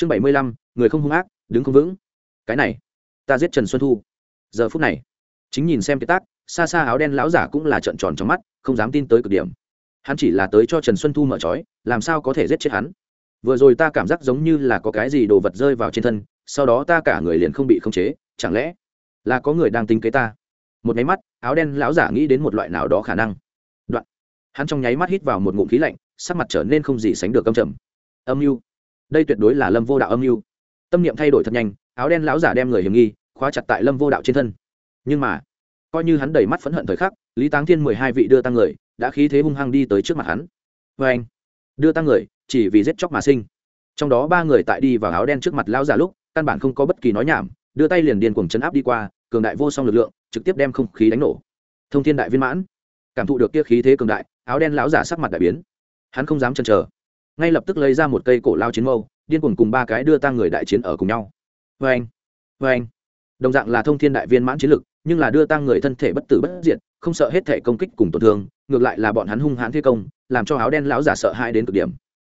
chương bảy mươi lăm, người không hung ác, đứng không vững. Cái này, ta giết trần xuân thu. Giờ phút này, chính nhìn xem cái tác, xa xa áo đen lão giả cũng là trợn tròn trong mắt, không dám tin tới cực điểm. Hắn chỉ là tới cho trần xuân thu mở trói, làm sao có thể giết chết hắn? Vừa rồi ta cảm giác giống như là có cái gì đồ vật rơi vào trên thân, sau đó ta cả người liền không bị khống chế, chẳng lẽ là có người đang tính kế ta? Một nháy mắt, áo đen lão giả nghĩ đến một loại nào đó khả năng. Đoạn. Hắn trong nháy mắt hít vào một ngụm khí lạnh, sắc mặt trở nên không gì sánh được âm trầm. Âm mưu đây tuyệt đối là lâm vô đạo âm mưu. Tâm niệm thay đổi thật nhanh, áo đen lão giả đem người hiểm nghi, khóa chặt tại lâm vô đạo trên thân. Nhưng mà, coi như hắn đầy mắt phẫn hận thời khắc, lý táng thiên mười hai vị đưa tăng người, đã khí thế hung hăng đi tới trước mặt hắn. Vê anh, đưa tăng người, chỉ vì giết chóc mà sinh. Trong đó ba người tại đi vào áo đen trước mặt lão giả lúc, căn bản không có bất kỳ nói nhảm, đưa tay liền điên cuồng chấn áp đi qua, cường đại vô song lực lượng, trực tiếp đem không khí đánh nổ. Thông thiên đại viên mãn, cảm thụ được kia khí thế cường đại, áo đen lão giả sắc mặt đại biến. Hắn không dám chần chờ ngay lập tức lấy ra một cây cổ lao chiến mâu, điên cuồng cùng ba cái đưa tăng người đại chiến ở cùng nhau. Vê anh vê anh. Đồng dạng là thông thiên đại viên mãn chiến lực, nhưng là đưa tăng người thân thể bất tử bất diệt, không sợ hết thể công kích cùng tổn thương, ngược lại là bọn hắn hung hãn thi công, làm cho áo đen lão giả sợ hãi đến cực điểm.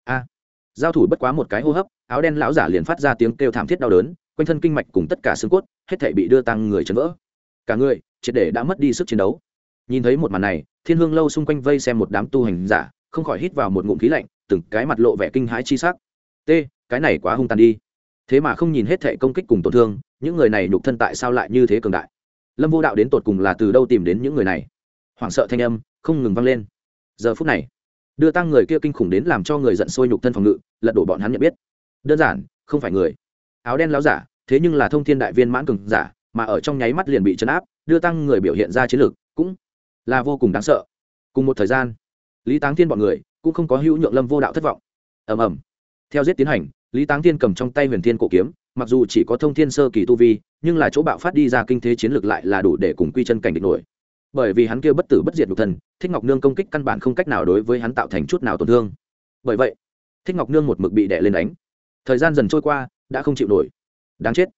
A. Giao thủ bất quá một cái hô hấp, áo đen lão giả liền phát ra tiếng kêu thảm thiết đau đớn, quanh thân kinh mạch cùng tất cả xương cốt, hết thể bị đưa tăng người chấn vỡ. Cả người, triệt để đã mất đi sức chiến đấu. Nhìn thấy một màn này, thiên hương lâu xung quanh vây xem một đám tu hành giả, không khỏi hít vào một ngụm khí lạnh từng cái mặt lộ vẻ kinh hãi chi sắc. T, cái này quá hung tàn đi. Thế mà không nhìn hết thể công kích cùng tổn thương, những người này nhục thân tại sao lại như thế cường đại? Lâm vô đạo đến tột cùng là từ đâu tìm đến những người này? Hoảng sợ thanh âm không ngừng vang lên. Giờ phút này, đưa tăng người kia kinh khủng đến làm cho người giận sôi nhục thân phòng ngự, lật đổ bọn hắn nhận biết. Đơn giản, không phải người. Áo đen láo giả, thế nhưng là thông thiên đại viên mãn cường giả, mà ở trong nháy mắt liền bị chấn áp, đưa tăng người biểu hiện ra chiến lược cũng là vô cùng đáng sợ. Cùng một thời gian, lý táng thiên bọn người cũng không có hữu nhượng lâm vô đạo thất vọng. Ầm ầm. Theo giết tiến hành, lý táng thiên cầm trong tay huyền thiên cổ kiếm, mặc dù chỉ có thông thiên sơ kỳ tu vi, nhưng là chỗ bạo phát đi ra kinh thế chiến lược lại là đủ để cùng quy chân cảnh địch nổi. Bởi vì hắn kia bất tử bất diệt nhục thần thích ngọc nương công kích căn bản không cách nào đối với hắn tạo thành chút nào tổn thương. Bởi vậy, thích ngọc nương một mực bị đè lên đánh. Thời gian dần trôi qua, đã không chịu nổi. Đáng chết.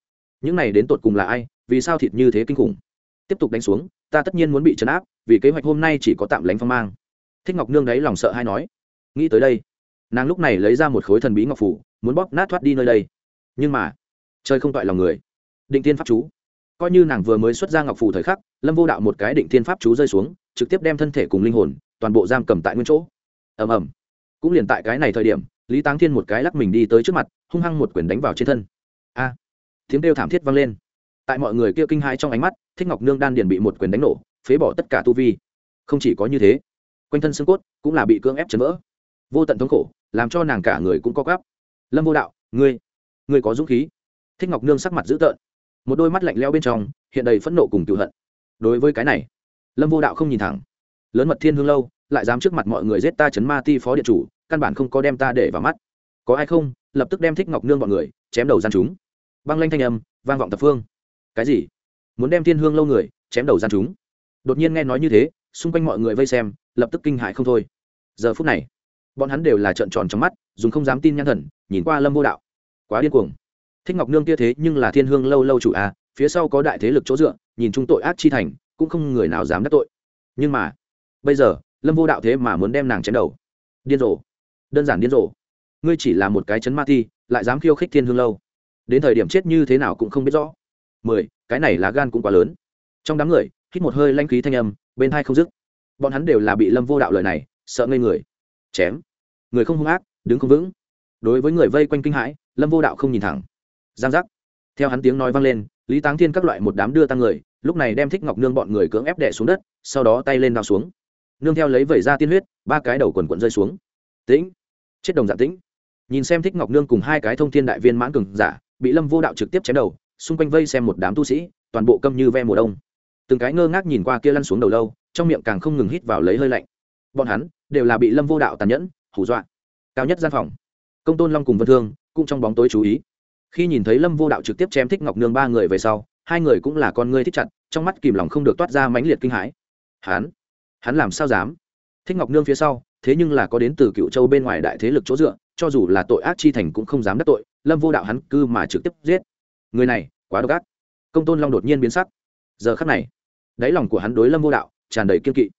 Những này đến tột cùng là ai, vì sao thịt như thế kinh khủng? Tiếp tục đánh xuống, ta tất nhiên muốn bị trấn áp, vì kế hoạch hôm nay chỉ có tạm lánh phong mang. Thích ngọc nương đấy lòng sợ hay nói nghĩ tới đây, nàng lúc này lấy ra một khối thần bí ngọc phủ, muốn bóp nát thoát đi nơi đây. Nhưng mà chơi không toại lòng người. Định tiên pháp chú. Coi như nàng vừa mới xuất ra ngọc phủ thời khắc, lâm vô đạo một cái định tiên pháp chú rơi xuống, trực tiếp đem thân thể cùng linh hồn, toàn bộ giam cầm tại nguyên chỗ. Ầm ầm. Cũng liền tại cái này thời điểm, lý táng thiên một cái lắc mình đi tới trước mặt, hung hăng một quyền đánh vào trên thân. A. Tiếng kêu thảm thiết vang lên. Tại mọi người kia kinh hãi trong ánh mắt, thích ngọc nương đan điền bị một quyền đánh nổ, phế bỏ tất cả tu vi. Không chỉ có như thế, quanh thân xương cốt cũng là bị cưỡng ép chấn vỡ vô tận thống khổ, làm cho nàng cả người cũng co gắp lâm vô đạo, ngươi ngươi có dũng khí. Thích ngọc nương sắc mặt dữ tợn. Một đôi mắt lạnh leo bên trong, hiện đầy phẫn nộ cùng cựu hận. Đối với cái này, lâm vô đạo không nhìn thẳng. Lớn mật thiên hương lâu, lại dám trước mặt mọi người giết ta chấn ma ti phó điện chủ, căn bản không có đem ta để vào mắt. Có ai không, lập tức đem thích ngọc nương bọn người chém đầu gian chúng. Băng lanh thanh âm, vang vọng tập phương. Cái gì? Muốn đem thiên hương lâu người chém đầu gian chúng? Đột nhiên nghe nói như thế, xung quanh mọi người vây xem, lập tức kinh hại không thôi. Giờ phút này bọn hắn đều là trợn tròn trong mắt dùng không dám tin nhãn thần nhìn qua lâm vô đạo. Quá điên cuồng. Thích ngọc nương kia thế nhưng là thiên hương lâu lâu chủ a à, phía sau có đại thế lực chỗ dựa nhìn chung tội ác chi thành cũng không người nào dám đắc tội. Nhưng mà bây giờ lâm vô đạo thế mà muốn đem nàng chém đầu. Điên rồ. Đơn giản điên rồ. Ngươi chỉ là một cái chấn ma thi lại dám khiêu khích thiên hương lâu. Đến thời điểm chết như thế nào cũng không biết rõ. Mười cái này là gan cũng quá lớn. Trong đám người hít một hơi lanh khí thanh âm bên hai không dứt. Bọn hắn đều là bị lâm vô đạo lời này sợ ngây người. Chém người không hung ác, đứng không vững. Đối với người vây quanh kinh hãi, lâm vô đạo không nhìn thẳng. Giang giác. Theo hắn tiếng nói vang lên, lý táng thiên các loại một đám đưa tăng người, lúc này đem thích ngọc nương bọn người cưỡng ép đẻ xuống đất, sau đó tay lên đào xuống. Nương theo lấy vẩy ra tiên huyết, ba cái đầu quần quận rơi xuống. Tĩnh. Chết đồng dạng tĩnh. Nhìn xem thích ngọc nương cùng hai cái thông thiên đại viên mãn cường giả, bị lâm vô đạo trực tiếp chém đầu, xung quanh vây xem một đám tu sĩ, toàn bộ câm như ve mùa đông. Từng cái ngơ ngác nhìn qua kia lăn xuống đầu lâu, trong miệng càng không ngừng hít vào lấy hơi lạnh. Bọn hắn đều là bị lâm vô đạo tàn nhẫn hù dọa. Cao nhất gian phòng. Công tôn long cùng vân thương cũng trong bóng tối chú ý. Khi nhìn thấy lâm vô đạo trực tiếp chém thích ngọc nương ba người về sau, hai người cũng là con ngươi thích chặt, trong mắt kìm lòng không được toát ra mãnh liệt kinh hãi. Hắn? Hắn làm sao dám? Thích ngọc nương phía sau, thế nhưng là có đến từ cựu châu bên ngoài đại thế lực chỗ dựa, cho dù là tội ác chi thành cũng không dám đắc tội, lâm vô đạo hắn cư mà trực tiếp giết. Người này, quá độc ác. Công tôn long đột nhiên biến sắc. Giờ khắc này, đáy lòng của hắn đối lâm vô đạo tràn đầy kiên kỵ.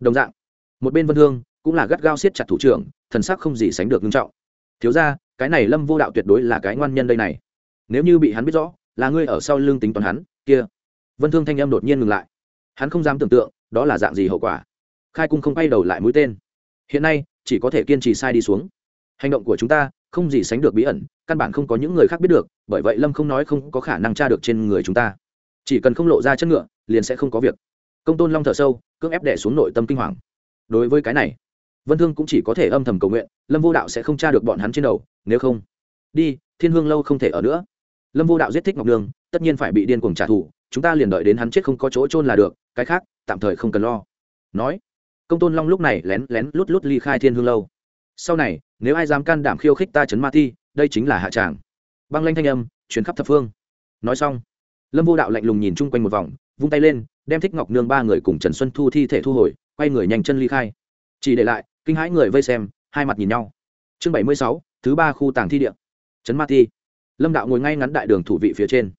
Đồng dạng, một bên vân hương cũng là gắt gao siết chặt thủ trưởng, thần sắc không gì sánh được nghiêm trọng. Thiếu ra cái này lâm vô đạo tuyệt đối là cái ngoan nhân đây này. Nếu như bị hắn biết rõ, là ngươi ở sau lưng tính toán hắn, kia. Vân thương thanh em đột nhiên ngừng lại. Hắn không dám tưởng tượng, đó là dạng gì hậu quả. Khai cung không bay đầu lại mũi tên. Hiện nay, chỉ có thể kiên trì sai đi xuống. Hành động của chúng ta, không gì sánh được bí ẩn, căn bản không có những người khác biết được, bởi vậy lâm không nói không có khả năng tra được trên người chúng ta. Chỉ cần không lộ ra chất ngựa, liền sẽ không có việc. Công tôn long thở sâu, cưỡng ép đẻ xuống nội tâm kinh hoàng. Đối với cái này vân thương cũng chỉ có thể âm thầm cầu nguyện, lâm vô đạo sẽ không tra được bọn hắn trên đầu, nếu không, đi, thiên hương lâu không thể ở nữa. Lâm vô đạo giết thích ngọc nương, tất nhiên phải bị điên cuồng trả thù, chúng ta liền đợi đến hắn chết không có chỗ trôn là được, cái khác, tạm thời không cần lo. Nói, công tôn long lúc này lén lén lút lút ly khai thiên hương lâu. Sau này, nếu ai dám can đảm khiêu khích ta chấn ma thi đây chính là hạ tràng. Băng lanh thanh âm chuyến khắp thập phương. Nói xong, lâm vô đạo lạnh lùng nhìn chung quanh một vòng, vung tay lên, đem thích ngọc nương ba người cùng trần xuân thu thi thể thu hồi, quay người nhanh chân ly khai chỉ để lại, kinh hãi người vây xem, hai mặt nhìn nhau. Chương bảy mươi sáu, thứ ba khu tàng thi địa. Trấn ma thi lâm đạo ngồi ngay ngắn đại đường thủ vị phía trên.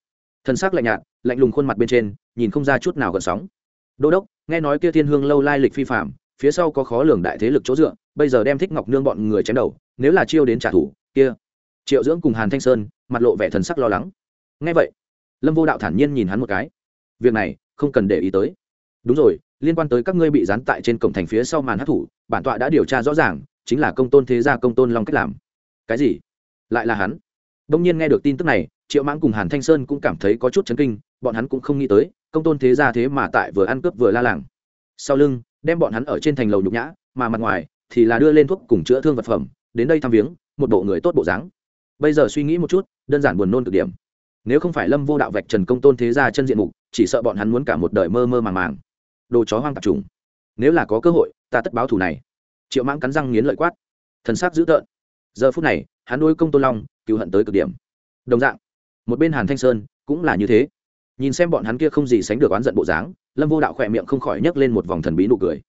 Thân xác lạnh nhạt, lạnh lùng khuôn mặt bên trên, nhìn không ra chút nào gợn sóng. Đô đốc, nghe nói kia thiên hương lâu lai lịch phi phạm phía sau có khó lường đại thế lực chỗ dựa, bây giờ đem thích ngọc nương bọn người chém đầu, nếu là chiêu đến trả thù, kia. Triệu dưỡng cùng hàn thanh sơn, mặt lộ vẻ thần sắc lo lắng. Nghe vậy, lâm vô đạo thản nhiên nhìn hắn một cái. Việc này, không cần để ý tới. Đúng rồi liên quan tới các ngươi bị dán tại trên cổng thành phía sau màn hát thủ, bản tọa đã điều tra rõ ràng, chính là công tôn thế gia công tôn long cách làm. Cái gì? Lại là hắn? Đông nhiên nghe được tin tức này, triệu mãng cùng hàn thanh sơn cũng cảm thấy có chút chấn kinh, bọn hắn cũng không nghĩ tới, công tôn thế gia thế mà tại vừa ăn cướp vừa la làng. Sau lưng, đem bọn hắn ở trên thành lầu nhục nhã, mà mặt ngoài thì là đưa lên thuốc cùng chữa thương vật phẩm, đến đây thăm viếng, một bộ người tốt bộ dáng. Bây giờ suy nghĩ một chút, đơn giản buồn nôn cực điểm. Nếu không phải lâm vô đạo vạch trần công tôn thế gia chân diện mục, chỉ sợ bọn hắn muốn cả một đời mơ mơ màng màng đồ chó hoang tạp trùng nếu là có cơ hội, ta tất báo thù này. Triệu mãng cắn răng nghiến lợi quát. Thần sắc dữ tợn. Giờ phút này, hắn nuôi công tôn long cứu hận tới cực điểm. Đồng dạng, một bên hàn thanh sơn cũng là như thế. Nhìn xem bọn hắn kia không gì sánh được oán giận bộ dáng, lâm vô đạo khỏe miệng không khỏi nhấc lên một vòng thần bí nụ cười.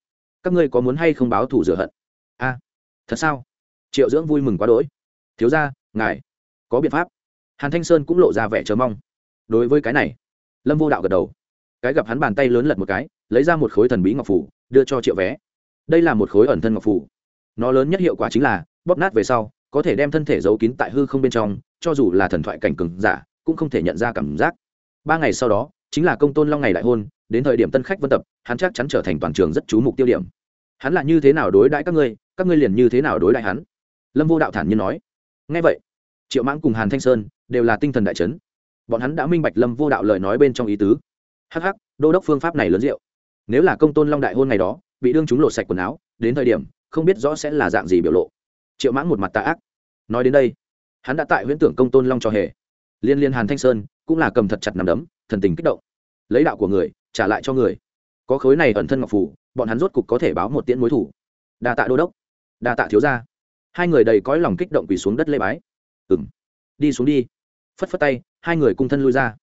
Các ngươi có muốn hay không báo thù rửa hận? A, thật sao? Triệu dưỡng vui mừng quá đỗi. Thiếu ra ngài có biện pháp. Hàn thanh sơn cũng lộ ra vẻ chờ mong. Đối với cái này, lâm vô đạo gật đầu. Cái gặp hắn bàn tay lớn lật một cái lấy ra một khối thần bí ngọc phủ, đưa cho triệu vé. Đây là một khối ẩn thân ngọc phủ. Nó lớn nhất hiệu quả chính là, bóp nát về sau, có thể đem thân thể giấu kín tại hư không bên trong, cho dù là thần thoại cảnh cừng giả, cũng không thể nhận ra cảm giác. Ba ngày sau đó, chính là công tôn long ngày đại hôn, đến thời điểm tân khách vân tập, hắn chắc chắn trở thành toàn trường rất chú mục tiêu điểm. Hắn là như thế nào đối đãi các ngươi các ngươi liền như thế nào đối đãi hắn? Lâm vô đạo thản nhiên nói. Ngay vậy, triệu mãng cùng hàn thanh sơn đều là tinh thần đại chấn. Bọn hắn đã minh bạch lâm vô đạo lời nói bên trong ý tứ. Hh đô đốc phương pháp này lớn rượu nếu là công tôn long đại hôn ngày đó, bị đương chúng lột sạch quần áo, đến thời điểm, không biết rõ sẽ là dạng gì biểu lộ. Triệu mãng một mặt tạ ác. Nói đến đây, hắn đã tại huyễn tưởng công tôn long cho hề. Liên liên hàn thanh sơn cũng là cầm thật chặt nằm đấm, thần tình kích động. Lấy đạo của người, trả lại cho người. Có khối này ẩn thân ngọc phủ, bọn hắn rốt cục có thể báo một tiễn mối thủ. Đa tạ đô đốc. Đa tạ thiếu gia. Hai người đầy cõi lòng kích động quỳ xuống đất lê bái. Ừng đi xuống đi. Phất phất tay, hai người cùng thân lui ra.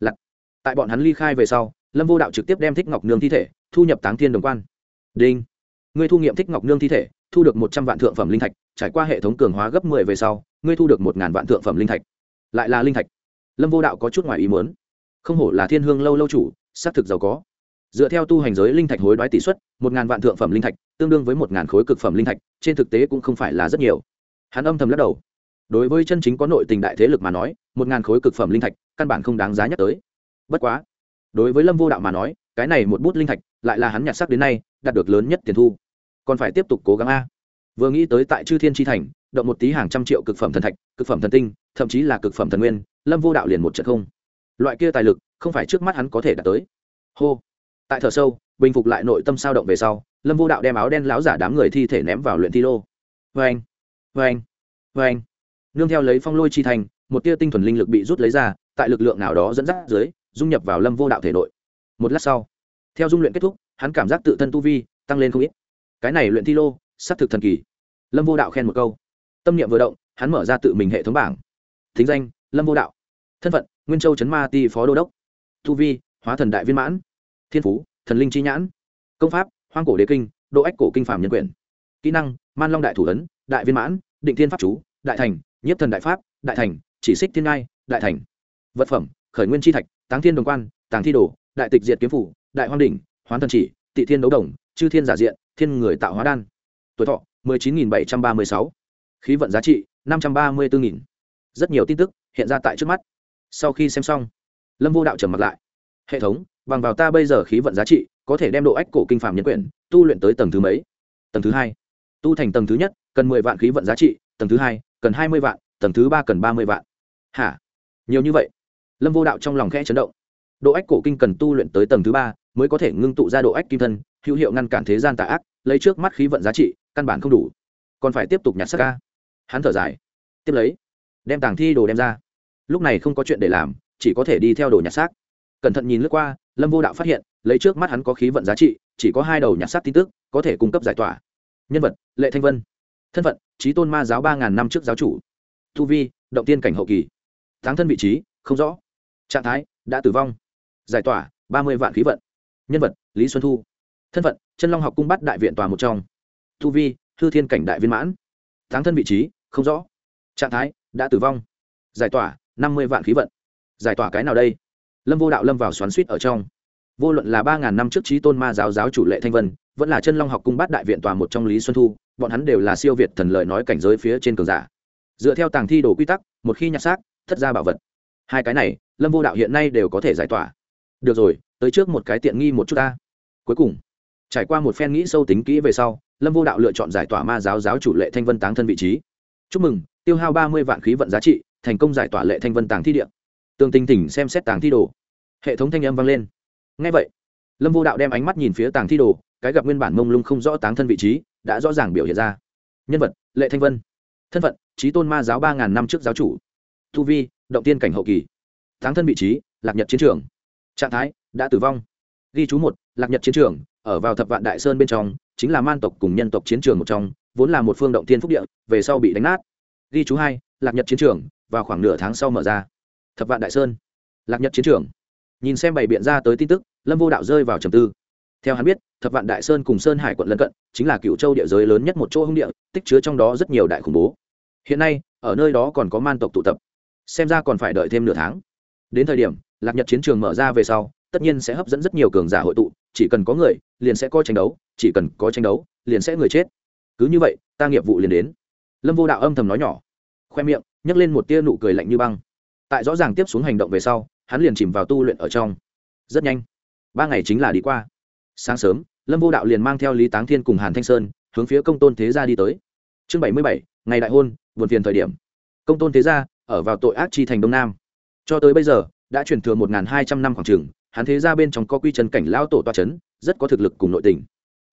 Lặt tại bọn hắn ly khai về sau, lâm vô đạo trực tiếp đem thích ngọc nương thi thể thu nhập táng thiên đồng quan. Đinh. Ngươi thu nghiệm thích ngọc nương thi thể, thu được một trăm vạn thượng phẩm linh thạch, trải qua hệ thống cường hóa gấp mười về sau, ngươi thu được một ngàn vạn thượng phẩm linh thạch. Lại là linh thạch. Lâm vô đạo có chút ngoài ý muốn. Không hổ là thiên hương lâu lâu chủ, xác thực giàu có. Dựa theo tu hành giới linh thạch hối đoái tỷ suất, một ngàn vạn thượng phẩm linh thạch, tương đương với một ngàn khối cực phẩm linh thạch, trên thực tế cũng không phải là rất nhiều. Hắn âm thầm lắc đầu. Đối với chân chính có nội tình đại thế lực mà nói, một ngàn khối cực phẩm linh thạch, căn bản không đáng giá nhắc tới. Bất quá, đối với lâm vô đạo mà nói cái này một bút linh thạch lại là hắn nhặt sắc đến nay đạt được lớn nhất tiền thu. Còn phải tiếp tục cố gắng a. Vừa nghĩ tới tại chư thiên tri thành, động một tí hàng trăm triệu cực phẩm thần thạch, cực phẩm thần tinh, thậm chí là cực phẩm thần nguyên, lâm vô đạo liền một trận không. Loại kia tài lực, không phải trước mắt hắn có thể đạt tới. Hô. Tại thở sâu, bình phục lại nội tâm sao động về sau, lâm vô đạo đem áo đen láo giả đám người thi thể ném vào luyện thi lô. Vê anh vê anh vê anh nương theo lấy phong lôi chi thành, một tia tinh thuần linh lực bị rút lấy ra, tại lực lượng nào đó dẫn dắt dưới, dung nhập vào lâm vô đạo thể nội một lát sau, theo dung luyện kết thúc, hắn cảm giác tự thân tu vi tăng lên không ít. Cái này luyện thi lô s á c thực thần kỳ. Lâm vô đạo khen một câu. Tâm niệm vừa động, hắn mở ra tự mình hệ thống bảng. Thính danh, lâm vô đạo. Thân phận, nguyên châu trấn ma ti phó đô đốc. Tu vi, hóa thần đại viên mãn. Thiên phú, thần linh chi nhãn. Công pháp, hoang cổ đế kinh, độ ách cổ kinh phạm nhân quyền. Kỹ năng, man long đại thủ ấn, đại viên mãn, định thiên pháp chú, đại thành, nhất thần đại pháp, đại thành, chỉ xích thiên ngai, đại thành. Vật phẩm, khởi nguyên chi thạch, táng thiên đồng quan, tàng thi đồ đại tịch diệt kiếm phủ, đại hoang đỉnh, hoán thần chỉ, tị thiên đấu đồng, chư thiên giả diện, thiên người tạo hóa đan. Tuổi thọ, mười chín nghìn bảy trăm ba mươi sáu. Khí vận giá trị, năm trăm ba mươi bốn nghìn. Rất nhiều tin tức hiện ra tại trước mắt. Sau khi xem xong, lâm vô đạo trầm mặt lại. Hệ thống, bằng vào ta bây giờ khí vận giá trị, có thể đem độ ách cổ kinh phạm nhân quyển tu luyện tới tầng thứ mấy? Tầng thứ hai. Tu thành tầng thứ nhất, cần mười vạn khí vận giá trị, tầng thứ hai, cần hai mươi vạn, tầng thứ ba cần ba mươi vạn. Hả? Nhiều như vậy? Lâm vô đạo trong lòng khẽ chấn động độ ách cổ kinh cần tu luyện tới tầng thứ ba mới có thể ngưng tụ ra độ ách kim thân, hữu hiệu ngăn cản thế gian tà ác, lấy trước mắt khí vận giá trị, căn bản không đủ. Còn phải tiếp tục nhặt sắc ca. Hắn thở dài. Tiếp lấy, đem tàng thi đồ đem ra. Lúc này không có chuyện để làm, chỉ có thể đi theo đồ nhặt xác. Cẩn thận nhìn lướt qua, lâm vô đạo phát hiện, lấy trước mắt hắn có khí vận giá trị, chỉ có hai đầu nhặt xác tin tức, có thể cung cấp giải tỏa. Nhân vật, lệ thanh vân. Thân phận trí tôn ma giáo ba ngàn năm trước giáo chủ. Tu vi, động tiên cảnh hậu kỳ. Thắng thân vị trí, không rõ. Trạng thái, đã tử vong giải tỏa ba mươi vạn khí vận. Nhân vật, lý xuân thu. Thân phận, chân long học cung bắt đại viện tòa một trong. Thu vi thư thiên cảnh đại viên mãn. Thắng thân vị trí, không rõ. Trạng thái, đã tử vong. Giải tỏa, năm mươi vạn khí vận. Giải tỏa cái nào đây? Lâm vô đạo lâm vào xoắn suýt ở trong. Vô luận là ba ngàn năm trước trí tôn ma giáo giáo chủ lệ thanh vân, vẫn là chân long học cung bắt đại viện tòa một trong lý xuân thu, bọn hắn đều là siêu việt thần lợi nói cảnh giới phía trên cường giả. Dựa theo tàng thi đồ quy tắc, một khi nhặt xác, thất ra bảo vật. Hai cái này, lâm vô đạo hiện nay đều có thể giải tỏa được rồi, tới trước một cái tiện nghi một chút ta. Cuối cùng, trải qua một phen nghĩ sâu tính kỹ về sau, lâm vô đạo lựa chọn giải tỏa ma giáo giáo chủ lệ thanh vân táng thân vị trí. Chúc mừng, tiêu hao ba mươi vạn khí vận giá trị, thành công giải tỏa lệ thanh vân tàng thi điện tương tình tỉnh xem xét tàng thi đồ. Hệ thống thanh âm vang lên. Ngay vậy, lâm vô đạo đem ánh mắt nhìn phía tàng thi đồ, cái gặp nguyên bản mông lung không rõ táng thân vị trí, đã rõ ràng biểu hiện ra. Nhân vật, lệ thanh vân. Thân phận trí tôn ma giáo ba ngàn năm trước giáo chủ. Tu vi, động tiên cảnh hậu kỳ. Táng thân vị trí, lạc nhật chiến trường trạng thái, đã tử vong. Ghi chú một, lạc nhật chiến trường, ở vào thập vạn đại sơn bên trong, chính là man tộc cùng nhân tộc chiến trường một trong, vốn là một phương động thiên phúc địa, về sau bị đánh nát. Ghi chú hai, lạc nhật chiến trường, vào khoảng nửa tháng sau mở ra. Thập vạn đại sơn. Lạc nhật chiến trường. Nhìn xem bày biện ra tới tin tức, lâm vô đạo rơi vào trầm tư. Theo hắn biết, thập vạn đại sơn cùng sơn hải quận lân cận, chính là cựu châu địa giới lớn nhất một chỗ hung địa, tích chứa trong đó rất nhiều đại khủng bố. Hiện nay, ở nơi đó còn có man tộc tụ tập. Xem ra còn phải đợi thêm nửa tháng đến thời điểm, lạc nhật chiến trường mở ra về sau, tất nhiên sẽ hấp dẫn rất nhiều cường giả hội tụ, chỉ cần có người, liền sẽ có tranh đấu, chỉ cần có tranh đấu, liền sẽ người chết. Cứ như vậy, ta nghiệp vụ liền đến. Lâm vô đạo âm thầm nói nhỏ, khoe miệng, nhấc lên một tia nụ cười lạnh như băng. Tại rõ ràng tiếp xuống hành động về sau, hắn liền chìm vào tu luyện ở trong. Rất nhanh, ba ngày chính là đi qua. Sáng sớm, lâm vô đạo liền mang theo lý táng thiên cùng hàn thanh sơn, hướng phía công tôn thế gia đi tới. Chương bảy mươi bảy, ngày đại hôn, buồn phiền thời điểm. Công tôn thế gia, ở vào tội ác chi thành đông nam cho tới bây giờ, đã chuyển thừa một hai trăm năm khoảng trường, hắn thế gia bên trong có quy chân cảnh lao tổ toa c h ấ n rất có thực lực cùng nội tình.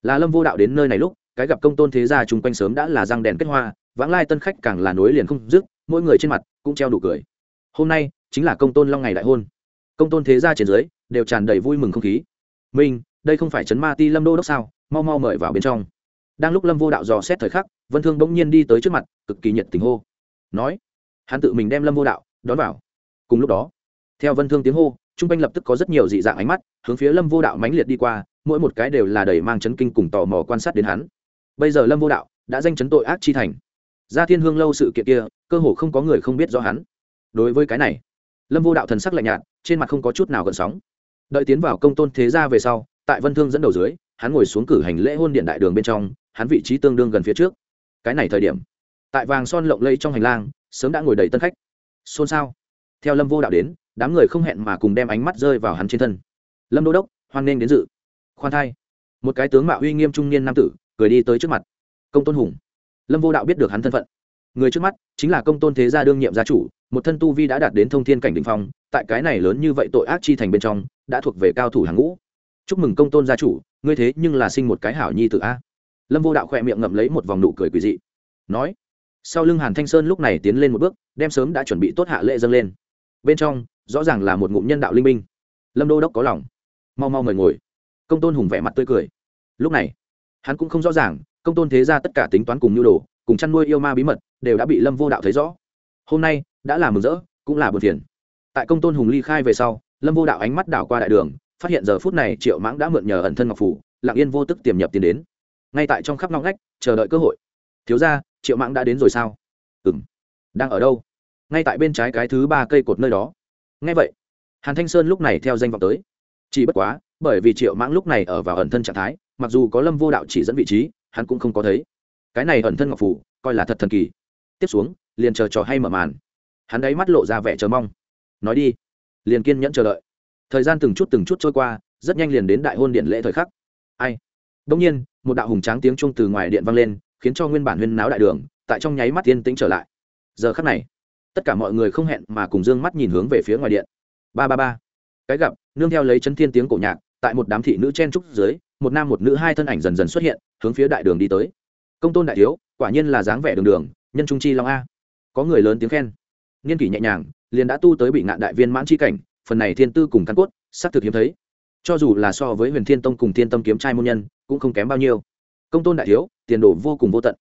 Là lâm vô đạo đến nơi này lúc, cái gặp công tôn thế gia chung quanh sớm đã là răng đèn kết hoa, vãng lai tân khách càng là nối liền không dứt, mỗi người trên mặt cũng treo đủ cười. Hôm nay, chính là công tôn long ngày đại hôn. Công tôn thế gia trên dưới, đều tràn đầy vui mừng không khí. Mình, đây không phải chấn ma ti lâm đô đốc sao, mau mau mời vào bên trong. Đang lúc lâm vô đạo dò xét thời khắc, vân thương bỗng nhiên đi tới trước mặt, cực kỳ nhiệt tình hô. Nói, hắn tự mình đem lâm vô đạo đón vào cùng lúc đó, theo vân thương tiếng hô chung quanh lập tức có rất nhiều dị dạng ánh mắt, hướng phía lâm vô đạo mãnh liệt đi qua, mỗi một cái đều là đầy mang chấn kinh cùng tò mò quan sát đến hắn. Bây giờ lâm vô đạo đã danh chấn tội ác chi thành. Ra thiên hương lâu sự kiện kia, cơ hồ không có người không biết rõ hắn. Đối với cái này, lâm vô đạo thần sắc lạnh nhạt, trên mặt không có chút nào gần sóng. Đợi tiến vào công tôn thế gia về sau, tại vân thương dẫn đầu dưới, hắn ngồi xuống cử hành lễ hôn điện đại đường bên trong, hắn vị trí tương đương gần phía trước. Cái này thời điểm, tại vàng son lộng lây trong hành lang, sớm đã ngồi đầy tân khách. Xôn xao theo lâm vô đạo đến, đám người không hẹn mà cùng đem ánh mắt rơi vào hắn trên thân. Lâm đô đốc, hoan nghênh đến dự. Khoan thai. Một cái tướng mạo uy nghiêm trung niên nam tử, cười đi tới trước mặt. Công tôn hùng. Lâm vô đạo biết được hắn thân phận. Người trước mắt, chính là công tôn thế gia đương nhiệm gia chủ, một thân tu vi đã đạt đến thông thiên cảnh đ ỉ n h phong, tại cái này lớn như vậy tội ác chi thành bên trong, đã thuộc về cao thủ hàng ngũ. Chúc mừng công tôn gia chủ, ngươi thế nhưng là sinh một cái hảo nhi tự a. Lâm vô đạo khỏe miệng ngậm lấy một vòng nụ cười quỳ dị. Nói. Sau lưng hàn thanh sơn lúc này tiến lên một bước, đem sớm đã chuẩn bị tốt hạ lễ dâng lên bên trong, rõ ràng là một ngụm nhân đạo linh minh lâm đô đốc có lòng. Mau mau mời ngồi. Công tôn hùng vẻ mặt tươi cười. Lúc này, hắn cũng không rõ ràng, công tôn thế ra tất cả tính toán cùng nhu đồ, cùng chăn nuôi yêu ma bí mật, đều đã bị lâm vô đạo thấy rõ. Hôm nay, đã là mừng rỡ, cũng là buồn phiền. Tại công tôn hùng ly khai về sau, lâm vô đạo ánh mắt đảo qua đại đường, phát hiện giờ phút này triệu mãng đã mượn nhờ ẩn thân ngọc phủ, lặng yên vô tức tiềm nhập tiến đến. Ngay tại trong khắp ngõ ngách, chờ đợi cơ hội. Thiếu ra triệu mãng đã đến rồi sao? Ừ m đang ở đâu? Ngay tại bên trái cái thứ ba cây cột nơi đó. Ngay vậy, hàn thanh sơn lúc này theo danh vọng tới. Chỉ bất quá, bởi vì triệu mãng lúc này ở vào ẩn thân trạng thái, mặc dù có lâm vô đạo chỉ dẫn vị trí, hắn cũng không có thấy. Cái này ẩn thân ngọc phủ, coi là thật thần kỳ. Tiếp xuống, liền chờ trò hay mở màn. Hắn đáy mắt lộ ra vẻ chờ mong. Nói đi. Liền kiên nhẫn chờ đợi. Thời gian từng chút từng chút trôi qua, rất nhanh liền đến đại hôn điện lễ thời khắc. Ai? Đông nhiên, một đạo hùng tráng tiếng chuông từ ngoài điện vang lên, khiến cho nguyên bản huyên náo đại đường, tại trong nháy mắt yên tĩnh trở lại. Giờ khắc này tất cả mọi người không hẹn mà cùng d ư ơ n g mắt nhìn hướng về phía ngoài điện. Ba ba ba. Cái gặp, nương theo lấy chấn thiên tiếng cổ nhạc, tại một đám thị nữ chen trúc dưới, một nam một nữ hai thân ảnh dần dần xuất hiện, hướng phía đại đường đi tới. Công tôn đại thiếu, quả nhiên là dáng vẻ đường đường, nhân trung chi long a. Có người lớn tiếng khen. Nghiên kỷ nhẹ nhàng, liền đã tu tới bị ngạn đại viên mãn chi cảnh, phần này thiên tư cùng căn cốt xác thực hiếm thấy. Cho dù là so với huyền thiên tông cùng thiên tâm kiếm trai môn nhân, cũng không kém bao nhiêu. Công tôn đại thiếu, tiền đồ vô cùng vô tận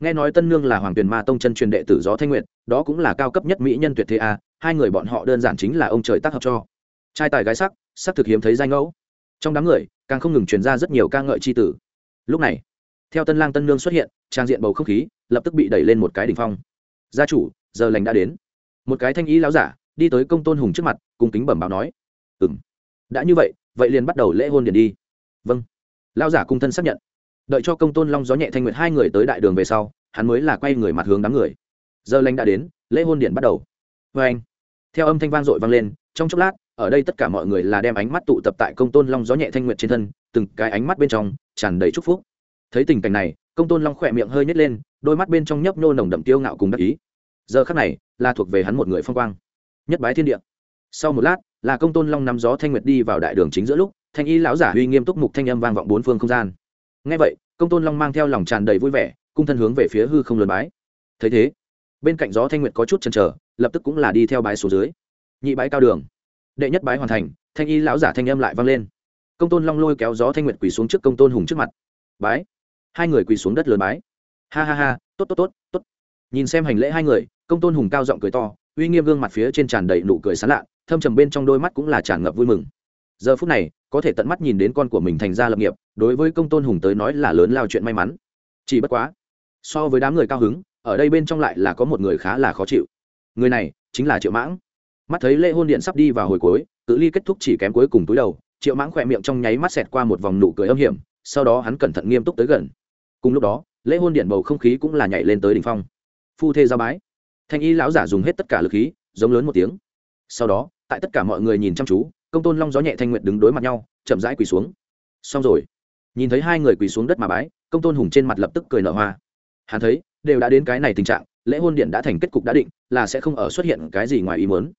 nghe nói tân nương là hoàng tuyền ma tông chân truyền đệ tử gió thanh nguyện đó cũng là cao cấp nhất mỹ nhân tuyệt thế a, hai người bọn họ đơn giản chính là ông trời tác hợp cho. Trai tài gái sắc sắc thực hiếm thấy danh ngẫu. Trong đám người, càng không ngừng truyền ra rất nhiều ca ngợi c h i tử. Lúc này, theo tân lang tân nương xuất hiện, trang diện bầu không khí lập tức bị đẩy lên một cái đ ỉ n h phong. Gia chủ, giờ lành đã đến. Một cái thanh ý láo giả đi tới công tôn hùng trước mặt cùng kính bẩm báo nói ừ m đã như vậy vậy liền bắt đầu lễ hôn điền đi. Vâng. Lao giả cung thân xác nhận đợi cho công tôn long gió nhẹ thanh nguyệt hai người tới đại đường về sau, hắn mới là quay người mặt hướng đám người. Giờ lanh đã đến, lễ hôn điện bắt đầu. Vê anh, theo âm thanh vang dội vang lên, trong chốc lát, ở đây tất cả mọi người là đem ánh mắt tụ tập tại công tôn long gió nhẹ thanh nguyệt trên thân, từng cái ánh mắt bên trong tràn đầy chúc phúc. Thấy tình cảnh này, công tôn long khỏe miệng hơi nhét lên, đôi mắt bên trong nhấp nô nồng đậm tiêu ngạo cùng đắc ý. Giờ khắc này, là thuộc về hắn một người phong quang. Nhất bái thiên địa. Sau một lát, là công tôn long nắm gió thanh nguyệt đi vào đại đường chính giữa lúc, thanh y lão giả uy nghiêm túc mục thanh âm vang vọng bốn phương không gian ngay vậy, công tôn long mang theo lòng tràn đầy vui vẻ, cung thân hướng về phía hư không lớn bái. Thấy thế, bên cạnh gió thanh nguyệt có chút chần chờ, lập tức cũng là đi theo bái số dưới. Nhị bái cao đường. Đệ nhất bái hoàn thành, thanh y lão giả thanh âm lại vang lên. Công tôn long lôi kéo gió thanh nguyệt quỳ xuống trước công tôn hùng trước mặt. Bái. Hai người quỳ xuống đất lớn bái. Ha ha ha, tốt tốt tốt tốt. Nhìn xem hành lễ hai người, công tôn hùng cao giọng cười to, uy nghiêm gương mặt phía trên tràn đầy nụ cười sán lạ, thâm trầm bên trong đôi mắt cũng là tràn ngập vui mừng giờ phút này, có thể tận mắt nhìn đến con của mình thành ra lập nghiệp, đối với công tôn hùng tới nói là lớn lao chuyện may mắn. Chỉ bất quá, so với đám người cao hứng, ở đây bên trong lại là có một người khá là khó chịu. Người này chính là triệu mãng. Mắt thấy lễ hôn điện sắp đi vào hồi cuối, cự ly kết thúc chỉ kém cuối cùng túi đầu, triệu mãng khỏe miệng trong nháy mắt xẹt qua một vòng nụ cười âm hiểm, sau đó hắn cẩn thận nghiêm túc tới gần. Cùng lúc đó, lễ hôn điện bầu không khí cũng là nhảy lên tới đỉnh phong. Phu thê giao bái. Thanh y lão giả dùng hết tất cả lực khí, giống lớn một tiếng. Sau đó, tại tất cả mọi người nhìn chăm chú công tôn long gió nhẹ thanh nguyện đứng đối mặt nhau, chậm rãi quỳ xuống. Xong rồi. Nhìn thấy hai người quỳ xuống đất mà bái, công tôn hùng trên mặt lập tức cười nở hoa. Hắn thấy, đều đã đến cái này tình trạng, lễ hôn điện đã thành kết cục đã định, là sẽ không ở xuất hiện cái gì ngoài ý muốn.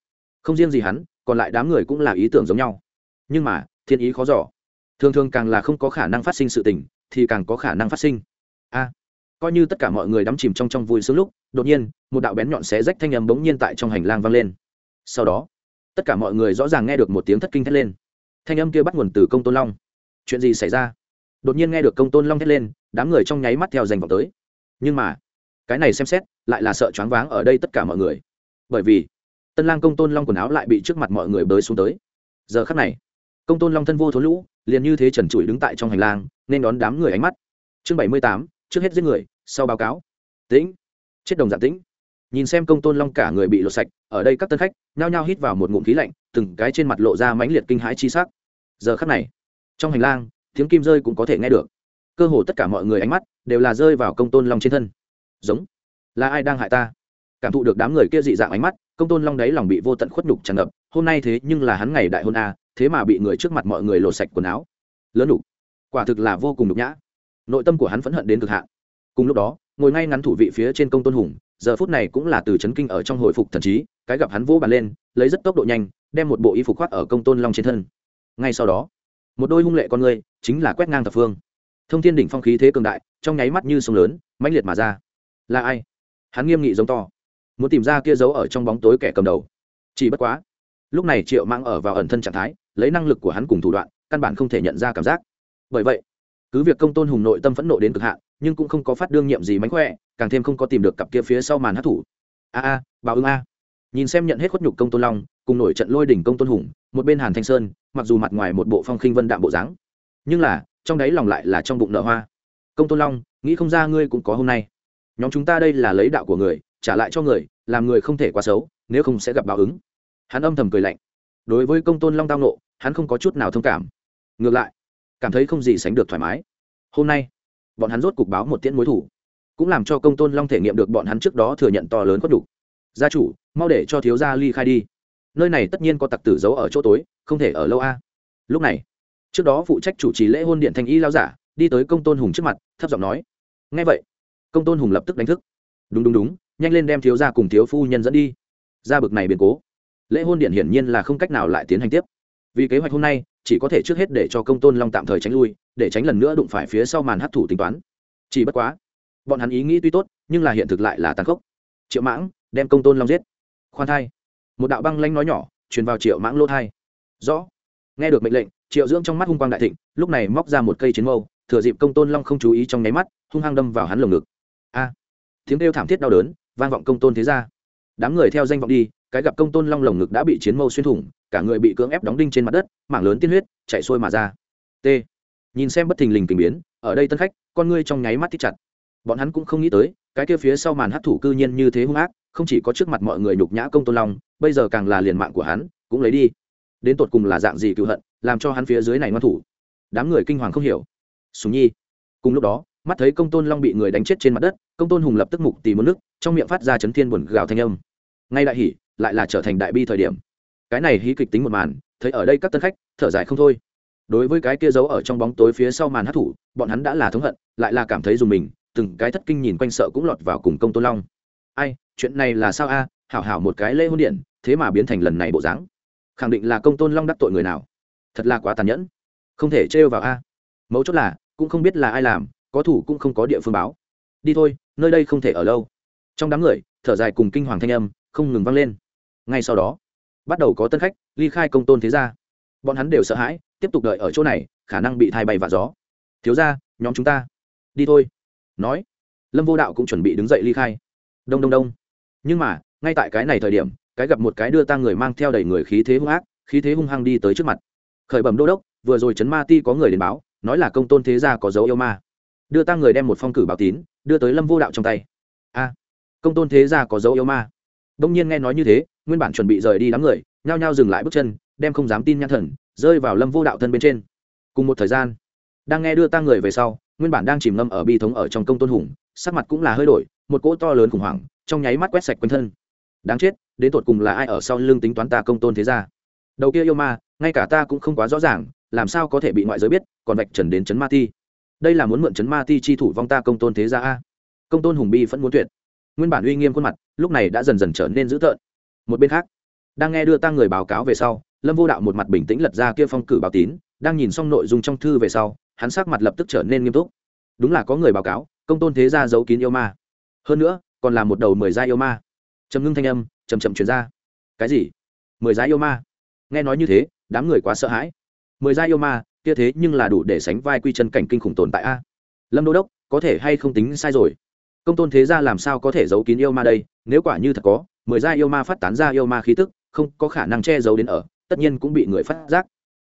Không riêng gì hắn, còn lại đám người cũng là ý tưởng giống nhau. Nhưng mà, thiên ý khó giỏ thường thường càng là không có khả năng phát sinh sự tình, thì càng có khả năng phát sinh. A. Coi như tất cả mọi người đắm chìm trong trong vui sướng lúc, đột nhiên, một đạo bén nhọn xé rách thanh âm bỗng nhiên tại trong hành lang vang lên. Sau đó tất cả mọi người rõ ràng nghe được một tiếng thất kinh thét lên. Thanh âm kia bắt nguồn từ công tôn long. Chuyện gì xảy ra? Đột nhiên nghe được công tôn long thét lên, đám người trong nháy mắt theo dành vào tới. Nhưng mà, cái này xem xét, lại là sợ choáng váng ở đây tất cả mọi người. Bởi vì, tân lang công tôn long quần áo lại bị trước mặt mọi người bới xuống tới. Giờ khắc này, công tôn long thân vô thối lũ, liền như thế trần trụi đứng tại trong hành lang, nên đón đám người ánh mắt. Chương bảy mươi tám, trước hết giết người, sau báo cáo. Tĩnh. Chết đồng dạng tĩnh nhìn xem công tôn long cả người bị lột sạch, ở đây các tân khách nhao nhao hít vào một ngụm khí lạnh, từng cái trên mặt lộ ra mãnh liệt kinh hãi chi sắc. Giờ khắc này, trong hành lang, tiếng kim rơi cũng có thể nghe được. Cơ hồ tất cả mọi người ánh mắt đều là rơi vào công tôn long trên thân. Giống, là ai đang hại ta? Cảm thụ được đám người kia dị dạng ánh mắt, công tôn long đấy lòng bị vô tận khuất nhục tràn ngập, hôm nay thế nhưng là hắn ngày đại hôn a, thế mà bị người trước mặt mọi người lột sạch quần áo. Lớn đủ quả thực là vô cùng nhục nhã. Nội tâm của hắn phẫn hận đến cực hạn. Cùng lúc đó, ngồi ngay ngắn thủ vị phía trên công tôn hùng giờ phút này cũng là từ chấn kinh ở trong hồi phục thần trí, cái gặp hắn vỗ bàn lên, lấy rất tốc độ nhanh, đem một bộ y phục khoác ở công tôn long trên thân. Ngay sau đó, một đôi hung lệ con người, chính là quét ngang thập phương. Thông thiên đỉnh phong khí thế cường đại, trong nháy mắt như sông lớn, mãnh liệt mà ra. Là ai? Hắn nghiêm nghị giống to. Muốn tìm ra kia giấu ở trong bóng tối kẻ cầm đầu. Chỉ bất quá, lúc này triệu mang ở vào ẩn thân trạng thái, lấy năng lực của hắn cùng thủ đoạn, căn bản không thể nhận ra cảm giác. Bởi vậy, cứ việc công tôn hùng nội tâm phẫn nộ đến cực hạn, nhưng cũng không có phát đương nhiệm gì mánh khỏe càng thêm không có tìm được cặp kia phía sau màn hát thủ. A a, báo ứng a. Nhìn xem nhận hết khuất nhục công tôn long, cùng nổi trận lôi đỉnh công tôn hùng, một bên hàn thanh sơn, mặc dù mặt ngoài một bộ phong khinh vân đạm bộ dáng, nhưng là, trong đáy lòng lại là trong bụng nở hoa. Công tôn long, nghĩ không ra ngươi cũng có hôm nay. Nhóm chúng ta đây là lấy đạo của người, trả lại cho người, làm người không thể quá xấu, nếu không sẽ gặp báo ứng. Hắn âm thầm cười lạnh. Đối với công tôn long tao nộ hắn không có chút nào thông cảm. Ngược lại, cảm thấy không gì sánh được thoải mái. Hôm nay, bọn hắn rốt cục báo một tiễn mối thủ cũng làm cho công tôn long thể nghiệm được bọn hắn trước đó thừa nhận to lớn khuất đủ. gia chủ, mau để cho thiếu gia ly khai đi. Nơi này tất nhiên có tặc tử giấu ở chỗ tối, không thể ở lâu a. Lúc này, trước đó phụ trách chủ trì lễ hôn điện thanh y lao giả, đi tới công tôn hùng trước mặt, thấp giọng nói ngay vậy. Công tôn hùng lập tức đánh thức. Đúng đúng đúng, nhanh lên đem thiếu gia cùng thiếu phu nhân dẫn đi. Ra bực này biến cố. Lễ hôn điện hiển nhiên là không cách nào lại tiến hành tiếp. Vì kế hoạch hôm nay, chỉ có thể trước hết để cho công tôn long tạm thời tránh lui, để tránh lần nữa đụng phải phía sau màn hấp thủ tính toán. Chỉ bất quá bọn hắn ý nghĩ tuy tốt, nhưng là hiện thực lại là tàn khốc. Triệu mãng, đem công tôn long giết. Khoan thai. Một đạo băng lanh nói nhỏ, truyền vào triệu mãng lô thai. Rõ. Nghe được mệnh lệnh, triệu dưỡng trong mắt hung quang đại thịnh, lúc này móc ra một cây chiến mâu, thừa dịp công tôn long không chú ý trong nháy mắt, hung hăng đâm vào hắn lồng ngực. A. Tiếng kêu thảm thiết đau đớn, vang vọng công tôn thế ra đám người theo danh vọng đi, cái gặp công tôn long lồng ngực đã bị chiến mâu xuyên thủng, cả người bị cưỡng ép đóng đinh trên mặt đất, mảng lớn tiên huyết, chạy xuôi mà ra. T. Nhìn xem bất thình lình tình biến, ở đây tân khách, con ngươi trong nháy mắt thích chặt bọn hắn cũng không nghĩ tới, cái kia phía sau màn hấp thủ cư nhiên như thế hung ác, không chỉ có trước mặt mọi người nhục nhã công tôn long, bây giờ càng là liền mạng của hắn, cũng lấy đi. Đến tột cùng là dạng gì cựu hận, làm cho hắn phía dưới này ngoan thủ? Đám người kinh hoàng không hiểu. Sùng nhi. Cùng lúc đó, mắt thấy công tôn long bị người đánh chết trên mặt đất, công tôn hùng lập tức mục tìm một nước, trong miệng phát ra chấn thiên buồn gào thanh âm. Ngay đại hỉ, lại là trở thành đại bi thời điểm. Cái này hí kịch tính một màn, thấy ở đây các tân khách, thở dài không thôi. Đối với cái kia giấu ở trong bóng tối phía sau màn hát thủ, bọn hắn đã là thống hận, lại là cảm thấy dùng mình từng cái thất kinh nhìn quanh sợ cũng lọt vào cùng công tôn long. Ai, chuyện này là sao a? Hảo hảo một cái lễ hôn điện, thế mà biến thành lần này bộ dáng. Khẳng định là công tôn long đắc tội người nào. Thật là quá tàn nhẫn. Không thể trêu vào a. Mấu chốt là, cũng không biết là ai làm, có thủ cũng không có địa phương báo. Đi thôi, nơi đây không thể ở lâu. Trong đám người, thở dài cùng kinh hoàng thanh âm, không ngừng vang lên. Ngay sau đó, bắt đầu có tân khách, ly khai công tôn thế gia. Bọn hắn đều sợ hãi, tiếp tục đợi ở chỗ này, khả năng bị thai bay và gió. Thiếu ra nhóm chúng ta, đi thôi nói, lâm vô đạo cũng chuẩn bị đứng dậy ly khai. Đông đông đông. Nhưng mà, ngay tại cái này thời điểm, cái gặp một cái đưa tang người mang theo đầy người khí thế hung ác, khí thế hung hăng đi tới trước mặt. Khởi bẩm đô đốc, vừa rồi trấn ma ti có người đến báo, nói là công tôn thế gia có dấu yêu ma. Đưa tang người đem một phong cử báo tín, đưa tới lâm vô đạo trong tay. A, công tôn thế gia có dấu yêu ma. Đông nhiên nghe nói như thế, nguyên bản chuẩn bị rời đi đám người, nhao nhao dừng lại bước chân, đem không dám tin nhãn thần, rơi vào lâm vô đạo thân bên trên. Cùng một thời gian, đang nghe đưa tang người về sau nguyên bản đang chìm ngâm ở bi thống ở trong công tôn hùng, sắc mặt cũng là hơi đổi, một cỗ to lớn khủng hoảng, trong nháy mắt quét sạch quanh thân. Đáng chết, đến tột cùng là ai ở sau lưng tính toán ta công tôn thế gia? Đầu kia yêu ma, ngay cả ta cũng không quá rõ ràng, làm sao có thể bị ngoại giới biết, còn vạch trần đến chấn ma ti. Đây là muốn mượn chấn ma ti chi thủ vong ta công tôn thế gia a. Công tôn hùng bi vẫn muốn tuyệt. Nguyên bản uy nghiêm khuôn mặt, lúc này đã dần dần trở nên dữ tợn. Một bên khác, đang nghe đưa tăng người báo cáo về sau, lâm vô đạo một mặt bình tĩnh lật ra kia phong cử báo tín, đang nhìn xong nội dung trong thư về sau hắn sắc mặt lập tức trở nên nghiêm túc. Đúng là có người báo cáo, công tôn thế gia giấu kín yêu ma. Hơn nữa, còn là một đầu mười gia yêu ma. Trầm ngưng thanh âm chầm chậm chuyển ra. Cái gì? Mười gia yêu ma? Nghe nói như thế, đám người quá sợ hãi. Mười gia yêu ma, kia thế nhưng là đủ để sánh vai quy chân cảnh kinh khủng tồn tại a. Lâm đô đốc, có thể hay không tính sai rồi? Công tôn thế gia làm sao có thể giấu kín yêu ma đây? Nếu quả như thật có, mười gia yêu ma phát tán ra yêu ma khí tức, không có khả năng che giấu đến ở, tất nhiên cũng bị người phát giác.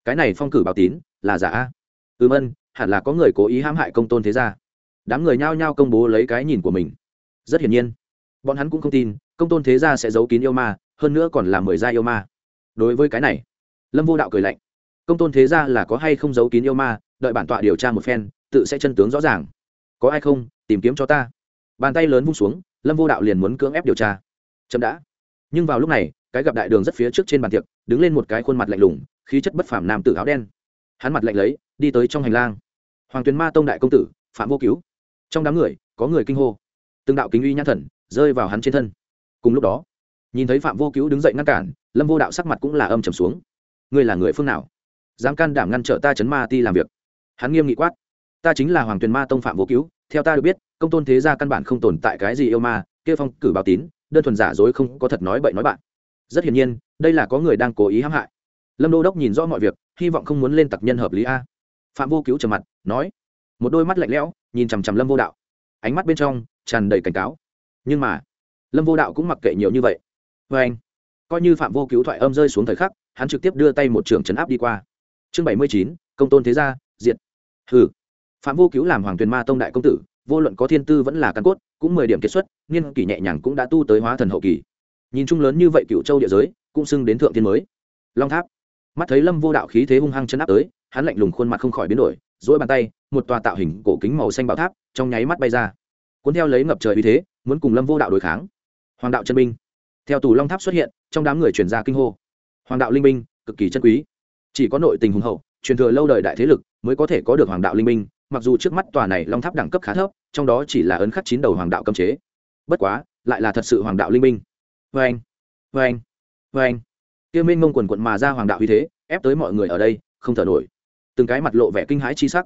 Cái này phong cử báo tín, là giả a ừm ân hẳn là có người cố ý hãm hại công tôn thế gia. Đám người nhao nhao công bố lấy cái nhìn của mình. Rất hiển nhiên, bọn hắn cũng không tin, công tôn thế gia sẽ giấu kín yêu ma, hơn nữa còn là mười gia yêu ma. Đối với cái này, lâm vô đạo cười lạnh. Công tôn thế gia là có hay không giấu kín yêu ma, đợi bản tọa điều tra một phen, tự sẽ chân tướng rõ ràng. Có ai không, tìm kiếm cho ta. Bàn tay lớn vung xuống, lâm vô đạo liền muốn cưỡng ép điều tra. Chậm đã. Nhưng vào lúc này, cái gặp đại đường rất phía trước trên bàn tiệc, đứng lên một cái khuôn mặt lạnh lùng, khí chất bất phàm nam tử áo đen. Hắn mặt lạnh lấy đi tới trong hành lang. Hoàng tuyền ma tông đại công tử, phạm vô cứu. Trong đám người, có người kinh hô. Từng đạo kính uy nhãn thần rơi vào hắn trên thân. Cùng lúc đó, nhìn thấy phạm vô cứu đứng dậy ngăn cản, lâm vô đạo sắc mặt cũng là âm trầm xuống. Ngươi là người phương nào? Dám can đảm ngăn trở ta chấn ma ti làm việc? Hắn nghiêm nghị quát. Ta chính là hoàng tuyền ma tông phạm vô cứu, theo ta được biết, công tôn thế gia căn bản không tồn tại cái gì yêu ma, kia phong cử báo tín, đơn thuần giả dối không có thật nói bậy nói bạn. Rất hiển nhiên, đây là có người đang cố ý hãm hại. Lâm đô đốc nhìn rõ mọi việc, hy vọng không muốn lên tặc nhân hợp lý a phạm vô cứu trầm mặt, nói, một đôi mắt lạnh lẽo, nhìn chằm chằm lâm vô đạo. Ánh mắt bên trong tràn đầy cảnh cáo. Nhưng mà, lâm vô đạo cũng mặc kệ nhiều như vậy. Vê anh, coi như phạm vô cứu thoại âm rơi xuống thời khắc, hắn trực tiếp đưa tay một trường trấn áp đi qua. Chương bảy mươi chín, công tôn thế gia, diệt. hừ. Phạm vô cứu làm hoàng tuyền ma tông đại công tử, vô luận có thiên tư vẫn là căn cốt, cũng mười điểm kết xuất, nghiên kỷ nhẹ nhàng cũng đã tu tới hóa thần hậu kỳ. Nhìn chung lớn như vậy cựu châu địa giới, cũng xưng đến thượng thiên mới. Long tháp. Mắt thấy lâm vô đạo khí thế hung hăng chấn áp tới hắn lạnh lùng khuôn mặt không khỏi biến đổi dỗi bàn tay, một tòa tạo hình cổ kính màu xanh bảo tháp trong nháy mắt bay ra. Cuốn theo lấy ngập trời uy thế, muốn cùng lâm vô đạo đối kháng. Hoàng đạo chân binh. Theo tù long tháp xuất hiện, trong đám người truyền ra kinh hô. Hoàng đạo linh binh, cực kỳ chân quý. Chỉ có nội tình hùng hậu, truyền thừa lâu đời đại thế lực mới có thể có được hoàng đạo linh binh, mặc dù trước mắt tòa này long tháp đẳng cấp khá thấp, trong đó chỉ là ấn khắc chín đầu hoàng đạo cấm chế. Bất quá, lại là thật sự hoàng đạo linh binh. Vâng, vâng, vâng. Vê anh vê anh vê anh tiêu minh mông quần quận mà ra hoàng đạo uy thế, ép tới mọi người ở đây, không thở nổi từng cái mặt lộ vẻ kinh hãi chi sắc.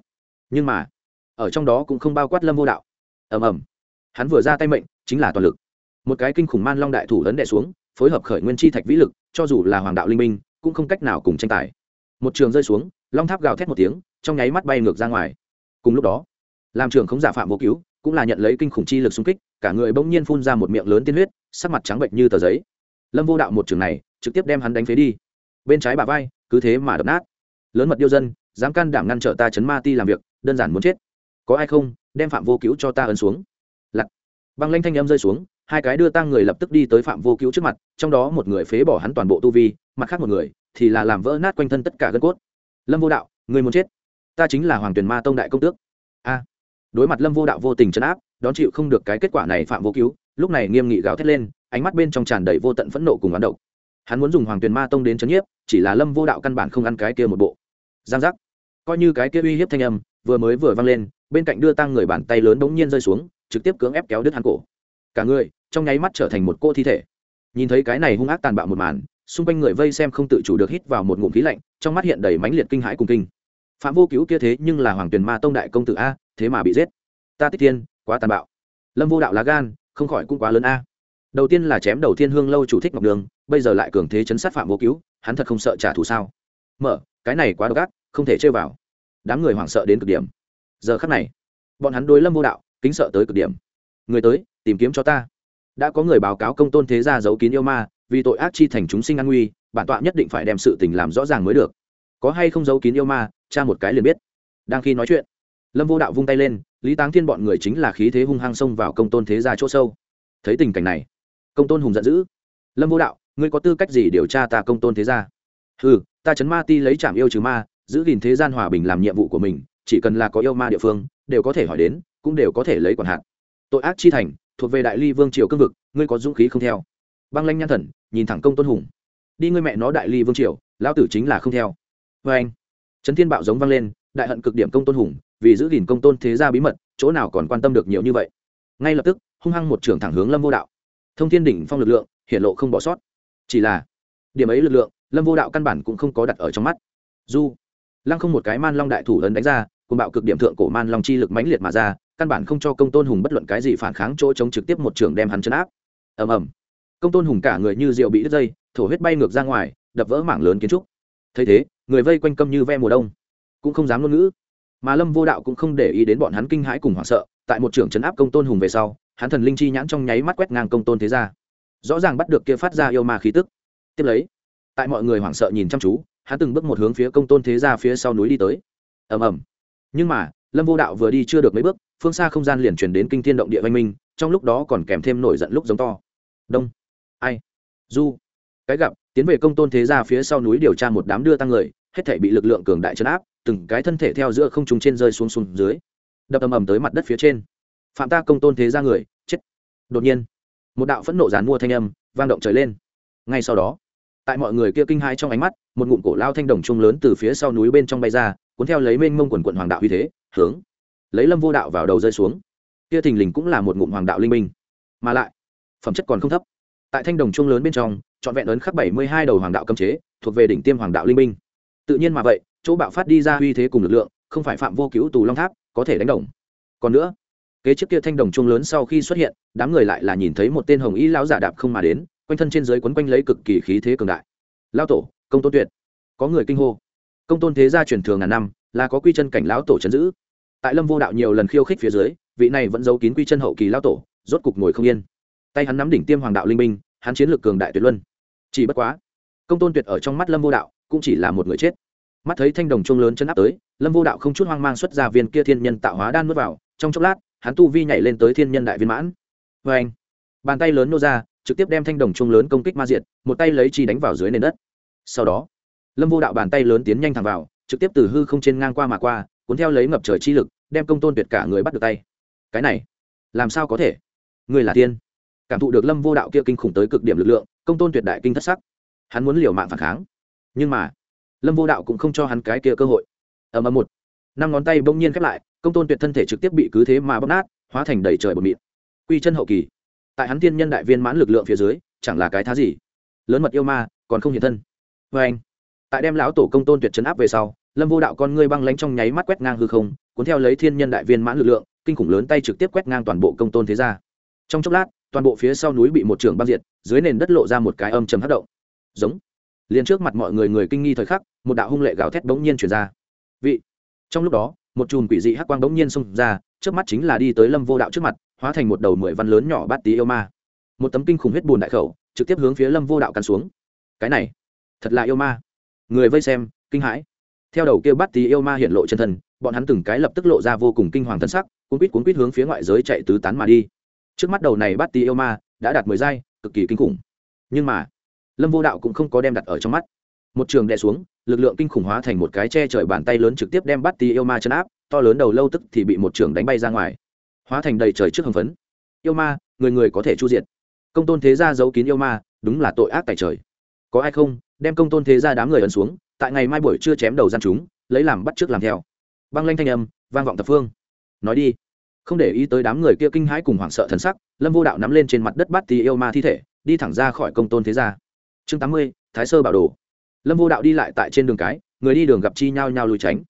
Nhưng mà, ở trong đó cũng không bao quát lâm vô đạo. Ầm ầm. Hắn vừa ra tay mệnh, chính là toàn lực. Một cái kinh khủng man long đại thủ lớn đè xuống, phối hợp khởi nguyên chi thạch vĩ lực, cho dù là hoàng đạo linh minh, cũng không cách nào cùng tranh tài. Một trường rơi xuống, long tháp gào thét một tiếng, trong nháy mắt bay ngược ra ngoài. Cùng lúc đó làm trưởng không giả phạm vô cứu, cũng là nhận lấy kinh khủng chi lực xung kích, cả người bỗng nhiên phun ra một miệng lớn tiên huyết, sắc mặt trắng bệnh như tờ giấy. Lâm vô đạo một trường này, trực tiếp đem hắn đánh phế đi. Bên trái bà vai, cứ thế mà đập nát. Lớn mật điêu dân dám can đảm ngăn trở ta chấn ma ti làm việc, đơn giản muốn chết. Có ai không? Đem phạm vô cứu cho ta ấn xuống. Lặt băng lanh thanh âm rơi xuống, hai cái đưa tăng người lập tức đi tới phạm vô cứu trước mặt, trong đó một người phế bỏ hắn toàn bộ tu vi, mặt khác một người thì là làm vỡ nát quanh thân tất cả gân cốt. Lâm vô đạo, người muốn chết. Ta chính là hoàng tuyền ma tông đại công tước. A. Đối mặt lâm vô đạo vô tình chấn áp, đón chịu không được cái kết quả này phạm vô cứu, lúc này nghiêm nghị gào thét lên, ánh mắt bên trong tràn đầy vô tận phẫn nộ cùng oán độc. Hắn muốn dùng hoàng tuyền ma tông đến chấn nhiếp, chỉ là lâm vô đạo căn bản không ăn cái kia một bộ giang giác. Coi như cái kia uy hiếp thanh âm, vừa mới vừa vang lên, bên cạnh đưa tăng người bàn tay lớn bỗng nhiên rơi xuống, trực tiếp cưỡng ép kéo đứt hắn cổ. Cả người, trong nháy mắt trở thành một cô thi thể. Nhìn thấy cái này hung ác tàn bạo một màn, xung quanh người vây xem không tự chủ được hít vào một ngụm khí lạnh, trong mắt hiện đầy mãnh liệt kinh hãi cùng kinh. Phạm vô cứu kia thế nhưng là hoàng tuyền ma tông đại công tử a, thế mà bị giết. Ta tích tiên quá tàn bạo. Lâm vô đạo lá gan, không khỏi cũng quá lớn a. Đầu tiên là chém đầu thiên hương lâu chủ thích ngọc đường, bây giờ lại cường thế chấn sát phạm vô cứu, hắn thật không sợ trả thù sao? Mở cái này quá độc ác, không thể chơi vào. Đám người hoảng sợ đến cực điểm. Giờ khắc này, bọn hắn đối lâm vô đạo, kính sợ tới cực điểm. Người tới, tìm kiếm cho ta. Đã có người báo cáo công tôn thế gia giấu kín yêu ma, vì tội ác chi thành chúng sinh an nguy, bản tọa nhất định phải đem sự tình làm rõ ràng mới được. Có hay không giấu kín yêu ma cha một cái liền biết. Đang khi nói chuyện, lâm vô đạo vung tay lên, lý táng thiên bọn người chính là khí thế hung hăng xông vào công tôn thế gia chỗ sâu. Thấy tình cảnh này, công tôn hùng giận dữ. Lâm vô đạo, ngươi có tư cách gì điều tra ta công tôn thế gia? Ừ ta chấn ma ti lấy trảm yêu trừ ma, giữ gìn thế gian hòa bình làm nhiệm vụ của mình, chỉ cần là có yêu ma địa phương, đều có thể hỏi đến, cũng đều có thể lấy quản hạn tội ác chi thành, thuộc về đại ly vương triều cương vực, ngươi có dũng khí không theo. Băng lanh nhan thần, nhìn thẳng công tôn hùng. Đi ngươi mẹ nó đại ly vương triều, lão tử chính là không theo. Vê anh. Trấn thiên bạo giống vang lên, đại hận cực điểm công tôn hùng, vì giữ gìn công tôn thế gia bí mật, chỗ nào còn quan tâm được nhiều như vậy? Ngay lập tức, hung hăng một trưởng thẳng hướng lâm vô đạo. Thông thiên đỉnh phong lực lượng hiện lộ không bỏ sót. Chỉ là, điểm ấy lực lượng lâm vô đạo căn bản cũng không có đặt ở trong mắt du lăng không một cái man long đại thủ ấn đánh ra cùng bạo cực điểm thượng cổ man long chi lực mãnh liệt mà ra căn bản không cho công tôn hùng bất luận cái gì phản kháng chỗ chống trực tiếp một trường đem hắn chấn áp ầm ầm công tôn hùng cả người như rượu bị đứt dây thổ huyết bay ngược ra ngoài đập vỡ mảng lớn kiến trúc thấy thế người vây quanh câm như ve mùa đông cũng không dám ngôn ngữ mà lâm vô đạo cũng không để ý đến bọn hắn kinh hãi cùng hoảng sợ tại một trường chấn áp công tôn hùng về sau hắn thần linh chi nhãn trong nháy mắt quét ngang công tôn thế ra rõ ràng bắt được kia phát ra yêu ma khí tức tiếp lấy tại mọi người hoảng sợ nhìn chăm chú, hắn từng bước một hướng phía công tôn thế ra phía sau núi đi tới. Ầm ầm. Nhưng mà, lâm vô đạo vừa đi chưa được mấy bước, phương xa không gian liền chuyển đến kinh thiên động địa văn minh, trong lúc đó còn kèm thêm nổi giận lúc giống to. Đông. Ai. Du. Cái gặp, tiến về công tôn thế ra phía sau núi điều tra một đám đưa tăng người, hết thể bị lực lượng cường đại chấn áp, từng cái thân thể theo giữa không trùng trên rơi xuống xuống dưới. Đập ầm ầm tới mặt đất phía trên. Phạm ta công tôn thế ra người, chết. Đột nhiên, một đạo phẫn nộ giàn mua thanh âm vang động trời lên. Ngay sau đó tại mọi người kia kinh hai trong ánh mắt, một ngụm cổ lao thanh đồng trung lớn từ phía sau núi bên trong bay ra, cuốn theo lấy mênh mông quần quận hoàng đạo uy thế, hướng, lấy lâm vô đạo vào đầu rơi xuống. Kia thình lình cũng là một ngụm hoàng đạo linh minh. Mà lại, phẩm chất còn không thấp. Tại thanh đồng trung lớn bên trong, trọn vẹn ấn khắc bảy mươi hai đầu hoàng đạo cấm chế, thuộc về đỉnh tiêm hoàng đạo linh minh. Tự nhiên mà vậy, chỗ bạo phát đi ra uy thế cùng lực lượng, không phải phạm vô cứu tù long tháp có thể đánh đồng. Còn nữa, kế trước kia thanh đồng trung lớn sau khi xuất hiện, đám người lại là nhìn thấy một tên hồng y lão giả đạp không mà đến quanh thân trên dưới quấn quanh lấy cực kỳ khí thế cường đại. Lao tổ, công tôn tuyệt. Có người kinh hô. Công tôn thế gia truyền thường ngàn năm, là có quy chân cảnh lão tổ chấn giữ. Tại lâm vô đạo nhiều lần khiêu khích phía dưới, vị này vẫn giấu kín quy chân hậu kỳ lão tổ, rốt cục ngồi không yên. Tay hắn nắm đỉnh tiêm hoàng đạo linh minh hắn chiến lược cường đại tuyệt luân. Chỉ bất quá, công tôn tuyệt ở trong mắt lâm vô đạo cũng chỉ là một người chết. Mắt thấy thanh đồng chuông lớn chân áp tới, lâm vô đạo không chút hoang mang xuất ra viên kia thiên nhân tạo hóa đan nuốt vào. Trong chốc lát, hắn tu vi nhảy lên tới thiên nhân đại viên mãn. Vê anh bàn tay lớn nô ra trực tiếp đem thanh đồng chung lớn công kích ma diệt, một tay lấy chi đánh vào dưới nền đất. Sau đó, lâm vô đạo bàn tay lớn tiến nhanh thẳng vào, trực tiếp từ hư không trên ngang qua mà qua, cuốn theo lấy ngập trời chi lực, đem công tôn tuyệt cả người bắt được tay. Cái này, làm sao có thể? Người là tiên. Cảm thụ được lâm vô đạo kia kinh khủng tới cực điểm lực lượng, công tôn tuyệt đại kinh thất sắc. Hắn muốn liều mạng phản kháng. Nhưng mà, lâm vô đạo cũng không cho hắn cái kia cơ hội. Ầm ầm một. Năm ngón tay bỗng nhiên khép lại, công tôn tuyệt thân thể trực tiếp bị cứ thế mà bóp nát, hóa thành đầy trời bột mịn. Quy chân hậu kỳ tại hắn thiên nhân đại viên mãn lực lượng phía dưới, chẳng là cái thá gì. Lớn mật yêu ma, còn không hiện thân. Vê anh, tại đem lão tổ công tôn tuyệt chấn áp về sau, lâm vô đạo con ngươi băng lánh trong nháy mắt quét ngang hư không, cuốn theo lấy thiên nhân đại viên mãn lực lượng, kinh khủng lớn tay trực tiếp quét ngang toàn bộ công tôn thế gia. Trong chốc lát, toàn bộ phía sau núi bị một trường băng diệt, dưới nền đất lộ ra một cái âm trầm hất động. Giống. Liền trước mặt mọi người người kinh nghi thời khắc, một đạo hung lệ gào thét bỗng nhiên chuyển ra. Vị. Trong lúc đó, một chùm quỷ dị hắc quang bỗng nhiên xông ra trước mắt chính là đi tới lâm vô đạo trước mặt, hóa thành một đầu mười văn lớn nhỏ bát tí yêu ma. Một tấm kinh khủng huyết bùn đại khẩu, trực tiếp hướng phía lâm vô đạo cắn xuống. Cái này, thật là yêu ma. Người vây xem, kinh hãi. Theo đầu kia bát tí yêu ma hiện lộ chân thân, bọn hắn từng cái lập tức lộ ra vô cùng kinh hoàng thân sắc, cuốn quýt cuốn quýt hướng phía ngoại giới chạy tứ tán mà đi. Trước mắt đầu này bát tí yêu ma đã đạt mười giai, cực kỳ kinh khủng. Nhưng mà, lâm vô đạo cũng không có đem đặt ở trong mắt. Một trường đè xuống, lực lượng kinh khủng hóa thành một cái che trời bàn tay lớn trực tiếp đem bát tí yêu ma chấn áp to lớn đầu lâu tức thì bị một trưởng đánh bay ra ngoài. Hóa thành đầy trời trước hưng phấn. Yêu ma, người người có thể chu diệt. Công tôn thế gia giấu kín yêu ma, đúng là tội ác tại trời. Có ai không, đem công tôn thế gia đám người ấn xuống, tại ngày mai buổi chưa chém đầu gian chúng, lấy làm bắt trước làm theo. Băng lanh thanh âm, vang vọng tập phương. Nói đi. Không để ý tới đám người kia kinh hãi cùng hoảng sợ thần sắc, lâm vô đạo nắm lên trên mặt đất bát thì yêu ma thi thể, đi thẳng ra khỏi công tôn thế gia. Chương tám mươi, thái sơ bảo đồ. Lâm vô đạo đi lại tại trên đường cái, người đi đường gặp chi nhau nhau lùi tránh.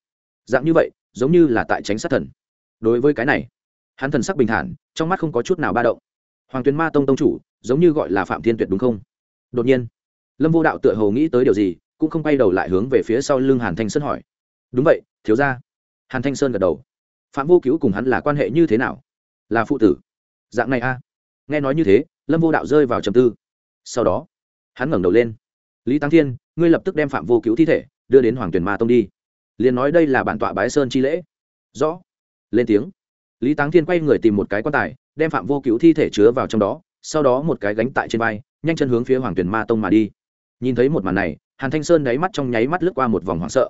Dạng như vậy giống như là tại tránh sát thần. Đối với cái này, hắn thần sắc bình thản, trong mắt không có chút nào ba động. Hoàng tuyến ma tông tông chủ, giống như gọi là phạm thiên tuyệt đúng không? Đột nhiên, lâm vô đạo tựa hồ nghĩ tới điều gì, cũng không quay đầu lại hướng về phía sau lưng hàn thanh sơn hỏi. Đúng vậy, thiếu ra hàn thanh sơn gật đầu. Phạm vô cứu cùng hắn là quan hệ như thế nào? Là phụ tử. Dạng này a. Nghe nói như thế, lâm vô đạo rơi vào trầm tư. Sau đó, hắn ngẩng đầu lên. Lý tăng thiên, ngươi lập tức đem phạm vô cứu thi thể đưa đến hoàng tuyền ma tông đi liền nói đây là bản tọa bái sơn chi lễ. Rõ. Lên tiếng. Lý táng thiên quay người tìm một cái quan tài, đem phạm vô cứu thi thể chứa vào trong đó, sau đó một cái gánh tại trên vai, nhanh chân hướng phía hoàng tuyền ma tông mà đi. Nhìn thấy một màn này, hàn thanh sơn đáy mắt trong nháy mắt lướt qua một vòng hoảng sợ.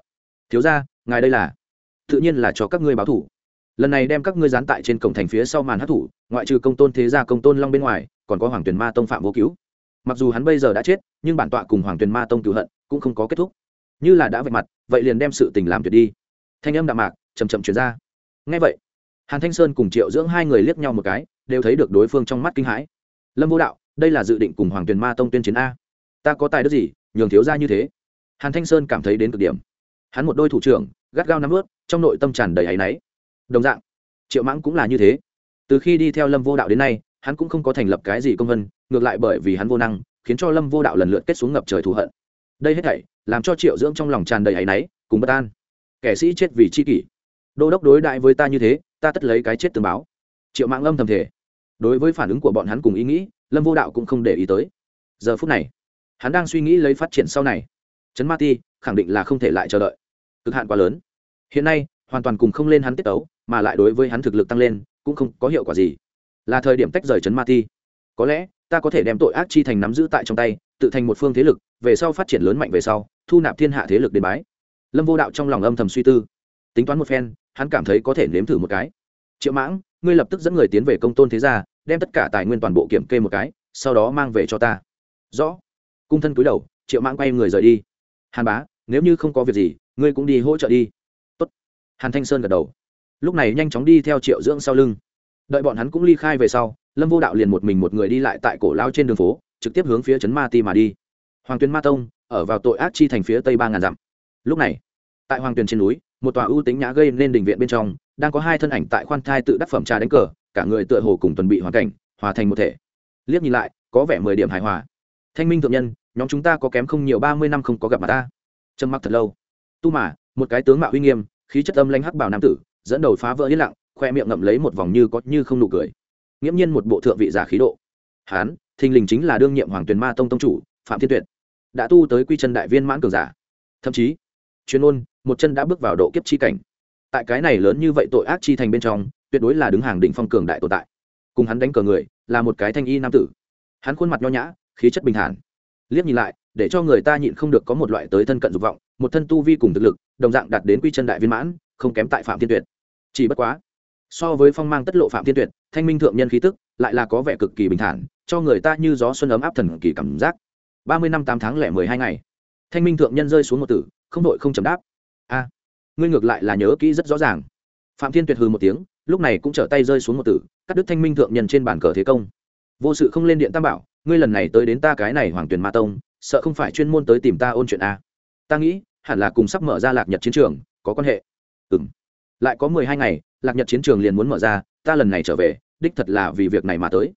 Thiếu ra ngài đây là tự nhiên là cho các ngươi báo thủ. Lần này đem các ngươi dán tại trên cổng thành phía sau màn hát thủ, ngoại trừ công tôn thế gia, công tôn long bên ngoài, còn có hoàng tuyền ma tông phạm vô cứu mặc dù hắn bây giờ đã chết, nhưng bản tọa cùng hoàng tuyền ma tông cựu hận cũng không có kết thúc. Như là đã vạch mặt vậy liền đem sự tình làm tuyệt đi. Thanh âm đạm mạc chầm chậm chuyển ra. Ngay vậy, hàn thanh sơn cùng triệu dưỡng hai người liếc nhau một cái, đều thấy được đối phương trong mắt kinh hãi. Lâm vô đạo, đây là dự định cùng hoàng tuyền ma tông tuyên chiến a. Ta có tài đức gì, nhường thiếu ra như thế? Hàn thanh sơn cảm thấy đến cực điểm. Hắn một đôi thủ trưởng, gắt gao nắm ướt trong nội tâm tràn đầy áy náy. Đồng dạng, triệu mãng cũng là như thế. Từ khi đi theo lâm vô đạo đến nay, hắn cũng không có thành lập cái gì công vân, ngược lại bởi vì hắn vô năng, khiến cho lâm vô đạo lần lượt kết xuống ngập trời thù hận đây hết thảy làm cho triệu dưỡng trong lòng tràn đầy áy náy, cùng bất an. Kẻ sĩ chết vì chi kỷ. Đô đốc đối đại với ta như thế, ta tất lấy cái chết tương báo. Triệu mạng lâm thầm thể đối với phản ứng của bọn hắn cùng ý nghĩ, lâm vô đạo cũng không để ý tới. Giờ phút này, hắn đang suy nghĩ lấy phát triển sau này. Trấn ma ti khẳng định là không thể lại chờ đợi. Cực hạn quá lớn. Hiện nay, hoàn toàn cùng không lên hắn tiết tấu, mà lại đối với hắn thực lực tăng lên, cũng không có hiệu quả gì. Là thời điểm tách rời trấn ma ti. Có lẽ, ta có thể đem tội ác chi thành nắm giữ tại trong tay tự thành một phương thế lực, về sau phát triển lớn mạnh về sau, thu nạp thiên hạ thế lực đến bái. Lâm vô đạo trong lòng âm thầm suy tư. Tính toán một phen, hắn cảm thấy có thể nếm thử một cái. Triệu mãng, ngươi lập tức dẫn người tiến về công tôn thế gia, đem tất cả tài nguyên toàn bộ kiểm kê một cái, sau đó mang về cho ta. Rõ. Cung thân cúi đầu, triệu mãng quay người rời đi. Hàn bá, nếu như không có việc gì, ngươi cũng đi hỗ trợ đi. Tốt. hàn thanh sơn gật đầu. Lúc này nhanh chóng đi theo triệu dưỡng sau lưng. Đợi bọn hắn cũng ly khai về sau, lâm vô đạo liền một mình một người đi lại tại cổ lao trên đường phố trực tiếp hướng phía trấn ma ti mà đi. Hoàng tuyến ma tông, ở vào tội ác chi thành phía tây ba ngàn dặm. Lúc này, tại hoàng tuyền trên núi, một tòa ưu tính nhã gây nên đình viện bên trong, đang có hai thân ảnh tại khoan thai tự đắc phẩm trà đánh cờ, cả người tựa hồ cùng tuần bị hoàn cảnh, hòa thành một thể. Liếc nhìn lại, có vẻ mười điểm hài hòa. Thanh minh thượng nhân, nhóm chúng ta có kém không nhiều ba mươi năm không có gặp mặt ta. Trầm mặc thật lâu. Tu mà, một cái tướng mạo uy nghiêm, khí chất âm lanh hắc bảo nam tử, dẫn đầu phá vỡ yên lặng, khoe miệng ngậm lấy một vòng như có như không nụ cười. Nghiễm nhiên một bộ thượng vị giả khí độ. Hán thình lình chính là đương nhiệm hoàng tuyền ma tông tông chủ, phạm thiên tuyệt. Đã tu tới quy chân đại viên mãn cường giả. Thậm chí, chuyên ôn một chân đã bước vào độ kiếp chi cảnh. Tại cái này lớn như vậy tội ác chi thành bên trong, tuyệt đối là đứng hàng đỉnh phong cường đại tồn tại. Cùng hắn đánh cờ người, là một cái thanh y nam tử. Hắn khuôn mặt nho nhã, khí chất bình thản. Liếc nhìn lại, để cho người ta nhịn không được có một loại tới thân cận dục vọng, một thân tu vi cùng thực lực, đồng dạng đạt đến quy chân đại viên mãn, không kém tại phạm thiên tuyệt. Chỉ bất quá, so với phong mang tất lộ phạm thiên tuyệt, thanh minh thượng nhân khí tức, lại là có vẻ cực kỳ bình thản cho người ta như gió xuân ấm áp thần kỳ cảm giác. Ba mươi năm tám tháng lẻ mười hai ngày. Thanh minh thượng nhân rơi xuống một tử, không đội không chấm đáp. A, ngươi ngược lại là nhớ kỹ rất rõ ràng. Phạm thiên tuyệt hư một tiếng, lúc này cũng trở tay rơi xuống một tử, cắt đứt thanh minh thượng nhân trên bàn cờ thế công. Vô sự không lên điện tam bảo, ngươi lần này tới đến ta cái này hoàng tuyền ma tông, sợ không phải chuyên môn tới tìm ta ôn chuyện a. Ta nghĩ, hẳn là cùng sắp mở ra lạc nhật chiến trường, có quan hệ. Ừ m lại có mười hai ngày, lạc nhật chiến trường liền muốn mở ra, ta lần này trở về, đích thật là vì việc này mà tới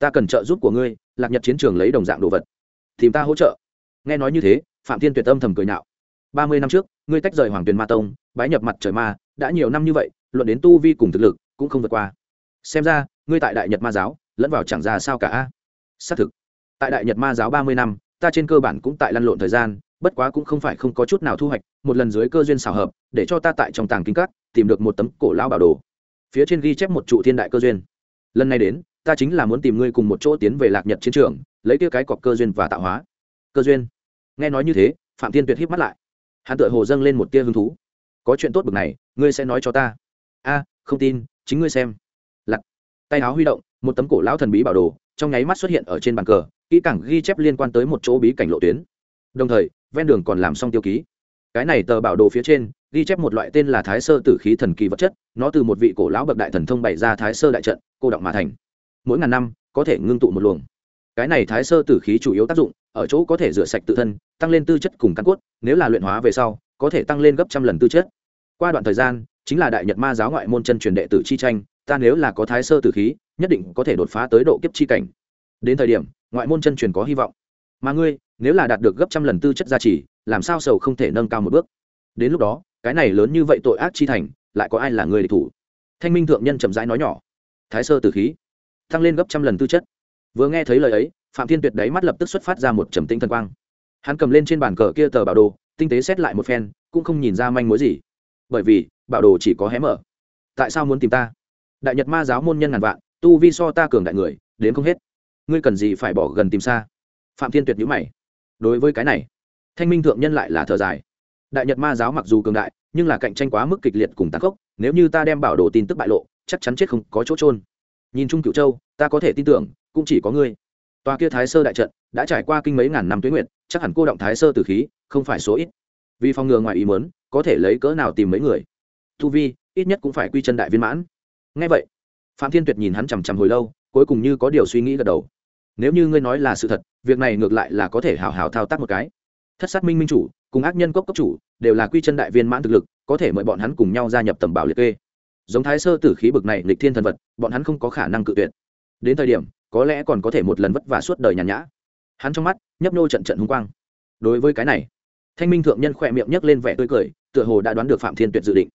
ta cần trợ giúp của ngươi, lạc nhật chiến trường lấy đồng dạng đồ vật. Tìm ta hỗ trợ. Nghe nói như thế, phạm thiên tuyệt tâm thầm cười nhạo. Ba mươi năm trước, ngươi tách rời hoàng tuyền ma tông, bái nhập mặt trời ma, đã nhiều năm như vậy, luận đến tu vi cùng thực lực, cũng không vượt qua. Xem ra, ngươi tại đại nhật ma giáo, lẫn vào chẳng ra sao cả. A xác thực, tại đại nhật ma giáo ba mươi năm, ta trên cơ bản cũng tại lăn lộn thời gian, bất quá cũng không phải không có chút nào thu hoạch, một lần dưới cơ duyên xảo hợp, để cho ta tại trong tàng kinh các, tìm được một tấm cổ lao bảo đồ. Phía trên ghi chép một trụ thiên đại cơ duyên. Lần này đến ta chính là muốn tìm ngươi cùng một chỗ tiến về lạc nhật chiến trường, lấy kia cái cọc cơ duyên và tạo hóa. Cơ duyên? Nghe nói như thế, phạm tiên tuyệt híp mắt lại. Hắn tựa hồ dâng lên một tia hứng thú. Có chuyện tốt bực này, ngươi sẽ nói cho ta. A, không tin, chính ngươi xem. Lặt tay áo huy động, một tấm cổ lão thần bí bảo đồ, trong nháy mắt xuất hiện ở trên bàn cờ, kỹ càng ghi chép liên quan tới một chỗ bí cảnh lộ tuyến. Đồng thời, ven đường còn làm xong tiêu ký. Cái này tờ bảo đồ phía trên, ghi chép một loại tên là thái sơ tử khí thần kỳ vật chất, nó từ một vị cổ lão bậc đại thần thông bày ra thái sơ đại trận, cô động mà thành mỗi ngàn năm có thể ngưng tụ một luồng. Cái này thái sơ tử khí chủ yếu tác dụng, ở chỗ có thể rửa sạch tự thân, tăng lên tư chất cùng căn cốt, nếu là luyện hóa về sau, có thể tăng lên gấp trăm lần tư chất. Qua đoạn thời gian, chính là đại nhật ma giáo ngoại môn chân truyền đệ tử chi tranh, ta nếu là có thái sơ tử khí, nhất định có thể đột phá tới độ kiếp chi cảnh. Đến thời điểm, ngoại môn chân truyền có hy vọng. Mà ngươi, nếu là đạt được gấp trăm lần tư chất gia trì, làm sao sầu không thể nâng cao một bước? Đến lúc đó, cái này lớn như vậy tội ác chi thành, lại có ai là người địch thủ? Thanh minh thượng nhân chậm rãi nói nhỏ. Thái sơ tử khí tăng lên gấp trăm lần tư chất. Vừa nghe thấy lời ấy, phạm thiên tuyệt đáy mắt lập tức xuất phát ra một trầm tinh thần quang. Hắn cầm lên trên bàn cờ kia tờ bảo đồ, tinh tế xét lại một phen, cũng không nhìn ra manh mối gì. Bởi vì, bảo đồ chỉ có hé mở. Tại sao muốn tìm ta? Đại nhật ma giáo môn nhân ngàn vạn, tu vi so ta cường đại người, đến không hết. Ngươi cần gì phải bỏ gần tìm xa? Phạm thiên tuyệt nhữ mày. Đối với cái này, thanh minh thượng nhân lại là thở dài. Đại nhật ma giáo mặc dù cường đại, nhưng là cạnh tranh quá mức kịch liệt cùng tăng khốc, nếu như ta đem bảo đồ tin tức bại lộ, chắc chắn chết không có chỗ trôn nhìn chung cựu châu, ta có thể tin tưởng, cũng chỉ có ngươi. Tòa kia thái sơ đại trận đã trải qua kinh mấy ngàn năm tuyến nguyện chắc hẳn cô động thái sơ từ khí, không phải số ít. Vì phòng ngừa ngoài ý mớn có thể lấy cỡ nào tìm mấy người? Tu vi, ít nhất cũng phải quy chân đại viên mãn. Ngay vậy, phạm thiên tuyệt nhìn hắn chằm chằm hồi lâu, cuối cùng như có điều suy nghĩ gật đầu. Nếu như ngươi nói là sự thật, việc này ngược lại là có thể hào hào thao tác một cái. Thất sát minh minh chủ, cùng ác nhân cốc cốc chủ, đều là quy chân đại viên mãn thực lực, có thể mời bọn hắn cùng nhau gia nhập tầm bảo liệt kê giống thái sơ tử khí bực này lịch thiên thần vật, bọn hắn không có khả năng cự tuyệt. Đến thời điểm, có lẽ còn có thể một lần vất vả suốt đời nhàn nhã. Hắn trong mắt, nhấp nô trận trận hung quang. Đối với cái này, thanh minh thượng nhân khỏe miệng nhấc lên vẻ tươi cười, tựa hồ đã đoán được phạm thiên tuyệt dự định.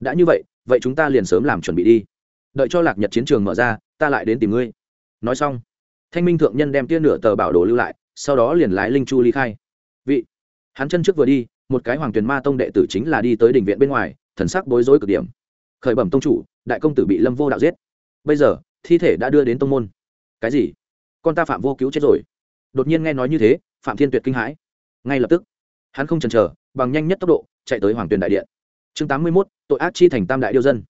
Đã như vậy vậy chúng ta liền sớm làm chuẩn bị đi. Đợi cho lạc nhật chiến trường mở ra, ta lại đến tìm ngươi. Nói xong, thanh minh thượng nhân đem tia nửa tờ bảo đồ lưu lại, sau đó liền lái linh chu ly khai. Vị, hắn chân trước vừa đi, một cái hoàng tuyền ma tông đệ tử chính là đi tới đình viện bên ngoài, thần sắc bối rối cực điểm khởi bẩm tông chủ, đại công tử bị lâm vô đạo giết. Bây giờ, thi thể đã đưa đến tông môn. Cái gì? Con ta phạm vô cứu chết rồi. Đột nhiên nghe nói như thế, phạm thiên tuyệt kinh hãi. Ngay lập tức, hắn không chần chờ, bằng nhanh nhất tốc độ, chạy tới hoàng tuyền đại điện. Chương tám mươi mốt, tội ác chi thành tam đại điêu dân.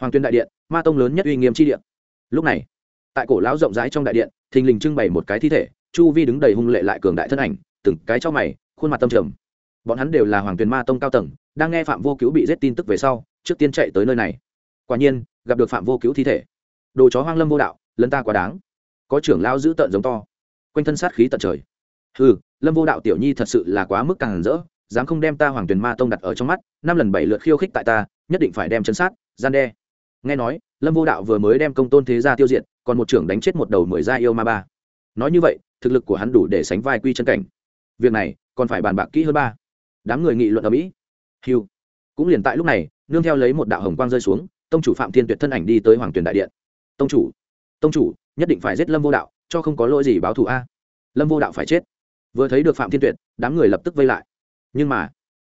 Hoàng tuyền đại điện, ma tông lớn nhất uy nghiêm chi điện lúc này, tại cổ lão rộng rãi trong đại điện, thình lình trưng bày một cái thi thể, chu vi đứng đầy hung lệ lại cường đại thân ảnh, từng cái cho mày, khuôn mặt tâm trầm. Bọn hắn đều là hoàng tuyền ma tông cao tầng, đang nghe phạm vô cứu bị giết tin tức về sau trước tiên chạy tới nơi này. Quả nhiên, gặp được phạm vô cứu thi thể. Đồ chó hoang lâm vô đạo lấn ta quá đáng. Có trưởng lao giữ tợn giống to. Quanh thân sát khí tận trời. Ừ lâm vô đạo tiểu nhi thật sự là quá mức càng rỡ, dám không đem ta hoàng tuyền ma tông đặt ở trong mắt, năm lần bảy lượt khiêu khích tại ta, nhất định phải đem chân sát, gian đe. Nghe nói, lâm vô đạo vừa mới đem công tôn thế gia tiêu diệt, còn một trưởng đánh chết một đầu mười gia yêu ma ba. Nói như vậy, thực lực của hắn đủ để sánh vai quy chân cảnh. Việc này, còn phải bàn bạc kỹ hơn ba. Đám người nghị luận ở mỹ. Hiu cũng liền tại lúc này nương theo lấy một đạo hồng quang rơi xuống, tông chủ phạm thiên tuyệt thân ảnh đi tới hoàng tuyền đại điện. Tông chủ tông chủ, nhất định phải giết lâm vô đạo, cho không có lỗi gì báo thù a. Lâm vô đạo phải chết. Vừa thấy được phạm thiên tuyệt, đám người lập tức vây lại. Nhưng mà,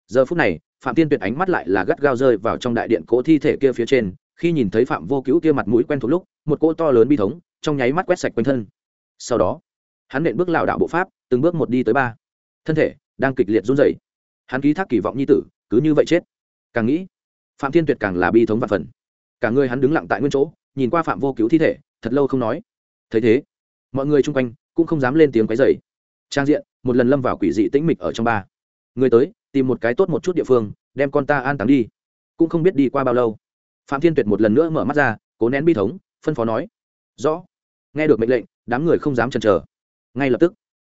giờ phút này, phạm thiên tuyệt ánh mắt lại là gắt gao rơi vào trong đại điện cỗ thi thể kia phía trên, khi nhìn thấy phạm vô cứu kia mặt mũi quen thuộc lúc, một cỗ to lớn bi thống, trong nháy mắt quét sạch quanh thân. Sau đó, hắn nện bước lảo đạo bộ pháp, từng bước một đi tới ba. Thân thể đang kịch liệt run rẩy. Hắn ký thác kỳ vọng nhi tử, cứ như vậy chết. Càng nghĩ phạm thiên tuyệt càng là bi thống và phần. Cả người hắn đứng lặng tại nguyên chỗ, nhìn qua phạm vô cứu thi thể, thật lâu không nói. Thấy thế, mọi người chung quanh cũng không dám lên tiếng quấy dày trang diện, một lần lâm vào quỷ dị tĩnh mịch ở trong ba. Người tới, tìm một cái tốt một chút địa phương, đem con ta an táng đi. Cũng không biết đi qua bao lâu. Phạm thiên tuyệt một lần nữa mở mắt ra, cố nén bi thống, phân phó nói. Rõ. Nghe được mệnh lệnh, đám người không dám chần chờ. Ngay lập tức,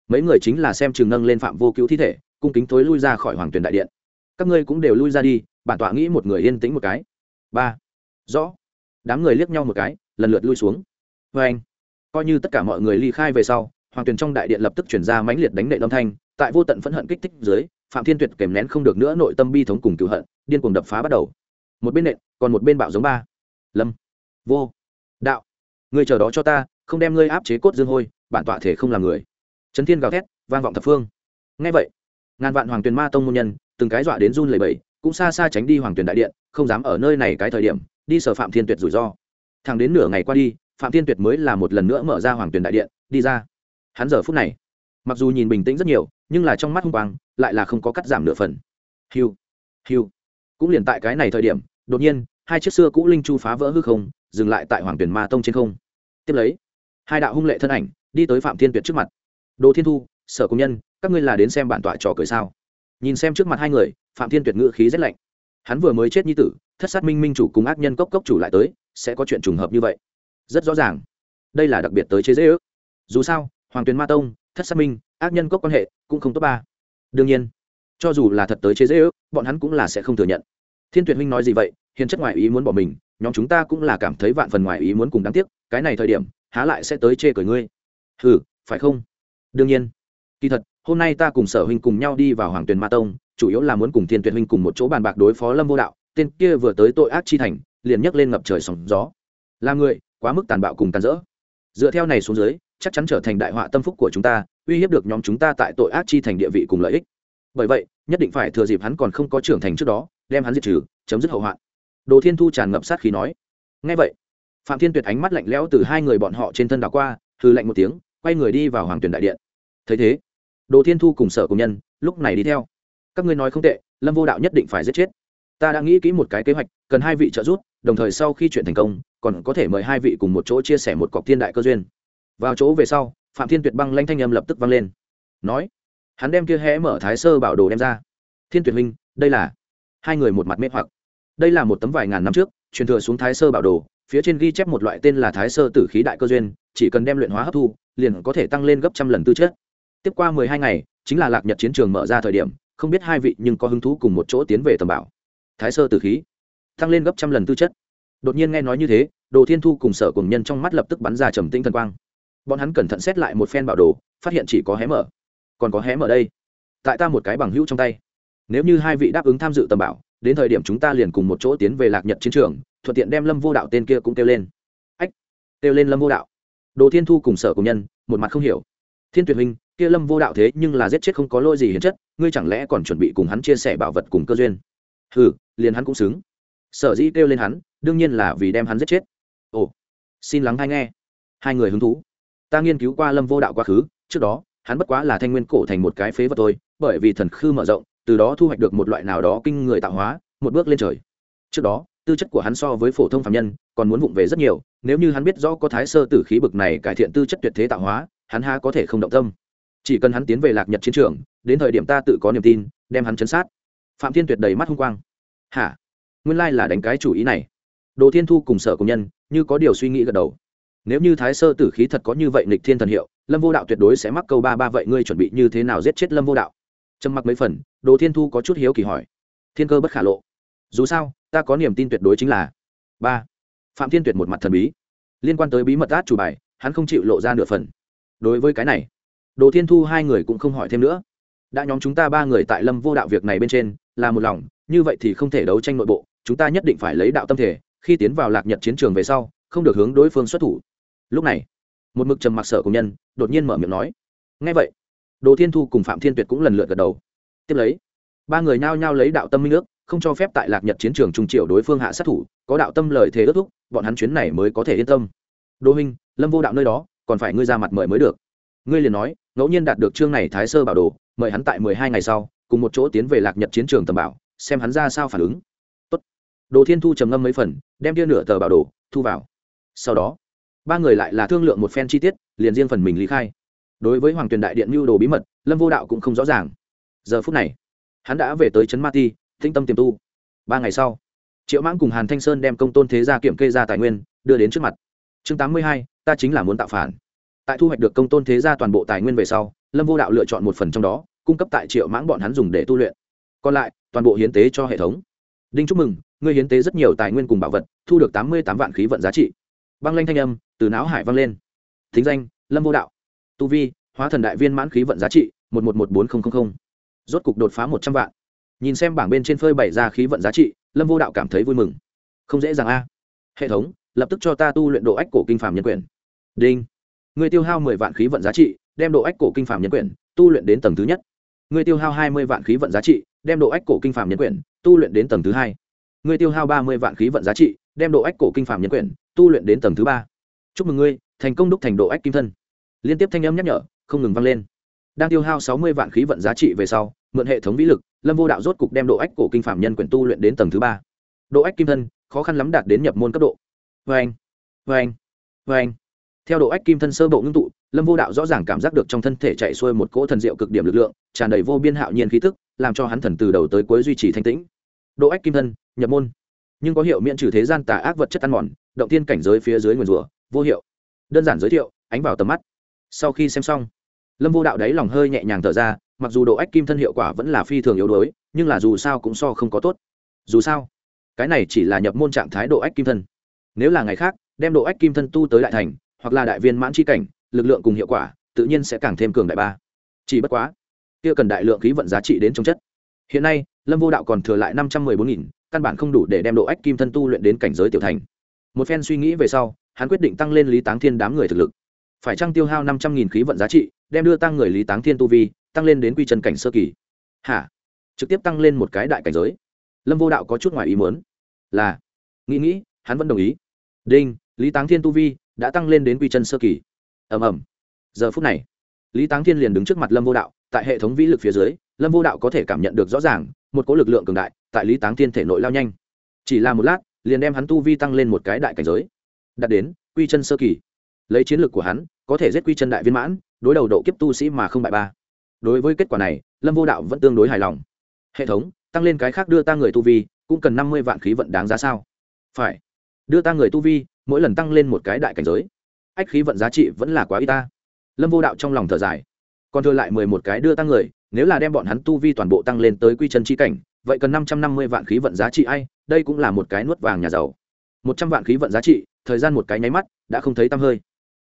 mấy người chính là xem trường nâng lên phạm vô cứu thi thể, cung kính thối lui ra khỏi hoàng tuyển đại điện các ngươi cũng đều lui ra đi, bản tọa nghĩ một người yên tĩnh một cái. Ba. Rõ. Đám người liếc nhau một cái, lần lượt lui xuống. Vê anh, coi như tất cả mọi người ly khai về sau, hoàng tuyền trong đại điện lập tức chuyển ra mãnh liệt đánh đệ âm thanh, tại vô tận phẫn hận kích thích dưới, phạm thiên tuyệt kèm nén không được nữa nội tâm bi thống cùng cựu hận, điên cuồng đập phá bắt đầu. Một bên nện, còn một bên bạo giống ba. Lâm. Vô. Đạo. Người chờ đó cho ta, không đem ngươi áp chế cốt dương hôi, bản tọa thể không làm người. Trấn thiên gào thét, vang vọng thập phương. Ngay vậy, ngàn vạn hoàng tuyền ma tông môn nhân từng cái dọa đến run lầy bẩy, cũng xa xa tránh đi hoàng tuyền đại điện, không dám ở nơi này cái thời điểm, đi sở phạm thiên tuyệt rủi ro. Thẳng đến nửa ngày qua đi, phạm thiên tuyệt mới là một lần nữa mở ra hoàng tuyền đại điện, đi ra. Hắn giờ phút này, mặc dù nhìn bình tĩnh rất nhiều, nhưng là trong mắt hung quang, lại là không có cắt giảm nửa phần. Hiu hiu. Cũng liền tại cái này thời điểm, đột nhiên, hai chiếc xưa cũ linh chu phá vỡ hư không, dừng lại tại hoàng tuyển ma tông trên không. Tiếp lấy, hai đạo hung lệ thân ảnh đi tới phạm thiên tuyệt trước mặt. Đồ thiên thu, sở công nhân, các ngươi là đến xem bản tọa trò cười sao? Nhìn xem trước mặt hai người, phạm thiên tuyệt ngữ khí rét lạnh. Hắn vừa mới chết như tử, thất sát minh minh chủ cùng ác nhân cốc cốc chủ lại tới, sẽ có chuyện trùng hợp như vậy. Rất rõ ràng. Đây là đặc biệt tới chế dễ ước. Dù sao, hoàng tuyền ma tông, thất sát minh, ác nhân cốc quan hệ cũng không tốt ba. Đương nhiên, cho dù là thật tới chế dễ ước, bọn hắn cũng là sẽ không thừa nhận. Thiên tuyệt minh nói gì vậy? Hiền chất ngoại ý muốn bỏ mình, nhóm chúng ta cũng là cảm thấy vạn phần ngoại ý muốn cùng đáng tiếc, cái này thời điểm, há lại sẽ tới chê cười ngươi. Ừ phải không? Đương nhiên. Kỳ thật hôm nay ta cùng sở huynh cùng nhau đi vào hoàng tuyền ma tông, chủ yếu là muốn cùng thiên tuyệt huynh cùng một chỗ bàn bạc đối phó lâm vô đạo, tên kia vừa tới tội ác chi thành, liền nhấc lên ngập trời sóng gió. Là người, quá mức tàn bạo cùng tàn rỡ. Dựa theo này xuống dưới, chắc chắn trở thành đại họa tâm phúc của chúng ta, uy hiếp được nhóm chúng ta tại tội ác chi thành địa vị cùng lợi ích. Bởi vậy, nhất định phải thừa dịp hắn còn không có trưởng thành trước đó, đem hắn diệt trừ, chấm dứt hậu hoạn. Đồ thiên thu tràn ngập sát khí nói. Ngay vậy, phạm thiên tuyệt ánh mắt lạnh lẽo từ hai người bọn họ trên thân đảo qua hư lạnh một tiếng, quay người đi vào hoàng tuyển đại điện. Thấy thế đồ thiên thu cùng sở công nhân, lúc này đi theo. Các ngươi nói không tệ, lâm vô đạo nhất định phải giết chết. Ta đã nghĩ kỹ một cái kế hoạch, cần hai vị trợ giúp, đồng thời sau khi chuyện thành công, còn có thể mời hai vị cùng một chỗ chia sẻ một cọc thiên đại cơ duyên. Vào chỗ về sau, phạm thiên tuyệt băng lanh thanh âm lập tức vang lên. Nói, hắn đem kia hé mở thái sơ bảo đồ đem ra. Thiên tuyệt minh đây là, hai người một mặt mê hoặc. Đây là một tấm vài ngàn năm trước, truyền thừa xuống thái sơ bảo đồ, phía trên ghi chép một loại tên là thái sơ tử khí đại cơ duyên, chỉ cần đem luyện hóa hấp thu, liền có thể tăng lên gấp trăm lần tư chất tiếp qua mười hai ngày, chính là lạc nhật chiến trường mở ra thời điểm, không biết hai vị nhưng có hứng thú cùng một chỗ tiến về tầm bảo. Thái sơ tử khí, tăng lên gấp trăm lần tư chất. Đột nhiên nghe nói như thế, đồ thiên thu cùng sở cùng nhân trong mắt lập tức bắn ra trầm tinh thần quang. Bọn hắn cẩn thận xét lại một phen bảo đồ, phát hiện chỉ có hé mở. Còn có hé mở đây. Tại ta một cái bằng hữu trong tay. Nếu như hai vị đáp ứng tham dự tầm bảo, đến thời điểm chúng ta liền cùng một chỗ tiến về lạc nhật chiến trường, thuận tiện đem lâm vô đạo tên kia cũng kêu lên. Ách, kêu lên lâm vô đạo. Đồ thiên thu cùng sở cùng nhân, một mặt không hiểu. Thiên tuyệt huynh kia lâm vô đạo thế nhưng là giết chết không có lỗi gì hiến chất, ngươi chẳng lẽ còn chuẩn bị cùng hắn chia sẻ bảo vật cùng cơ duyên? Ừ liền hắn cũng xứng. Sở dĩ kêu lên hắn, đương nhiên là vì đem hắn giết chết. Ồ, xin lắng hay nghe. Hai người hứng thú. Ta nghiên cứu qua lâm vô đạo quá khứ, trước đó, hắn bất quá là thanh nguyên cổ thành một cái phế vật thôi, bởi vì thần khư mở rộng, từ đó thu hoạch được một loại nào đó kinh người tạo hóa, một bước lên trời. Trước đó, tư chất của hắn so với phổ thông phạm nhân, còn muốn vụng về rất nhiều, nếu như hắn biết rõ có thái sơ tử khí bực này cải thiện tư chất tuyệt thế tạo hóa, hắn ha có thể không động tâm chỉ cần hắn tiến về lạc nhật chiến trường, đến thời điểm ta tự có niềm tin, đem hắn chấn sát. Phạm thiên tuyệt đầy mắt hung quang. Hả? Nguyên lai là đánh cái chủ ý này. Đồ thiên thu cùng sở công nhân, như có điều suy nghĩ gật đầu. Nếu như thái sơ tử khí thật có như vậy nịch thiên thần hiệu, lâm vô đạo tuyệt đối sẽ mắc câu ba ba vậy ngươi chuẩn bị như thế nào giết chết lâm vô đạo? Trầm mặc mấy phần, đồ thiên thu có chút hiếu kỳ hỏi. Thiên cơ bất khả lộ. Dù sao, ta có niềm tin tuyệt đối chính là ba. Phạm thiên tuyệt một mặt thần bí. Liên quan tới bí mật át chủ bài, hắn không chịu lộ ra nửa phần. Đối với cái này đồ thiên thu hai người cũng không hỏi thêm nữa. Đã nhóm chúng ta ba người tại lâm vô đạo việc này bên trên, là một lòng, như vậy thì không thể đấu tranh nội bộ, chúng ta nhất định phải lấy đạo tâm thể, khi tiến vào lạc nhật chiến trường về sau, không được hướng đối phương xuất thủ. Lúc này, một mực trầm mặc sở của nhân, đột nhiên mở miệng nói. Ngay vậy, đồ thiên thu cùng phạm thiên tuyệt cũng lần lượt gật đầu. Tiếp lấy, ba người nhao nhao lấy đạo tâm minh ước, không cho phép tại lạc nhật chiến trường trung triệu đối phương hạ sát thủ, có đạo tâm lời thế ước thúc, bọn hắn chuyến này mới có thể yên tâm. Đô huynh, lâm vô đạo nơi đó, còn phải ngươi ra mặt mời mới được. Ngươi liền nói ngẫu nhiên đạt được chương này thái sơ bảo đồ, mời hắn tại mười hai ngày sau, cùng một chỗ tiến về lạc nhật chiến trường tầm bảo, xem hắn ra sao phản ứng. Tốt. đồ thiên thu trầm ngâm mấy phần, đem tia nửa tờ bảo đồ, thu vào. Sau đó, ba người lại là thương lượng một phen chi tiết, liền riêng phần mình lý khai. Đối với hoàng tuyền đại điện mưu đồ bí mật, lâm vô đạo cũng không rõ ràng. Giờ phút này, hắn đã về tới trấn ma ti thinh tâm tiềm tu. Ba ngày sau, triệu mãng cùng hàn thanh sơn đem công tôn thế gia kiểm kê ra tài nguyên, đưa đến trước mặt. Chương tám mươi hai, ta chính là muốn tạo phản tại thu hoạch được công tôn thế gia toàn bộ tài nguyên về sau, lâm vô đạo lựa chọn một phần trong đó, cung cấp tại triệu mãng bọn hắn dùng để tu luyện. Còn lại, toàn bộ hiến tế cho hệ thống. Đinh chúc mừng, ngươi hiến tế rất nhiều tài nguyên cùng bảo vật, thu được tám mươi tám vạn khí vận giá trị. Băng lanh thanh âm, từ não hải vang lên. Thính danh, lâm vô đạo. Tu vi, hóa thần đại viên mãn khí vận giá trị, một một một bốn nghìn rốt cục đột phá một trăm vạn. Nhìn xem bảng bên trên phơi bày ra khí vận giá trị, lâm vô đạo cảm thấy vui mừng. Không dễ dàng a. Hệ thống, lập tức cho ta tu luyện độ ách cổ kinh phàm nhân quyền. Đinh người tiêu hao mười vạn khí vận giá trị, đem độ ách cổ kinh phàm nhân quyển, tu luyện đến tầng thứ nhất. Người tiêu hao hai mươi vạn khí vận giá trị, đem độ ách cổ kinh phàm nhân quyển, tu luyện đến tầng thứ hai. Người tiêu hao ba mươi vạn khí vận giá trị, đem độ ách cổ kinh phàm nhân quyển, tu luyện đến tầng thứ ba. Chúc mừng ngươi, thành công đúc thành độ ách kim thân. Liên tiếp thanh âm nhắc nhở, không ngừng vang lên. Đang tiêu hao sáu mươi vạn khí vận giá trị về sau, mượn hệ thống vĩ lực, lâm vô đạo rốt cục đem độ ách cổ kinh phạm nhân quyển tu luyện đến tầng thứ ba. Độ ách kim thân, khó khăn lắm đạt đến nhập môn cấp độ. Vê anh vê anh vê anh theo độ ách kim thân sơ bộ ngưng tụ, lâm vô đạo rõ ràng cảm giác được trong thân thể chạy xuôi một cỗ thần diệu cực điểm lực lượng, tràn đầy vô biên hạo nhiên khí tức, làm cho hắn thần từ đầu tới cuối duy trì thanh tĩnh. Độ ách kim thân, nhập môn. Nhưng có hiệu miễn trừ thế gian tà ác vật chất ăn mòn, động tiên cảnh giới phía dưới nguyền rủa, vô hiệu. Đơn giản giới thiệu, ánh vào tầm mắt. Sau khi xem xong, lâm vô đạo đáy lòng hơi nhẹ nhàng thở ra, mặc dù độ ách kim thân hiệu quả vẫn là phi thường yếu đuối, nhưng là dù sao cũng so không có tốt. Dù sao, cái này chỉ là nhập môn trạng thái độ ách kim thân. Nếu là ngày khác, đem độ ách kim thân tu tới đại thành hoặc là đại viên mãn chi cảnh, lực lượng cùng hiệu quả, tự nhiên sẽ càng thêm cường đại ba. Chỉ bất quá, kia cần đại lượng khí vận giá trị đến trong chất. Hiện nay, lâm vô đạo còn thừa lại năm trăm mười bốn nghìn, căn bản không đủ để đem độ ách kim thân tu luyện đến cảnh giới tiểu thành. Một phen suy nghĩ về sau, hắn quyết định tăng lên lý táng thiên đám người thực lực. Phải trăng tiêu hao năm trăm nghìn khí vận giá trị, đem đưa tăng người lý táng thiên tu vi, tăng lên đến quy chân cảnh sơ kỳ? Hả? Trực tiếp tăng lên một cái đại cảnh giới. Lâm vô đạo có chút ngoài ý muốn. Là, nghĩ nghĩ, hắn vẫn đồng ý. Đinh, lý táng thiên tu vi đã tăng lên đến quy chân sơ kỳ. Ầm ầm. Giờ phút này, lý táng thiên liền đứng trước mặt lâm vô đạo, tại hệ thống vĩ lực phía dưới, lâm vô đạo có thể cảm nhận được rõ ràng, một cỗ lực lượng cường đại tại lý táng thiên thể nội lao nhanh. Chỉ là một lát, liền đem hắn tu vi tăng lên một cái đại cảnh giới. Đạt đến quy chân sơ kỳ. Lấy chiến lược của hắn, có thể giết quy chân đại viên mãn, đối đầu độ kiếp tu sĩ mà không bại ba. Đối với kết quả này, lâm vô đạo vẫn tương đối hài lòng. Hệ thống, tăng lên cái khác đưa ta người tu vi, cũng cần năm mươi vạn khí vận đáng giá sao? Phải. Đưa ta người tu vi mỗi lần tăng lên một cái đại cảnh giới, ách khí vận giá trị vẫn là quá y ta. Lâm vô đạo trong lòng thở dài. Còn thừa lại mười một cái đưa tăng người, nếu là đem bọn hắn tu vi toàn bộ tăng lên tới quy chân chi cảnh, vậy cần năm trăm năm mươi vạn khí vận giá trị ai? Đây cũng là một cái nuốt vàng nhà giàu. Một trăm vạn khí vận giá trị, thời gian một cái nháy mắt, đã không thấy tăm hơi.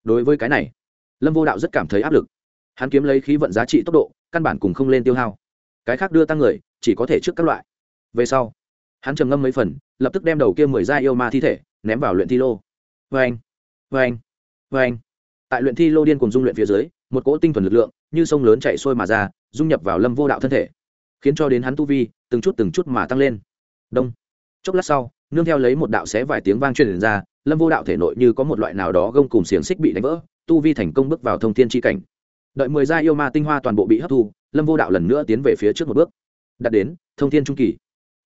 Đối với cái này, lâm vô đạo rất cảm thấy áp lực. Hắn kiếm lấy khí vận giá trị tốc độ, căn bản cùng không lên tiêu hao. Cái khác đưa tăng người, chỉ có thể trước các loại. Về sau, hắn trầm ngâm mấy phần, lập tức đem đầu kia mười da yêu ma thi thể ném vào luyện thi lô vê anh vê anh vê anh tại luyện thi lô điên cùng dung luyện phía dưới, một cỗ tinh thuần lực lượng như sông lớn chạy sôi mà ra, dung nhập vào lâm vô đạo thân thể, khiến cho đến hắn tu vi từng chút từng chút mà tăng lên. Đông. Chốc lát sau, nương theo lấy một đạo xé vài tiếng vang truyền ra, lâm vô đạo thể nội như có một loại nào đó gông cùng xiềng xích bị đánh vỡ, tu vi thành công bước vào thông thiên tri cảnh. Đợi mười gia yêu ma tinh hoa toàn bộ bị hấp thu, lâm vô đạo lần nữa tiến về phía trước một bước. Đặt đến thông thiên trung kỳ.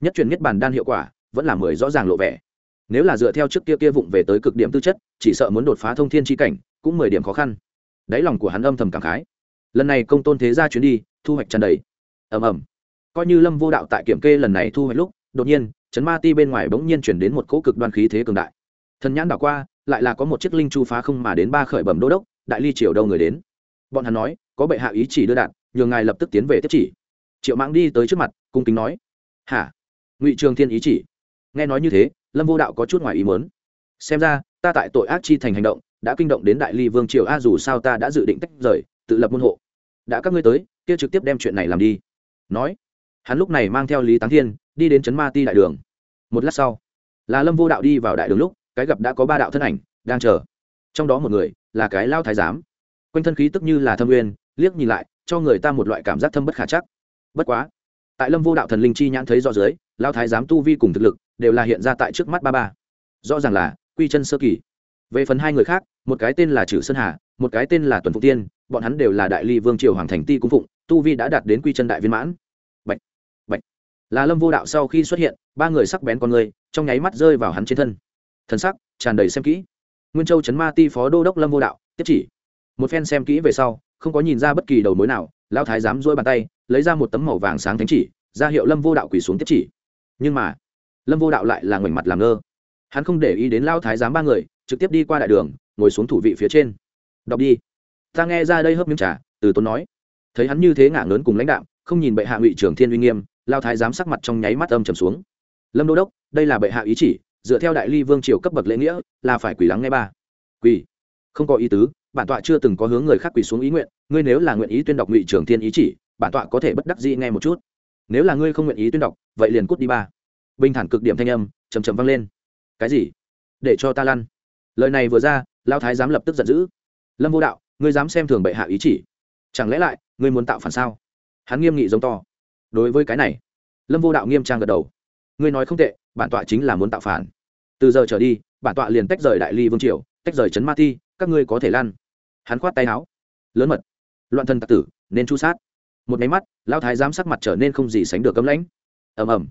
Nhất truyền nhất bản đan hiệu quả, vẫn là mười rõ ràng lộ vẻ nếu là dựa theo trước kia kia vụng về tới cực điểm tư chất, chỉ sợ muốn đột phá thông thiên tri cảnh, cũng mười điểm khó khăn. Đáy lòng của hắn âm thầm cảm khái. Lần này công tôn thế ra chuyến đi, thu hoạch tràn đầy. Ầm ầm. Coi như lâm vô đạo tại kiểm kê lần này thu hoạch lúc, đột nhiên, chấn ma ti bên ngoài bỗng nhiên chuyển đến một cỗ cực đoan khí thế cường đại. Thần nhãn đảo qua, lại là có một chiếc linh chu phá không mà đến ba khởi bẩm đô đốc, đại ly triều đâu người đến. Bọn hắn nói, có bệ hạ ý chỉ đưa đạn, nhường ngài lập tức tiến về tiếp chỉ. Triệu mãng đi tới trước mặt, cung kính nói, hả? Ngụy trường thiên ý chỉ? Nghe nói như thế lâm vô đạo có chút ngoài ý mớn xem ra, ta tại tội ác chi thành hành động, đã kinh động đến đại ly vương triều, a dù sao ta đã dự định tách rời, tự lập môn hộ. Đã các ngươi tới, kia trực tiếp đem chuyện này làm đi. Nói. Hắn lúc này mang theo lý táng thiên, đi đến trấn ma ti đại đường. Một lát sau, là lâm vô đạo đi vào đại đường lúc, cái gặp đã có ba đạo thân ảnh đang chờ. Trong đó một người là cái lao thái giám. Quanh thân khí tức như là thâm uyên, liếc nhìn lại, cho người ta một loại cảm giác thâm bất khả chắc. Bất quá, tại lâm vô đạo thần linh chi nhãn thấy rõ dưới, lao thái giám tu vi cùng thực lực đều là hiện ra tại trước mắt ba ba. Rõ ràng là quy chân sơ kỳ. Về phần hai người khác, một cái tên là trừ sơn hà, một cái tên là tuần phụ tiên, bọn hắn đều là đại ly vương triều hoàng thành ti cung phụng, tu vi đã đạt đến quy chân đại viên mãn. Là lâm vô đạo sau khi xuất hiện, ba người sắc bén con người, trong nháy mắt rơi vào hắn trên thân. Thần sắc tràn đầy xem kỹ. Nguyên châu trấn ma ti phó đô đốc lâm vô đạo, tiếp chỉ. Một phen xem kỹ về sau, không có nhìn ra bất kỳ đầu mối nào lao thái dám dôi bàn tay, lấy ra một tấm màu vàng sáng thánh chỉ, ra hiệu lâm vô đạo quỳ xuống tiếp chỉ. Nhưng mà lâm vô đạo lại là ngoảnh mặt làm ngơ hắn không để ý đến lao thái giám ba người trực tiếp đi qua đại đường ngồi xuống thủ vị phía trên đọc đi ta nghe ra đây hớp miếng trà từ tốn nói thấy hắn như thế ngả lớn cùng lãnh đạo không nhìn bệ hạ ngụy trưởng thiên uy nghiêm lao thái giám sắc mặt trong nháy mắt âm trầm xuống lâm đô đốc đây là bệ hạ ý chỉ dựa theo đại ly vương triều cấp bậc lễ nghĩa là phải quỳ lắng nghe ba quỳ không có ý tứ bản tọa chưa từng có hướng người khác quỳ xuống ý nguyện ngươi nếu là nguyện ý tuyên đọc ngụy trưởng thiên ý chỉ bản tọa có thể bất đắc dĩ nghe một chút nếu là ngươi không nguyện ý tuyên đọc vậy liền cút đi ba bình thản cực điểm thanh âm chầm chầm vang lên. Cái gì? Để cho ta lăn. Lời này vừa ra lao thái dám lập tức giận dữ. Lâm vô đạo, ngươi dám xem thường bệ hạ ý chỉ. Chẳng lẽ lại, ngươi muốn tạo phản sao? Hắn nghiêm nghị giống to. Đối với cái này, lâm vô đạo nghiêm trang gật đầu. Ngươi nói không tệ, bản tọa chính là muốn tạo phản. Từ giờ trở đi, bản tọa liền tách rời đại ly vương triều, tách rời trấn ma ti, các ngươi có thể lăn. Hắn khoát tay áo. Lớn mật. Loạn thân tặc tử, nên chu sát. Một máy mắt lao thái giám sắc mặt trở nên không gì sánh được cấm lãnh. Ầm ầm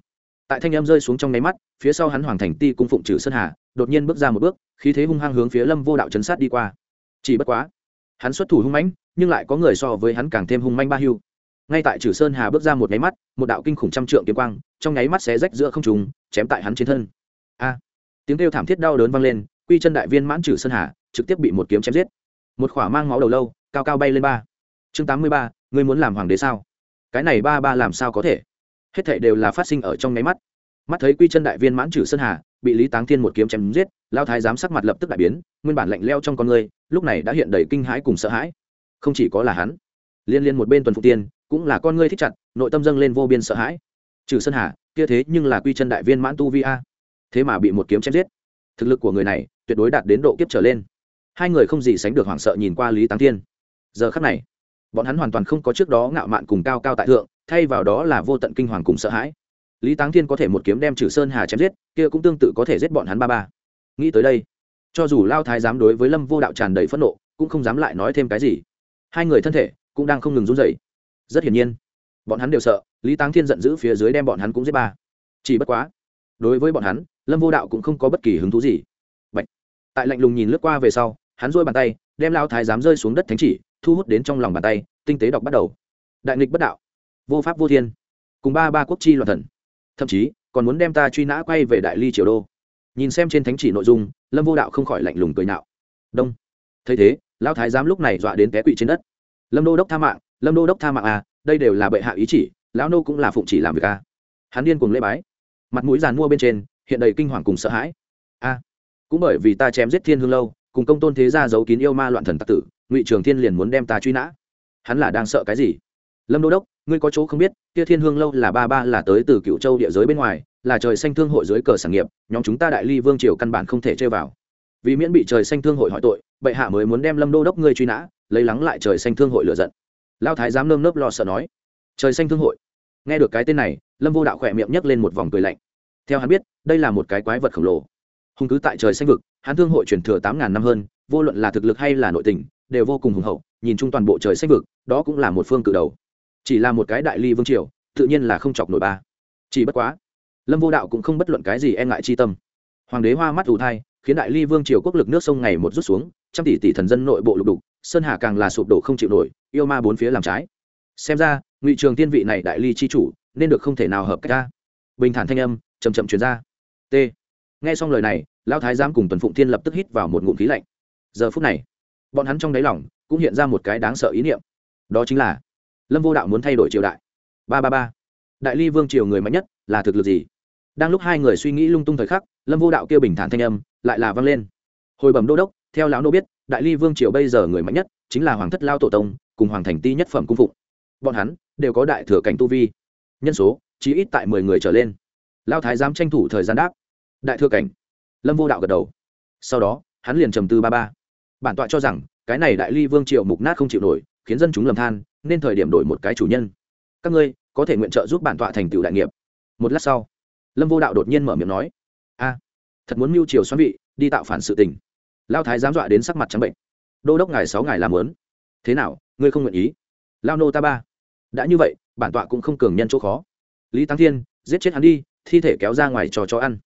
tại thanh em rơi xuống trong nháy mắt, phía sau hắn hoàng thành ti cung phụng trừ sơn hà, đột nhiên bước ra một bước, khí thế hung hăng hướng phía lâm vô đạo chấn sát đi qua. Chỉ bất quá, hắn xuất thủ hung mãnh, nhưng lại có người so với hắn càng thêm hung manh ba hưu. Ngay tại trừ sơn hà bước ra một nháy mắt, một đạo kinh khủng trăm trượng kiếm quang, trong nháy mắt xé rách giữa không trùng chém tại hắn trên thân. A! Tiếng kêu thảm thiết đau đớn vang lên, quy chân đại viên mãn trừ sơn hà, trực tiếp bị một kiếm chém giết. Một khỏa mang máu đầu lâu, cao cao bay lên ba. Chương tám mươi ba, ngươi muốn làm hoàng đế sao? Cái này ba ba làm sao có thể? Hết thảy đều là phát sinh ở trong nháy mắt. Mắt thấy quy chân đại viên mãn trừ sơn hà, bị lý táng thiên một kiếm chém giết lao thái giám sắc mặt lập tức đại biến, nguyên bản lạnh leo trong con người, lúc này đã hiện đầy kinh hãi cùng sợ hãi. Không chỉ có là hắn, liên liên một bên tuần phụ tiên, cũng là con ngươi thích chặt, nội tâm dâng lên vô biên sợ hãi. Trừ sơn hà, kia thế nhưng là quy chân đại viên mãn tu vi a. Thế mà bị một kiếm chém giết. Thực lực của người này, tuyệt đối đạt đến độ kiếp trở lên. Hai người không gì sánh được hoảng sợ nhìn qua lý táng thiên. Giờ khắc này, bọn hắn hoàn toàn không có trước đó ngạo mạn cùng cao cao tại thượng thay vào đó là vô tận kinh hoàng cùng sợ hãi. Lý táng thiên có thể một kiếm đem trừ sơn hà chém giết, kia cũng tương tự có thể giết bọn hắn ba ba. Nghĩ tới đây, cho dù lao thái dám đối với lâm vô đạo tràn đầy phẫn nộ, cũng không dám lại nói thêm cái gì. Hai người thân thể cũng đang không ngừng run rẩy. Rất hiển nhiên, bọn hắn đều sợ, lý táng thiên giận dữ phía dưới đem bọn hắn cũng giết ba. Chỉ bất quá, đối với bọn hắn, lâm vô đạo cũng không có bất kỳ hứng thú gì. Bạch. tại lạnh lùng nhìn lướt qua về sau, hắn dôi bàn tay, đem lao thái dám rơi xuống đất thánh chỉ, thu hút đến trong lòng bàn tay, tinh tế đọc bắt đầu. Đại nghịch bất đạo vô pháp vô thiên. Cùng ba ba quốc chi loạn thần. Thậm chí còn muốn đem ta truy nã quay về đại ly triều đô. Nhìn xem trên thánh chỉ nội dung lâm vô đạo không khỏi lạnh lùng cười nạo đông. Thấy thế lão thái giám lúc này dọa đến té quỵ trên đất. Lâm đô đốc tha mạng lâm đô đốc tha mạng à đây đều là bệ hạ ý chỉ lão nô cũng là phụng chỉ làm việc à. Hắn điên cùng lễ bái. Mặt mũi giàn mua bên trên hiện đầy kinh hoàng cùng sợ hãi. A à, cũng bởi vì ta chém giết thiên hương lâu cùng công tôn thế gia giấu kín yêu ma loạn thần tặc tử ngụy trường thiên liền muốn đem ta truy nã. Hắn là đang sợ cái gì? Lâm đô đốc ngươi có chỗ không biết, kia thiên hương lâu là ba ba là tới từ cựu châu địa giới bên ngoài, là trời xanh thương hội dưới cờ sản nghiệp, nhóm chúng ta đại ly vương triều căn bản không thể chơi vào. Vì miễn bị trời xanh thương hội hỏi tội, bệ hạ mới muốn đem lâm đô đốc ngươi truy nã, lấy lắng lại trời xanh thương hội lựa giận. Lao thái giám nơm nớp lo sợ nói, trời xanh thương hội. Nghe được cái tên này, lâm vô đạo khỏe miệng nhấc lên một vòng cười lạnh. Theo hắn biết, đây là một cái quái vật khổng lồ. Hùng cứ tại trời xanh vực, hắn thương hội truyền thừa tám ngàn năm hơn, vô luận là thực lực hay là nội tình, đều vô cùng hùng hậu, nhìn chung toàn bộ trời xanh vực, đó cũng là một phương cự đầu chỉ là một cái đại ly vương triều, tự nhiên là không chọc nổi ba. Chỉ bất quá, lâm vô đạo cũng không bất luận cái gì e ngại chi tâm. Hoàng đế hoa mắt ủ thai, khiến đại ly vương triều quốc lực nước sông ngày một rút xuống, trăm tỷ tỷ thần dân nội bộ lục đục, sơn hà càng là sụp đổ không chịu nổi, yêu ma bốn phía làm trái. Xem ra, ngụy trường tiên vị này đại ly chi chủ, nên được không thể nào hợp cách ta. Bình thản thanh âm chầm chậm chuyển ra. T. Nghe xong lời này, lão thái giám cùng tuần phụng thiên lập tức hít vào một ngụm khí lạnh. Giờ phút này, bọn hắn trong đáy lòng cũng hiện ra một cái đáng sợ ý niệm. Đó chính là lâm vô đạo muốn thay đổi triều đại. Ba ba ba. Đại ly vương triều người mạnh nhất là thực lực gì? Đang lúc hai người suy nghĩ lung tung thời khắc, lâm vô đạo kêu bình thản thanh âm, lại là vang lên. Hồi bẩm đô đốc, theo lão nô biết, đại ly vương triều bây giờ người mạnh nhất chính là hoàng thất lao tổ tông, cùng hoàng thành ti nhất phẩm cung phụng. Bọn hắn đều có đại thừa cảnh tu vi. Nhân số chỉ ít tại mười người trở lên. Lao thái dám tranh thủ thời gian đáp. Đại thừa cảnh. Lâm vô đạo gật đầu. Sau đó, hắn liền trầm tư ba ba. Bản tọa cho rằng, cái này đại ly vương triều mục nát không chịu nổi, khiến dân chúng lầm than nên thời điểm đổi một cái chủ nhân. Các ngươi, có thể nguyện trợ giúp bản tọa thành tựu đại nghiệp. Một lát sau, lâm vô đạo đột nhiên mở miệng nói, a, thật muốn mưu triều xoắn vị, đi tạo phản sự tình. Lao thái dám dọa đến sắc mặt trắng bệnh. Đô đốc ngài sáu ngài làm lớn thế nào, ngươi không nguyện ý? Lao nô ta ba. Đã như vậy, bản tọa cũng không cường nhân chỗ khó. Lý tăng thiên, giết chết hắn đi, thi thể kéo ra ngoài trò cho ăn.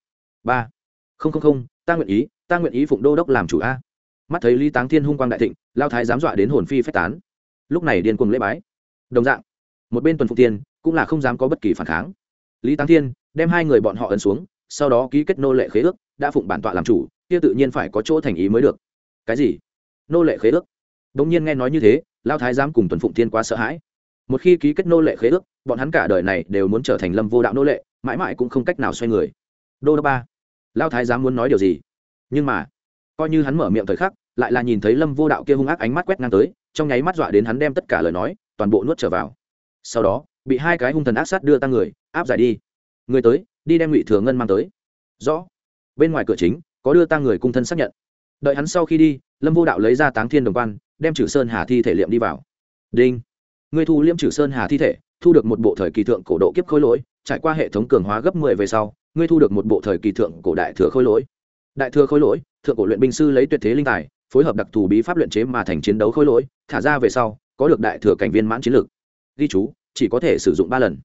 Ba, không không không, ta nguyện ý, ta nguyện ý phụng đô đốc làm chủ a. Mắt thấy lý táng thiên hung quang đại thịnh, lao thái dám dọa đến hồn phi phách tán lúc này điên cuồng lễ bái. Đồng dạng, một bên tuần phụ tiên cũng là không dám có bất kỳ phản kháng. Lý táng thiên đem hai người bọn họ ấn xuống, sau đó ký kết nô lệ khế ước, đã phụng bản tọa làm chủ, kia tự nhiên phải có chỗ thành ý mới được. Cái gì? Nô lệ khế ước? Đống nhiên nghe nói như thế, lao thái giám cùng tuần phụng thiên quá sợ hãi. Một khi ký kết nô lệ khế ước, bọn hắn cả đời này đều muốn trở thành lâm vô đạo nô lệ, mãi mãi cũng không cách nào xoay người. Đô đốc ba. Lao thái giám muốn nói điều gì? Nhưng mà, coi như hắn mở miệng thời khắc, lại là nhìn thấy lâm vô đạo kia hung ác ánh mắt quét ngang tới trong nháy mắt dọa đến hắn đem tất cả lời nói, toàn bộ nuốt trở vào. Sau đó, bị hai cái hung thần ác sát đưa tăng người, áp giải đi. Người tới, đi đem ngụy thừa ngân mang tới. Rõ. Bên ngoài cửa chính, có đưa tăng người cung thân xác nhận. Đợi hắn sau khi đi, lâm vô đạo lấy ra táng thiên đồng quan, đem trừ sơn hà thi thể liệm đi vào. Đinh. Người thu liêm trừ sơn hà thi thể, thu được một bộ thời kỳ thượng cổ độ kiếp khôi lỗi, trải qua hệ thống cường hóa gấp mười về sau ngươi thu được một bộ thời kỳ thượng cổ đại thừa khôi lỗi. Đại thừa khôi lỗi, thượng cổ luyện binh sư lấy tuyệt thế linh tài phối hợp đặc thù bí pháp luyện chế mà thành chiến đấu khôi lỗi, thả ra về sau, có được đại thừa cảnh viên mãn chiến lược. Ghi chú, chỉ có thể sử dụng ba lần.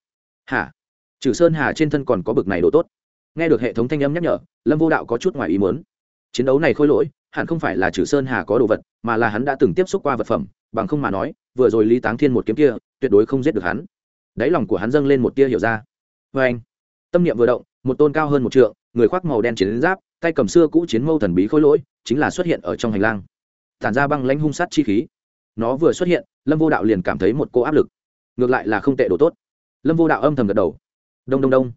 Hả trừ sơn hà trên thân còn có bực này độ tốt. Nghe được hệ thống thanh âm nhắc nhở, lâm vô đạo có chút ngoài ý muốn. Chiến đấu này khôi lỗi, hẳn không phải là trừ sơn hà có đồ vật, mà là hắn đã từng tiếp xúc qua vật phẩm, bằng không mà nói, vừa rồi lý táng thiên một kiếm kia, tuyệt đối không giết được hắn. Đáy lòng của hắn dâng lên một tia hiểu ra. Vê anh, tâm niệm vừa động, một tôn cao hơn một trượng, người khoác màu đen chiến giáp, tay cầm xưa cũ chiến mâu thần bí khôi lỗi chính là xuất hiện ở trong hành lang. Tản ra băng lãnh hung sát chi khí. Nó vừa xuất hiện, lâm vô đạo liền cảm thấy một cô áp lực. Ngược lại là không tệ đồ tốt. Lâm vô đạo âm thầm gật đầu. Đông đông đông.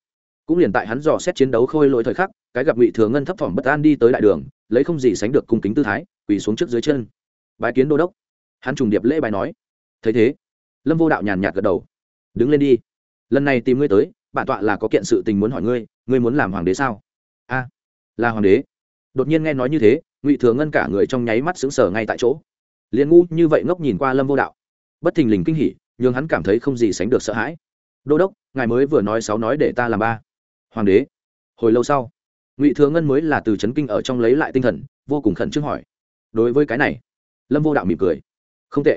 Cũng liền tại hắn dò xét chiến đấu khôi lỗi thời khắc, cái gặp ngụy thừa ngân thấp thỏm bất an đi tới đại đường, lấy không gì sánh được cung kính tư thái, quỳ xuống trước dưới chân. Bài kiến đô đốc. Hắn trùng điệp lễ bài nói. Thấy thế, lâm vô đạo nhàn nhạt gật đầu. Đứng lên đi. Lần này tìm ngươi tới, bản tọa là có kiện sự tình muốn hỏi ngươi ngươi muốn làm hoàng đế sao? A, là hoàng đế. Đột nhiên nghe nói như thế ngụy thừa ngân cả người trong nháy mắt sững sờ ngay tại chỗ liền ngu như vậy ngốc nhìn qua lâm vô đạo bất thình lình kinh hỉ nhưng hắn cảm thấy không gì sánh được sợ hãi đô đốc ngài mới vừa nói sáu nói để ta làm ba hoàng đế hồi lâu sau ngụy thừa ngân mới là từ c h ấ n kinh ở trong lấy lại tinh thần vô cùng khẩn trương hỏi đối với cái này lâm vô đạo mỉm cười không tệ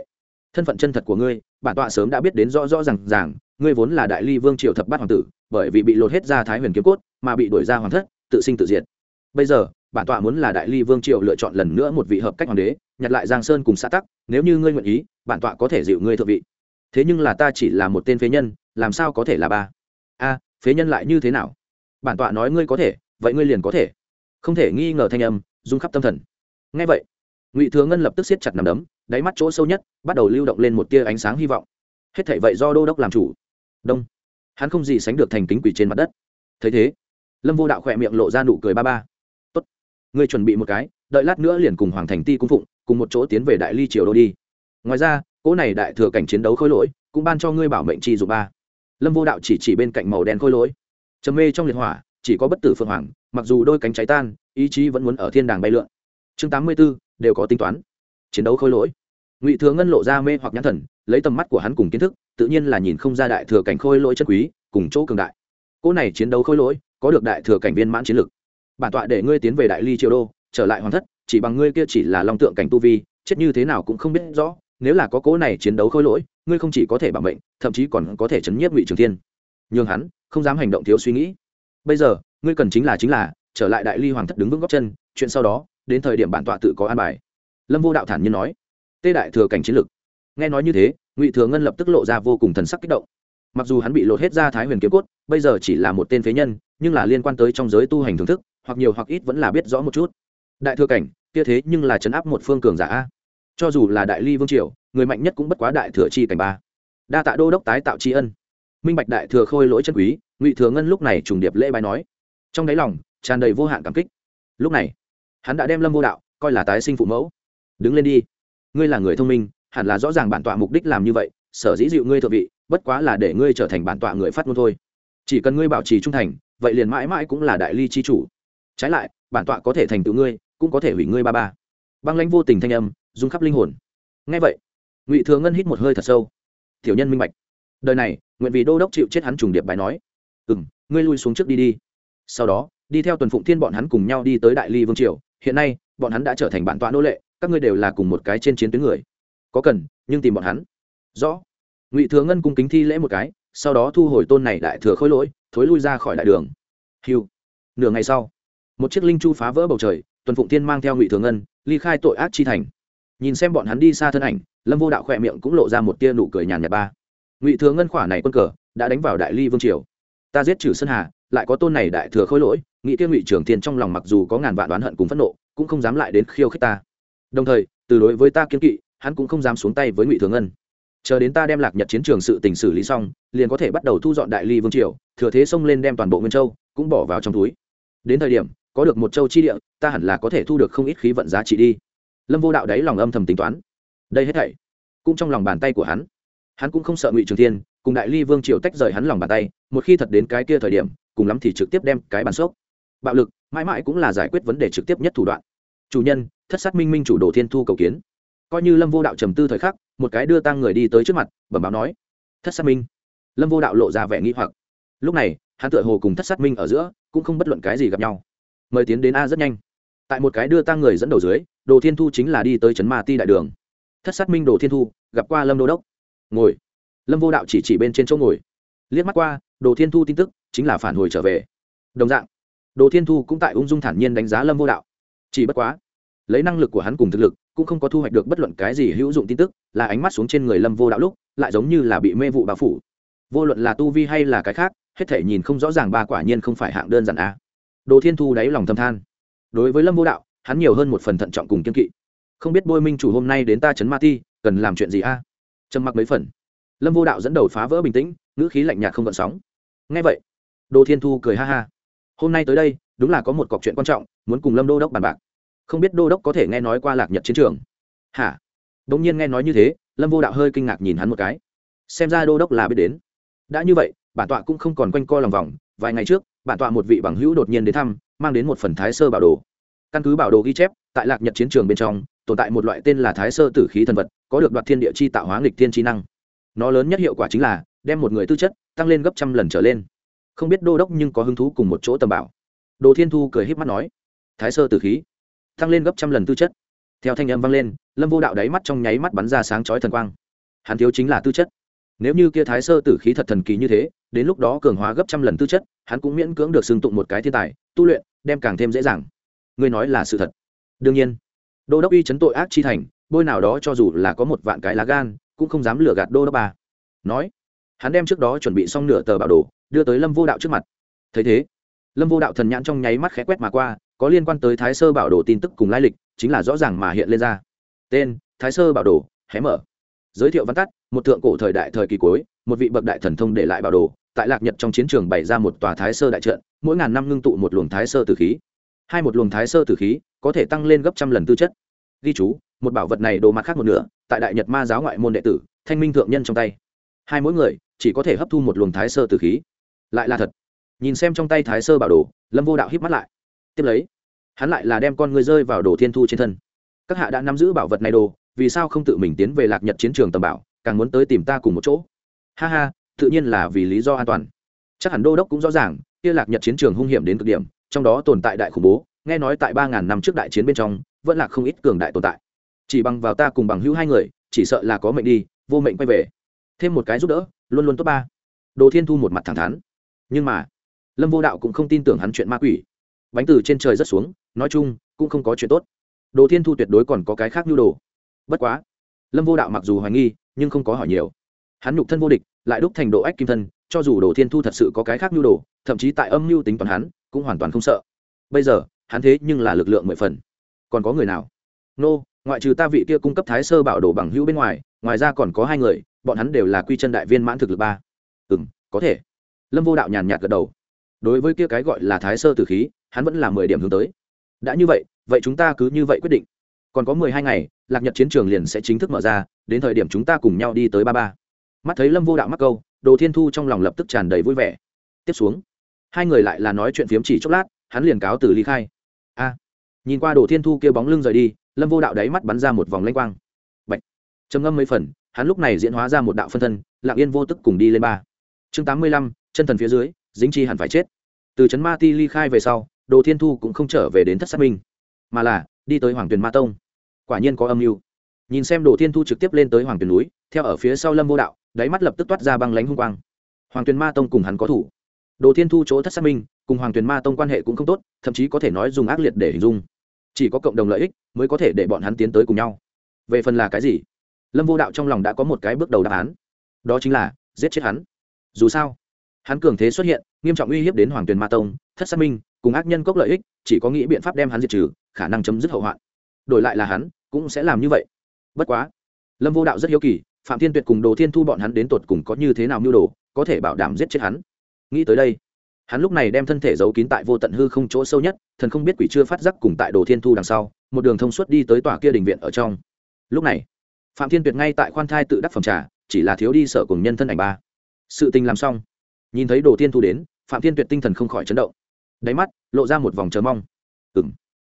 thân phận chân thật của ngươi bản tọa sớm đã biết đến rõ rõ r à n g ràng ngươi vốn là đại ly vương triều thập bát hoàng tử bởi vì bị lột hết ra thái huyền kiếm cốt mà bị đuổi ra hoàng thất tự sinh tự diệt bây giờ bản tọa muốn là đại ly vương triều lựa chọn lần nữa một vị hợp cách hoàng đế, nhặt lại giang sơn cùng xã tắc, nếu như ngươi nguyện ý, bản tọa có thể dịu ngươi thượng vị. Thế nhưng là ta chỉ là một tên phế nhân, làm sao có thể là ba? A, phế nhân lại như thế nào? Bản tọa nói ngươi có thể, vậy ngươi liền có thể. Không thể nghi ngờ thanh âm, rung khắp tâm thần. Ngay vậy, ngụy thừa ngân lập tức siết chặt nằm đấm, đáy mắt chỗ sâu nhất, bắt đầu lưu động lên một tia ánh sáng hy vọng. Hết thảy vậy do đô đốc làm chủ. Đông. Hắn không gì sánh được thành kính quỷ trên mặt đất. Thấy thế, lâm vô đạo khỏe miệng lộ ra nụ cười ba ba người ngươi chuẩn bị một cái, đợi lát nữa liền cùng hoàng thành ti cung phụng, cùng một chỗ tiến về đại ly triều đô đi. Ngoài ra, cỗ này đại thừa cảnh chiến đấu khôi lỗi, cũng ban cho ngươi bảo mệnh chi dụng ba. Lâm vô đạo chỉ chỉ bên cạnh màu đen khôi lỗi. Trầm mê trong liệt hỏa, chỉ có bất tử phượng hoàng, mặc dù đôi cánh cháy tan, ý chí vẫn muốn ở thiên đàng bay lượn. Chương tám mươi b ố đều có tính toán. Chiến đấu khôi lỗi. Ngụy thừa ngân lộ ra mê hoặc nhãn thần, lấy tầm mắt của hắn cùng kiến thức, tự nhiên là nhìn không ra đại thừa cảnh khôi lỗi chất quý, cùng chỗ cường đại. Cỗ này chiến đấu khôi lỗi, có được đại thừa cảnh viên mãn chiến lực bản tọa để ngươi tiến về đại ly triều đô, trở lại hoàn thất, chỉ bằng ngươi kia chỉ là long tượng cảnh tu vi, chết như thế nào cũng không biết rõ, nếu là có cố này chiến đấu khôi lỗi, ngươi không chỉ có thể bảo mệnh, thậm chí còn có thể chấn nhiếp ngụy trường thiên. Nhưng hắn không dám hành động thiếu suy nghĩ. Bây giờ, ngươi cần chính là chính là, trở lại đại ly hoàng thất đứng vững góc chân, chuyện sau đó, đến thời điểm bản tọa tự có an bài. Lâm vô đạo thản nhiên nói. Tê đại thừa cảnh chiến lực. Nghe nói như thế, ngụy thừa ngân lập tức lộ ra vô cùng thần sắc kích động. Mặc dù hắn bị lột hết ra thái huyền kiếm cốt, bây giờ chỉ là một tên phế nhân, nhưng là liên quan tới trong giới tu hành thưởng thức hoặc nhiều hoặc ít vẫn là biết rõ một chút. Đại thừa cảnh, kia thế nhưng là chấn áp một phương cường giả cho dù là đại ly vương triều, người mạnh nhất cũng bất quá đại thừa chi cảnh ba. Đa tạ đô đốc tái tạo tri ân. Minh bạch đại thừa khôi lỗi chân quý, ngụy thừa ngân lúc này trùng điệp lễ bài nói. Trong đáy lòng, tràn đầy vô hạn cảm kích. Lúc này, hắn đã đem lâm vô đạo coi là tái sinh phụ mẫu. Đứng lên đi. Ngươi là người thông minh, hẳn là rõ ràng bản tọa mục đích làm như vậy, sở dĩ dịu ngươi thượng vị, bất quá là để ngươi trở thành bản tọa người phát ngôn thôi. Chỉ cần ngươi bảo trì trung thành, vậy liền mãi mãi cũng là đại ly chi chủ trái lại, bản tọa có thể thành tựu ngươi, cũng có thể hủy ngươi ba ba. Băng lãnh vô tình thanh âm, rung khắp linh hồn. Ngay vậy, ngụy thừa ngân hít một hơi thật sâu. Tiểu nhân minh bạch. Đời này nguyện vì đô đốc chịu chết hắn trùng điệp bài nói. Ừ m ngươi lui xuống trước đi đi. Sau đó, đi theo tuần phụng thiên bọn hắn cùng nhau đi tới đại ly vương triều. Hiện nay, bọn hắn đã trở thành bản tọa nô lệ, các ngươi đều là cùng một cái trên chiến tuyến người. Có cần, nhưng tìm bọn hắn. Rõ. Ngụy thừa ngân cung kính thi lễ một cái, sau đó thu hồi tôn này đại thừa khôi lỗi, thối lui ra khỏi đại đường. Hiu nửa ngày sau một chiếc linh chu phá vỡ bầu trời, tuần phụng tiên mang theo ngụy thường ngân, ly khai tội ác chi thành. Nhìn xem bọn hắn đi xa thân ảnh, lâm vô đạo khỏe miệng cũng lộ ra một tia nụ cười nhàn nhạt ba. Ngụy thường ngân khỏa này quân cờ, đã đánh vào đại ly vương triều. Ta giết trừ sơn hà, lại có tôn này đại thừa khôi lỗi, nghĩ tiêu ngụy trường thiên trong lòng mặc dù có ngàn vạn đoán hận cùng phẫn nộ, cũng không dám lại đến khiêu khích ta. Đồng thời, từ đối với ta kiên kỵ, hắn cũng không dám xuống tay với ngụy thường ngân. Chờ đến ta đem lạc nhật chiến trường sự tình xử lý xong, liền có thể bắt đầu thu dọn đại ly vương triều, thừa thế xông lên đem toàn bộ nguyên châu, cũng bỏ vào trong túi. Đến thời điểm có được một châu chi địa, ta hẳn là có thể thu được không ít khí vận giá trị đi. Lâm vô đạo đấy lòng âm thầm tính toán. Đây hết thảy, cũng trong lòng bàn tay của hắn. Hắn cũng không sợ ngụy trường thiên, cùng đại ly vương triều tách rời hắn lòng bàn tay, một khi thật đến cái kia thời điểm, cùng lắm thì trực tiếp đem cái bàn sốc bạo lực, mãi mãi cũng là giải quyết vấn đề trực tiếp nhất thủ đoạn. Chủ nhân, thất sát minh minh chủ đồ thiên thu cầu kiến. Coi như lâm vô đạo trầm tư thời khắc, một cái đưa tăng người đi tới trước mặt, bẩm báo nói, thất sát minh. Lâm vô đạo lộ ra vẻ nghi hoặc. Lúc này, hắn tựa hồ cùng thất sát minh ở giữa, cũng không bất luận cái gì gặp nhau mời tiến đến a rất nhanh. Tại một cái đưa tăng người dẫn đầu dưới, đồ thiên thu chính là đi tới trấn ma ti đại đường. Thất sát minh đồ thiên thu, gặp qua lâm đô đốc. Ngồi. Lâm vô đạo chỉ chỉ bên trên chỗ ngồi. Liếc mắt qua, đồ thiên thu tin tức chính là phản hồi trở về. Đồng dạng, đồ thiên thu cũng tại ung dung thản nhiên đánh giá lâm vô đạo. Chỉ bất quá, lấy năng lực của hắn cùng thực lực, cũng không có thu hoạch được bất luận cái gì hữu dụng tin tức, là ánh mắt xuống trên người lâm vô đạo lúc, lại giống như là bị mê vụ bao phủ. Vô luận là tu vi hay là cái khác, hết thể nhìn không rõ ràng ba quả nhiên không phải hạng đơn giản a đồ thiên thu đáy lòng thâm than. Đối với lâm vô đạo, hắn nhiều hơn một phần thận trọng cùng kiên kỵ. Không biết bôi minh chủ hôm nay đến ta Trấn ma ti, cần làm chuyện gì a? Trầm mặc mấy phần. Lâm vô đạo dẫn đầu phá vỡ bình tĩnh, ngữ khí lạnh nhạt không gợn sóng. Ngay vậy, đồ thiên thu cười ha ha. Hôm nay tới đây, đúng là có một cọc chuyện quan trọng, muốn cùng lâm đô đốc bàn bạc. Không biết đô đốc có thể nghe nói qua lạc nhật chiến trường. Hả? Đ ỗ n g nhiên nghe nói như thế, lâm vô đạo hơi kinh ngạc nhìn hắn một cái. Xem ra đô đốc là biết đến. Đã như vậy, bản tọa cũng không còn quanh co lòng vòng, vài ngày trước bản tọa một vị bằng hữu đột nhiên đến thăm, mang đến một phần thái sơ bảo đồ. Căn cứ bảo đồ ghi chép, tại lạc nhật chiến trường bên trong, tồn tại một loại tên là thái sơ tử khí thần vật, có được đoạt thiên địa chi tạo hóa nghịch thiên trí năng. Nó lớn nhất hiệu quả chính là, đem một người tư chất, tăng lên gấp trăm lần trở lên. Không biết đô đốc nhưng có hứng thú cùng một chỗ tầm bảo. Đồ thiên thu cười h í p mắt nói, thái sơ tử khí, tăng lên gấp trăm lần tư chất. Theo thanh âm vang lên, lâm vô đạo đáy mắt trong nháy mắt bắn ra sáng chói thần quang. Hắn thiếu chính là tư chất nếu như kia thái sơ tử khí thật thần kỳ như thế, đến lúc đó cường hóa gấp trăm lần tư chất, hắn cũng miễn cưỡng được xưng tụng một cái thiên tài, tu luyện, đem càng thêm dễ dàng. Ngươi nói là sự thật. Đương nhiên, đô đốc y chấn tội ác chi thành, bôi nào đó cho dù là có một vạn cái lá gan, cũng không dám lừa gạt đô đốc ba. Nói, hắn đem trước đó chuẩn bị xong nửa tờ bảo đồ, đưa tới lâm vô đạo trước mặt. Thấy thế, lâm vô đạo thần nhãn trong nháy mắt khẽ quét mà qua, có liên quan tới thái sơ bảo đồ tin tức cùng lai lịch, chính là rõ ràng mà hiện lên ra. Tên, thái sơ bảo đồ, hé mở. Giới thiệu văn tắt một thượng cổ thời đại thời kỳ cuối, một vị bậc đại thần thông để lại bảo đồ, tại lạc nhật trong chiến trường bày ra một tòa thái sơ đại trận, mỗi ngàn năm ngưng tụ một luồng thái sơ tử khí. Hai một luồng thái sơ tử khí có thể tăng lên gấp trăm lần tư chất. Ghi chú, một bảo vật này đồ mặt khác một nửa, tại đại nhật ma giáo ngoại môn đệ tử, thanh minh thượng nhân trong tay. Hai mỗi người chỉ có thể hấp thu một luồng thái sơ tử khí. Lại là thật. Nhìn xem trong tay thái sơ bảo đồ, lâm vô đạo híp mắt lại. Tiếp lấy, hắn lại là đem con người rơi vào đồ thiên thu trên thân. Các hạ đã nắm giữ bảo vật này đồ, vì sao không tự mình tiến về lạc nhật chiến trường tầm bảo? Càng muốn tới tìm ta cùng một chỗ. Ha ha, tự nhiên là vì lý do an toàn. Chắc hẳn đô đốc cũng rõ ràng, kia lạc nhật chiến trường hung hiểm đến cực điểm, trong đó tồn tại đại khủng bố, nghe nói tại ba ngàn năm trước đại chiến bên trong, vẫn là không ít cường đại tồn tại. Chỉ bằng vào ta cùng bằng hữu hai người, chỉ sợ là có mệnh đi, vô mệnh quay về. Thêm một cái giúp đỡ, luôn luôn tốt ba. Đồ thiên thu một mặt thẳng thắn. Nhưng mà, lâm vô đạo cũng không tin tưởng hắn chuyện ma quỷ. Bánh từ trên trời rất xuống, nói chung, cũng không có chuyện tốt. Đồ thiên thu tuyệt đối còn có cái khác nhu đồ. Bất quá lâm vô đạo mặc dù hoài nghi, nhưng không có hỏi nhiều. Hắn nhục thân vô địch, lại đúc thành độ ách kim thân, cho dù đồ thiên thu thật sự có cái khác nhu đồ, thậm chí tại âm mưu tính toán hắn, cũng hoàn toàn không sợ. Bây giờ, hắn thế nhưng là lực lượng mười phần. Còn có người nào? Nô, ngoại trừ ta vị kia cung cấp thái sơ bảo đồ bằng hữu bên ngoài ngoài ra còn có hai người, bọn hắn đều là quy chân đại viên mãn thực lực ba. Ừ m có thể. Lâm vô đạo nhàn nhạt gật đầu. Đối với kia cái gọi là thái sơ tử khí, hắn vẫn là mười điểm hướng tới. Đã như vậy vậy chúng ta cứ như vậy quyết định còn có mười hai ngày, lạc nhật chiến trường liền sẽ chính thức mở ra, đến thời điểm chúng ta cùng nhau đi tới ba ba. Mắt thấy lâm vô đạo mắc câu, đồ thiên thu trong lòng lập tức tràn đầy vui vẻ. Tiếp xuống, hai người lại là nói chuyện phiếm chỉ chốc lát, hắn liền cáo từ ly khai. A, nhìn qua đồ thiên thu kia bóng lưng rời đi, lâm vô đạo đáy mắt bắn ra một vòng lanh quang. Bạch. trầm ngâm mấy phần, hắn lúc này diễn hóa ra một đạo phân thân lạng yên vô tức cùng đi lên ba. Chương tám mươi lăm, chân thần phía dưới, dính chi hẳn phải chết. Từ trấn ma ti ly khai về sau, đồ thiên thu cũng không trở về đến thất xác minh, mà là đi tới hoàng tuyền ma tông. Quả nhiên có âm mưu. Nhìn xem đồ thiên thu trực tiếp lên tới hoàng tuyền núi, theo ở phía sau lâm vô đạo, đáy mắt lập tức toát ra băng lánh hung quang. Hoàng tuyền ma tông cùng hắn có thủ. Đồ thiên thu chỗ thất xác minh, cùng hoàng tuyền ma tông quan hệ cũng không tốt, thậm chí có thể nói dùng ác liệt để hình dung. Chỉ có cộng đồng lợi ích mới có thể để bọn hắn tiến tới cùng nhau. Về phần là cái gì? Lâm vô đạo trong lòng đã có một cái bước đầu đáp án. Đó chính là, giết chết hắn. Dù sao, hắn cường thế xuất hiện, nghiêm trọng uy hiếp đến hoàng tuyền ma tông, thất xác minh cùng ác nhân cốc lợi ích, chỉ có nghĩ biện pháp đem hắn diệt trừ, khả năng chấm dứt hậu hoạn. Đổi lại là hắn, cũng sẽ làm như vậy. Bất quá, lâm vô đạo rất hiếu kỳ, phạm thiên tuyệt cùng đồ thiên thu bọn hắn đến tột cùng có như thế nào mưu đồ, có thể bảo đảm giết chết hắn. Nghĩ tới đây, hắn lúc này đem thân thể giấu kín tại vô tận hư không chỗ sâu nhất, thần không biết quỷ chưa phát giác cùng tại đồ thiên thu đằng sau, một đường thông suốt đi tới tòa kia đình viện ở trong. Lúc này, phạm thiên tuyệt ngay tại khoan thai tự đắc phòng trà, chỉ là thiếu đi sợ cùng nhân thân ảnh ba. Sự tình làm xong, nhìn thấy đồ thiên thu đến, phạm thiên tuyệt tinh thần không khỏi chấn động đáy mắt, lộ ra một vòng chờ mong. Ừ m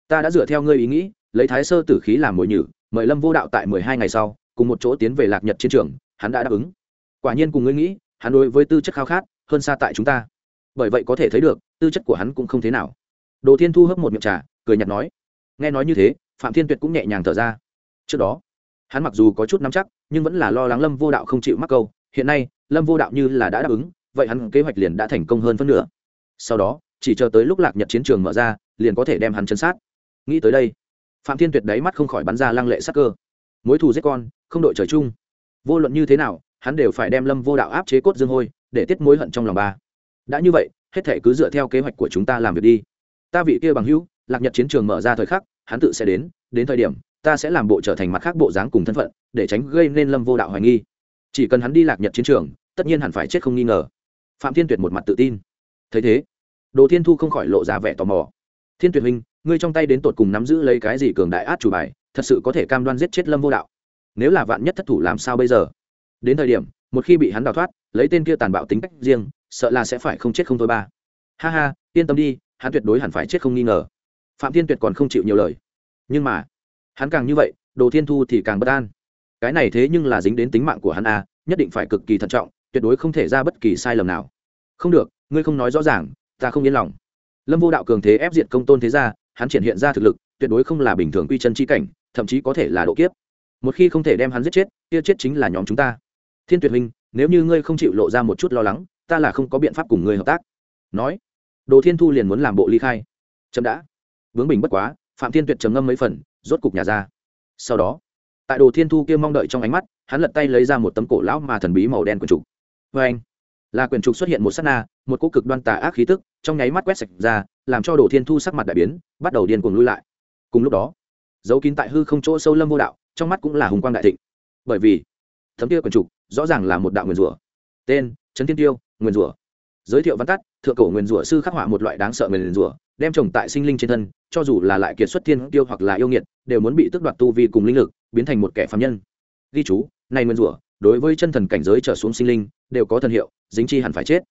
ta đã dựa theo ngươi ý nghĩ, lấy thái sơ tử khí làm mồi nhử, mời lâm vô đạo tại mười hai ngày sau, cùng một chỗ tiến về lạc nhật chiến trường, hắn đã đáp ứng. Quả nhiên cùng ngươi nghĩ, hắn đối với tư chất khao khát, hơn xa tại chúng ta. Bởi vậy có thể thấy được, tư chất của hắn cũng không thế nào. Đồ thiên thu hấp một miệng trà, cười nhạt nói. Nghe nói như thế, phạm thiên tuyệt cũng nhẹ nhàng thở ra. Trước đó, hắn mặc dù có chút nắm chắc, nhưng vẫn là lo lắng lâm vô đạo không chịu mắc câu. Hiện nay, lâm vô đạo như là đã đáp ứng, vậy hắn kế hoạch liền đã thành công hơn phân nửa. Sau đó chỉ chờ tới lúc lạc nhật chiến trường mở ra, liền có thể đem hắn chân sát. Nghĩ tới đây, phạm thiên tuyệt đáy mắt không khỏi bắn ra lăng lệ sắc cơ. Mối thù giết con, không đội trời chung. Vô luận như thế nào, hắn đều phải đem lâm vô đạo áp chế cốt dương hôi, để tiết mối hận trong lòng ba. Đã như vậy, hết thể cứ dựa theo kế hoạch của chúng ta làm việc đi. Ta vị kia bằng hữu, lạc nhật chiến trường mở ra thời khắc, hắn tự sẽ đến đến thời điểm, ta sẽ làm bộ trở thành mặt khác bộ dáng cùng thân phận, để tránh gây nên lâm vô đạo hoài nghi. Chỉ cần hắn đi lạc nhật chiến trường, tất nhiên hẳn phải chết không nghi ngờ. Phạm thiên tuyệt một mặt tự tin. Thấy thế đồ thiên thu không khỏi lộ ra vẻ tò mò. Thiên tuyệt huynh, ngươi trong tay đến tột cùng nắm giữ lấy cái gì cường đại át chủ bài, thật sự có thể cam đoan giết chết lâm vô đạo? Nếu là vạn nhất thất thủ làm sao bây giờ? Đến thời điểm, một khi bị hắn đào thoát, lấy tên kia tàn bạo tính cách riêng, sợ là sẽ phải không chết không thôi ba. Ha ha, yên tâm đi, hắn tuyệt đối hẳn phải chết không nghi ngờ. Phạm thiên tuyệt còn không chịu nhiều lời. Nhưng mà, hắn càng như vậy, đồ thiên thu thì càng bất an. Cái này thế nhưng là dính đến tính mạng của hắn a nhất định phải cực kỳ thận trọng, tuyệt đối không thể ra bất kỳ sai lầm nào. Không được, ngươi không nói rõ ràng ta không yên lòng. Lâm vô đạo cường thế ép diện công tôn thế gia, hắn triển hiện ra thực lực, tuyệt đối không là bình thường quy chân chi cảnh, thậm chí có thể là độ kiếp. Một khi không thể đem hắn giết chết, kia chết chính là nhóm chúng ta. Thiên tuyệt huynh, nếu như ngươi không chịu lộ ra một chút lo lắng, ta là không có biện pháp cùng ngươi hợp tác. Nói, đồ thiên thu liền muốn làm bộ ly khai. Chậm đã. Vướng bình bất quá, phạm thiên tuyệt trầm ngâm mấy phần, rốt cục nhà ra. Sau đó, tại đồ thiên thu kia mong đợi trong ánh mắt, hắn lật tay lấy ra một tấm cổ lão mà thần bí màu đen quần trục vê vâng. anh là quyền trục xuất hiện một s á t na, một cô cực đoan tà ác khí tức, trong nháy mắt quét sạch ra, làm cho đồ thiên thu sắc mặt đại biến, bắt đầu điên cuồng lui lại. Cùng lúc đó dấu kín tại hư không chỗ sâu lâm vô đạo, trong mắt cũng là hùng quang đại thịnh. Bởi vì, thấm kia quyền trục rõ ràng là một đạo nguyền rủa. Tên, trấn thiên tiêu nguyền rủa. Giới thiệu văn tắt, thượng cổ nguyền rủa sư khắc họa một loại đáng sợ nguyền rủa, đem trồng tại sinh linh trên thân, cho dù là lại kiệt xuất thiên tiêu hoặc là yêu nghiệt, đều muốn bị tước đoạt tu vi cùng linh lực, biến thành một kẻ phạm nhân. Ghi chú, này nguyên rủa, đối với chân thần cảnh giới trở xuống sinh linh, đều có thần hiệu dính chi hẳn phải chết.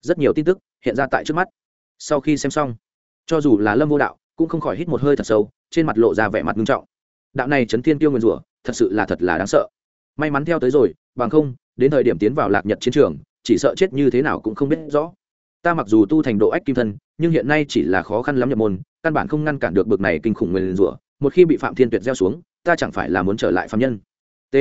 Rất nhiều tin tức hiện ra tại trước mắt. Sau khi xem xong, cho dù là lâm vô đạo cũng không khỏi hít một hơi thật sâu, trên mặt lộ ra vẻ mặt nghiêm trọng. Đạo này chấn thiên tiêu nguyên rủa, thật sự là thật là đáng sợ. May mắn theo tới rồi, bằng không, đến thời điểm tiến vào lạc nhật chiến trường, chỉ sợ chết như thế nào cũng không biết rõ. Ta mặc dù tu thành độ ách kim thân, nhưng hiện nay chỉ là khó khăn lắm nhập môn, căn bản không ngăn cản được bực này kinh khủng nguyên rủa. Một khi bị phạm thiên tuyệt gieo xuống, ta chẳng phải là muốn trở lại phạm nhân. T.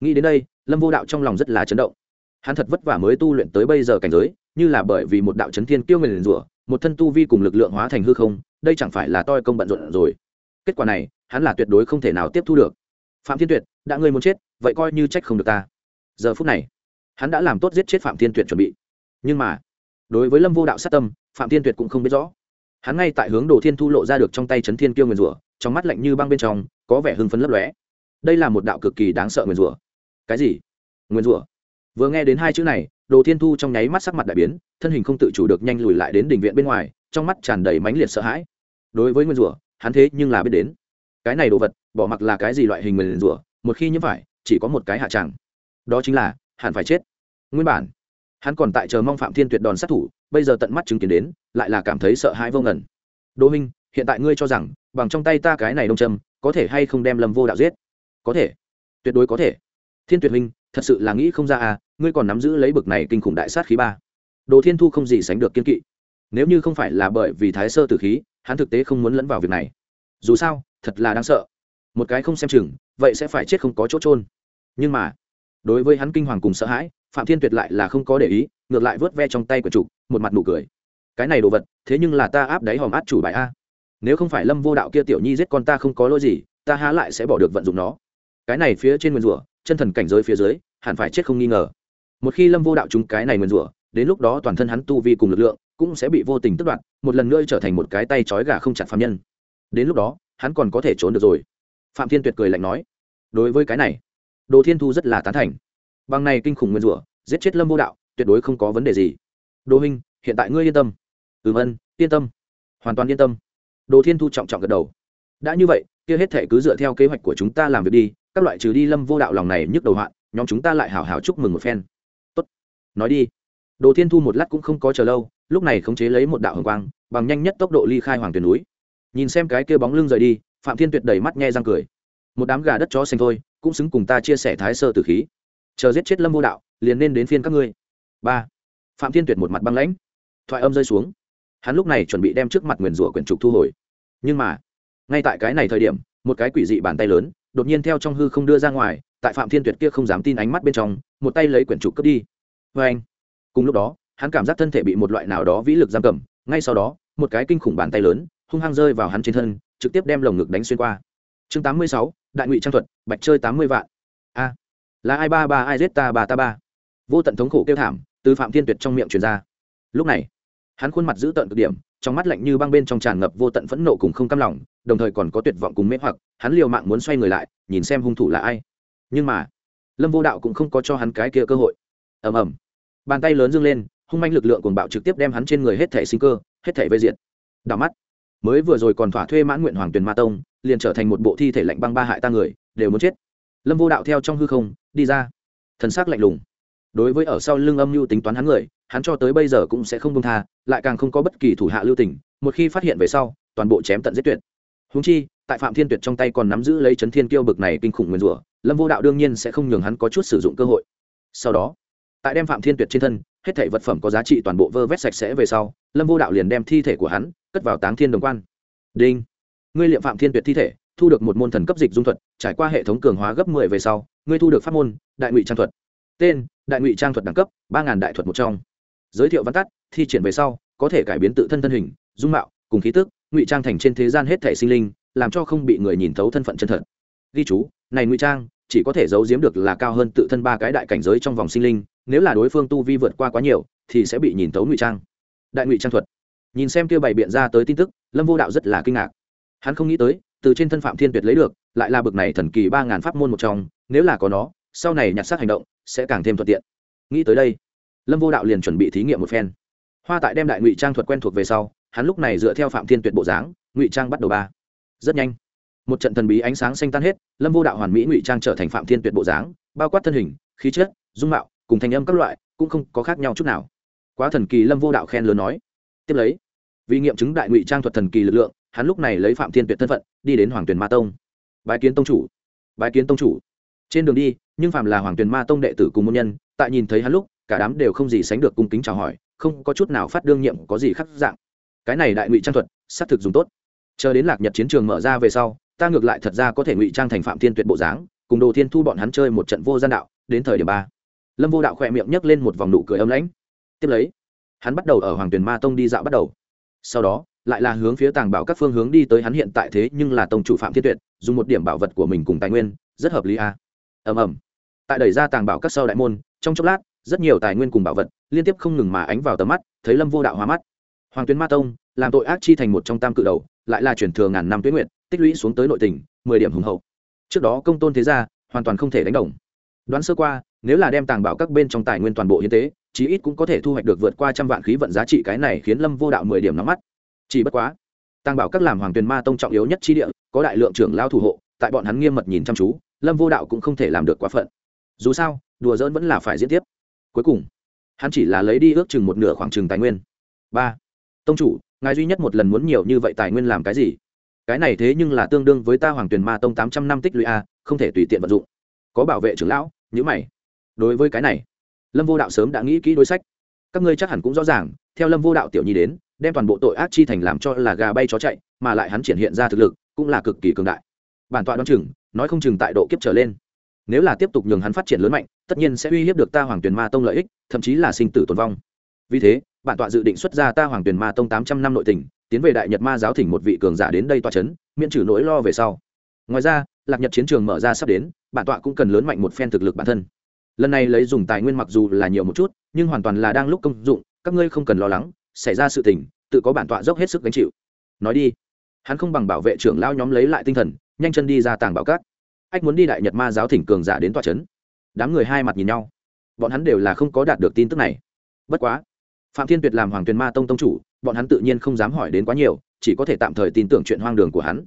Nghĩ đến đây, lâm vô đạo trong lòng rất là chấn động hắn thật vất vả mới tu luyện tới bây giờ cảnh giới, như là bởi vì một đạo chấn thiên kiêu nguyền rủa, một thân tu vi cùng lực lượng hóa thành hư không, đây chẳng phải là toi công bận rộn rồi. Kết quả này, hắn là tuyệt đối không thể nào tiếp thu được. Phạm thiên tuyệt, đã ngươi muốn chết, vậy coi như trách không được ta. Giờ phút này, hắn đã làm tốt giết chết phạm thiên tuyệt chuẩn bị. Nhưng mà, đối với lâm vô đạo sát tâm, phạm thiên tuyệt cũng không biết rõ. Hắn ngay tại hướng đồ thiên thu lộ ra được trong tay chấn thiên kiêu nguyền rủa, trong mắt lạnh như băng bên trong, có vẻ hưng phấn lấp lóe. Đây là một đạo cực kỳ đáng sợ nguyền rủa. Cái gì? Nguyền rủa? Vừa nghe đến hai chữ này, đồ thiên thu trong nháy mắt sắc mặt đại biến, thân hình không tự chủ được nhanh lùi lại đến đình viện bên ngoài, trong mắt tràn đầy mãnh liệt sợ hãi. Đối với nguyên rủa, hắn thế nhưng là biết đến. Cái này đồ vật, bỏ mặc là cái gì loại hình nguyền rủa, một khi nhiễm phải, chỉ có một cái hạ tràng đó chính là, hẳn phải chết. Nguyên bản, hắn còn tại chờ mong phạm thiên tuyệt đòn sát thủ, bây giờ tận mắt chứng kiến đến, lại là cảm thấy sợ hãi vô ngần. đỗ minh, hiện tại ngươi cho rằng, bằng trong tay ta cái này đông châm, có thể hay không đem lâm vô đạo giết? Có thể. Tuyệt đối có thể. Thiên tuyệt minh thật sự là nghĩ không ra à ngươi còn nắm giữ lấy bực này kinh khủng đại sát khí ba. Đồ thiên thu không gì sánh được kiên kỵ. Nếu như không phải là bởi vì thái sơ tử khí, hắn thực tế không muốn lẫn vào việc này. Dù sao, thật là đáng sợ. Một cái không xem chừng, vậy sẽ phải chết không có chỗ trôn nhưng mà, đối với hắn kinh hoàng cùng sợ hãi, phạm thiên tuyệt lại là không có để ý, ngược lại vớt ve trong tay của chủ, một mặt nụ cười. Cái này đồ vật, thế nhưng là ta áp đáy hòm át chủ bài a. Nếu không phải lâm vô đạo kia tiểu nhi giết con ta không có lỗi gì, ta há lại sẽ bỏ được vận dụng nó. Cái này phía trên nguyên rủa chân thần cảnh giới phía dưới, hẳn phải chết không nghi ngờ. Một khi lâm vô đạo chúng cái này nguyền rủa, đến lúc đó toàn thân hắn tu vi cùng lực lượng cũng sẽ bị vô tình tức đoạt, một lần nữa trở thành một cái tay trói gà không chặt phạm nhân. Đến lúc đó, hắn còn có thể trốn được rồi. Phạm thiên tuyệt cười lạnh nói. Đối với cái này, đồ thiên thu rất là tán thành. Bằng này kinh khủng nguyên rủa, giết chết lâm vô đạo, tuyệt đối không có vấn đề gì. Đô huynh, hiện tại ngươi yên tâm. Ừm, ân, yên tâm. Hoàn toàn yên tâm. Đồ thiên thu trọng trọng gật đầu. Đã như vậy, kia hết thể cứ dựa theo kế hoạch của chúng ta làm việc đi các loại trừ đi lâm vô đạo lòng này nhức đầu hoạn, nhóm chúng ta lại hào hào chúc mừng một phen. Tốt. Nói đi. Đồ thiên thu một lát cũng không có chờ lâu, lúc này khống chế lấy một đạo hồng quang, bằng nhanh nhất tốc độ ly khai hoàng tuyền núi. Nhìn xem cái kia bóng lưng rời đi, phạm thiên tuyệt đầy mắt nghe răng cười. Một đám gà đất chó xanh thôi, cũng xứng cùng ta chia sẻ thái sơ tử khí. Chờ giết chết lâm vô đạo, liền nên đến phiên các ngươi. Ba. Phạm thiên tuyệt một mặt băng lãnh. Thoại âm rơi xuống. Hắn lúc này chuẩn bị đem trước mặt nguyền rủa quyển trục thu hồi. Nhưng mà, ngay tại cái này thời điểm, một cái quỷ dị bàn tay lớn đột nhiên theo trong hư không đưa ra ngoài, tại phạm thiên tuyệt kia không dám tin ánh mắt bên trong, một tay lấy quyển trục cướp đi. Vê anh, cùng lúc đó, hắn cảm giác thân thể bị một loại nào đó vĩ lực giam cầm, ngay sau đó, một cái kinh khủng bàn tay lớn, hung hăng rơi vào hắn trên thân, trực tiếp đem lồng ngực đánh xuyên qua. Chương tám mươi sáu, đại ngụy trang thuật, bạch chơi tám mươi vạn. A, là ai ba ba ai giết ta ba ta ba? Vô tận thống khổ kêu thảm, từ phạm thiên tuyệt trong miệng truyền ra. Lúc này, hắn khuôn mặt giữ tận cực điểm trong mắt lạnh như băng bên trong tràn ngập vô tận phẫn nộ cùng không cam lòng, đồng thời còn có tuyệt vọng cùng mê hoặc, hắn liều mạng muốn xoay người lại, nhìn xem hung thủ là ai. Nhưng mà, lâm vô đạo cũng không có cho hắn cái kia cơ hội. Ầm ầm. Bàn tay lớn dâng lên, hung manh lực lượng cuồng bạo trực tiếp đem hắn trên người hết thể sinh cơ, hết thể vây diện đảo mắt. Mới vừa rồi còn thỏa thuê mãn nguyện hoàng tuyền ma tông, liền trở thành một bộ thi thể lạnh băng ba hại ta người, đều muốn chết. Lâm vô đạo theo trong hư không, đi ra. Thần sắc lạnh lùng. Đối với ở sau lưng âm mưu tính toán hắn người hắn cho tới bây giờ cũng sẽ không công tha, lại càng không có bất kỳ thủ hạ lưu tình, một khi phát hiện về sau, toàn bộ chém tận giết tuyệt. Húng chi, tại phạm thiên tuyệt trong tay còn nắm giữ lấy chấn thiên kiêu bực này kinh khủng nguyên rủa, lâm vô đạo đương nhiên sẽ không nhường hắn có chút sử dụng cơ hội. Sau đó, tại đem phạm thiên tuyệt trên thân, hết thảy vật phẩm có giá trị toàn bộ vơ vét sạch sẽ về sau, lâm vô đạo liền đem thi thể của hắn cất vào táng thiên đồng quan. Đinh! Ngươi liệm phạm thiên tuyệt thi thể, thu được một môn thần cấp dịch dung thuật, trải qua hệ thống cường hóa gấp mười về sau, ngươi thu được pháp môn, đại ngụy trang thuật. Tên, đại ngụy trang thuật đẳng cấp, ba ngàn đại thuật một trong giới thiệu văn tắt, thi triển về sau, có thể cải biến tự thân thân hình, dung mạo, cùng khí tức, ngụy trang thành trên thế gian hết thể sinh linh, làm cho không bị người nhìn thấu thân phận chân thật. Ghi chú, này ngụy trang, chỉ có thể giấu giếm được là cao hơn tự thân ba cái đại cảnh giới trong vòng sinh linh, nếu là đối phương tu vi vượt qua quá nhiều, thì sẽ bị nhìn thấu ngụy trang. Đại ngụy trang thuật. Nhìn xem kia bày biện ra tới tin tức, lâm vô đạo rất là kinh ngạc. Hắn không nghĩ tới, từ trên thân phạm thiên tuyệt lấy được, lại là bực này thần kỳ ba ngàn pháp môn một trong, nếu là có nó, sau này nhặt xác hành động, sẽ càng thêm thuận tiện. Nghĩ tới đây lâm vô đạo liền chuẩn bị thí nghiệm một phen hoa tại đem đại ngụy trang thuật quen thuộc về sau hắn lúc này dựa theo phạm thiên tuyệt bộ dáng ngụy trang bắt đầu ba rất nhanh một trận thần bí ánh sáng xanh tan hết lâm vô đạo hoàn mỹ ngụy trang trở thành phạm thiên tuyệt bộ dáng bao quát thân hình khí chất dung mạo cùng thành âm các loại cũng không có khác nhau chút nào quá thần kỳ lâm vô đạo khen lớn nói tiếp lấy vì nghiệm chứng đại ngụy trang thuật thần kỳ lực lượng hắn lúc này lấy phạm thiên tuyệt thân phận đi đến hoàng tuyền ma tông bái kiến tông chủ bái kiến tông chủ trên đường đi nhưng phạm là hoàng tuyền ma tông đệ tử cùng môn nhân tại nhìn thấy hắn lúc cả đám đều không gì sánh được cung kính chào hỏi, không có chút nào phát đương nhiệm có gì khác dạng. Cái này đại ngụy trang thuật, xác thực dùng tốt. Chờ đến lạc nhật chiến trường mở ra về sau, ta ngược lại thật ra có thể ngụy trang thành phạm thiên tuyệt bộ dáng, cùng đồ thiên thu bọn hắn chơi một trận vô gian đạo, đến thời điểm ba. Lâm vô đạo khỏe miệng nhấc lên một vòng nụ cười ấm lãnh. Tiếp lấy, hắn bắt đầu ở hoàng tuyền ma tông đi dạo bắt đầu. Sau đó, lại là hướng phía tàng bảo các phương hướng đi tới hắn hiện tại thế nhưng là tông chủ phạm thiên tuyệt, dùng một điểm bảo vật của mình cùng tài nguyên, rất hợp lý a. À. ầm ầm. Tại đẩy ra tàng bảo các sau đại môn, trong chốc lát rất nhiều tài nguyên cùng bảo vật, liên tiếp không ngừng mà ánh vào tầm mắt, thấy lâm vô đạo hóa mắt. Hoàng tuyến ma tông, làm tội ác chi thành một trong tam cự đầu, lại là chuyển thừa ngàn năm tuyến nguyện tích lũy xuống tới nội tình, mười điểm hùng hậu. Trước đó công tôn thế gia, hoàn toàn không thể đánh đồng. Đoán sơ qua, nếu là đem tàng bảo các bên trong tài nguyên toàn bộ hiến tế, chí ít cũng có thể thu hoạch được vượt qua trăm vạn khí vận giá trị cái này khiến lâm vô đạo mười điểm nắm mắt. Chỉ bất quá, tàng bảo các làm hoàng tuyền ma tông trọng yếu nhất chi địa, có đại lượng trưởng lao thủ hộ, tại bọn hắn nghiêm mật nhìn chăm chú, lâm vô đạo cũng không thể làm được quá phận. Dù sao, đùa dỡn vẫn là phải diễn tiếp cuối cùng, hắn chỉ là lấy đi ước chừng một nửa khoảng chừng tài nguyên. Ba, tông chủ, ngài duy nhất một lần muốn nhiều như vậy tài nguyên làm cái gì? Cái này thế nhưng là tương đương với ta hoàng tuyền ma tông tám trăm năm tích lũy a, không thể tùy tiện vận dụng. Có bảo vệ trưởng lão nhữ mày. Đối với cái này, lâm vô đạo sớm đã nghĩ kỹ đối sách. Các ngươi chắc hẳn cũng rõ ràng, theo lâm vô đạo tiểu nhi đến, đem toàn bộ tội ác chi thành làm cho là gà bay chó chạy, mà lại hắn triển hiện ra thực lực, cũng là cực kỳ cường đại. Bản tọa đoán chừng, nói không chừng tại độ kiếp trở lên. Nếu là tiếp tục nhường hắn phát triển lớn mạnh tất nhiên sẽ uy hiếp được ta hoàng tuyền ma tông lợi ích, thậm chí là sinh tử tồn vong. Vì thế, bản tọa dự định xuất ra ta hoàng tuyền ma tông tám trăm năm nội tỉnh tiến về đại nhật ma giáo thỉnh một vị cường giả đến đây tọa c h ấ n miễn trừ nỗi lo về sau. Ngoài ra, lạc nhật chiến trường mở ra sắp đến, bản tọa cũng cần lớn mạnh một phen thực lực bản thân. Lần này lấy dùng tài nguyên mặc dù là nhiều một chút, nhưng hoàn toàn là đang lúc công dụng, các ngươi không cần lo lắng, xảy ra sự tình, tự có bản tọa dốc hết sức gánh chịu. Nói đi. Hắn không bằng bảo vệ trưởng lao nhóm lấy lại tinh thần, nhanh chân đi ra tàng bảo cát. Ách muốn đi đại nhật ma giáo thỉnh cường giả đến tọa c h ấ n đám người hai mặt nhìn nhau. Bọn hắn đều là không có đạt được tin tức này. Bất quá, phạm thiên tuyệt làm hoàng tuyền ma tông tông chủ, bọn hắn tự nhiên không dám hỏi đến quá nhiều, chỉ có thể tạm thời tin tưởng chuyện hoang đường của hắn.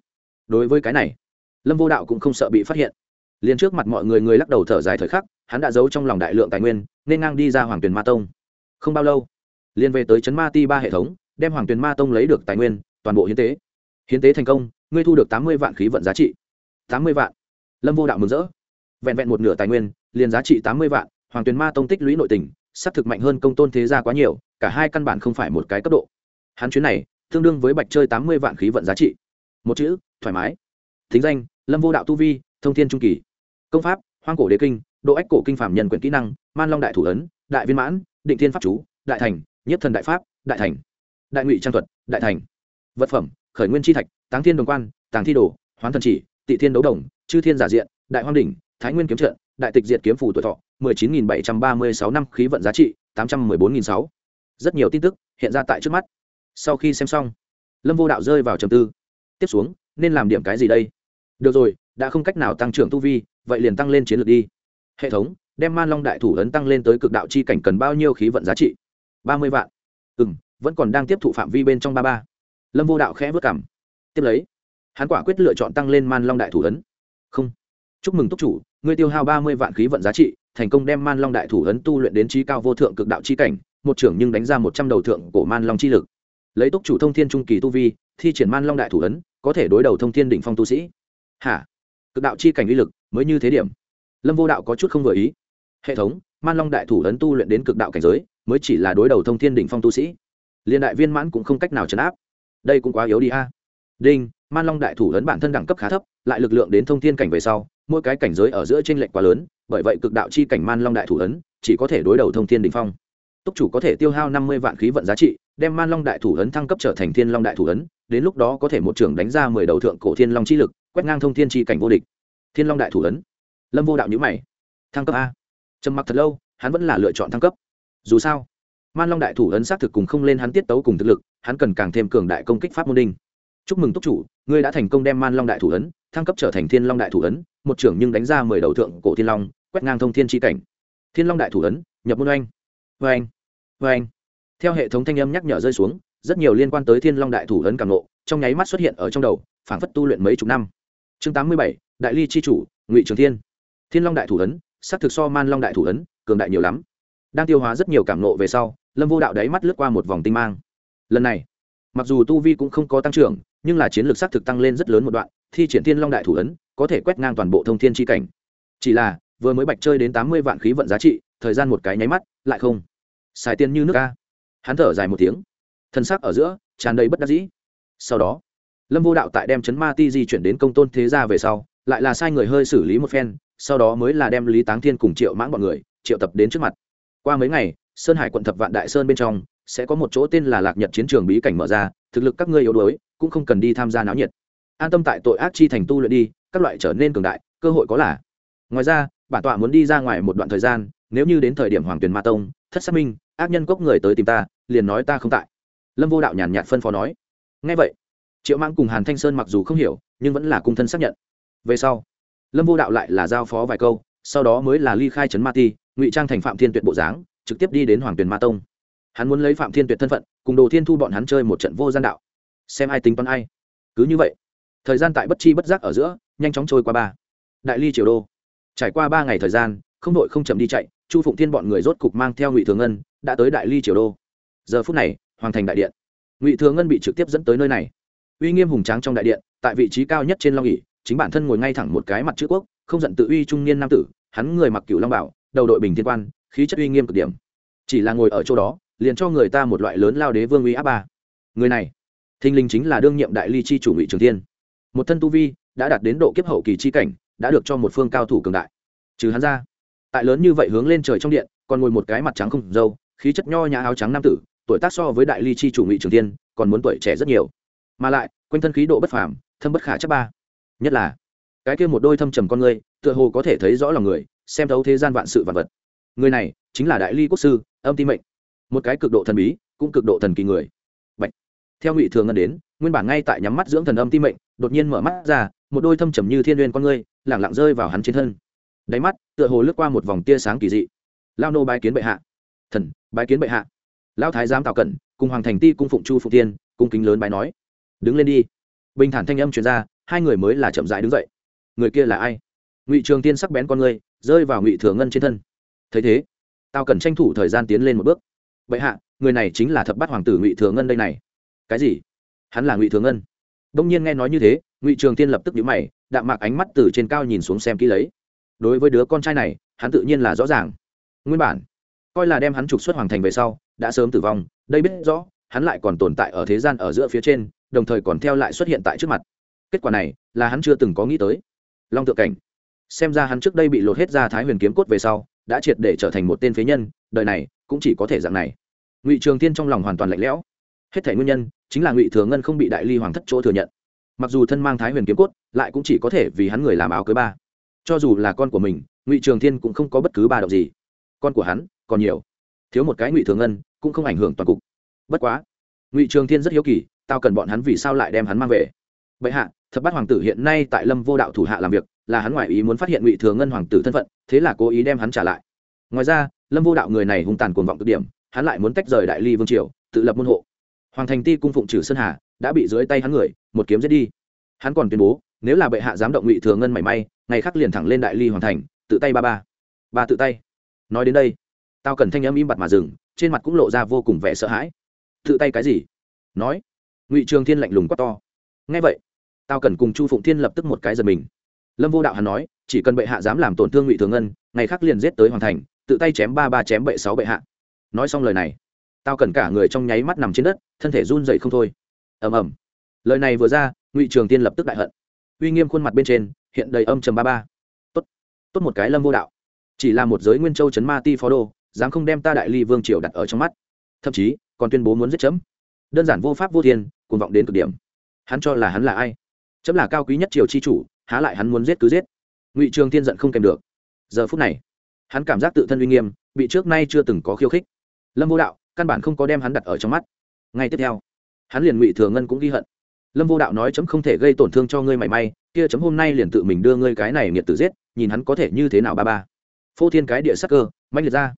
Đối với cái này, lâm vô đạo cũng không sợ bị phát hiện. Liền trước mặt mọi người người lắc đầu thở dài thời khắc, hắn đã giấu trong lòng đại lượng tài nguyên, nên ngang đi ra hoàng tuyền ma tông. Không bao lâu, liền về tới chấn ma ti ba hệ thống, đem hoàng tuyền ma tông lấy được tài nguyên, toàn bộ hiến tế. Hiến tế thành công, ngươi thu được tám mươi vạn khí vận giá trị. Tám mươi vạn. Lâm vô đạo mừng rỡ. Vẹn vẹn một nửa tài nguyên liền giá trị tám mươi vạn, hoàng tuyền ma tông tích lũy nội tình, sắp thực mạnh hơn công tôn thế gia quá nhiều, cả hai căn bản không phải một cái cấp độ. Hắn chuyến này, tương đương với bạch chơi tám mươi vạn khí vận giá trị. Một chữ, thoải mái. Thính danh, lâm vô đạo tu vi, thông thiên trung kỳ. Công pháp, hoang cổ đế kinh, độ ách cổ kinh phạm nhân quyển kỹ năng, man long đại thủ ấn, đại viên mãn, định thiên pháp chú, đại thành, nhất thần đại pháp, đại thành. Đại ngụy trang thuật, đại thành. Vật phẩm, khởi nguyên tri thạch, táng thiên đồng quan, tàng thi đồ, hoán thần chỉ, tị thiên đấu đồng, chư thiên giả diện, đại hoang đỉnh, thái nguyên kiếm trận đại tịch diệt kiếm phủ tuổi thọ, mười chín nghìn bảy trăm ba mươi sáu năm khí vận giá trị, tám trăm mười bốn nghìn sáu. Rất nhiều tin tức hiện ra tại trước mắt. Sau khi xem xong, lâm vô đạo rơi vào trầm tư. Tiếp xuống, nên làm điểm cái gì đây? Được rồi, đã không cách nào tăng trưởng tu vi, vậy liền tăng lên chiến lược đi. Hệ thống, đem man long đại thủ ấn tăng lên tới cực đạo chi cảnh cần bao nhiêu khí vận giá trị? ba mươi vạn. Ừ m vẫn còn đang tiếp thụ phạm vi bên trong ba ba. Lâm vô đạo khẽ vất cảm. Tiếp lấy, hắn quả quyết lựa chọn tăng lên man long đại thủ ấn. Không chúc mừng túc chủ, ngươi tiêu hao ba mươi vạn khí vận giá trị, thành công đem man long đại thủ ấn tu luyện đến trí cao vô thượng cực đạo chi cảnh, một trưởng nhưng đánh ra một trăm đầu thượng của man long chi lực. Lấy túc chủ thông thiên trung kỳ tu vi, thi triển man long đại thủ ấn, có thể đối đầu thông thiên đỉnh phong tu sĩ. Hả? Cực đạo chi cảnh uy lực, mới như thế điểm. Lâm vô đạo có chút không vừa ý. Hệ thống, man long đại thủ ấn tu luyện đến cực đạo cảnh giới, mới chỉ là đối đầu thông thiên đỉnh phong tu sĩ. Liên đại viên mãn cũng không cách nào chấn áp. Đây cũng quá yếu đi a. Đinh, man long đại thủ ấn bản thân đẳng cấp khá thấp, lại lực lượng đến thông thiên cảnh về sau mỗi cái cảnh giới ở giữa t r ê n lệch quá lớn, bởi vậy cực đạo chi cảnh man long đại thủ ấn chỉ có thể đối đầu thông thiên đỉnh phong. Túc chủ có thể tiêu hao năm mươi vạn khí vận giá trị, đem man long đại thủ ấn thăng cấp trở thành thiên long đại thủ ấn, đến lúc đó có thể một trưởng đánh ra mười đầu thượng cổ thiên long chi lực, quét ngang thông thiên chi cảnh vô địch. Thiên long đại thủ ấn. Lâm vô đạo nhữ mày. Thăng cấp a. Trầm mặc thật lâu, hắn vẫn là lựa chọn thăng cấp. Dù sao, man long đại thủ ấn xác thực cùng không lên hắn tiết tấu cùng thực lực, hắn cần càng thêm cường đại công kích pháp môn đinh. Chúc mừng túc chủ, ngươi đã thành công đem man long đại thủ ấn thăng cấp trở thành thiên long đại thủ ấn, một trưởng nhưng đánh ra mười đầu thượng cổ thiên long, quét ngang thông thiên tri cảnh. Thiên long đại thủ ấn, nhập môn oanh. Vê anh vê anh theo hệ thống thanh âm nhắc nhở rơi xuống, rất nhiều liên quan tới thiên long đại thủ ấn càng nộ trong nháy mắt xuất hiện ở trong đầu, phảng phất tu luyện mấy chục năm. Chương tám mươi bảy, đại ly c h i chủ, ngụy trường thiên. Thiên long đại thủ ấn s ắ c thực so man long đại thủ ấn, cường đại nhiều lắm. Đang tiêu hóa rất nhiều cảm nộ về sau, lâm vô đạo đáy mắt lướt qua một vòng tinh mang. Lần này, mặc dù tu vi cũng không có tăng trưởng, nhưng là chiến lược s ắ c thực tăng lên rất lớn một đoạn thi triển thiên long đại thủ ấn, có thể quét ngang toàn bộ thông thiên tri cảnh. Chỉ là, vừa mới bạch chơi đến tám mươi vạn khí vận giá trị, thời gian một cái nháy mắt, lại không. Xài tiền như nước ca hắn thở dài một tiếng. Thân xác ở giữa, tràn đầy bất đắc dĩ. Sau đó, lâm vô đạo tại đem chấn ma ti di chuyển đến công tôn thế gia về sau, lại là sai người hơi xử lý một phen, sau đó mới là đem lý táng thiên cùng triệu mãng bọn người, triệu tập đến trước mặt. Qua mấy ngày, sơn hải quận thập vạn đại sơn bên trong, sẽ có một chỗ tên là lạc nhật chiến trường bí cảnh mở ra, thực lực các ngươi yếu đuối, cũng không cần đi tham gia náo nhiệt an tâm tại tội ác chi thành tu luyện đi, các loại trở nên cường đại, cơ hội có là. Ngoài ra, bản tọa muốn đi ra ngoài một đoạn thời gian, nếu như đến thời điểm hoàng tuyền ma tông, thất xác minh, ác nhân cốc người tới tìm ta, liền nói ta không tại. Lâm vô đạo nhàn nhạt phân phó nói. Ngay vậy, triệu mãng cùng hàn thanh sơn mặc dù không hiểu, nhưng vẫn là cung thân xác nhận. Về sau, lâm vô đạo lại là giao phó vài câu, sau đó mới là ly khai trấn ma ti, ngụy trang thành phạm thiên tuyệt bộ dáng, trực tiếp đi đến hoàng tuyền ma tông. Hắn muốn lấy phạm thiên tuyệt thân phận, cùng đồ thiên thu bọn hắn chơi một trận vô gian đạo. Xem ai tính toán ai. Cứ như vậy thời gian tại bất chi bất giác ở giữa, nhanh chóng trôi qua ba. Đại ly triều đô. Trải qua ba ngày thời gian, không đội không chậm đi chạy, chu phụng thiên bọn người rốt cục mang theo ngụy thường ngân đã tới đại ly triều đô. Giờ phút này hoàng thành đại điện. Ngụy thường ngân bị trực tiếp dẫn tới nơi này. Uy nghiêm hùng tráng trong đại điện, tại vị trí cao nhất trên long ỉ chính bản thân ngồi ngay thẳng một cái mặt chữ quốc, không giận tự uy trung niên nam tử, hắn người mặc cửu long bảo, đầu đội bình thiên quan, khí chất uy nghiêm cực điểm. Chỉ là ngồi ở chỗ đó, liền cho người ta một loại lớn lao đế vương uy áp ba. Người này thinh linh chính là đương nhiệm đại ly chi chủ ngụy trường thiên một thân tu vi đã đạt đến độ kiếp hậu kỳ chi cảnh, đã được cho một phương cao thủ cường đại. Trừ hắn ra, tại lớn như vậy hướng lên trời trong điện, còn ngồi một cái mặt trắng không dâu, khí chất nho nhã áo trắng nam tử, tuổi tác so với đại ly chi chủ ngụy trường tiên, còn muốn tuổi trẻ rất nhiều. Mà lại, quanh thân khí độ bất phàm, thâm bất khả chấp ba. Nhất là, cái kia một đôi thâm trầm con người tựa hồ có thể thấy rõ lòng người, xem thấu thế gian vạn sự vạn vật. Người này chính là đại ly quốc sư, âm ti mệnh. Một cái cực độ thần bí, cũng cực độ thần kỳ người. Bạch. theo ngụy thường ngân đến, nguyên bản ngay tại nhắm mắt dưỡng thần âm ti mệnh đột nhiên mở mắt ra, một đôi thâm trầm như thiên nguyên con ngươi lẳng lặng rơi vào hắn trên thân. Đáy mắt, tựa hồ lướt qua một vòng tia sáng kỳ dị. Lao nô bái kiến bệ hạ. Thần, bái kiến bệ hạ. Lao thái giám tào cẩn, cùng hoàng thành ti cung phụng chu phụ tiên cung kính lớn bái nói. Đứng lên đi. Bình thản thanh âm truyền ra, hai người mới là chậm dại đứng dậy. Người kia là ai? Ngụy trường tiên sắc bén con ngươi, rơi vào ngụy thừa ngân trên thân. Thấy thế tao cần tranh thủ thời gian tiến lên một bước. Bệ hạ, người này chính là thập bát hoàng tử ngụy thừa ngân đây này. Cái gì? Hắn là ngụy thừa ngân đông nhiên nghe nói như thế, ngụy trường tiên lập tức nhíu mày, đạm mạc ánh mắt từ trên cao nhìn xuống xem kỹ lấy. Đối với đứa con trai này, hắn tự nhiên là rõ ràng. Nguyên bản, coi là đem hắn trục xuất hoàng thành về sau, đã sớm tử vong, đây biết rõ, hắn lại còn tồn tại ở thế gian ở giữa phía trên, đồng thời còn theo lại xuất hiện tại trước mặt. Kết quả này, là hắn chưa từng có nghĩ tới. Long tượng cảnh, xem ra hắn trước đây bị lột hết ra thái huyền kiếm cốt về sau, đã triệt để trở thành một tên phế nhân, đời này cũng chỉ có thể dạng này. Ngụy trường tiên trong lòng hoàn toàn lạnh lẽo hết thể nguyên nhân, chính là ngụy thừa ngân không bị đại ly hoàng thất chỗ thừa nhận. Mặc dù thân mang thái huyền kiếm cốt, lại cũng chỉ có thể vì hắn người làm áo cưới ba. Cho dù là con của mình, ngụy trường thiên cũng không có bất cứ ba động gì. Con của hắn, còn nhiều. Thiếu một cái ngụy thừa ngân, cũng không ảnh hưởng toàn cục. Bất quá, ngụy trường thiên rất hiếu kỳ, tao cần bọn hắn vì sao lại đem hắn mang về. Bệ hạ, thập bát hoàng tử hiện nay tại lâm vô đạo thủ hạ làm việc, là hắn ngoại ý muốn phát hiện ngụy thừa ngân hoàng tử thân phận, thế là cố ý đem hắn trả lại. Ngoài ra, lâm vô đạo người này hung tàn cuồng vọng cực điểm, hắn lại muốn tách rời đại ly vương triều, tự lập môn hộ hoàng thành ti cung phụng trừ sơn hà, đã bị dưới tay hắn người, một kiếm giết đi. Hắn còn tuyên bố, nếu là bệ hạ dám động ngụy thừa ngân mảy may, ngày khắc liền thẳng lên đại ly hoàng thành, tự tay ba ba. Ba tự tay. Nói đến đây, tao cần thanh âm im bặt mà dừng, trên mặt cũng lộ ra vô cùng vẻ sợ hãi. Tự tay cái gì? Nói. Ngụy trường thiên lạnh lùng quát to. Nghe vậy, tao cần cùng chu phụng thiên lập tức một cái giật mình. Lâm vô đạo hắn nói, chỉ cần bệ hạ dám làm tổn thương ngụy thường ngân, ngày khác liền giết tới hoàng thành, tự tay chém ba ba chém bệ sáu bệ hạ. Nói xong lời này tao cần cả người trong nháy mắt nằm trên đất, thân thể run dậy không thôi. Ầm ầm. Lời này vừa ra, ngụy trường tiên lập tức đại hận. Uy nghiêm khuôn mặt bên trên, hiện đầy âm trầm ba ba. Tốt tốt một cái lâm vô đạo. Chỉ là một giới nguyên châu chấn ma ti phó đô, dám không đem ta đại ly vương triều đặt ở trong mắt. Thậm chí, còn tuyên bố muốn giết chấm. Đơn giản vô pháp vô thiên, cuồng vọng đến cực điểm. Hắn cho là hắn là ai? Chấm là cao quý nhất triều chi chủ, há lại hắn muốn giết cứ giết. Ngụy trường tiên giận không kèm được. Giờ phút này, hắn cảm giác tự thân uy nghiêm, bị trước nay chưa từng có khiêu khích. Lâm vô đạo căn bản không có đem hắn đặt ở trong mắt. Ngay tiếp theo, hắn liền ngụy thừa ngân cũng ghi hận. Lâm vô đạo nói chấm không thể gây tổn thương cho ngươi mảy may, kia chấm hôm nay liền tự mình đưa ngươi cái này nghiệt tử giết, nhìn hắn có thể như thế nào ba ba. Phô thiên cái địa sắc cơ mạnh liệt ra.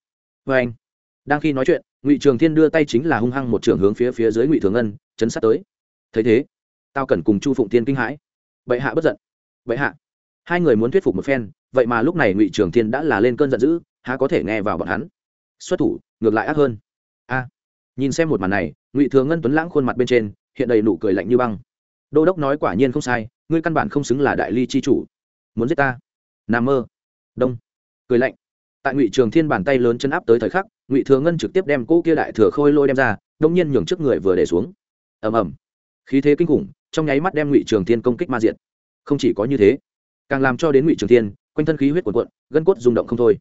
Vê anh, đang khi nói chuyện, ngụy trường thiên đưa tay chính là hung hăng một trường hướng phía phía dưới ngụy thường ngân, chấn sát tới. Thấy thế, tao cần cùng chu phụng tiên kinh hãi. Bệ hạ bất giận. Bệ hạ, hai người muốn thuyết phục một phen, vậy mà lúc này ngụy trường thiên đã là lên cơn giận dữ, há có thể nghe vào bọn hắn. Xuất thủ, ngược lại ác hơn a, nhìn xem một màn này, ngụy Thừa ngân tuấn lãng khuôn mặt bên trên hiện đầy nụ cười lạnh như băng. Đô đốc nói quả nhiên không sai, ngươi căn bản không xứng là đại ly c h i chủ. Muốn giết ta? N a mơ. Đông. Cười lạnh. Tại ngụy trường thiên bàn tay lớn chân áp tới thời khắc, ngụy thừa ngân trực tiếp đem cỗ kia đại thừa khôi lôi đem ra, đông nhiên nhường trước người vừa để xuống. Ầm ầm. Khí thế kinh khủng, trong nháy mắt đem ngụy trường thiên công kích ma diện không chỉ có như thế, càng làm cho đến ngụy trường thiên, quanh thân khí huyết cuộn cuộn, gân cốt rung động không thôi.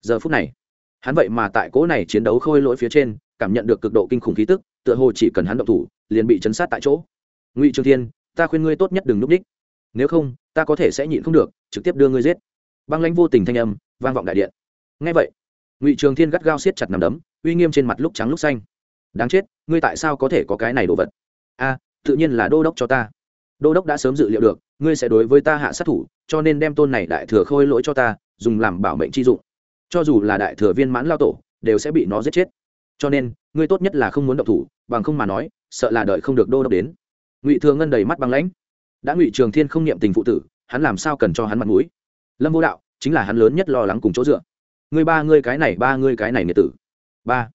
Giờ phút này, hắn vậy mà tại cỗ này chiến đấu khôi lỗi phía trên cảm nhận được cực độ kinh khủng khí tức, tựa hồ chỉ cần hắn động thủ, liền bị chấn sát tại chỗ. Ngụy trường thiên, ta khuyên ngươi tốt nhất đừng núp đích nếu không, ta có thể sẽ nhịn không được, trực tiếp đưa ngươi giết. Băng lãnh vô tình thanh âm, vang vọng đại điện. Ngay vậy, ngụy trường thiên gắt gao siết chặt nằm đấm, uy nghiêm trên mặt lúc trắng lúc xanh. Đáng chết, ngươi tại sao có thể có cái này đồ vật? A, tự nhiên là đô đốc cho ta. Đô đốc đã sớm dự liệu được, ngươi sẽ đối với ta hạ sát thủ, cho nên đem tôn này đại thừa khôi lỗi cho ta, dùng làm bảo mệnh chi dụng. Cho dù là đại thừa viên mãn lao tổ, đều sẽ bị nó giết chết cho nên, ngươi tốt nhất là không muốn động thủ, bằng không mà nói, sợ là đợi không được đô đốc đến. Ngụy thừa ngân đầy mắt băng lãnh. Đã ngụy trường thiên không niệm tình phụ tử, hắn làm sao cần cho hắn mặt mũi? Lâm vô đạo, chính là hắn lớn nhất lo lắng cùng chỗ dựa. Ngươi ba ngươi cái này, ba ngươi cái này nghĩa tử. Ba.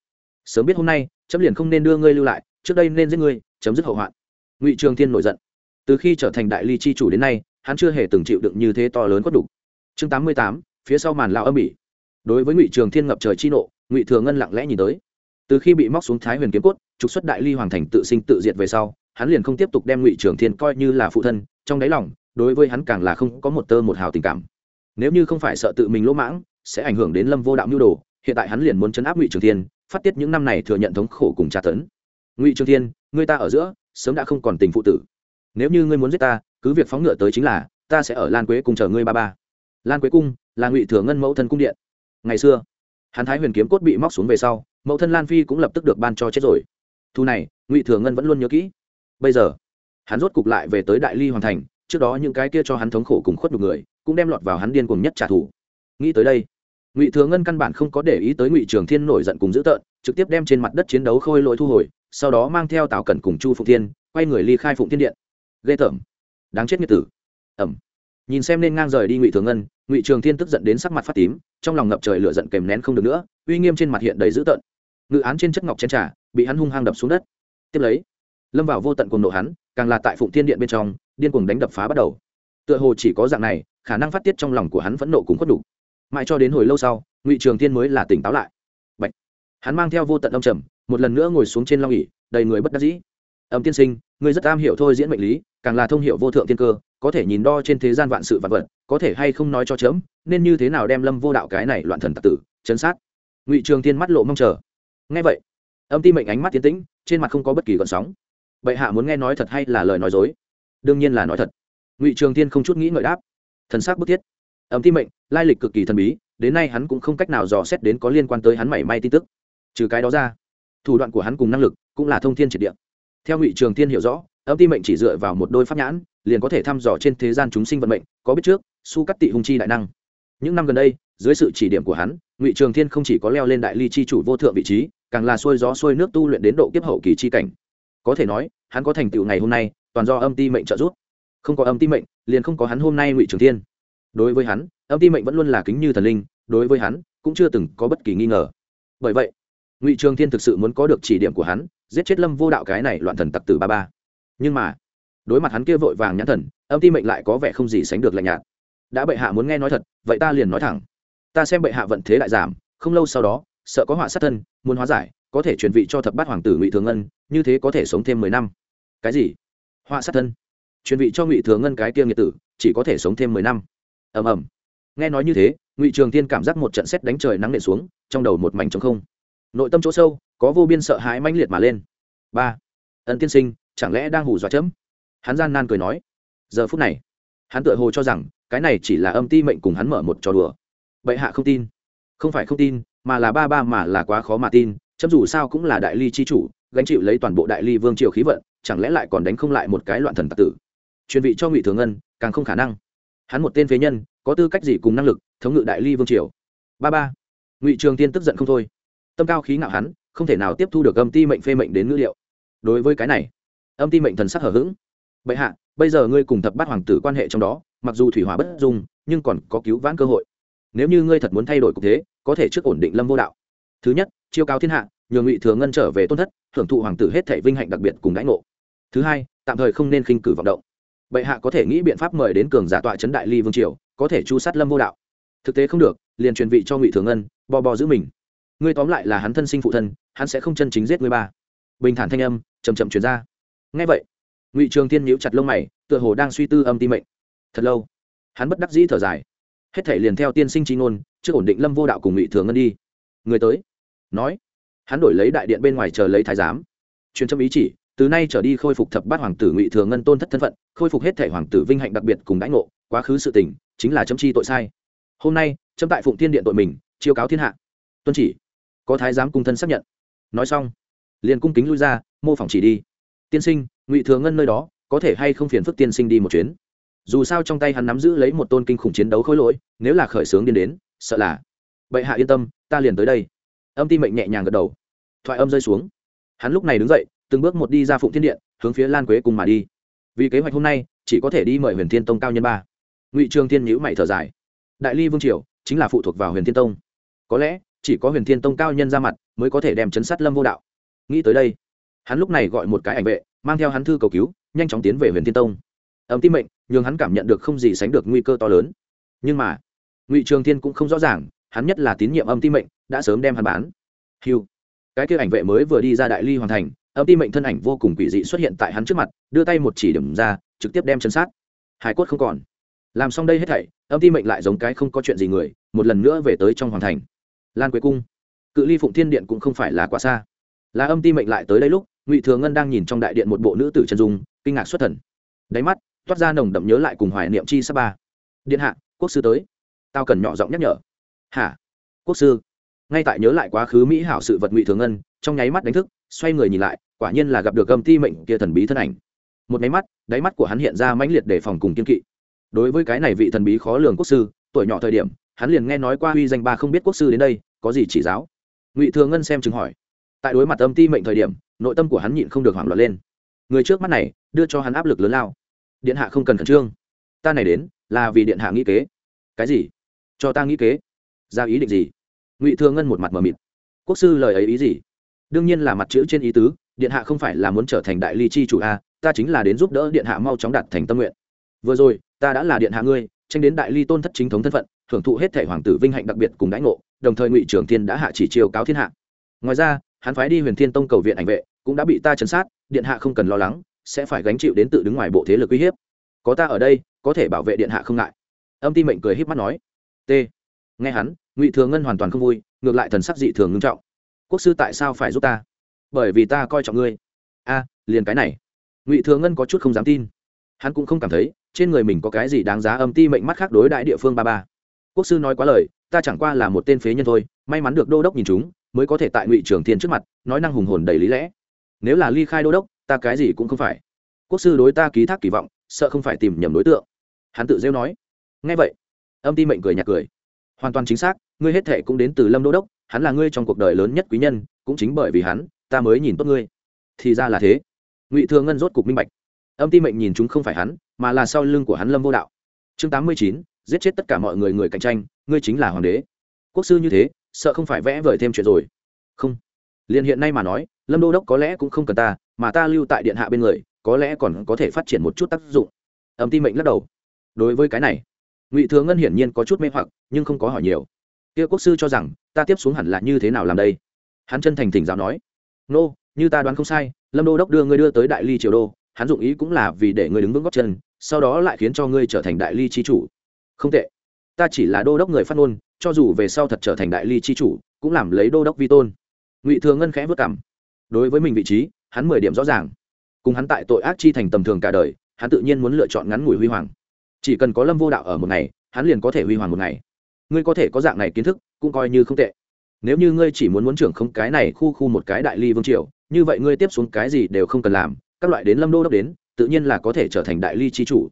Sớm biết hôm nay, chấm liền không nên đưa ngươi lưu lại, trước đây nên giết ngươi, chấm dứt hậu hoạn. Ngụy trường thiên nổi giận. Từ khi trở thành đại ly chi chủ đến nay, hắn chưa hề từng chịu đựng như thế to lớn quất đủ. chương tám mươi tám, phía sau màn lao âm bỉ đối với ngụy trường thiên ngập trời chi nộ, ngụy thừa ngân lặng lẽ nhìn tới từ khi bị móc xuống thái huyền kiếm cốt, trục xuất đại ly hoàng thành tự sinh tự diệt về sau, hắn liền không tiếp tục đem ngụy trường thiên coi như là phụ thân, trong đáy lòng, đối với hắn càng là không có một tơ một hào tình cảm. Nếu như không phải sợ tự mình lỗ mãng, sẽ ảnh hưởng đến lâm vô đạo nhu đồ, hiện tại hắn liền muốn chấn áp ngụy trường thiên, phát tiết những năm này thừa nhận thống khổ cùng tra tấn. Ngụy trường thiên người ta ở giữa, sớm đã không còn tình phụ tử. Nếu như ngươi muốn giết ta, cứ việc phóng ngựa tới chính là, ta sẽ ở lan quế cùng chờ ngươi ba ba. Lan quế cung là ngụy thừa ngân mẫu thân cung điện. Ngày xưa, hắn thái huyền kiếm cốt bị móc xuống về sau mẫu thân lan phi cũng lập tức được ban cho chết rồi thu này ngụy thừa ngân vẫn luôn nhớ kỹ bây giờ hắn rốt cục lại về tới đại ly hoàn thành trước đó những cái kia cho hắn thống khổ cùng khuất nhục người cũng đem lọt vào hắn điên cuồng nhất trả thù nghĩ tới đây ngụy thừa ngân căn bản không có để ý tới ngụy trường thiên nổi giận cùng dữ tợn trực tiếp đem trên mặt đất chiến đấu khôi lỗi thu hồi sau đó mang theo tào cẩn cùng chu phụng thiên quay người ly khai phụng thiên điện ghê tởm đáng chết như tử ẩm nhìn xem nên ngang rời đi ngụy thừa ngân ngụy trường thiên tức giận đến sắc mặt phát tím trong lòng ngập trời lửa giận kèm nén không được nữa uy nghiêm trên mặt hiện đầy dữ tợn ngự án trên chất ngọc chén trà, bị hắn hung hăng đập xuống đất. Tiếp lấy, lâm vào vô tận cuồng nộ hắn, càng là tại phụng thiên điện bên trong, điên cuồng đánh đập phá bắt đầu. Tựa hồ chỉ có dạng này, khả năng phát tiết trong lòng của hắn vẫn nộ cũng khuất đủ mãi cho đến hồi lâu sau, ngụy trường thiên mới là tỉnh táo lại. Bạch. hắn mang theo vô tận âm trầm, một lần nữa ngồi xuống trên long ỉ đầy người bất đắc dĩ. Ẩm tiên sinh người rất am hiểu thôi diễn mệnh lý, càng là thông hiệu vô thượng tiên cơ, có thể nhìn đo trên thế gian vạn sự vạn vật, có thể hay không nói cho chớm nên như thế nào đem lâm vô đạo cái này loạn thần tặc tử, chấn sát? Ngụy trường thiên mắt lộ mong chờ ngay vậy, âm ti mệnh ánh mắt tiến tĩnh, trên mặt không có bất kỳ gợn sóng. Bệ hạ muốn nghe nói thật hay là lời nói dối? Đương nhiên là nói thật. Ngụy trường thiên không chút nghĩ ngợi đáp. Thần sắc bức thiết. Âm ti mệnh, lai lịch cực kỳ thần bí, đến nay hắn cũng không cách nào dò xét đến có liên quan tới hắn mảy may tin tức. Trừ cái đó ra, thủ đoạn của hắn cùng năng lực cũng là thông thiên triệt địa. Theo ngụy trường thiên hiểu rõ, âm ti mệnh chỉ dựa vào một đôi pháp nhãn, liền có thể thăm dò trên thế gian chúng sinh vận mệnh, có biết trước, su cắt tị hung chi đại năng những năm gần đây, dưới sự chỉ điểm của hắn, ngụy trường thiên không chỉ có leo lên đại ly chi chủ vô thượng vị trí, càng là xuôi gió xuôi nước tu luyện đến độ kiếp hậu kỳ chi cảnh. Có thể nói, hắn có thành tựu ngày hôm nay, toàn do âm ti mệnh trợ giúp. Không có âm ti mệnh, liền không có hắn hôm nay ngụy trường thiên. Đối với hắn, âm ti mệnh vẫn luôn là kính như thần linh, đối với hắn, cũng chưa từng có bất kỳ nghi ngờ. Bởi vậy, ngụy trường thiên thực sự muốn có được chỉ điểm của hắn, giết chết lâm vô đạo cái này loạn thần tặc tử ba ba. Nhưng mà, đối mặt hắn kia vội vàng nhãn thần, âm ti mệnh lại có vẻ không gì sánh được lạnh nhạt đã bệ hạ muốn nghe nói thật, vậy ta liền nói thẳng. Ta xem bệ hạ vận thế lại giảm, không lâu sau đó, sợ có họa sát thân, muốn hóa giải, có thể chuyển vị cho thập bát hoàng tử ngụy thường ngân, như thế có thể sống thêm mười năm. Cái gì? Họa sát thân? Chuyển vị cho ngụy thường ngân cái kia nhiệt tử, chỉ có thể sống thêm mười năm. Ầm ầm. Nghe nói như thế, ngụy trường tiên cảm giác một trận xét đánh trời nắng nện xuống, trong đầu một mảnh trống không. Nội tâm chỗ sâu, có vô biên sợ hãi mãnh liệt mà lên. Ba. Ân tiên sinh, chẳng lẽ đang hù dọa chấm? Hắn gian nan cười nói. Giờ phút này, hắn tựa hồ cho rằng cái này chỉ là âm ti mệnh cùng hắn mở một trò đùa. Bệ hạ không tin. Không phải không tin, mà là ba ba mà là quá khó mà tin, chấm dù sao cũng là đại ly chi chủ, gánh chịu lấy toàn bộ đại ly vương triều khí vận, chẳng lẽ lại còn đánh không lại một cái loạn thần tạc tử? Truyền vị cho ngụy thường ngân, càng không khả năng. Hắn một tên phế nhân, có tư cách gì cùng năng lực thống ngự đại ly vương triều? Ba ba. Ngụy trường tiên tức giận không thôi. Tâm cao khí ngạo hắn, không thể nào tiếp thu được âm ti mệnh phê mệnh đến ngữ liệu. Đối với cái này, âm ti mệnh thần sắc hở h ữ g bệ hạ, bây giờ ngươi cùng thập bát hoàng tử quan hệ trong đó mặc dù thủy hỏa bất dung, nhưng còn có cứu vãn cơ hội. Nếu như ngươi thật muốn thay đổi cục thế, có thể trước ổn định lâm vô đạo. Thứ nhất, chiêu cao thiên hạ, nhường ngụy thừa ngân trở về tôn thất hưởng thụ hoàng tử hết thể vinh hạnh đặc biệt cùng đãi ngộ. Thứ hai, tạm thời không nên khinh cử vọng động. Bệ hạ có thể nghĩ biện pháp mời đến cường giả tọa trấn đại ly vương triều, có thể chu sát lâm vô đạo. Thực tế không được, liền truyền vị cho ngụy thừa ngân bò bò giữ mình. Ngươi tóm lại là hắn thân sinh phụ thân, hắn sẽ không chân chính giết ngươi ba. Bình thản thanh âm chầm chậm chuyển ra. Ngay vậy, ngụy trường tiên nhíu chặt lông mày, tựa hồ đang suy tư âm ti mệnh thật lâu. Hắn bất đắc dĩ thở dài. Hết thể liền theo tiên sinh chi ngôn, trước ổn định lâm vô đạo cùng ngụy thừa ngân đi. Người tới. Nói. Hắn đổi lấy đại điện bên ngoài chờ lấy thái giám. Truyền trâm ý chỉ, từ nay trở đi khôi phục thập bát hoàng tử ngụy thừa ngân tôn thất thân phận, khôi phục hết thể hoàng tử vinh hạnh đặc biệt cùng đãi ngộ, quá khứ sự tình, chính là chấm chi tội sai. Hôm nay, chấm tại phụng thiên điện tội mình, chiêu cáo thiên hạ. Tuân chỉ. Có thái giám cung thân xác nhận. Nói xong, liền cung kính lui ra, mô phỏng chỉ đi. Tiên sinh, ngụy thừa ngân nơi đó, có thể hay không phiền phức tiên sinh đi một chuyến? Dù sao trong tay hắn nắm giữ lấy một tôn kinh khủng chiến đấu khối lỗi, nếu là khởi xướng điên đến, sợ là. Bệ hạ yên tâm, ta liền tới đây. Âm ti mệnh nhẹ nhàng gật đầu. Thoại âm rơi xuống. Hắn lúc này đứng dậy, từng bước một đi ra phụng thiên điện, hướng phía lan quế cùng mà đi. Vì kế hoạch hôm nay, chỉ có thể đi mời huyền thiên tông cao nhân ba. Ngụy trương thiên nhữ mày thở dài. Đại ly vương triều, chính là phụ thuộc vào huyền thiên tông. Có lẽ, chỉ có huyền thiên tông cao nhân ra mặt, mới có thể đem chấn sát lâm vô đạo. Nghĩ tới đây, hắn lúc này gọi một cái ảnh vệ, mang theo hắn thư cầu cứu, nhanh chóng tiến về huyền thiên tông. Âm tim mệnh nhường hắn cảm nhận được không gì sánh được nguy cơ to lớn. Nhưng mà, ngụy trường thiên cũng không rõ ràng, hắn nhất là tín nhiệm âm ti mệnh, đã sớm đem hắn bán. Hiu cái kia ảnh vệ mới vừa đi ra đại ly hoàn thành, âm ti mệnh thân ảnh vô cùng quỷ dị xuất hiện tại hắn trước mặt, đưa tay một chỉ điểm ra, trực tiếp đem chân sát. Hải cốt không còn. Làm xong đây hết thảy, âm ti mệnh lại giống cái không có chuyện gì người, một lần nữa về tới trong hoàng thành. Lan quế cung. Cự ly phụng thiên điện cũng không phải là quá xa. Là âm ti mệnh lại tới đây lúc, ngụy thừa ngân đang nhìn trong đại điện một bộ nữ tử chân dung, kinh ngạc xuất thần. Đáy mắt toát ra nồng đậm nhớ lại cùng hoài niệm chi sắp ba. Điện hạ, quốc sư tới. Tao cần nhỏ giọng nhắc nhở. Hả? Quốc sư? Ngay tại nhớ lại quá khứ mỹ hảo sự vật ngụy thường ngân, trong nháy mắt đánh thức, xoay người nhìn lại, quả nhiên là gặp được âm ti mệnh kia thần bí thân ảnh. Một nháy mắt, đáy mắt của hắn hiện ra mãnh liệt để phòng cùng kiên kỵ. Đối với cái này vị thần bí khó lường quốc sư, tuổi nhỏ thời điểm, hắn liền nghe nói qua huy danh ba không biết quốc sư đến đây, có gì chỉ giáo? Ngụy thường ngân xem chứng hỏi. Tại đối mặt âm ti mệnh thời điểm, nội tâm của hắn nhịn không được hoảng loạn lên. Người trước mắt này, đưa cho hắn áp lực lớn lao điện hạ không cần khẩn trương. Ta này đến, là vì điện hạ nghĩ kế. Cái gì? Cho ta nghĩ kế. Ra ý định gì? Ngụy thừa ngân một mặt mờ mịt. Quốc sư lời ấy ý gì? Đương nhiên là mặt chữ trên ý tứ, điện hạ không phải là muốn trở thành đại ly chi chủ a, ta chính là đến giúp đỡ điện hạ mau chóng đạt thành tâm nguyện. Vừa rồi, ta đã là điện hạ ngươi, tranh đến đại ly tôn thất chính thống thân phận hưởng thụ hết thể hoàng tử vinh hạnh đặc biệt cùng đãi ngộ, đồng thời ngụy trưởng thiên đã hạ chỉ chiêu cáo thiên hạ. Ngoài ra, hắn phái đi huyền thiên tông cầu viện ảnh vệ, cũng đã bị ta chấn sát, điện hạ không cần lo lắng sẽ phải gánh chịu đến tự đứng ngoài bộ thế lực uy hiếp. Có ta ở đây, có thể bảo vệ điện hạ không ngại. Âm ti mệnh cười híp mắt nói. T. Nghe hắn, ngụy Thừa ngân hoàn toàn không vui, ngược lại thần sắc dị thường ngưng trọng. Quốc sư tại sao phải giúp ta? Bởi vì ta coi trọng ngươi. A, liền cái này. Ngụy Thừa ngân có chút không dám tin. Hắn cũng không cảm thấy, trên người mình có cái gì đáng giá âm ti mệnh mắt khác đối đại địa phương ba ba. Quốc sư nói quá lời, ta chẳng qua là một tên phế nhân thôi, may mắn được đô đốc nhìn chúng, mới có thể tại ngụy trường thiên trước mặt, nói năng hùng hồn đầy lý lẽ. Nếu là ly khai đô đốc ta cái gì cũng không phải. Quốc sư đối ta ký thác kỳ vọng, sợ không phải tìm nhầm đối tượng. Hắn tự rêu nói. Ngay vậy. Âm ti mệnh cười nhạt cười. Hoàn toàn chính xác, ngươi hết thệ cũng đến từ lâm đô đốc, hắn là ngươi trong cuộc đời lớn nhất quý nhân, cũng chính bởi vì hắn, ta mới nhìn tốt ngươi. Thì ra là thế. Ngụy thừa ngân rốt cục minh bạch. Âm ti mệnh nhìn chúng không phải hắn, mà là sau lưng của hắn lâm vô đạo. Chương tám mươi chín, giết chết tất cả mọi người người cạnh tranh, ngươi chính là hoàng đế. Quốc sư như thế, sợ không phải vẽ vời thêm chuyện rồi. Không. Liền hiện nay mà nói, lâm đô đốc có lẽ cũng không cần ta mà ta lưu tại điện hạ bên người, có lẽ còn có thể phát triển một chút tác dụng. Âm ti mệnh lắc đầu. Đối với cái này, ngụy thừa ngân hiển nhiên có chút mê hoặc, nhưng không có hỏi nhiều. Kia quốc sư cho rằng, ta tiếp xuống hẳn là như thế nào làm đây? Hắn chân thành thỉnh giáo nói. Nô, như ta đoán không sai, lâm đô đốc đưa ngươi đưa tới đại ly triều đô, hắn dụng ý cũng là vì để ngươi đứng vững góc chân, sau đó lại khiến cho ngươi trở thành đại ly chi chủ. Không tệ. Ta chỉ là đô đốc người phát ngôn, cho dù về sau thật trở thành đại ly chi chủ, cũng làm lấy đô đốc vi tôn. Ngụy thừa ngân khẽ vất cảm đối với mình vị trí hắn mười điểm rõ ràng. Cùng hắn tại tội ác chi thành tầm thường cả đời, hắn tự nhiên muốn lựa chọn ngắn ngủi huy hoàng. Chỉ cần có lâm vô đạo ở một ngày, hắn liền có thể huy hoàng một ngày. Ngươi có thể có dạng này kiến thức, cũng coi như không tệ. Nếu như ngươi chỉ muốn muốn trưởng không cái này khu khu một cái đại ly vương triều, như vậy ngươi tiếp xuống cái gì đều không cần làm, các loại đến lâm đô đốc đến, tự nhiên là có thể trở thành đại ly chi chủ.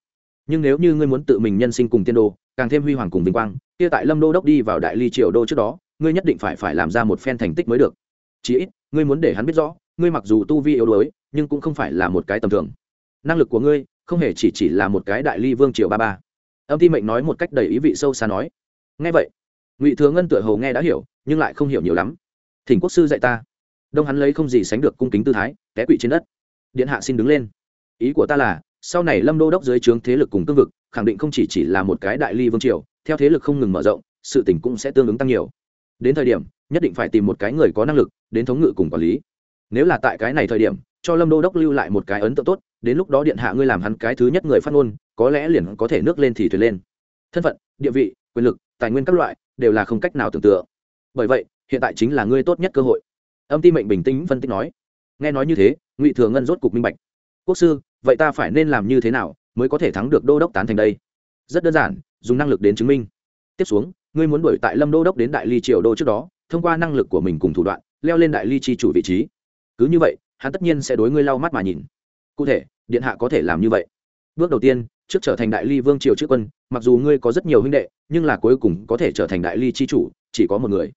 Nhưng nếu như ngươi muốn tự mình nhân sinh cùng tiên đô, càng thêm huy hoàng cùng vinh quang, kia tại lâm đô đốc đi vào đại ly triều đô trước đó, ngươi nhất định phải phải làm ra một phen thành tích mới được. Chí ít, ngươi muốn để hắn biết rõ ngươi mặc dù tu vi yếu đuối, nhưng cũng không phải là một cái tầm thường. Năng lực của ngươi không hề chỉ chỉ là một cái đại ly vương triều ba ba. Âm ti mệnh nói một cách đầy ý vị sâu xa nói, nghe vậy, ngụy thừa ngân tựa hồ nghe đã hiểu, nhưng lại không hiểu nhiều lắm. Thỉnh quốc sư dạy ta. Đông hắn lấy không gì sánh được cung kính tư thái, té quỵ trên đất. Điện hạ xin đứng lên. Ý của ta là, sau này lâm đô đốc dưới trướng thế lực cùng cương vực, khẳng định không chỉ chỉ là một cái đại ly vương triều, theo thế lực không ngừng mở rộng, sự tình cũng sẽ tương ứng tăng nhiều. Đến thời điểm, nhất định phải tìm một cái người có năng lực đến thống ngự cùng quản lý nếu là tại cái này thời điểm, cho lâm đô đốc lưu lại một cái ấn tượng tốt, đến lúc đó điện hạ ngươi làm hắn cái thứ nhất người phát ngôn, có lẽ liền có thể nước lên thì thuyền lên. Thân phận, địa vị, quyền lực, tài nguyên các loại, đều là không cách nào tưởng tượng. Bởi vậy, hiện tại chính là ngươi tốt nhất cơ hội. Âm ti mệnh bình tĩnh phân tích nói. Nghe nói như thế, ngụy thừa ngân rốt cục minh bạch. Quốc sư, vậy ta phải nên làm như thế nào mới có thể thắng được đô đốc tán thành đây? Rất đơn giản, dùng năng lực đến chứng minh. Tiếp xuống, ngươi muốn đuổi tại lâm đô đốc đến đại ly triều đô trước đó, thông qua năng lực của mình cùng thủ đoạn, leo lên đại ly tri chủ vị trí cứ như vậy, hắn tất nhiên sẽ đối ngươi lau mắt mà nhìn. Cụ thể, điện hạ có thể làm như vậy. Bước đầu tiên, trước trở thành đại ly vương triều chữ quân, mặc dù ngươi có rất nhiều huynh đệ, nhưng là cuối cùng có thể trở thành đại ly chi chủ, chỉ có một người.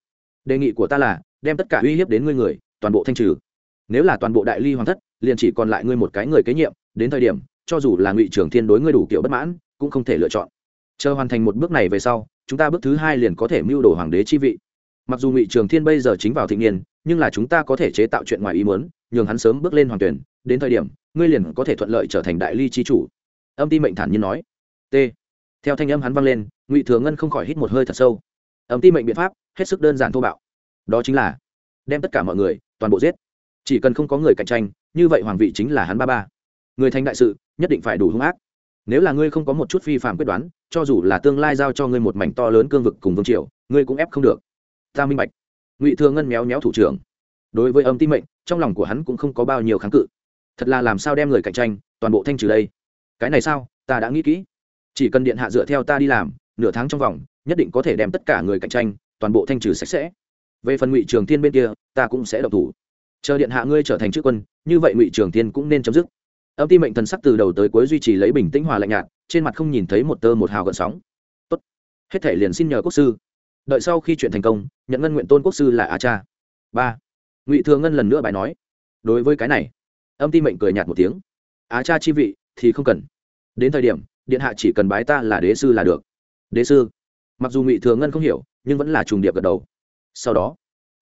Đề nghị của ta là, đem tất cả uy hiếp đến ngươi người, toàn bộ thanh trừ. Nếu là toàn bộ đại ly hoàng thất, liền chỉ còn lại ngươi một cái người kế nhiệm, đến thời điểm, cho dù là ngụy trưởng thiên đối ngươi đủ kiểu bất mãn, cũng không thể lựa chọn. Chờ hoàn thành một bước này về sau, chúng ta bước thứ hai liền có thể mưu đồ hoàng đế chi vị. Mặc dù ngụy trường thiên bây giờ chính vào thịnh niên nhưng là chúng ta có thể chế tạo chuyện ngoài ý muốn, nhường hắn sớm bước lên hoàng tuyển, đến thời điểm, ngươi liền có thể thuận lợi trở thành đại ly chi chủ. Âm ti mệnh thản nhiên nói. T. Theo thanh âm hắn vang lên, ngụy thừa ngân không khỏi hít một hơi thật sâu. Âm ti mệnh biện pháp, hết sức đơn giản thô bạo. Đó chính là đem tất cả mọi người, toàn bộ giết. Chỉ cần không có người cạnh tranh, như vậy hoàng vị chính là hắn ba ba. Người thành đại sự, nhất định phải đủ hung ác. Nếu là ngươi không có một chút phi phạm quyết đoán, cho dù là tương lai giao cho ngươi một mảnh to lớn cương vực cùng vương triều, ngươi cũng ép không được. Ta minh bạch ngụy thừa ngân méo méo thủ trưởng. Đối với âm ti mệnh, trong lòng của hắn cũng không có bao nhiêu kháng cự. Thật là làm sao đem người cạnh tranh, toàn bộ thanh trừ đây? Cái này sao, ta đã nghĩ kỹ. Chỉ cần điện hạ dựa theo ta đi làm, nửa tháng trong vòng, nhất định có thể đem tất cả người cạnh tranh, toàn bộ thanh trừ sạch sẽ. Về phần ngụy trường Thiên bên kia, ta cũng sẽ độc thủ. Chờ điện hạ ngươi trở thành chữ quân, như vậy ngụy trường Thiên cũng nên chấm dứt. Âm ti mệnh thần sắc từ đầu tới cuối duy trì lấy bình tĩnh hòa lạnh nhạt, trên mặt không nhìn thấy một tơ một hào gợn sóng. Tốt. Hết thể liền xin nhờ quốc sư đợi sau khi chuyện thành công, nhận ngân nguyện tôn quốc sư là á cha. Ba. Ngụy thừa ngân lần nữa bài nói. Đối với cái này, âm ti mệnh cười nhạt một tiếng. Á cha chi vị thì không cần. Đến thời điểm, điện hạ chỉ cần bái ta là đế sư là được. Đế sư. Mặc dù ngụy thừa ngân không hiểu, nhưng vẫn là trùng điệp gật đầu. Sau đó,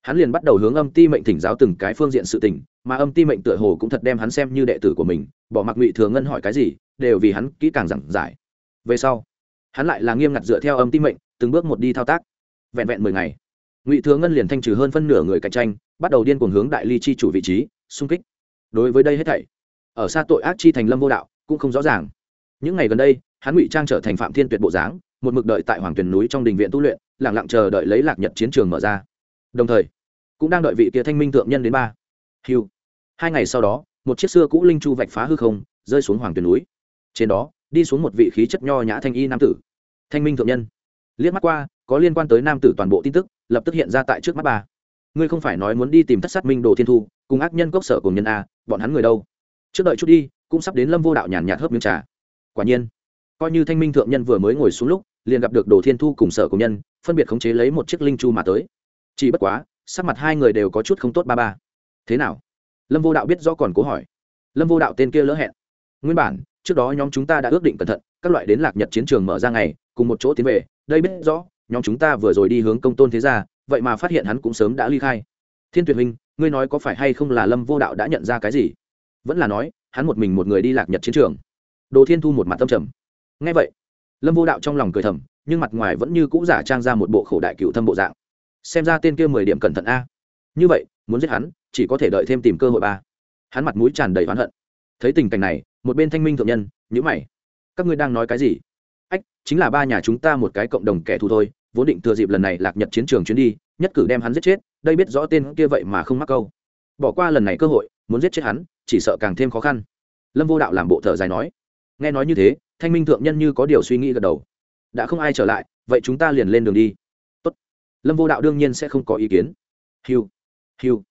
hắn liền bắt đầu hướng âm ti mệnh thỉnh giáo từng cái phương diện sự tình, mà âm ti mệnh tựa hồ cũng thật đem hắn xem như đệ tử của mình, bỏ mặc ngụy thừa ngân hỏi cái gì, đều vì hắn kỹ càng giảng giải. Về sau, hắn lại là nghiêm ngặt dựa theo âm ti mệnh, từng bước một đi thao tác vẹn vẹn mười ngày. Ngụy thừa ngân liền thanh trừ hơn phân nửa người cạnh tranh, bắt đầu điên cuồng hướng đại ly chi chủ vị trí, xung kích. Đối với đây hết thảy, ở xa tội ác chi thành lâm vô đạo cũng không rõ ràng. Những ngày gần đây, hắn ngụy trang trở thành phạm thiên tuyệt bộ dáng, một mực đợi tại hoàng tuyền núi trong đình viện tu luyện lẳng lặng chờ đợi lấy lạc nhật chiến trường mở ra. Đồng thời, cũng đang đợi vị kia thanh minh thượng nhân đến ba. Hiu. Hai ngày sau đó, một chiếc xưa cũ linh chu vạch phá hư không, rơi xuống hoàng tuyền núi. Trên đó, đi xuống một vị khí chất nho nhã thanh y nam tử. Thanh minh thượng nhân liếc mắt qua, có liên quan tới nam tử toàn bộ tin tức, lập tức hiện ra tại trước mắt bà. Ngươi không phải nói muốn đi tìm thất sát minh đồ thiên thu, cùng ác nhân gốc sở cùng nhân a, bọn hắn người đâu? Trước đợi chút đi, cũng sắp đến lâm vô đạo nhàn nhạt hớp miếng trà. Quả nhiên, coi như thanh minh thượng nhân vừa mới ngồi xuống lúc, liền gặp được đồ thiên thu cùng sở cùng nhân, phân biệt khống chế lấy một chiếc linh chu mà tới. Chỉ bất quá, sắc mặt hai người đều có chút không tốt ba ba. Thế nào? Lâm vô đạo biết do còn cố hỏi. Lâm vô đạo tên kia lỡ hẹn. Nguyên bản, trước đó nhóm chúng ta đã ước định cẩn thận, các loại đến lạc nhật chiến trường mở ra ngày, cùng một chỗ tiến về đây biết rõ, nhóm chúng ta vừa rồi đi hướng công tôn thế gia, vậy mà phát hiện hắn cũng sớm đã ly khai. Thiên tuyệt huynh, ngươi nói có phải hay không là lâm vô đạo đã nhận ra cái gì? Vẫn là nói, hắn một mình một người đi lạc nhật chiến trường. Đồ thiên thu một mặt tâm trầm. Ngay vậy, lâm vô đạo trong lòng cười thầm, nhưng mặt ngoài vẫn như cũ giả trang ra một bộ khổ đại cựu thâm bộ dạng. Xem ra tên kia mười điểm cẩn thận a. Như vậy, muốn giết hắn, chỉ có thể đợi thêm tìm cơ hội ba. Hắn mặt mũi tràn đầy oán hận. Thấy tình cảnh này, một bên thanh minh thượng nhân nhữ mày. Các ngươi đang nói cái gì? Ách, chính là ba nhà chúng ta một cái cộng đồng kẻ thù thôi, vốn định thừa dịp lần này lạc nhật chiến trường chuyến đi, nhất cử đem hắn giết chết, đây biết rõ tên kia vậy mà không mắc câu. Bỏ qua lần này cơ hội, muốn giết chết hắn, chỉ sợ càng thêm khó khăn. Lâm vô đạo làm bộ thở dài nói. Nghe nói như thế, thanh minh thượng nhân như có điều suy nghĩ gật đầu. Đã không ai trở lại, vậy chúng ta liền lên đường đi. Tốt. lâm vô đạo đương nhiên sẽ không có ý kiến. Hiu hiu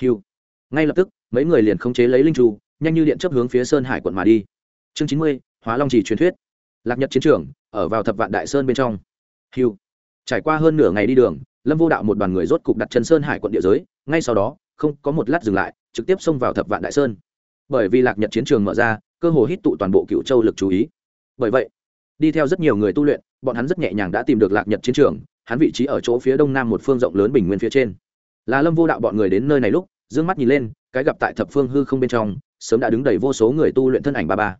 hiu. Ngay lập tức, mấy người liền khống chế lấy linh tru nhanh như điện chấp hướng phía sơn hải quận mà đi. Chương chín mươi, hóa long trì truyền thuyết lạc nhật chiến trường, ở vào thập vạn đại sơn bên trong. Hiu trải qua hơn nửa ngày đi đường, lâm vô đạo một đoàn người rốt cục đặt chân sơn hải quận địa giới, ngay sau đó, không có một lát dừng lại, trực tiếp xông vào thập vạn đại sơn. Bởi vì lạc nhật chiến trường mở ra, cơ hồ hít tụ toàn bộ cựu châu lực chú ý. Bởi vậy, đi theo rất nhiều người tu luyện, bọn hắn rất nhẹ nhàng đã tìm được lạc nhật chiến trường, hắn vị trí ở chỗ phía đông nam một phương rộng lớn bình nguyên phía trên. Là lâm vô đạo bọn người đến nơi này lúc d ư ơ n g mắt nhìn lên, cái gặp tại thập phương hư không bên trong, sớm đã đứng đầy vô số người tu luyện thân ảnh ba ba.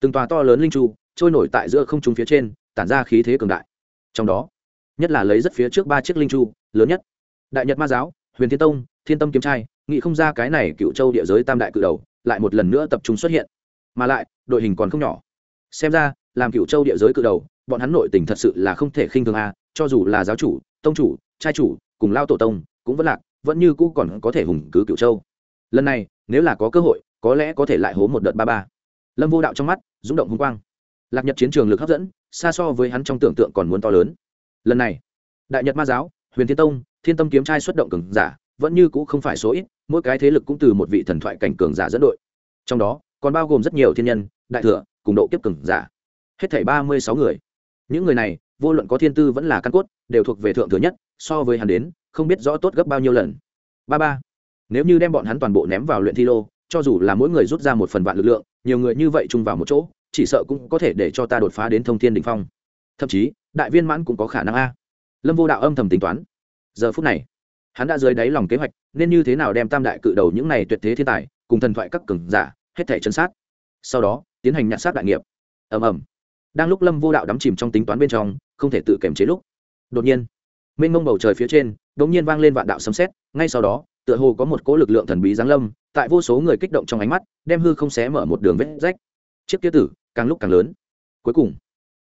Từng tòa to lớn linh tru trôi nổi tại giữa không trung phía trên, tản ra khí thế cường đại. Trong đó, nhất là lấy rất phía trước ba chiếc linh chu, lớn nhất, đại nhật ma giáo, huyền thiên tông, thiên tâm kiếm trai, nghĩ không ra cái này cựu châu địa giới tam đại cự đầu lại một lần nữa tập trung xuất hiện. Mà lại, đội hình còn không nhỏ. Xem ra, làm cựu châu địa giới cự đầu, bọn hắn nội tình thật sự là không thể khinh thường a, cho dù là giáo chủ, tông chủ, trai chủ, cùng lao tổ tông, cũng vẫn lạc, vẫn như cũ còn có thể hùng cứ cựu châu. Lần này, nếu là có cơ hội, có lẽ có thể lại hố một đợt ba ba. Lâm vô đạo trong mắt, rung động hùng quang lạc nhật chiến trường lực hấp dẫn, xa so với hắn trong tưởng tượng còn muốn to lớn. Lần này, đại nhật ma giáo, huyền thiên tông, thiên tâm kiếm trai xuất động cường giả, vẫn như cũ không phải số ít, mỗi cái thế lực cũng từ một vị thần thoại cảnh cường giả dẫn đội. Trong đó, còn bao gồm rất nhiều thiên nhân, đại thừa, cùng độ kiếp cường giả. Hết thảy ba mươi sáu người. Những người này, vô luận có thiên tư vẫn là căn cốt, đều thuộc về thượng thừa nhất, so với hắn đến, không biết rõ tốt gấp bao nhiêu lần. Ba ba. Nếu như đem bọn hắn toàn bộ ném vào luyện thi lô, cho dù là mỗi người rút ra một phần vạn lực lượng, nhiều người như vậy chung vào một chỗ chỉ sợ cũng có thể để cho ta đột phá đến thông thiên đ ỉ n h phong. Thậm chí, đại viên mãn cũng có khả năng a. Lâm vô đạo âm thầm tính toán. Giờ phút này, hắn đã dưới đáy lòng kế hoạch, nên như thế nào đem tam đại cự đầu những này tuyệt thế thiên tài, cùng thần thoại các cường giả, hết thể chân sát. Sau đó, tiến hành nhặt sát đại nghiệp. Ầm ầm. Đang lúc lâm vô đạo đắm chìm trong tính toán bên trong, không thể tự kiềm chế lúc, đột nhiên, mênh mông bầu trời phía trên đ ỗ n g nhiên vang lên vạn đạo sấm xét ngay sau đó, tựa hồ có một cỗ lực lượng thần bí giáng lâm, tại vô số người kích động trong ánh mắt, đem hư không xé mở một đường vết rách. Chiếc kia tử càng lúc càng lớn. Cuối cùng,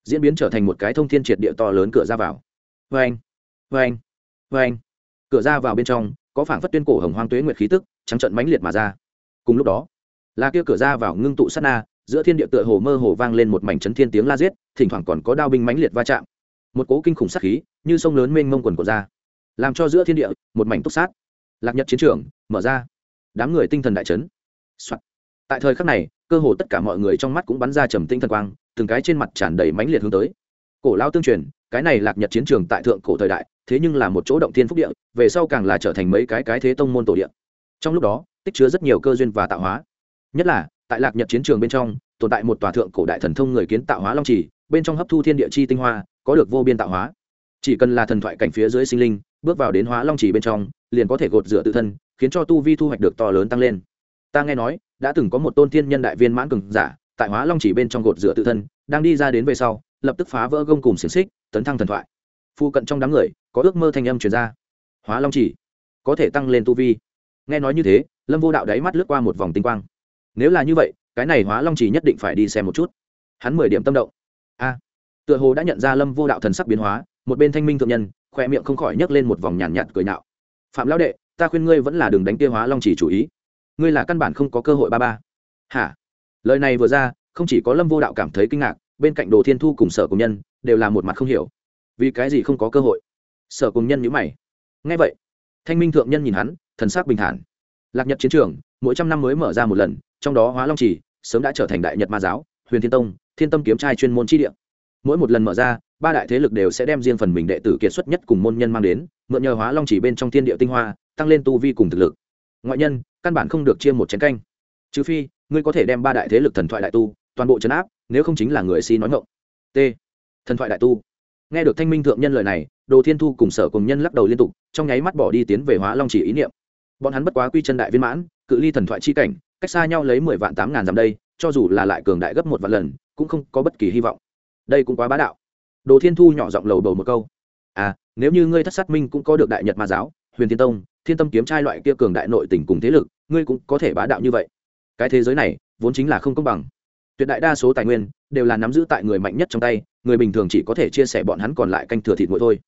diễn biến trở thành một cái thông thiên triệt địa to lớn cửa ra vào. Vê anh vê anh vê anh. Cửa ra vào bên trong, có phảng phất tuyên cổ hồng hoang tuế nguyệt khí tức, trắng trận mãnh liệt mà ra. Cùng lúc đó, là kia cửa ra vào ngưng tụ sát na, giữa thiên địa tựa hồ mơ hồ vang lên một mảnh chấn thiên tiếng la giết, thỉnh thoảng còn có đao binh mãnh liệt va chạm. Một cố kinh khủng sát khí, như sông lớn mênh mông quần của ra, làm cho giữa thiên địa, một mảnh túc sát. Lạc nhật chiến trường, mở ra. Đám người tinh thần đại chấn、Soạn. tại thời khắc này cơ hồ tất cả mọi người trong mắt cũng bắn ra trầm tinh thần quang, từng cái trên mặt tràn đầy mãnh liệt hướng tới. Cổ lao tương truyền, cái này lạc nhật chiến trường tại thượng cổ thời đại, thế nhưng là một chỗ động thiên phúc địa, về sau càng là trở thành mấy cái cái thế tông môn tổ địa. Trong lúc đó, tích chứa rất nhiều cơ duyên và tạo hóa. Nhất là, tại lạc nhật chiến trường bên trong, tồn tại một tòa thượng cổ đại thần thông người kiến tạo hóa long trì, bên trong hấp thu thiên địa chi tinh hoa, có được vô biên tạo hóa. Chỉ cần là thần thoại cảnh phía dưới sinh linh, bước vào đến hóa long trì bên trong, liền có thể gột rửa tự thân, khiến cho tu vi thu hoạch được to lớn tăng lên. Ta nghe nói đã từng có một tôn thiên nhân đại viên mãn cường giả tại hóa long chỉ bên trong gột rửa tự thân đang đi ra đến về sau lập tức phá vỡ gông cùng xiềng xích tấn thăng thần thoại. Phụ cận trong đám người có ước mơ thanh âm truyền ra. Hóa long chỉ có thể tăng lên tu vi. Nghe nói như thế lâm vô đạo đáy mắt lướt qua một vòng tinh quang. Nếu là như vậy cái này hóa long chỉ nhất định phải đi xem một chút. Hắn mười điểm tâm động. A tựa hồ đã nhận ra lâm vô đạo thần sắc biến hóa một bên thanh minh thượng nhân khoe miệng không khỏi nhấc lên một vòng nhàn nhạt, nhạt cười nạo phạm lão đệ ta khuyên ngươi vẫn là đường đánh tiêu hóa long chỉ chủ ý ngươi là căn bản không có cơ hội ba ba. Hả? Lời này vừa ra, không chỉ có lâm vô đạo cảm thấy kinh ngạc, bên cạnh đồ thiên thu cùng sở cùng nhân đều là một mặt không hiểu. Vì cái gì không có cơ hội? Sở cùng nhân nhữ mày. Ngay vậy, thanh minh thượng nhân nhìn hắn, thần sắc bình thản. Lạc nhật chiến trường, mỗi trăm năm mới mở ra một lần, trong đó hóa long trì sớm đã trở thành đại nhật ma giáo, huyền thiên tông, thiên tâm kiếm trai chuyên môn chi địa. Mỗi một lần mở ra, ba đại thế lực đều sẽ đem riêng phần mình đệ tử kiệt xuất nhất cùng môn nhân mang đến, mượn nhờ hóa long chỉ bên trong thiên địa tinh hoa, tăng lên tu vi cùng thực lực. Ngoại nhân căn bản không được chia một chén canh. Trừ phi, ngươi có thể đem ba đại thế lực thần thoại đại tu, toàn bộ chấn áp, nếu không chính là người si nói ngộng t. Thần thoại đại tu. Nghe được thanh minh thượng nhân lời này, đồ thiên thu cùng sở cùng nhân lắc đầu liên tục, trong nháy mắt bỏ đi tiến về hóa long chỉ ý niệm. Bọn hắn bất quá quy chân đại viên mãn, cự ly thần thoại chi cảnh, cách xa nhau lấy mười vạn tám ngàn dặm đây, cho dù là lại cường đại gấp một vạn lần, cũng không có bất kỳ hy vọng. Đây cũng quá bá đạo. Đồ thiên thu nhỏ giọng lầu bầu một câu. À nếu như ngươi thất sát minh cũng có được đại nhật ma giáo, huyền thiên tông thiên tâm kiếm trai loại kia cường đại nội tình cùng thế lực, ngươi cũng có thể bá đạo như vậy. Cái thế giới này, vốn chính là không công bằng. Tuyệt đại đa số tài nguyên, đều là nắm giữ tại người mạnh nhất trong tay, người bình thường chỉ có thể chia sẻ bọn hắn còn lại canh thừa thịt nguội thôi.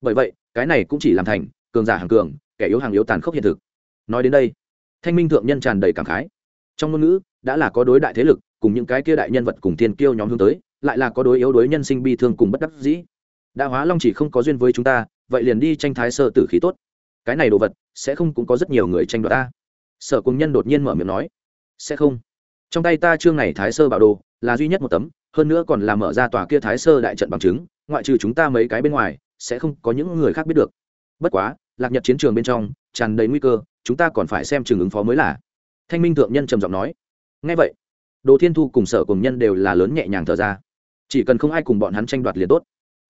Bởi vậy, cái này cũng chỉ làm thành, cường giả hàng cường, kẻ yếu hàng yếu tàn khốc hiện thực. Nói đến đây, thanh minh thượng nhân tràn đầy cảm khái. Trong ngôn ngữ, đã là có đối đại thế lực, cùng những cái kia đại nhân vật cùng thiên kiêu nhóm hướng tới, lại là có đối yếu đối nhân sinh bi thương cùng bất đắc dĩ. Đã hóa long chỉ không có duyên với chúng ta, vậy liền đi tranh thái sơ tử khí tốt cái này đồ vật, sẽ không cũng có rất nhiều người tranh đoạt ta. Sở cùng nhân đột nhiên mở miệng nói, sẽ không. Trong tay ta chương này thái sơ bảo đồ là duy nhất một tấm, hơn nữa còn là mở ra tòa kia thái sơ đại trận bằng chứng, ngoại trừ chúng ta mấy cái bên ngoài, sẽ không có những người khác biết được. Bất quá, lạc nhật chiến trường bên trong, tràn đầy nguy cơ, chúng ta còn phải xem trường ứng phó mới là. Thanh minh thượng nhân trầm giọng nói ngay vậy, đồ thiên thu cùng sở cùng nhân đều là lớn nhẹ nhàng thở ra. Chỉ cần không ai cùng bọn hắn tranh đoạt liền tốt.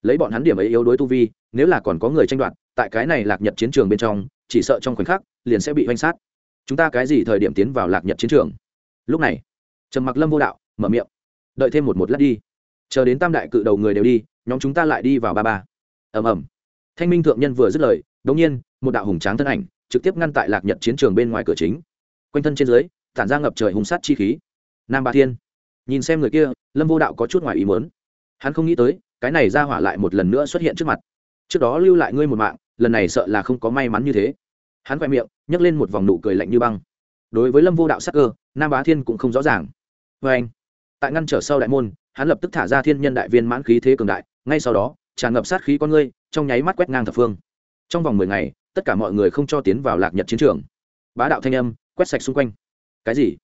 Lấy bọn hắn điểm ấy yếu đối tu vi, nếu là còn có người tranh đoạt tại cái này lạc nhật chiến trường bên trong, chỉ sợ trong khoảnh khắc, liền sẽ bị oanh sát. Chúng ta cái gì thời điểm tiến vào lạc nhật chiến trường? Lúc này, trầm mặc lâm vô đạo, mở miệng. Đợi thêm một một lát đi. Chờ đến tam đại cự đầu người đều đi, nhóm chúng ta lại đi vào ba ba. Ầm ầm. Thanh minh thượng nhân vừa dứt lời đ ỗ n g nhiên, một đạo hùng tráng thân ảnh, trực tiếp ngăn tại lạc nhật chiến trường bên ngoài cửa chính. Quanh thân trên dưới, tản ra ngập trời hùng sát chi khí. Nam ba thiên, nhìn xem người kia, lâm vô đạo có chút ngoài ý mớn hắn không nghĩ tới, cái này ra hỏa lại một lần nữa xuất hiện trước mặt. Trước đó lưu lại ngươi một mạng lần này sợ là không có may mắn như thế. Hắn quẹ miệng, nhấc lên một vòng nụ cười lạnh như băng. Đối với lâm vô đạo sắc cơ, nam bá thiên cũng không rõ ràng. Vê anh, tại ngăn trở sau đại môn, hắn lập tức thả ra thiên nhân đại viên mãn khí thế cường đại, ngay sau đó, tràn ngập sát khí con ngươi, trong nháy mắt quét ngang thập phương. Trong vòng mười ngày, tất cả mọi người không cho tiến vào lạc nhật chiến trường. Bá đạo thanh âm, quét sạch xung quanh. Cái gì?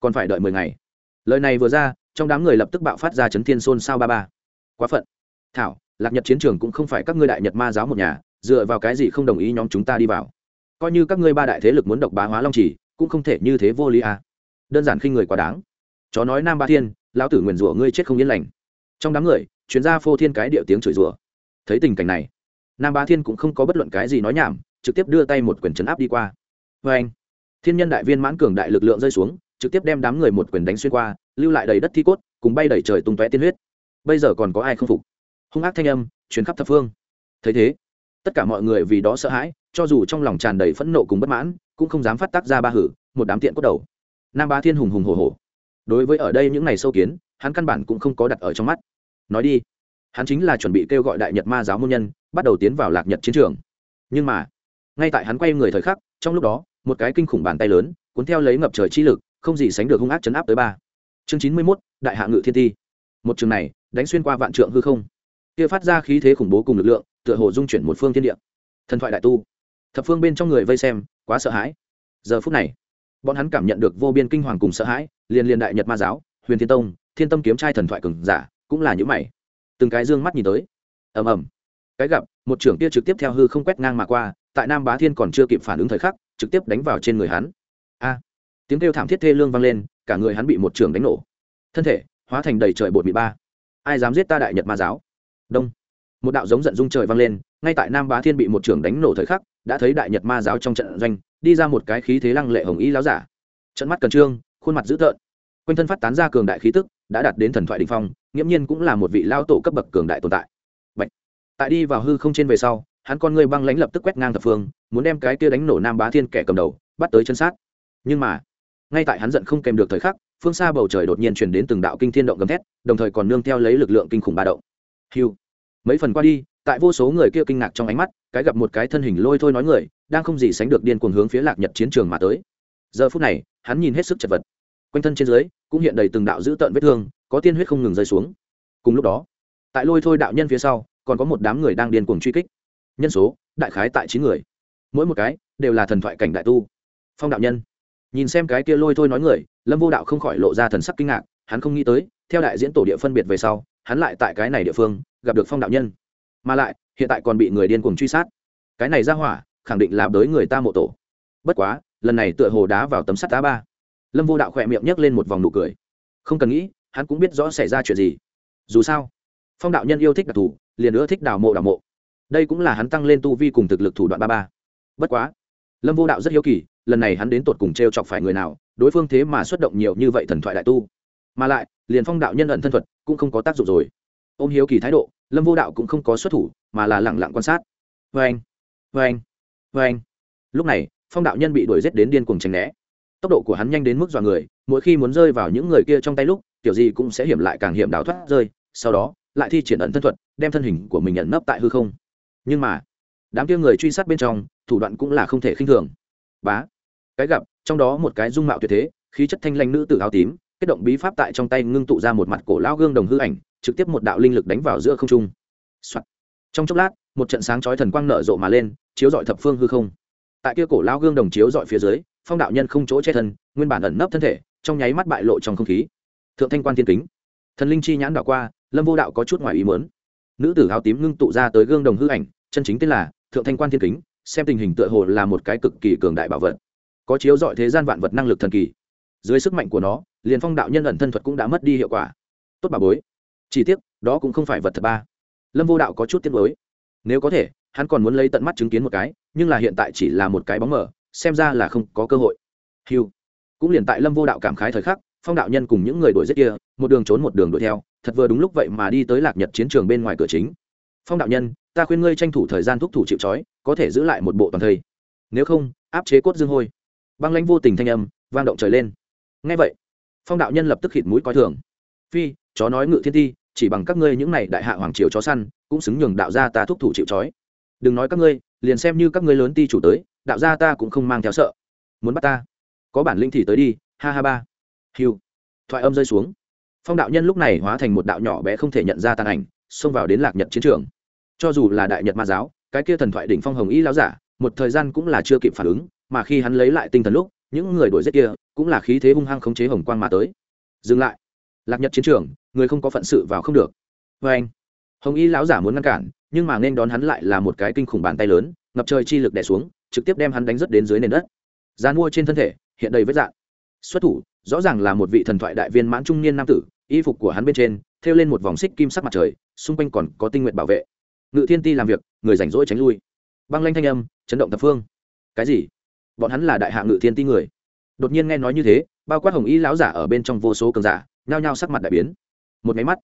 Còn phải đợi mười ngày. Lời này vừa ra, trong đám người lập tức bạo phát ra chấn thiên xôn sao ba ba. Quá phận. Thảo, lạc nhật chiến trường cũng không phải các ngươi đại nhật ma giáo một nhà dựa vào cái gì không đồng ý nhóm chúng ta đi vào? Coi như các ngươi ba đại thế lực muốn độc bá hóa long chỉ cũng không thể như thế vô lý à. đơn giản khi người quá đáng. Chó nói nam ba thiên, lão tử nguyền rủa ngươi chết không yên lành. Trong đám người, chuyên gia phô thiên cái điệu tiếng chửi rủa. Thấy tình cảnh này, nam ba thiên cũng không có bất luận cái gì nói nhảm, trực tiếp đưa tay một quyền chấn áp đi qua. Vê anh, thiên nhân đại viên mãn cường đại lực lượng rơi xuống, trực tiếp đem đám người một quyền đánh xuyên qua, lưu lại đầy đất thi cốt, cùng bay đẩy trời tung tóe tiên huyết. Bây giờ còn có ai không phục? Hung ác thanh âm chuyến khắp thập phương. Thấy thế tất cả mọi người vì đó sợ hãi, cho dù trong lòng tràn đầy phẫn nộ cùng bất mãn, cũng không dám phát tác ra ba hử, một đám tiện cốt đầu. Nam ba thiên hùng hùng hồ hồ đối với ở đây những ngày sâu kiến, hắn căn bản cũng không có đặt ở trong mắt. Nói đi, hắn chính là chuẩn bị kêu gọi đại nhật ma giáo môn nhân, bắt đầu tiến vào lạc nhật chiến trường. Nhưng mà, ngay tại hắn quay người thời khắc, trong lúc đó, một cái kinh khủng bàn tay lớn, cuốn theo lấy ngập trời chi lực, không gì sánh được hung ác chấn áp tới ba. Chương chín mươi mốt, đại hạ ngự thiên ti. Một trường này, đánh xuyên qua vạn trượng hư không. Kia phát ra khí thế khủng bố cùng lực lượng tựa hồ dung chuyển một phương thiên địa. Thần thoại đại tu. Thập phương bên trong người vây xem, quá sợ hãi. Giờ phút này, bọn hắn cảm nhận được vô biên kinh hoàng cùng sợ hãi, liền liền đại nhật ma giáo, huyền thiên tông, thiên tâm kiếm trai thần thoại cường giả, cũng là những mày. Từng cái dương mắt nhìn tới. Ầm ầm. Cái gặp, một trưởng kia trực tiếp theo hư không quét ngang mà qua, tại nam bá thiên còn chưa kịp phản ứng thời khắc, trực tiếp đánh vào trên người hắn. A! Tiếng kêu thảm thiết thê lương vang lên, cả người hắn bị một trưởng đánh nổ. Thân thể, hóa thành đầy trời bột mị ba. Ai dám giết ta đại nhật ma giáo? Đông một đạo giống giận dung trời vang lên, ngay tại nam bá thiên bị một trưởng đánh nổ thời khắc, đã thấy đại nhật ma giáo trong trận doanh, đi ra một cái khí thế lăng lệ hồng y láo giả. Trận mắt cần trương, khuôn mặt dữ tợn. Quanh thân phát tán ra cường đại khí tức, đã đạt đến thần thoại đình phong, nghiễm nhiên cũng là một vị lao tổ cấp bậc cường đại tồn tại. Bạch. tại đi vào hư không trên về sau, hắn con người băng lãnh lập tức quét ngang thập phương, muốn đem cái kia đánh nổ nam bá thiên kẻ cầm đầu, bắt tới chân sát. Nhưng mà, ngay tại hắn giận không kèm được thời khắc, phương xa bầu trời đột nhiên chuyển đến từng đạo kinh thiên động gầm thét, đồng thời còn nương theo lấy lực lượng kinh khủng ba động. Hiu mấy phần qua đi, tại vô số người kia kinh ngạc trong ánh mắt, cái gặp một cái thân hình lôi thôi nói người, đang không gì sánh được điên cuồng hướng phía lạc nhật chiến trường mà tới. Giờ phút này, hắn nhìn hết sức chật vật. Quanh thân trên dưới, cũng hiện đầy từng đạo dữ tợn vết thương, có tiên huyết không ngừng rơi xuống. Cùng lúc đó, tại lôi thôi đạo nhân phía sau, còn có một đám người đang điên cuồng truy kích. Nhân số, đại khái tại chín người. Mỗi một cái, đều là thần thoại cảnh đại tu. Phong đạo nhân. Nhìn xem cái kia lôi thôi nói người, lâm vô đạo không khỏi lộ ra thần sắc kinh ngạc, hắn không nghĩ tới, theo đại diễn tổ địa phân biệt về sau, hắn lại tại cái này địa phương gặp được phong đạo nhân. Mà lại, hiện tại còn bị người điên cuồng truy sát. Cái này ra hỏa, khẳng định là đới người ta mộ tổ. Bất quá, lần này tựa hồ đá vào tấm sắt đá ba. Lâm vô đạo khỏe miệng nhấc lên một vòng nụ cười. Không cần nghĩ, hắn cũng biết rõ xảy ra chuyện gì. Dù sao, phong đạo nhân yêu thích đặc thù, liền nữa thích đào mộ đào mộ. Đây cũng là hắn tăng lên tu vi cùng thực lực thủ đoạn ba ba. Bất quá, lâm vô đạo rất hiếu kỳ, lần này hắn đến tột cùng t r e o chọc phải người nào, đối phương thế mà xuất động nhiều như vậy thần thoại đại tu. Mà lại, liền phong đạo nhân ẩn thân thuật cũng không có tác dụng rồi. Ôm hiếu kỳ thái độ, lâm vô đạo cũng không có xuất thủ, mà là lẳng lặng quan sát. Vê anh vê anh vê anh lúc này, phong đạo nhân bị đuổi g i ế t đến điên cuồng tránh né. Tốc độ của hắn nhanh đến mức dọa người, mỗi khi muốn rơi vào những người kia trong tay lúc kiểu gì cũng sẽ hiểm lại càng hiểm đào thoát rơi, sau đó, lại thi triển ẩn thân thuật, đem thân hình của mình nhận nấp tại hư không. Nhưng mà, đám kia người truy sát bên trong, thủ đoạn cũng là không thể khinh thường. Bá, cái gặp, trong đó một cái dung mạo tuyệt thế, khí chất thanh lanh nữ tử áo tím kết động bí pháp tại trong tay ngưng tụ ra một mặt cổ lao gương đồng hư ảnh trực tiếp một đạo linh lực đánh vào giữa không trung、Soạn. trong chốc lát, một trận sáng chói thần quang nở rộ mà lên, chiếu dọi thập phương hư không. Tại kia cổ lao gương đồng chiếu dọi phía dưới, phong đạo nhân không chỗ che thân, nguyên bản ẩn nấp thân thể, trong nháy mắt bại lộ trong không khí. Thượng thanh quan thiên kính. Thần linh chi nhãn đảo qua, lâm vô đạo có chút ngoài ý mớn nữ tử áo tím ngưng tụ ra tới gương đồng hư ảnh, chân chính tên là thượng thanh quan thiên kính, xem tình hình tựa hồ là một cái cực kỳ cường đại bảo vật, có chiếu dọi thế gian vạn vật năng lực thần kỳ. Dưới sức mạnh của nó, liền phong đạo nhân ẩn thân thuật cũng đã mất đi hiệu quả. Tốt bà bối chỉ tiếc, đó cũng không phải vật thật ba. Lâm vô đạo có chút tiếc mới nếu có thể, hắn còn muốn lấy tận mắt chứng kiến một cái, nhưng là hiện tại chỉ là một cái bóng mở xem ra là không có cơ hội. Hiu cũng liền tại lâm vô đạo cảm khái thời khắc, phong đạo nhân cùng những người đuổi giết kia, một đường trốn một đường đuổi theo, thật vừa đúng lúc vậy mà đi tới lạc nhật chiến trường bên ngoài cửa chính. Phong đạo nhân, ta khuyên ngươi tranh thủ thời gian thúc thủ chịu trói, có thể giữ lại một bộ toàn thây. Nếu không, áp chế cốt dương hôi. Băng lãnh vô tình thanh âm, vang động trời lên. Ngay vậy, phong đạo nhân lập tức khịt mũi coi thường. Phi, chó nói ngự thiên thi chỉ bằng các ngươi những này đại hạ hoàng triều chó săn, cũng xứng nhường đạo gia ta thúc thủ chịu trói. Đừng nói các ngươi, liền xem như các ngươi lớn ti chủ tới, đạo gia ta cũng không mang theo sợ. Muốn bắt ta? Có bản linh thì tới đi, ha ha ba. Hiu thoại âm rơi xuống. Phong đạo nhân lúc này hóa thành một đạo nhỏ bé không thể nhận ra tàn ảnh, xông vào đến lạc nhật chiến trường. Cho dù là đại nhật ma giáo, cái kia thần thoại đỉnh phong hồng y lão giả, một thời gian cũng là chưa kịp phản ứng, mà khi hắn lấy lại tinh thần lúc, những người đuổi giết kia, cũng là khí thế hung hăng khống chế hồng quang mà tới. Dừng lại lạc nhật chiến trường, người không có phận sự vào không được. Vê anh, hồng y lão giả muốn ngăn cản, nhưng mà nên đón hắn lại là một cái kinh khủng bàn tay lớn, ngập trời chi lực đè xuống, trực tiếp đem hắn đánh rất đến dưới nền đất. Gian mua trên thân thể, hiện đầy vết dạn xuất thủ, rõ ràng là một vị thần thoại đại viên mãn trung niên nam tử, y phục của hắn bên trên, thêu lên một vòng xích kim sắc mặt trời, xung quanh còn có tinh nguyện bảo vệ. Ngự thiên ti làm việc, người rảnh rỗi tránh lui. Băng lanh thanh âm, chấn động thập phương. Cái gì? Bọn hắn là đại hạ ngự thiên ti người. Đột nhiên nghe nói như thế, bao quát hồng y lão giả ở bên trong vô số cường giả nhao nhao sắc mặt đại biến. Một máy mắt,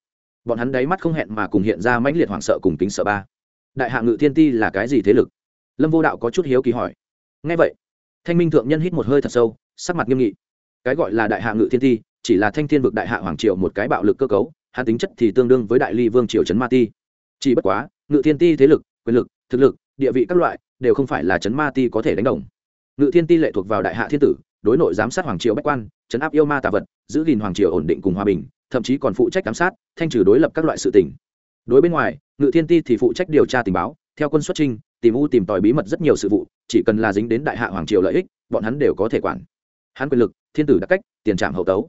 bọn hắn đáy mắt không hẹn mà cùng hiện ra mãnh liệt hoảng sợ cùng tính sợ ba. Đại hạ ngự thiên ti là cái gì thế lực? Lâm vô đạo có chút hiếu kỳ hỏi. Ngay vậy, thanh minh thượng nhân hít một hơi thật sâu, sắc mặt nghiêm nghị. Cái gọi là đại hạ ngự thiên ti, chỉ là thanh thiên vực đại hạ hoàng triều một cái bạo lực cơ cấu, hắn tính chất thì tương đương với đại ly vương triều trấn ma ti. Chỉ bất quá, ngự thiên ti thế lực, quyền lực, thực lực, địa vị các loại, đều không phải là trấn ma ti có thể đánh đồng. Ngự thiên ti lệ thuộc vào đại hạ thiên tử, đối nội giám sát hoàng triều bách quan trấn áp yêu ma tà vật giữ gìn hoàng triều ổn định cùng hòa bình, thậm chí còn phụ trách giám sát, thanh trừ đối lập các loại sự tình. Đối bên ngoài, ngự thiên ti thì phụ trách điều tra tình báo, theo quân xuất trinh tìm u tìm tòi bí mật rất nhiều sự vụ, chỉ cần là dính đến đại hạ hoàng triều lợi ích, bọn hắn đều có thể quản. Hắn quyền lực, thiên tử đặc cách, tiền trạm hậu tấu.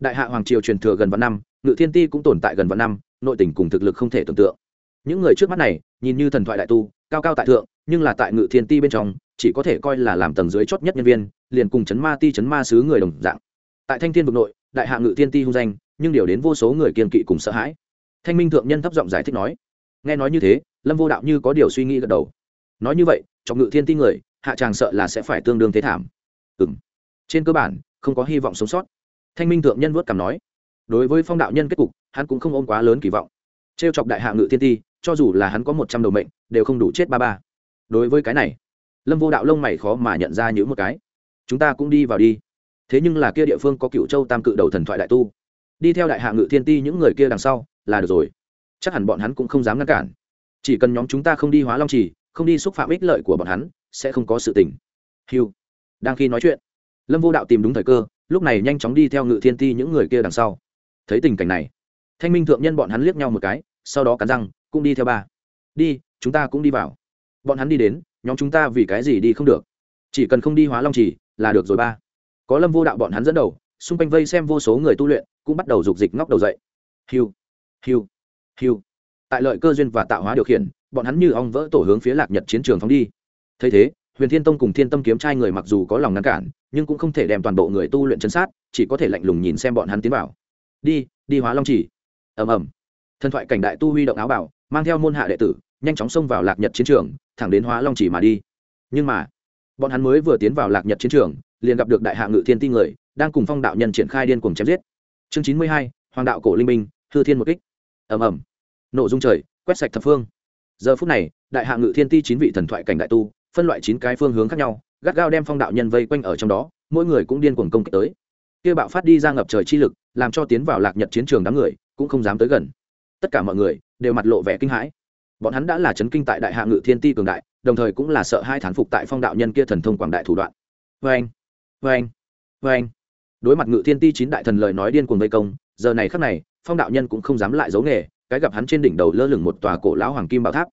Đại hạ hoàng triều truyền thừa gần vạn năm, ngự thiên ti cũng tồn tại gần vạn năm, nội tình cùng thực lực không thể tưởng tượng. Những người trước mắt này, nhìn như thần thoại đại tu, cao cao tại thượng, nhưng là tại ngự thiên ti bên trong, chỉ có thể coi là làm tầng dưới chót nhất nhân viên, liền cùng chấn ma ti chấn ma sứ người đồng dạng. Tại thanh thiên vực nội đại hạ ngự thiên ti hung danh, nhưng điều đến vô số người kiên kỵ cùng sợ hãi. Thanh minh thượng nhân thấp giọng giải thích nói, nghe nói như thế, lâm vô đạo như có điều suy nghĩ gật đầu. Nói như vậy trong ngự thiên ti người, hạ tràng sợ là sẽ phải tương đương thế thảm. Ừ m trên cơ bản, không có hy vọng sống sót. Thanh minh thượng nhân vớt cảm nói, đối với phong đạo nhân kết cục, hắn cũng không ôm quá lớn kỳ vọng. T r e o chọc đại hạ ngự thiên ti, cho dù là hắn có một trăm đầu mệnh, đều không đủ chết ba ba. Đối với cái này, lâm vô đạo lông mày khó mà nhận ra những một cái. Chúng ta cũng đi vào đi thế nhưng là kia địa phương có cựu châu tam cự đầu thần thoại đại tu. Đi theo đại hạ ngự thiên ti những người kia đằng sau, là được rồi. Chắc hẳn bọn hắn cũng không dám ngăn cản. Chỉ cần nhóm chúng ta không đi hóa long trì, không đi xúc phạm ích lợi của bọn hắn, sẽ không có sự tình. Hiu đang khi nói chuyện, lâm vô đạo tìm đúng thời cơ, lúc này nhanh chóng đi theo ngự thiên ti những người kia đằng sau. Thấy tình cảnh này, thanh minh thượng nhân bọn hắn liếc nhau một cái, sau đó cắn răng, cũng đi theo ba. Đi, chúng ta cũng đi vào. Bọn hắn đi đến, nhóm chúng ta vì cái gì đi không được? Chỉ cần không đi hóa long trì, là được rồi ba có lâm vô đạo bọn hắn dẫn đầu, xung quanh vây xem vô số người tu luyện, cũng bắt đầu rục dịch ngóc đầu dậy. Hiu hiu hiu. Tại lợi cơ duyên và tạo hóa điều khiển, bọn hắn như ong vỡ tổ hướng phía lạc nhật chiến trường phóng đi. Thấy thế, huyền thiên tông cùng thiên tâm kiếm trai người mặc dù có lòng ngăn cản, nhưng cũng không thể đem toàn bộ người tu luyện chân sát, chỉ có thể lạnh lùng nhìn xem bọn hắn tiến vào. Đi đi hóa long chỉ. Ầm ầm. Thần thoại cảnh đại tu huy động áo bảo mang theo môn hạ đệ tử, nhanh chóng xông vào lạc nhật chiến trường, thẳng đến hóa long chỉ mà đi. Nhưng mà, bọn hắn mới vừa tiến vào lạc nhật chiến trường liền gặp được đại hạ ngự thiên ti người, đang cùng phong đạo nhân triển khai điên cuồng chém giết. Chương chín mươi hai, hoàng đạo cổ linh minh, hư thiên một kích. Ầm ầm. Nổ dung trời, quét sạch thập phương. Giờ phút này, đại hạ ngự thiên ti chín vị thần thoại cảnh đại tu, phân loại chín cái phương hướng khác nhau, gắt gao đem phong đạo nhân vây quanh ở trong đó, mỗi người cũng điên cuồng công kích tới. Kia bạo phát đi ra ngập trời chi lực, làm cho tiến vào lạc nhật chiến trường đám người cũng không dám tới gần. Tất cả mọi người đều mặt lộ vẻ kinh hãi. Bọn hắn đã là chấn kinh tại đại hạ ngự thiên ti cường đại, đồng thời cũng là sợ hai thán phục tại phong đạo nhân kia thần thông quảng đại thủ đoạn. Vê anh vê anh. Vê anh. Đối mặt ngự thiên ti chín đại thần lời nói điên cuồng vây công, giờ này khắc này, phong đạo nhân cũng không dám lại giấu nghề, cái gặp hắn trên đỉnh đầu lơ lửng một tòa cổ lão hoàng kim bảo tháp.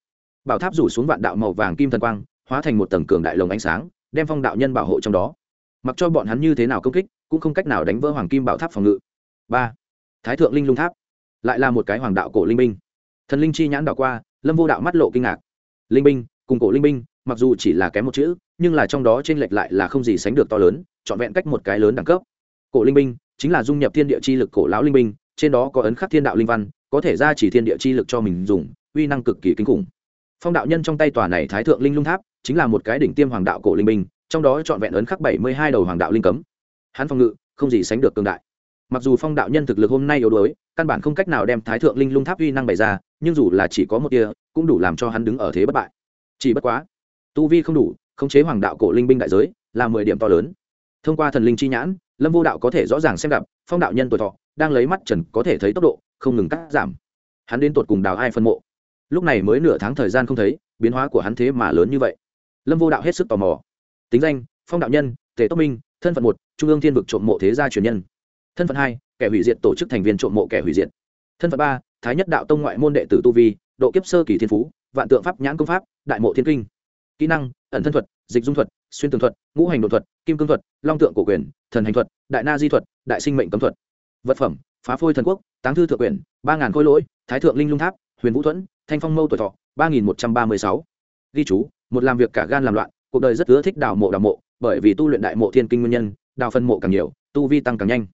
Bảo tháp rủ xuống vạn đạo màu vàng kim thần quang, hóa thành một tầng cường đại lồng ánh sáng, đem phong đạo nhân bảo hộ trong đó. Mặc cho bọn hắn như thế nào công kích, cũng không cách nào đánh vỡ hoàng kim bảo tháp phòng ngự. Ba. Thái thượng linh lung tháp. Lại là một cái hoàng đạo cổ linh binh. Thần linh chi nhãn đảo qua, lâm vô đạo mắt lộ kinh ngạc. Linh binh, cùng cổ linh binh, mặc dù chỉ là kém một chữ, nhưng là trong đó t r ê n lệch lại là không gì sánh được to lớn trọn vẹn cách một cái lớn đẳng cấp. Cổ linh binh chính là dung nhập thiên địa chi lực cổ lão linh binh trên đó có ấn khắc thiên đạo linh văn, có thể ra chỉ thiên địa chi lực cho mình dùng, uy năng cực kỳ kinh khủng. Phong đạo nhân trong tay tòa này thái thượng linh lung tháp chính là một cái đỉnh tiêm hoàng đạo cổ linh binh trong đó trọn vẹn ấn khắc bảy mươi hai đầu hoàng đạo linh cấm. Hắn phong ngự không gì sánh được cường đại. Mặc dù phong đạo nhân thực lực hôm nay yếu đuối, căn bản không cách nào đem thái thượng linh lung tháp uy năng bày ra, nhưng dù là chỉ có một tia, cũng đủ làm cho hắn đứng ở thế bất bại. Chỉ bất quá, tu vi không đủ, khống chế hoàng đạo cổ linh binh đại giới là mười điểm to lớn thông qua thần linh chi nhãn, lâm vô đạo có thể rõ ràng xem gặp, phong đạo nhân tuổi thọ, đang lấy mắt trần có thể thấy tốc độ, không ngừng cắt giảm. Hắn đến tột cùng đào ai phân mộ? Lúc này mới nửa tháng thời gian không thấy, biến hóa của hắn thế mà lớn như vậy. Lâm vô đạo hết sức tò mò. Tính danh, phong đạo nhân, tề tốc minh, thân phận một, trung ương thiên vực trộm mộ thế gia truyền nhân. Thân phận hai, kẻ hủy diệt tổ chức thành viên trộm mộ kẻ hủy diệt. Thân phận ba, thái nhất đạo tông ngoại môn đệ tử tu vi, độ kiếp sơ kỳ thiên phú, vạn tượng pháp nhãn công pháp, đại mộ thiên kinh. Kỹ năng, ẩn thân thuật, dịch dung thuật xuyên tường thuật, ngũ hành đột thuật, kim cương thuật, long tượng cổ quyền, thần hành thuật, đại na di thuật, đại sinh mệnh cấm thuật. Vật phẩm, phá phôi thần quốc, táng thư thượng quyền, ba ngàn khôi lỗi, thái thượng linh lung tháp, huyền vũ thuẫn, thanh phong mâu tuổi thọ, ba nghìn một trăm ba mươi sáu. Ghi chú, một làm việc cả gan làm loạn, cuộc đời rất ưa thích đào mộ đào mộ, bởi vì tu luyện đại mộ thiên kinh nguyên nhân, đào phân mộ càng nhiều, tu vi tăng càng nhanh.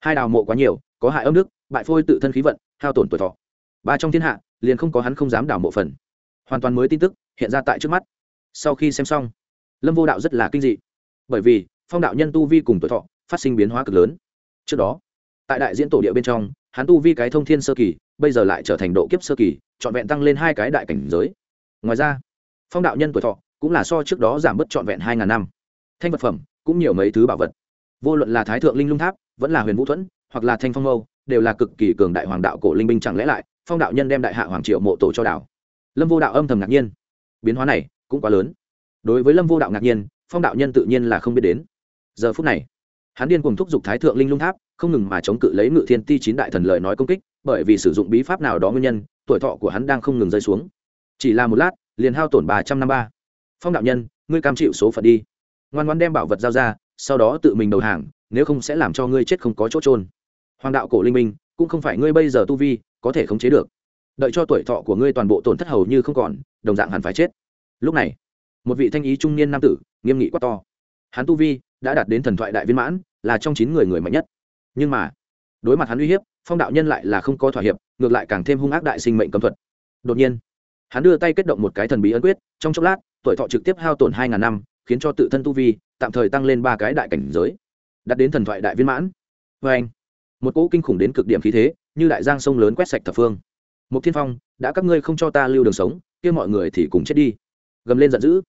Hai đào mộ quá nhiều, có hại âm đức, bại phôi tự thân khí vận, hao tổn tuổi thọ. Ba trong thiên hạ, liền không có hắn không dám đào mộ phần. Hoàn toàn mới tin tức, hiện ra tại trước mắt. Sau khi xem xong lâm vô đạo rất là kinh dị, bởi vì phong đạo nhân tu vi cùng tuổi thọ phát sinh biến hóa cực lớn. Trước đó, tại đại diễn tổ địa bên trong, hắn tu vi cái thông thiên sơ kỳ, bây giờ lại trở thành độ kiếp sơ kỳ, trọn vẹn tăng lên hai cái đại cảnh giới. Ngoài ra, phong đạo nhân tuổi thọ cũng là so trước đó giảm bớt trọn vẹn hai ngàn năm. Thanh vật phẩm cũng nhiều mấy thứ bảo vật. Vô luận là thái thượng linh lung tháp, vẫn là huyền vũ thuẫn, hoặc là thanh phong âu đều là cực kỳ cường đại hoàng đạo cổ linh binh chẳng lẽ lại, phong đạo nhân đem đại hạ hoàng triệu mộ tổ cho đảo. Lâm vô đạo âm thầm ngạc nhiên. Biến hóa này cũng quá lớn đối với lâm vô đạo ngạc nhiên, phong đạo nhân tự nhiên là không biết đến. Giờ phút này, hắn điên cùng thúc giục thái thượng linh lung tháp, không ngừng mà chống cự lấy ngự thiên ti chín đại thần lời nói công kích, bởi vì sử dụng bí pháp nào đó nguyên nhân, tuổi thọ của hắn đang không ngừng rơi xuống. Chỉ là một lát, liền hao tổn ba trăm năm ba. Phong đạo nhân, ngươi cam chịu số phận đi. Ngoan ngoan đem bảo vật giao ra, sau đó tự mình đầu hàng, nếu không sẽ làm cho ngươi chết không có chỗ trôn hoàng đạo cổ linh minh, cũng không phải ngươi bây giờ tu vi, có thể khống chế được. Đợi cho tuổi thọ của ngươi toàn bộ tổn thất hầu như không còn, đồng dạng hẳn phải chết. Lúc này một vị thanh ý trung niên nam tử, nghiêm nghị quát to. Hắn tu vi đã đạt đến thần thoại đại viên mãn, là trong chín người người mạnh nhất. Nhưng mà, đối mặt hắn uy hiếp, phong đạo nhân lại là không có thỏa hiệp, ngược lại càng thêm hung ác đại sinh mệnh cấm thuật. Đột nhiên, hắn đưa tay kết động một cái thần bí ấn quyết, trong chốc lát, tuổi thọ trực tiếp hao tổn hai ngàn năm, khiến cho tự thân tu vi tạm thời tăng lên ba cái đại cảnh giới, đạt đến thần thoại đại viên mãn. Vê anh, một cỗ kinh khủng đến cực điểm khí thế, như đại giang sông lớn quét sạch thập phương. Một thiên phong, đã các ngươi không cho ta lưu đường sống, kia mọi người thì cùng chết đi. Gầm lên giận dữ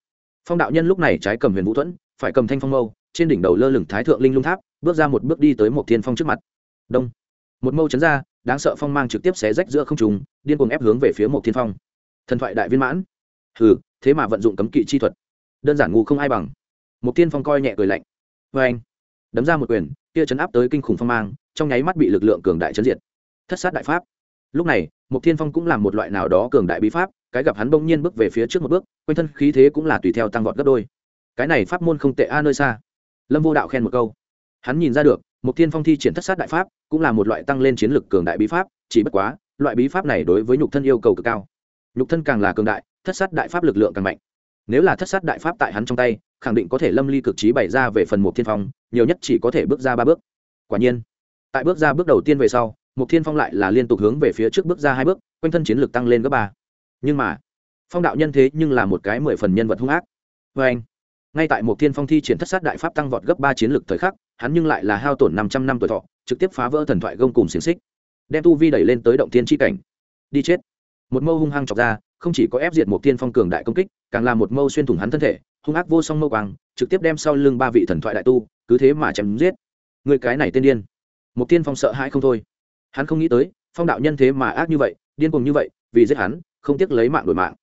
phong đạo nhân lúc này trái cầm huyền vũ thuẫn, phải cầm thanh phong mâu, trên đỉnh đầu lơ lửng thái thượng linh lung tháp, bước ra một bước đi tới một thiên phong trước mặt. Đông. Một mâu chấn ra, đáng sợ phong mang trực tiếp xé rách giữa không trùng điên cuồng ép hướng về phía một thiên phong. Thần thoại đại viên mãn. Hừ, thế mà vận dụng cấm kỵ chi thuật. Đơn giản ngu không ai bằng. Một thiên phong coi nhẹ cười lạnh. Vê anh, đấm ra một quyền, kia chấn áp tới kinh khủng phong mang, trong nháy mắt bị lực lượng cường đại chấn diệt. Thất sát đại pháp. Lúc này, một thiên phong cũng làm một loại nào đó cường đại bí pháp cái gặp hắn bỗng nhiên bước về phía trước một bước, quanh thân khí thế cũng là tùy theo tăng vọt gấp đôi. Cái này pháp môn không tệ a, nơi xa. Lâm vô đạo khen một câu. Hắn nhìn ra được một thiên phong thi triển thất sát đại pháp, cũng là một loại tăng lên chiến lực cường đại bí pháp, chỉ bất quá, loại bí pháp này đối với nhục thân yêu cầu cực cao. Nhục thân càng là cường đại, thất sát đại pháp lực lượng càng mạnh. Nếu là thất sát đại pháp tại hắn trong tay, khẳng định có thể lâm ly cực trí bày ra về phần một thiên phong, nhiều nhất chỉ có thể bước ra ba bước. Quả nhiên, tại bước ra bước đầu tiên về sau một thiên phong lại là liên tục hướng về phía trước bước ra hai bước, quanh thân chiến lực tăng lên gấp ba nhưng mà, phong đạo nhân thế nhưng là một cái mười phần nhân vật hung ác. Vê anh, ngay tại một thiên phong thi triển thất sát đại pháp tăng vọt gấp ba chiến lược thời khắc, hắn nhưng lại là hao tổn năm trăm năm tuổi thọ, trực tiếp phá vỡ thần thoại gông cùng xiềng xích, đem tu vi đẩy lên tới động thiên tri cảnh. Đi chết. Một mâu hung hăng chọc ra, không chỉ có ép diệt một thiên phong cường đại công kích, càng là một mâu xuyên thủng hắn thân thể, hung ác vô song mâu quang, trực tiếp đem sau lưng ba vị thần thoại đại tu, cứ thế mà chém giết. Người cái này tên điên. Một thiên phong sợ hãi không thôi. Hắn không nghĩ tới, phong đạo nhân thế mà ác như vậy, điên cùng như vậy, vì giết hắn không tiếc lấy mạng đổi mạng.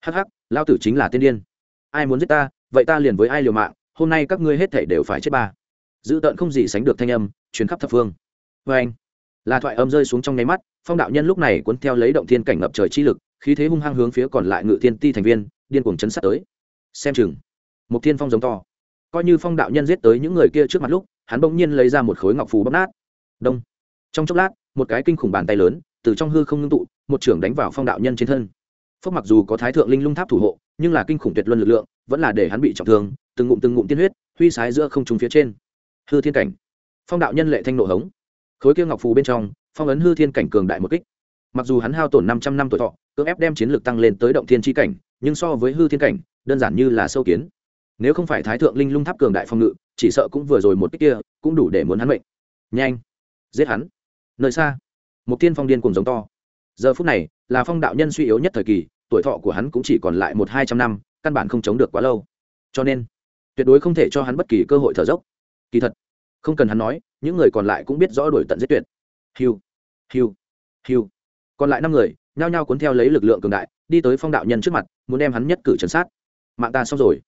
Hắc hắc, lao tử chính là tiên điên. Ai muốn giết ta, vậy ta liền với ai liều mạng, hôm nay các ngươi hết thảy đều phải chết ba. Dữ tợn không gì sánh được thanh âm, truyền khắp thập phương. Vê anh, là thoại âm rơi xuống trong nháy mắt, phong đạo nhân lúc này cuốn theo lấy động thiên cảnh ngập trời chi lực, khí thế hung hăng hướng phía còn lại ngự thiên ti thành viên, điên cuồng chấn sát tới. Xem chừng, một thiên phong giống to. Coi như phong đạo nhân giết tới những người kia trước mặt lúc, hắn bỗng nhiên lấy ra một khối ngọc phù bóc nát. Đông. Trong chốc lát, một cái kinh khủng bàn tay lớn, từ trong hư không ngưng tụ một trưởng đánh vào phong đạo nhân trên thân. Phúc mặc dù có thái thượng linh lung tháp thủ hộ, nhưng là kinh khủng tuyệt luân lực lượng, vẫn là để hắn bị trọng thương, từng ngụm từng ngụm tiên huyết, huy sái giữa không trung phía trên. Hư thiên cảnh. Phong đạo nhân lệ thanh nộ hống. Khối kia ngọc phù bên trong, phong ấn hư thiên cảnh cường đại một kích. Mặc dù hắn hao tổn năm trăm năm tuổi thọ, cưỡng ép đem chiến lược tăng lên tới động thiên tri cảnh, nhưng so với hư thiên cảnh, đơn giản như là sâu kiến. Nếu không phải thái thượng linh lung tháp cường đại phong ngự, chỉ sợ cũng vừa rồi một kích kia, cũng đủ để muốn hắn mệnh. Nhanh. Giết hắn. Nơi xa, một tiên phong điên cùng giống to giờ phút này, là phong đạo nhân suy yếu nhất thời kỳ, tuổi thọ của hắn cũng chỉ còn lại một hai trăm năm, căn bản không chống được quá lâu. Cho nên, tuyệt đối không thể cho hắn bất kỳ cơ hội thở dốc. Kỳ thật, không cần hắn nói, những người còn lại cũng biết rõ đổi tận giết tuyệt. Hiu hiu hiu. Còn lại năm người, nhao nhao cuốn theo lấy lực lượng cường đại, đi tới phong đạo nhân trước mặt, muốn đem hắn nhất cử chấn sát. Mạng ta xong rồi.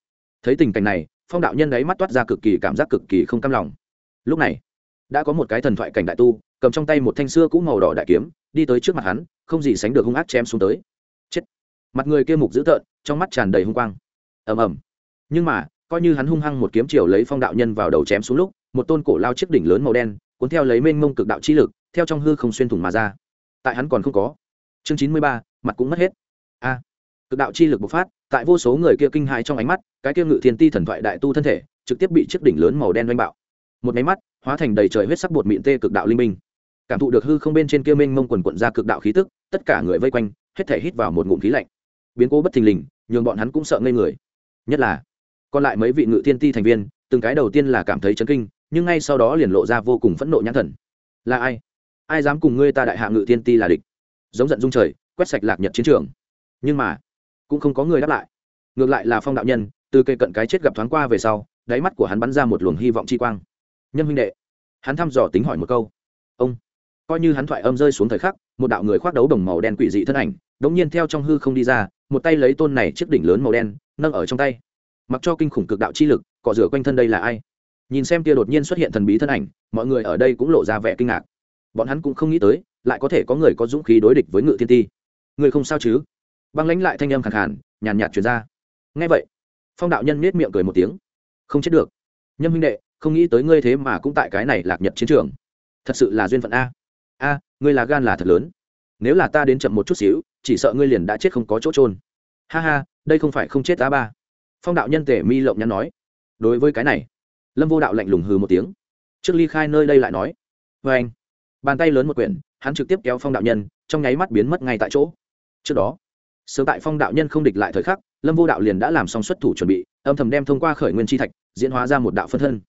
Thấy tình cảnh này, phong đạo nhân đấy mắt toát ra cực kỳ cảm giác cực kỳ không cam lòng. Lúc này, đã có một cái thần thoại cảnh đại tu cầm trong tay một thanh xưa cũ màu đỏ đại kiếm, đi tới trước mặt hắn, không gì sánh được hung ác chém xuống tới. Chết. Mặt người kia mục dữ tợn, trong mắt tràn đầy hung quang. Ầm ầm. Nhưng mà, coi như hắn hung hăng một kiếm chiều lấy phong đạo nhân vào đầu chém xuống lúc, một tôn cổ lao chiếc đỉnh lớn màu đen, cuốn theo lấy mênh mông cực đạo chi lực, theo trong hư không xuyên thủng mà ra. Tại hắn còn không có. Chương chín mươi ba, mặt cũng mất hết. A. Cực đạo chi lực bộc phát, tại vô số người kia kinh hãi trong ánh mắt, cái kia ngự thiên ti thần thoại đại tu thân thể, trực tiếp bị chiếc đỉnh lớn màu đen oanh bạo. Một máy mắt, hóa thành đầy trời huyết sắc bột mịn tê cực đạo linh minh cảm thụ được hư không bên trên kia mênh mông quần quận ra cực đạo khí tức, tất cả người vây quanh, hết thể hít vào một ngụm khí lạnh. Biến cố bất thình lình, nhường bọn hắn cũng sợ ngây người. Nhất là, còn lại mấy vị ngự thiên ti thành viên, từng cái đầu tiên là cảm thấy chấn kinh, nhưng ngay sau đó liền lộ ra vô cùng phẫn nộ nhãn thần. Là ai? Ai dám cùng ngươi ta đại hạ ngự thiên ti là địch? Giống giận dung trời, quét sạch lạc nhật chiến trường. Nhưng mà, cũng không có người đáp lại. Ngược lại là phong đạo nhân, từ cây cận cái chết gặp thoáng qua về sau, đáy mắt của hắn bắn ra một luồng hy vọng chi quang. Nhân huynh đệ, hắn thăm dò tính hỏi một câu. Ông coi như hắn thoại âm rơi xuống thời khắc, một đạo người khoác đấu đồng màu đen quỷ dị thân ảnh, đống nhiên theo trong hư không đi ra, một tay lấy tôn này chiếc đỉnh lớn màu đen, nâng ở trong tay. Mặc cho kinh khủng cực đạo chi lực, cọ rửa quanh thân đây là ai? Nhìn xem kia đột nhiên xuất hiện thần bí thân ảnh, mọi người ở đây cũng lộ ra vẻ kinh ngạc. Bọn hắn cũng không nghĩ tới, lại có thể có người có dũng khí đối địch với ngự thiên ti. Người không sao chứ? Băng lãnh lại thanh âm khẳng khàn, nhàn nhạt chuyển ra. Ngay vậy, phong đạo nhân nết miệng cười một tiếng. Không chết được. Nhâm huynh đệ, không nghĩ tới ngươi thế mà cũng tại cái này lạc nhật chiến trường. Thật sự là duyên phận a a, ngươi là gan là thật lớn. Nếu là ta đến chậm một chút xíu, chỉ sợ ngươi liền đã chết không có chỗ trôn ha ha, đây không phải không chết ta ba. Phong đạo nhân tể mi lộng nhắn nói. Đối với cái này, lâm vô đạo lạnh lùng hừ một tiếng. Trước ly khai nơi đây lại nói. Vê anh, bàn tay lớn một quyển, hắn trực tiếp kéo phong đạo nhân, trong nháy mắt biến mất ngay tại chỗ. Trước đó, sớm tại phong đạo nhân không địch lại thời khắc, lâm vô đạo liền đã làm xong xuất thủ chuẩn bị, âm thầm đem thông qua khởi nguyên chi thạch, diễn hóa ra một đạo phân thân.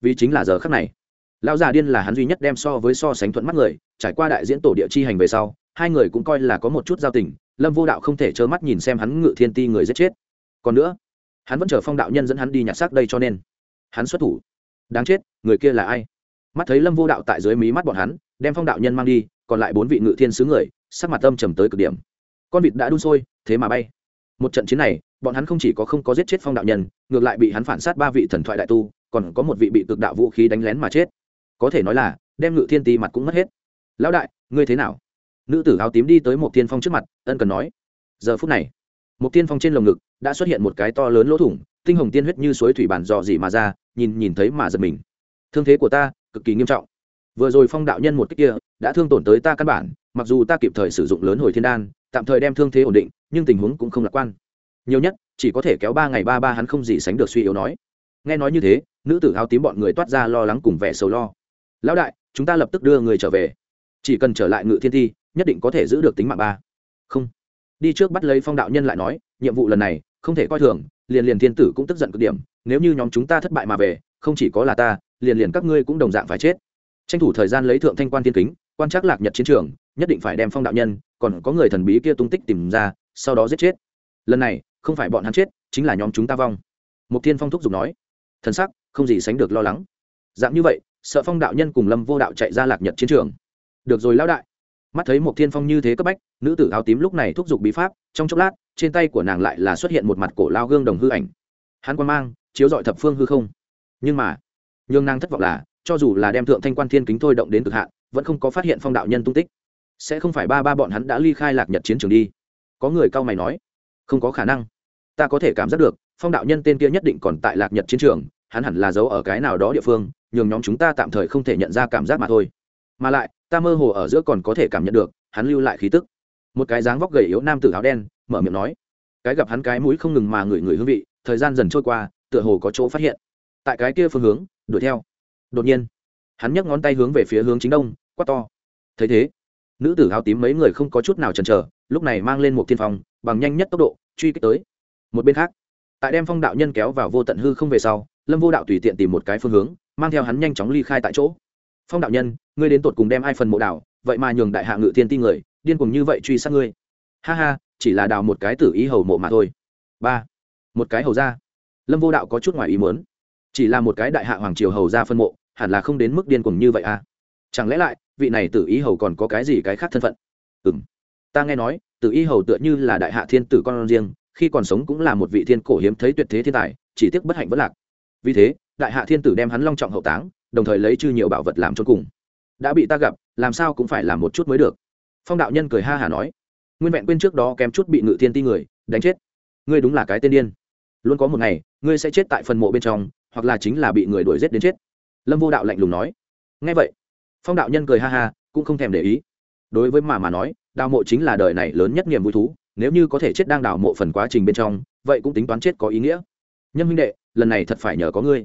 Vì chính là giờ khắc này lão già điên là hắn duy nhất đem so với so sánh thuận mắt người, trải qua đại diễn tổ địa chi hành về sau, hai người cũng coi là có một chút giao tình, lâm vô đạo không thể trơ mắt nhìn xem hắn ngự thiên ti người giết chết. Còn nữa, hắn vẫn chờ phong đạo nhân dẫn hắn đi nhặt xác đây cho nên, hắn xuất thủ. Đáng chết, người kia là ai? Mắt thấy lâm vô đạo tại dưới mí mắt bọn hắn, đem phong đạo nhân mang đi, còn lại bốn vị ngự thiên sứ người, sắc mặt tâm trầm tới cực điểm. Con vịt đã đun sôi, thế mà bay. Một trận chiến này, bọn hắn không chỉ có không có giết chết phong đạo nhân, ngược lại bị hắn phản sát ba vị thần thoại đại tu, còn có một vị bị cực đạo vũ khí đánh lén mà chết có thể nói là, đem ngự thiên ti mặt cũng mất hết. Lão đại, ngươi thế nào? Nữ tử áo tím đi tới một tiên phong trước mặt, ân cần nói. Giờ phút này một tiên phong trên lồng ngực đã xuất hiện một cái to lớn lỗ thủng, tinh hồng tiên huyết như suối thủy bản dò dỉ mà ra, nhìn nhìn thấy mà giật mình. Thương thế của ta cực kỳ nghiêm trọng. Vừa rồi phong đạo nhân một cách kia đã thương tổn tới ta căn bản, mặc dù ta kịp thời sử dụng lớn hồi thiên đan, tạm thời đem thương thế ổn định, nhưng tình huống cũng không lạc quan. Nhiều nhất, chỉ có thể kéo ba ngày ba ba hắn không gì sánh được suy yếu nói. Nghe nói như thế, nữ tử áo tím bọn người toát ra lo lắng cùng vẻ sầu lo lão đại, chúng ta lập tức đưa người trở về. Chỉ cần trở lại ngự thiên thi, nhất định có thể giữ được tính mạng ba. Không. Đi trước bắt lấy phong đạo nhân lại nói, nhiệm vụ lần này, không thể coi thường, liền liền thiên tử cũng tức giận cực điểm, nếu như nhóm chúng ta thất bại mà về, không chỉ có là ta, liền liền các ngươi cũng đồng dạng phải chết. Tranh thủ thời gian lấy thượng thanh quan thiên kính, quan trắc lạc nhật chiến trường, nhất định phải đem phong đạo nhân, còn có người thần bí kia tung tích tìm ra, sau đó giết chết. Lần này, không phải bọn hắn chết, chính là nhóm chúng ta vong. Mục thiên phong thúc giục nói, thần sắc, không gì sánh được lo lắng. Dạng như vậy sợ phong đạo nhân cùng lâm vô đạo chạy ra lạc nhật chiến trường. Được rồi lão đại. Mắt thấy một thiên phong như thế cấp bách, nữ tử áo tím lúc này thúc giục bí pháp, trong chốc lát, trên tay của nàng lại là xuất hiện một mặt cổ lao gương đồng hư ảnh. Hắn quan mang, chiếu dọi thập phương hư không. Nhưng mà, nhường nàng thất vọng là, cho dù là đem thượng thanh quan thiên kính thôi động đến cực hạn, vẫn không có phát hiện phong đạo nhân tung tích. Sẽ không phải ba ba bọn hắn đã ly khai lạc nhật chiến trường đi. Có người cao mày nói, không có khả năng. Ta có thể cảm giác được, phong đạo nhân tên kia nhất định còn tại lạc nhật chiến trường, hắn hẳn là giấu ở cái nào đó địa phương nhường nhóm chúng ta tạm thời không thể nhận ra cảm giác mà thôi. Mà lại, ta mơ hồ ở giữa còn có thể cảm nhận được, hắn lưu lại khí tức. Một cái dáng vóc gầy yếu nam tử áo đen, mở miệng nói, cái gặp hắn cái mũi không ngừng mà ngửi ngửi hương vị, thời gian dần trôi qua, tựa hồ có chỗ phát hiện. Tại cái kia phương hướng, đuổi theo. Đột nhiên, hắn nhấc ngón tay hướng về phía hướng chính đông, quát to. Thấy thế, nữ tử áo tím mấy người không có chút nào chần chờ, lúc này mang lên một thiên phòng bằng nhanh nhất tốc độ, truy kích tới. Một bên khác, tại đem phong đạo nhân kéo vào vô tận hư không về sau lâm vô đạo tùy tiện tìm một cái phương hướng, mang theo hắn nhanh chóng ly khai tại chỗ. Phong đạo nhân, ngươi đến tột cùng đem ai phần mộ đảo vậy mà nhường đại hạ ngự thiên ti người, điên cùng như vậy truy sát ngươi. Ha ha, chỉ là đào một cái tử ý hầu mộ mà thôi. Ba, một cái hầu ra lâm vô đạo có chút ngoài ý muốn. Chỉ là một cái đại hạ hoàng triều hầu ra phân mộ, hẳn là không đến mức điên cùng như vậy à? Chẳng lẽ lại, vị này tử ý hầu còn có cái gì cái khác thân phận? Ừ m ta nghe nói, tử ý hầu tựa như là đại hạ thiên tử con riêng, khi còn sống cũng là một vị thiên cổ hiếm thấy tuyệt thế thiên tài, chỉ tiếc bất hạnh vất lạc vì thế, đại hạ thiên tử đem hắn long trọng hậu táng, đồng thời lấy chư nhiều bảo vật làm cho cùng. Đã bị ta gặp, làm sao cũng phải làm một chút mới được. Phong đạo nhân cười ha hả nói. Nguyên vẹn quên trước đó kém chút bị ngự thiên ti người, đánh chết. Ngươi đúng là cái tên điên. Luôn có một ngày, ngươi sẽ chết tại phần mộ bên trong, hoặc là chính là bị người đuổi giết đến chết. Lâm vô đạo lạnh lùng nói. Ngay vậy, phong đạo nhân cười ha ha, cũng không thèm để ý. Đối với mà mà nói, đào mộ chính là đời này lớn nhất niềm vui thú, nếu như có thể chết đang đào mộ phần quá trình bên trong, vậy cũng tính toán chết có ý nghĩa nhân minh đệ, lần này thật phải nhờ có ngươi.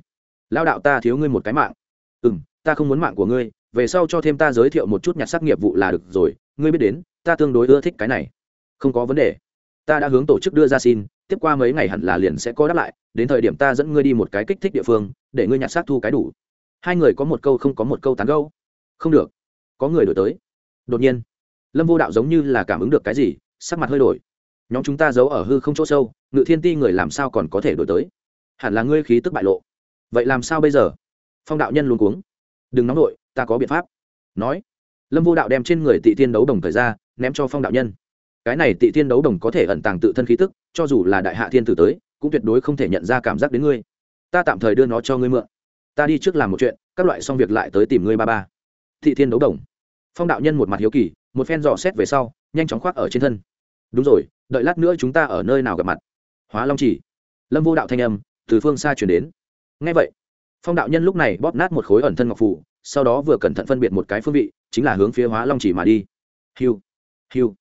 Lao đạo ta thiếu ngươi một cái mạng. Ừ m ta không muốn mạng của ngươi, về sau cho thêm ta giới thiệu một chút nhặt sắc nghiệp vụ là được rồi, ngươi biết đến, ta tương đối ưa thích cái này. Không có vấn đề. Ta đã hướng tổ chức đưa ra xin, tiếp qua mấy ngày hẳn là liền sẽ có đáp lại, đến thời điểm ta dẫn ngươi đi một cái kích thích địa phương, để ngươi nhặt xác thu cái đủ. Hai người có một câu không có một câu tán câu không được. Có người đổi tới. Đột nhiên, lâm vô đạo giống như là cảm ứng được cái gì, sắc mặt hơi đổi nhóm chúng ta giấu ở hư không chỗ sâu, ngự thiên ti người làm sao còn có thể đổi tới? Hẳn là ngươi khí tức bại lộ. Vậy làm sao bây giờ? Phong đạo nhân luôn cuống. Đừng nóng nổi ta có biện pháp. Nói. Lâm vô đạo đem trên người tị thiên đấu đồng thời ra, ném cho phong đạo nhân. Cái này tị thiên đấu đồng có thể ẩn tàng tự thân khí tức, cho dù là đại hạ thiên tử tới, cũng tuyệt đối không thể nhận ra cảm giác đến ngươi. Ta tạm thời đưa nó cho ngươi mượn. Ta đi trước làm một chuyện, các loại xong việc lại tới tìm ngươi ba ba. Thị thiên đấu đồng. Phong đạo nhân một mặt hiếu kỳ, một phen dò xét về sau, nhanh chóng khoác ở trên thân. Đúng rồi đợi lát nữa chúng ta ở nơi nào gặp mặt? Hóa long chỉ. Lâm vô đạo thanh âm từ phương xa chuyển đến. Ngay vậy, phong đạo nhân lúc này bóp nát một khối ẩn thân ngọc phủ sau đó vừa cẩn thận phân biệt một cái phương vị, chính là hướng phía hóa long chỉ mà đi. Hiu hiu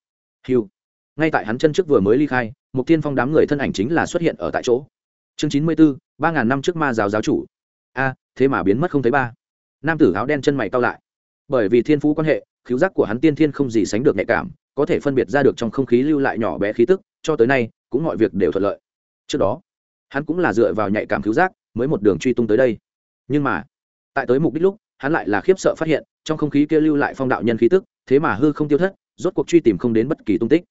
hiu. Ngay tại hắn chân trước vừa mới ly khai, Mục tiên phong đám người thân ảnh chính là xuất hiện ở tại chỗ. Chương chín mươi bốn ba ngàn năm trước ma giáo giáo chủ. A, thế mà biến mất không thấy ba. Nam tử áo đen chân mày cao lại. Bởi vì thiên phú quan hệ, khiếu giác của hắn tiên thiên không gì sánh được nhạy cảm có thể phân biệt ra được trong không khí lưu lại nhỏ bé khí tức, cho tới nay, cũng mọi việc đều thuận lợi. Trước đó, hắn cũng là dựa vào nhạy cảm cứu giác, mới một đường truy tung tới đây. Nhưng mà, tại tới mục đích lúc, hắn lại là khiếp sợ phát hiện, trong không khí kia lưu lại phong đạo nhân khí tức, thế mà hư không tiêu thất, rốt cuộc truy tìm không đến bất kỳ tung tích.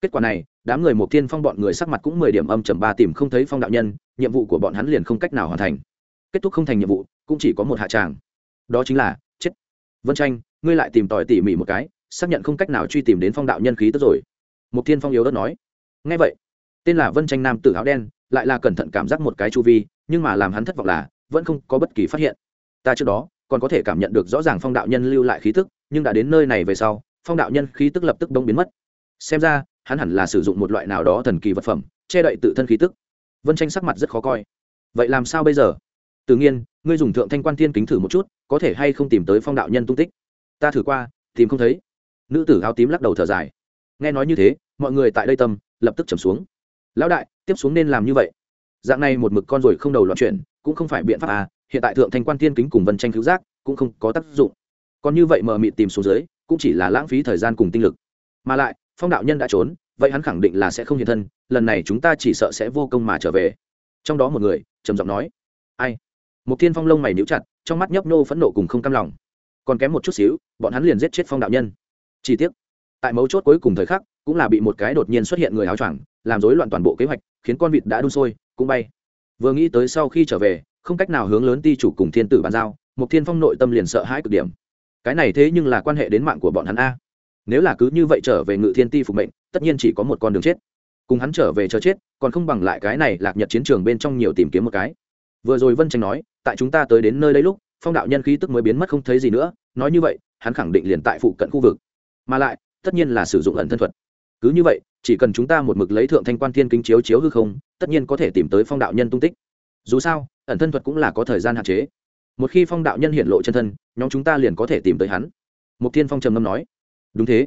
Kết quả này, đám người một thiên phong bọn người sắc mặt cũng mười điểm âm trầm ba tìm không thấy phong đạo nhân, nhiệm vụ của bọn hắn liền không cách nào hoàn thành. Kết thúc không thành nhiệm vụ, cũng chỉ có một hạ tràng. Đó chính là, chết. Vân tranh, ngươi lại tìm tòi tỉ mỉ một cái xác nhận không cách nào truy tìm đến phong đạo nhân khí tức rồi. Mục thiên phong yếu đất nói. Ngay vậy, tên là vân tranh nam tử áo đen, lại là cẩn thận cảm giác một cái chu vi, nhưng mà làm hắn thất vọng là, vẫn không có bất kỳ phát hiện. Ta trước đó, còn có thể cảm nhận được rõ ràng phong đạo nhân lưu lại khí tức, nhưng đã đến nơi này về sau, phong đạo nhân khí tức lập tức đông biến mất. Xem ra, hắn hẳn là sử dụng một loại nào đó thần kỳ vật phẩm, che đậy tự thân khí tức. Vân tranh sắc mặt rất khó coi. Vậy làm sao bây giờ? Tự nhiên, ngươi dùng thượng thanh quan thiên kính thử một chút, có thể hay không tìm tới phong đạo nhân tung tích? Ta thử qua, tìm không thấy nữ tử áo tím lắc đầu thở dài. Nghe nói như thế, mọi người tại đây tâm, lập tức trầm xuống. Lão đại, tiếp xuống nên làm như vậy. Dạng này một mực con rồi không đầu loạn chuyển, cũng không phải biện pháp à hiện tại thượng thanh quan tiên kính cùng vân tranh cứu giác, cũng không có tác dụng. Còn như vậy mờ mịt tìm xuống dưới, cũng chỉ là lãng phí thời gian cùng tinh lực. Mà lại, phong đạo nhân đã trốn, vậy hắn khẳng định là sẽ không hiện thân, lần này chúng ta chỉ sợ sẽ vô công mà trở về. Trong đó một người, trầm giọng nói. Ai? Một thiên phong lông mày níu chặt, trong mắt nhấp nô phẫn nộ cùng không cam lòng. Còn kém một chút xíu, bọn hắn liền giết chết phong đạo nhân chi tiết. Tại mấu chốt cuối cùng thời khắc, cũng là bị một cái đột nhiên xuất hiện người áo choàng, làm rối loạn toàn bộ kế hoạch, khiến con vịt đã đun sôi, cũng bay. Vừa nghĩ tới sau khi trở về, không cách nào hướng lớn ti chủ cùng thiên tử bàn giao một thiên phong nội tâm liền sợ hãi cực điểm. Cái này thế nhưng là quan hệ đến mạng của bọn hắn a. Nếu là cứ như vậy trở về ngự thiên ti phục mệnh, tất nhiên chỉ có một con đường chết. Cùng hắn trở về chờ chết, còn không bằng lại cái này lạc nhật chiến trường bên trong nhiều tìm kiếm một cái. Vừa rồi vân tranh nói, tại chúng ta tới đến nơi đây lúc, phong đạo nhân khí tức mới biến mất không thấy gì nữa, nói như vậy, hắn khẳng định liền tại phụ cận khu vực mà lại, tất nhiên là sử dụng ẩn thân thuật. Cứ như vậy, chỉ cần chúng ta một mực lấy thượng thanh quan thiên kính chiếu chiếu hư không, tất nhiên có thể tìm tới phong đạo nhân tung tích. Dù sao, ẩn thân thuật cũng là có thời gian hạn chế. Một khi phong đạo nhân hiện lộ chân thân, nhóm chúng ta liền có thể tìm tới hắn. Mục thiên phong trầm ngâm nói. Đúng thế.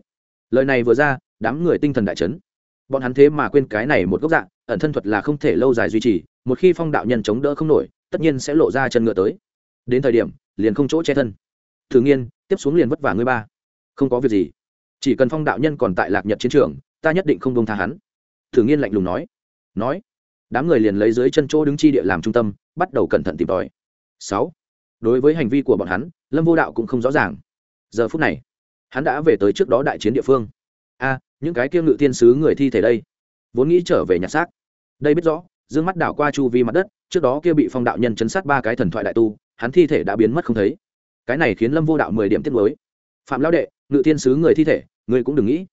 Lời này vừa ra, đám người tinh thần đại chấn. Bọn hắn thế mà quên cái này một gốc dạng ẩn thân thuật là không thể lâu dài duy trì, một khi phong đạo nhân chống đỡ không nổi, tất nhiên sẽ lộ ra chân ngựa tới. Đến thời điểm, liền không chỗ che thân. Thử nghiên, tiếp xuống liền vất vả ngươi ba. Không có việc gì chỉ cần phong đạo nhân còn tại lạc nhật chiến trường, ta nhất định không đông tha hắn. Thử nghiên lạnh lùng nói. Nói. Đám người liền lấy dưới chân chỗ đứng chi địa làm trung tâm, bắt đầu cẩn thận tìm tòi. Sáu. Đối với hành vi của bọn hắn, lâm vô đạo cũng không rõ ràng. Giờ phút này, hắn đã về tới trước đó đại chiến địa phương. A, những cái kiêng ngự tiên sứ người thi thể đây. Vốn nghĩ trở về nhặt xác. Đây biết rõ d ư ơ n g mắt đảo qua chu vi mặt đất, trước đó kia bị phong đạo nhân chấn sát ba cái thần thoại đại tu, hắn thi thể đã biến mất không thấy. Cái này khiến lâm vô đạo mười điểm tiết mới phạm lão đệ, ngự thiên sứ người thi thể, ngươi cũng đừng nghĩ.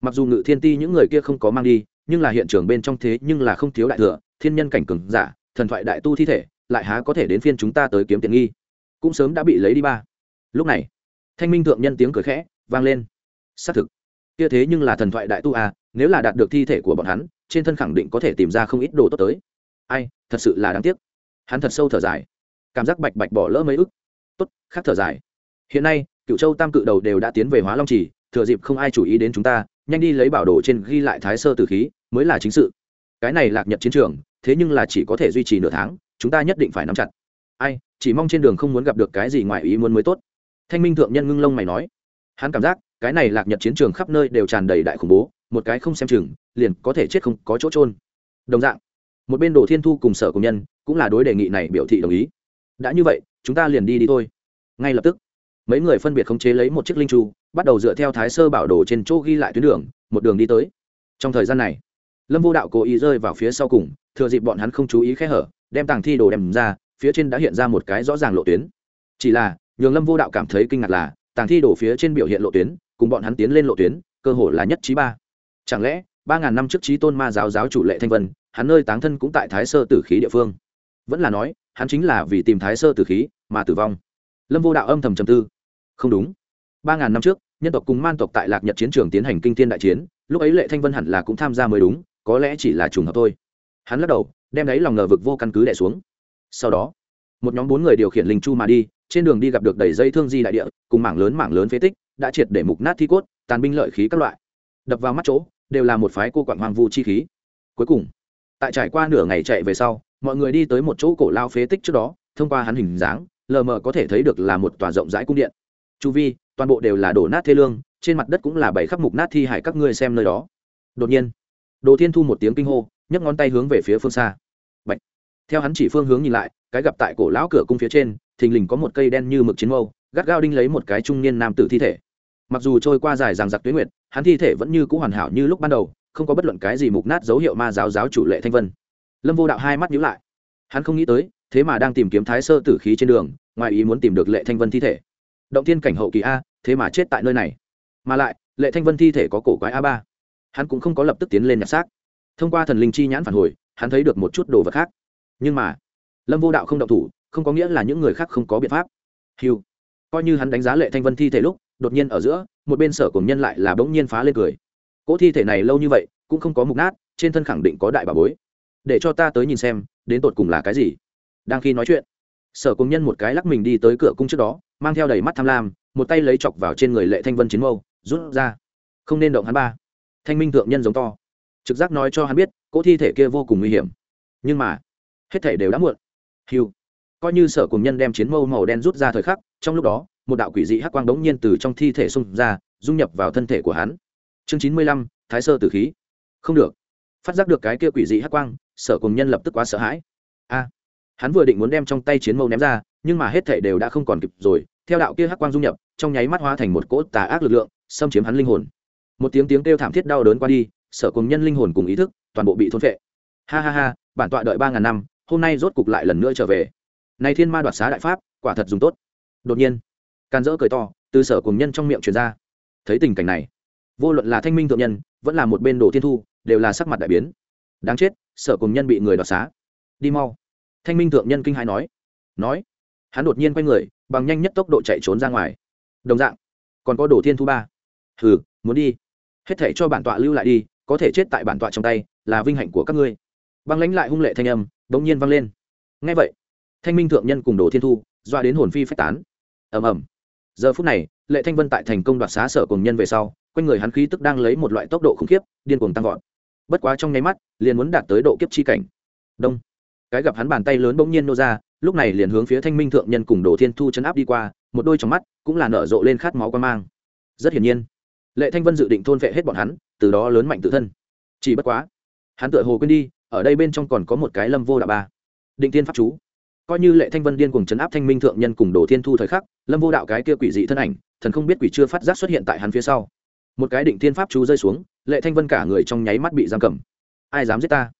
Mặc dù ngự thiên ti những người kia không có mang đi, nhưng là hiện trường bên trong thế nhưng là không thiếu đại thừa, thiên nhân cảnh cừng giả, thần thoại đại tu thi thể, lại há có thể đến phiên chúng ta tới kiếm tiền nghi. Cũng sớm đã bị lấy đi ba. Lúc này, thanh minh thượng nhân tiếng cười khẽ, vang lên. Xác thực, kia thế nhưng là thần thoại đại tu à nếu là đạt được thi thể của bọn hắn, trên thân khẳng định có thể tìm ra không ít đồ tốt tới. Ai, thật sự là đáng tiếc. Hắn thật sâu thở dài. Cảm giác bạch bạch bỏ lỡ mấy ức. Tốt khác thở dài. Hiện nay cựu châu tam cự đầu đều đã tiến về hóa long trì, thừa dịp không ai chú ý đến chúng ta, nhanh đi lấy bảo đồ trên ghi lại thái sơ tử khí, mới là chính sự. Cái này lạc nhật chiến trường, thế nhưng là chỉ có thể duy trì nửa tháng, chúng ta nhất định phải nắm chặt. Ai, chỉ mong trên đường không muốn gặp được cái gì ngoài ý muốn mới tốt. Thanh minh thượng nhân ngưng lông mày nói. Hắn cảm giác, cái này lạc nhật chiến trường khắp nơi đều tràn đầy đại khủng bố, một cái không xem chừng, liền có thể chết không có chỗ trôn đồng dạng, một bên đồ thiên thu cùng sở cùng nhân, cũng là đối đề nghị này biểu thị đồng ý. Đã như vậy, chúng ta liền đi đi thôi. Ngay lập tức mấy người phân biệt khống chế lấy một chiếc linh chu, bắt đầu dựa theo thái sơ bảo đồ trên chỗ ghi lại tuyến đường, một đường đi tới. Trong thời gian này, lâm vô đạo cố ý rơi vào phía sau cùng, thừa dịp bọn hắn không chú ý khe hở, đem tàng thi đồ đem ra, phía trên đã hiện ra một cái rõ ràng lộ tuyến. Chỉ là, nhường lâm vô đạo cảm thấy kinh ngạc là, tàng thi đồ phía trên biểu hiện lộ tuyến, cùng bọn hắn tiến lên lộ tuyến, cơ hội là nhất trí ba. Chẳng lẽ, ba ngàn năm trước trí tôn ma giáo giáo chủ lệ thanh vân, hắn nơi táng thân cũng tại thái sơ tử khí địa phương? Vẫn là nói, hắn chính là vì tìm thái sơ tử khí mà tử vong. Lâm vô đạo âm thầm trầm tư không đúng. Ba ngàn năm trước, nhân tộc cùng man tộc tại lạc nhật chiến trường tiến hành kinh thiên đại chiến, lúc ấy lệ thanh vân hẳn là cũng tham gia mới đúng, có lẽ chỉ là trùng hợp thôi. Hắn lắc đầu, đem đấy lòng ngờ vực vô căn cứ đẻ xuống. Sau đó, một nhóm bốn người điều khiển linh chu mà đi, trên đường đi gặp được đầy dây thương di đại địa, cùng mảng lớn mảng lớn phế tích, đã triệt để mục nát thi cốt, tàn binh lợi khí các loại. Đập vào mắt chỗ, đều là một phái cô quạng hoang vu chi khí. Cuối cùng, tại trải qua nửa ngày chạy về sau, mọi người đi tới một chỗ cổ lao phế tích trước đó, thông qua hắn hình dáng, lờ mờ có thể thấy được là một tòa rộng rãi cung điện chu vi, toàn bộ đều là đổ nát thê lương, trên mặt đất cũng là bảy khắp mục nát thi hải các ngươi xem nơi đó. Đột nhiên, đồ thiên thu một tiếng kinh hô, nhấc ngón tay hướng về phía phương xa. Bạch. theo hắn chỉ phương hướng nhìn lại, cái gặp tại cổ lão cửa cung phía trên, thình lình có một cây đen như mực chiến mâu, gắt gao đinh lấy một cái trung niên nam tử thi thể. Mặc dù trôi qua dài ràng giặc tuyến nguyệt, hắn thi thể vẫn như c ũ hoàn hảo như lúc ban đầu, không có bất luận cái gì mục nát dấu hiệu ma giáo giáo chủ lệ thanh vân. Lâm vô đạo hai mắt nhíu lại. Hắn không nghĩ tới, thế mà đang tìm kiếm thái sơ tử khí trên đường, ngoài ý muốn tìm được lệ thanh vân thi thể động thiên cảnh hậu kỳ a, thế mà chết tại nơi này. Mà lại, lệ thanh vân thi thể có cổ quái a ba. Hắn cũng không có lập tức tiến lên nhặt xác. Thông qua thần linh chi nhãn phản hồi, hắn thấy được một chút đồ vật khác. Nhưng mà, lâm vô đạo không động thủ, không có nghĩa là những người khác không có biện pháp. Hiu coi như hắn đánh giá lệ thanh vân thi thể lúc, đột nhiên ở giữa, một bên sở cùng nhân lại là bỗng nhiên phá lên cười. Cỗ thi thể này lâu như vậy, cũng không có mục nát, trên thân khẳng định có đại bà bối. Để cho ta tới nhìn xem, đến tột cùng là cái gì? Đang khi nói chuyện sở công nhân một cái lắc mình đi tới cửa cung trước đó, mang theo đầy mắt tham lam, một tay lấy chọc vào trên người lệ thanh vân chiến mâu, rút ra. Không nên động hắn ba. Thanh minh thượng nhân giống to. Trực giác nói cho hắn biết, cỗ thi thể kia vô cùng nguy hiểm. Nhưng mà, hết thể đều đã muộn. Hiu coi như sở cùng nhân đem chiến mâu màu đen rút ra thời khắc, trong lúc đó, một đạo quỷ dị hắc quang đống nhiên từ trong thi thể xung ra, dung nhập vào thân thể của hắn. Chương chín mươi lăm, thái sơ tử khí. Không được. Phát giác được cái kia quỷ dị hắc quang, sở cùng nhân lập tức quá sợ hãi. A hắn vừa định muốn đem trong tay chiến mâu ném ra, nhưng mà hết thể đều đã không còn kịp rồi, theo đạo kia hắc quang dung nhập, trong nháy mắt hóa thành một cỗ tà ác lực lượng, xâm chiếm hắn linh hồn. Một tiếng tiếng kêu thảm thiết đau đớn qua đi, sở cùng nhân linh hồn cùng ý thức toàn bộ bị thôn phệ. Ha ha ha, bản tọa đợi ba ngàn năm, hôm nay rốt cục lại lần nữa trở về. Này thiên ma đoạt xá đại pháp, quả thật dùng tốt. Đột nhiên can dỡ cười to, từ sở cùng nhân trong miệng truyền ra. Thấy tình cảnh này, vô luận là thanh minh thượng nhân, vẫn là một bên đồ thiên thu, đều là sắc mặt đại biến. Đáng chết, sở cùng nhân bị người đoạt xá. Đi mau thanh minh thượng nhân kinh hãi nói nói, hắn đột nhiên quay người, bằng nhanh nhất tốc độ chạy trốn ra ngoài. Đồng dạng, còn có đồ thiên thu ba. Hừ, muốn đi. Hết thể cho bản tọa lưu lại đi, có thể chết tại bản tọa trong tay, là vinh hạnh của các ngươi. Băng lãnh lại hung lệ thanh âm bỗng nhiên vang lên. Ngay vậy, thanh minh thượng nhân cùng đồ thiên thu, doa đến hồn phi phách tán. Ầm ầm. Giờ phút này, lệ thanh vân tại thành công đoạt xá sở cùng nhân về sau, quanh người hắn khí tức đang lấy một loại tốc độ khủng khiếp, điên cuồng tăng vọt. Bất quá trong nháy mắt, liền muốn đạt tới độ kiếp chi cảnh. Đông cái gặp hắn bàn tay lớn bỗng nhiên nô ra, lúc này liền hướng phía thanh minh thượng nhân cùng đồ thiên thu chấn áp đi qua, một đôi trong mắt cũng là nở rộ lên khát máu quan mang. Rất hiển nhiên, lệ thanh vân dự định thôn vệ hết bọn hắn, từ đó lớn mạnh tự thân. Chỉ bất quá, hắn tựa hồ quên đi, ở đây bên trong còn có một cái lâm vô đạo ba, định thiên pháp chú. Coi như lệ thanh vân điên cùng chấn áp thanh minh thượng nhân cùng đồ thiên thu thời khắc, lâm vô đạo cái kia quỷ dị thân ảnh, thần không biết quỷ chưa phát giác xuất hiện tại hắn phía sau. Một cái định thiên pháp chú rơi xuống, lệ thanh vân cả người trong nháy mắt bị giam cầm. Ai dám giết ta?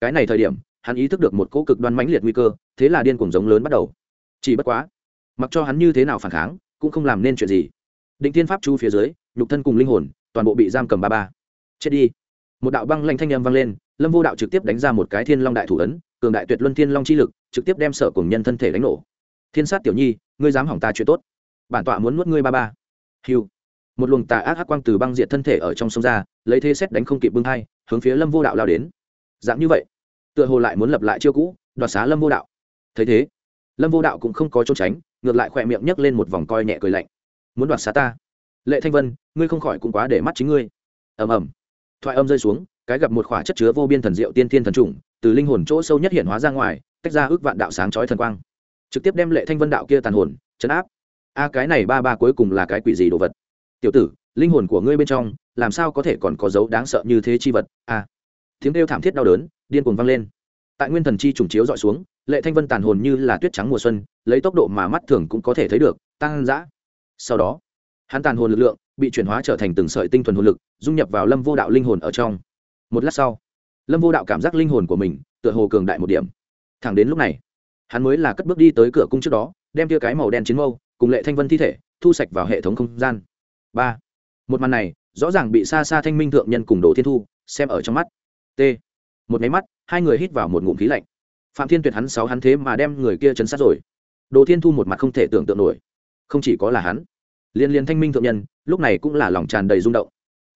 Cái này thời điểm hắn ý thức được một cỗ cực đoan mãnh liệt nguy cơ, thế là điên cuồng giống lớn bắt đầu. Chỉ bất quá, mặc cho hắn như thế nào phản kháng, cũng không làm nên chuyện gì. Định thiên pháp chú phía dưới, nhục thân cùng linh hồn, toàn bộ bị giam cầm ba ba. Chết đi. Một đạo băng lanh thanh âm vang lên, lâm vô đạo trực tiếp đánh ra một cái thiên long đại thủ ấn, cường đại tuyệt luân thiên long chi lực, trực tiếp đem sở cùng nhân thân thể đánh nổ. Thiên sát tiểu nhi, ngươi dám hỏng ta chuyện tốt. Bản tọa muốn nuốt ngươi ba ba. Hiu một luồng tà ác hắc quang từ băng diệt thân thể ở trong sông ra, lấy thế xét đánh không kịp bưng hai hướng phía lâm vô đạo lao đến. Dạng như vậy tựa hồ lại muốn lập lại chiêu cũ, đoạt xá lâm vô đạo. Thấy thế, lâm vô đạo cũng không có trốn tránh, ngược lại khỏe miệng nhấc lên một vòng coi nhẹ cười lạnh. Muốn đoạt xá ta? Lệ thanh vân, ngươi không khỏi cũng quá để mắt chính ngươi. Ầm ầm. Thoại âm rơi xuống, cái gặp một khỏa chất chứa vô biên thần diệu tiên thiên thần trùng, từ linh hồn chỗ sâu nhất hiện hóa ra ngoài, tách ra ước vạn đạo sáng chói thần quang. Trực tiếp đem lệ thanh vân đạo kia tàn hồn, chấn áp. A, cái này ba ba cuối cùng là cái quỷ gì đồ vật? Tiểu tử, linh hồn của ngươi bên trong, làm sao có thể còn có dấu đáng sợ như thế chi vật? A tiếng kêu thảm thiết đau đớn, điên cuồng vang lên. Tại nguyên thần chi trùng chiếu dọi xuống, lệ thanh vân tàn hồn như là tuyết trắng mùa xuân, lấy tốc độ mà mắt thường cũng có thể thấy được, tăng dã. Sau đó, hắn tàn hồn lực lượng bị chuyển hóa trở thành từng sợi tinh thuần hồn lực, dung nhập vào lâm vô đạo linh hồn ở trong. Một lát sau, lâm vô đạo cảm giác linh hồn của mình tựa hồ cường đại một điểm. Thẳng đến lúc này, hắn mới là cất bước đi tới cửa cung trước đó, đem tia cái màu đen chiến mâu cùng lệ thanh vân thi thể thu sạch vào hệ thống không gian. Ba. Một màn này rõ ràng bị xa xa thanh minh thượng nhân cùng đồ thiên thu xem ở trong mắt t. Một máy mắt, hai người hít vào một ngụm khí lạnh. Phạm thiên tuyệt hắn sáu hắn thế mà đem người kia chấn sát rồi. Đồ thiên thu một mặt không thể tưởng tượng nổi. Không chỉ có là hắn, liên liên thanh minh thượng nhân, lúc này cũng là lòng tràn đầy rung động.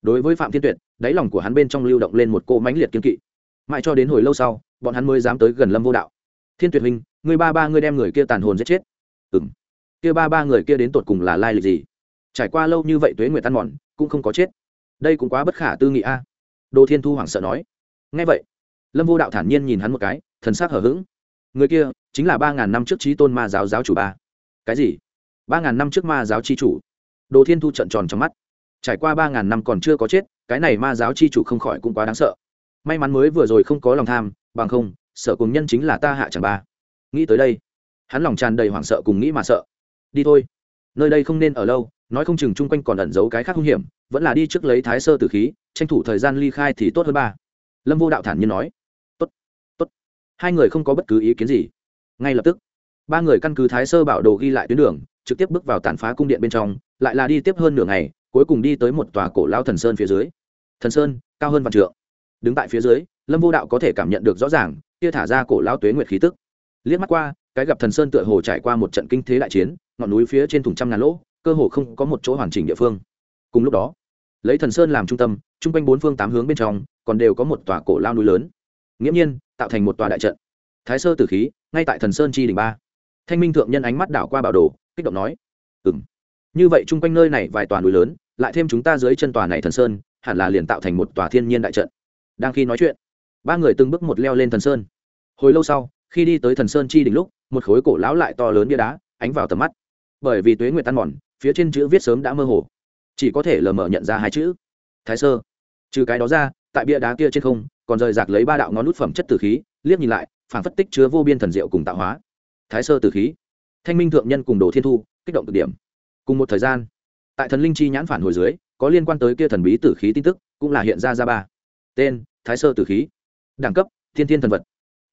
Đối với phạm thiên tuyệt, đáy lòng của hắn bên trong lưu động lên một cô mãnh liệt kiên kỵ. Mãi cho đến hồi lâu sau, bọn hắn mới dám tới gần lâm vô đạo. Thiên tuyệt huynh người ba ba ngươi đem người kia tàn hồn giết chết. Ừ m kia ba ba người kia đến tột cùng là lai lịch gì? Trải qua lâu như vậy tuế nguyệt tan mòn, cũng không có chết. Đây cũng quá bất khả tư nghị a. Đồ thiên thu hoảng sợ nói ngay vậy, lâm vô đạo thản nhiên nhìn hắn một cái, thần s hờ c hở h ữ g người kia chính là ba ngàn năm trước trí tôn ma giáo giáo chủ ba. Cái gì? Ba ngàn năm trước ma giáo c h i chủ? Đồ thiên thu trận tròn trong mắt. Trải qua ba ngàn năm còn chưa có chết, cái này ma giáo c h i chủ không khỏi cũng quá đáng sợ. May mắn mới vừa rồi không có lòng tham, bằng không, sợ cùng nhân chính là ta hạ chẳng ba. Nghĩ tới đây, hắn lòng tràn đầy hoảng sợ cùng nghĩ mà sợ. Đi thôi. Nơi đây không nên ở lâu, nói không chừng chung quanh còn ẩn giấu cái khác hung hiểm, vẫn là đi trước lấy thái sơ tử khí, tranh thủ thời gian ly khai thì tốt hơn ba lâm vô đạo thản nhiên nói, tốt tốt. Hai người không có bất cứ ý kiến gì. Ngay lập tức, ba người căn cứ thái sơ bảo đồ ghi lại tuyến đường, trực tiếp bước vào tàn phá cung điện bên trong, lại là đi tiếp hơn nửa ngày, cuối cùng đi tới một tòa cổ lao thần sơn phía dưới. Thần sơn, cao hơn vạn trượng. Đứng tại phía dưới, lâm vô đạo có thể cảm nhận được rõ ràng, kia thả ra cổ lao tuế nguyệt khí tức. Liếc mắt qua, cái gặp thần sơn tựa hồ trải qua một trận kinh thế đại chiến, ngọn núi phía trên thùng trăm ngàn lỗ, cơ hồ không có một chỗ hoàn chỉnh địa phương. Cùng lúc đó, lấy thần sơn làm trung tâm, chung quanh bốn phương tám hướng bên trong còn đều có một tòa cổ lao núi lớn. Nghiễm nhiên, tạo thành một tòa đại trận. Thái sơ tử khí, ngay tại thần sơn chi đỉnh ba. Thanh minh thượng nhân ánh mắt đảo qua bảo đồ, kích động nói ừ m như vậy chung quanh nơi này vài tòa núi lớn, lại thêm chúng ta dưới chân tòa này thần sơn, hẳn là liền tạo thành một tòa thiên nhiên đại trận. Đang khi nói chuyện, ba người từng bước một leo lên thần sơn. Hồi lâu sau, khi đi tới thần sơn chi đỉnh lúc, một khối cổ lão lại to lớn bia đá ánh vào tầm mắt. Bởi vì tuế nguyệt tan mòn, phía trên chữ viết sớm đã mơ hồ. Chỉ có thể lờ mờ nhận ra hai chữ. Thái sơ. Trừ cái đó ra tại bia đá kia trên không, còn rời rạc lấy ba đạo ngón nút phẩm chất tử khí, liếc nhìn lại phản phất tích chứa vô biên thần diệu cùng tạo hóa. Thái sơ tử khí. Thanh minh thượng nhân cùng đồ thiên thu, kích động cực điểm. Cùng một thời gian, tại thần linh chi nhãn phản hồi dưới, có liên quan tới kia thần bí tử khí tin tức, cũng là hiện ra ra ba. Tên, thái sơ tử khí. Đẳng cấp, thiên thiên thần vật.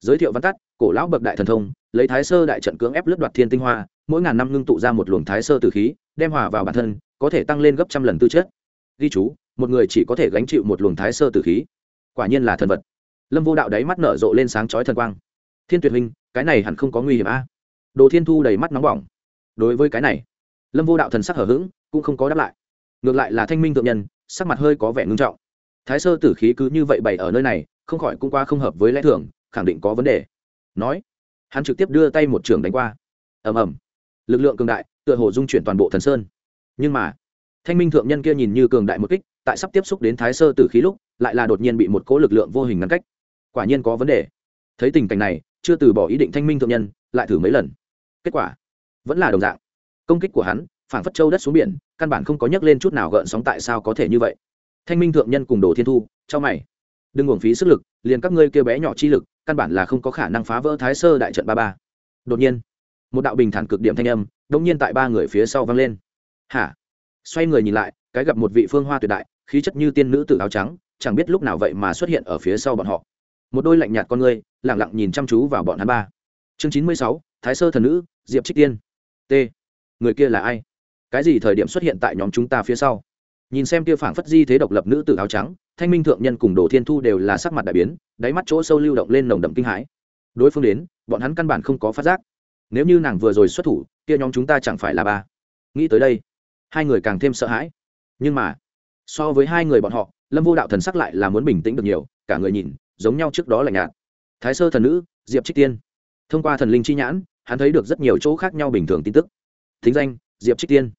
Giới thiệu văn tắt, cổ lão bậc đại thần thông, lấy thái sơ đại trận cưỡng ép lướt đoạt thiên tinh hoa, mỗi ngàn năm ngưng tụ ra một luồng thái sơ tử khí, đem hòa vào bản thân, có thể tăng lên gấp trăm lần tư chất. Ghi chú một người chỉ có thể gánh chịu một luồng thái sơ tử khí. Quả nhiên là thần vật. Lâm vô đạo đáy mắt nở rộ lên sáng chói thần quang. Thiên tuyệt huynh, cái này hẳn không có nguy hiểm a. Đồ thiên thu đầy mắt nóng bỏng. Đối với cái này, lâm vô đạo thần sắc hở h ữ g cũng không có đáp lại. Ngược lại là thanh minh thượng nhân, sắc mặt hơi có vẻ ngưng trọng. Thái sơ tử khí cứ như vậy bày ở nơi này, không khỏi cũng qua không hợp với lẽ thường, khẳng định có vấn đề. Nói, hắn trực tiếp đưa tay một trường đánh qua. Ầm ầm. Lực lượng cường đại, tựa hồ dung chuyển toàn bộ thần sơn. Nhưng mà, thanh minh thượng nhân kia nhìn như cường đại một kích tại sắp tiếp xúc đến thái sơ tử khí lúc, lại là đột nhiên bị một cỗ lực lượng vô hình ngăn cách. Quả nhiên có vấn đề. Thấy tình cảnh này, chưa từ bỏ ý định thanh minh thượng nhân, lại thử mấy lần. Kết quả, vẫn là đồng dạng. Công kích của hắn phản phất châu đất xuống biển, căn bản không có nhấc lên chút nào gợn sóng tại sao có thể như vậy. Thanh minh thượng nhân cùng đồ thiên thu cho mày. Đừng uổng phí sức lực, liền các ngươi kêu bé nhỏ chi lực, căn bản là không có khả năng phá vỡ thái sơ đại trận ba ba. Đột nhiên, một đạo bình thản cực điểm thanh âm đông nhiên tại ba người phía sau vang lên. Hả? Xoay người nhìn lại, cái gặp một vị phương hoa tuyệt đại khí chất như tiên nữ tử áo trắng, chẳng biết lúc nào vậy mà xuất hiện ở phía sau bọn họ. Một đôi lạnh nhạt con ngươi lẳng lặng nhìn chăm chú vào bọn hắn ba. Chương chín mươi sáu, thái sơ thần nữ, diệp trích tiên. T. Người kia là ai? Cái gì thời điểm xuất hiện tại nhóm chúng ta phía sau? Nhìn xem kia phảng phất di thế độc lập nữ tử áo trắng, thanh minh thượng nhân cùng đồ thiên thu đều là sắc mặt đại biến, đáy mắt chỗ sâu lưu động lên nồng đậm kinh hãi. Đối phương đến, bọn hắn căn bản không có phát giác. Nếu như nàng vừa rồi xuất thủ, kia nhóm chúng ta chẳng phải là ba. Nghĩ tới đây, hai người càng thêm sợ hãi. Nhưng mà so với hai người bọn họ, lâm vô đạo thần sắc lại là muốn bình tĩnh được nhiều, cả người nhìn, giống nhau trước đó là nhạt. Thái sơ thần nữ, diệp trích tiên. Thông qua thần linh chi nhãn, hắn thấy được rất nhiều chỗ khác nhau bình thường tin tức. Thính danh, diệp trích tiên.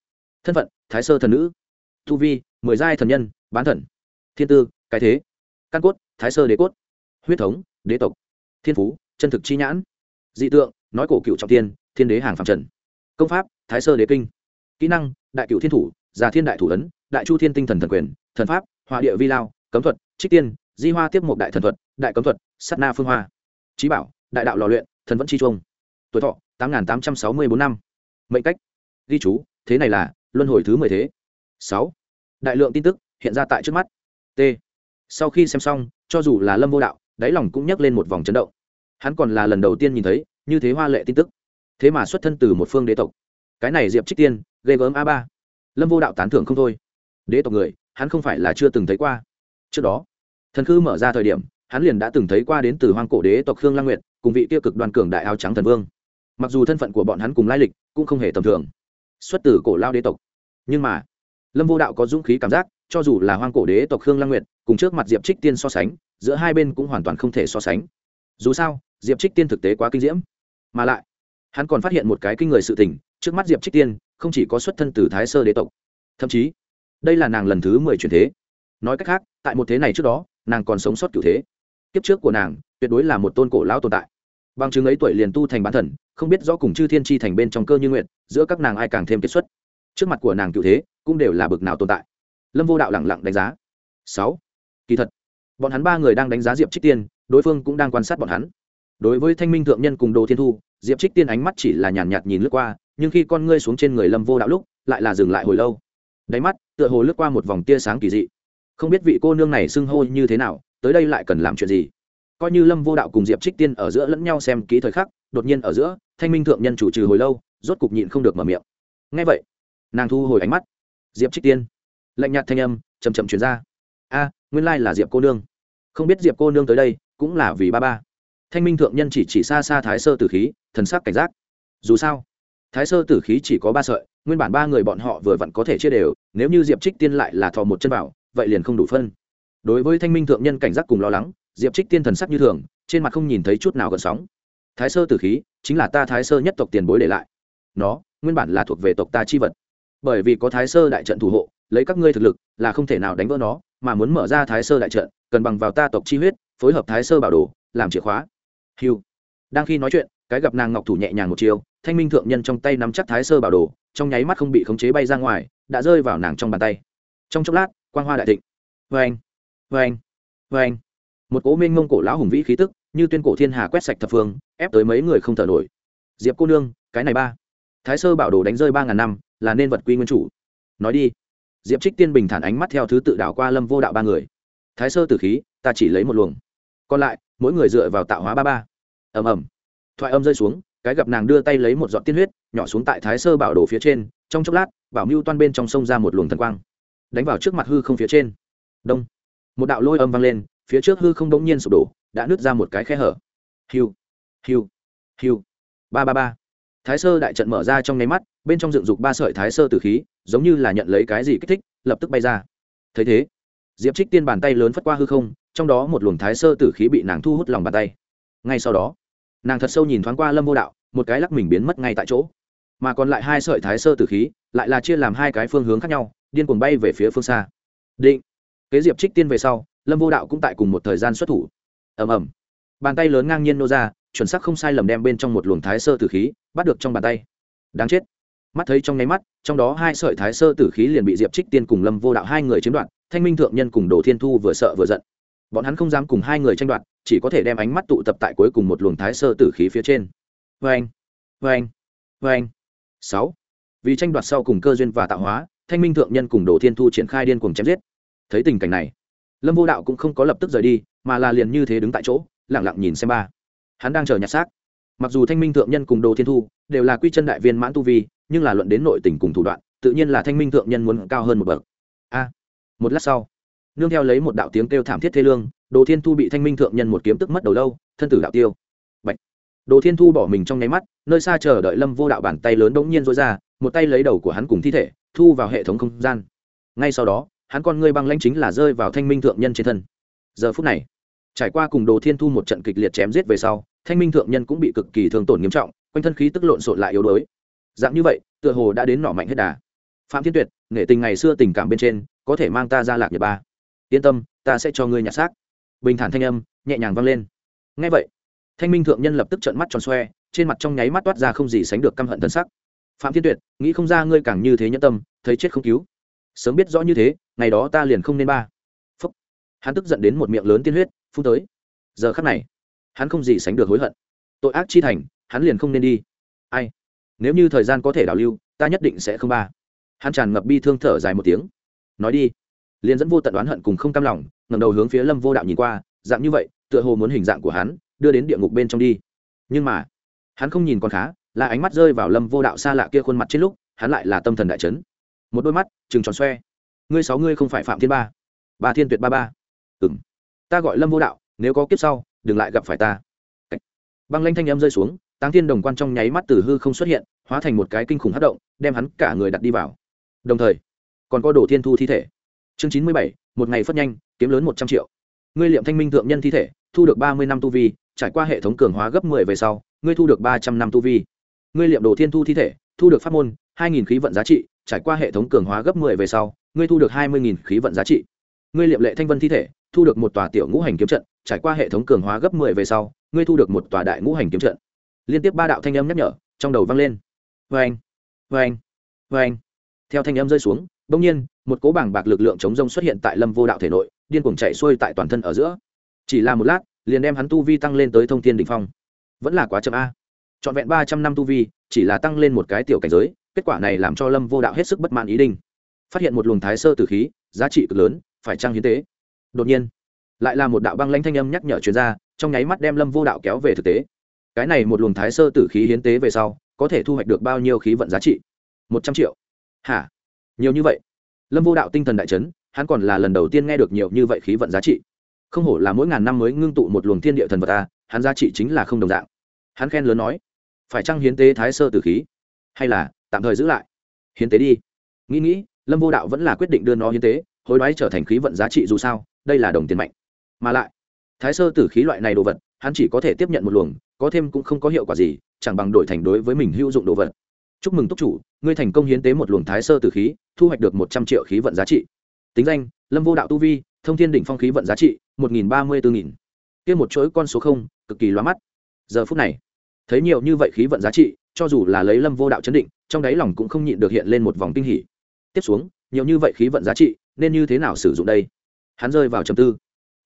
Thân phận, thái sơ thần nữ. Tu vi, mười giai thần nhân, bán thần. Thiên tư, cái thế. Căn cốt, thái sơ đế cốt. Huyết thống, đế tộc. Thiên phú, chân thực chi nhãn. Dị tượng, nói cổ cựu trọng tiên, thiên đế hàng phạm trần. Công pháp, thái sơ đế kinh. Kỹ năng, đại cựu thiên thủ già thiên đại thủ ấn đại chu thiên tinh thần thần quyền, thần pháp hòa địa vi lao, cấm thuật, trích tiên, di hoa tiếp một đại thần thuật, đại cấm thuật sắt na phương hoa. Trí bảo, đại đạo lò luyện, thần vẫn chi trung tuổi thọ, tám nghìn tám trăm sáu mươi bốn năm. Mệnh cách, ghi chú, thế này là, luân hồi thứ mười thế. Sáu. Đại lượng tin tức, hiện ra tại trước mắt. T. Sau khi xem xong, cho dù là lâm vô đạo, đáy lòng cũng nhắc lên một vòng chấn động. Hắn còn là lần đầu tiên nhìn thấy, như thế hoa lệ tin tức. Thế mà xuất thân từ một phương đế tộc. Cái này diệp trích tiên, ghê gớm a ba. Lâm vô đạo tán thưởng không thôi đế tộc người, hắn không phải là chưa từng thấy qua. Trước đó, thần khư mở ra thời điểm, hắn liền đã từng thấy qua đến từ hoang cổ đế tộc khương lang nguyệt cùng vị tiêu cực đoàn cường đại áo trắng thần vương. Mặc dù thân phận của bọn hắn cùng lai lịch cũng không hề tầm thường, xuất từ cổ lao đế tộc. Nhưng mà, lâm vô đạo có dũng khí cảm giác, cho dù là hoang cổ đế tộc khương lang nguyệt, cùng trước mặt diệp trích tiên so sánh, giữa hai bên cũng hoàn toàn không thể so sánh. Dù sao, diệp trích tiên thực tế quá kinh diễm. Mà lại, hắn còn phát hiện một cái kinh người sự tình, trước mắt diệp trích tiên không chỉ có xuất thân từ thái sơ đế tộc, thậm chí đây là nàng lần thứ mười chuyển thế. Nói cách khác tại một thế này trước đó nàng còn sống sót cựu thế. Kiếp trước của nàng tuyệt đối là một tôn cổ lão tồn tại. Bằng chứng ấy tuổi liền tu thành bán thần không biết rõ cùng chư thiên tri thành bên trong cơ như nguyện giữa các nàng ai càng thêm kết xuất. Trước mặt của nàng cựu thế cũng đều là bực nào tồn tại. Lâm vô đạo lẳng lặng đánh giá. Sáu. Kỳ thật bọn hắn ba người đang đánh giá diệp trích tiên đối phương cũng đang quan sát bọn hắn. Đối với thanh minh thượng nhân cùng đồ thiên thu diệp trích tiên ánh mắt chỉ là nhàn nhạt, nhìn lướt qua nhưng khi con ngươi xuống trên người lâm vô đạo lúc lại là dừng lại hồi lâu đáy mắt, tựa hồ lướt qua một vòng tia sáng kỳ dị. Không biết vị cô nương này xưng hô như thế nào, tới đây lại cần làm chuyện gì? Coi như lâm vô đạo cùng diệp trích tiên ở giữa lẫn nhau xem kỹ thời khắc, đột nhiên ở giữa, thanh minh thượng nhân chủ trừ hồi lâu, rốt cục nhịn không được mở miệng. Ngay vậy, nàng thu hồi ánh mắt. Diệp trích tiên. Lạnh nhạt thanh âm chầm chậm chuyển ra. A, nguyên lai là diệp cô nương. Không biết diệp cô nương tới đây, cũng là vì ba ba. Thanh minh thượng nhân chỉ chỉ xa xa thái sơ tử khí, thần sắc cảnh giác. Dù sao, thái sơ tử khí chỉ có ba sợi nguyên bản ba người bọn họ vừa vặn có thể chia đều, nếu như diệp trích tiên lại là thò một chân vào, vậy liền không đủ phân. Đối với thanh minh thượng nhân cảnh giác cùng lo lắng, diệp trích tiên thần sắc như thường, trên mặt không nhìn thấy chút nào gần sóng. Thái sơ tử khí, chính là ta thái sơ nhất tộc tiền bối để lại. Nó, nguyên bản là thuộc về tộc ta chi vật. Bởi vì có thái sơ đại trận thủ hộ, lấy các ngươi thực lực, là không thể nào đánh vỡ nó, mà muốn mở ra thái sơ đại trận, cần bằng vào ta tộc chi huyết, phối hợp thái sơ bảo đồ, làm chìa khóa. Hiu đang khi nói chuyện, cái gặp nàng ngọc thủ nhẹ nhàng một chiều thanh minh thượng nhân trong tay nắm chắc thái sơ bảo đồ, trong nháy mắt không bị khống chế bay ra ngoài, đã rơi vào nàng trong bàn tay. Trong chốc lát, quang hoa đại thịnh. Vê anh vê anh vê anh một cố minh mông cổ lão hùng vĩ khí tức, như tuyên cổ thiên hà quét sạch thập phương, ép tới mấy người không thở nổi. Diệp cô nương, cái này ba. Thái sơ bảo đồ đánh rơi ba ngàn năm, là nên vật quy nguyên chủ. Nói đi. Diệp trích tiên bình thản ánh mắt theo thứ tự đảo qua lâm vô đạo ba người. Thái sơ tử khí, ta chỉ lấy một luồng. Còn lại, mỗi người dựa vào tạo hóa ba ba. Ầm ầm. Thoại âm rơi xuống cái gặp nàng đưa tay lấy một giọt tiên huyết, nhỏ xuống tại thái sơ bảo đồ phía trên, trong chốc lát, bảo mưu toan bên trong sông ra một luồng thần quang, đánh vào trước mặt hư không phía trên. Đông. Một đạo lôi âm vang lên, phía trước hư không đống nhiên sụp đổ, đã nứt ra một cái khe hở. Hiu hiu hiu. Ba ba ba. Thái sơ đại trận mở ra trong nháy mắt, bên trong dựng dục ba sợi thái sơ tử khí, giống như là nhận lấy cái gì kích thích, lập tức bay ra. Thấy thế, diệp trích tiên bàn tay lớn phất qua hư không, trong đó một luồng thái sơ tử khí bị nàng thu hút lòng bàn tay. Ngay sau đó nàng thật sâu nhìn thoáng qua lâm vô đạo, một cái lắc mình biến mất ngay tại chỗ. Mà còn lại hai sợi thái sơ tử khí, lại là chia làm hai cái phương hướng khác nhau, điên cuồng bay về phía phương xa. Định. Kế diệp trích tiên về sau, lâm vô đạo cũng tại cùng một thời gian xuất thủ. Ầm ầm. Bàn tay lớn ngang nhiên nô ra, chuẩn xác không sai lầm đem bên trong một luồng thái sơ tử khí bắt được trong bàn tay. Đáng chết. Mắt thấy trong nháy mắt, trong đó hai sợi thái sơ tử khí liền bị diệp trích tiên cùng lâm vô đạo hai người chiếm đoạt, thanh minh thượng nhân cùng đồ thiên thu vừa sợ vừa giận bọn hắn không dám cùng hai người tranh đoạt, chỉ có thể đem ánh mắt tụ tập tại cuối cùng một luồng thái sơ tử khí phía trên. Vê anh vê anh vê anh sáu. Vì tranh đoạt sau cùng cơ duyên và tạo hóa, thanh minh thượng nhân cùng đồ thiên thu triển khai điên cuồng chém giết. Thấy tình cảnh này, lâm vô đạo cũng không có lập tức rời đi, mà là liền như thế đứng tại chỗ lẳng lặng nhìn xem ba. Hắn đang chờ nhặt xác. Mặc dù thanh minh thượng nhân cùng đồ thiên thu đều là quy chân đại viên mãn tu vi, nhưng là luận đến nội tình cùng thủ đoạn, tự nhiên là thanh minh thượng nhân muốn cao hơn một bậc. A, một lát sau nương theo lấy một đạo tiếng kêu thảm thiết thê lương, đồ thiên thu bị thanh minh thượng nhân một kiếm tức mất đầu lâu, thân tử đạo tiêu. Bạch. đồ thiên thu bỏ mình trong nháy mắt, nơi xa chờ đợi lâm vô đạo bàn tay lớn đống nhiên rối ra, một tay lấy đầu của hắn cùng thi thể, thu vào hệ thống không gian. Ngay sau đó, hắn con ngươi băng lãnh chính là rơi vào thanh minh thượng nhân trên thân. Giờ phút này, trải qua cùng đồ thiên thu một trận kịch liệt chém giết về sau, thanh minh thượng nhân cũng bị cực kỳ thương tổn nghiêm trọng, quanh thân khí tức lộn xộn lại yếu đuối. Dạng như vậy, tựa hồ đã đến nỏ mạnh hết đà. Phạm thiên tuyệt nghệ tình ngày xưa tình cảm bên trên, có thể mang ta ra lạc nhật ba yên tâm, ta sẽ cho ngươi nhặt xác. Bình thản thanh âm, nhẹ nhàng vang lên. Ngay vậy, thanh minh thượng nhân lập tức trợn mắt tròn xoe, trên mặt trong nháy mắt toát ra không gì sánh được căm hận thân sắc. Phạm thiên tuyệt, nghĩ không ra ngươi càng như thế nhẫn tâm, thấy chết không cứu. Sớm biết rõ như thế, ngày đó ta liền không nên ba. Phúc. Hắn tức giận đến một miệng lớn tiên huyết, phun tới. Giờ khắc này, hắn không gì sánh được hối hận. Tội ác chi thành, hắn liền không nên đi. Ai? Nếu như thời gian có thể đảo lưu, ta nhất định sẽ không ba. Hắn tràn ngập bi thương thở dài một tiếng. Nói đi liền dẫn vô tận đoán hận cùng không cam lòng ngầm đầu hướng phía lâm vô đạo nhìn qua, dạng như vậy, tựa hồ muốn hình dạng của hắn, đưa đến địa ngục bên trong đi. Nhưng mà, hắn không nhìn còn khá, là ánh mắt rơi vào lâm vô đạo xa lạ kia khuôn mặt trên lúc, hắn lại là tâm thần đại chấn. Một đôi mắt chừng tròn xoe. Ngươi sáu ngươi không phải phạm thiên ba. Ba thiên tuyệt ba ba. Ừ m ta gọi lâm vô đạo, nếu có kiếp sau, đừng lại gặp phải ta. Băng lanh thanh âm rơi xuống, táng thiên đồng quan trong nháy mắt từ hư không xuất hiện, hóa thành một cái kinh khủng hát động, đem hắn cả người đặt đi vào. Đồng thời, còn có đồ thiên thu thi thể chương chín mươi bảy, một ngày phất nhanh, kiếm lớn một trăm triệu. Ngươi liệm thanh minh thượng nhân thi thể, thu được ba mươi năm tu vi, trải qua hệ thống cường hóa gấp mười về sau, ngươi thu được ba trăm năm tu vi. Ngươi liệm đồ thiên thu thi thể, thu được pháp môn, hai nghìn khí vận giá trị, trải qua hệ thống cường hóa gấp mười về sau, ngươi thu được hai mươi nghìn khí vận giá trị. Ngươi liệm lệ thanh vân thi thể, thu được một tòa tiểu ngũ hành kiếm trận, trải qua hệ thống cường hóa gấp mười về sau, ngươi thu được một tòa đại ngũ hành kiếm trận. Liên tiếp ba đạo thanh âm nhắc nhở, trong đầu vang lên. Vê anh vê anh vê anh theo thanh âm rơi xuống đông nhiên, một cố bảng bạc lực lượng chống rông xuất hiện tại lâm vô đạo thể nội, điên cuồng chạy xuôi tại toàn thân ở giữa. Chỉ là một lát, liền đem hắn tu vi tăng lên tới thông thiên đỉnh phong. Vẫn là quá chậm a. Trọn vẹn ba trăm năm tu vi, chỉ là tăng lên một cái tiểu cảnh giới, kết quả này làm cho lâm vô đạo hết sức bất mãn ý định phát hiện một luồng thái sơ tử khí, giá trị cực lớn, phải chăng hiến tế? Đột nhiên, lại là một đạo băng lãnh thanh âm nhắc nhở chuyên gia trong nháy mắt đem lâm vô đạo kéo về thực tế. Cái này một luồng thái sơ tử khí hiến tế về sau, có thể thu hoạch được bao nhiêu khí vận giá trị? Một trăm triệu. Hả? Nhiều như vậy. Lâm vô đạo tinh thần đại chấn, hắn còn là lần đầu tiên nghe được nhiều như vậy khí vận giá trị. Không hổ là mỗi ngàn năm mới ngưng tụ một luồng thiên địa thần vật ta hắn giá trị chính là không đồng dạng. Hắn khen lớn nói, phải chăng hiến tế thái sơ tử khí? Hay là tạm thời giữ lại? Hiến tế đi. Nghĩ nghĩ, lâm vô đạo vẫn là quyết định đưa nó hiến tế, hối đoái trở thành khí vận giá trị dù sao, đây là đồng tiền mạnh. Mà lại, thái sơ tử khí loại này đồ vật, hắn chỉ có thể tiếp nhận một luồng, có thêm cũng không có hiệu quả gì, chẳng bằng đổi thành đối với mình hữu dụng đồ vật chúc mừng túc chủ, ngươi thành công hiến tế một luồng thái sơ tử khí, thu hoạch được một trăm triệu khí vận giá trị. Tính danh, lâm vô đạo tu vi, thông thiên đỉnh phong khí vận giá trị, một nghìn ba mươi bốn nghìn. Kia một chuỗi con số không, cực kỳ loa mắt. Giờ phút này, thấy nhiều như vậy khí vận giá trị, cho dù là lấy lâm vô đạo chấn định, trong đáy lòng cũng không nhịn được hiện lên một vòng kinh hỉ. Tiếp xuống, nhiều như vậy khí vận giá trị, nên như thế nào sử dụng đây? Hắn rơi vào trầm tư.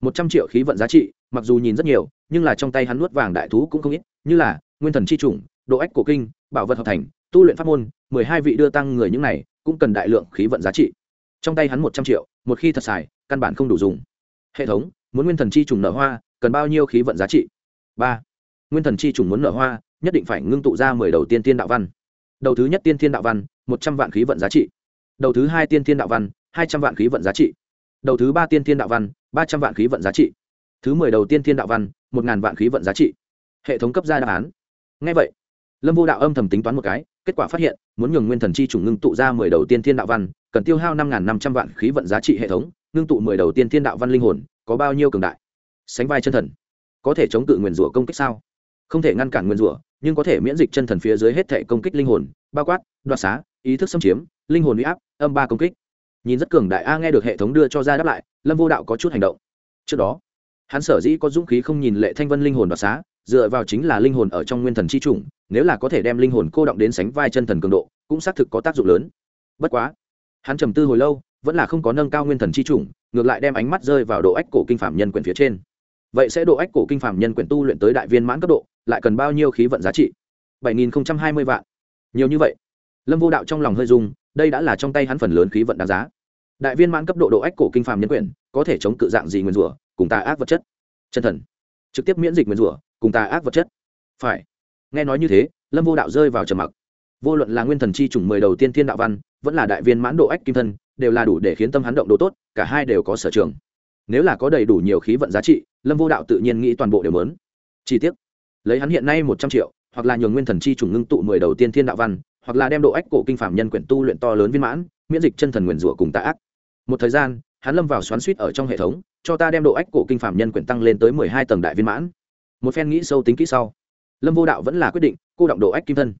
Một trăm triệu khí vận giá trị, mặc dù nhìn rất nhiều, nhưng là trong tay hắn nuốt vàng đại thú cũng không ít, như là nguyên thần c h i chủng, độ ách cổ kinh, bảo vật hợp thành tu luyện pháp môn, mười hai vị đưa tăng người những này cũng cần đại lượng khí vận giá trị. Trong tay hắn một trăm triệu, một khi thật xài, căn bản không đủ dùng. Hệ thống, muốn nguyên thần chi trùng nở hoa, cần bao nhiêu khí vận giá trị? Ba. Nguyên thần chi trùng muốn nở hoa, nhất định phải ngưng tụ ra mười đầu tiên tiên đạo văn. Đầu thứ nhất tiên tiên đạo văn, một trăm vạn khí vận giá trị. Đầu thứ hai tiên tiên đạo văn, hai trăm vạn khí vận giá trị. Đầu thứ ba tiên tiên đạo văn, ba trăm vạn khí vận giá trị. Thứ mười đầu tiên tiên đạo văn, một ngàn vạn khí vận giá trị. Hệ thống cấp ra đáp án. Ngay vậy, lâm vô đạo âm thầm tính toán một cái kết quả phát hiện, muốn nhường nguyên thần chi trùng ngưng tụ ra mười đầu tiên thiên đạo văn, cần tiêu hao năm n g h n năm trăm vạn khí vận giá trị hệ thống, ngưng tụ mười đầu tiên thiên đạo văn linh hồn, có bao nhiêu cường đại? Sánh vai chân thần, có thể chống cự nguyền rủa công kích sao? Không thể ngăn cản nguyền rủa, nhưng có thể miễn dịch chân thần phía dưới hết thể công kích linh hồn, bao quát, đoạt xá, ý thức xâm chiếm, linh hồn huy áp, âm ba công kích. Nhìn rất cường đại, a, nghe được hệ thống đưa cho ra đáp lại, lâm vô đạo có chút hành động. Trước đó, hắn sở dĩ có dũng khí không nhìn lệ thanh vân linh hồn đoạt xá dựa vào chính là linh hồn ở trong nguyên thần chi chủng, nếu là có thể đem linh hồn cô động đến sánh vai chân thần cường độ, cũng xác thực có tác dụng lớn. Bất quá, hắn trầm tư hồi lâu, vẫn là không có nâng cao nguyên thần chi chủng, ngược lại đem ánh mắt rơi vào độ ách cổ kinh phạm nhân quyển phía trên. Vậy sẽ độ ách cổ kinh phạm nhân quyển tu luyện tới đại viên mãn cấp độ, lại cần bao nhiêu khí vận giá trị? Bảy nghìn hai mươi vạn. Nhiều như vậy. Lâm vô đạo trong lòng hơi dung đây đã là trong tay hắn phần lớn khí vận đáng giá. Đại viên mãn cấp độ độ ách cổ kinh phạm nhân quyển, có thể chống cự dạng gì nguyên rủa, cùng tà ác vật chất. Chân thần. Trực tiếp miễn dịch nguyên rủa cùng tà ác vật chất. Phải. Nghe nói như thế, lâm vô đạo rơi vào trầm mặc. Vô luận là nguyên thần chi chủng mười đầu tiên thiên đạo văn, vẫn là đại viên mãn độ ách kim thân, đều là đủ để khiến tâm hắn động độ tốt, cả hai đều có sở trường. Nếu là có đầy đủ nhiều khí vận giá trị, lâm vô đạo tự nhiên nghĩ toàn bộ đều lớn chi tiết lấy hắn hiện nay một trăm triệu, hoặc là nhường nguyên thần chi chủng ngưng tụ mười đầu tiên thiên đạo văn, hoặc là đem độ ách cổ kinh phạm nhân quyển tu luyện to lớn viên mãn, miễn dịch chân thần nguyền rủa cùng tà ác. Một thời gian, hắn lâm vào xoắn suýt ở trong hệ thống, cho ta đem độ ách cổ kinh phạm nhân quyển tăng lên tới mười hai tầng đại viên mãn một phen nghĩ sâu tính kỹ sau, lâm vô đạo vẫn là quyết định cô động độ ách kim thân.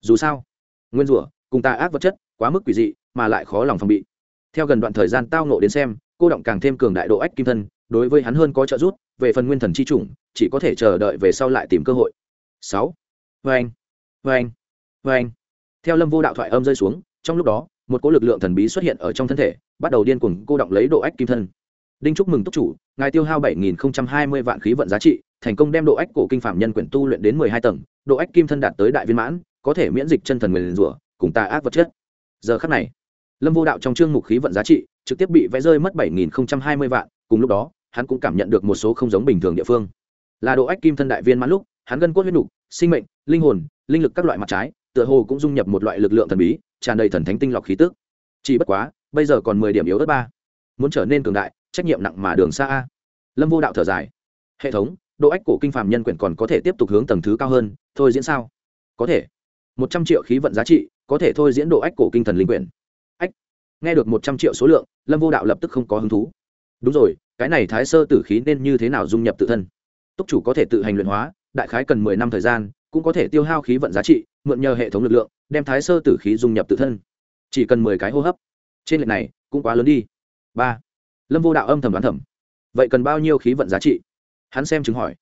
Dù sao, nguyên rủa cùng ta ác vật chất quá mức quỷ dị mà lại khó lòng phòng bị. Theo gần đoạn thời gian tao nộ đến xem, cô động càng thêm cường đại độ ách kim thân, đối với hắn hơn có trợ giúp, về phần nguyên thần chi chủng, chỉ có thể chờ đợi về sau lại tìm cơ hội. Sáu. Vê anh vê anh vê anh theo lâm vô đạo thoại âm rơi xuống, trong lúc đó, một cỗ lực lượng thần bí xuất hiện ở trong thân thể, bắt đầu điên cuồng cô động lấy độ ách kim thân. Đinh chúc mừng túc chủ, ngài tiêu hao bảy nghìn hai mươi vạn khí vận giá trị thành công đem độ ách cổ kinh phạm nhân quyển tu luyện đến mười hai tầng, độ ách kim thân đạt tới đại viên mãn, có thể miễn dịch chân thần nguyền rủa, cùng tà ác vật chất. Giờ khắc này, lâm vô đạo trong chương mục khí vận giá trị trực tiếp bị vẽ rơi mất bảy nghìn hai mươi vạn, cùng lúc đó, hắn cũng cảm nhận được một số không giống bình thường địa phương. Là độ ách kim thân đại viên mãn lúc, hắn gân cốt huyết nục, sinh mệnh, linh hồn, linh lực các loại mặt trái, tựa hồ cũng dung nhập một loại lực lượng thần bí, tràn đầy thần thánh tinh lọc khí tức. Chỉ bất quá, bây giờ còn mười điểm yếu đất ba. Muốn trở nên cường đại, trách nhiệm nặng mà đường xa a. Lâm vô đạo thở dài. Hệ thống độ ách cổ kinh phàm nhân quyển còn có thể tiếp tục hướng tầng thứ cao hơn, thôi diễn sao? Có thể. Một trăm triệu khí vận giá trị, có thể thôi diễn độ ách cổ kinh thần linh quyển. Ách. Nghe được một trăm triệu số lượng, lâm vô đạo lập tức không có hứng thú. Đúng rồi, cái này thái sơ tử khí nên như thế nào dung nhập tự thân? Túc chủ có thể tự hành luyện hóa, đại khái cần mười năm thời gian, cũng có thể tiêu hao khí vận giá trị, mượn nhờ hệ thống lực lượng, đem thái sơ tử khí dung nhập tự thân. Chỉ cần mười cái hô hấp. Trên lệch này, cũng quá lớn đi. Ba. Lâm vô đạo âm thầm đoán thầm. Vậy cần bao nhiêu khí vận giá trị? Hắn xem chứng hỏi.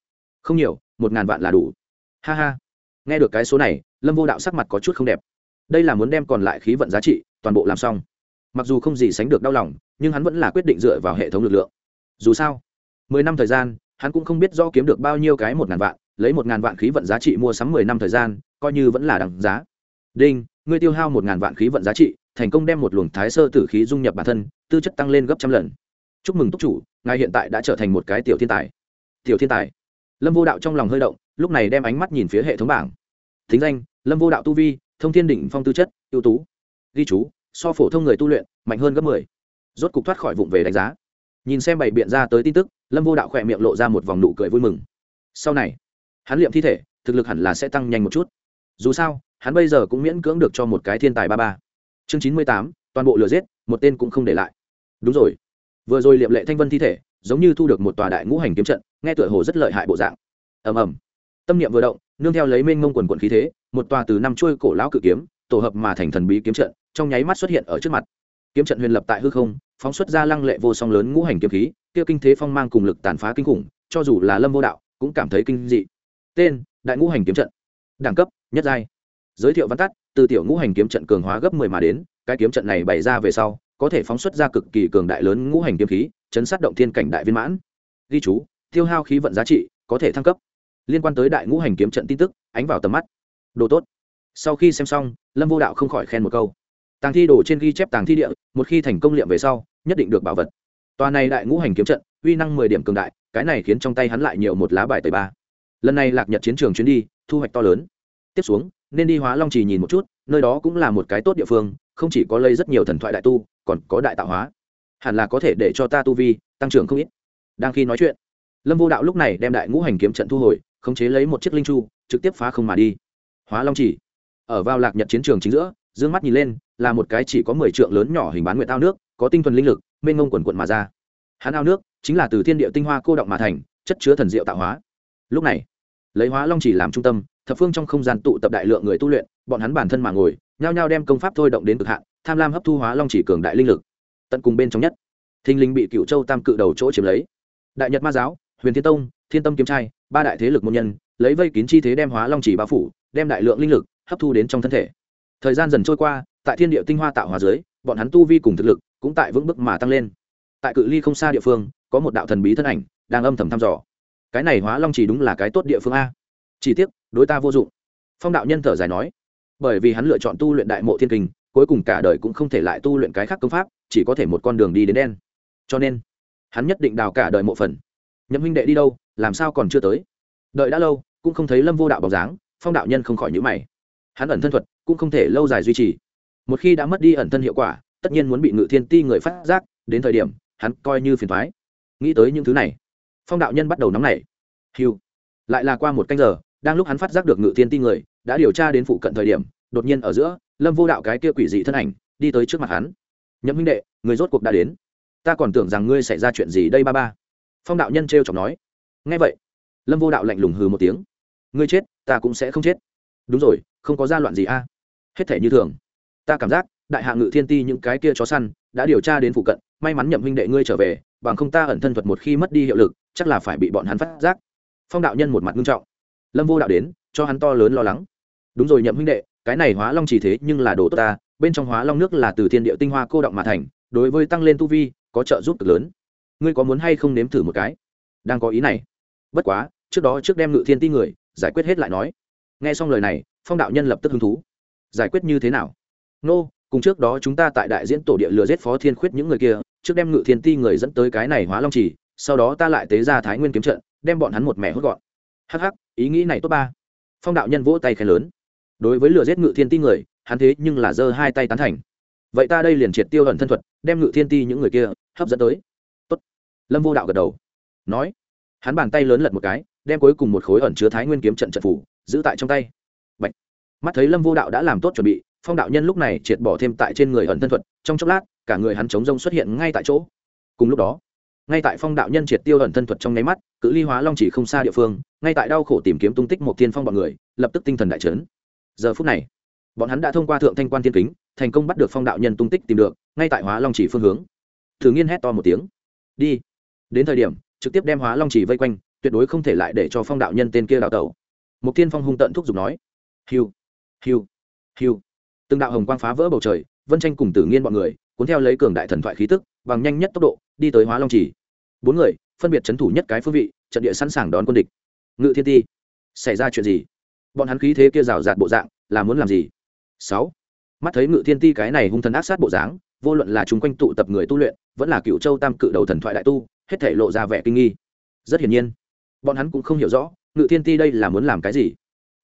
Không nhiều, một ngàn vạn là đủ. Ha ha. Nghe được cái số này, lâm vô đạo sắc mặt có chút không đẹp. Đây là muốn đem còn lại khí vận giá trị, toàn bộ làm xong. Mặc dù không gì sánh được đau lòng, nhưng hắn vẫn là quyết định dựa vào hệ thống lực lượng. Dù sao, mười năm thời gian, hắn cũng không biết do kiếm được bao nhiêu cái một ngàn vạn, lấy một ngàn vạn khí vận giá trị mua sắm mười năm thời gian, coi như vẫn là đằng giá. Đinh, ngươi tiêu hao một ngàn vạn khí vận giá trị, thành công đem một luồng thái sơ tử khí dung nhập bản thân, tư chất tăng lên gấp trăm lần. Chúc mừng túc chủ, ngài hiện tại đã trở thành một cái tiểu thiên tài tiểu thiên tài. Lâm vô đạo trong lòng hơi động, lúc này đem ánh mắt nhìn phía hệ thống bảng. Thính danh, lâm vô đạo tu vi, thông thiên đỉnh phong tư chất, ưu tú. Ghi chú, so phổ thông người tu luyện, mạnh hơn gấp mười. Rốt cục thoát khỏi vụng về đánh giá. Nhìn xem bảy biện ra tới tin tức, lâm vô đạo khỏe miệng lộ ra một vòng nụ cười vui mừng. Sau này, hắn liệm thi thể, thực lực hẳn là sẽ tăng nhanh một chút. Dù sao, hắn bây giờ cũng miễn cưỡng được cho một cái thiên tài ba ba. Chương chín mươi tám, toàn bộ lừa giết, một tên cũng không để lại. Đúng rồi. Vừa rồi liệm lệ thanh vân thi thể giống như thu được một tòa đại ngũ hành kiếm trận, nghe tựa hồ rất lợi hại bộ dạng. Ầm ầm. Tâm niệm vừa động, nương theo lấy mênh mông quần quần khí thế, một tòa từ năm chuôi cổ lão cự kiếm, tổ hợp mà thành thần bí kiếm trận, trong nháy mắt xuất hiện ở trước mặt. Kiếm trận huyền lập tại hư không, phóng xuất ra lăng lệ vô song lớn ngũ hành kiếm khí, kia kinh thế phong mang cùng lực tàn phá kinh khủng, cho dù là lâm vô đạo cũng cảm thấy kinh dị. Tên, đại ngũ hành kiếm trận. Đẳng cấp, nhất giai. Giới thiệu văn tắt, từ tiểu ngũ hành kiếm trận cường hóa gấp mười mà đến, cái kiếm trận này bày ra về sau, có thể phóng xuất ra cực kỳ cường đại lớn ngũ hành kiếm khí chấn sát động thiên cảnh đại viên mãn. Ghi chú, tiêu hao khí vận giá trị, có thể thăng cấp. Liên quan tới đại ngũ hành kiếm trận tin tức, ánh vào tầm mắt. Đồ tốt. Sau khi xem xong, lâm vô đạo không khỏi khen một câu. Tàng thi đồ trên ghi chép tàng thi địa, một khi thành công liệm về sau, nhất định được bảo vật. Tòa này đại ngũ hành kiếm trận, uy năng mười điểm cường đại, cái này khiến trong tay hắn lại nhiều một lá bài tời ba. Lần này lạc nhật chiến trường chuyến đi, thu hoạch to lớn. Tiếp xuống, nên đi hóa long trì nhìn một chút, nơi đó cũng là một cái tốt địa phương, không chỉ có lây rất nhiều thần thoại đại tu, còn có đại tạo hóa hẳn là có thể để cho ta tu vi tăng trưởng không ít. Đang khi nói chuyện, lâm vô đạo lúc này đem đại ngũ hành kiếm trận thu hồi, khống chế lấy một chiếc linh chu, trực tiếp phá không mà đi. Hóa long chỉ, ở vào lạc nhật chiến trường chính giữa d ư ơ n g mắt nhìn lên, là một cái chỉ có mười trượng lớn nhỏ hình bán nguyện ao nước, có tinh thuần linh lực, mênh ngông quần quận mà ra. Hắn ao nước chính là từ thiên địa tinh hoa cô động mà thành, chất chứa thần diệu tạo hóa. Lúc này, lấy hóa long chỉ làm trung tâm, thập phương trong không gian tụ tập đại lượng người tu luyện, bọn hắn bản thân mà ngồi, nhao nhao đem công pháp thôi động đến cực hạn, tham lam hấp thu hóa long chỉ cường đại linh lực tận cùng bên trong nhất. Thinh linh bị cựu châu tam cự đầu chỗ chiếm lấy. Đại nhật ma giáo, huyền thiên tông, thiên tâm kiếm trai, ba đại thế lực môn nhân, lấy vây kín chi thế đem hóa long chỉ bao phủ, đem đại lượng linh lực hấp thu đến trong thân thể. Thời gian dần trôi qua, tại thiên địa tinh hoa tạo hóa dưới, bọn hắn tu vi cùng thực lực cũng tại vững bước mà tăng lên. Tại cự ly không xa địa phương, có một đạo thần bí thân ảnh đang âm thầm thăm dò. Cái này hóa long chỉ đúng là cái tốt địa phương a. Chỉ tiếc, đối ta vô dụng. Phong đạo nhân thở dài nói. Bởi vì hắn lựa chọn tu luyện đại mộ thiên kinh, cuối cùng cả đời cũng không thể lại tu luyện cái khác công pháp chỉ có thể một con đường đi đến đen. Cho nên, hắn nhất định đào cả đời mộ phần. Nhậm huynh đệ đi đâu, làm sao còn chưa tới? Đợi đã lâu, cũng không thấy lâm vô đạo bóng dáng, phong đạo nhân không khỏi nhữ mày. Hắn ẩn thân thuật, cũng không thể lâu dài duy trì. Một khi đã mất đi ẩn thân hiệu quả, tất nhiên muốn bị ngự thiên ti người phát giác, đến thời điểm, hắn coi như phiền thoái nghĩ tới những thứ này, phong đạo nhân bắt đầu nóng nảy. Hiu lại là qua một canh giờ, đang lúc hắn phát giác được ngự thiên ti người, đã điều tra đến phụ cận thời điểm, đột nhiên ở giữa, lâm vô đạo cái kia quỷ dị thân ảnh, đi tới trước mặt hắn nhậm huynh đệ, người rốt cuộc đã đến. Ta còn tưởng rằng ngươi xảy ra chuyện gì đây ba ba. Phong đạo nhân t r e o chọc nói. Ngay vậy. Lâm vô đạo lạnh lùng hừ một tiếng. Ngươi chết, ta cũng sẽ không chết. Đúng rồi, không có gia loạn gì a. Hết thể như thường. Ta cảm giác, đại hạ ngự thiên ti những cái kia chó săn đã điều tra đến phụ cận, may mắn nhậm huynh đệ ngươi trở về, bằng không ta ẩn thân thuật một khi mất đi hiệu lực, chắc là phải bị bọn hắn phát giác. Phong đạo nhân một mặt nghiêm trọng. Lâm vô đạo đến, cho hắn to lớn lo lắng. Đúng rồi nhậm huynh đệ, cái này hóa long chỉ thế nhưng là đồ tốt ta bên trong hóa long nước là từ thiên địa tinh hoa cô động mà thành đối với tăng lên tu vi có trợ giúp cực lớn. Ngươi có muốn hay không nếm thử một cái? Đang có ý này. Bất quá trước đó trước đem ngự thiên ti người giải quyết hết lại nói. Nghe xong lời này phong đạo nhân lập tức hứng thú. Giải quyết như thế nào? Nô、no, cùng trước đó chúng ta tại đại diễn tổ địa lừa giết phó thiên khuyết những người kia trước đem ngự thiên ti người dẫn tới cái này hóa long trì sau đó ta lại tế ra thái nguyên kiếm trận đem bọn hắn một mẻ hốt gọn. Hắc hắc ý nghĩ này tốt ba. Phong đạo nhân vỗ tay khen lớn. Đối với lừa giết ngự thiên ti người hắn thế nhưng là giơ hai tay tán thành. Vậy ta đây liền triệt tiêu ẩn thân thuật, đem ngự thiên ti những người kia hấp dẫn tới. Tốt. lâm vô đạo gật đầu. Nói, hắn bàn tay lớn lật một cái, đem cuối cùng một khối ẩn chứa thái nguyên kiếm trận trận phủ, giữ tại trong tay. Bạch. mắt thấy lâm vô đạo đã làm tốt chuẩn bị, phong đạo nhân lúc này triệt bỏ thêm tại trên người ẩn thân thuật, trong chốc lát, cả người hắn chống rông xuất hiện ngay tại chỗ. Cùng lúc đó, ngay tại phong đạo nhân triệt tiêu ẩn thân thuật trong nháy mắt, cự ly hóa long chỉ không xa địa phương, ngay tại đau khổ tìm kiếm tung tích một tiên phong bọn người, lập tức tinh thần đại trấn giờ phút này bọn hắn đã thông qua thượng thanh quan thiên kính, thành công bắt được phong đạo nhân tung tích tìm được, ngay tại hóa long chỉ phương hướng. Thử nghiên hét to một tiếng. Đi. Đến thời điểm, trực tiếp đem hóa long chỉ vây quanh, tuyệt đối không thể lại để cho phong đạo nhân tên kia đào tẩu. Mục tiên phong hung tận thúc giục nói. Hiu hiu hiu. Từng đạo hồng quang phá vỡ bầu trời, vân tranh cùng tử nghiên bọn người, cuốn theo lấy cường đại thần thoại khí tức, bằng nhanh nhất tốc độ, đi tới hóa long chỉ. Bốn người, phân biệt c thủ nhất cái phương vị, trận địa sẵn sàng đón quân địch. Ngự thiên ti, xảy ra chuyện gì? Bọn hắn khí thế kia rào rạt bộ dạng, là muốn làm gì? Sáu. Mắt thấy ngự thiên ti cái này hung thần ác sát bộ dáng, vô luận là chúng quanh tụ tập người tu luyện, vẫn là cựu châu tam cự đầu thần thoại đại tu, hết thể lộ ra vẻ kinh nghi. Rất hiển nhiên, bọn hắn cũng không hiểu rõ, ngự thiên ti đây là muốn làm cái gì.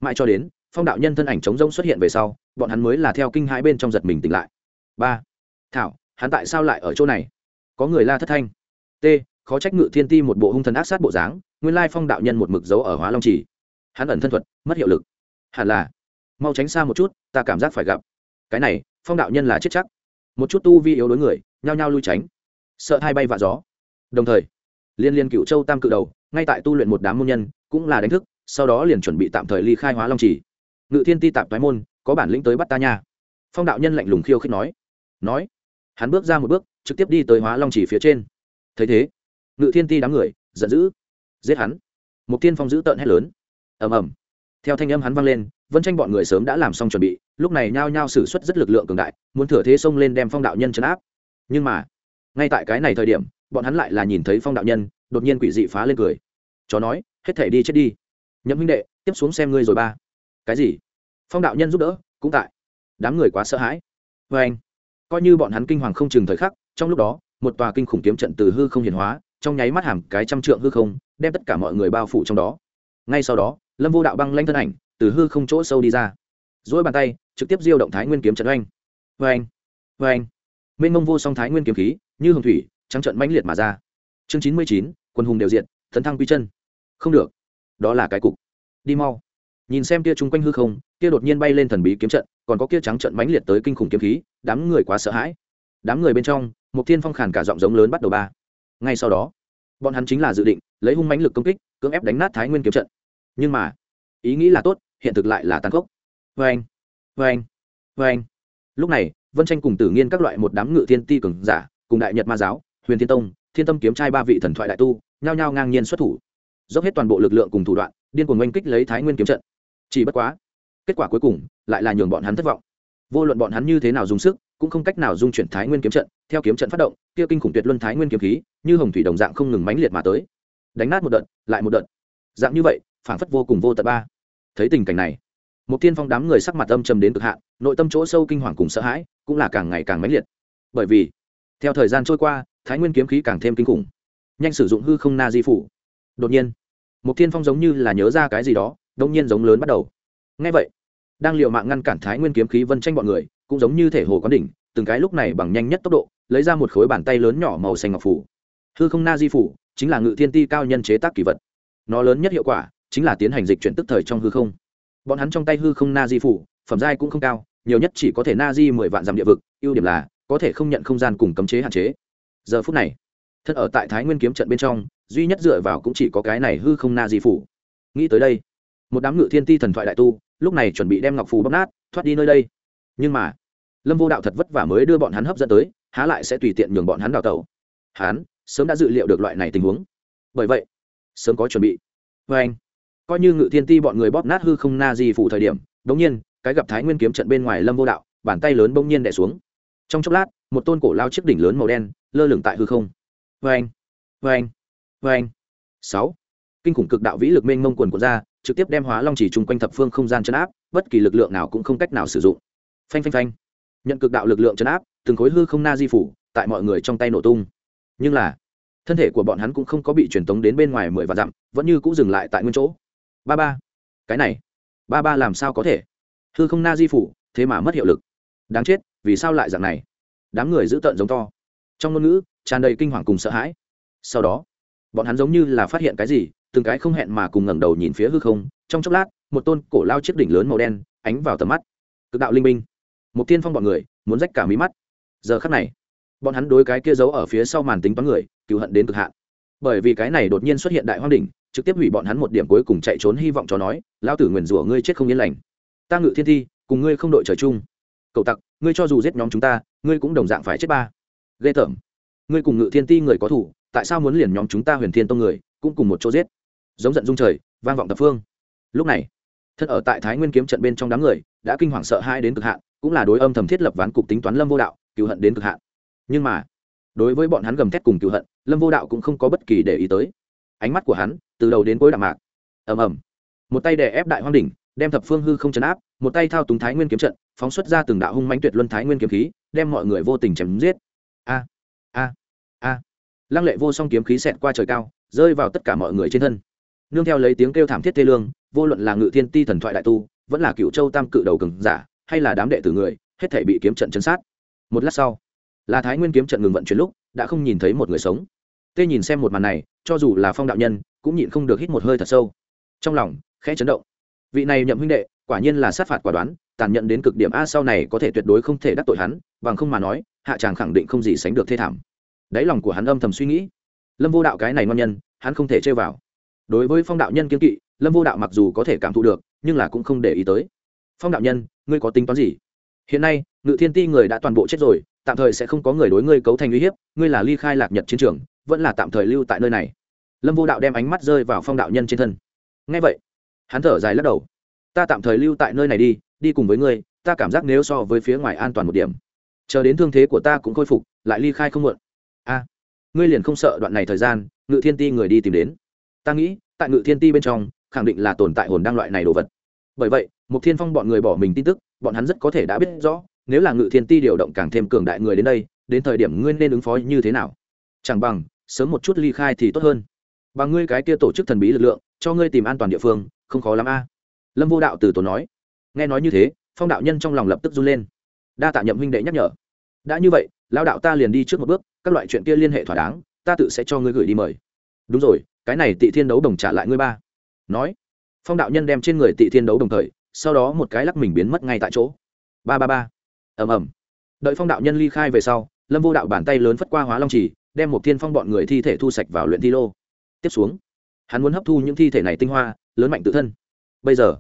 Mãi cho đến, phong đạo nhân thân ảnh chống rông xuất hiện về sau, bọn hắn mới là theo kinh hãi bên trong giật mình tỉnh lại. Ba. Thảo, hắn tại sao lại ở chỗ này? Có người la thất thanh. T. Khó trách ngự thiên ti một bộ hung thần ác sát bộ dáng, nguyên lai phong đạo nhân một mực dấu ở hóa long trì. Hắn ẩn thân thuật, mất hiệu lực. Hẳn là mau tránh xa một chút, ta cảm giác phải gặp. Cái này, phong đạo nhân là chết chắc. Một chút tu vi yếu đối người, nhao nhao lui tránh. Sợ hai bay vạ gió. Đồng thời, liên liên cựu châu tam cự đầu, ngay tại tu luyện một đám môn nhân, cũng là đánh thức, sau đó liền chuẩn bị tạm thời ly khai hóa long trì. Ngự thiên ti tạp thoái môn, có bản lĩnh tới bắt ta nha. Phong đạo nhân lạnh lùng khiêu khích nói. Nói. Hắn bước ra một bước, trực tiếp đi tới hóa long trì phía trên. Thấy thế, ngự thiên ti đám người, giận dữ. Giết hắn. Một tiên phong giữ tợn hét lớn. Ầm ầm. Theo thanh âm hắn vang lên vân tranh bọn người sớm đã làm xong chuẩn bị lúc này nhao nhao xử suất rất lực lượng cường đại muốn thừa thế xông lên đem phong đạo nhân chấn áp nhưng mà ngay tại cái này thời điểm bọn hắn lại là nhìn thấy phong đạo nhân đột nhiên quỷ dị phá lên cười chó nói hết thể đi chết đi nhậm huynh đệ tiếp xuống xem ngươi rồi ba cái gì phong đạo nhân giúp đỡ cũng tại đám người quá sợ hãi vê anh coi như bọn hắn kinh hoàng không chừng thời khắc trong lúc đó một tòa kinh khủng kiếm trận từ hư không hiển hóa trong nháy mắt hàm cái trăm trượng hư không đem tất cả mọi người bao phủ trong đó ngay sau đó lâm vô đạo băng lanh thân ảnh từ hư không chỗ sâu đi ra. Dỗi bàn tay, trực tiếp diêu động thái nguyên kiếm trận oanh. Vê anh vê anh mênh mông vô song thái nguyên kiếm khí, như hồng thủy, trắng trận mãnh liệt mà ra. Chương chín mươi chín, quân hùng đều diện thần thăng quy chân. Không được. Đó là cái cục. Đi mau. Nhìn xem kia chung quanh hư không, kia đột nhiên bay lên thần bí kiếm trận, còn có kia trắng trận mãnh liệt tới kinh khủng kiếm khí, đám người quá sợ hãi. Đám người bên trong một thiên phong khàn cả giọng giống lớn bắt đầu ba. Ngay sau đó, bọn hắn chính là dự định lấy hung mãnh lực công kích, cưỡng ép đánh nát thái nguyên kiếm trận. Nhưng mà, ý nghĩ là tốt hiện thực lại là tàn khốc. Vê anh vê anh vê anh. Lúc này, vân tranh cùng tử nghiên các loại một đám ngự thiên ti cường giả, cùng đại nhật ma giáo, huyền thiên tông, thiên tâm kiếm trai ba vị thần thoại đại tu, nhao nhao ngang nhiên xuất thủ. Dốc hết toàn bộ lực lượng cùng thủ đoạn, điên cuồng oanh kích lấy thái nguyên kiếm trận. Chỉ bất quá, kết quả cuối cùng lại là nhường bọn hắn thất vọng. Vô luận bọn hắn như thế nào dùng sức, cũng không cách nào dung chuyển thái nguyên kiếm trận, theo kiếm trận phát động, kia kinh khủng tuyệt luân thái nguyên kiếm khí, như hồng thủy đồng dạng không ngừng mãnh liệt mà tới. Đánh nát một đợt, lại một đợt. Dạng như vậy phản phất vô cùng vô tận ba thấy tình cảnh này một thiên phong đám người sắc mặt âm trầm đến cực hạn, nội tâm chỗ sâu kinh hoàng cùng sợ hãi cũng là càng ngày càng mãnh liệt. Bởi vì, theo thời gian trôi qua, thái nguyên kiếm khí càng thêm kinh khủng, nhanh sử dụng hư không na di phủ. Đột nhiên một thiên phong giống như là nhớ ra cái gì đó đông nhiên giống lớn bắt đầu. Ngay vậy, đang l mạng ngăn cản thái nguyên kiếm khí vân tranh bọn người, cũng giống như thể hồ quán đỉnh, từng cái lúc này bằng nhanh nhất tốc độ, lấy ra một khối bàn tay lớn nhỏ màu xanh ngọc phủ. Hư không na di phủ chính là ngự thiên ti cao nhân chế tác kỳ vật. Nó lớn nhất hiệu quả chính là tiến hành dịch chuyển tức thời trong hư không. Bọn hắn trong tay hư không na di phủ, phẩm giai cũng không cao, nhiều nhất chỉ có thể na di mười vạn dặm địa vực, ưu điểm là có thể không nhận không gian cùng cấm chế hạn chế. Giờ phút này thân ở tại thái nguyên kiếm trận bên trong, duy nhất dựa vào cũng chỉ có cái này hư không na di phủ. Nghĩ tới đây, một đám ngự thiên ti thần thoại đại tu, lúc này chuẩn bị đem ngọc phù bóc nát, thoát đi nơi đây. Nhưng mà, lâm vô đạo thật vất vả mới đưa bọn hắn hấp dẫn tới, há lại sẽ tùy tiện nhường bọn hắn đào tẩu. Hắn sớm đã dự liệu được loại này tình huống. Bởi vậy, sớm có chuẩn bị. Vê anh coi như ngự thiên ti bọn người bóp nát hư không na di phủ thời điểm đ ỗ n g nhiên, cái gặp thái nguyên kiếm trận bên ngoài lâm vô đạo, bàn tay lớn bỗng nhiên đẻ xuống. Trong chốc lát, một tôn cổ lao chiếc đỉnh lớn màu đen, lơ lửng tại hư không. Vê anh vê anh vê anh sáu. Kinh khủng cực đạo vĩ lực mênh mông quần của ra, trực tiếp đem hóa long chỉ chung quanh thập phương không gian chấn áp, bất kỳ lực lượng nào cũng không cách nào sử dụng. Phanh phanh phanh. Nhận cực đạo lực lượng chấn áp, từng khối hư không na di phủ, tại mọi người trong tay nổ tung. Nhưng là, thân thể của bọn hắn cũng không có bị truyền tống đến bên ngoài mười và dặm, vẫn như cũng dừng lại tại nguyên chỗ ba ba. Cái này, ba ba làm sao có thể? Hư không na di phủ, thế mà mất hiệu lực. Đáng chết, vì sao lại dạng này? Đám người giữ tợn giống to. Trong ngôn ngữ, tràn đầy kinh hoàng cùng sợ hãi. Sau đó, bọn hắn giống như là phát hiện cái gì, từng cái không hẹn mà cùng ngẩng đầu nhìn phía hư không. Trong chốc lát, một tôn cổ lao chiếc đỉnh lớn màu đen ánh vào tầm mắt. Cực đạo linh minh. Một tiên phong bọn người, muốn rách cả mí mắt. Giờ khắc này, bọn hắn đối cái kia giấu ở phía sau màn tính toán người cứu hận đến cực hạn. Bởi vì cái này đột nhiên xuất hiện đại hoang đỉnh trực tiếp hủy bọn hắn một điểm cuối cùng chạy trốn hy vọng cho nói lao tử nguyền rủa ngươi chết không yên lành. Ta ngự thiên thi, cùng ngươi không đội trời chung. Cậu tặc, ngươi cho dù giết nhóm chúng ta, ngươi cũng đồng dạng phải chết ba. Ghê tởm. Ngươi cùng ngự thiên ti người có thủ, tại sao muốn liền nhóm chúng ta huyền thiên tông người cũng cùng một chỗ giết? Giống giận dung trời, vang vọng tập phương. Lúc này, thân ở tại thái nguyên kiếm trận bên trong đám người, đã kinh hoàng sợ hai đến cực hạn, cũng là đối âm thầm thiết lập ván cục tính toán lâm vô đạo cựu hận đến cực hạn. Nhưng mà, đối với bọn hắn gầm thét cùng cựu hận, lâm vô đạo cũng không có bất kỳ để ý tới ánh mắt của hắn từ đầu đến cuối đạm mạc. Ầm ầm. Một tay đè ép đại hoang đỉnh, đem thập phương hư không chấn áp, một tay thao túng thái nguyên kiếm trận, phóng xuất ra từng đạo hung mãnh tuyệt luân thái nguyên kiếm khí, đem mọi người vô tình chém giết. A a a. Lăng lệ vô song kiếm khí xẹt qua trời cao, rơi vào tất cả mọi người trên thân. Nương theo lấy tiếng kêu thảm thiết thê lương, vô luận là ngự thiên ti thần thoại đại tu, vẫn là cựu châu tam cự đầu cường giả, hay là đám đệ tử người, hết thể bị kiếm trận chấn sát. Một lát sau, là thái nguyên kiếm trận ngừng vận chuyển lúc, đã không nhìn thấy một người sống tê nhìn xem một màn này, cho dù là phong đạo nhân, cũng nhịn không được hít một hơi thật sâu. Trong lòng, khẽ chấn động. Vị này nhậm huynh đệ, quả nhiên là sát phạt quả đoán, tàn nhẫn đến cực điểm a, sau này có thể tuyệt đối không thể đắc tội hắn, bằng không mà nói, hạ tràng khẳng định không gì sánh được thê thảm. Đáy lòng của hắn âm thầm suy nghĩ. Lâm vô đạo cái này ngon nhân, hắn không thể chơi vào. Đối với phong đạo nhân kiên kỵ, lâm vô đạo mặc dù có thể cảm thụ được, nhưng là cũng không để ý tới. Phong đạo nhân, ngươi có tính toán gì? Hiện nay, ngự thiên ti người đã toàn bộ chết rồi, tạm thời sẽ không có người đối ngươi cấu thành uy hiếp, ngươi là ly khai lạc nhật chiến trường vẫn là tạm thời lưu tại nơi này. Lâm vô đạo đem ánh mắt rơi vào phong đạo nhân trên thân. Ngay vậy, hắn thở dài lắc đầu. Ta tạm thời lưu tại nơi này đi đi cùng với ngươi, ta cảm giác nếu so với phía ngoài an toàn một điểm. Chờ đến thương thế của ta cũng khôi phục, lại ly khai không muộn. A, ngươi liền không sợ đoạn này thời gian, ngự thiên ti người đi tìm đến. Ta nghĩ, tại ngự thiên ti bên trong, khẳng định là tồn tại hồn đăng loại này đồ vật. Bởi vậy một thiên phong bọn người bỏ mình tin tức, bọn hắn rất có thể đã biết rõ, nếu là ngự thiên ti điều động càng thêm cường đại người đến đây, đến thời điểm ngươi nên ứng phó như thế nào? Chẳng bằng, sớm một chút ly khai thì tốt hơn. Bằng ngươi cái kia tổ chức thần bí lực lượng, cho ngươi tìm an toàn địa phương, không khó lắm a. Lâm vô đạo từ tổ nói. Nghe nói như thế, phong đạo nhân trong lòng lập tức run lên. Đa tạ nhậm huynh đệ nhắc nhở. Đã như vậy lao đạo ta liền đi trước một bước, các loại chuyện kia liên hệ thỏa đáng, ta tự sẽ cho ngươi gửi đi mời. Đúng rồi, cái này tị thiên đấu đồng trả lại ngươi ba. Nói, phong đạo nhân đem trên người tị thiên đấu đồng thời, sau đó một cái lắc mình biến mất ngay tại chỗ. Ba ba ba. Ầm ầm. Đợi phong đạo nhân ly khai về sau, lâm vô đạo bàn tay lớn phất qua hóa long trì đem một thiên phong bọn người thi thể thu sạch vào luyện thi lô. Tiếp xuống, hắn muốn hấp thu những thi thể này tinh hoa, lớn mạnh tự thân. Bây giờ,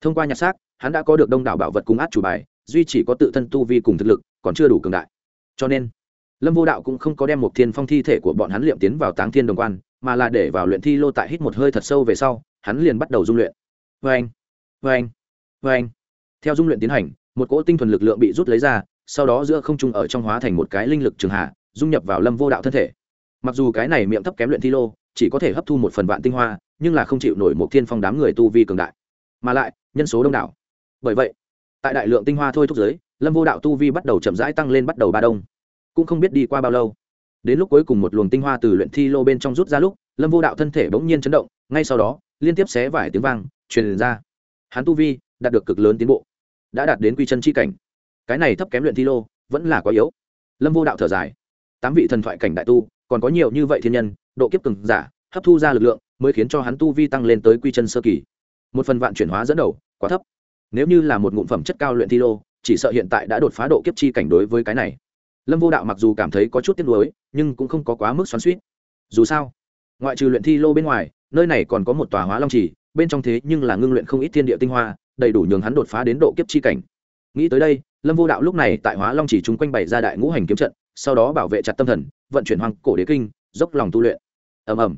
thông qua nhặt xác, hắn đã có được đông đảo bảo vật cùng át chủ bài, duy chỉ có tự thân tu vi cùng thực lực còn chưa đủ cường đại. Cho nên, lâm vô đạo cũng không có đem một thiên phong thi thể của bọn hắn liệm tiến vào táng thiên đồng quan, mà là để vào luyện thi lô tại hít một hơi thật sâu về sau, hắn liền bắt đầu dung luyện. Vê anh vê anh vê anh theo dung luyện tiến hành, một cỗ tinh thuần lực lượng bị rút lấy ra, sau đó giữa không trung ở trong hóa thành một cái linh lực trường hạ dung nhập vào lâm vô đạo thân thể. Mặc dù cái này miệng thấp kém luyện thi lô, chỉ có thể hấp thu một phần vạn tinh hoa, nhưng là không chịu nổi một thiên phong đám người tu vi cường đại. Mà lại, nhân số đông đảo. Bởi vậy, tại đại lượng tinh hoa thôi thúc giới, lâm vô đạo tu vi bắt đầu chậm rãi tăng lên bắt đầu ba đông. Cũng không biết đi qua bao lâu, đến lúc cuối cùng một luồng tinh hoa từ luyện thi lô bên trong rút ra lúc, lâm vô đạo thân thể bỗng nhiên chấn động, ngay sau đó, liên tiếp xé vải tiếng vang, truyền ra. Hắn tu vi đạt được cực lớn tiến bộ, đã đạt đến quy chân chi cảnh. Cái này thấp kém luyện thi lô vẫn là quá yếu. Lâm vô đạo thở dài tám vị thần thoại cảnh đại tu, còn có nhiều như vậy thiên nhân, độ kiếp cường giả, hấp thu ra lực lượng mới khiến cho hắn tu vi tăng lên tới quy chân sơ kỳ. Một phần vạn chuyển hóa dẫn đầu, quá thấp. Nếu như là một ngụm phẩm chất cao luyện thi lô chỉ sợ hiện tại đã đột phá độ kiếp chi cảnh đối với cái này. Lâm vô đạo mặc dù cảm thấy có chút tiếc nuối, nhưng cũng không có quá mức xoắn suýt dù sao, ngoại trừ luyện thi lô bên ngoài, nơi này còn có một tòa hóa long trì, bên trong thế nhưng là ngưng luyện không ít thiên địa tinh hoa, đầy đủ nhường hắn đột phá đến độ kiếp chi cảnh. Nghĩ tới đây, lâm vô đạo lúc này tại hóa long trì chung quanh bày ra đại ngũ hành kiếm trận sau đó bảo vệ chặt tâm thần, vận chuyển hoàng cổ đế kinh, dốc lòng tu luyện. Ầm ầm.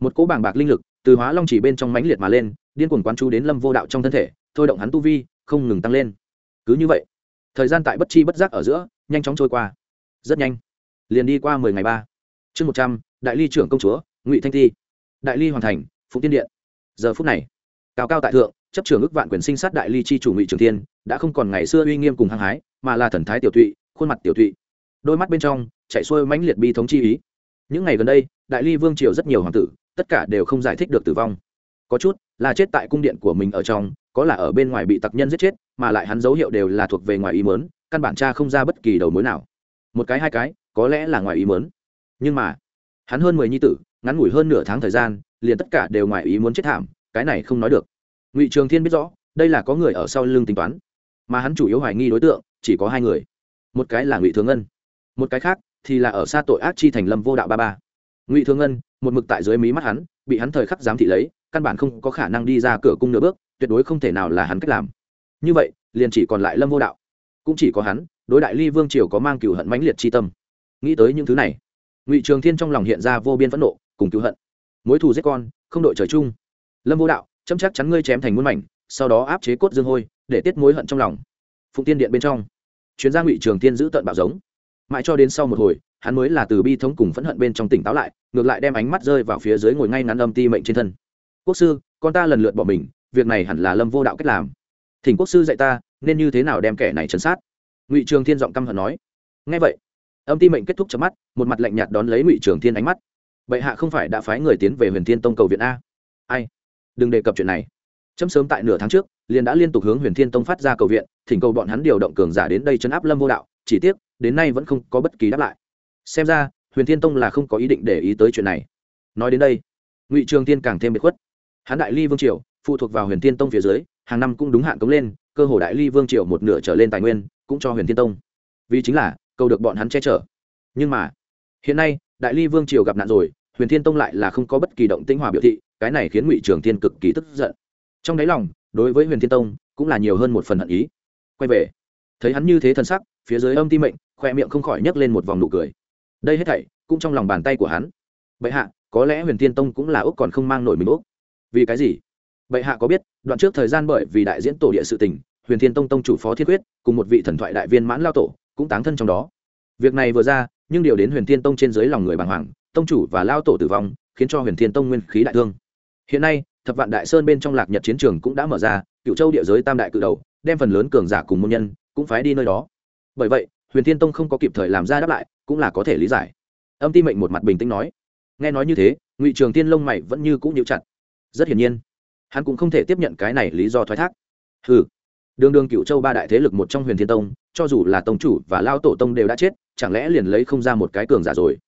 Một cỗ bảng bạc linh lực từ hóa long chỉ bên trong mãnh liệt mà lên, điên cuồng quán chú đến lâm vô đạo trong thân thể, thôi động hắn tu vi, không ngừng tăng lên. Cứ như vậy, thời gian tại bất chi bất giác ở giữa, nhanh chóng trôi qua. Rất nhanh. Liền đi qua mười ngày ba. Chương một trăm, đại ly trưởng công chúa, ngụy thanh thi. Đại ly hoàn thành, phụng tiên điện. Giờ phút này, cao cao tại thượng, chấp trưởng ước vạn quyền sinh sát đại ly chi chủ ngụy trường tiên đã không còn ngày xưa uy nghiêm cùng hăng hái, mà là thần thái tiểu thụy khuôn mặt tiểu thụy đôi mắt bên trong chạy xuôi mãnh liệt bi thống chi ý. Những ngày gần đây, đại ly vương triều rất nhiều hoàng tử, tất cả đều không giải thích được tử vong. Có chút là chết tại cung điện của mình ở trong, có là ở bên ngoài bị tặc nhân giết chết, mà lại hắn dấu hiệu đều là thuộc về ngoài ý mớn căn bản cha không ra bất kỳ đầu mối nào. Một cái hai cái, có lẽ là ngoài ý mớn nhưng mà, hắn hơn mười nhi tử, ngắn ngủi hơn nửa tháng thời gian, liền tất cả đều ngoài ý muốn chết thảm, cái này không nói được. Ngụy trường thiên biết rõ, đây là có người ở sau lưng tính toán. Mà hắn chủ yếu hoài nghi đối tượng, chỉ có hai người. Một cái là ngụy thường ngân một cái khác thì là ở xa tội ác chi thành lâm vô đạo ba ba. Ngụy thương ngân, một mực tại dưới mí mắt hắn, bị hắn thời khắc giám thị lấy, căn bản không có khả năng đi ra cửa cung nửa bước, tuyệt đối không thể nào là hắn cách làm. Như vậy, liền chỉ còn lại lâm vô đạo. Cũng chỉ có hắn, đối đại ly vương triều có mang cựu hận mãnh liệt chi tâm. Nghĩ tới những thứ này, ngụy trường thiên trong lòng hiện ra vô biên phẫn nộ, cùng cứu hận. Mối thù giết con, không đội trời chung. Lâm vô đạo, chấm chắc chắn ngươi chém thành muôn mảnh, sau đó áp chế cốt dương hôi, để tiết mối hận trong lòng. Phụng tiên điện bên trong. Chuyên gia ngụy trường thiên giữ tận bạo giống mãi cho đến sau một hồi, hắn mới là từ bi thống cùng phẫn hận bên trong tỉnh táo lại, ngược lại đem ánh mắt rơi vào phía dưới ngồi ngay ngắn âm ti mệnh trên thân. Quốc sư, con ta lần lượt bỏ mình, việc này hẳn là lâm vô đạo cách làm. Thỉnh quốc sư dạy ta, nên như thế nào đem kẻ này chấn sát? Ngụy trường thiên giọng căm hận nói. Ngay vậy, âm ti mệnh kết thúc chấm mắt, một mặt lạnh nhạt đón lấy ngụy trường thiên ánh mắt. Bệ hạ không phải đã phái người tiến về huyền thiên tông cầu viện a? Ai? Đừng đề cập chuyện này. Chấm sớm tại nửa tháng trước, liền đã liên tục hướng huyền thiên tông phát ra cầu viện, thỉnh cầu bọn hắn điều động cường giả đến đây chấn áp lâm vô đạo, chỉ tiếc đến nay vẫn không có bất kỳ đáp lại. Xem ra, huyền thiên tông là không có ý định để ý tới chuyện này. Nói đến đây, ngụy trường tiên càng thêm bị khuất. Hắn đại ly vương triều, phụ thuộc vào huyền thiên tông phía dưới, hàng năm cũng đúng hạn cống lên, cơ hồ đại ly vương triều một nửa trở lên tài nguyên cũng cho huyền thiên tông. Vì chính là, cầu được bọn hắn che chở. Nhưng mà, hiện nay, đại ly vương triều gặp nạn rồi, huyền thiên tông lại là không có bất kỳ động tĩnh hòa biểu thị, cái này khiến ngụy trường thiên cực kỳ tức giận. Trong đáy lòng, đối với huyền thiên tông cũng là nhiều hơn một phần hận ý. Quay về, thấy hắn như thế thân sắc phía dưới âm ti mệnh khoe miệng không khỏi nhấc lên một vòng nụ cười. Đây hết thảy cũng trong lòng bàn tay của hắn. Bệ hạ có lẽ huyền thiên tông cũng là úc còn không mang nổi mình úc vì cái gì? Bệ hạ có biết đoạn trước thời gian bởi vì đại diễn tổ địa sự tình, huyền thiên tông tông chủ phó thiên quyết cùng một vị thần thoại đại viên mãn lao tổ cũng táng thân trong đó. Việc này vừa ra nhưng điều đến huyền thiên tông trên dưới lòng người bàng hoàng tông chủ và lao tổ tử vong khiến cho huyền thiên tông nguyên khí đại thương. Hiện nay thập vạn đại sơn bên trong lạc nhật chiến trường cũng đã mở ra cựu châu địa giới tam đại cự đầu đem phần lớn cường giả cùng môn nhân cũng phái đi nơi đó bởi vậy, huyền thiên tông không có kịp thời làm ra đáp lại, cũng là có thể lý giải. Âm ti mệnh một mặt bình tĩnh nói. Nghe nói như thế, ngụy trường tiên lông mày vẫn như cũng nhíu chặt. Rất hiển nhiên, hắn cũng không thể tiếp nhận cái này lý do thoái thác. Ừ đường đường cựu châu ba đại thế lực một trong huyền thiên tông, cho dù là tông chủ và lao tổ tông đều đã chết, chẳng lẽ liền lấy không ra một cái cường giả rồi?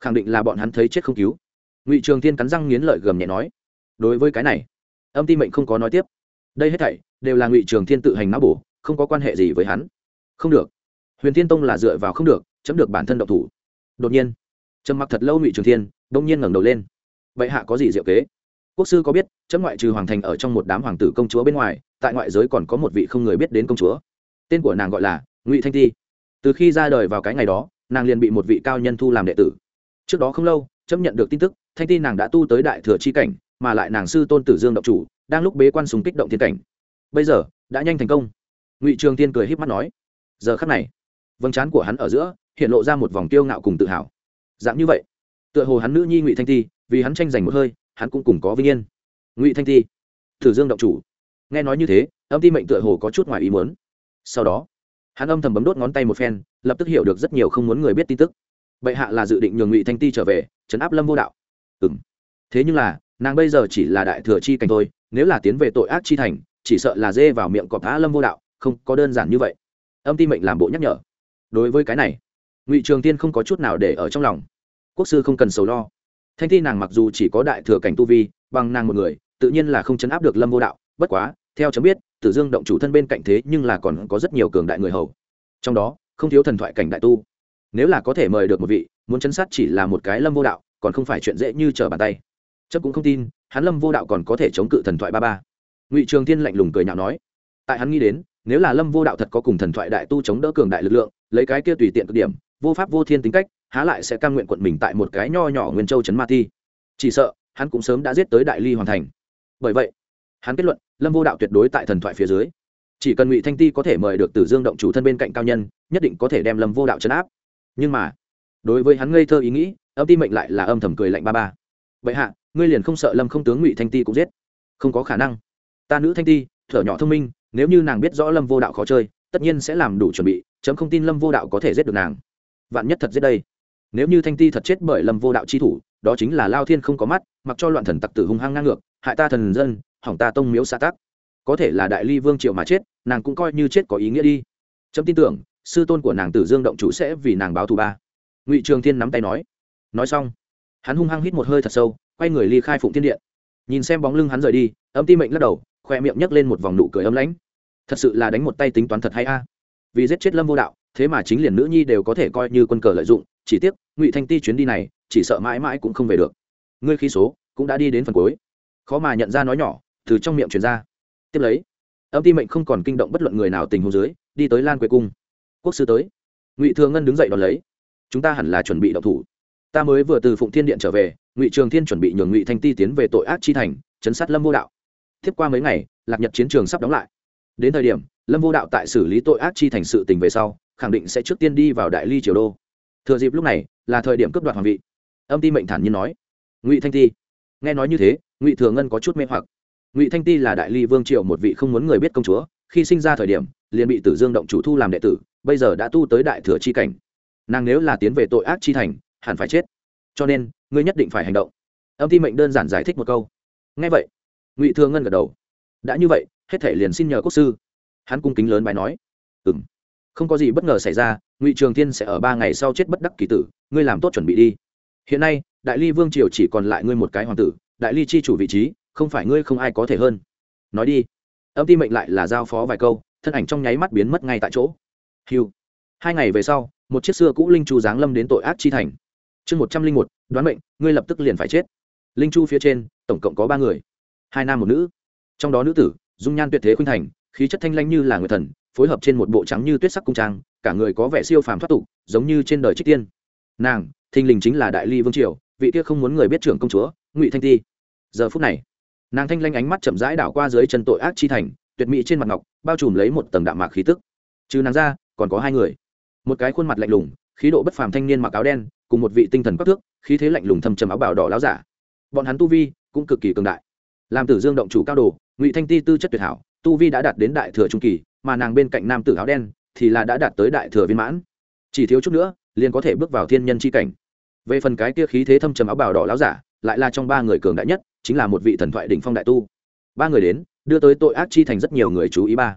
Khẳng định là bọn hắn thấy chết không cứu. Ngụy trường tiên cắn răng nghiến lợi gầm nhẹ nói. Đối với cái này, âm ti mệnh không có nói tiếp. Đây hết thảy đều là ngụy trường thiên tự hành não bổ, không có quan hệ gì với hắn. Không được huyền thiên tông là dựa vào không được, chấm được bản thân độc thủ. Đột nhiên, trầm mặc thật lâu ngụy trường thiên, đông nhiên ngẩng đầu lên. Vậy hạ có gì diệu kế? Quốc sư có biết, chấm ngoại trừ hoàng thành ở trong một đám hoàng tử công chúa bên ngoài, tại ngoại giới còn có một vị không người biết đến công chúa. Tên của nàng gọi là ngụy thanh ti từ khi ra đời vào cái ngày đó, nàng liền bị một vị cao nhân thu làm đệ tử. Trước đó không lâu, chấm nhận được tin tức, thanh ti nàng đã tu tới đại thừa chi cảnh, mà lại nàng sư tôn tử dương động chủ, đang lúc bế quan súng kích động thiên cảnh. Bây giờ, đã nhanh thành công. Ngụy trường tiên cười h í p mắt nói, giờ khắc này vâng trán của hắn ở giữa, hiện lộ ra một vòng tiêu ngạo cùng tự hào. Dạng như vậy, tựa hồ hắn nữ nhi ngụy thanh ti, vì hắn tranh giành một hơi, hắn cũng cùng có vinh yên. Ngụy thanh ti, thử dương động chủ. Nghe nói như thế, âm ti mệnh tựa hồ có chút ngoài ý muốn. Sau đó, hắn âm thầm bấm đốt ngón tay một phen, lập tức hiểu được rất nhiều không muốn người biết tin tức. Bệ hạ là dự định nhường ngụy thanh ti trở về, trấn áp lâm vô đạo. Ừ m thế nhưng là, nàng bây giờ chỉ là đại thừa chi cảnh thôi, nếu là tiến về tội ác chi thành, chỉ sợ là dê vào miệng cọp á lâm vô đạo, không có đơn giản như vậy. Âm ti mệnh làm bộ nhắc nhở đối với cái này, ngụy trường tiên không có chút nào để ở trong lòng. Quốc sư không cần sầu lo. Thanh thi nàng mặc dù chỉ có đại thừa cảnh tu vi, bằng nàng một người, tự nhiên là không chấn áp được lâm vô đạo. Bất quá, theo chấm biết, tử dương động chủ thân bên cạnh thế nhưng là còn có rất nhiều cường đại người hầu. Trong đó, không thiếu thần thoại cảnh đại tu. Nếu là có thể mời được một vị, muốn chấn sát chỉ là một cái lâm vô đạo, còn không phải chuyện dễ như trở bàn tay. Chấp cũng không tin, hắn lâm vô đạo còn có thể chống cự thần thoại ba ba. Ngụy trường thiên lạnh lùng cười nhạo nói, tại hắn nghĩ đến, nếu là lâm vô đạo thật có cùng thần thoại đại tu chống đỡ cường đại lực lượng lấy cái kia tùy tiện cực điểm, vô pháp vô thiên tính cách, há lại sẽ cam nguyện quận mình tại một cái nho nhỏ nguyên châu trấn ma thi. Chỉ sợ, hắn cũng sớm đã giết tới đại ly hoàn thành. Bởi vậy, hắn kết luận, lâm vô đạo tuyệt đối tại thần thoại phía dưới. Chỉ cần ngụy thanh ti có thể mời được tử dương động chủ thân bên cạnh cao nhân, nhất định có thể đem lâm vô đạo chấn áp. Nhưng mà, đối với hắn ngây thơ ý nghĩ, âm ti mệnh lại là âm thầm cười lạnh ba ba. Vậy hạ, ngươi liền không sợ lâm không tướng ngụy thanh ti cũng giết? Không có khả năng. Ta nữ thanh ti, thở nhỏ thông minh, nếu như nàng biết rõ lâm vô đạo khó chơi, tất nhiên sẽ làm đủ chuẩn bị chấm không tin lâm vô đạo có thể giết được nàng. Vạn nhất thật giết đây. Nếu như thanh ti thật chết bởi lâm vô đạo chi thủ, đó chính là lao thiên không có mắt, mặc cho loạn thần tặc tử hung hăng ngang ngược, hại ta thần dân, hỏng ta tông miếu xã tắc. Có thể là đại ly vương triệu mà chết, nàng cũng coi như chết có ý nghĩa đi. Chấm tin tưởng, sư tôn của nàng tử dương động chủ sẽ vì nàng báo thù ba. Ngụy trường thiên nắm tay nói. Nói xong, hắn hung hăng hít một hơi thật sâu, quay người ly khai phụng thiên điện. Nhìn xem bóng lưng hắn rời đi, âm ti mệnh lắc đầu, khoe miệng nhấc lên một vòng nụ cười ấm lãnh. Thật sự là đánh một tay tính toán thật hay a vì giết chết lâm vô đạo, thế mà chính liền nữ nhi đều có thể coi như quân cờ lợi dụng, chỉ tiếc, ngụy thanh ti chuyến đi này, chỉ sợ mãi mãi cũng không về được. Ngươi khí số, cũng đã đi đến phần cuối. Khó mà nhận ra nói nhỏ, từ trong miệng truyền ra. Tiếp lấy, âm ti mệnh không còn kinh động bất luận người nào tình hồ dưới, đi tới lan quê cung. Quốc sư tới. Ngụy Thừa ngân đứng dậy đón lấy. Chúng ta hẳn là chuẩn bị đậu thủ. Ta mới vừa từ phụng thiên điện trở về, ngụy trường thiên chuẩn bị nhường ngụy thanh ti tiến về tội ác chi thành, chấn sát lâm vô đạo. Tiếp qua mấy ngày, lạc nhật chiến trường sắp đóng lại đến thời điểm, lâm vô đạo tại xử lý tội ác chi thành sự tình về sau, khẳng định sẽ trước tiên đi vào đại ly triều đô. Thừa dịp lúc này, là thời điểm cướp đoạt hoàng vị. Âm ti mệnh thản nhiên nói, ngụy thanh ti. Nghe nói như thế, ngụy thừa ngân có chút mê hoặc. Ngụy thanh ti là đại ly vương triều một vị không muốn người biết công chúa, khi sinh ra thời điểm, liền bị tử dương động chủ thu làm đệ tử, bây giờ đã tu tới đại thừa chi cảnh. Nàng nếu là tiến về tội ác chi thành, hẳn phải chết. Cho nên, ngươi nhất định phải hành động. Âm ti mệnh đơn giản giải thích một câu. Ngay vậy, ngụy thừa ngân gật đầu. Đã như vậy hết thể liền xin nhờ quốc sư. Hắn cung kính lớn bài nói. Ừ m không có gì bất ngờ xảy ra, ngụy trường thiên sẽ ở ba ngày sau chết bất đắc kỳ tử, ngươi làm tốt chuẩn bị đi. Hiện nay, đại ly vương triều chỉ còn lại ngươi một cái hoàng tử, đại ly chi chủ vị trí, không phải ngươi không ai có thể hơn. Nói đi. Âm ti mệnh lại là giao phó vài câu, thân ảnh trong nháy mắt biến mất ngay tại chỗ. Hiu hai ngày về sau, một chiếc xưa cũ linh chu giáng lâm đến tội ác chi thành. Chương một trăm linh một, đoán mệnh, ngươi lập tức liền phải chết. Linh chu phía trên, tổng cộng có ba người. Hai nam một nữ. Trong đó nữ tử dung nhan tuyệt thế khuynh thành, khí chất thanh lanh như là người thần, phối hợp trên một bộ trắng như tuyết sắc cung trang, cả người có vẻ siêu phàm thoát tục, giống như trên đời trích tiên. Nàng, thình lình chính là đại ly vương triều, vị kia không muốn người biết trưởng công chúa, ngụy thanh ti. Giờ phút này, nàng thanh lanh ánh mắt chậm rãi đảo qua dưới chân tội ác chi thành, tuyệt mỹ trên mặt ngọc, bao trùm lấy một tầng đạm mạc khí tức. Trừ nàng ra, còn có hai người. Một cái khuôn mặt lạnh lùng, khí độ bất phàm thanh niên mặc áo đen, cùng một vị tinh thần bất thước, khí thế lạnh lùng thâm trầm áo bào đỏ láo giả. Bọn hắn tu vi cũng cực kỳ cường đại làm tử dương động chủ cao đồ, ngụy thanh ti tư chất tuyệt hảo, tu vi đã đạt đến đại thừa trung kỳ, mà nàng bên cạnh nam tử áo đen thì là đã đạt tới đại thừa viên mãn. Chỉ thiếu chút nữa, liền có thể bước vào thiên nhân c h i cảnh. Về phần cái kia khí thế thâm trầm áo bào đỏ láo giả, lại là trong ba người cường đại nhất, chính là một vị thần thoại đỉnh phong đại tu. Ba người đến, đưa tới tội ác chi thành rất nhiều người chú ý ba.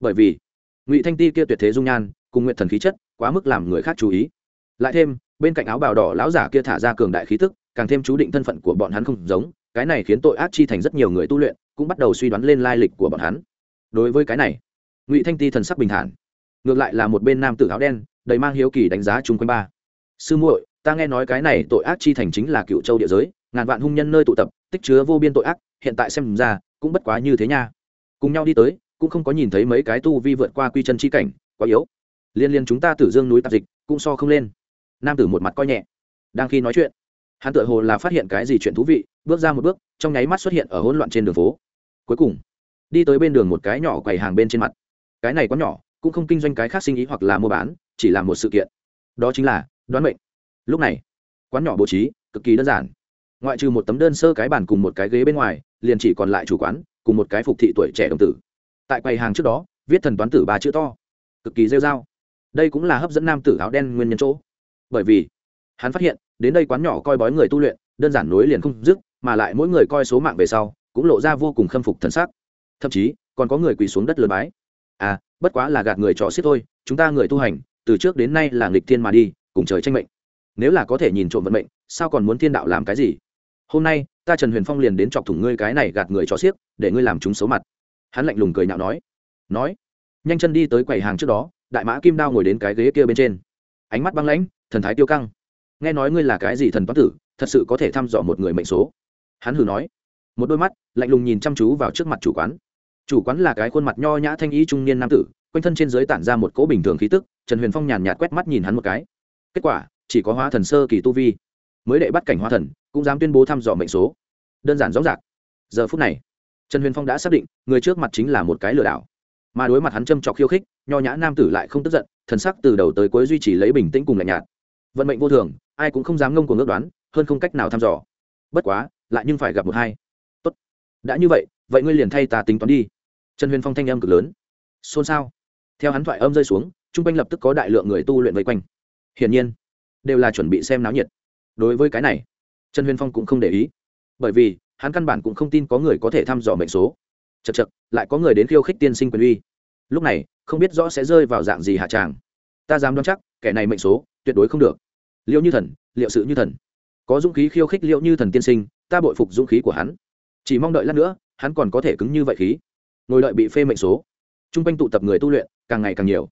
Bởi vì, ngụy thanh ti kia tuyệt thế dung nhan, cùng nguyện thần khí chất, quá mức làm người khác chú ý. Lại thêm, bên cạnh áo bào đỏ lão giả kia thả ra cường đại khí tức, càng thêm chú định thân phận của bọn hắn không giống cái này khiến tội ác chi thành rất nhiều người tu luyện, cũng bắt đầu suy đoán lên lai lịch của bọn hắn. Đối với cái này, ngụy thanh ti thần sắc bình thản. Ngược lại là một bên nam tử áo đen, đầy mang hiếu kỳ đánh giá chung quanh ba. Sư muội, ta nghe nói cái này tội ác chi thành chính là cựu châu địa giới, ngàn vạn hung nhân nơi tụ tập, tích chứa vô biên tội ác, hiện tại xem ra, cũng bất quá như thế nha. Cùng nhau đi tới, cũng không có nhìn thấy mấy cái tu vi vượt qua quy chân chi cảnh, quá yếu. Liên liên chúng ta tử dương núi tạp dịch, cũng so không lên. Nam tử một mặt coi nhẹ. Đang khi nói chuyện hắn tự hồ là phát hiện cái gì chuyện thú vị, bước ra một bước, trong nháy mắt xuất hiện ở hỗn loạn trên đường phố. Cuối cùng, đi tới bên đường một cái nhỏ quầy hàng bên trên mặt. Cái này có nhỏ, cũng không kinh doanh cái khác sinh ý hoặc là mua bán, chỉ là một sự kiện. Đó chính là đoán mệnh. Lúc này, quán nhỏ bố trí, cực kỳ đơn giản. Ngoại trừ một tấm đơn sơ cái bàn cùng một cái ghế bên ngoài, liền chỉ còn lại chủ quán, cùng một cái phục thị tuổi trẻ đồng tử. Tại quầy hàng trước đó, viết thần toán tử ba chữ to. Cực kỳ rêu r a o đây cũng là hấp dẫn nam tử áo đen nguyên nhân chỗ. Bởi vì, hắn phát hiện đến đây quán nhỏ coi bói người tu luyện, đơn giản nối liền không dứt, mà lại mỗi người coi số mạng về sau, cũng lộ ra vô cùng khâm phục thần sắc. Thậm chí, còn có người quỳ xuống đất lượt bái. À bất quá là gạt người trò xiết thôi, chúng ta người tu hành, từ trước đến nay là nghịch thiên mà đi, cùng trời tranh mệnh. Nếu là có thể nhìn trộm vận mệnh, sao còn muốn thiên đạo làm cái gì? Hôm nay, ta trần huyền phong liền đến chọc thủng ngươi cái này gạt người trò xiếc để ngươi làm chúng xấu mặt. Hắn lạnh lùng cười nhạo nói. Nói, nhanh chân đi tới quầy hàng trước đó, đại mã kim đao ngồi đến cái ghế kia bên trên. Ánh mắt băng lãnh, thần thái tiêu căng nghe nói ngươi là cái gì thần toán tử, thật sự có thể thăm dò một người mệnh số. Hắn hừ nói. Một đôi mắt, lạnh lùng nhìn chăm chú vào trước mặt chủ quán. Chủ quán là cái khuôn mặt nho nhã thanh ý trung niên nam tử, quanh thân trên giới tản ra một cỗ bình thường khí tức, trần huyền phong nhàn nhạt quét mắt nhìn hắn một cái. Kết quả, chỉ có hóa thần sơ kỳ tu vi. Mới đệ bắt cảnh hóa thần, cũng dám tuyên bố thăm dò mệnh số. Đơn giản rõ ràng. Giờ phút này, trần huyền phong đã xác định, người trước mặt chính là một cái lừa đảo. Mà đối mặt hắn châm trọc khiêu khích, nho nhã nam tử lại không tức giận, thần sắc từ đầu tới cuối duy trì lấy bình tĩnh cùng lạnh nhạt. Vận mệnh vô thường ai cũng không dám ngông của ngước đoán, hơn không cách nào thăm dò. Bất quá, lại nhưng phải gặp một hai. Tốt. Đã như vậy vậy ngươi liền thay ta tính toán đi. Trần huyền phong thanh âm cực lớn. Xôn xao. Theo hắn thoại âm rơi xuống chung quanh lập tức có đại lượng người tu luyện vây quanh. Hiển nhiên, đều là chuẩn bị xem náo nhiệt. Đối với cái này, trần huyền phong cũng không để ý. Bởi vì, hắn căn bản cũng không tin có người có thể thăm dò mệnh số. Chật chật lại có người đến khiêu khích tiên sinh quyền uy. Lúc này, không biết rõ sẽ rơi vào dạng gì hạ tràng. Ta dám đoán chắc, kẻ này mệnh số tuyệt đối không được liệu như thần liệu sự như thần. Có dũng khí khiêu khích liệu như thần tiên sinh, ta bội phục dũng khí của hắn. Chỉ mong đợi lát nữa, hắn còn có thể cứng như vậy khí. Ngồi đợi bị phê mệnh số. T r u n g quanh tụ tập người tu luyện, càng ngày càng nhiều.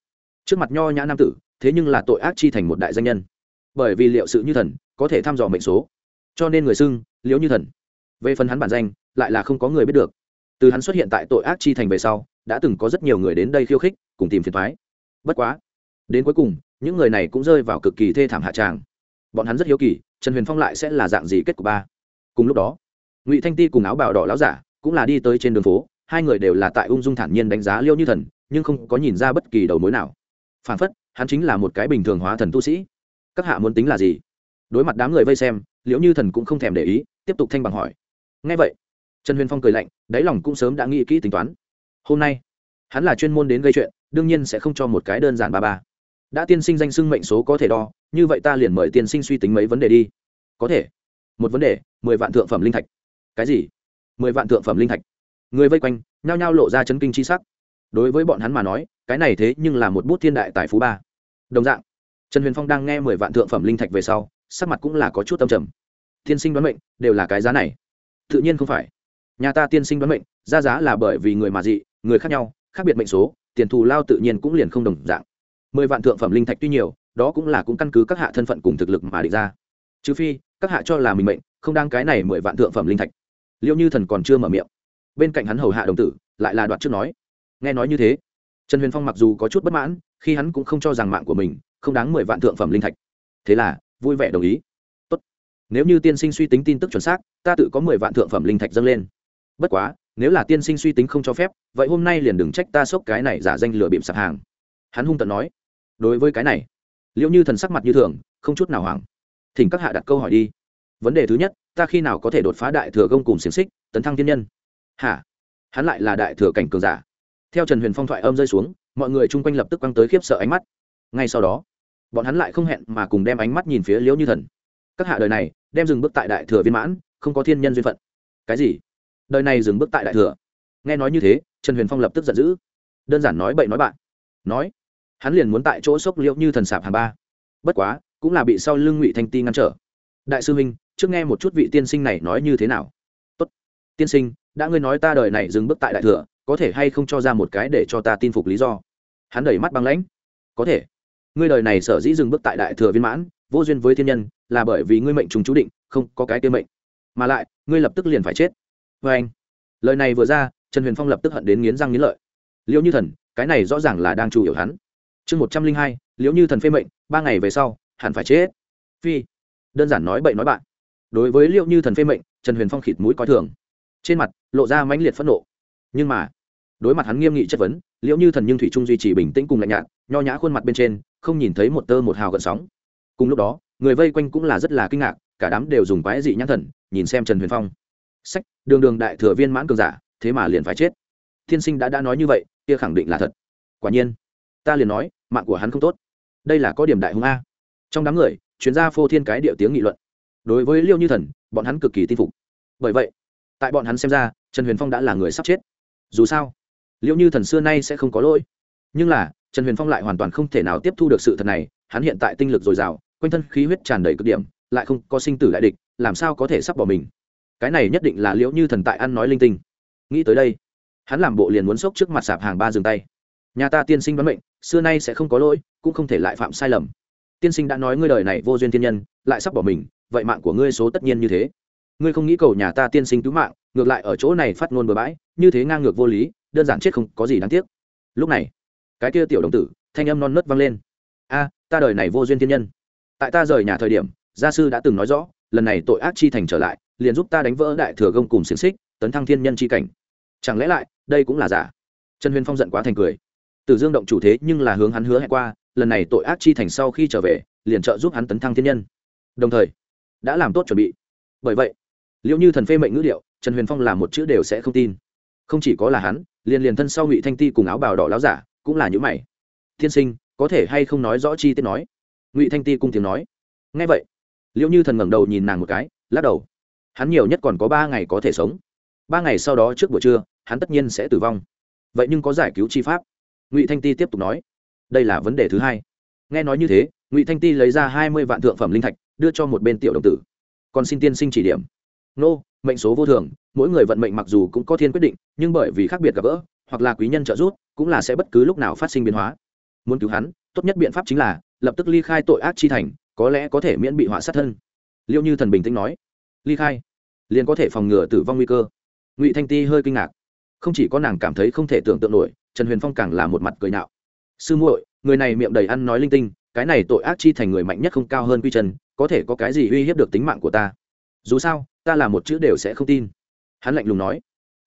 Trước mặt nho nhã nam tử, thế nhưng là tội ác chi thành một đại danh nhân. Bởi vì liệu sự như thần có thể thăm dò mệnh số. Cho nên người xưng liễu như thần. Về phần hắn bản danh, lại là không có người biết được. Từ hắn xuất hiện tại tội ác chi thành về sau, đã từng có rất nhiều người đến đây khiêu khích, cùng tìm phiền thoái bất quá, đến cuối cùng, những người này cũng rơi vào cực kỳ thê thảm hạ tràng bọn hắn rất hiếu kỳ, trần huyền phong lại sẽ là dạng gì kết của ba? Cùng lúc đó, ngụy thanh ti cùng áo bào đỏ láo giả cũng là đi tới trên đường phố, hai người đều là tại ung dung thản nhiên đánh giá liêu như thần, nhưng không có nhìn ra bất kỳ đầu mối nào. Phản phất, hắn chính là một cái bình thường hóa thần tu sĩ. Các hạ muốn tính là gì? Đối mặt đám người vây xem liễu như thần cũng không thèm để ý, tiếp tục thanh bằng hỏi. Ngay vậy, trần huyền phong cười lạnh, đáy lòng cũng sớm đã nghĩ kỹ tính toán. Hôm nay, hắn là chuyên môn đến gây chuyện, đương nhiên sẽ không cho một cái đơn giản ba ba. Đã tiên sinh danh xưng mệnh số có thể đo như vậy ta liền mời tiên sinh suy tính mấy vấn đề đi. Có thể. Một vấn đề, mười vạn thượng phẩm linh thạch. Cái gì? Mười vạn thượng phẩm linh thạch. Người vây quanh, nhao nhao lộ ra chấn kinh c h i sắc. Đối với bọn hắn mà nói, cái này thế nhưng là một bút thiên đại tài phú ba. Đồng dạng, trần huyền phong đang nghe mười vạn thượng phẩm linh thạch về sau, sắc mặt cũng là có chút tâm trầm. Tiên sinh đoán mệnh, đều là cái giá này. Tự nhiên không phải. Nhà ta tiên sinh đoán mệnh ra giá là bởi vì người mà dị, người khác nhau, khác biệt mệnh số, tiền thù lao tự nhiên cũng liền không đồng dạng. Mười vạn thượng phẩm linh thạch tuy nhiều đó cũng là cũng căn cứ các hạ thân phận cùng thực lực mà định ra. Trừ phi, các hạ cho là mình mệnh, không đang cái này mười vạn thượng phẩm linh thạch. Liệu như thần còn chưa mở miệng. Bên cạnh hắn hầu hạ đồng tử, lại là đoạt trước nói. Nghe nói như thế, trần huyền phong mặc dù có chút bất mãn, khi hắn cũng không cho rằng mạng của mình không đáng mười vạn thượng phẩm linh thạch. Thế là, vui vẻ đồng ý. Tốt. nếu như tiên sinh suy tính tin tức chuẩn xác, ta tự có mười vạn thượng phẩm linh thạch dâng lên. Bất quá, nếu là tiên sinh suy tính không cho phép, vậy hôm nay liền đừng trách ta xốc cái này giả danh lừa bịp sạp hàng. Hắn hung tận nói. Đối với cái này liệu như thần sắc mặt như thường, không chút nào hoảng. Thỉnh các hạ đặt câu hỏi đi. Vấn đề thứ nhất, ta khi nào có thể đột phá đại thừa gông cùng xiềng xích, tấn thăng thiên nhân? Hả? Hắn lại là đại thừa cảnh cường giả. Theo trần huyền phong thoại âm rơi xuống, mọi người chung quanh lập tức quăng tới khiếp sợ ánh mắt. Ngay sau đó, bọn hắn lại không hẹn mà cùng đem ánh mắt nhìn phía liễu như thần. Các hạ đời này, đem dừng bước tại đại thừa viên mãn, không có thiên nhân duyên phận. Cái gì? Đời này dừng bước tại đại thừa? Nghe nói như thế, trần huyền phong lập tức giận dữ. Đơn giản nói bậy nói bạn. Nói hắn liền muốn tại chỗ sốc liễu như thần sạp hàng ba. Bất quá cũng là bị sau lưng ngụy thanh ti ngăn trở. Đại sư huynh, trước nghe một chút vị tiên sinh này nói như thế nào? Tốt. Tiên sinh đã ngươi nói ta đời này dừng bước tại đại thừa có thể hay không cho ra một cái để cho ta tin phục lý do? Hắn đẩy mắt băng lãnh. Có thể. Ngươi đời này sở dĩ dừng bước tại đại thừa viên mãn vô duyên với thiên nhân là bởi vì ngươi mệnh trùng chú định không có cái tiêu mệnh. Mà lại ngươi lập tức liền phải chết. Vê anh. Lời này vừa ra trần huyền phong lập tức hận đến nghiến răng nghiến lợi. Liệu như thần cái này rõ ràng là đang chủ hiểu hắn chương một trăm linh hai liệu như thần phê mệnh, ba ngày về sau, hẳn phải chết. Phi, đơn giản nói bậy nói bạn. Đối với liệu như thần phê mệnh, trần huyền phong khịt mũi coi thường. Trên mặt, lộ ra mãnh liệt phẫn nộ. Nhưng mà, đối mặt hắn nghiêm nghị chất vấn liệu như thần nhưng thủy trung duy trì bình tĩnh cùng lạnh nhạt, nho nhã khuôn mặt bên trên, không nhìn thấy một tơ một hào gợn sóng. Cùng lúc đó, người vây quanh cũng là rất là kinh ngạc, cả đám đều dùng quái dị nhãn thần, nhìn xem trần huyền phong. Sách, đường đường đại thừa viên mãn cường giả, thế mà liền phải chết. Thiên sinh đã đã nói như vậy, kia khẳng định là thật. Quả nhiên, ta liền nói mạng của hắn không tốt. Đây là có điểm đại hùng a. Trong đám người, chuyên gia phô thiên cái điệu tiếng nghị luận. Đối với liêu như thần, bọn hắn cực kỳ tin phục. Bởi vậy, tại bọn hắn xem ra, trần huyền phong đã là người sắp chết. Dù sao, liêu như thần xưa nay sẽ không có lỗi. Nhưng là, trần huyền phong lại hoàn toàn không thể nào tiếp thu được sự thật này. Hắn hiện tại tinh lực dồi dào, quanh thân khí huyết tràn đầy cực điểm, lại không có sinh tử đại địch, làm sao có thể sắp bỏ mình? Cái này nhất định là liễu như thần tại ăn nói linh tinh. Nghĩ tới đây, hắn làm bộ liền muốn xốc trước mặt sạp hàng ba dừng tay. Nhà ta tiên sinh đoán mệnh xưa nay sẽ không có lỗi, cũng không thể lại phạm sai lầm. Tiên sinh đã nói ngươi đời này vô duyên thiên nhân, lại sắp bỏ mình, vậy mạng của ngươi số tất nhiên như thế. Ngươi không nghĩ cầu nhà ta tiên sinh cứu mạng, ngược lại ở chỗ này phát ngôn bừa bãi, như thế ngang ngược vô lý, đơn giản chết không có gì đáng tiếc. Lúc này, cái kia tiểu đồng tử, thanh âm non nớt vang lên. A, ta đời này vô duyên thiên nhân. Tại ta rời nhà thời điểm, gia sư đã từng nói rõ, lần này tội ác chi thành trở lại, liền giúp ta đánh vỡ đại thừa gông cùng xiềng xích, tấn thăng thiên nhân chi cảnh. Chẳng lẽ lại, đây cũng là giả? Trần huyền phong giận quá thành cười tử dương động chủ thế nhưng là hướng hắn hứa hẹn qua, lần này tội ác chi thành sau khi trở về, liền trợ giúp hắn tấn thăng thiên nhân. Đồng thời, đã làm tốt chuẩn bị. Bởi vậy, liệu như thần phê mệnh ngữ liệu trần huyền phong làm một chữ đều sẽ không tin. Không chỉ có là hắn, liền liền thân sau ngụy thanh ti cùng áo bào đỏ láo giả, cũng là những mày. Thiên sinh, có thể hay không nói rõ chi tiết nói? Ngụy thanh ti cung tiếng nói. Nghe vậy, liệu như thần ngẩng đầu nhìn nàng một cái, lắc đầu. Hắn nhiều nhất còn có ba ngày có thể sống. Ba ngày sau đó trước buổi trưa, hắn tất nhiên sẽ tử vong. Vậy nhưng có giải cứu chi pháp? Ngụy thanh ti tiếp tục nói, đây là vấn đề thứ hai. Nghe nói như thế, ngụy thanh ti lấy ra hai mươi vạn thượng phẩm linh thạch, đưa cho một bên tiểu đồng tử. Còn xin tiên sinh chỉ điểm. Nô, mệnh số vô thường, mỗi người vận mệnh mặc dù cũng có thiên quyết định, nhưng bởi vì khác biệt gặp gỡ, hoặc là quý nhân trợ giúp, cũng là sẽ bất cứ lúc nào phát sinh biến hóa. Muốn cứu hắn, tốt nhất biện pháp chính là, lập tức ly khai tội ác chi thành, có lẽ có thể miễn bị họa sát thân. Liệu như thần bình tĩnh nói, ly khai, liền có thể phòng ngừa tử vong nguy cơ. Ngụy thanh ti hơi kinh ngạc, không chỉ có nàng cảm thấy không thể tưởng tượng nổi trần huyền phong càng là một mặt cười nạo. sư muội, người này miệng đầy ăn nói linh tinh, cái này tội ác chi thành người mạnh nhất không cao hơn quy chân, có thể có cái gì uy hiếp được tính mạng của ta? Dù sao, ta là một chữ đều sẽ không tin. Hắn lạnh lùng nói.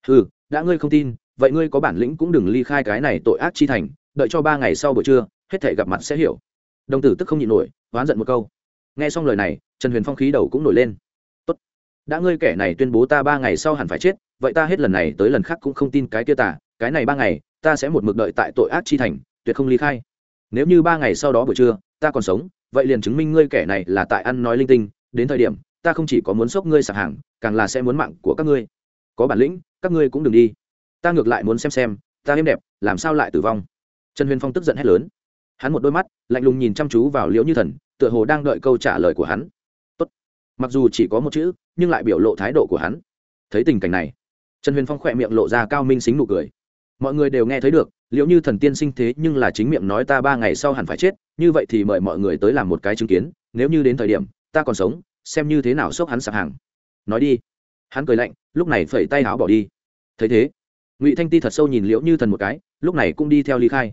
Ừ đã ngươi không tin, vậy ngươi có bản lĩnh cũng đừng ly khai cái này tội ác chi thành, đợi cho ba ngày sau buổi trưa, hết thể gặp mặt sẽ hiểu. Đồng tử tức không nhịn nổi, oán giận một câu. Nghe xong lời này, trần huyền phong khí đầu cũng nổi lên. Tốt, đã ngươi kẻ này tuyên bố ta ba ngày sau hẳn phải chết, vậy ta hết lần này tới lần khác cũng không tin cái kia tả cái này ba ngày ta sẽ một mực đợi tại tội ác chi thành, tuyệt không ly khai. Nếu như ba ngày sau đó buổi trưa, ta còn sống, vậy liền chứng minh ngươi kẻ này là tại ăn nói linh tinh, đến thời điểm, ta không chỉ có muốn xốc ngươi sạp hàng, càng là sẽ muốn mạng của các ngươi. Có bản lĩnh, các ngươi cũng đừng đi. Ta ngược lại muốn xem xem, ta êm đẹp, làm sao lại tử vong. Trần huyền phong tức giận hét lớn. Hắn một đôi mắt, lạnh lùng nhìn chăm chú vào liễu như thần, tựa hồ đang đợi câu trả lời của hắn. Tốt. mặc dù chỉ có một chữ, nhưng lại biểu lộ thái độ của hắn. Thấy tình cảnh này, trần huyền phong khỏe miệng lộ ra cao minh xính nụ cười mọi người đều nghe thấy được, liệu như thần tiên sinh thế nhưng là chính miệng nói ta ba ngày sau hẳn phải chết, như vậy thì mời mọi người tới làm một cái chứng kiến, nếu như đến thời điểm, ta còn sống, xem như thế nào xốc hắn sạp hàng. Nói đi. Hắn cười lạnh, lúc này phẩy tay áo bỏ đi. Thấy thế, ngụy thanh ti thật sâu nhìn liễu như thần một cái, lúc này cũng đi theo ly khai.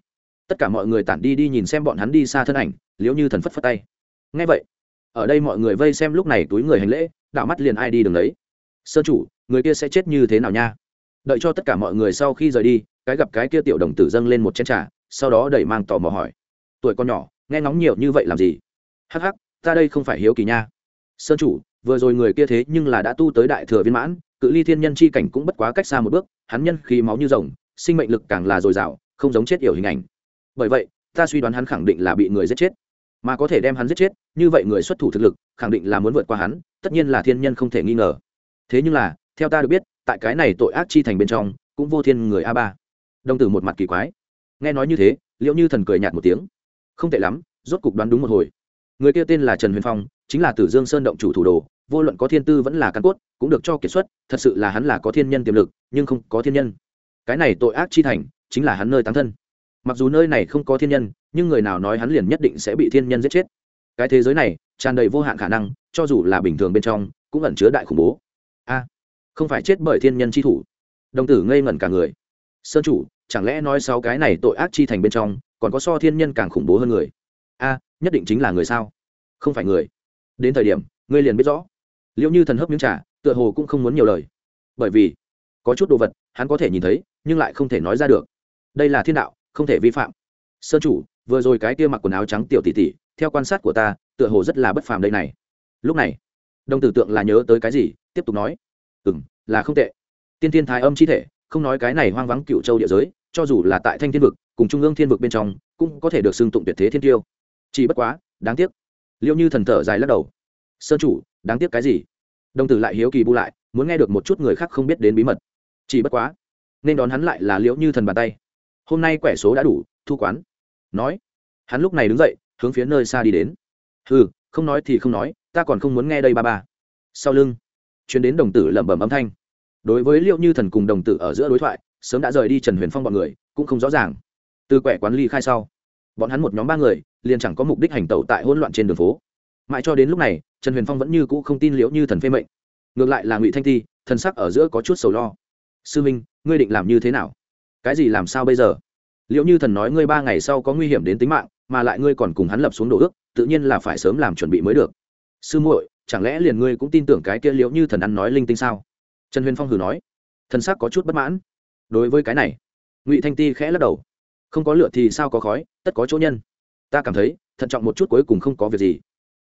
Tất cả mọi người tản đi đi nhìn xem bọn hắn đi xa thân ảnh, liễu như thần phất phất tay. Ngay vậy, ở đây mọi người vây xem lúc này túi người hành lễ đạo mắt liền ai đi đường đấy. Sơ chủ, người kia sẽ chết như thế nào nha? Đợi cho tất cả mọi người sau khi rời đi cái gặp cái kia tiểu đồng tử dâng lên một chén trà, sau đó đẩy mang tò mò hỏi. Tuổi con nhỏ, nghe ngóng nhiều như vậy làm gì? Hắc hắc, ta đây không phải hiếu kỳ nha. Sơn chủ, vừa rồi người kia thế nhưng là đã tu tới đại thừa viên mãn, cự ly thiên nhân chi cảnh cũng bất quá cách xa một bước, hắn nhân khí máu như rồng, sinh mệnh lực càng là dồi dào, không giống chết yểu hình ảnh. Bởi vậy, ta suy đoán hắn khẳng định là bị người giết chết. Mà có thể đem hắn giết chết, như vậy người xuất thủ thực lực, khẳng định là muốn vượt qua hắn, tất nhiên là thiên nhân không thể nghi ngờ. Thế nhưng là, theo ta được biết, tại cái này tội ác chi thành bên trong, cũng vô thiên người a ba đồng tử một mặt kỳ quái. Nghe nói như thế liệu như thần cười nhạt một tiếng. Không tệ lắm, rốt cục đoán đúng một hồi. Người kia tên là trần huyền phong, chính là tử dương sơn động chủ thủ đồ, vô luận có thiên tư vẫn là căn cốt, cũng được cho kiệt xuất, thật sự là hắn là có thiên nhân tiềm lực, nhưng không có thiên nhân. Cái này tội ác chi thành, chính là hắn nơi tán thân. Mặc dù nơi này không có thiên nhân, nhưng người nào nói hắn liền nhất định sẽ bị thiên nhân giết chết. Cái thế giới này, tràn đầy vô hạn khả năng, cho dù là bình thường bên trong, cũng ẩn chứa đại khủng bố. A, không phải chết bởi thiên nhân chi thủ. Đồng tử ngây ngẩn cả người. Sơn chủ chẳng lẽ nói sáu cái này tội ác chi thành bên trong, còn có so thiên nhân càng khủng bố hơn người? A, nhất định chính là người sao? Không phải người. Đến thời điểm, ngươi liền biết rõ. Liệu như thần hấp miếng trà, tựa hồ cũng không muốn nhiều lời. Bởi vì, có chút đồ vật, hắn có thể nhìn thấy, nhưng lại không thể nói ra được. Đây là thiên đạo, không thể vi phạm. Sơn chủ, vừa rồi cái kia mặc quần áo trắng tiểu tỷ tỷ, theo quan sát của ta, tựa hồ rất là bất phàm đây này. Lúc này đồng tử tượng là nhớ tới cái gì, tiếp tục nói. Ừ m là không tệ. Tiên thiên thái âm chi thể, không nói cái này hoang vắng cựu châu địa giới cho dù là tại thanh thiên vực, cùng trung ương thiên vực bên trong, cũng có thể được xưng tụng tuyệt thế thiên tiêu. Chỉ bất quá, đáng tiếc. Liệu như thần thở dài lắc đầu. Sơn chủ, đáng tiếc cái gì? Đồng tử lại hiếu kỳ bu lại, muốn nghe được một chút người khác không biết đến bí mật. Chỉ bất quá, nên đón hắn lại là liễu như thần bàn tay. Hôm nay quẻ số đã đủ, thu quán. Nói. Hắn lúc này đứng dậy, hướng phía nơi xa đi đến. Ừ không nói thì không nói, ta còn không muốn nghe đây ba ba. Sau lưng chuyến đến đồng tử lẩm bẩm âm thanh. Đối với liệu như thần cùng đồng tử ở giữa đối thoại sớm đã rời đi trần huyền phong bọn người, cũng không rõ ràng. Từ quẻ quán ly khai sau, bọn hắn một nhóm ba người liền chẳng có mục đích hành tẩu tại hỗn loạn trên đường phố. Mãi cho đến lúc này, trần huyền phong vẫn như cũ không tin liễu như thần phê mệnh. Ngược lại là ngụy thanh ti, thần sắc ở giữa có chút sầu lo. Sư minh, ngươi định làm như thế nào? Cái gì làm sao bây giờ? Liệu như thần nói, ngươi ba ngày sau có nguy hiểm đến tính mạng, mà lại ngươi còn cùng hắn lập xuống đồ ước, tự nhiên là phải sớm làm chuẩn bị mới được. Sư muội, chẳng lẽ liền ngươi cũng tin tưởng cái kia liệu như thần ăn nói linh tinh sao? Trần huyền phong hử nói. Thần sắc có chút bất mãn đối với cái này, ngụy thanh ti khẽ lắc đầu. Không có lựa thì sao có khói, tất có chỗ nhân. Ta cảm thấy, thận trọng một chút cuối cùng không có việc gì.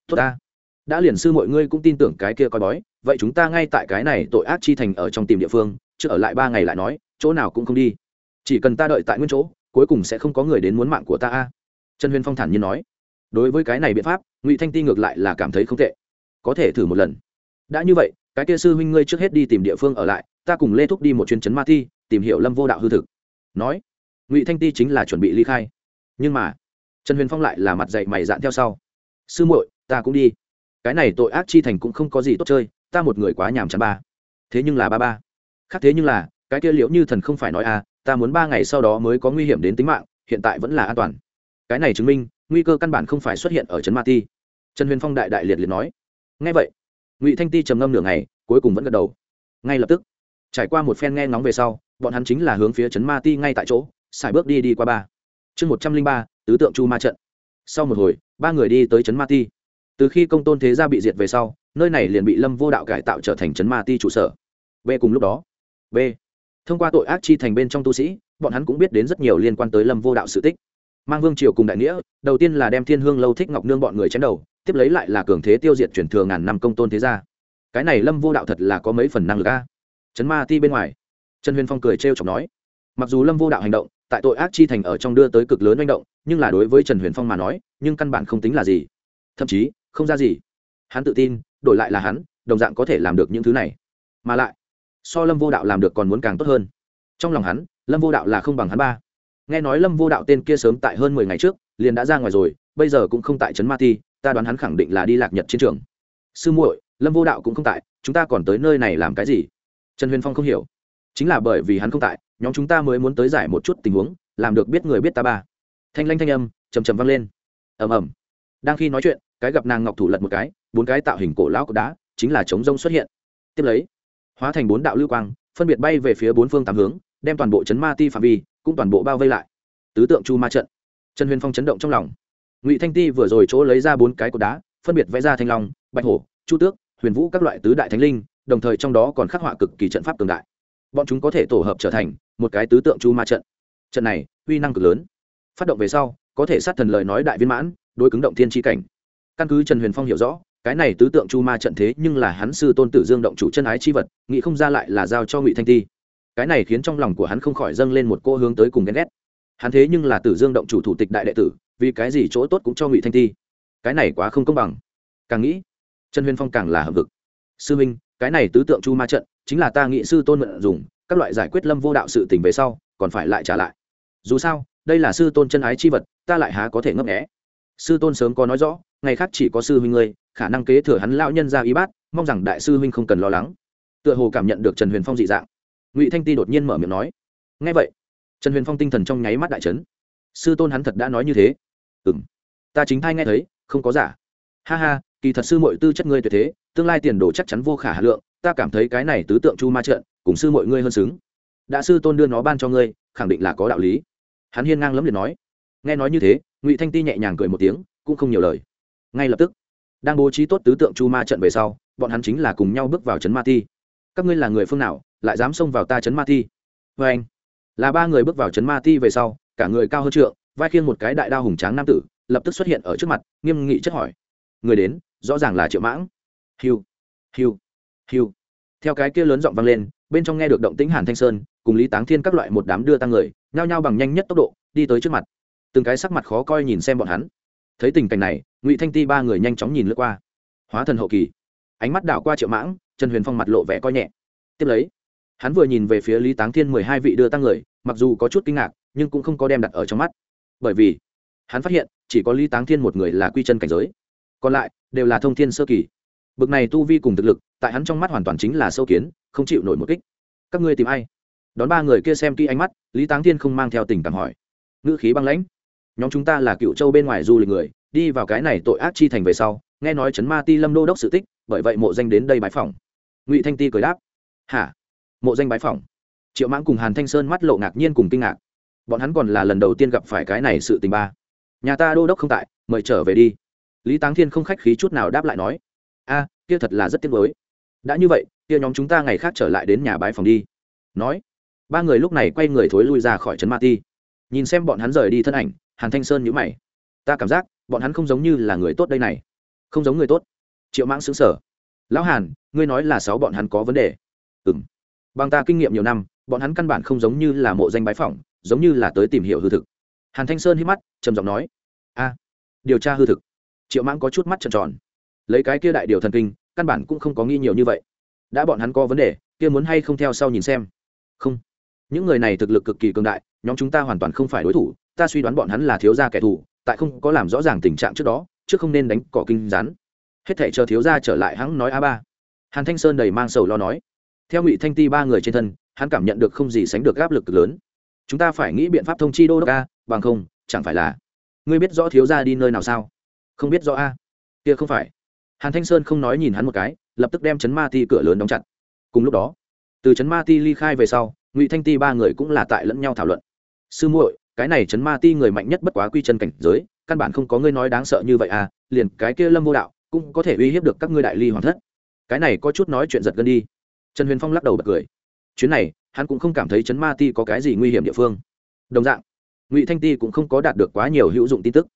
Tốt ta. Đã liền sư mọi ngươi cũng tin tưởng cái kia coi bói, vậy chúng ta ngay tại cái này tội ác chi thành ở trong tìm địa phương, chứ ở lại ba ngày lại nói, chỗ nào cũng không đi. Chỉ cần ta đợi tại nguyên chỗ, cuối cùng sẽ không có người đến muốn mạng của ta a. Trần huyền phong thản nhiên nói. Đối với cái này biện pháp, ngụy thanh ti ngược lại là cảm thấy không tệ. Có thể thử một lần. Đã như vậy, cái kia sư huynh ngươi trước hết đi tìm địa phương ở lại, ta cùng lê thúc đi một chuyến chấn ma thi tìm hiểu lâm vô đạo hư thực. Nói, ngụy thanh ti chính là chuẩn bị ly khai. Nhưng mà, trần huyền phong lại là mặt dạy mày dạn theo sau. Sư muội, ta cũng đi. Cái này tội ác chi thành cũng không có gì tốt chơi, ta một người quá nhàm chán ba. Thế nhưng là ba ba. Khác thế nhưng là, cái kia liễu như thần không phải nói à ta muốn ba ngày sau đó mới có nguy hiểm đến tính mạng, hiện tại vẫn là an toàn. Cái này chứng minh, nguy cơ căn bản không phải xuất hiện ở trấn ma ti. Trần huyền phong đại đại liệt liệt nói. Ngay vậy, ngụy thanh ti trầm ngâm nửa ngày, cuối cùng vẫn gật đầu. Ngay lập tức, trải qua một phen nghe ngóng về sau bọn hắn chính là hướng phía trấn ma ti ngay tại chỗ, xài bước đi đi qua ba. Chương một trăm linh ba, tứ tượng chu ma trận. Sau một hồi, ba người đi tới trấn ma ti. Từ khi công tôn thế gia bị diệt về sau, nơi này liền bị lâm vô đạo cải tạo trở thành trấn ma ti trụ sở. B cùng lúc đó, b. Thông qua tội ác chi thành bên trong tu sĩ, bọn hắn cũng biết đến rất nhiều liên quan tới lâm vô đạo sự tích. Mang vương triều cùng đại nghĩa, đầu tiên là đem thiên hương lâu thích ngọc nương bọn người chém đầu, tiếp lấy lại là cường thế tiêu diệt chuyển thừa ngàn năm công tôn thế gia. Cái này lâm vô đạo thật là có mấy phần năng lực a. Trấn ma ti bên ngoài trần huyền phong cười trêu chọc nói, mặc dù lâm vô đạo hành động, tại tội ác chi thành ở trong đưa tới cực lớn manh động, nhưng là đối với trần huyền phong mà nói, nhưng căn bản không tính là gì. Thậm chí, không ra gì. Hắn tự tin, đổi lại là hắn, đồng dạng có thể làm được những thứ này. Mà lại, so lâm vô đạo làm được còn muốn càng tốt hơn. Trong lòng hắn, lâm vô đạo là không bằng hắn ba. Nghe nói lâm vô đạo tên kia sớm tại hơn mười ngày trước, liền đã ra ngoài rồi, bây giờ cũng không tại trấn ma ti, ta đoán hắn khẳng định là đi lạc nhật chiến trường. Sư muội, lâm vô đạo cũng không tại, chúng ta còn tới nơi này làm cái gì? Trần huyền phong không hiểu chính là bởi vì hắn không tại, nhóm chúng ta mới muốn tới giải một chút tình huống, làm được biết người biết ta ba. Thanh lanh thanh âm chầm chầm vang lên. Ầm ầm. Đang khi nói chuyện, cái gặp nàng ngọc thủ lật một cái, bốn cái tạo hình cổ lão cột đá, chính là chống rông xuất hiện. Tiếp lấy, hóa thành bốn đạo lưu quang, phân biệt bay về phía bốn phương tám hướng, đem toàn bộ chấn ma ti phạm vi, cũng toàn bộ bao vây lại. Tứ tượng chu ma trận. Trần huyền phong chấn động trong lòng. Ngụy thanh ti vừa rồi chỗ lấy ra bốn cái cột đá, phân biệt vẽ ra thanh long, bạch hổ, chu tước, huyền vũ các loại tứ đại thánh linh, đồng thời trong đó còn khắc họa cực kỳ trận pháp cường đại bọn chúng có thể tổ hợp trở thành một cái tứ tượng chu ma trận. Trận này, uy năng cực lớn. Phát động về sau, có thể sát thần lời nói đại viên mãn, đối cứng động thiên tri cảnh. Căn cứ trần huyền phong hiểu rõ, cái này tứ tượng chu ma trận thế nhưng là hắn sư tôn tử dương động chủ chân ái chi vật, nghĩ không ra lại là giao cho ngụy thanh ti. Cái này khiến trong lòng của hắn không khỏi dâng lên một cô hướng tới cùng ghen ghét. Hắn thế nhưng là tử dương động chủ thủ tịch đại đệ tử, vì cái gì chỗ tốt cũng cho ngụy thanh ti. Cái này quá không công bằng. Càng nghĩ, trần huyền phong càng là hợp vực sư minh, cái này tứ tượng chu ma trận chính là ta nghị sư tôn mượn dùng, các loại giải quyết lâm vô đạo sự tình về sau, còn phải lại trả lại. Dù sao, đây là sư tôn chân ái chi vật, ta lại há có thể ngấp nghẽ sư tôn sớm có nói rõ, ngày khác chỉ có sư huynh ngươi, khả năng kế thừa hắn lão nhân ra y bát, mong rằng đại sư huynh không cần lo lắng. Tựa hồ cảm nhận được trần huyền phong dị dạng. Ngụy thanh ti đột nhiên mở miệng nói ngay vậy. Trần huyền phong tinh thần trong nháy mắt đại trấn sư tôn hắn thật đã nói như thế. Ừ m ta chính thay nghe thấy, không có giả. Ha ha, kỳ thật sư mọi tư chất ngươi tuyệt thế, tương lai tiền đồ chắc chắn vô khả hà lượng ta cảm thấy cái này tứ tượng chu ma trận, cùng sư mọi ngươi hơn xứng. Đã sư tôn đưa nó ban cho ngươi, khẳng định là có đạo lý. Hắn hiên ngang lấm liệt nói. Nghe nói như thế, ngụy thanh ti nhẹ nhàng cười một tiếng, cũng không nhiều lời. Ngay lập tức, đang bố trí tốt tứ tượng chu ma trận về sau, bọn hắn chính là cùng nhau bước vào trấn ma ti. Các ngươi là người phương nào, lại dám xông vào ta trấn ma ti? Vê anh. Là ba người bước vào trấn ma ti về sau, cả người cao hơn trượng, vai khiêng một cái đại đao hùng tráng nam tử, lập tức xuất hiện ở trước mặt, nghiêm nghị chất hỏi. Người đến, rõ ràng là triệu mãng. Hiu hiu hiu theo cái kia lớn giọng vang lên, bên trong nghe được động tĩnh hàn thanh sơn, cùng lý táng thiên các loại một đám đưa tăng người, nhao nhao bằng nhanh nhất tốc độ, đi tới trước mặt. Từng cái sắc mặt khó coi nhìn xem bọn hắn. Thấy tình cảnh này, ngụy thanh ti ba người nhanh chóng nhìn lướt qua. Hóa thần hậu kỳ. Ánh mắt đảo qua triệu mãng, trần huyền phong mặt lộ vẻ coi nhẹ. Tiếp lấy, hắn vừa nhìn về phía lý táng thiên mười hai vị đưa tăng người, mặc dù có chút kinh ngạc, nhưng cũng không có đem đặt ở trong mắt. Bởi vì, hắn phát hiện, chỉ có lý táng thiên một người là quy chân cảnh giới. Còn lại, đều là thông thiên sơ kỳ bực này tu vi cùng thực lực, tại hắn trong mắt hoàn toàn chính là sâu kiến, không chịu nổi một kích. Các ngươi tìm ai? Đón ba người kia xem kỹ ánh mắt, lý táng thiên không mang theo tình cảm hỏi. Ngữ khí băng lãnh. Nhóm chúng ta là cựu châu bên ngoài du lịch người, đi vào cái này tội ác chi thành về sau, nghe nói chấn ma ti lâm đô đốc sự tích, bởi vậy mộ danh đến đây bãi phòng ngụy thanh ti cười đáp. Hả? Mộ danh bãi phòng triệu mãng cùng hàn thanh sơn mắt lộ ngạc nhiên cùng kinh ngạc. Bọn hắn còn là lần đầu tiên gặp phải cái này sự tình ba. Nhà ta đô đốc không tại, mời trở về đi. Lý táng thiên không khách khí chút nào đáp lại nói a, kia thật là rất tiếc mới đã như vậy, kia nhóm chúng ta ngày khác trở lại đến nhà bãi phòng đi. Nói, ba người lúc này quay người thối lui ra khỏi trấn ma ti. Nhìn xem bọn hắn rời đi thân ảnh, hàn thanh sơn nhữ mày. Ta cảm giác, bọn hắn không giống như là người tốt đây này. Không giống người tốt. Triệu mãng xứng sở lão hàn, ngươi nói là sáu bọn hắn có vấn đề. Ừ m bằng ta kinh nghiệm nhiều năm, bọn hắn căn bản không giống như là mộ danh bái phỏng, giống như là tới tìm hiểu hư thực. Hàn thanh sơn hít mắt, trầm giọng nói. A, điều tra hư thực. Triệu mãng có chút mắt trần tròn lấy cái kia đại điều thần kinh, căn bản cũng không có nghi nhiều như vậy. Đã bọn hắn có vấn đề, kia muốn hay không theo sau nhìn xem. Không. Những người này thực lực cực kỳ cường đại, nhóm chúng ta hoàn toàn không phải đối thủ, ta suy đoán bọn hắn là thiếu gia kẻ thù, tại không có làm rõ ràng tình trạng trước đó trước không nên đánh cỏ kinh rắn. Hết thể chờ thiếu gia trở lại hắn nói a ba. Hàn thanh sơn đầy mang sầu lo nói. Theo ngụy thanh ti ba người trên thân, hắn cảm nhận được không gì sánh được áp lực cực lớn. Chúng ta phải nghĩ biện pháp thông chi đô đốc a, bằng không, chẳng phải là. Ngươi biết rõ thiếu gia đi nơi nào sao? Không biết rõ a. Kia không phải hàn thanh sơn không nói nhìn hắn một cái, lập tức đem chấn ma ti cửa lớn đóng chặt. Cùng lúc đó, từ chấn ma ti ly khai về sau, ngụy thanh ti ba người cũng là tại lẫn nhau thảo luận. Sư muội, cái này chấn ma ti người mạnh nhất bất quá quy chân cảnh giới, căn bản không có ngươi nói đáng sợ như vậy à liền cái kia lâm vô đạo cũng có thể uy hiếp được các ngươi đại ly hoàng thất. Cái này có chút nói chuyện giật gân đi. Trần huyền phong lắc đầu bật cười. Chuyến này, hắn cũng không cảm thấy chấn ma ti có cái gì nguy hiểm địa phương. Đồng dạng, ngụy thanh ti cũng không có đạt được quá nhiều hữu dụng tin tức.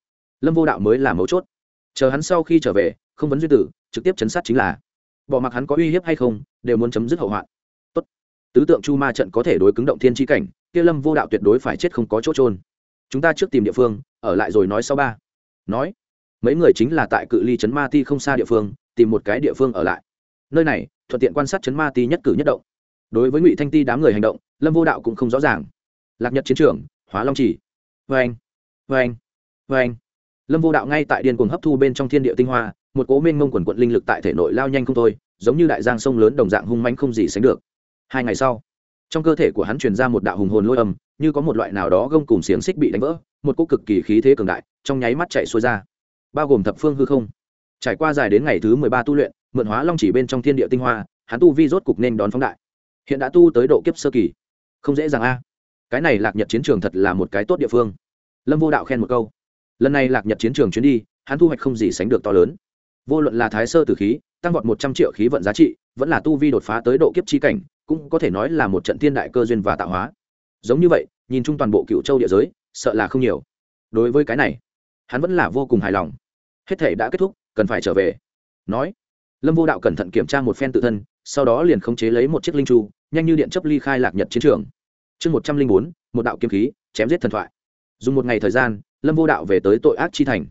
Lâm vô đạo mới là mấu chốt. Chờ hắn sau khi trở về không vấn duyên tử, trực tiếp chấn sát chính là. Bỏ mặc hắn có uy hiếp hay không, đều muốn chấm dứt hậu hoạn. Tốt. tứ tượng chu ma trận có thể đối cứng động thiên tri cảnh, kia lâm vô đạo tuyệt đối phải chết không có chỗ trôn chúng ta trước tìm địa phương, ở lại rồi nói sau ba. Nói. Mấy người chính là tại cự ly chấn ma ti không xa địa phương, tìm một cái địa phương ở lại. Nơi này, thuận tiện quan sát chấn ma ti nhất cử nhất động. Đối với ngụy thanh ti đám người hành động, lâm vô đạo cũng không rõ ràng. Lạc nhật chiến trường, hóa long chỉ. Vê anh vê anh vê anh lâm vô đạo ngay tại điên cuồng hấp thu bên trong thiên địa tinh hoa, một cố mênh mông quần quận linh lực tại thể nội lao nhanh không thôi, giống như đại giang sông lớn đồng dạng hung manh không gì sánh được. Hai ngày sau, trong cơ thể của hắn truyền ra một đạo hùng hồn lôi âm, như có một loại nào đó gông cùng xiềng xích bị đánh vỡ, một cỗ cực kỳ khí thế cường đại, trong nháy mắt chạy xuôi ra. Bao gồm thập phương hư không. Trải qua dài đến ngày thứ mười ba tu luyện, mượn hóa long chỉ bên trong thiên địa tinh hoa, hắn tu vi rốt cục nên đón phóng đại. Hiện đã tu tới độ kiếp sơ kỳ. Không dễ dàng a. Cái này lạc nhật chiến trường thật là một cái tốt địa phương. Lâm vô đạo khen một câu lần này lạc nhật chiến trường chuyến đi, hắn thu hoạch không gì sánh được to lớn. Vô luận là thái sơ tử khí, tăng vọt một trăm triệu khí vận giá trị, vẫn là tu vi đột phá tới độ kiếp chi cảnh, cũng có thể nói là một trận thiên đại cơ duyên và tạo hóa. Giống như vậy, nhìn chung toàn bộ cựu châu địa giới, sợ là không nhiều. Đối với cái này, hắn vẫn là vô cùng hài lòng. Hết thể đã kết thúc, cần phải trở về. Nói, lâm vô đạo cẩn thận kiểm tra một phen tự thân, sau đó liền khống chế lấy một chiếc linh chu, nhanh như điện chấp ly khai lạc nhật chiến trường. Chương một trăm linh bốn, một đạo kiếm khí, chém giết thần thoại. Dùng một ngày thời gian lâm vô đạo về tới tội ác chi thành.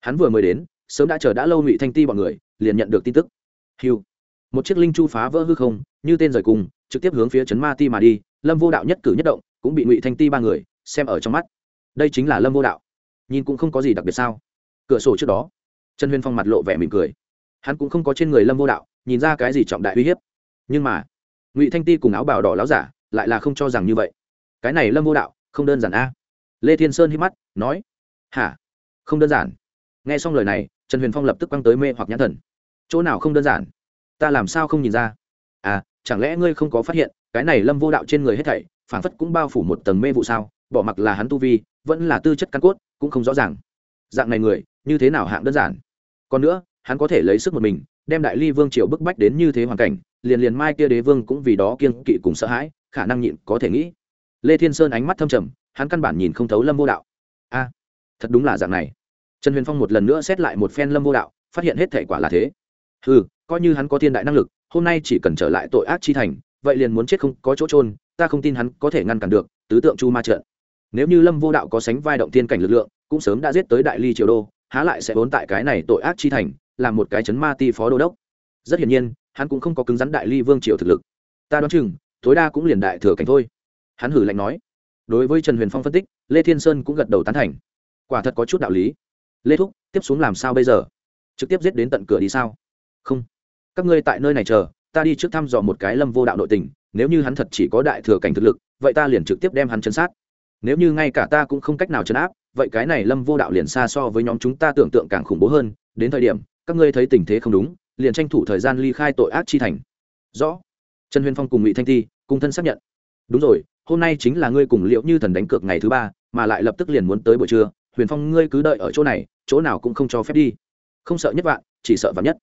Hắn vừa mới đến, sớm đã chờ đã lâu ngụy thanh ti bọn người, liền nhận được tin tức. Hiu một chiếc linh chu phá vỡ hư không, như tên rời cùng, trực tiếp hướng phía trấn ma ti mà đi, lâm vô đạo nhất cử nhất động, cũng bị ngụy thanh ti ba người, xem ở trong mắt. Đây chính là lâm vô đạo. Nhìn cũng không có gì đặc biệt sao? Cửa sổ trước đó, trần huyên phong mặt lộ vẻ mỉm cười. Hắn cũng không có trên người lâm vô đạo, nhìn ra cái gì trọng đại uy hiếp. Nhưng mà, ngụy thanh ti cùng áo bào đỏ láo giả, lại là không cho rằng như vậy. Cái này lâm vô đạo, không đơn giản a. Lê thiên sơn hít mắt, nói hả? Không đơn giản. Nghe xong lời này, trần huyền phong lập tức quăng tới mê hoặc nhãn thần. Chỗ nào không đơn giản? Ta làm sao không nhìn ra? À chẳng lẽ ngươi không có phát hiện, cái này lâm vô đạo trên người hết thảy phản phất cũng bao phủ một tầng mê vụ sao? Bỏ mặc là hắn tu vi, vẫn là tư chất căn cốt, cũng không rõ ràng. Dạng này người, như thế nào hạng đơn giản? Còn nữa, hắn có thể lấy sức một mình, đem đại ly vương triều bức bách đến như thế hoàn cảnh, liền liền mai kia đế vương cũng vì đó kiêng kỵ cùng sợ hãi, khả năng nhịn có thể nghĩ. Lê thiên sơn ánh mắt thâm trầm, hắn căn bản nhìn không thấu lâm vô đạo. A thật đúng là dạng này. Trần huyền phong một lần nữa xét lại một phen lâm vô đạo, phát hiện hết thể quả là thế. Ừ coi như hắn có thiên đại năng lực, hôm nay chỉ cần trở lại tội ác chi thành, vậy liền muốn chết không có chỗ trôn ta không tin hắn có thể ngăn cản được, tứ tượng chu ma trận. Nếu như lâm vô đạo có sánh vai động tiên cảnh lực lượng, cũng sớm đã giết tới đại ly triều đô, há lại sẽ vốn tại cái này tội ác chi thành, làm một cái chấn ma ti phó đô đốc. Rất hiển nhiên, hắn cũng không có cứng rắn đại ly vương triều thực lực. Ta đoán chừng, tối đa cũng liền đại thừa cảnh thôi. Hắn hử lạnh nói. Đối với trần huyền phong phân tích, lê thiên sơn cũng gật đầu tán thành quả thật có chút đạo lý. Lê thúc, tiếp xuống làm sao bây giờ? Trực tiếp giết đến tận cửa đi sao? Không. Các ngươi tại nơi này chờ, ta đi trước thăm dò một cái lâm vô đạo nội tình, nếu như hắn thật chỉ có đại thừa cảnh thực lực, vậy ta liền trực tiếp đem hắn chấn sát. Nếu như ngay cả ta cũng không cách nào chấn áp, vậy cái này lâm vô đạo liền xa so với nhóm chúng ta tưởng tượng càng khủng bố hơn, đến thời điểm, các ngươi thấy tình thế không đúng, liền tranh thủ thời gian ly khai tội ác chi thành. Rõ. Trần huyền phong cùng ngụy thanh thi, cùng thân xác nhận. Đúng rồi, hôm nay chính là ngươi cùng liệu như thần đánh cược ngày thứ ba, mà lại lập tức liền muốn tới buổi trưa huyền phong ngươi cứ đợi ở chỗ này, chỗ nào cũng không cho phép đi. Không sợ nhất vạn, chỉ sợ vạn nhất.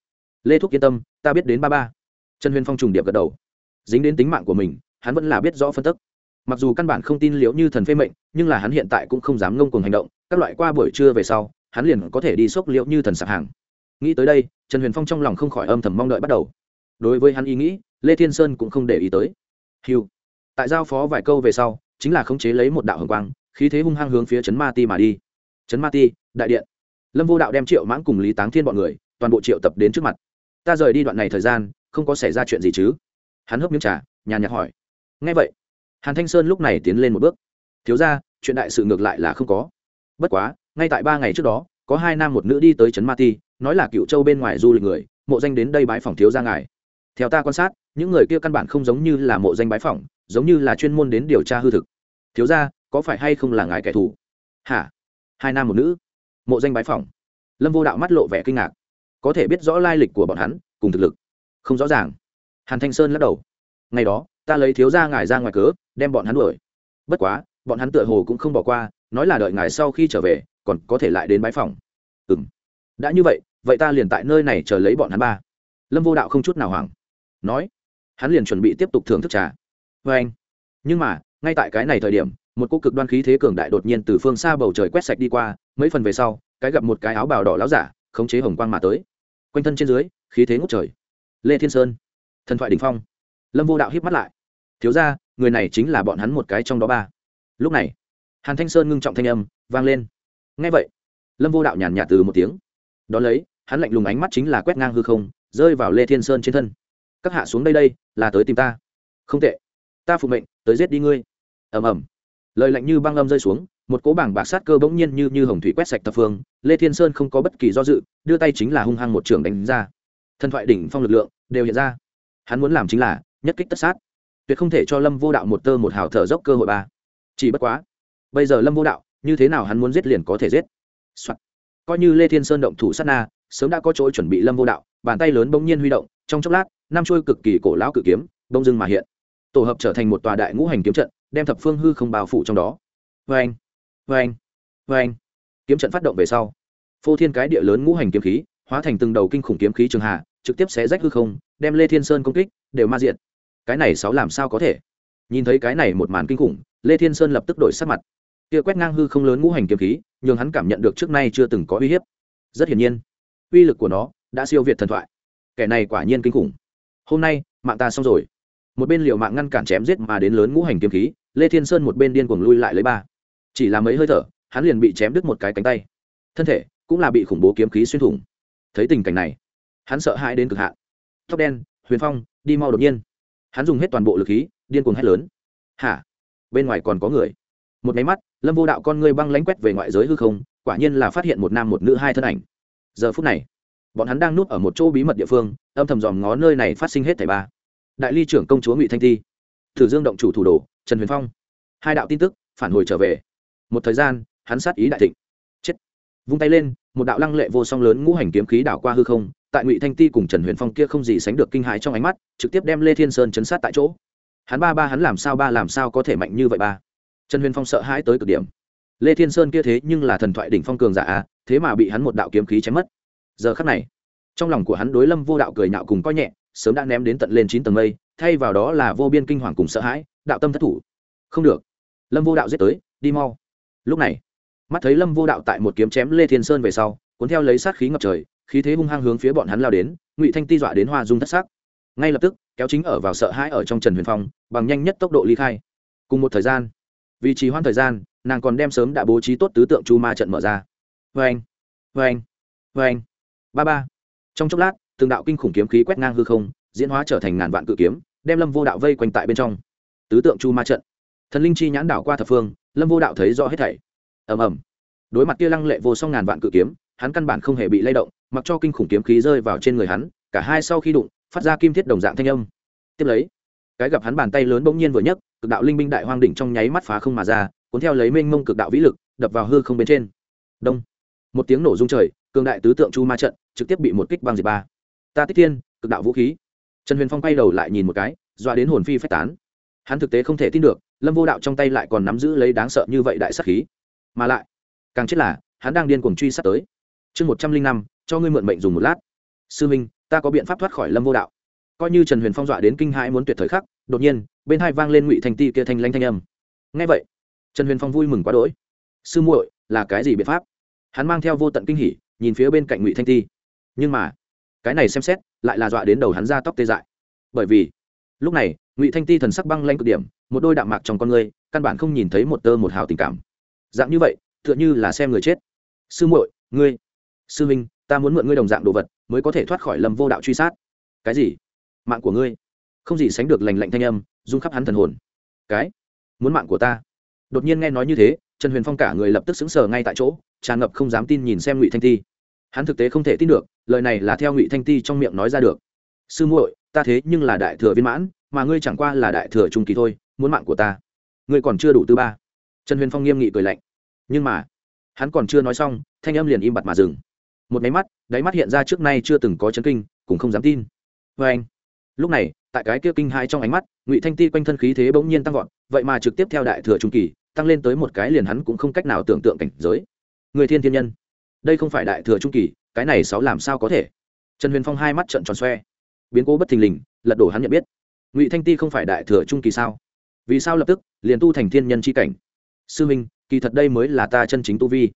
Lê thúc yên tâm, ta biết đến ba ba. Trần huyền phong trùng điệp gật đầu. Dính đến tính mạng của mình, hắn vẫn là biết rõ phân tức. Mặc dù căn bản không tin liễu như thần phê mệnh, nhưng là hắn hiện tại cũng không dám ngông cùng hành động, các loại qua buổi trưa về sau, hắn liền có thể đi xốc liễu như thần sạp hàng. Nghĩ tới đây, trần huyền phong trong lòng không khỏi âm thầm mong đợi bắt đầu. Đối với hắn ý nghĩ, lê thiên sơn cũng không để ý tới. Hiu tại giao phó vài câu về sau, chính là khống chế lấy một đạo hồng quang, khí thế hung hăng hướng phía trấn ma ti mà đi trấn ma ti, đại điện. Lâm vô đạo đem triệu mãng cùng lý táng thiên bọn người, toàn bộ triệu tập đến trước mặt. Ta rời đi đoạn này thời gian, không có xảy ra chuyện gì chứ? Hắn hớp miếng trà, nhàn nhạt hỏi. Ngay vậy, hàn thanh sơn lúc này tiến lên một bước. Thiếu ra chuyện đại sự ngược lại là không có. Bất quá, ngay tại ba ngày trước đó, có hai nam một nữ đi tới trấn ma ti, nói là cựu châu bên ngoài du lịch người, mộ danh đến đây bái phòng thiếu ra ngài. Theo ta quan sát, những người kia căn bản không giống như là mộ danh bái phỏng, giống như là chuyên môn đến điều tra hư thực. Thiếu ra có phải hay không là ngài kẻ thù? Hả? Hai nam một nữ. Mộ danh bái phỏng. Lâm vô đạo mắt lộ vẻ kinh ngạc. Có thể biết rõ lai lịch của bọn hắn, cùng thực lực. Không rõ ràng. Hàn thanh sơn lắc đầu. Ngày đó, ta lấy thiếu gia ngài ra ngoài cớ, đem bọn hắn đuổi. Bất quá, bọn hắn tựa hồ cũng không bỏ qua, nói là đợi ngài sau khi trở về, còn có thể lại đến bái phòng ừ m đã như vậy vậy ta liền tại nơi này chờ lấy bọn hắn ba. Lâm vô đạo không chút nào hoảng. Nói. Hắn liền chuẩn bị tiếp tục thưởng thức trà. Vê anh nhưng mà, ngay tại cái này thời điểm một cô cực đoan khí thế cường đại đột nhiên từ phương xa bầu trời quét sạch đi qua, mấy phần về sau, cái gặp một cái áo bào đỏ láo giả, khống chế hồng quang mà tới. Quanh thân trên dưới, khí thế ngút trời. Lê thiên sơn, thần thoại đình phong. Lâm vô đạo hiếp mắt lại. Thiếu ra người này chính là bọn hắn một cái trong đó ba. Lúc này, hàn thanh sơn ngưng trọng thanh âm, vang lên. Ngay vậy, lâm vô đạo nhàn nhạt từ một tiếng. Đ ó lấy, hắn lạnh lùng ánh mắt chính là quét ngang hư không, rơi vào lê thiên sơn trên thân. Các hạ xuống đây đây, là tới tìm ta. Không tệ. Ta phụ mệnh, tới giết đi ngươi. Ầm ầm lời lạnh như băng âm rơi xuống, một cỗ bảng bạc sát cơ bỗng nhiên như như hồng thủy quét sạch thập phương, lê thiên sơn không có bất kỳ do dự, đưa tay chính là hung hăng một trường đánh ra. Thần thoại đỉnh phong lực lượng đều hiện ra. Hắn muốn làm chính là nhất kích tất sát. Tuyệt không thể cho lâm vô đạo một tơ một hào thở dốc cơ hội ba. Chỉ bất quá, bây giờ lâm vô đạo, như thế nào hắn muốn giết liền có thể giết、Soạn. coi như lê thiên sơn động thủ sát na, sớm đã có chỗ chuẩn bị lâm vô đạo, bàn tay lớn bỗng nhiên huy động, trong chốc lát, năm trôi cực kỳ cổ lão cự kiếm bông dưng mà hiện. Tổ hợp trở thành một tòa đại ngũ hành kiếm trận đem thập phương hư không bao phủ trong đó. Vê anh vê anh vê anh kiếm trận phát động về sau, phô thiên cái địa lớn ngũ hành kiếm khí, hóa thành từng đầu kinh khủng kiếm khí trường hạ, trực tiếp xé rách hư không, đem lê thiên sơn công kích, đều ma diện cái này sáu làm sao có thể? Nhìn thấy cái này một màn kinh khủng, lê thiên sơn lập tức đổi sắc mặt. Kia quét ngang hư không lớn ngũ hành kiếm khí, nhường hắn cảm nhận được trước nay chưa từng có uy hiếp. Rất hiển nhiên, uy lực của nó đã siêu việt thần thoại. Kẻ này quả nhiên kinh khủng. Hôm nay, mạng ta xong rồi. Một bên liệu mạng ngăn cản chém giết mà đến lớn ngũ hành kiếm khí lê thiên sơn một bên điên cuồng lui lại lấy ba. Chỉ là mấy hơi thở hắn liền bị chém đứt một cái cánh tay. Thân thể cũng là bị khủng bố kiếm khí xuyên thủng. Thấy tình cảnh này hắn sợ hãi đến cực hạn. Tóc đen huyền phong đi mau đột nhiên. Hắn dùng hết toàn bộ lực khí điên cuồng hét lớn. Hả? Bên ngoài còn có người. Một máy mắt lâm vô đạo con ngươi băng lánh quét về ngoại giới hư không quả nhiên là phát hiện một nam một nữ hai thân ảnh. Giờ phút này bọn hắn đang núp ở một chỗ bí mật địa phương âm thầm dòm ngó nơi này phát sinh hết thảy ba. Đại ly trưởng công chúa ngụy thanh Thi, thử dương động chủ thủ đồ trần huyền phong. Hai đạo tin tức phản hồi trở về. Một thời gian, hắn sát ý đại thịnh. Chết. Vung tay lên, một đạo lăng lệ vô song lớn ngũ hành kiếm khí đảo qua hư không, tại ngụy thanh ti cùng trần huyền phong kia không gì sánh được kinh hãi trong ánh mắt, trực tiếp đem lê thiên sơn chấn sát tại chỗ. Hắn ba ba hắn làm sao ba làm sao có thể mạnh như vậy ba? Trần huyền phong sợ hãi tới cực điểm. Lê thiên sơn kia thế nhưng là thần thoại đỉnh phong cường giả à thế mà bị hắn một đạo kiếm khí chém mất. Giờ khắc này, trong lòng của hắn đối lâm vô đạo cười nhạo cùng coi nhẹ sớm đã ném đến tận lên chín tầng mây, thay vào đó là vô biên kinh hoàng cùng sợ hãi, đạo tâm thất thủ. Không được. Lâm vô đạo giết tới, đi mau. Lúc này, mắt thấy lâm vô đạo tại một kiếm chém lê thiên sơn về sau, cuốn theo lấy sát khí ngập trời, khí thế hung hăng hướng phía bọn hắn lao đến, ngụy thanh ti dọa đến hoa dung thất sắc. Ngay lập tức, kéo chính ở vào sợ hãi ở trong trần huyền phong, bằng nhanh nhất tốc độ ly khai. Cùng một thời gian, vì trì hoãn thời gian, nàng còn đem sớm đã bố trí tốt tứ tượng chu ma trận mở ra. Vê anh vê anh vê anh ba ba. Trong chốc lát từng đạo kinh khủng kiếm khí quét ngang hư không, diễn hóa trở thành ngàn vạn cự kiếm, đem lâm vô đạo vây quanh tại bên trong. Tứ tượng chu ma trận. Thần linh chi nhãn đảo qua thập phương, lâm vô đạo thấy rõ hết thảy. Ầm ầm. Đối mặt kia lăng lệ vô song ngàn vạn cự kiếm, hắn căn bản không hề bị lay động, mặc cho kinh khủng kiếm khí rơi vào trên người hắn, cả hai sau khi đụng, phát ra kim thiết đồng dạng thanh âm. Tiếp lấy, cái gặp hắn bàn tay lớn bỗng nhiên vừa nhấc, cực đạo linh binh đại hoang đỉnh trong nháy mắt phá không mà ra, cuốn theo lấy mênh mông cực đạo vĩ lực, đập vào hư không bên trên. Đông. Một tiếng nổ rung trời, cường đại tứ tượng chu ma trận trực tiếp bị một kích băng diệt ba ta tích thiên, cực đạo vũ khí. Trần huyền phong quay đầu lại nhìn một cái, dọa đến hồn phi phách tán. Hắn thực tế không thể tin được, lâm vô đạo trong tay lại còn nắm giữ lấy đáng sợ như vậy đại sắc khí. Mà lại, càng chết là, hắn đang điên cuồng truy sát tới. Chương một trăm linh năm, cho ngươi mượn mệnh dùng một lát. Sư minh, ta có biện pháp thoát khỏi lâm vô đạo. Coi như trần huyền phong dọa đến kinh hãi muốn tuyệt thời khắc, đột nhiên, bên hai vang lên ngụy thanh ti kia thanh lanh thanh âm. Ngay vậy, trần huyền phong vui mừng quá đỗi. Sư muội, là cái gì biện pháp? Hắn mang theo vô tận kinh hỉ, nhìn phía bên cạnh ngụy thanh ti. Nhưng mà cái này xem xét, lại là dọa đến đầu hắn ra tóc tê dại. Bởi vì, lúc này, ngụy thanh ti thần sắc băng lanh cực điểm, một đôi đạm mạc trong con người căn bản không nhìn thấy một tơ một hào tình cảm. Dạng như vậy, tựa như là xem người chết. Sư muội, ngươi, sư minh ta muốn mượn ngươi đồng dạng đồ vật, mới có thể thoát khỏi lâm vô đạo truy sát. Cái gì? Mạng của ngươi? Không gì sánh được lành lạnh thanh âm, rung khắp hắn thần hồn. Cái? Muốn mạng của ta? Đột nhiên nghe nói như thế, trần huyền phong cả người lập tức xứng sờ ngay tại chỗ, tràn ngập không dám tin nhìn xem ngụy thanh ti hắn thực tế không thể tin được, lời này là theo ngụy thanh ti trong miệng nói ra được. Sư muội, ta thế nhưng là đại thừa viên mãn, mà ngươi chẳng qua là đại thừa trung kỳ thôi, muốn mạng của ta. Ngươi còn chưa đủ tư ba. Trần huyền phong nghiêm nghị cười lạnh. Nhưng mà, hắn còn chưa nói xong, thanh âm liền im bặt mà dừng. Một máy mắt, đáy mắt hiện ra trước nay chưa từng có chấn kinh, cũng không dám tin. Vê anh, lúc này, tại cái kia kinh hai trong ánh mắt, ngụy thanh ti quanh thân khí thế bỗng nhiên tăng vọt, vậy mà trực tiếp theo đại thừa trung kỳ, tăng lên tới một cái liền hắn cũng không cách nào tưởng tượng cảnh giới. Người thiên thiên nhân đây không phải đại thừa trung kỳ, cái này sáu làm sao có thể? Trần huyền phong hai mắt trận tròn xoe. Biến cố bất thình lình, lật đổ hắn nhận biết. Ngụy thanh ti không phải đại thừa trung kỳ sao? Vì sao lập tức, liền tu thành thiên nhân c h i cảnh? Sư minh, kỳ thật đây mới là ta chân chính tu vi.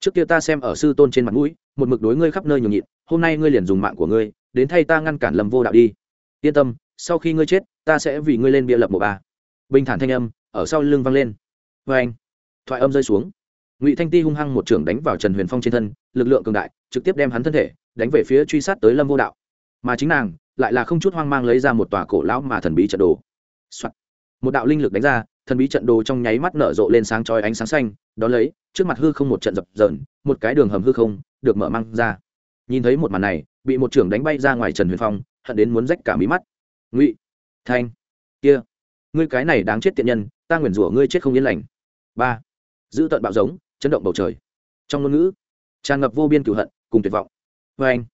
Trước kia ta xem ở sư tôn trên mặt mũi, một mực đối ngươi khắp nơi nhường nhịn, hôm nay ngươi liền dùng mạng của ngươi, đến thay ta ngăn cản lầm vô đạo đi. Yên tâm, sau khi ngươi chết, ta sẽ vì ngươi lên bia lập một ba. Bình thản thanh âm, ở sau lưng vang lên. Vê anh thoại âm rơi xuống ngụy thanh ti hung hăng một trưởng đánh vào trần huyền phong trên thân lực lượng cường đại trực tiếp đem hắn thân thể đánh về phía truy sát tới lâm vô đạo mà chính nàng lại là không chút hoang mang lấy ra một tòa cổ lão mà thần bí trận đồ、Soạn. một đạo linh lực đánh ra thần bí trận đồ trong nháy mắt nở rộ lên sáng chói ánh sáng xanh đ ó lấy trước mặt hư không một trận dập dờn một cái đường hầm hư không được mở mang ra nhìn thấy một màn này bị một trưởng đánh bay ra ngoài trần huyền phong hận đến muốn rách cả mí mắt ngụy thanh kia ngươi cái này đáng chết tiện nhân ta nguyền rủa ngươi chết không yên lành ba giữ tận bạo giống chấn động bầu trời. Trong ngôn ngữ, tràn ngập vô biên cửu hận cùng tuyệt vọng. Vê anh,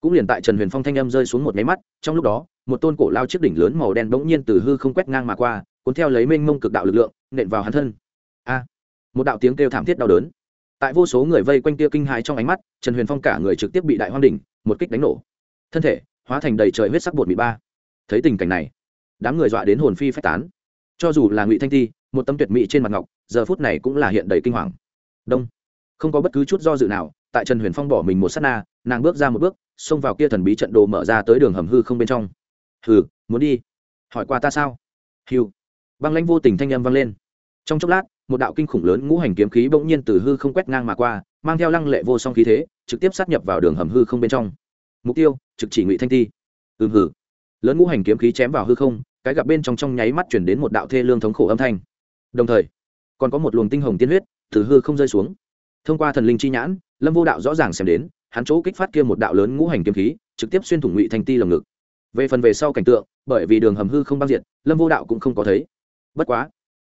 cũng liền tại trần huyền phong thanh âm rơi xuống một máy mắt, trong lúc đó, một tôn cổ lao chiếc đỉnh lớn màu đen bỗng nhiên từ hư không quét ngang mà qua, cuốn theo lấy mênh mông cực đạo lực lượng, nện vào hắn thân. A, một đạo tiếng kêu thảm thiết đau đớn. Tại vô số người vây quanh tia kinh hãi trong ánh mắt, trần huyền phong cả người trực tiếp bị đại hoang đỉnh, một kích đánh nổ. Thân thể, hóa thành đầy trời huyết sắc bột mị ba. Thấy tình cảnh này, đám người dọa đến hồn phi phách tán. Cho dù là ngụy thanh ti, một tâm tuyệt mỹ trên mặt ngọc, giờ phút này cũng là hiện đầy kinh hoàng đông. Không có bất cứ chút do dự nào, tại trần huyền phong bỏ mình một s á t na, nàng bước ra một bước, xông vào kia thần bí trận đồ mở ra tới đường hầm hư không bên trong. Hừ, muốn đi? Hỏi qua ta sao? Hiu băng lãnh vô tình thanh â m vang lên. Trong chốc lát, một đạo kinh khủng lớn ngũ hành kiếm khí bỗng nhiên từ hư không quét ngang mà qua, mang theo lăng lệ vô song khí thế, trực tiếp sát nhập vào đường hầm hư không bên trong. Mục tiêu, trực chỉ ngụy thanh ti. Ừm hử lớn ngũ hành kiếm khí chém vào hư không, cái gặp bên trong trong nháy mắt chuyển đến một đạo thê lương thống khổ âm thanh. Đồng thời, còn có một luồng tinh hồng tiên huyết từ hư không rơi xuống. Thông qua thần linh chi nhãn, lâm vô đạo rõ ràng xem đến, hắn chỗ kích phát kia một đạo lớn ngũ hành kiếm khí, trực tiếp xuyên thủng ngụy thanh ti lồng ngực. Về phần về sau cảnh tượng, bởi vì đường hầm hư không băng diện lâm vô đạo cũng không có thấy. Bất quá,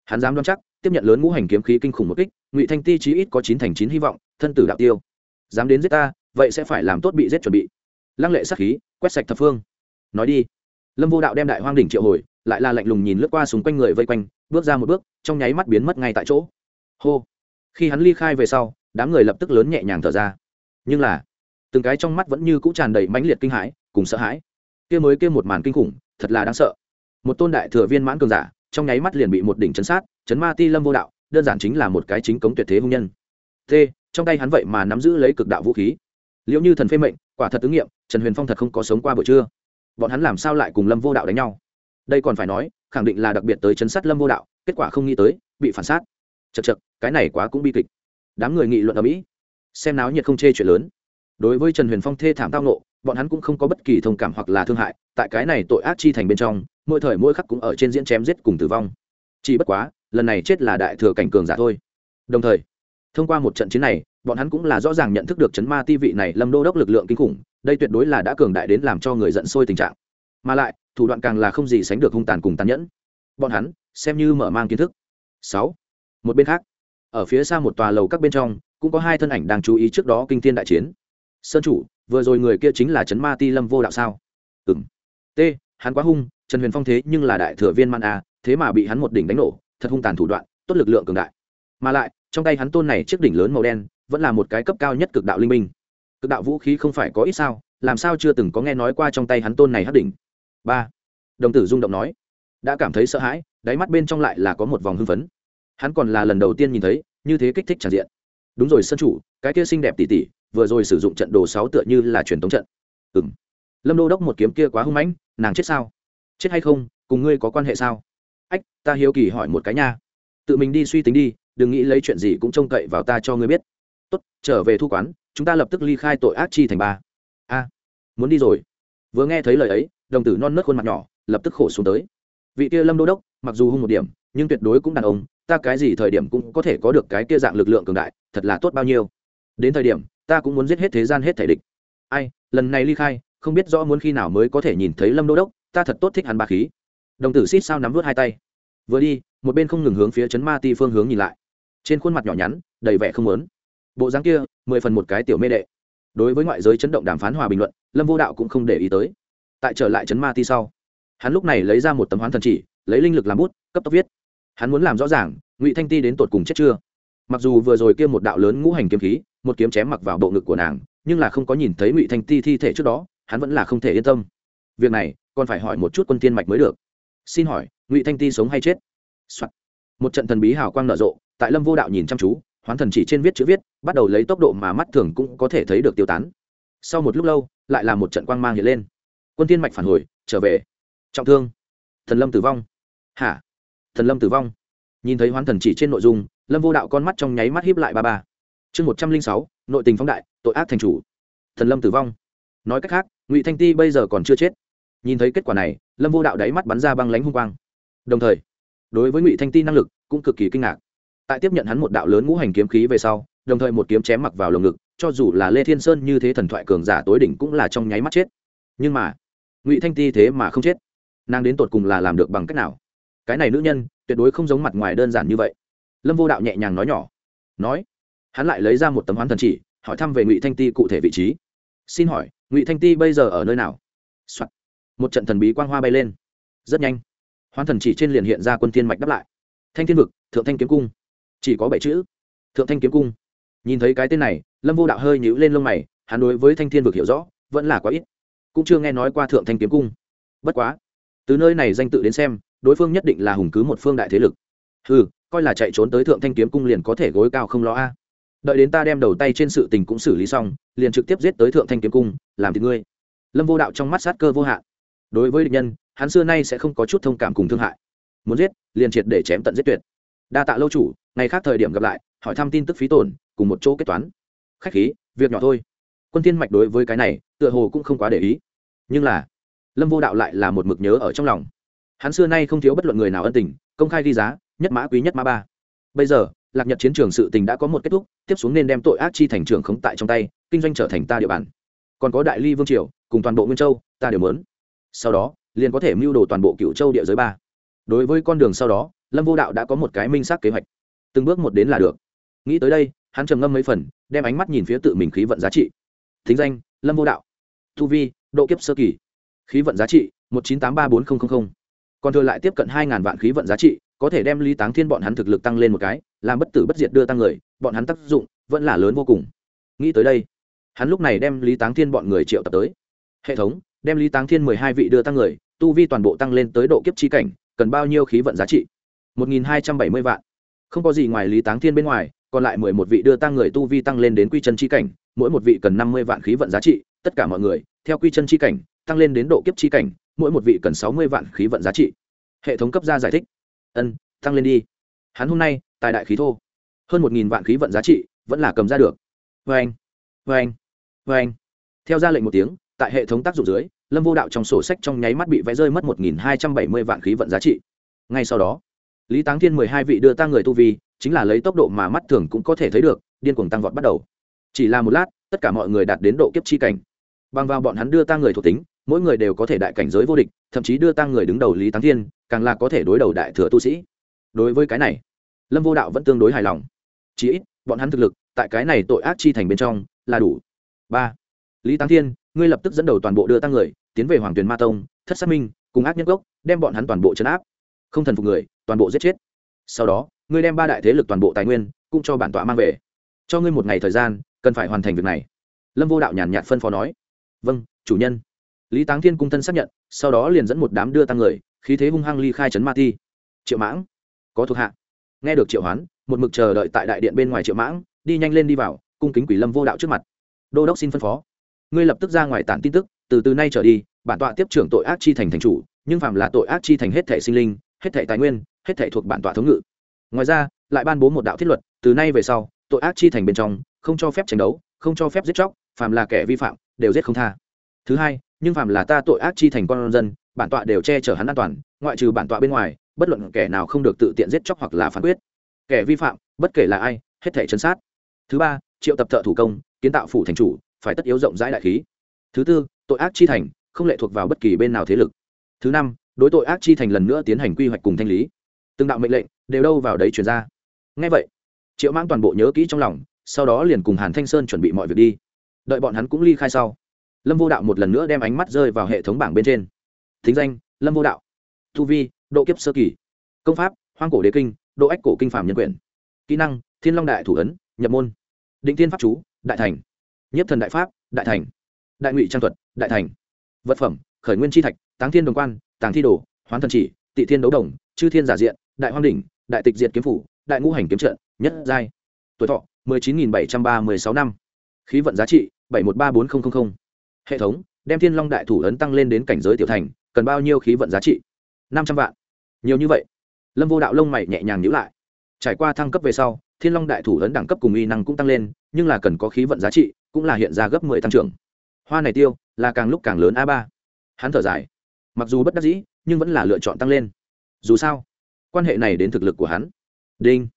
hắn dám đoán chắc, tiếp nhận lớn ngũ hành kiếm khí kinh khủng một kích, ngụy thanh ti chí ít có chín thành chín hy vọng, thân tử đạo tiêu. Dám đến giết ta, vậy sẽ phải làm tốt bị giết chuẩn bị. Lăng lệ sát khí, quét sạch thập phương. Nói đi. Lâm vô đạo đem đại hoang đỉnh triệu hồi, lại là lạnh lùng nhìn lướt qua xung quanh người vây quanh, bước ra một bước, trong nháy mắt biến mất ngay tại chỗ. Hô khi hắn ly khai về sau, đám người lập tức lớn nhẹ nhàng thở ra. Nhưng là, từng cái trong mắt vẫn như cũ tràn đầy mãnh liệt kinh hãi, cùng sợ hãi. Kia mới kia một màn kinh khủng, thật là đáng sợ. Một tôn đại thừa viên mãn cường giả, trong nháy mắt liền bị một đỉnh chấn sát, chấn ma ti lâm vô đạo, đơn giản chính là một cái chính cống tuyệt thế hung nhân. T, trong tay hắn vậy mà nắm giữ lấy cực đạo vũ khí. Liệu như thần phê mệnh, quả thật ứng nghiệm, trần huyền phong thật không có sống qua buổi trưa. Bọn hắn làm sao lại cùng lâm vô đạo đánh nhau? Đây còn phải nói, khẳng định là đặc biệt tới chấn sát lâm vô đạo, kết quả không nghĩ tới, bị phản sát chật chật cái này quá cũng bi kịch. Đám người nghị luận ở mỹ, xem náo nhiệt không chê chuyện lớn. Đối với trần huyền phong thê thảm tao nộ bọn hắn cũng không có bất kỳ thông cảm hoặc là thương hại, tại cái này tội ác chi thành bên trong, mỗi thời mỗi khắc cũng ở trên diễn chém giết cùng tử vong. Chỉ bất quá, lần này chết là đại thừa cảnh cường giả thôi. Đồng thời, thông qua một trận chiến này, bọn hắn cũng là rõ ràng nhận thức được chấn ma ti vị này lâm đô đốc lực lượng kinh khủng, đây tuyệt đối là đã cường đại đến làm cho người giận sôi tình trạng. Mà lại, thủ đoạn càng là không gì sánh được hung tàn cùng tàn nhẫn. Bọn hắn, xem như mở mang kiến thức. Sáu một bên khác, ở phía xa một tòa lầu các bên trong, cũng có hai thân ảnh đang chú ý trước đó kinh thiên đại chiến. Sơn chủ, vừa rồi người kia chính là trấn ma ti lâm vô đạo sao? Ừ m t, hắn quá hung, trần huyền phong thế nhưng là đại thừa viên man a thế mà bị hắn một đỉnh đánh nổ, thật hung tàn thủ đoạn, tốt lực lượng cường đại. Mà lại, trong tay hắn tôn này chiếc đỉnh lớn màu đen, vẫn là một cái cấp cao nhất cực đạo linh minh. Cực đạo vũ khí không phải có ít sao, làm sao chưa từng có nghe nói qua trong tay hắn tôn này hắc đỉnh? Ba. Đồng tử rung động nói. Đã cảm thấy sợ hãi, đáy mắt bên trong lại là có một vòng hưng phấn hắn còn là lần đầu tiên nhìn thấy như thế kích thích tràn diện. Đúng rồi, sân chủ, cái kia xinh đẹp tỉ tỉ, vừa rồi sử dụng trận đồ sáu tựa như là truyền thống trận. Ừ m lâm đô đốc một kiếm kia quá hung mãnh, nàng chết sao? Chết hay không, cùng ngươi có quan hệ sao? Ách, ta hiếu kỳ hỏi một cái nha. Tự mình đi suy tính đi, đừng nghĩ lấy chuyện gì cũng trông cậy vào ta cho ngươi biết. Tốt, trở về thu quán, chúng ta lập tức ly khai tội ác chi thành ba. A, muốn đi rồi. Vừa nghe thấy lời ấy, đồng tử non nớt khuôn mặt nhỏ, lập tức khổ xuống tới. Vị kia lâm đô đốc, mặc dù hung một điểm, nhưng tuyệt đối cũng đàn ông ta cái gì thời điểm cũng có thể có được cái kia dạng lực lượng cường đại, thật là tốt bao nhiêu. Đến thời điểm, ta cũng muốn giết hết thế gian hết thể địch. Ai, lần này ly khai, không biết rõ muốn khi nào mới có thể nhìn thấy lâm đô đốc, ta thật tốt thích hắn bà khí. Đồng tử xít sao nắm vớt hai tay. Vừa đi, một bên không ngừng hướng phía chấn ma ti phương hướng nhìn lại. Trên khuôn mặt nhỏ nhắn, đầy vẻ không lớn bộ dáng kia, mười phần một cái tiểu mê đệ. Đối với ngoại giới chấn động đàm phán hòa bình luận, lâm vô đạo cũng không để ý tới. Tại trở lại chấn ma ti sau, hắn lúc này lấy ra một tấm hoán thần chỉ, lấy linh lực làm bút, cấp tốc viết hắn muốn làm rõ ràng, ngụy thanh ti đến tột cùng chết chưa? Mặc dù vừa rồi kia một đạo lớn ngũ hành kiếm khí, một kiếm chém mặc vào bộ ngực của nàng, nhưng là không có nhìn thấy ngụy thanh ti thi thể trước đó, hắn vẫn là không thể yên tâm. Việc này, còn phải hỏi một chút quân tiên mạch mới được. Xin hỏi, ngụy thanh ti sống hay chết、Soạn. một trận thần bí hào quang nở rộ, tại lâm vô đạo nhìn chăm chú, hoán thần chỉ trên viết chữ viết, bắt đầu lấy tốc độ mà mắt thường cũng có thể thấy được tiêu tán. Sau một lúc lâu, lại là một trận quang mang hiện lên. Quân tiên mạch phản hồi, trở về. Trọng thương. Thần lâm tử vong. Hả? Thần lâm tử vong. Nhìn thấy hoán thần chỉ trên nội dung, lâm vô đạo con mắt trong nháy mắt hiếp lại ba ba. Chương một trăm linh sáu, nội tình phóng đại, tội ác thành chủ. Thần lâm tử vong. Nói cách khác, ngụy thanh ti bây giờ còn chưa chết. Nhìn thấy kết quả này, lâm vô đạo đáy mắt bắn ra băng lánh hung quang. Đồng thời, đối với ngụy thanh ti năng lực cũng cực kỳ kinh ngạc. Tại tiếp nhận hắn một đạo lớn ngũ hành kiếm khí về sau, đồng thời một kiếm chém mặc vào lồng ngực, cho dù là lê thiên sơn như thế thần thoại cường giả tối đỉnh cũng là trong nháy mắt chết. Nhưng mà, ngụy thanh ti thế mà không chết. Nàng đến tột cùng là làm được bằng cách nào? Cái này nữ nhân tuyệt đối không giống mặt ngoài đơn giản như vậy. Lâm vô đạo nhẹ nhàng nói nhỏ. Nói, hắn lại lấy ra một tấm hoán thần chỉ, hỏi thăm về ngụy thanh ti cụ thể vị trí. Xin hỏi, ngụy thanh ti bây giờ ở nơi nào、Soạn. một trận thần bí quang hoa bay lên. Rất nhanh. Hoán thần chỉ trên liền hiện ra quân thiên mạch đáp lại. Thanh thiên vực, thượng thanh kiếm cung. Chỉ có bảy chữ. Thượng thanh kiếm cung. Nhìn thấy cái tên này, lâm vô đạo hơi nhíu lên lông mày, hắn đối với thanh thiên vực hiểu rõ, vẫn là quá ít. Cũng chưa nghe nói qua thượng thanh kiếm cung. Bất quá, từ nơi này danh tự đến xem đối phương nhất định là hùng cứ một phương đại thế lực. Ừ coi là chạy trốn tới thượng thanh kiếm cung liền có thể gối cao không lo a. Đợi đến ta đem đầu tay trên sự tình cũng xử lý xong, liền trực tiếp giết tới thượng thanh kiếm cung, làm thì ngươi. Lâm vô đạo trong mắt sát cơ vô hạn. Đối với địch nhân, hắn xưa nay sẽ không có chút thông cảm cùng thương hại. Muốn giết, liền triệt để chém tận giết tuyệt. Đa tạ lâu chủ, ngày khác thời điểm gặp lại, hỏi thăm tin tức phí tổn, cùng một chỗ kết toán. Khách khí, việc nhỏ thôi. Quân thiên mạch đối với cái này, tựa hồ cũng không quá để ý. Nhưng là, lâm vô đạo lại là một mực nhớ ở trong lòng hắn xưa nay không thiếu bất luận người nào ân tình, công khai ghi giá, nhất mã quý nhất mã ba. Bây giờ, lạc nhật chiến trường sự tình đã có một kết thúc, tiếp xuống nên đem tội ác chi thành trường khống tại trong tay, kinh doanh trở thành ta địa bàn. Còn có đại ly vương triều, cùng toàn bộ nguyên châu, ta đều muốn. Sau đó, liền có thể mưu đồ toàn bộ cựu châu địa giới ba. Đối với con đường sau đó, lâm vô đạo đã có một cái minh xác kế hoạch. Từng bước một đến là được. Nghĩ tới đây, hắn trầm ngâm mấy phần, đem ánh mắt nhìn phía tự mình khí vận giá trị. Thính danh, lâm vô đạo. Thu vi, độ kiếp sơ kỳ. Khí vận giá trị, một chín tám ba bốn nghìn còn thừa lại tiếp cận hai ngàn vạn khí vận giá trị, có thể đem lý táng thiên bọn hắn thực lực tăng lên một cái, làm bất tử bất diệt đưa tăng người, bọn hắn tác dụng vẫn là lớn vô cùng. Nghĩ tới đây, hắn lúc này đem lý táng thiên bọn người triệu tập tới. Hệ thống, đem lý táng thiên mười hai vị đưa tăng người, tu vi toàn bộ tăng lên tới độ kiếp chi cảnh, cần bao nhiêu khí vận giá trị? Một nghìn hai trăm bảy mươi vạn. Không có gì ngoài lý táng thiên bên ngoài, còn lại mười một vị đưa tăng người tu vi tăng lên đến quy chân chi cảnh, mỗi một vị cần năm mươi vạn khí vận giá trị, tất cả mọi người, theo quy chân chi cảnh, tăng lên đến độ kiếp chi cảnh mỗi một vị cần sáu mươi vạn khí vận giá trị. Hệ thống cấp ra giải thích. Ân, tăng lên đi. Hắn hôm nay, tài đại khí thô. Hơn một nghìn vạn khí vận giá trị vẫn là cầm ra được. Vê anh vê anh vê anh. Theo ra lệnh một tiếng, tại hệ thống tác dụng dưới, lâm vô đạo trong sổ sách trong nháy mắt bị vẽ rơi mất một nghìn hai trăm bảy mươi vạn khí vận giá trị. Ngay sau đó, lý táng thiên mười hai vị đưa ta người tu vi, chính là lấy tốc độ mà mắt thường cũng có thể thấy được, điên cuồng tăng vọt bắt đầu. Chỉ là một lát, tất cả mọi người đạt đến độ kiếp chi cảnh. Bằng vào bọn hắn đưa ta người thuộc tính mỗi người đều có thể đại cảnh giới vô địch, thậm chí đưa tăng người đứng đầu lý táng thiên, càng là có thể đối đầu đại thừa tu sĩ. Đối với cái này, lâm vô đạo vẫn tương đối hài lòng. Chí ít, bọn hắn thực lực, tại cái này tội ác chi thành bên trong, là đủ. Ba, lý táng thiên, ngươi lập tức dẫn đầu toàn bộ đưa tăng người, tiến về hoàng tuyền ma tông, thất xác minh, cùng ác nhân gốc đem bọn hắn toàn bộ chấn áp. Không thần phục người, toàn bộ giết chết. Sau đó, ngươi đem ba đại thế lực toàn bộ tài nguyên, cũng cho bản tọa mang về. Cho ngươi một ngày thời gian, cần phải hoàn thành việc này. Lâm vô đạo nhàn nhạt phân phó nói. Vâng chủ nhân lý táng thiên cung thân xác nhận, sau đó liền dẫn một đám đưa tăng người, khí thế hung hăng ly khai trấn ma ti. Triệu mãng, có thuộc hạ. Nghe được triệu hoán, một mực chờ đợi tại đại điện bên ngoài triệu mãng, đi nhanh lên đi vào, cung kính quỷ lâm vô đạo trước mặt. Đô đốc xin phân phó. Ngươi lập tức ra ngoài tản tin tức, từ từ nay trở đi, bản tọa tiếp trưởng tội ác chi thành thành chủ, nhưng phạm là tội ác chi thành hết thể sinh linh, hết thể tài nguyên, hết thể thuộc bản tọa thống ngự. Ngoài ra, lại ban bố một đạo thiết luật, từ nay về sau, tội ác chi thành bên trong, không cho phép tranh đấu, không cho phép giết chóc, phàm là kẻ vi phạm, đều giết không tha. Thứ hai nhưng phạm là ta tội ác chi thành con dân, bản tọa đều che chở hắn an toàn, ngoại trừ bản tọa bên ngoài, bất luận kẻ nào không được tự tiện giết chóc hoặc là phán quyết. Kẻ vi phạm, bất kể là ai, hết thể chấn sát. Thứ ba, triệu tập thợ thủ công, kiến tạo phủ thành chủ, phải tất yếu rộng rãi đại khí. Thứ tư, tội ác chi thành, không lệ thuộc vào bất kỳ bên nào thế lực. Thứ năm, đối tội ác chi thành lần nữa tiến hành quy hoạch cùng thanh lý. Từng đạo mệnh lệnh đều đâu vào đấy chuyển ra. Ngay vậy, triệu mang toàn bộ nhớ kỹ trong lòng, sau đó liền cùng hàn thanh sơn chuẩn bị mọi việc đi. Đợi bọn hắn cũng ly khai sau lâm vô đạo một lần nữa đem ánh mắt rơi vào hệ thống bảng bên trên. Thính danh lâm vô đạo. Thu vi độ kiếp sơ kỳ. Công pháp hoang cổ đế kinh độ ách cổ kinh phạm nhân quyển. Kỹ năng thiên long đại thủ ấn nhập môn. Định thiên pháp chú đại thành. Nhất thần đại pháp đại thành. Đại ngụy trang thuật đại thành. Vật phẩm khởi nguyên tri thạch táng thiên đồng quan tàng thi đồ hoán thần chỉ tị thiên đấu đồng chư thiên giả diện đại hoang đỉnh đại tịch diệt kiếm phủ đại ngũ hành kiếm Trợ, nhất giai. Tuổi thọ 19.736 năm. Khí vận giá trị 7134000 hệ thống, đem thiên long đại thủ ấn tăng lên đến cảnh giới tiểu thành, cần bao nhiêu khí vận giá trị? Năm trăm vạn. Nhiều như vậy. Lâm vô đạo lông mày nhẹ nhàng nhữ lại. Trải qua thăng cấp về sau, thiên long đại thủ ấn đẳng cấp cùng y năng cũng tăng lên, nhưng là cần có khí vận giá trị, cũng là hiện ra gấp mười tăng trưởng. Hoa này tiêu, là càng lúc càng lớn a ba. Hắn thở dài. Mặc dù bất đắc dĩ, nhưng vẫn là lựa chọn tăng lên. Dù sao, quan hệ này đến thực lực của hắn. Đinh.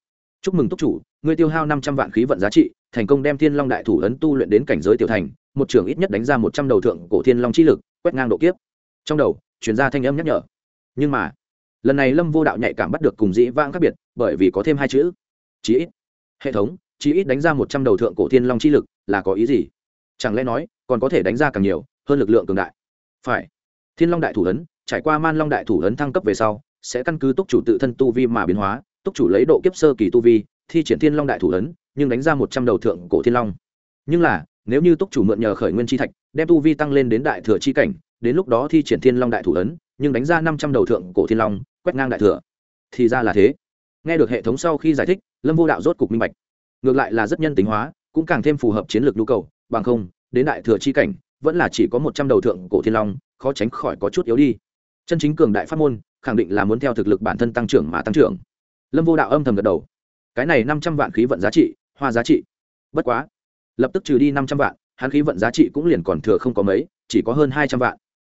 Chúc mừng túc chủ, ngươi tiêu hao năm trăm vạn khí vận giá trị, thành công đem thiên long đại thủ ấn tu luyện đến cảnh giới tiểu thành một trưởng ít nhất đánh ra một trăm đầu thượng cổ thiên long chi lực, quét ngang độ kiếp. Trong đầu chuyển ra thanh âm nhắc nhở. Nhưng mà, lần này lâm vô đạo nhạy cảm bắt được cùng dĩ vãng khác biệt, bởi vì có thêm hai chữ. Chí ít. Hệ thống, chí ít đánh ra một trăm đầu thượng cổ thiên long chi lực là có ý gì? Chẳng lẽ nói, còn có thể đánh ra càng nhiều, hơn lực lượng cường đại? Phải. Thiên long đại thủ ấn, trải qua man long đại thủ ấn thăng cấp về sau, sẽ căn cứ túc chủ tự thân tu vi mà biến hóa, túc chủ lấy độ kiếp sơ kỳ tu vi, thi triển thiên long đại thủ ấn, nhưng đánh ra một trăm đầu thượng cổ thiên long. Nhưng là nếu như túc chủ mượn nhờ khởi nguyên chi thạch, đem tu vi tăng lên đến đại thừa chi cảnh, đến lúc đó thi triển thiên long đại thủ ấn, nhưng đánh ra năm trăm đầu thượng cổ thiên long, quét ngang đại thừa. Thì ra là thế. Nghe được hệ thống sau khi giải thích, lâm vô đạo rốt cục minh bạch. Ngược lại là rất nhân tính hóa, cũng càng thêm phù hợp chiến lược nhu cầu, bằng không, đến đại thừa chi cảnh, vẫn là chỉ có một trăm đầu thượng cổ thiên long, khó tránh khỏi có chút yếu đi. Chân chính cường đại pháp môn, khẳng định là muốn theo thực lực bản thân tăng trưởng mà tăng trưởng. Lâm vô đạo âm thầm gật đầu. Cái này năm trăm vạn khí vận giá trị, hoa giá trị. Bất quá lập tức trừ đi năm trăm vạn, hắn khí vận giá trị cũng liền còn thừa không có mấy, chỉ có hơn hai trăm vạn.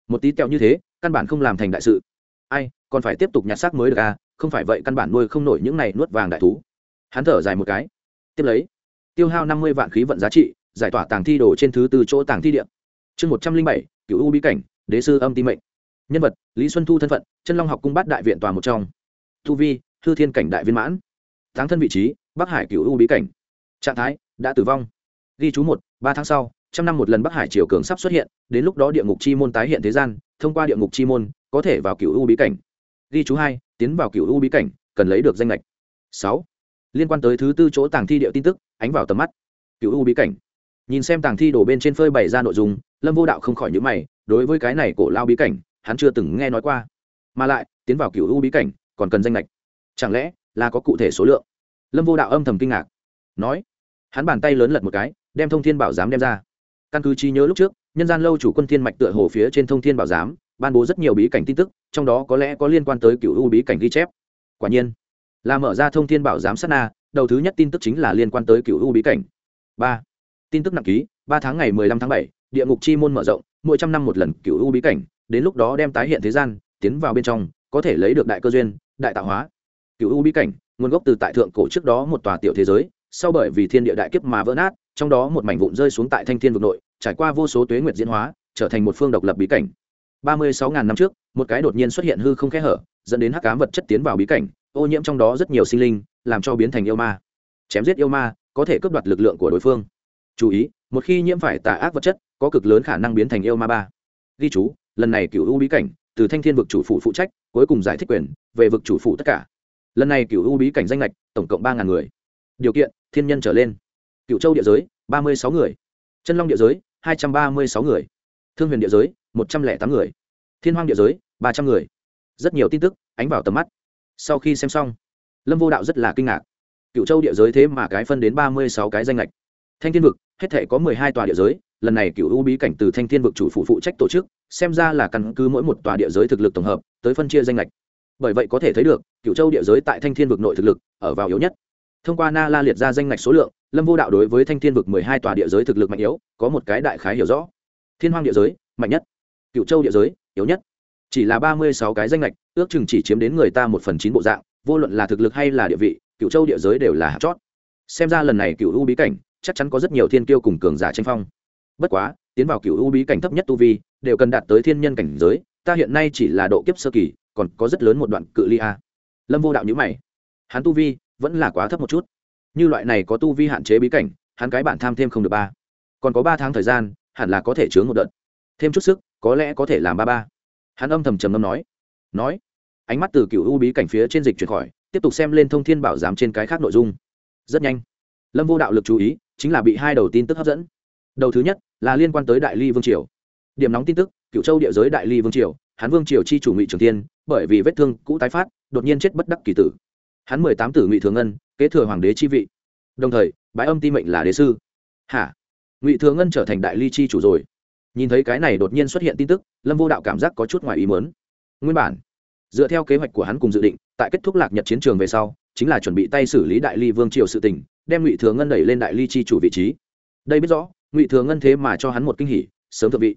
Một tí tẹo như thế, căn bản không làm thành đại sự. Ai, còn phải tiếp tục nhặt xác mới được à không phải vậy căn bản nuôi không nổi những này nuốt vàng đại thú. Hắn thở dài một cái. Tiếp lấy, tiêu hao năm mươi vạn khí vận giá trị, giải tỏa tàng thi đồ trên thứ từ chỗ tàng thi điện chương một trăm linh bảy cựu u bí cảnh, đế sư âm ti mệnh. Nhân vật, lý xuân thu thân phận, chân long học cung bát đại viện tòa một trong. Thu vi thư thiên cảnh đại viên mãn. Tháng thân vị trí, bắc hải cựu u bí cảnh. Trạng thái, đã tử vong ghi chú một, ba tháng sau, trăm năm một lần bắc hải triều cường sắp xuất hiện, đến lúc đó địa ngục chi môn tái hiện thế gian, thông qua địa ngục chi môn, có thể vào cựu u bí cảnh. Ghi chú hai, tiến vào cựu u bí cảnh, cần lấy được danh lệch sáu, liên quan tới thứ tư chỗ tàng thi địa tin tức, ánh vào tầm mắt. Cựu u bí cảnh. Nhìn xem tàng thi đổ bên trên phơi bày ra nội dung, lâm vô đạo không khỏi nhữ mày, đối với cái này cổ lao bí cảnh, hắn chưa từng nghe nói qua. Mà lại, tiến vào cựu u bí cảnh, còn cần danh lệch chẳng lẽ là có cụ thể số lượng? Lâm vô đạo âm thầm kinh ngạc. Nói, hắn bàn tay lớn lật một cái đem thông thiên bảo giám đem ra. Căn cứ trí nhớ lúc trước, nhân gian lâu chủ quân thiên mạch tựa hồ phía trên thông thiên bảo giám, ban bố rất nhiều bí cảnh tin tức, trong đó có lẽ có liên quan tới cựu u bí cảnh ghi chép. Quả nhiên, là mở ra thông thiên bảo giám sát na, đầu thứ nhất tin tức chính là liên quan tới cựu u bí cảnh. Ba, tin tức nặng ký, ba tháng ngày mười lăm tháng bảy, địa ngục chi môn mở rộng, mỗi trăm năm một lần cựu u bí cảnh, đến lúc đó đem tái hiện thế gian, tiến vào bên trong, có thể lấy được đại cơ duyên, đại tạo hóa. Cựu u bí cảnh, nguồn gốc từ tại thượng cổ trước đó một tòa tiểu thế giới sau bởi vì thiên địa đại kiếp mà vỡ nát, trong đó một mảnh vụn rơi xuống tại thanh thiên vực nội, trải qua vô số tuế nguyệt diễn hóa, trở thành một phương độc lập bí cảnh. Ba mươi sáu ngàn năm trước, một cái đột nhiên xuất hiện hư không khe hở, dẫn đến hắc cám vật chất tiến vào bí cảnh, ô nhiễm trong đó rất nhiều sinh linh, làm cho biến thành yêu ma. Chém giết yêu ma, có thể cướp đoạt lực lượng của đối phương. Chú ý, một khi nhiễm phải tà ác vật chất, có cực lớn khả năng biến thành yêu ma ba. Ghi chú, lần này cựu u bí cảnh, từ thanh thiên vực chủ phụ phụ trách, cuối cùng giải thích quyền, về vực chủ phụ tất cả. Lần này cựu u bí cảnh danh lệch, tổng cộng ba ngàn người điều kiện, thiên nhân trở lên. Cựu châu địa giới, ba mươi sáu người. Chân long địa giới, hai trăm ba mươi sáu người. Thương huyền địa giới, một trăm lẻ tám người. Thiên hoang địa giới, ba trăm người. Rất nhiều tin tức, ánh vào tầm mắt. Sau khi xem xong, lâm vô đạo rất là kinh ngạc. Cựu châu địa giới thế mà cái phân đến ba mươi sáu cái danh lệch thanh thiên vực, hết thể có mười hai tòa địa giới, lần này cựu u bí cảnh từ thanh thiên vực chủ phụ phụ trách tổ chức, xem ra là căn cứ mỗi một tòa địa giới thực lực tổng hợp, tới phân chia danh lệch bởi vậy có thể thấy được, cựu châu địa giới tại thanh thiên vực nội thực lực, ở vào yếu nhất thông qua na la liệt ra danh ngạch số lượng, lâm vô đạo đối với thanh thiên vực mười hai tòa địa giới thực lực mạnh yếu, có một cái đại khái hiểu rõ. Thiên hoang địa giới, mạnh nhất. Cựu châu địa giới, yếu nhất. Chỉ là ba mươi sáu cái danh lệch ước chừng chỉ chiếm đến người ta một phần chín bộ dạng, vô luận là thực lực hay là địa vị cựu châu địa giới đều là hạt chót. Xem ra lần này cựu u bí cảnh, chắc chắn có rất nhiều thiên kiêu cùng cường giả tranh phong. Bất quá, tiến vào cựu u bí cảnh thấp nhất tu vi, đều cần đạt tới thiên nhân cảnh giới, ta hiện nay chỉ là độ kiếp sơ kỳ, còn có rất lớn một đoạn cự ly a. Lâm vô đạo nhữ mày. Hắn tu vi vẫn là quá thấp một chút. Như loại này có tu vi hạn chế bí cảnh, hắn cái bản tham thêm không được ba. Còn có ba tháng thời gian, hẳn là có thể chướng một đợt. Thêm chút sức, có lẽ có thể làm ba ba. Hắn âm thầm trầm ngâm nói. Nói. Ánh mắt từ cựu u bí cảnh phía trên dịch chuyển khỏi, tiếp tục xem lên thông thiên bảo giám trên cái khác nội dung. Rất nhanh. Lâm vô đạo lực chú ý, chính là bị hai đầu tin tức hấp dẫn. Đầu thứ nhất, là liên quan tới đại ly vương triều. Điểm nóng tin tức, cựu châu địa giới đại ly vương triều hắn vương triều chi chủ ngụy trường tiên bởi vì vết thương cũ tái phát, đột nhiên chết bất đắc kỳ tử hắn mười tám tử ngụy thường ngân, kế thừa hoàng đế chi vị. Đồng thời, bái âm ti mệnh là đế sư. Hả? Ngụy thường ngân trở thành đại ly chi chủ rồi. Nhìn thấy cái này đột nhiên xuất hiện tin tức, lâm vô đạo cảm giác có chút ngoài ý mớn nguyên bản, dựa theo kế hoạch của hắn cùng dự định, tại kết thúc lạc nhật chiến trường về sau, chính là chuẩn bị tay xử lý đại ly vương triều sự tình, đem ngụy thừa ngân đẩy lên đại ly chi chủ vị trí. Đây biết rõ, ngụy thừa ngân thế mà cho hắn một kinh hỉ, sớm thượng vị.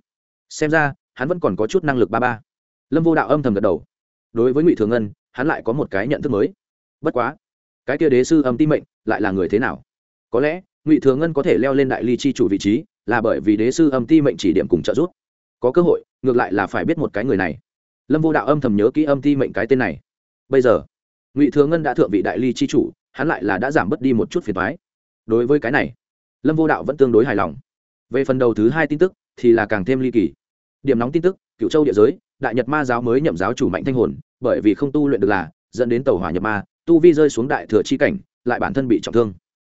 Xem ra, hắn vẫn còn có chút năng lực ba ba. Lâm vô đạo âm thầm gật đầu. Đối với ngụy thừa ngân, hắn lại có một cái nhận thức mới bất quá, cái kia đế sư âm ti mệnh lại là người thế nào? Có lẽ, ngụy thừa ngân có thể leo lên đại ly chi chủ vị trí là bởi vì đế sư âm ti mệnh chỉ điểm cùng trợ giúp. Có cơ hội, ngược lại là phải biết một cái người này. Lâm vô đạo âm thầm nhớ kỹ âm ti mệnh cái tên này. Bây giờ, ngụy thừa ngân đã thượng vị đại ly chi chủ, hắn lại là đã giảm bớt đi một chút phiền thoái đối với cái này, lâm vô đạo vẫn tương đối hài lòng. Về phần đầu thứ hai tin tức thì là càng thêm ly kỳ. Điểm nóng tin tức cựu châu địa giới, đại nhật ma giáo mới nhậm giáo chủ mạnh thanh hồn, bởi vì không tu luyện được là, dẫn đến tàu hỏa nhập ma tu vi rơi xuống đại thừa chi cảnh, lại bản thân bị trọng thương.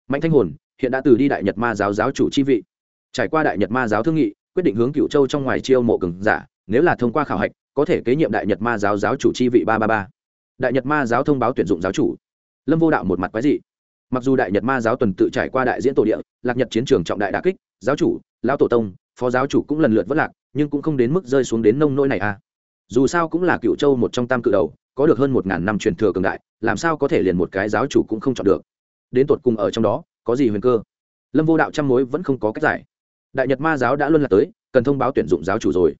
Mạnh thanh hồn, hiện đã từ đi đại nhật ma giáo giáo chủ chi vị. Trải qua đại nhật ma giáo thương nghị, quyết định hướng cựu châu trong ngoài chiêu mộ cường giả, nếu là thông qua khảo hạch, có thể kế nhiệm đại nhật ma giáo giáo chủ chi vị ba ba ba. Đại nhật ma giáo thông báo tuyển dụng giáo chủ. Lâm vô đạo một mặt quái dị. Mặc dù đại nhật ma giáo tuần tự trải qua đại diễn tổ địa, lạc nhật chiến trường trọng đại đà kích, giáo chủ, lão tổ tông, phó giáo chủ cũng lần lượt vất lạc, nhưng cũng không đến mức rơi xuống đến nông nỗi này à. Dù sao cũng là cựu châu một trong tam cự đầu có được hơn một ngàn năm truyền thừa cường đại, làm sao có thể liền một cái giáo chủ cũng không chọn được? Đến tột cùng ở trong đó, có gì huyền cơ? Lâm vô đạo trăm mối vẫn không có cách giải. Đại nhật ma giáo đã luôn là tới, cần thông báo tuyển dụng giáo chủ rồi.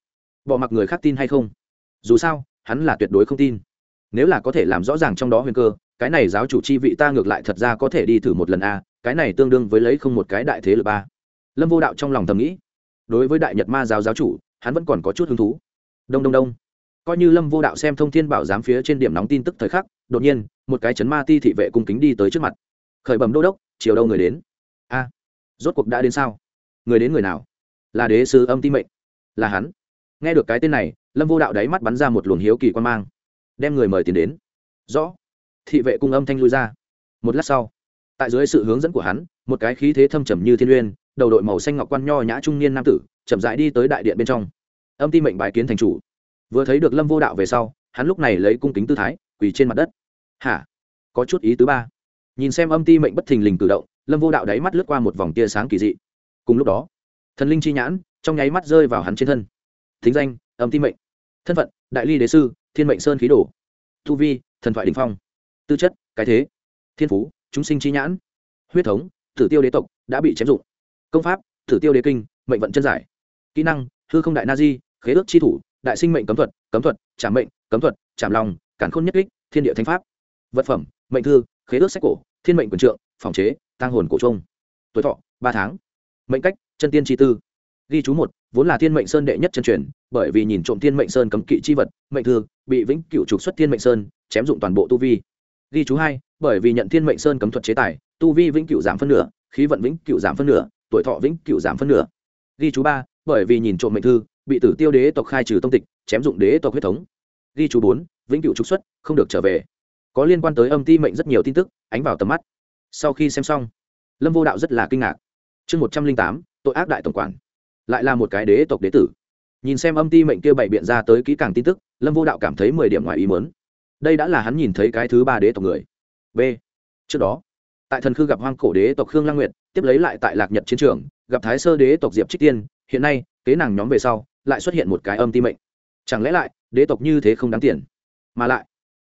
Bỏ mặc người khác tin hay không? Dù sao, hắn là tuyệt đối không tin. Nếu là có thể làm rõ ràng trong đó huyền cơ, cái này giáo chủ chi vị ta ngược lại thật ra có thể đi thử một lần a, cái này tương đương với lấy không một cái đại thế lực ba. Lâm vô đạo trong lòng thầm nghĩ. Đối với đại nhật ma giáo giáo chủ, hắn vẫn còn có chút hứng thú. Đông đông đông coi như lâm vô đạo xem thông thiên bảo giám phía trên điểm nóng tin tức thời khắc, đột nhiên, một cái chấn ma ti thị vệ cung kính đi tới trước mặt. Khởi bẩm đô đốc, chiều đâu người đến? A, rốt cuộc đã đến sao? Người đến người nào? Là đế sư âm ti mệnh. Là hắn. Nghe được cái tên này, lâm vô đạo đáy mắt bắn ra một luồng hiếu kỳ quan mang. Đem người mời tiền đến. Rõ. Thị vệ cung âm thanh lui ra. Một lát sau, tại dưới sự hướng dẫn của hắn, một cái khí thế thâm trầm như thiên uyên, đầu đội màu xanh ngọc quan nho nhã trung niên nam tử, chậm rãi đi tới đại điện bên trong. Âm ti mệnh bài kiến thành chủ vừa thấy được lâm vô đạo về sau, hắn lúc này lấy cung kính tư thái, quỳ trên mặt đất. Hả? Có chút ý tứ ba. Nhìn xem âm ti mệnh bất thình lình cử động, lâm vô đạo đáy mắt lướt qua một vòng tia sáng kỳ dị. Cùng lúc đó, thần linh chi nhãn trong nháy mắt rơi vào hắn trên thân. Thính danh, âm ti mệnh. Thân phận, đại ly đế sư, thiên mệnh sơn khí đồ. Thu vi, thần thoại đình phong. Tư chất, cái thế. Thiên phú, chúng sinh chi nhãn. Huyết thống, tử tiêu đế tộc đã bị chém dụng. Công pháp, tử tiêu đế kinh, mệnh vận chân giải. Kỹ năng, hư không đại na di, khế ước chi thủ đại sinh mệnh cấm thuật cấm thuật trả mệnh, cấm thuật chạm lòng, cản khôn nhất kích, thiên địa thánh pháp. Vật phẩm, mệnh thư, khế ước sách cổ, thiên mệnh quyền trượng, phòng chế tăng hồn cổ trung tuổi thọ, ba tháng. Mệnh cách, chân tiên chi tư. Ghi chú một, vốn là thiên mệnh sơn đệ nhất chân truyền, bởi vì nhìn trộm thiên mệnh sơn cấm kỵ chi vật, mệnh thư, bị vĩnh cựu trục xuất thiên mệnh sơn, chém dụng toàn bộ tu vi. Ghi chú hai, bởi vì nhận thiên mệnh sơn cấm thuật chế tài, tu vi vĩnh cựu giảm phân nửa, khí vận vĩnh cựu giảm phân nửa, tuổi thọ vĩnh cựu giảm phân nửa. Ghi chú ba, bởi vì nhìn trộm mệnh thư bị tử tiêu đế tộc khai trừ tông tịch, chém dụng đế tộc huyết thống. Ghi chú bốn, vĩnh cựu trục xuất, không được trở về. Có liên quan tới âm ti mệnh rất nhiều tin tức, ánh vào tầm mắt. Sau khi xem xong, lâm vô đạo rất là kinh ngạc. Chương một trăm linh tám, tội ác đại tổng quản. Lại là một cái đế tộc đế tử. Nhìn xem âm ti mệnh kia bày biện ra tới kỹ càng tin tức, lâm vô đạo cảm thấy mười điểm ngoài ý mớn đây đã là hắn nhìn thấy cái thứ ba đế tộc người. B. Trước đó, tại thần khư gặp hoang cổ đế tộc khương lang nguyệt, tiếp lấy lại tại lạc nhật chiến trường, gặp thái sơ đế tộc diệp trích tiên. Hiện nay, kế nàng nhóm về sau lại xuất hiện một cái âm ti mệnh. Chẳng lẽ lại, đế tộc như thế không đáng tiền? Mà lại,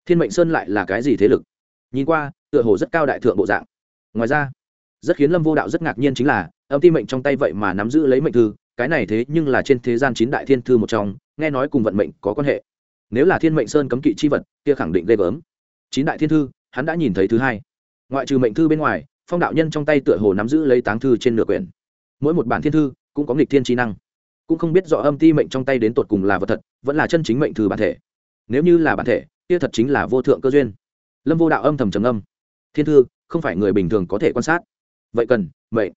thiên mệnh sơn lại là cái gì thế lực? Nhìn qua, tựa hồ rất cao đại thượng bộ dạng. Ngoài ra, rất khiến lâm vô đạo rất ngạc nhiên chính là, âm ti mệnh trong tay vậy mà nắm giữ lấy mệnh thư, cái này thế nhưng là trên thế gian chín đại thiên thư một trong, nghe nói cùng vận mệnh có quan hệ. Nếu là thiên mệnh sơn cấm kỵ chi vật, kia khẳng định ghê gớm. Chín đại thiên thư, hắn đã nhìn thấy thứ hai. Ngoại trừ mệnh thư bên ngoài, phong đạo nhân trong tay tựa hồ nắm giữ lấy táng thư trên nửa quyển. Mỗi một bản thiên thư cũng có nghịch thiên trí năng cũng không biết rõ âm ti mệnh trong tay đến tột cùng là vật thật, vẫn là chân chính mệnh thư bản thể. Nếu như là bản thể, kia thật chính là vô thượng cơ duyên. Lâm vô đạo âm thầm trầm âm thiên thư, không phải người bình thường có thể quan sát. Vậy cần, mệnh.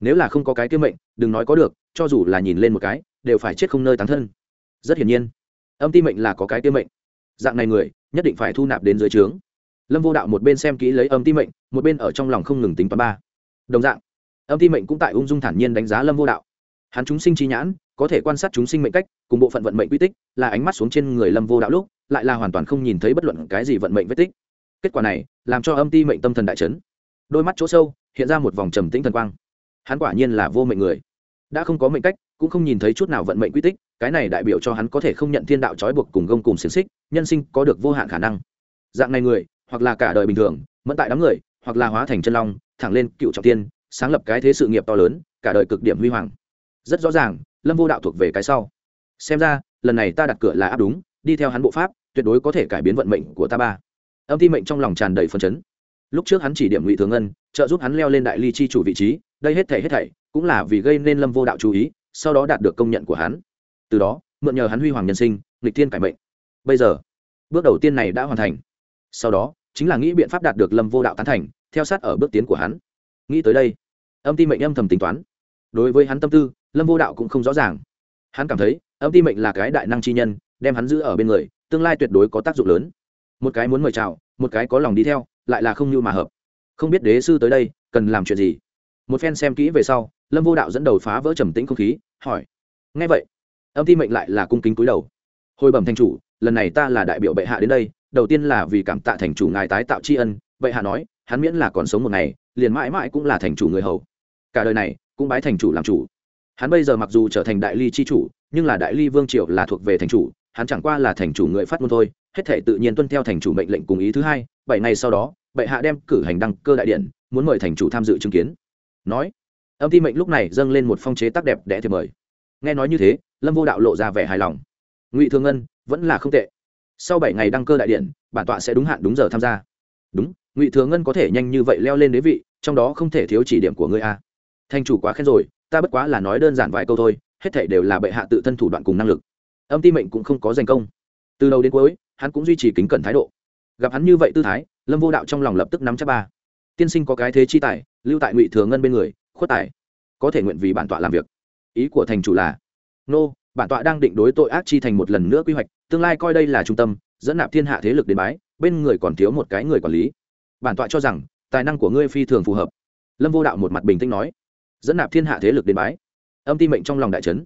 Nếu là không có cái kia mệnh, đừng nói có được, cho dù là nhìn lên một cái, đều phải chết không nơi tán thân. Rất hiển nhiên, âm ti mệnh là có cái kia mệnh. Dạng này người, nhất định phải thu nạp đến dưới trướng. Lâm vô đạo một bên xem kỹ lấy âm ti mệnh, một bên ở trong lòng không ngừng tính toán ba. Đồng dạng, âm ti mệnh cũng tại ung dung thản nhiên đánh giá lâm vô đạo. Hắn chúng sinh chi nhãn có thể quan sát chúng sinh mệnh cách, cùng bộ phận vận mệnh quy tích, là ánh mắt xuống trên người lâm vô đạo lúc, lại là hoàn toàn không nhìn thấy bất luận cái gì vận mệnh vết tích. Kết quả này, làm cho âm ti mệnh tâm thần đại chấn. Đôi mắt chỗ sâu, hiện ra một vòng trầm tĩnh thần quang. Hắn quả nhiên là vô mệnh người. Đã không có mệnh cách, cũng không nhìn thấy chút nào vận mệnh quy tích, cái này đại biểu cho hắn có thể không nhận thiên đạo trói buộc cùng gông cùng xiềng xích, nhân sinh có được vô hạn khả năng. Dạng này người, hoặc là cả đời bình thường, mẫn tại đám người, hoặc là hóa thành chân long, thẳng lên cựu trọng tiên, sáng lập cái thế sự nghiệp to lớn, cả đời cực điểm huy hoàng. Rất rõ ràng lâm vô đạo thuộc về cái sau. Xem ra, lần này ta đặt cửa là áp đúng, đi theo hắn bộ pháp, tuyệt đối có thể cải biến vận mệnh của ta ba. Âm ti mệnh trong lòng tràn đầy phần chấn. Lúc trước hắn chỉ điểm ngụy thường ngân, trợ giúp hắn leo lên đại ly chi chủ vị trí, đây hết thảy hết thảy cũng là vì gây nên lâm vô đạo chú ý, sau đó đạt được công nhận của hắn. Từ đó, mượn nhờ hắn huy hoàng nhân sinh lịch thiên cải mệnh. Bây giờ, bước đầu tiên này đã hoàn thành. Sau đó, chính là nghĩ biện pháp đạt được lâm vô đạo tán thành, theo sát ở bước tiến của hắn. Nghĩ tới đây, âm ti mệnh âm thầm tính toán. Đối với hắn tâm tư lâm vô đạo cũng không rõ ràng hắn cảm thấy âm ti mệnh là cái đại năng chi nhân đem hắn giữ ở bên người tương lai tuyệt đối có tác dụng lớn một cái muốn mời chào một cái có lòng đi theo lại là không như mà hợp không biết đế sư tới đây cần làm chuyện gì một phen xem kỹ về sau lâm vô đạo dẫn đầu phá vỡ trầm tĩnh không khí hỏi ngay vậy âm ti mệnh lại là cung kính cúi đầu hồi bẩm thành chủ lần này ta là đại biểu bệ hạ đến đây đầu tiên là vì cảm tạ thành chủ ngài tái tạo tri ân bệ hạ nói hắn miễn là còn sống một ngày liền mãi mãi cũng là thành chủ người hầu cả đời này cũng bái thành chủ làm chủ hắn bây giờ mặc dù trở thành đại ly chi chủ, nhưng là đại ly vương triều là thuộc về thành chủ, hắn chẳng qua là thành chủ người phát ngôn thôi, hết thể tự nhiên tuân theo thành chủ mệnh lệnh cùng ý thứ hai, bảy ngày sau đó, bệ hạ đem cử hành đăng cơ đại điện, muốn mời thành chủ tham dự chứng kiến. Nói, âm ti mệnh lúc này dâng lên một phong chế tác đẹp đẽ thì mời. Nghe nói như thế, lâm vô đạo lộ ra vẻ hài lòng. Ngụy thương ngân, vẫn là không tệ. Sau bảy ngày đăng cơ đại điện, bản tọa sẽ đúng hạn đúng giờ tham gia. Đúng, ngụy thương ngân có thể nhanh như vậy leo lên đế vị, trong đó không thể thiếu chỉ điểm của ngươi a. Thành chủ quá khen rồi ta bất quá là nói đơn giản vài câu thôi, hết thể đều là bệ hạ tự thân thủ đoạn cùng năng lực. Âm ti mệnh cũng không có danh công. Từ đầu đến cuối, hắn cũng duy trì kính cẩn thái độ. Gặp hắn như vậy tư thái, lâm vô đạo trong lòng lập tức nắm chắc ba. Tiên sinh có cái thế chi tài, lưu tại ngụy thừa ngân bên người, khuất tài. Có thể nguyện vì bản tọa làm việc. Ý của thành chủ là, nô, bản tọa đang định đối tội ác chi thành một lần nữa quy hoạch, tương lai coi đây là trung tâm, dẫn nạp thiên hạ thế lực đến bái, bên người còn thiếu một cái người quản lý. Bản tọa cho rằng, tài năng của ngươi phi thường phù hợp. Lâm vô đạo một mặt bình tĩnh nói dẫn nạp thiên hạ thế lực đến bái. Âm ti mệnh trong lòng đại trấn.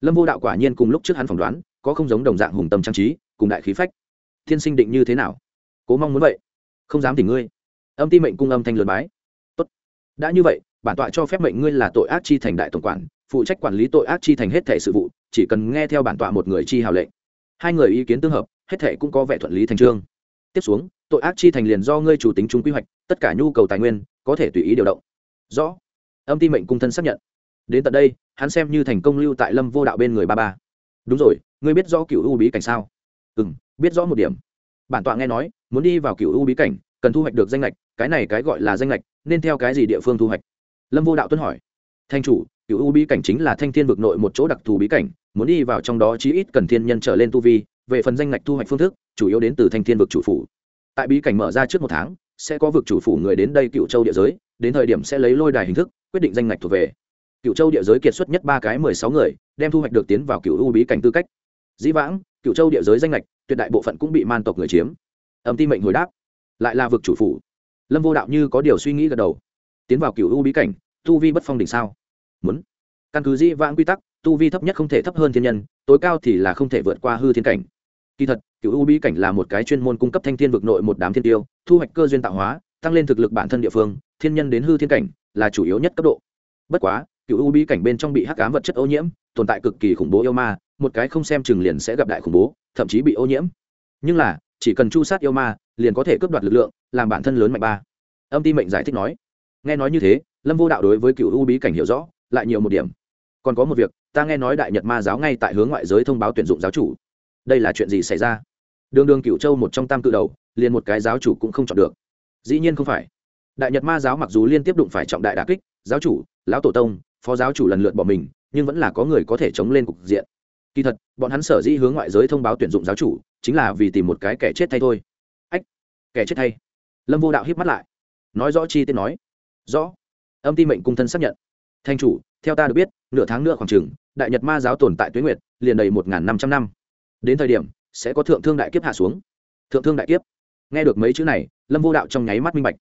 Lâm vô đạo quả nhiên cùng lúc trước hắn phỏng đoán, có không giống đồng dạng hùng tâm trang trí, cùng đại khí phách. Thiên sinh định như thế nào? Cố mong muốn vậy. Không dám tỉnh ngươi. Âm ti mệnh cung âm thanh lượt bái. Tốt. đã như vậy, bản tọa cho phép mệnh ngươi là tội ác chi thành đại tổng quản, phụ trách quản lý tội ác chi thành hết thể sự vụ, chỉ cần nghe theo bản tọa một người chi hào lệnh. Hai người ý kiến tương hợp, hết thể cũng có vẻ thuận lý thành trương. Tiếp xuống, tội ác chi thành liền do ngươi chủ tính chúng quy hoạch, tất cả nhu cầu tài nguyên, có thể tùy ý điều động. Rõ âm ti mệnh cung thân xác nhận. Đến tận đây, hắn xem như thành công lưu tại lâm vô đạo bên người ba ba. Đúng rồi, ngươi biết rõ cựu u bí cảnh sao? Ừ m biết rõ một điểm. Bản tọa nghe nói, muốn đi vào cựu u bí cảnh, cần thu hoạch được danh lệch cái này cái gọi là danh lệch nên theo cái gì địa phương thu hoạch? Lâm vô đạo tuân hỏi. Thanh chủ, cựu u bí cảnh chính là thanh thiên vực nội một chỗ đặc thù bí cảnh, muốn đi vào trong đó chí ít cần thiên nhân trở lên tu vi, về phần danh lệch thu hoạch phương thức, chủ yếu đến từ thanh thiên vực chủ phủ. Tại bí cảnh mở ra trước một tháng, sẽ có vực chủ phủ người đến đây cựu châu địa giới, đến thời điểm sẽ lấy lôi đài hình thức quyết định danh ngạch thuộc về. Cựu châu địa giới kiệt xuất nhất ba cái mười sáu người, đem thu hoạch được tiến vào cựu u bí cảnh tư cách. Dĩ vãng cựu châu địa giới danh ngạch, tuyệt đại bộ phận cũng bị man tộc người chiếm. Âm ti mệnh hồi đáp. Lại là vực chủ phủ. Lâm vô đạo như có điều suy nghĩ gật đầu. Tiến vào cựu u bí cảnh, tu vi bất phong đỉnh sao? Muốn. Căn cứ dĩ vãng quy tắc, tu vi thấp nhất không thể thấp hơn thiên nhân, tối cao thì là không thể vượt qua hư thiên cảnh. Kỳ thật cựu u bí cảnh là một cái chuyên môn cung cấp thanh thiên vực nội một đám thiên tiêu, thu hoạch cơ duyên tạo hóa, tăng lên thực lực bản thân địa phương, thiên nhân đến hư thiên cảnh là chủ yếu nhất cấp độ. Bất quá, cựu u bí cảnh bên trong bị hắc ám vật chất ô nhiễm, tồn tại cực kỳ khủng bố yêu ma, một cái không xem chừng liền sẽ gặp đại khủng bố, thậm chí bị ô nhiễm. Nhưng là, chỉ cần chu sát yêu ma, liền có thể cướp đoạt lực lượng, làm bản thân lớn mạnh ba. Âm ti mệnh giải thích nói. Nghe nói như thế, lâm vô đạo đối với cựu u bí cảnh hiểu rõ, lại nhiều một điểm. Còn có một việc, ta nghe nói đại nhật ma giáo ngay tại hướng ngoại giới thông báo tuyển dụng giáo chủ. Đây là chuyện gì xảy ra? Đường đường cựu châu một trong tam cự đầu, liền một cái giáo chủ cũng không chọn được. Dĩ nhiên không phải đại nhật ma giáo mặc dù liên tiếp đụng phải trọng đại đà kích, giáo chủ, lão tổ tông, phó giáo chủ lần lượt bỏ mình, nhưng vẫn là có người có thể chống lên cục diện. Kỳ thật, bọn hắn sở dĩ hướng ngoại giới thông báo tuyển dụng giáo chủ, chính là vì tìm một cái kẻ chết thay thôi. Ách, kẻ chết thay. Lâm vô đạo hiếp mắt lại. Nói rõ chi tiết nói. Rõ. Âm ti mệnh cung thân xác nhận. Thanh chủ, theo ta được biết, nửa tháng nữa khoảng chừng, đại nhật ma giáo tồn tại tuyến nguyệt, liền đầy một năm trăm năm. Đến thời điểm, sẽ có thượng thương đại kiếp hạ xuống. Thượng thương đại kiếp. Nghe được mấy chữ này, lâm vô đạo trong nháy mắt minh bạch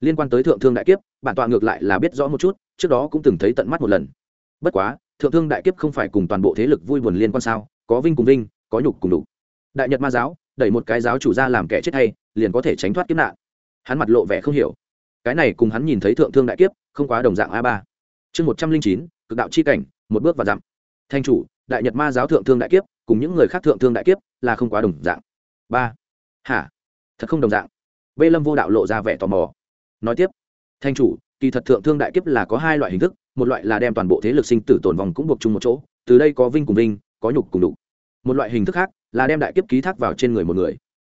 liên quan tới thượng thương đại kiếp, bản tọa ngược lại là biết rõ một chút, trước đó cũng từng thấy tận mắt một lần. Bất quá, thượng thương đại kiếp không phải cùng toàn bộ thế lực vui buồn liên quan sao, có vinh cùng vinh, có nhục cùng đục đại nhật ma giáo, đẩy một cái giáo chủ ra làm kẻ chết hay, liền có thể tránh thoát kiếp nạn. Hắn mặt lộ vẻ không hiểu. Cái này cùng hắn nhìn thấy thượng thương đại kiếp, không quá đồng dạng a ba. Chương một trăm linh chín, cực đạo c h i cảnh, một bước và dặm. Thanh chủ, đại nhật ma giáo thượng thương đại kiếp, cùng những người khác thượng thương đại kiếp, là không quá đồng dạng. Ba. Hả? Thật không đồng dạng. Bê lâm vô đạo lộ ra vẻ tò mò nói tiếp, thanh chủ, kỳ thật thượng thương đại kiếp là có hai loại hình thức, một loại là đem toàn bộ thế lực sinh tử tồn vòng cũng buộc chung một chỗ, từ đây có vinh cùng vinh, có nhục cùng đục một loại hình thức khác là đem đại kiếp ký thác vào trên người một người.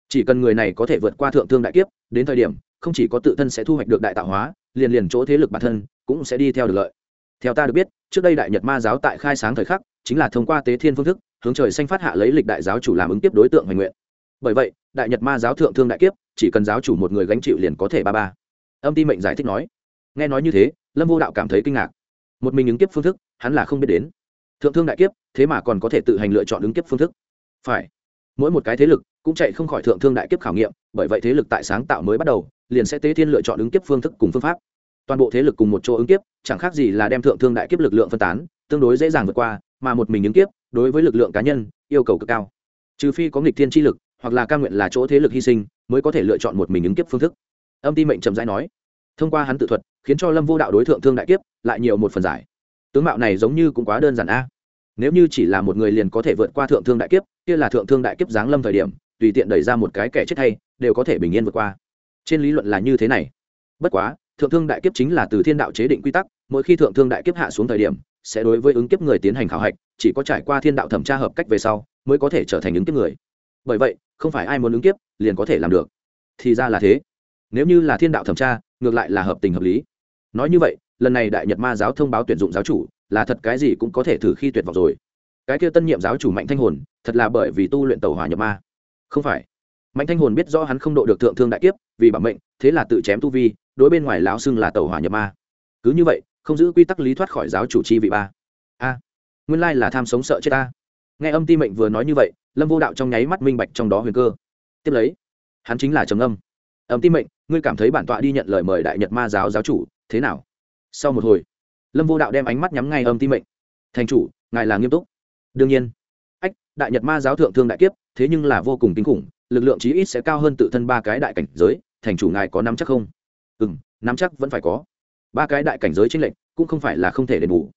Chỉ cần người này có thể vượt qua thượng thương đại kiếp, đến thời điểm, không chỉ có tự thân sẽ thu hoạch được đại tạo hóa, liền liền chỗ thế lực bản thân cũng sẽ đi theo được lợi. Theo ta được biết, trước đây đại nhật ma giáo tại khai sáng thời khắc, chính là thông qua tế thiên phương thức, hướng trời xanh phát hạ lấy lịch đại giáo chủ làm ứng tiếp đối tượng hoành nguyện. Bởi vậy, đại nhật ma giáo thượng thương đại kiếp, chỉ cần giáo chủ một người gánh chịu liền có thể ba ba âm ti mệnh giải thích nói. Nghe nói như thế, lâm vô đạo cảm thấy kinh ngạc. Một mình ứng kiếp phương thức, hắn là không biết đến. Thượng thương đại kiếp, thế mà còn có thể tự hành lựa chọn ứng kiếp phương thức. Phải. Mỗi một cái thế lực cũng chạy không khỏi thượng thương đại kiếp khảo nghiệm, bởi vậy thế lực tại sáng tạo mới bắt đầu, liền sẽ tế thiên lựa chọn ứng kiếp phương thức cùng phương pháp. Toàn bộ thế lực cùng một chỗ ứng kiếp, chẳng khác gì là đem thượng thương đại kiếp lực lượng phân tán, tương đối dễ dàng vượt qua, mà một mình ứng kiếp, đối với lực lượng cá nhân, yêu cầu cực cao. Trừ phi có nghịch thiên tri lực, hoặc là ca nguyện là chỗ thế lực hy sinh, mới có thể lựa chọn một mình ứng kiếp phương thức âm ti mệnh trầm rãi nói. Thông qua hắn tự thuật, khiến cho lâm vô đạo đối tượng thương đại kiếp lại nhiều một phần giải. Tướng mạo này giống như cũng quá đơn giản a. Nếu như chỉ là một người liền có thể vượt qua thượng thương đại kiếp, kia là thượng thương đại kiếp giáng lâm thời điểm, tùy tiện đẩy ra một cái kẻ chết hay, đều có thể bình yên vượt qua. Trên lý luận là như thế này. Bất quá, thượng thương đại kiếp chính là từ thiên đạo chế định quy tắc, mỗi khi thượng thương đại kiếp hạ xuống thời điểm, sẽ đối với ứng kiếp người tiến hành khảo hạch, chỉ có trải qua thiên đạo thẩm tra hợp cách về sau, mới có thể trở thành ứng kiếp người. Bởi vậy, không phải ai muốn ứng kiếp, liền có thể làm được. Thì ra là thế nếu như là thiên đạo thẩm tra, ngược lại là hợp tình hợp lý. Nói như vậy, lần này đại nhật ma giáo thông báo tuyển dụng giáo chủ, là thật cái gì cũng có thể thử khi tuyệt vọng rồi. Cái kia tân nhiệm giáo chủ mạnh thanh hồn, thật là bởi vì tu luyện tàu hỏa nhập ma. Không phải. Mạnh thanh hồn biết rõ hắn không độ được thượng thương đại kiếp, vì bản mệnh, thế là tự chém tu vi, đối bên ngoài lão xưng là tàu hỏa nhập ma. Cứ như vậy, không giữ quy tắc lý thoát khỏi giáo chủ chi vị ba. A. Nguyên lai là tham sống sợ chết ta. Nghe âm ti mệnh vừa nói như vậy, lâm vô đạo trong nháy mắt minh bạch trong đó huyền cơ. Tiếp lấy, hắn chính là trầm âm âm ti mệnh ngươi cảm thấy bản tọa đi nhận lời mời đại nhật ma giáo giáo chủ, thế nào? Sau một hồi, lâm vô đạo đem ánh mắt nhắm ngay âm ti mệnh. Thành chủ, ngài là nghiêm túc. Đương nhiên. Ách, đại nhật ma giáo thượng thương đại kiếp, thế nhưng là vô cùng kinh khủng, lực lượng chí ít sẽ cao hơn tự thân ba cái đại cảnh giới, thành chủ ngài có nắm chắc không? Ừ m nắm chắc vẫn phải có. Ba cái đại cảnh giới tranh lệch cũng không phải là không thể đền bù.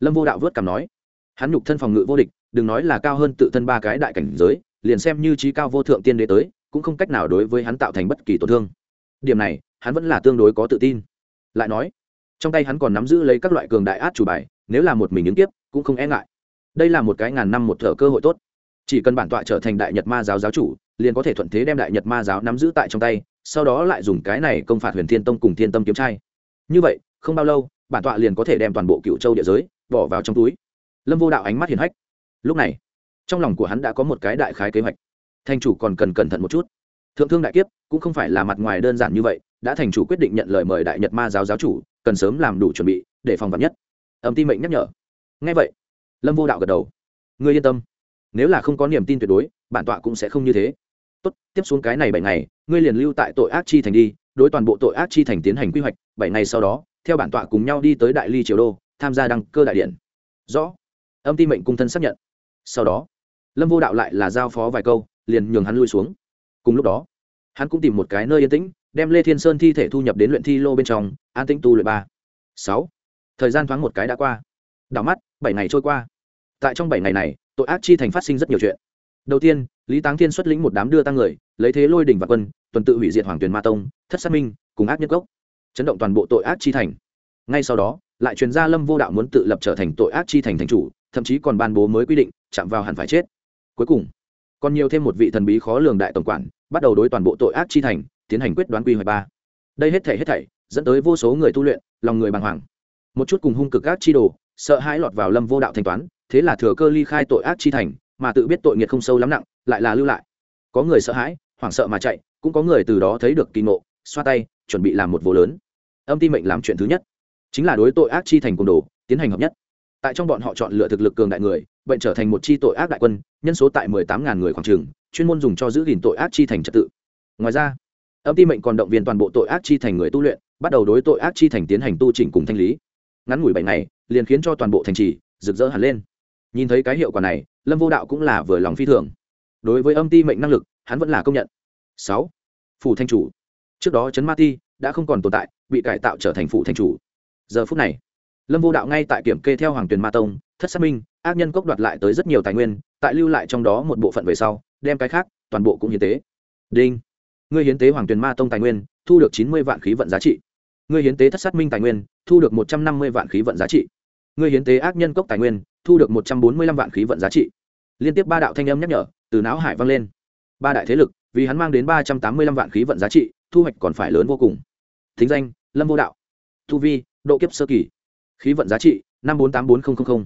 Lâm vô đạo vớt cảm nói, hắn nhục thân phòng ngự vô địch, đừng nói là cao hơn tự thân ba cái đại cảnh giới, liền xem như trí cao vô thượng tiên đế tới, cũng không cách nào đối với hắn tạo thành bất kỳ tổn thương điểm này, hắn vẫn là tương đối có tự tin. Lại nói, trong tay hắn còn nắm giữ lấy các loại cường đại át chủ bài, nếu là một mình ứng tiếp cũng không e ngại. Đây là một cái ngàn năm một thở cơ hội tốt. Chỉ cần bản tọa trở thành đại nhật ma giáo giáo chủ, liền có thể thuận thế đem đại nhật ma giáo nắm giữ tại trong tay, sau đó lại dùng cái này công phạt huyền thiên tông cùng thiên tâm kiếm trai. Như vậy, không bao lâu, bản tọa liền có thể đem toàn bộ cựu châu địa giới bỏ vào trong túi. Lâm vô đạo ánh mắt hiền hách. Lúc này, trong lòng của hắn đã có một cái đại khái kế hoạch. Thành chủ còn cần cẩn thận một chút thượng thương đại kiếp cũng không phải là mặt ngoài đơn giản như vậy, đã thành chủ quyết định nhận lời mời đại nhật ma giáo giáo chủ, cần sớm làm đủ chuẩn bị để phòng vật nhất. Âm ti mệnh nhắc nhở. Ngay vậy, lâm vô đạo gật đầu. Ngươi yên tâm, nếu là không có niềm tin tuyệt đối, bản tọa cũng sẽ không như thế. Tốt, tiếp xuống cái này bảy ngày, ngươi liền lưu tại tội ác chi thành đi, đối toàn bộ tội ác chi thành tiến hành quy hoạch, bảy ngày sau đó, theo bản tọa cùng nhau đi tới đại ly triều đô, tham gia đăng cơ đại điện. Rõ. Âm ti mệnh cung thân xác nhận. Sau đó, lâm vô đạo lại là giao phó vài câu, liền nhường hắn lui xuống cùng lúc đó, hắn cũng tìm một cái nơi yên tĩnh, đem lê thiên sơn thi thể thu nhập đến luyện thi lô bên trong, an tĩnh tu luyện ba. Sáu. Thời gian thoáng một cái đã qua. Đảo mắt, bảy ngày trôi qua. Tại trong bảy ngày này, tội ác chi thành phát sinh rất nhiều chuyện. Đầu tiên, lý táng thiên xuất lĩnh một đám đưa tăng người, lấy thế lôi đỉnh và quân, tuần tự hủy diệt hoàng tuyền ma tông, thất sát minh, cùng ác nhất gốc chấn động toàn bộ tội ác chi thành. Ngay sau đó, lại truyền ra lâm vô đạo muốn tự lập trở thành tội ác chi thành thành chủ, thậm chí còn ban bố mới quy định, chạm vào hẳn phải chết. Cuối cùng còn nhiều thêm một vị thần bí khó lường đại tổng quản, bắt đầu đối toàn bộ tội ác chi thành tiến hành quyết đoán quy hoạch ba. Đây hết thảy hết thảy, dẫn tới vô số người tu luyện, lòng người bàng hoàng. Một chút cùng hung cực ác chi đồ, sợ hãi lọt vào lâm vô đạo thanh toán, thế là thừa cơ ly khai tội ác chi thành, mà tự biết tội nghiệt không sâu lắm nặng, lại là lưu lại. Có người sợ hãi, hoảng sợ mà chạy, cũng có người từ đó thấy được kỳ ngộ, xoa tay, chuẩn bị làm một vô lớn. Âm ti mệnh làm chuyện thứ nhất, chính là đối tội ác chi thành côn đồ, tiến hành hợp nhất tại trong bọn họ chọn lựa thực lực cường đại người, bệnh trở thành một chi tội ác đại quân, nhân số tại mười tám ngàn người khoảng trường chuyên môn dùng cho giữ gìn tội ác chi thành trật tự. Ngoài ra, âm ti mệnh còn động viên toàn bộ tội ác chi thành người tu luyện, bắt đầu đối tội ác chi thành tiến hành tu chỉnh cùng thanh lý. Ngắn ngủi bảy ngày, liền khiến cho toàn bộ thành trì rực rỡ hẳn lên. Nhìn thấy cái hiệu quả này, lâm vô đạo cũng là vừa lòng phi thường. Đối với âm ti mệnh năng lực, hắn vẫn là công nhận. Sáu, phủ thanh chủ. Trước đó trấn ma ti đã không còn tồn tại, bị cải tạo trở thành phủ thanh chủ. Giờ phút này lâm vô đạo ngay tại kiểm kê theo hoàng tuyền ma tông, thất xác minh, ác nhân cốc đoạt lại tới rất nhiều tài nguyên, tại lưu lại trong đó một bộ phận về sau, đem cái khác, toàn bộ cũng hiến tế. Đinh. Ngươi hiến tế hoàng tuyền ma tông tài nguyên, thu được chín mươi vạn khí vận giá trị. Ngươi hiến tế thất xác minh tài nguyên, thu được một trăm năm mươi vạn khí vận giá trị. Ngươi hiến tế ác nhân cốc tài nguyên, thu được một trăm bốn mươi lăm vạn khí vận giá trị. Liên tiếp ba đạo thanh âm nhắc nhở, từ não hải vang lên. Ba đại thế lực, vì hắn mang đến ba trăm tám mươi lăm vạn khí vận giá trị, thu hoạch còn phải lớn vô cùng. Thính danh, lâm vô đạo. Thu vi, độ kiếp sơ kỳ khí vận giá trị, năm bốn tám bốn nghìn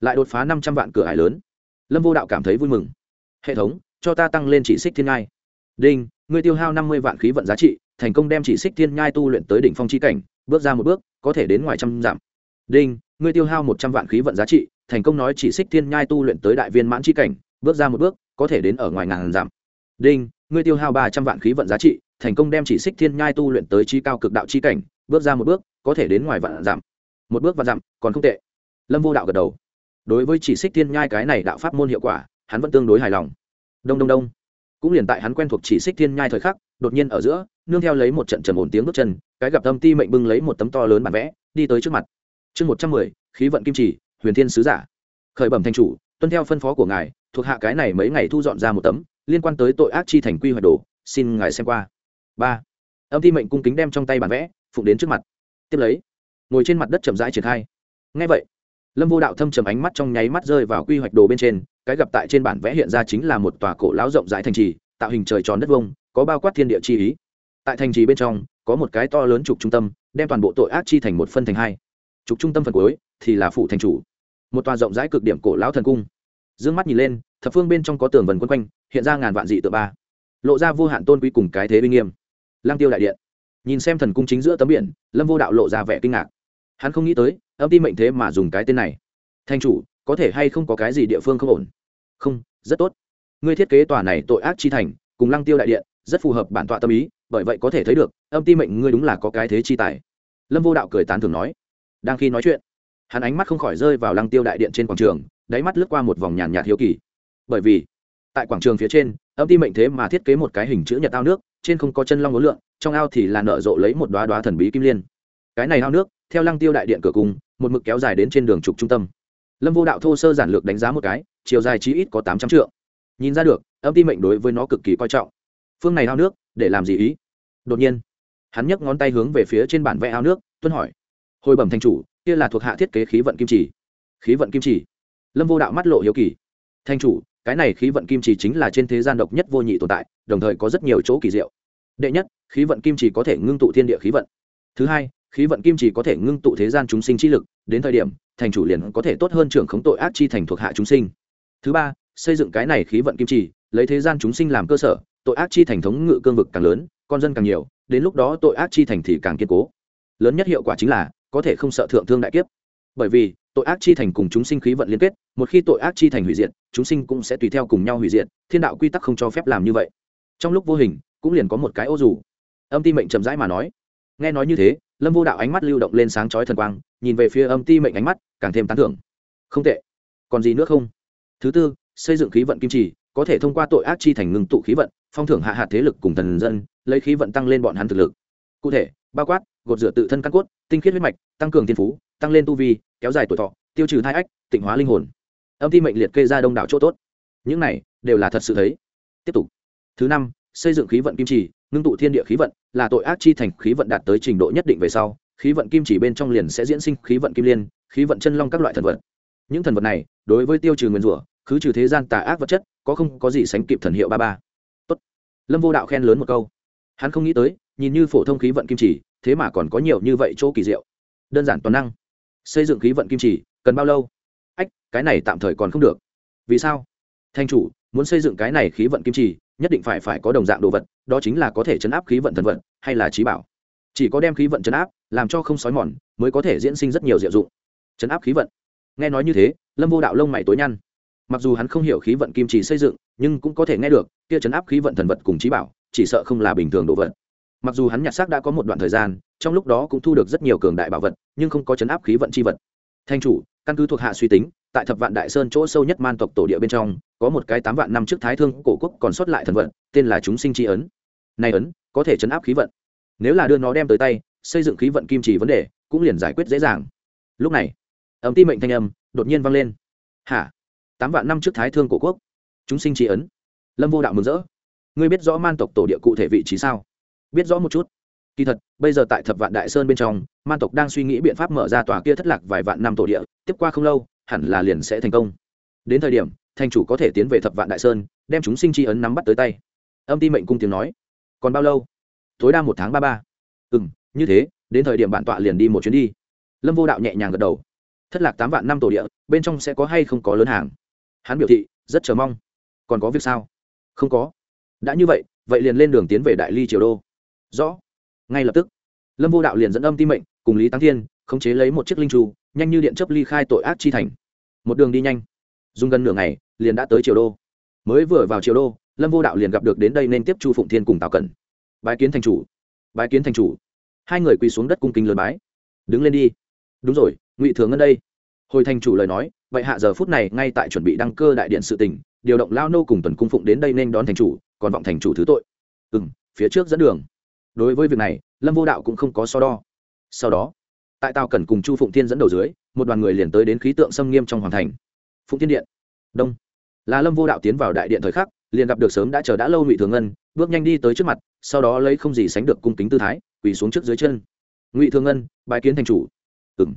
lại đột phá năm trăm vạn cửa hải lớn. Lâm vô đạo cảm thấy vui mừng. Hệ thống, cho ta tăng lên chỉ xích thiên ngai. Đinh, ngươi tiêu hao năm mươi vạn khí vận giá trị, thành công đem chỉ xích thiên nhai tu luyện tới đỉnh phong chi cảnh, bước ra một bước, có thể đến ngoài trăm dặm. Đinh, ngươi tiêu hao một trăm vạn khí vận giá trị, thành công nói chỉ xích thiên nhai tu luyện tới đại viên mãn chi cảnh, bước ra một bước, có thể đến ở ngoài ngàn dặm. Đinh, ngươi tiêu hao ba trăm vạn khí vận giá trị, thành công đem chỉ xích thiên nhai tu luyện tới chi cao cực đạo chi cảnh, bước ra một bước, có thể đến ngoài vạn dặm một bước vạn dặm, còn không tệ. Lâm vô đạo gật đầu. Đối với chỉ xích thiên nhai cái này đạo pháp môn hiệu quả, hắn vẫn tương đối hài lòng. Đông đông đông. Cũng liền tại hắn quen thuộc chỉ xích thiên nhai thời khắc, đột nhiên ở giữa, nương theo lấy một trận trầm ổn tiếng bước chân, cái gặp tâm ti mệnh bưng lấy một tấm to lớn bản vẽ, đi tới trước mặt. Chương một trăm mười, khí vận kim chỉ, huyền thiên sứ giả. Khởi bẩm thanh chủ, tuân theo phân phó của ngài, thuộc hạ cái này mấy ngày thu dọn ra một tấm, liên quan tới tội ác chi thành quy hoạch đồ, xin ngài xem qua. Ba. Âm ti mệnh cung kính đem trong tay bản vẽ, phụng đến trước mặt. Tiếp lấy ngồi trên mặt đất chậm rãi triển khai. Ngay vậy, lâm vô đạo thâm trầm ánh mắt trong nháy mắt rơi vào quy hoạch đồ bên trên, cái gặp tại trên bản vẽ hiện ra chính là một tòa cổ lão rộng rãi thành trì, tạo hình trời tròn đất vông có bao quát thiên địa chi ý. Tại thành trì bên trong, có một cái to lớn trục trung tâm, đem toàn bộ tội ác chi thành một phân thành hai. Trục trung tâm phần cuối thì là phụ thành chủ, một tòa rộng rãi cực điểm cổ lão thần cung. D ư ơ n g mắt nhìn lên, thập phương bên trong có tường vần quân quanh, hiện ra ngàn vạn dị tự ba, lộ ra vô hạn tôn quý cùng cái thế uy nghiêm. Lang tiêu đại điện nhìn xem thần cung chính giữa tấm biển, lâm vô đạo lộ ra vẻ kinh ngạc. Hắn không nghĩ tới, âm ti mệnh thế mà dùng cái tên này. Thanh chủ, có thể hay không có cái gì địa phương không ổn? Không, rất tốt. Ngươi thiết kế tòa này tội ác chi thành, cùng lăng tiêu đại điện, rất phù hợp bản tọa tâm ý, bởi vậy có thể thấy được, âm ti mệnh ngươi đúng là có cái thế chi tài. Lâm vô đạo cười tán thường nói. Đang khi nói chuyện, hắn ánh mắt không khỏi rơi vào lăng tiêu đại điện trên quảng trường, đáy mắt lướt qua một vòng nhàn nhạt hiếu kỳ. Bởi vì, tại quảng trường phía trên, âm ti mệnh thế mà thiết kế một cái hình chữ nhật ao nước trên không có chân long ngố lượng, trong ao thì là nở rộ lấy một đoá đoá thần bí kim liên. Cái này ao nước, theo lăng tiêu đại điện cửa cung, một mực kéo dài đến trên đường trục trung tâm. Lâm vô đạo thô sơ giản lược đánh giá một cái, chiều dài chí ít có tám trăm triệu nhìn ra được, âm ti mệnh đối với nó cực kỳ coi trọng. Phương này ao nước, để làm gì ý? Đột nhiên, hắn nhấc ngón tay hướng về phía trên bản vẽ ao nước, tuân hỏi. Hồi bẩm thành chủ, kia là thuộc hạ thiết kế khí vận kim chỉ. Khí vận kim chỉ. Lâm vô đạo mắt lộ hiếu kỳ. Thanh chủ cái này khí vận kim chỉ chính là trên thế gian độc nhất vô nhị tồn tại, đồng thời có rất nhiều chỗ kỳ diệu. Đệ nhất, khí vận kim chỉ có thể ngưng tụ thiên địa khí vận. Thứ hai, khí vận kim chỉ có thể ngưng tụ thế gian chúng sinh chi lực, đến thời điểm, thành chủ liền có thể tốt hơn trưởng khống tội ác chi thành thuộc hạ chúng sinh. Thứ ba, xây dựng cái này khí vận kim chỉ, lấy thế gian chúng sinh làm cơ sở, tội ác chi thành thống ngự cương vực càng lớn, con dân càng nhiều, đến lúc đó tội ác chi thành thì càng kiên cố. Lớn nhất hiệu quả chính là, có thể không sợ thượng thương đại kiếp. Bởi vì tội ác chi thành cùng chúng sinh khí vận liên kết, một khi tội ác chi thành hủy diệt, chúng sinh cũng sẽ tùy theo cùng nhau hủy diệt, thiên đạo quy tắc không cho phép làm như vậy. Trong lúc vô hình, cũng liền có một cái ô dù. Âm ti mệnh chậm rãi mà nói. Nghe nói như thế, lâm vô đạo ánh mắt lưu động lên sáng chói thần quang, nhìn về phía âm ti mệnh ánh mắt, càng thêm tán thưởng. Không tệ. Còn gì nữa không? Thứ tư, xây dựng khí vận kim trì, có thể thông qua tội ác chi thành ngừng tụ khí vận, phong thưởng hạ hạt thế lực cùng thần dân, lấy khí vận tăng lên bọn hắn thực lực. Cụ thể, bao quát, gột rửa tự thân căn cốt, tinh khiết huyết mạch, tăng cường thiên phú tăng lên tu vi, kéo dài tuổi thọ, tiêu trừ thai ách, tịnh hóa linh hồn. Âm ti mệnh liệt kê ra đông đảo chỗ tốt. Những này đều là thật sự thấy. Tiếp tục. Thứ năm, xây dựng khí vận kim chỉ, ngưng tụ thiên địa khí vận, là tội ác chi thành khí vận đạt tới trình độ nhất định về sau, khí vận kim chỉ bên trong liền sẽ diễn sinh khí vận kim liên, khí vận chân long các loại thần vật. Những thần vật này, đối với tiêu trừ nguyên rủa, khứ trừ thế gian tà ác vật chất, có không có gì sánh kịp thần hiệu ba ba. Tốt. lâm vô đạo khen lớn một câu. Hắn không nghĩ tới, nhìn như phổ thông khí vận kim chỉ, thế mà còn có nhiều như vậy chỗ kỳ diệu. Đơn giản toàn năng xây dựng khí vận kim chỉ, cần bao lâu? Ách, cái này tạm thời còn không được. Vì sao? Thanh chủ, muốn xây dựng cái này khí vận kim chỉ, nhất định phải phải có đồng dạng đồ vật, đó chính là có thể chấn áp khí vận thần vận, hay là trí bảo. Chỉ có đem khí vận chấn áp, làm cho không sói mòn, mới có thể diễn sinh rất nhiều diệu dụng. Chấn áp khí vận. Nghe nói như thế, lâm vô đạo lông mày tối nhăn. Mặc dù hắn không hiểu khí vận kim chỉ xây dựng, nhưng cũng có thể nghe được, kia chấn áp khí vận thần vật cùng trí bảo, chỉ sợ không là bình thường đồ vật mặc dù hắn nhặt xác đã có một đoạn thời gian, trong lúc đó cũng thu được rất nhiều cường đại bảo vật, nhưng không có chấn áp khí vận c h i vật. Thanh chủ, căn cứ thuộc hạ suy tính, tại thập vạn đại sơn chỗ sâu nhất man tộc tổ địa bên trong, có một cái tám vạn năm trước thái thương cổ quốc còn sót lại thần vận tên là chúng sinh c ấn. Này ấn, có thể chấn áp khí vận. Nếu là đưa nó đem tới tay, xây dựng khí vận kim chỉ vấn đề, cũng liền giải quyết dễ dàng. Lúc này ấm ti mệnh thanh âm đột nhiên vang lên. Hả? Tám vạn năm trước thái thương cổ quốc, chúng sinh tri ấn. Lâm vô đạo mừng rỡ. Ngươi biết rõ man tộc tổ địa cụ thể vị trí sao? Biết rõ một chút. Kỳ thật, bây giờ tại thập vạn đại sơn bên trong, man tộc đang suy nghĩ biện pháp mở ra tòa kia thất lạc vài vạn năm tổ địa, tiếp qua không lâu, hẳn là liền sẽ thành công. Đến thời điểm, thành chủ có thể tiến về thập vạn đại sơn, đem chúng sinh tri ấn nắm bắt tới tay. Âm ti mệnh cung tiếng nói. Còn bao lâu? Tối đa một tháng ba ba. Ừ m như thế, đến thời điểm bản tọa liền đi một chuyến đi. Lâm vô đạo nhẹ nhàng gật đầu. Thất lạc tám vạn năm tổ địa, bên trong sẽ có hay không có lớn hàng? Hắn biểu thị, rất chờ mong. Còn có việc sao? Không có. Đã như vậy vậy liền lên đường tiến về đại ly triều đô rõ. Ngay lập tức, lâm vô đạo liền dẫn âm ti mệnh, cùng lý tăng thiên, khống chế lấy một chiếc linh tru nhanh như điện chấp ly khai tội ác chi thành. Một đường đi nhanh. Dùng gần nửa ngày, liền đã tới triều đô. Mới vừa vào triều đô, lâm vô đạo liền gặp được đến đây nên tiếp chu phụng thiên cùng tào cẩn. Bái kiến thành chủ. Bái kiến thành chủ. Hai người quỳ xuống đất cung kính lớn bái. Đứng lên đi. Đúng rồi, ngụy thường ngân đây. Hồi thành chủ lời nói, vậy hạ giờ phút này ngay tại chuẩn bị đăng cơ đại điện sự tình, điều động lao nô cùng tuần cung phụng đến đây nên đón thành chủ, còn vọng thành chủ thứ tội. Ừ m phía trước dẫn đường đối với việc này, lâm vô đạo cũng không có so đo. Sau đó, tại tàu cần cùng chu phụng thiên dẫn đầu dưới, một đoàn người liền tới đến khí tượng xâm nghiêm trong hoàng thành. Phụng thiên điện. Đông. Là lâm vô đạo tiến vào đại điện thời khắc, liền gặp được sớm đã chờ đã lâu ngụy thường ngân, bước nhanh đi tới trước mặt, sau đó lấy không gì sánh được cung kính tư thái, quỳ xuống trước dưới chân. Ngụy thường ngân bài kiến thành chủ. Ừng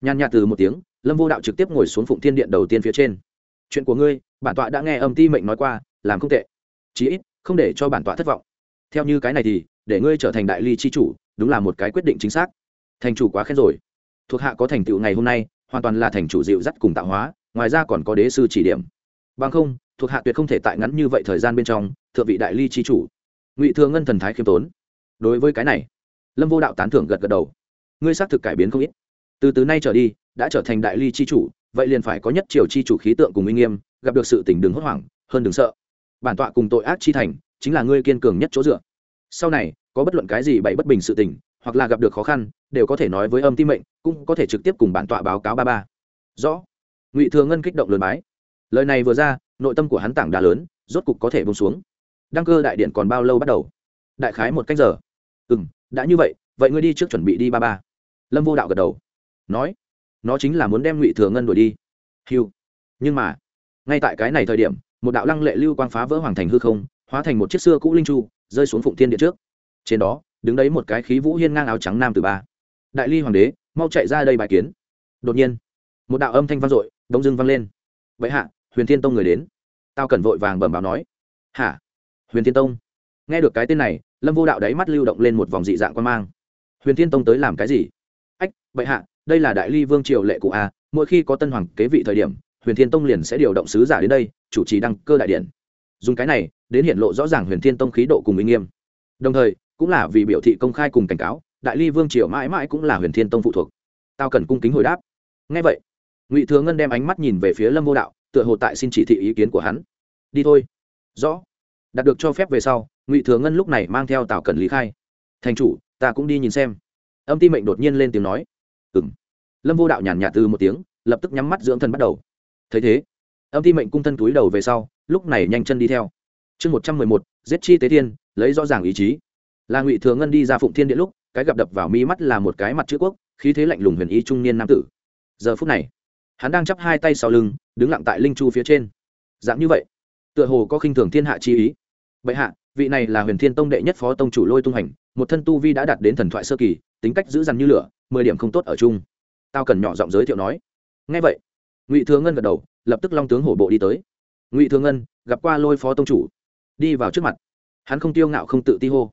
nhàn nhạt từ một tiếng, lâm vô đạo trực tiếp ngồi xuống phụng thiên điện đầu tiên phía trên. Chuyện của ngươi, bản tọa đã nghe âm ti mệnh nói qua, làm không tệ. Chí ít, không để cho bản tọa thất vọng. Theo như cái này thì để ngươi trở thành đại ly chi chủ, đúng là một cái quyết định chính xác. Thành chủ quá khen rồi. Thuộc hạ có thành tựu ngày hôm nay, hoàn toàn là thành chủ dịu dắt cùng tạo hóa, ngoài ra còn có đế sư chỉ điểm. Bằng không, thuộc hạ tuyệt không thể tại ngắn như vậy thời gian bên trong, thượng vị đại ly chi chủ. Ngụy thừa ngân thần thái khiêm tốn. Đối với cái này, lâm vô đạo tán thưởng gật gật đầu. Ngươi xác thực cải biến không ít. Từ từ nay trở đi, đã trở thành đại ly chi chủ, vậy liền phải có nhất triều chi chủ khí tượng cùng uy nghiêm, gặp được sự tình đừng hốt hoảng, hơn đừng sợ. Bản tọa cùng tội ác chi thành, chính là ngươi kiên cường nhất chỗ dựa sau này, có bất luận cái gì bậy bất bình sự tình, hoặc là gặp được khó khăn, đều có thể nói với âm ti mệnh, cũng có thể trực tiếp cùng bản tọa báo cáo ba ba. Rõ. Ngụy thừa ngân kích động lớn bái. Lời này vừa ra, nội tâm của hắn tảng đá lớn, rốt cục có thể bông xuống. Đăng cơ đại điện còn bao lâu bắt đầu? Đại khái một cách giờ. Ừ m đã như vậy vậy ngươi đi trước chuẩn bị đi ba ba. Lâm vô đạo gật đầu. Nói. Nó chính là muốn đem ngụy thừa ngân đuổi đi. Hiu. Nhưng mà, ngay tại cái này thời điểm, một đạo lăng lệ lưu quang phá vỡ hoàng thành hư không, hóa thành một chiếc xưa cũ linh chu rơi xuống phụng thiên điện trước. Trên đó, đứng đấy một cái khí vũ hiên ngang áo trắng nam từ ba. Đại ly hoàng đế, mau chạy ra đây bài kiến. Đột nhiên, một đạo âm thanh vang dội đông dưng vang lên. Vậy hạ, huyền thiên tông người đến. Tao cần vội vàng bẩm báo nói. Hả? Huyền thiên tông? Nghe được cái tên này, lâm vô đạo đáy mắt lưu động lên một vòng dị dạng quan mang. Huyền thiên tông tới làm cái gì? Ách vậy hạ, đây là đại ly vương triều lệ cụ a, mỗi khi có tân hoàng kế vị thời điểm, huyền thiên tông liền sẽ điều động sứ giả đến đây, chủ trì đăng cơ đại điện dùng cái này đến hiện lộ rõ ràng huyền thiên tông khí độ cùng uy nghiêm. Đồng thời, cũng là vì biểu thị công khai cùng cảnh cáo, đại ly vương triều mãi mãi cũng là huyền thiên tông phụ thuộc. Tao cần cung kính hồi đáp. Ngay vậy, ngụy thừa ngân đem ánh mắt nhìn về phía lâm vô đạo, tựa hồ tại xin chỉ thị ý kiến của hắn. Đi thôi. Rõ. Đạt được cho phép về sau, ngụy thừa ngân lúc này mang theo tào cần lý khai. Thành chủ, ta cũng đi nhìn xem. Âm ti mệnh đột nhiên lên tiếng nói. Ừ m lâm vô đạo nhàn nhạt từ một tiếng, lập tức nhắm mắt dưỡng thân bắt đầu. Thấy thế, âm ti mệnh cung thân túi đầu về sau lúc này nhanh chân đi theo. Chương một trăm mười một, giết chi tế thiên, lấy rõ ràng ý chí. Là ngụy thừa ngân đi ra phụng thiên điện lúc, cái gặp đập vào mi mắt là một cái mặt chữ quốc, khí thế lạnh lùng huyền ý trung niên nam tử. Giờ phút này, hắn đang chắp hai tay sau lưng, đứng lặng tại linh chu phía trên. Dạng như vậy, tựa hồ có khinh thường thiên hạ chi ý. Vậy hạ, vị này là huyền thiên tông đệ nhất phó tông chủ lôi tung hành, một thân tu vi đã đạt đến thần thoại sơ kỳ, tính cách giữ dằn như lửa, mười điểm không tốt ở chung. Tao cần nhỏ giọng giới thiệu nói. Ngay vậy, ngụy thừa ngân gật đầu, lập tức long tướng hổ bộ đi tới ngụy thừa ngân gặp qua lôi phó tông chủ đi vào trước mặt hắn không tiêu ngạo không tự ti hô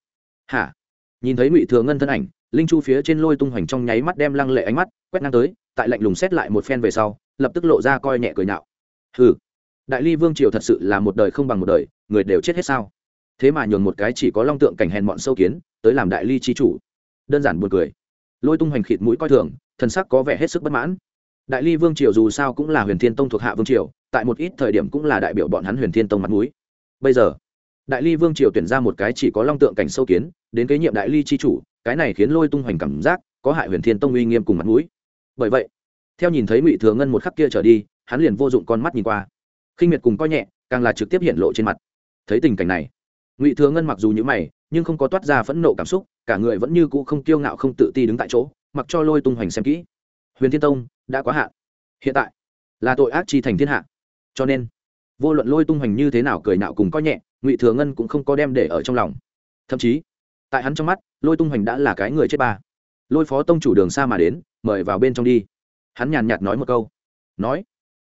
hả nhìn thấy ngụy thừa ngân thân ảnh linh chu phía trên lôi tung hoành trong nháy mắt đem lăng lệ ánh mắt quét ngang tới tại lạnh lùng xét lại một phen về sau lập tức lộ ra coi nhẹ cười nhạo hừ đại ly vương triều thật sự là một đời không bằng một đời người đều chết hết sao thế mà nhường một cái chỉ có long tượng cảnh hèn mọn sâu kiến tới làm đại ly chi chủ đơn giản buồn cười lôi tung hoành khịt mũi coi thường thần sắc có vẻ hết sức bất mãn đại ly vương triều dù sao cũng là huyền thiên tông thuộc hạ vương triều tại một ít thời điểm cũng là đại biểu bọn hắn huyền thiên tông mặt mũi. Bây giờ, đại ly vương triều tuyển ra một cái chỉ có long tượng cảnh sâu kiến, đến kế nhiệm đại ly chi chủ, cái này khiến lôi tung hoành cảm giác có hại huyền thiên tông uy nghiêm cùng mặt mũi. Bởi vậy, theo nhìn thấy ngụy thừa ngân một khắc kia trở đi, hắn liền vô dụng con mắt nhìn qua. Khinh miệt cùng coi nhẹ, càng là trực tiếp hiện lộ trên mặt. Thấy tình cảnh này, ngụy thừa ngân mặc dù nhữ mày, nhưng không có toát ra phẫn nộ cảm xúc, cả người vẫn như cũ không kiêu ngạo không tự ti đứng tại chỗ, mặc cho lôi tung hoành xem kỹ. Huyền thiên tông đã quá hạn. Hiện tại, là tội ác chi thành thiên hạ cho nên, vô luận lôi tung hoành như thế nào cười nạo cùng coi nhẹ, ngụy thừa ngân cũng không có đem để ở trong lòng. Thậm chí, tại hắn trong mắt, lôi tung hoành đã là cái người chết ba. Lôi phó tông chủ đường xa mà đến, mời vào bên trong đi. Hắn nhàn nhạt nói một câu. Nói,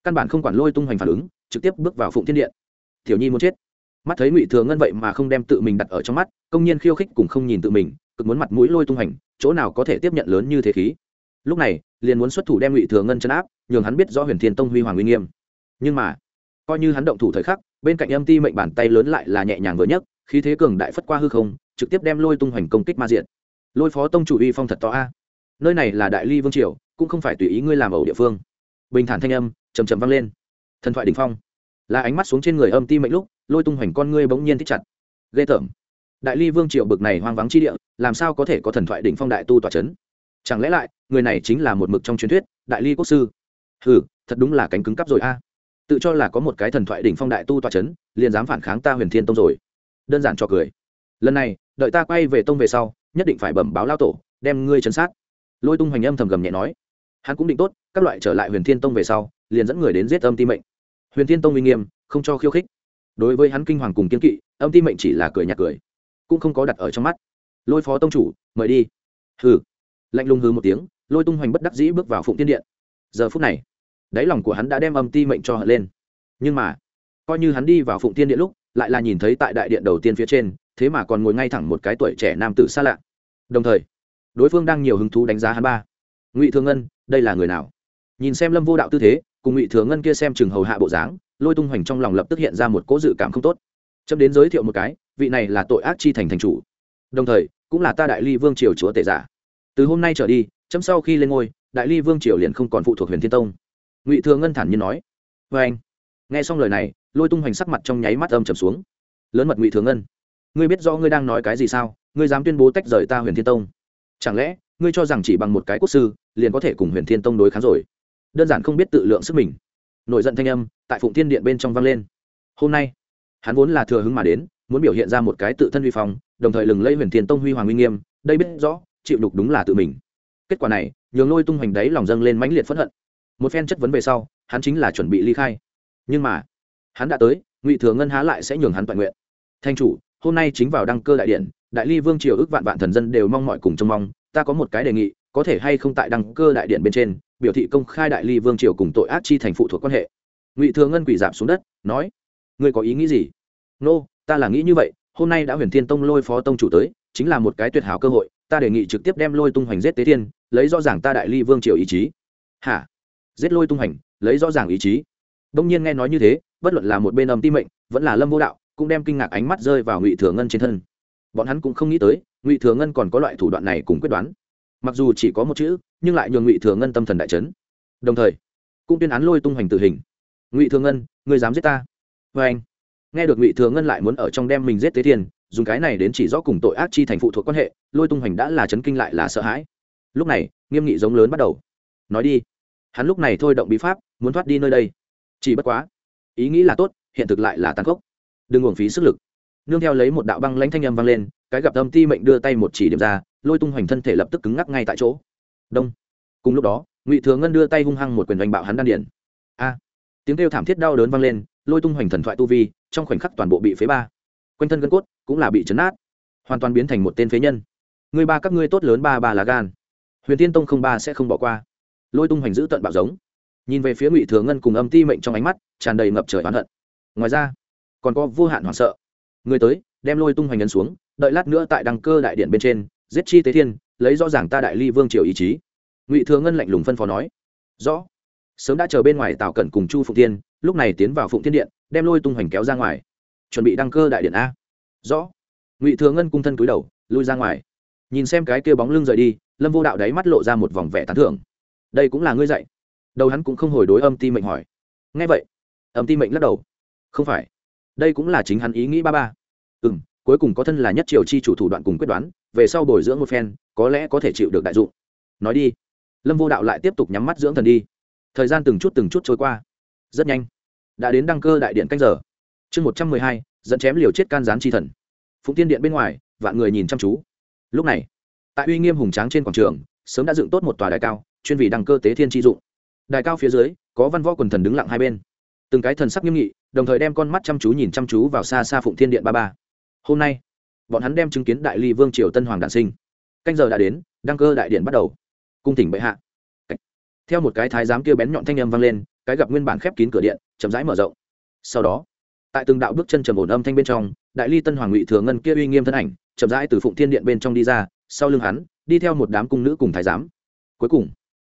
căn bản không quản lôi tung hoành phản ứng, trực tiếp bước vào phụng thiên điện. Tiểu nhi muốn chết. Mắt thấy ngụy thừa ngân vậy mà không đem tự mình đặt ở trong mắt, công nhiên khiêu khích cùng không nhìn tự mình, cực muốn mặt mũi lôi tung hành chỗ nào có thể tiếp nhận lớn như thế khí. Lúc này, liền muốn xuất thủ đem ngụy thừa ngân chấn áp, nhường hắn biết rõ huyền thiên tông huy hoàng uy nghiêm nhưng mà, coi như hắn động thủ thời khắc, bên cạnh âm ti mệnh bàn tay lớn lại là nhẹ nhàng vừa nhất khí thế cường đại phất qua hư không, trực tiếp đem lôi tung hoành công kích ma diện lôi phó tông chủ uy phong thật to a. Nơi này là đại ly vương triều, cũng không phải tùy ý ngươi làm ẩu địa phương. Bình thản thanh âm trầm trầm vang lên. Thần thoại đình phong. Là ánh mắt xuống trên người âm ti mệnh lúc, lôi tung hoành con ngươi bỗng nhiên thích chặt. Ghê tởm. Đại ly vương triều bực này hoang vắng chi địa, làm sao có thể có thần thoại đỉnh phong đại tu tòa c h ấ n chẳng lẽ lại, người này chính là một mực trong truyền thuyết, đại ly quốc sư? Ừ thật đúng là cánh cứng cắp rồi a tự cho là có một cái thần thoại đỉnh phong đại tu tòa chấn, liền dám phản kháng ta huyền thiên tông rồi. Đơn giản cho cười. Lần này đợi ta quay về tông về sau nhất định phải bẩm báo lao tổ đem ngươi chấn sát. Lôi tung hoành âm thầm gầm nhẹ nói. Hắn cũng định tốt các loại trở lại huyền thiên tông về sau liền dẫn người đến giết âm ti mệnh. Huyền thiên tông uy nghiêm không cho khiêu khích. Đối với hắn kinh hoàng cùng kiên kỵ âm ti mệnh chỉ là cười nhạt cười cũng không có đặt ở trong mắt. Lôi phó tông chủ mời đi. Hừ. Lạnh lùng hừ một tiếng lôi tung hoành bất đắc dĩ bước vào phụng tiên điện. Giờ phút này đáy lòng của hắn đã đem âm ti mệnh cho hận lên. Nhưng mà, coi như hắn đi vào phụng tiên điện lúc, lại là nhìn thấy tại đại điện đầu tiên phía trên, thế mà còn ngồi ngay thẳng một cái tuổi trẻ nam tử xa lạ. Đồng thời, đối phương đang nhiều hứng thú đánh giá hắn ba. Ngụy thường ngân, đây là người nào? Nhìn xem lâm vô đạo tư thế, cùng ngụy thường ngân kia xem chừng hầu hạ bộ dáng, lôi tung hoành trong lòng lập tức hiện ra một cỗ dự cảm không tốt. Chấm đến giới thiệu một cái, vị này là tội ác chi thành thành chủ. Đồng thời, cũng là ta đại ly vương triều chúa tể giả. Từ hôm nay trở đi, chấm sau khi lên ngôi, đại ly vương triều liền không còn phụ thuộc huyền thiên tông ngụy thừa ngân thản nhiên nói vê anh nghe xong lời này lôi tung hoành sắc mặt trong nháy mắt âm trầm xuống lớn mật ngụy thừa ngân ngươi biết rõ ngươi đang nói cái gì sao ngươi dám tuyên bố tách rời ta huyền thiên tông chẳng lẽ ngươi cho rằng chỉ bằng một cái quốc sư liền có thể cùng huyền thiên tông đối kháng rồi đơn giản không biết tự lượng sức mình nội giận thanh âm tại phụng thiên điện bên trong vang lên hôm nay hắn vốn là thừa hứng mà đến muốn biểu hiện ra một cái tự thân huy phong đồng thời lừng lẫy huyền thiên tông huy hoàng uy nghiêm đây biết rõ chịu đục đúng là tự mình kết quả này nhường lôi tung hoành đáy lòng dâng lên mãnh liệt phẫn hận một phen chất vấn về sau hắn chính là chuẩn bị ly khai. Nhưng mà hắn đã tới ngụy thừa ngân há lại sẽ nhường hắn toàn nguyện. Thanh chủ hôm nay chính vào đăng cơ đại điện đại ly vương triều ước vạn vạn thần dân đều mong mọi cùng trông mong ta có một cái đề nghị có thể hay không tại đăng cơ đại điện bên trên biểu thị công khai đại ly vương triều cùng tội ác chi thành phụ thuộc quan hệ. Ngụy thừa ngân quỷ giảm xuống đất nói ngươi có ý nghĩ gì? Nô、no, ta là nghĩ như vậy hôm nay đã huyền thiên tông lôi phó tông chủ tới chính là một cái tuyệt hảo cơ hội ta đề nghị trực tiếp đem lôi tung hoành giết tế thiên lấy rõ ràng ta đại ly vương triều ý chí. Hả? Giết lôi tung hành, lấy rõ ràng ý chí. Đông nhiên nghe nói như thế, bất luận là một bên âm ti mệnh, vẫn là lâm vô đạo, cũng đem kinh ngạc ánh mắt rơi vào ngụy thừa ngân trên thân. Bọn hắn cũng không nghĩ tới, ngụy thừa ngân còn có loại thủ đoạn này cùng quyết đoán. Mặc dù chỉ có một chữ, nhưng lại nhường ngụy thừa ngân tâm thần đại trấn đồng thời, cũng tuyên án lôi tung hoành tử hình. Ngụy thừa ngân người dám giết ta? Vê anh, nghe được ngụy thừa ngân lại muốn ở trong đem mình giết tế thiên, dùng cái này đến chỉ rõ cùng tội ác chi thành phụ thuộc quan hệ, lôi tung hoành đã là chấn kinh lại là sợ hãi. Lúc này, nghiêm nghị giống lớn bắt đầu. Nói đi hắn lúc này thôi động bí pháp, muốn thoát đi nơi đây. Chỉ bất quá, ý nghĩ là tốt, hiện thực lại là tàn khốc. Đừng uổng phí sức lực. Nương theo lấy một đạo băng lãnh thanh âm vang lên, cái gặp âm ti mệnh đưa tay một chỉ điểm ra, lôi tung hoành thân thể lập tức cứng ngắc ngay tại chỗ. Đông. Cùng lúc đó, ngụy thừa ngân đưa tay hung hăng một quyền đánh bạo hắn đan điển a. Tiếng kêu thảm thiết đau đớn vang lên, lôi tung hoành thần thoại tu vi, trong khoảnh khắc toàn bộ bị phế ba. Quanh thân gân cốt cũng là bị chấn át hoàn toàn biến thành một tên phế nhân. Người ba các ngươi tốt lớn ba ba là gan. Huyền tiên tông không ba sẽ không bỏ qua lôi tung hoành giữ tận bạo giống. Nhìn về phía ngụy thừa ngân cùng âm ti mệnh trong ánh mắt, tràn đầy ngập trời oán hận. Ngoài ra, còn có vô hạn hoảng sợ. Người tới, đem lôi tung hoành ấn xuống, đợi lát nữa tại đăng cơ đại điện bên trên, giết chi tế thiên, lấy rõ ràng ta đại ly vương triều ý chí. Ngụy thừa ngân lạnh lùng phân phó nói. Rõ. Sớm đã chờ bên ngoài tào cẩn cùng chu phụng tiên lúc này tiến vào phụng thiên điện, đem lôi tung hoành kéo ra ngoài. Chuẩn bị đăng cơ đại điện a. Rõ. Ngụy thừa ngân cung thân cúi đầu, lui ra ngoài. Nhìn xem cái kia bóng lưng rời đi, lâm vô đạo đáy mắt lộ ra một vòng vẻ tán thưởng đây cũng là ngươi dạy. Đầu hắn cũng không hồi đối âm ti mệnh hỏi. Ngay vậy, âm ti mệnh lắc đầu. Không phải, đây cũng là chính hắn ý nghĩ ba ba. Ừ m cuối cùng có thân là nhất triều chi chủ thủ đoạn cùng quyết đoán, về sau bồi dưỡng một phen, có lẽ có thể chịu được đại dụng. Nói đi. Lâm vô đạo lại tiếp tục nhắm mắt dưỡng thần đi. Thời gian từng chút từng chút trôi qua. Rất nhanh. Đã đến đăng cơ đại điện canh giờ. Chương một trăm mười hai, dẫn chém liều chết can gián chi thần. Phụng tiên điện bên ngoài, vạn người nhìn chăm chú. Lúc này, tại uy nghiêm hùng tráng trên quảng trường, sớm đã dựng tốt một tòa đài cao chuyên vì đăng cơ tế thiên tri dụng. Đài cao phía dưới, có văn võ quần thần đứng lặng hai bên. Từng cái thần sắc nghiêm nghị, đồng thời đem con mắt chăm chú nhìn chăm chú vào xa xa phụng thiên điện ba ba. Hôm nay, bọn hắn đem chứng kiến đại ly vương triều tân hoàng đản sinh. Canh giờ đã đến, đăng cơ đại điện bắt đầu. Cung tỉnh bệ hạ. Theo một cái thái giám kia bén nhọn thanh âm vang lên, cái gặp nguyên bản khép kín cửa điện, chậm rãi mở rộng. Sau đó, tại từng đạo bước chân trầm ổn âm thanh bên trong, đại ly tân hoàng ngụy thừa ngân kia uy nghiêm thân ảnh, chậm rãi từ phụng thiên điện bên trong đi ra, sau lưng hắn, đi theo một đám cung nữ cùng thái giám. Cuối cùng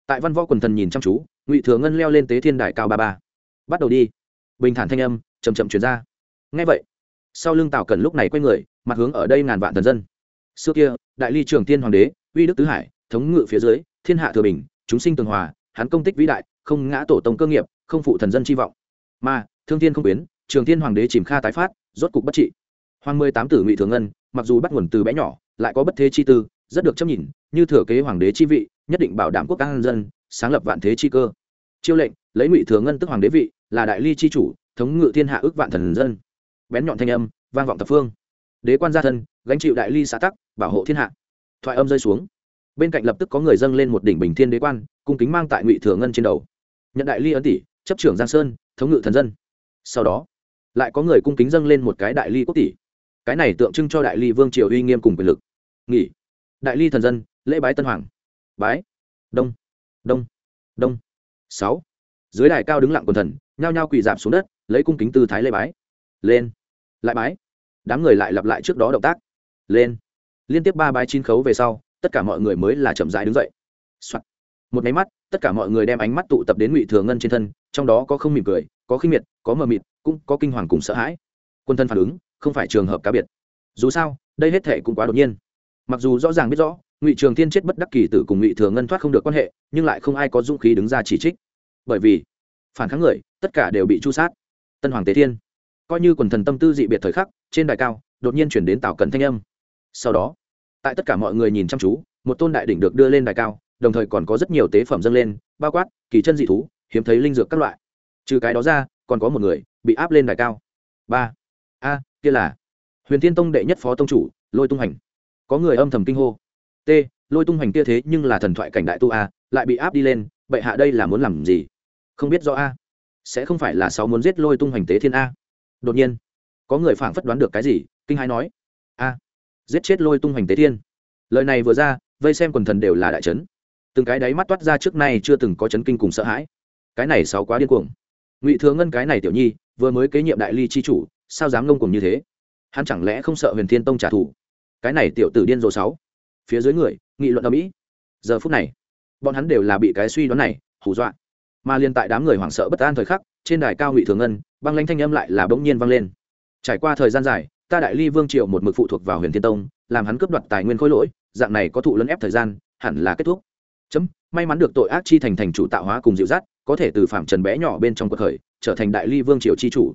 tại văn võ quần thần nhìn chăm chú, ngụy thừa ngân leo lên tế thiên đài cao ba ba. Bắt đầu đi. Bình thản thanh âm chầm chậm chuyển ra. Ngay vậy, sau lưng tào cần lúc này quay người, mặt hướng ở đây ngàn vạn thần dân. Xưa kia, đại ly trường tiên hoàng đế, uy đức tứ hải, thống ngự phía dưới, thiên hạ thừa bình, chúng sinh tường hòa, hắn công tích vĩ đại, không ngã tổ tông cơ nghiệp, không phụ thần dân chi vọng. Mà, thương thiên không biến trường thiên hoàng đế chìm kha tái phát, rốt cục bất trị. Hoàng mười tám tử ngụy thường ngân, mặc dù bắt nguồn từ bé nhỏ, lại có bất thế chi tư, rất được chấp nhìn, như thừa kế hoàng đế chi vị nhất định bảo đảm quốc an dân, sáng lập vạn thế chi cơ. Chiêu lệnh, lấy ngụy thừa ngân tức hoàng đế vị, là đại ly chi chủ, thống ngự thiên hạ ước vạn thần dân. Bén nhọn thanh âm, vang vọng tập phương. Đế quan gia thân, gánh chịu đại ly xã tắc, bảo hộ thiên hạ. Thoại âm rơi xuống. Bên cạnh lập tức có người dâng lên một đỉnh bình thiên đế quan, cung kính mang tại ngụy thừa ngân trên đầu. Nhận đại ly ấn tỷ, chấp trưởng giang sơn, thống ngự thần dân. Sau đó, lại có người cung kính dâng lên một cái đại ly quốc tỷ. Cái này tượng trưng cho đại ly vương triều uy nghiêm cùng quyền lực. Nghỉ. Đại ly thần dân, lễ bái tân hoàng bái. Đông. Đông. Đông. Sáu. Dưới đài cao đứng lặng quần thần, nhao nhao quỳ giảm xuống đất, lấy cung kính tư thái lễ bái. Lên. Lại bái. Đám người lại lặp lại trước đó động tác. Lên. Liên tiếp ba bái chín khấu về sau, tất cả mọi người mới là chậm rãi đứng dậy、Soạn. một máy mắt, tất cả mọi người đem ánh mắt tụ tập đến ngụy thừa ngân trên thân, trong đó có không mỉm cười, có khinh miệt, có mờ mịt, cũng có kinh hoàng cùng sợ hãi. Quân thân phản ứng, không phải trường hợp cá biệt. Dù sao, đây hết thể cũng quá đột nhiên. Mặc dù rõ ràng biết rõ ngụy trường thiên chết bất đắc kỳ tử cùng ngụy thừa ngân thoát không được quan hệ nhưng lại không ai có dũng khí đứng ra chỉ trích bởi vì phản kháng người tất cả đều bị chu sát tân hoàng tế thiên coi như quần thần tâm tư dị biệt thời khắc trên đài cao đột nhiên chuyển đến Tào cần thanh âm sau đó tại tất cả mọi người nhìn chăm chú một tôn đại đỉnh được đưa lên đài cao đồng thời còn có rất nhiều tế phẩm dâng lên bao quát kỳ chân dị thú hiếm thấy linh dược các loại trừ cái đó ra còn có một người bị áp lên đài cao ba a kia là huyền thiên tông đệ nhất phó tông chủ lôi tung hành có người âm thầm kinh hô lôi tung hoành kia thế nhưng là thần thoại cảnh đại tu a, lại bị áp đi lên, bệ hạ đây là muốn làm gì? Không biết rõ a. Sẽ không phải là sáu muốn giết lôi tung hoành tế thiên a. Đột nhiên, có người phảng phất đoán được cái gì, kinh hãi nói, a, giết chết lôi tung hoành tế thiên. Lời này vừa ra, vây xem quần thần đều là đại trấn từng cái đáy mắt toát ra trước nay chưa từng có chấn kinh cùng sợ hãi. Cái này sáu quá điên cuồng. Ngụy thừa ngân cái này tiểu nhi, vừa mới kế nhiệm đại ly chi chủ, sao dám ngông cùng như thế? Hắn chẳng lẽ không sợ huyền thiên tông trả thù? Cái này tiểu tử điên rồ sáu phía dưới người, nghị luận ở mỹ giờ phút này, bọn hắn đều là bị cái suy đoán này hù dọa. Mà liên tại đám người hoảng sợ bất an thời khắc, trên đài cao ngụy thường ngân, băng lãnh thanh âm lại là bỗng nhiên vang lên. Trải qua thời gian dài, ta đại ly vương triệu một mực phụ thuộc vào huyền thiên tông, làm hắn cướp đoạt tài nguyên khối lỗi, dạng này có thụ lấn ép thời gian, hẳn là kết thúc. Chấm, may mắn được tội ác chi thành thành chủ tạo hóa cùng dịu dắt, có thể từ phạm trần bé nhỏ bên trong cuộc khởi, trở thành đại ly vương triều chi chủ.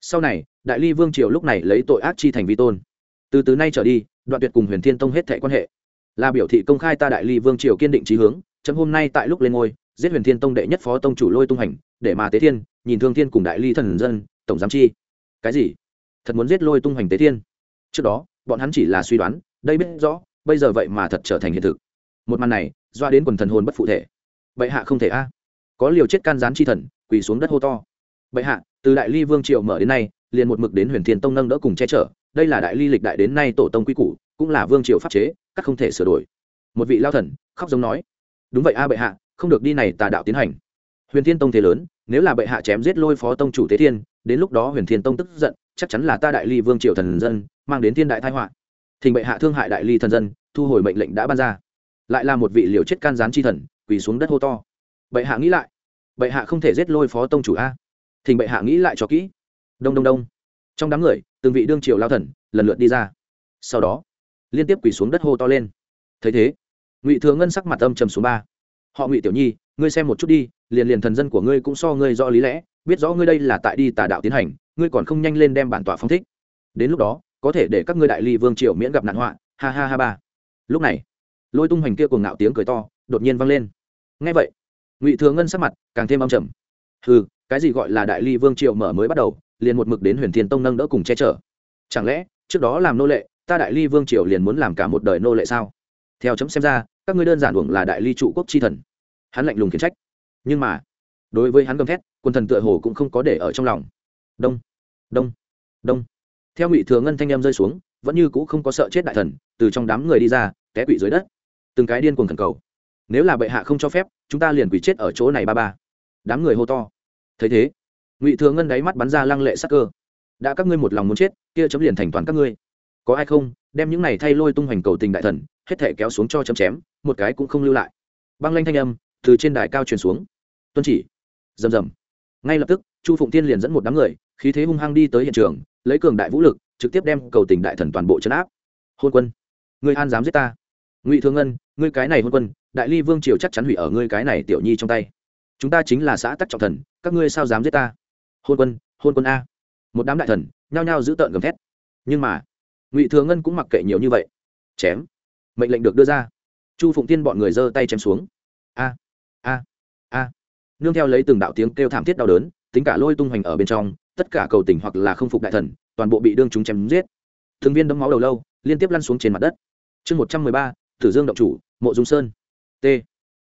Sau này, đại ly vương triều lúc này lấy tội ác chi thành vi tôn. Từ từ nay trở đi, đoạn tuyệt cùng huyền thiên tông hết thệ quan hệ là biểu thị công khai ta đại ly vương triều kiên định trí hướng, chấm hôm nay tại lúc lên ngôi, giết huyền thiên tông đệ nhất phó tông chủ lôi tung hành, để mà tế thiên, nhìn thương thiên cùng đại ly thần dân, tổng giám chi. Cái gì? Thật muốn giết lôi tung hành tế thiên? Trước đó, bọn hắn chỉ là suy đoán, đây biết rõ, bây giờ vậy mà thật trở thành hiện thực. Một màn này, doa đến quần thần hồn bất phụ thể. Bệ hạ không thể a. Có liều chết can gián chi thần, quỳ xuống đất hô to. Bệ hạ, từ đại ly vương triệu mở đến nay, liền một mực đến huyền thiên tông nâng đỡ cùng che chở, đây là đại ly lịch đại đến nay tổ tông quy củ, cũng là vương triều pháp chế các không thể sửa đổi. Một vị lao thần, khóc giống nói, đúng vậy a bệ hạ, không được đi này tà đạo tiến hành. Huyền thiên tông thế lớn, nếu là bệ hạ chém giết lôi phó tông chủ tế thiên, đến lúc đó huyền thiên tông tức giận, chắc chắn là ta đại ly vương triều thần dân, mang đến thiên đại thái họa. Thỉnh bệ hạ thương hại đại ly thần dân, thu hồi mệnh lệnh đã ban ra. Lại là một vị liều chết can gián chi thần, quỳ xuống đất hô to. Bệ hạ nghĩ lại, bệ hạ không thể giết lôi phó tông chủ a. Thỉnh bệ hạ nghĩ lại cho kỹ. Đông đông đông. Trong đám người, từng vị đương triều lao thần lần lượt đi ra. Sau đó liên tiếp quỳ xuống đất hô to lên. Thấy thế, ngụy thừa ngân sắc mặt âm trầm số ba. Họ ngụy tiểu nhi, ngươi xem một chút đi, liền liền thần dân của ngươi cũng so ngươi rõ lý lẽ, biết rõ ngươi đây là tại đi tà đạo tiến hành, ngươi còn không nhanh lên đem bản tỏa phong thích. Đến lúc đó, có thể để các ngươi đại ly vương triều miễn gặp nạn họa, ha ha ha ba. Lúc này, lôi tung hoành kia cùng ngạo tiếng cười to, đột nhiên vang lên. Ngay vậy, ngụy thừa ngân sắc mặt càng thêm âm trầm. Ừ cái gì gọi là đại ly vương triều mở mới bắt đầu, liền một mực đến huyền thiên tông nâng đỡ cùng che chở. Chẳng lẽ, trước đó làm nô lệ ta đại ly vương triều liền muốn làm cả một đời nô lệ sao? Theo chấm xem ra, các ngươi đơn giản uổng là đại ly trụ quốc chi thần. Hắn lạnh lùng khiển trách. Nhưng mà, đối với hắn gầm thét, quân thần tựa hồ cũng không có để ở trong lòng. Đông đông đông. Theo ngụy thừa ngân thanh em rơi xuống, vẫn như cũ không có sợ chết đại thần, từ trong đám người đi ra, té quỵ dưới đất. Từng cái điên cuồng thần cầu. Nếu là bệ hạ không cho phép, chúng ta liền quỷ chết ở chỗ này ba ba. Đám người hô to. Thấy thế, ngụy thừa ngân đáy mắt bắn ra lăng lệ sắc cơ. Đã các ngươi một lòng muốn chết, kia chấm liền thành toàn các ngươi có ai không, đem những này thay lôi tung hoành cầu tình đại thần, hết thể kéo xuống cho chấm chém, một cái cũng không lưu lại. Băng lanh thanh âm từ trên đài cao truyền xuống. Tuân chỉ. Rầm rầm. Ngay lập tức, chu phụng tiên liền dẫn một đám người, khí thế hung hăng đi tới hiện trường, lấy cường đại vũ lực, trực tiếp đem cầu tình đại thần toàn bộ chấn áp. Hôn quân. Người an dám giết ta? Ngụy thương ngân, ngươi cái này hôn quân, đại ly vương triều chắc chắn hủy ở ngươi cái này tiểu nhi trong tay. Chúng ta chính là xã tắc trọng thần, các ngươi sao dám giết ta? Hôn quân hôn quân a. Một đám đại thần, nhao nhao giữ tợn gầm thét. Nhưng mà ngụy thừa ngân cũng mặc kệ nhiều như vậy chém mệnh lệnh được đưa ra chu phụng tiên bọn người giơ tay chém xuống a a a nương theo lấy từng đạo tiếng kêu thảm thiết đau đớn tính cả lôi tung hoành ở bên trong tất cả cầu tình hoặc là không phục đại thần toàn bộ bị đương chúng chém giết thường viên đấm máu đầu lâu liên tiếp lăn xuống trên mặt đất chương một trăm mười ba tử dương động chủ mộ dung sơn t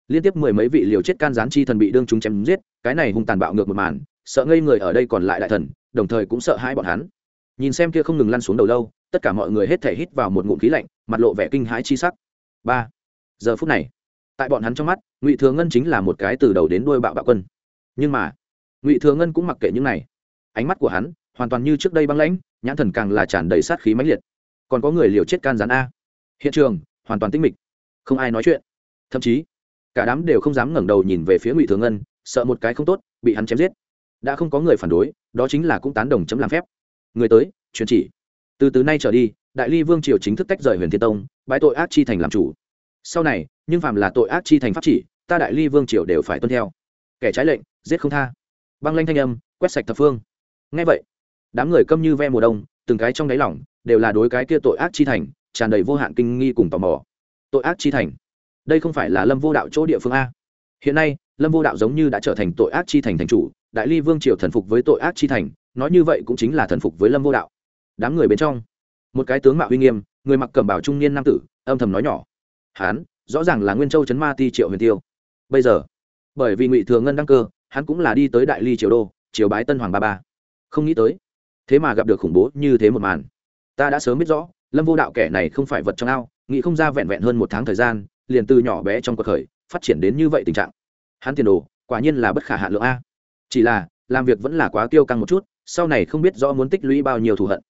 liên tiếp mười mấy vị liều chết can gián chi thần bị đương chúng chém giết cái này hung tàn bạo ngược một màn sợ ngây người ở đây còn lại đại thần đồng thời cũng sợ hai bọn hắn nhìn xem kia không ngừng lăn xuống đầu lâu tất cả mọi người hết thể hít vào một ngụm khí lạnh, mặt lộ vẻ kinh hãi chi sắc. Ba. Giờ phút này, tại bọn hắn trong mắt, ngụy thừa ngân chính là một cái từ đầu đến đuôi bạo bạo quân. Nhưng mà, ngụy thừa ngân cũng mặc kệ những này. Ánh mắt của hắn, hoàn toàn như trước đây băng lãnh, nhãn thần càng là tràn đầy sát khí mãnh liệt. Còn có người liều chết can gián a. Hiện trường, hoàn toàn tinh mịch. Không ai nói chuyện. Thậm chí, cả đám đều không dám ngẩng đầu nhìn về phía ngụy thừa ngân, sợ một cái không tốt, bị hắn chém giết. Đã không có người phản đối, đó chính là cũng tán đồng chấm làm phép. Người tới truyền chỉ từ từ nay trở đi, đại ly vương triều chính thức tách rời huyền thiên tông bãi tội ác chi thành làm chủ. Sau này, nhưng phàm là tội ác chi thành pháp chỉ, ta đại ly vương triều đều phải tuân theo. Kẻ trái lệnh, giết không tha. Băng lanh thanh âm, quét sạch thập phương. Ngay vậy, đám người câm như ve mùa đông, từng cái trong đáy lỏng đều là đối cái kia tội ác chi thành, tràn đầy vô hạn kinh nghi cùng tò mò. Tội ác chi thành? Đây không phải là lâm vô đạo chỗ địa phương a? Hiện nay, lâm vô đạo giống như đã trở thành tội ác chi thành thành chủ, đại ly vương triều thần phục với tội ác chi thành, nói như vậy cũng chính là thần phục với lâm vô đạo đám người bên trong. Một cái tướng mạo uy nghiêm, người mặc cẩm bảo trung niên nam tử, âm thầm nói nhỏ. Hán, rõ ràng là nguyên châu trấn ma ti triệu huyền tiêu. Bây giờ, bởi vì ngụy thừa ngân đăng cơ, hắn cũng là đi tới đại ly triều đô, triều bái tân hoàng ba ba. Không nghĩ tới, thế mà gặp được khủng bố như thế một màn. Ta đã sớm biết rõ, lâm vô đạo kẻ này không phải vật trong ao, nghĩ không ra vẹn vẹn hơn một tháng thời gian, liền từ nhỏ bé trong cuộc khởi, phát triển đến như vậy tình trạng. Hắn tiền đồ, quả nhiên là bất khả hạ lượng a. Chỉ là, làm việc vẫn là quá tiêu căng một chút, sau này không biết rõ muốn tích lũy bao nhiêu thù hận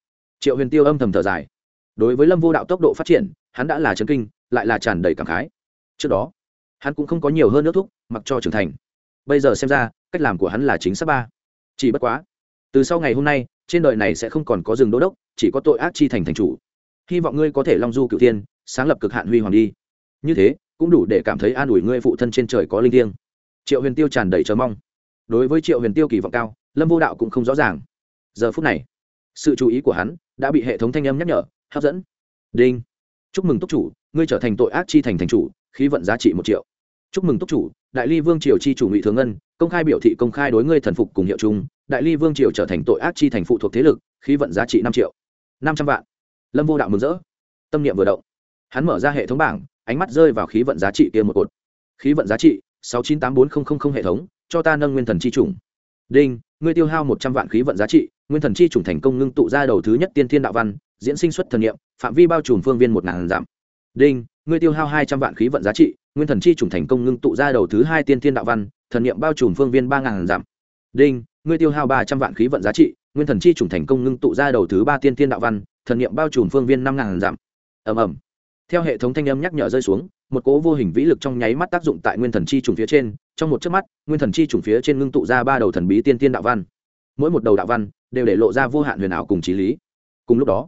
triệu huyền tiêu âm thầm thở dài. Đối với lâm vô đạo tốc độ phát triển, hắn đã là chấn kinh, lại là tràn đầy cảm khái. Trước đó, hắn cũng không có nhiều hơn nước thúc mặc cho trưởng thành. Bây giờ xem ra, cách làm của hắn là chính xác ba. Chỉ bất quá, từ sau ngày hôm nay, trên đời này sẽ không còn có rừng đô đốc, chỉ có tội ác chi thành thành chủ. Hy vọng ngươi có thể long du cựu tiên sáng lập cực hạn huy hoàng đi. Như thế, cũng đủ để cảm thấy an ủi ngươi phụ thân trên trời có linh thiêng. Triệu huyền tiêu tràn đầy chờ mong. Đối với triệu huyền tiêu kỳ vọng cao, lâm vô đạo cũng không rõ ràng. Giờ phút này sự chú ý của hắn đã bị hệ thống thanh âm nhắc nhở, hấp dẫn. Đinh. Chúc mừng túc chủ, ngươi trở thành tội ác chi thành thành chủ, khí vận giá trị một triệu. Chúc mừng túc chủ, đại ly vương triều chi chủ ngụy thường ngân, công khai biểu thị công khai đối ngươi thần phục cùng hiệu chung, đại ly vương triều trở thành tội ác chi thành phụ thuộc thế lực, khí vận giá trị năm triệu. Năm trăm vạn. Lâm vô đạo mừng rỡ. Tâm niệm vừa động. Hắn mở ra hệ thống bảng, ánh mắt rơi vào khí vận giá trị kia một cột. Khí vận giá trị, sáu chín tám bốn nghìn hệ thống, cho ta nâng nguyên thần chi chủng. Đinh ngươi tiêu hao một trăm vạn khí vận giá trị, nguyên thần chi chủng thành công ngưng tụ ra đầu thứ nhất tiên thiên đạo văn, diễn sinh xuất thần nghiệm phạm vi bao trùm phương viên một ngàn giảm đinh, ngươi tiêu hao hai trăm vạn khí vận giá trị, nguyên thần chi trùng thành công ngưng tụ ra đầu thứ hai tiên thiên đạo văn, thần niệm bao trùm phương viên ba ngàn dặm. Đinh, ngươi tiêu hao ba trăm vạn khí vận giá trị, nguyên thần chi trùng thành công ngưng tụ ra đầu thứ ba tiên thiên đạo văn, thần niệm bao trùm phương viên năm ngàn dặm. Ầm ầm theo hệ thống thanh âm nhắc nhở rơi xuống, một cỗ vô hình vĩ lực trong nháy mắt tác dụng tại nguyên thần chi trùng phía trên, trong một chớp mắt, nguyên thần chi trùng phía trên ngưng tụ ra ba đầu thần bí tiên tiên đạo văn. Mỗi một đầu đạo văn đều để lộ ra vô hạn huyền ảo cùng trí lý. Cùng lúc đó,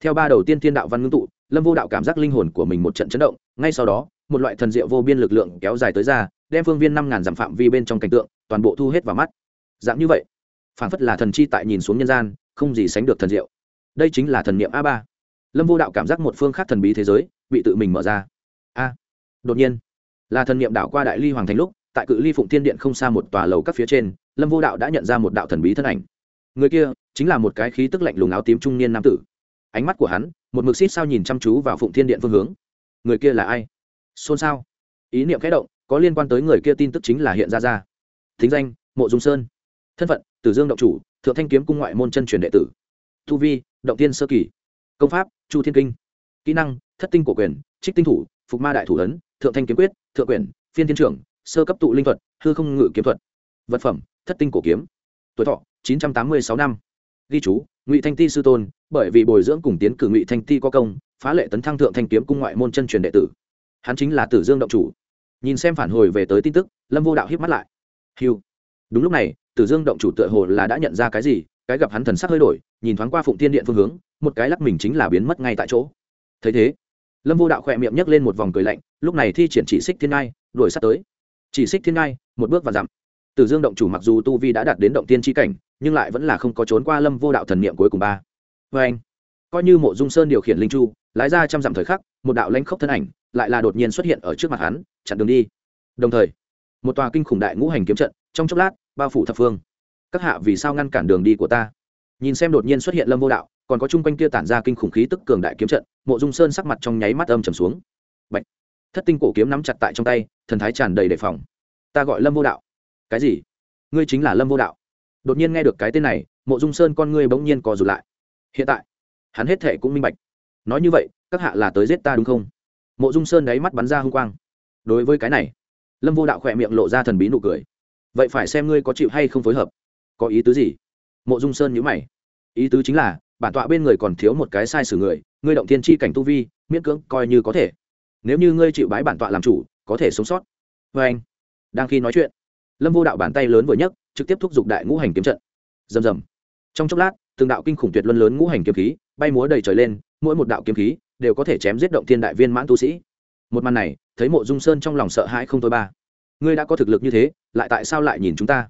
theo ba đầu tiên tiên đạo văn ngưng tụ, lâm vô đạo cảm giác linh hồn của mình một trận chấn động, ngay sau đó, một loại thần diệu vô biên lực lượng kéo dài tới ra, đem phương viên năm ngàn dặm phạm vi bên trong cảnh tượng, toàn bộ thu hết vào mắt. Dạng như vậy, phảng phất là thần chi tại nhìn xuống nhân gian, không gì sánh được thần diệu. Đây chính là thần niệm a ba. Lâm vô đạo cảm giác một phương khác thần bí thế giới bị tự mình mở ra. A, đột nhiên, là thần niệm đảo qua đại ly hoàng thành lúc, tại cự ly phụng thiên điện không xa một tòa lầu các phía trên, lâm vô đạo đã nhận ra một đạo thần bí thân ảnh. Người kia chính là một cái khí tức lạnh lùng áo tím trung niên nam tử. Ánh mắt của hắn, một mực xít sao nhìn chăm chú vào phụng thiên điện phương hướng. Người kia là ai? Xôn xao. Ý niệm kẽ động, có liên quan tới người kia tin tức chính là hiện ra ra. Thính danh, mộ dung sơn. Thân phận, tử dương động chủ, thượng thanh kiếm cung ngoại môn chân truyền đệ tử. Thu vi, động tiên sơ kỳ. Công pháp, chu thiên kinh kỹ năng, thất tinh cổ quyền, trích tinh thủ, phục ma đại thủ ấn, thượng thanh kiếm quyết, thượng quyền, phiên thiên trưởng, sơ cấp tụ linh thuật, hư không ngự kiếm thuật. Vật phẩm, thất tinh cổ kiếm. Tuổi thọ, chín trăm tám mươi sáu năm. Ghi chú, ngụy thanh ti sư tôn, bởi vì bồi dưỡng cùng tiến cử ngụy thanh ti có công, phá lệ tấn thăng thượng thanh kiếm cung ngoại môn chân truyền đệ tử. Hắn chính là tử dương động chủ. Nhìn xem phản hồi về tới tin tức, lâm vô đạo hiếp mắt lại. Hiu đúng lúc này, tử dương động chủ tựa hồ là đã nhận ra cái gì, cái gặp hắn thần sắc hơi đổi, nhìn thoáng qua phụng tiên điện phương hướng, một cái lắc mình chính là biến mất ngay tại chỗ thấy thế, lâm vô đạo khỏe miệng nhấc lên một vòng cười lạnh, lúc này thi triển chỉ xích thiên ngai, đuổi sát tới. Chỉ xích thiên ngai, một bước và dặm. Tử dương động chủ mặc dù tu vi đã đạt đến động tiên tri cảnh, nhưng lại vẫn là không có trốn qua lâm vô đạo thần niệm cuối cùng ba. Vê anh, coi như mộ dung sơn điều khiển linh chu, lái ra trăm dặm thời khắc, một đạo lãnh khốc thân ảnh lại là đột nhiên xuất hiện ở trước mặt hắn, chặn đường đi. Đồng thời, một tòa kinh khủng đại ngũ hành kiếm trận, trong chốc lát, bao phủ thập phương. Các hạ vì sao ngăn cản đường đi của ta? Nhìn xem đột nhiên xuất hiện lâm vô đạo còn có chung quanh kia tản ra kinh khủng khí tức cường đại kiếm trận, mộ dung sơn sắc mặt trong nháy mắt âm trầm xuống. Bạch. thất tinh cổ kiếm nắm chặt tại trong tay, thần thái tràn đầy đề phòng. Ta gọi lâm vô đạo. Cái gì? Ngươi chính là lâm vô đạo. Đột nhiên nghe được cái tên này, mộ dung sơn con ngươi bỗng nhiên co rụt lại. Hiện tại, hắn hết thể cũng minh bạch. Nói như vậy, các hạ là tới giết ta đúng không? Mộ dung sơn đáy mắt bắn ra h u n g quang. Đối với cái này, lâm vô đạo khỏe miệng lộ ra thần bí nụ cười. Vậy phải xem ngươi có chịu hay không phối hợp. Có ý tứ gì? Mộ dung sơn nhữ mày. Ý tứ chính là bản tọa bên người còn thiếu một cái sai sử người, ngươi động thiên tri cảnh tu vi, miễn cưỡng coi như có thể. Nếu như ngươi chịu bái bản tọa làm chủ, có thể sống sót. Vê anh, đang khi nói chuyện, lâm vô đạo bàn tay lớn vừa nhấc, trực tiếp thúc giục đại ngũ hành kiếm trận. Rầm rầm. Trong chốc lát, từng đạo kinh khủng tuyệt luân lớn ngũ hành kiếm khí bay múa đầy trời lên, mỗi một đạo kiếm khí đều có thể chém giết động thiên đại viên mãn tu sĩ. Một màn này, thấy mộ dung sơn trong lòng sợ hãi không thôi ba. Ngươi đã có thực lực như thế, lại tại sao lại nhìn chúng ta?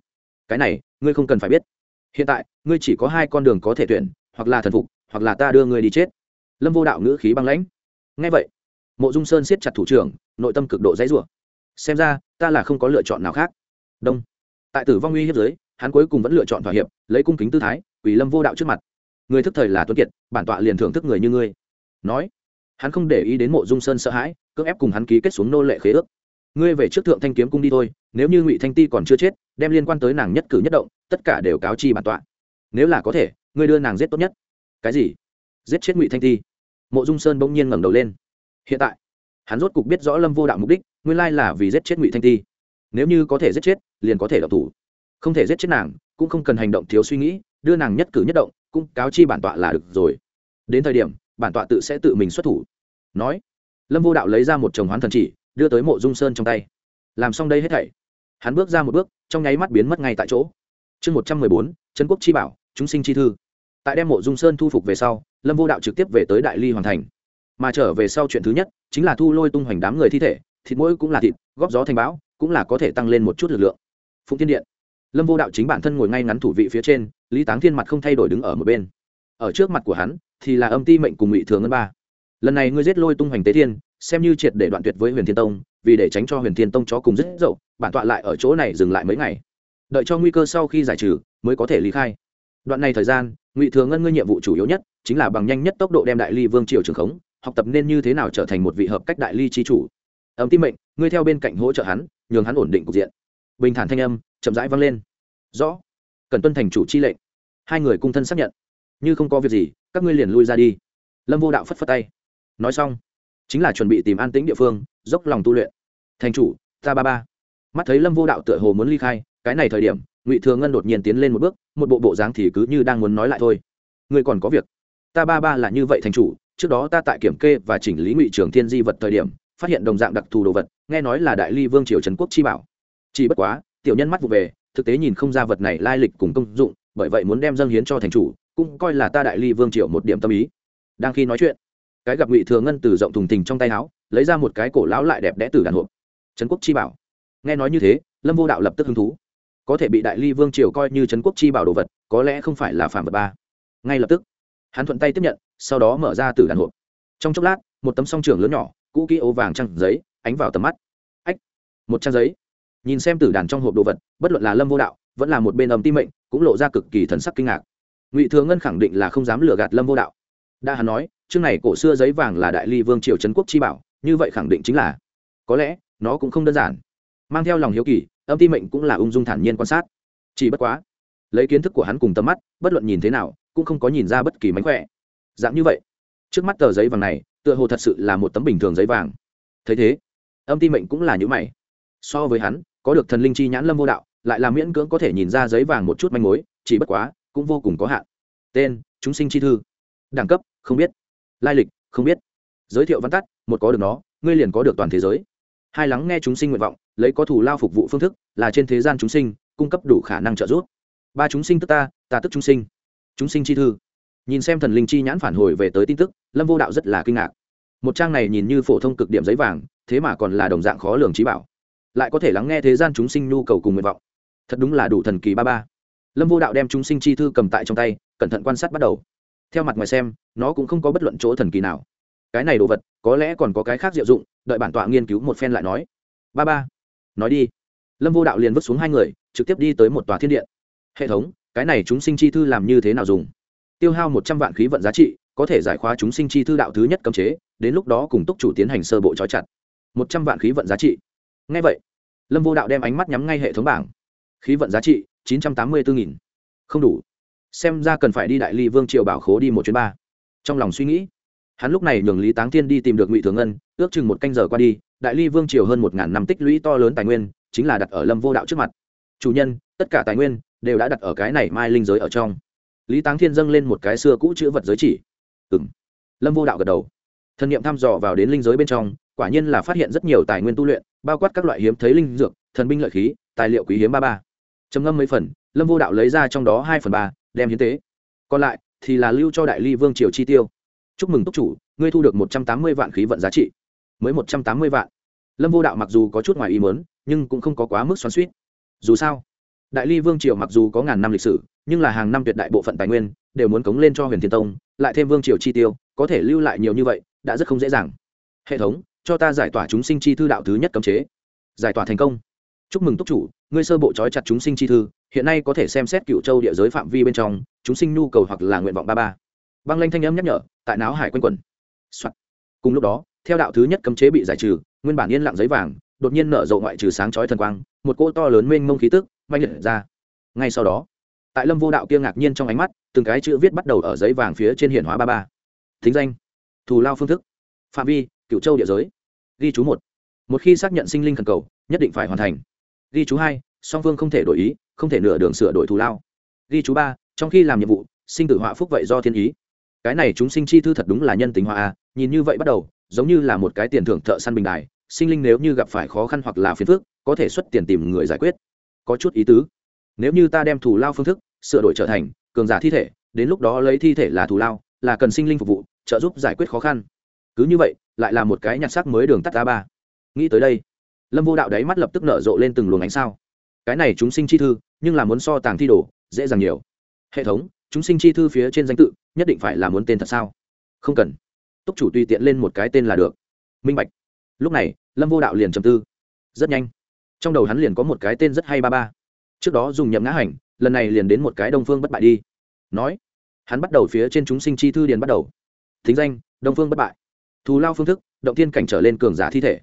Cái này, ngươi không cần phải biết. Hiện tại, ngươi chỉ có hai con đường có thể tuyển hoặc là thần phục, hoặc là ta đưa ngươi đi chết. Lâm vô đạo ngữ khí băng lãnh. Ngay vậy, mộ dung sơn siết chặt thủ trưởng, nội tâm cực độ dãy rủa. Xem ra, ta là không có lựa chọn nào khác. Đông. Tại tử vong uy hiếp giới, hắn cuối cùng vẫn lựa chọn thỏa hiệp, lấy cung kính tư thái quỷ lâm vô đạo trước mặt. Người thức thời là tuấn kiệt, bản tọa liền thưởng thức người như ngươi. Nói, hắn không để ý đến mộ dung sơn sợ hãi, cưỡng ép cùng hắn ký kết xuống nô lệ khế ước. Ngươi về trước thượng thanh kiếm cung đi thôi, nếu như ngụy thanh ti còn chưa chết, đem liên quan tới nàng nhất cử nhất động, tất cả đều cáo chi bản tọa nếu là có thể, ngươi đưa nàng giết tốt nhất. Cái gì? Giết chết ngụy thanh ti. Mộ dung sơn bỗng nhiên ngẩng đầu lên. Hiện tại, hắn rốt cục biết rõ lâm vô đạo mục đích, nguyên lai là vì giết chết ngụy thanh ti. Nếu như có thể giết chết, liền có thể độc thủ. Không thể giết chết nàng, cũng không cần hành động thiếu suy nghĩ, đưa nàng nhất cử nhất động, cũng cáo chi bản tọa là được rồi. Đến thời điểm, bản tọa tự sẽ tự mình xuất thủ. Nói, lâm vô đạo lấy ra một chồng hoán thần chỉ, đưa tới mộ dung sơn trong tay. Làm xong đây hết thảy, hắn bước ra một bước, trong nháy mắt biến mất ngay tại chỗ chương một trăm mười bốn, trấn quốc chi bảo, chúng sinh chi thư. Tại đem mộ dung sơn thu phục về sau, lâm vô đạo trực tiếp về tới đại ly hoàn thành. Mà trở về sau chuyện thứ nhất, chính là thu lôi tung hoành đám người thi thể, thịt mỗi cũng là thịt, góp gió thành bão, cũng là có thể tăng lên một chút lực lượng. Phụng thiên điện. Lâm vô đạo chính bản thân ngồi ngay ngắn thủ vị phía trên, lý táng thiên mặt không thay đổi đứng ở một bên. Ở trước mặt của hắn, thì là âm ti mệnh cùng ngụy thường ngân ba. Lần này ngươi giết lôi tung hoành tế thiên, xem như triệt để đoạn tuyệt với huyền thiên tông, vì để tránh cho huyền thiên tông chó cùng rất dậu, bản tọa lại ở chỗ này dừng lại mấy ngày đợi cho nguy cơ sau khi giải trừ mới có thể lý khai. Đoạn này thời gian, ngụy thường ngân ngươi nhiệm vụ chủ yếu nhất chính là bằng nhanh nhất tốc độ đem đại ly vương triều trường khống, học tập nên như thế nào trở thành một vị hợp cách đại ly chi chủ. Ấm tim mệnh, ngươi theo bên cạnh hỗ trợ hắn, nhường hắn ổn định cục diện. Bình thản thanh âm, chậm rãi vang lên. Rõ. Cần tuân thành chủ chi lệnh. Hai người cung thân xác nhận. Như không có việc gì, các ngươi liền lui ra đi. Lâm vô đạo phất phất tay. Nói xong, chính là chuẩn bị tìm an tĩnh địa phương, dốc lòng tu luyện. Thành chủ, ta ba ba. Mắt thấy lâm vô đạo tựa hồ muốn ly khai cái này thời điểm, ngụy thừa ngân đột nhiên tiến lên một bước, một bộ bộ dáng thì cứ như đang muốn nói lại thôi. Ngươi còn có việc. Ta ba ba là như vậy thành chủ, trước đó ta tại kiểm kê và chỉnh lý ngụy trường thiên di vật thời điểm, phát hiện đồng dạng đặc thù đồ vật, nghe nói là đại ly vương triều trần quốc chi bảo. Chỉ bất quá, tiểu nhân mắt vụ về, thực tế nhìn không ra vật này lai lịch cùng công dụng, bởi vậy muốn đem dâng hiến cho thành chủ, cũng coi là ta đại ly vương triều một điểm tâm ý. Đang khi nói chuyện, cái gặp ngụy thừa ngân từ rộng thùng thình trong tay áo, lấy ra một cái cổ lão lại đẹp đẽ từ đàn hộp. Trấn quốc chi bảo. Nghe nói như thế, lâm vô đạo lập tức hứng thú có thể bị đại ly vương triều coi như trấn quốc chi bảo đồ vật, có lẽ không phải là phạm vật ba. Ngay lập tức, hắn thuận tay tiếp nhận, sau đó mở ra từ đàn hộp. Trong chốc lát, một tấm song trường lớn nhỏ, cũ kỹ ố vàng trăng giấy, ánh vào tầm mắt. Ách, một trang giấy. Nhìn xem tử đàn trong hộp đồ vật, bất luận là lâm vô đạo, vẫn là một bên âm tim mệnh, cũng lộ ra cực kỳ thần sắc kinh ngạc. Ngụy thừa ngân khẳng định là không dám lừa gạt lâm vô đạo. Đã hắn nói, chương này cổ xưa giấy vàng là đại ly vương triều trấn quốc chi bảo, như vậy khẳng định chính là. Có lẽ, nó cũng không đơn giản mang theo lòng hiếu kỳ, âm ti mệnh cũng là ung dung thản nhiên quan sát. Chỉ bất quá, lấy kiến thức của hắn cùng tầm mắt, bất luận nhìn thế nào, cũng không có nhìn ra bất kỳ mánh khỏe. Dạng như vậy, trước mắt tờ giấy vàng này, tựa hồ thật sự là một tấm bình thường giấy vàng. Thấy thế, âm ti mệnh cũng là những mày. So với hắn, có được thần linh chi nhãn lâm vô đạo, lại là miễn cưỡng có thể nhìn ra giấy vàng một chút manh mối, chỉ bất quá, cũng vô cùng có hạn. Tên, chúng sinh chi thư. Đẳng cấp, không biết. Lai lịch, không biết. Giới thiệu văn tắt, một có được nó, ngươi liền có được toàn thế giới hai lắng nghe chúng sinh nguyện vọng, lấy có thủ lao phục vụ phương thức là trên thế gian chúng sinh, cung cấp đủ khả năng trợ giúp. Ba chúng sinh tức ta ta tức chúng sinh. Chúng sinh chi thư. Nhìn xem thần linh chi nhãn phản hồi về tới tin tức, lâm vô đạo rất là kinh ngạc. Một trang này nhìn như phổ thông cực điểm giấy vàng, thế mà còn là đồng dạng khó lường trí bảo. Lại có thể lắng nghe thế gian chúng sinh nhu cầu cùng nguyện vọng. Thật đúng là đủ thần kỳ ba ba. Lâm vô đạo đem chúng sinh chi thư cầm tại trong tay, cẩn thận quan sát bắt đầu. Theo mặt ngoài xem, nó cũng không có bất luận chỗ thần kỳ nào. Cái này đồ vật, có lẽ còn có cái khác diệu dụng đợi bản tọa nghiên cứu một phen lại nói. Ba ba, nói đi. Lâm vô đạo liền vứt xuống hai người, trực tiếp đi tới một tòa thiên điện. Hệ thống, cái này chúng sinh chi thư làm như thế nào dùng? Tiêu hao một trăm vạn khí vận giá trị, có thể giải khóa chúng sinh chi thư đạo thứ nhất cấm chế, đến lúc đó cùng túc chủ tiến hành sơ bộ trói chặt. Một trăm vạn khí vận giá trị. Ngay vậy, lâm vô đạo đem ánh mắt nhắm ngay hệ thống bảng. Khí vận giá trị, chín trăm tám mươi bốn nghìn. Không đủ. Xem ra cần phải đi đại ly vương triều bảo khố đi một chuyến ba. Trong lòng suy nghĩ hắn lúc này nhường lý táng thiên đi tìm được ngụy thường ngân, ước chừng một canh giờ qua đi, đại ly vương triều hơn một ngàn năm tích lũy to lớn tài nguyên, chính là đặt ở lâm vô đạo trước mặt. Chủ nhân, tất cả tài nguyên đều đã đặt ở cái này mai linh giới ở trong. Lý táng thiên dâng lên một cái xưa cũ chữ vật giới chỉ. Ừ m lâm vô đạo gật đầu. Thân nhiệm thăm dò vào đến linh giới bên trong, quả nhiên là phát hiện rất nhiều tài nguyên tu luyện, bao quát các loại hiếm thấy linh dược, thần binh lợi khí, tài liệu quý hiếm ba ba. Trầm ngâm mấy phần, lâm vô đạo lấy ra trong đó hai phần ba, đem hiến tế. Còn lại thì là lưu cho đại ly vương triều chi tiêu chúc mừng túc chủ, ngươi thu được một trăm tám mươi vạn khí vận giá trị. Mới một trăm tám mươi vạn. Lâm vô đạo mặc dù có chút ngoài ý mớn nhưng cũng không có quá mức xoắn suýt dù sao, đại ly vương triều mặc dù có ngàn năm lịch sử, nhưng là hàng năm tuyệt đại bộ phận tài nguyên đều muốn cống lên cho huyền thiên tông, lại thêm vương triều chi tiêu, có thể lưu lại nhiều như vậy, đã rất không dễ dàng. Hệ thống, cho ta giải tỏa chúng sinh chi thư đạo thứ nhất cấm chế. Giải tỏa thành công. Chúc mừng túc chủ, ngươi sơ bộ trói chặt chúng sinh chi thư, hiện nay có thể xem xét cựu châu địa giới phạm vi bên trong, chúng sinh nhu cầu hoặc là nguyện vọng ba ba băng lanh thanh âm nhắc nhở, tại não hải quanh quẩn、Soạn. cùng lúc đó, theo đạo thứ nhất cấm chế bị giải trừ, nguyên bản yên lặng giấy vàng, đột nhiên nở rộ ngoại trừ sáng chói thần quang, một cỗ to lớn mênh mông khí tức manh liệt ra. Ngay sau đó, tại lâm vô đạo kia ngạc nhiên trong ánh mắt, từng cái chữ viết bắt đầu ở giấy vàng phía trên hiển hóa ba ba. Thính danh, thù lao phương thức. Phạm vi cựu châu địa giới. Ghi chú một. Một khi xác nhận sinh linh thần cầu, nhất định phải hoàn thành. Ghi chú hai, song phương không thể đổi ý, không thể nửa đường sửa đổi thù lao. Ghi chú ba, trong khi làm nhiệm vụ, sinh tử họa phúc vậy do thiên ý cái này chúng sinh chi thư thật đúng là nhân tính hoa a, nhìn như vậy bắt đầu, giống như là một cái tiền thưởng thợ săn bình đài, sinh linh nếu như gặp phải khó khăn hoặc là phiền phức, có thể xuất tiền tìm người giải quyết. Có chút ý tứ. Nếu như ta đem thù lao phương thức, sửa đổi trở thành cường giả thi thể, đến lúc đó lấy thi thể là thù lao, là cần sinh linh phục vụ, trợ giúp giải quyết khó khăn. Cứ như vậy, lại là một cái nhặt sắc mới đường tắt a ba. Nghĩ tới đây, lâm vô đạo đáy mắt lập tức nở rộ lên từng luồng ánh sao. Cái này chúng sinh chi thư, nhưng là muốn so tàng thi đồ, dễ dàng nhiều. Hệ thống chúng sinh chi thư phía trên danh tự, nhất định phải là muốn tên thật sao? Không cần. Túc chủ tùy tiện lên một cái tên là được. Minh bạch. Lúc này, lâm vô đạo liền trầm tư. Rất nhanh. Trong đầu hắn liền có một cái tên rất hay ba ba. Trước đó dùng nhậm ngã hành, lần này liền đến một cái đông phương bất bại đi. Nói, hắn bắt đầu phía trên chúng sinh chi thư điền bắt đầu. Thính danh, đông phương bất bại. Thù lao phương thức, động tiên cảnh trở lên cường giả thi thể.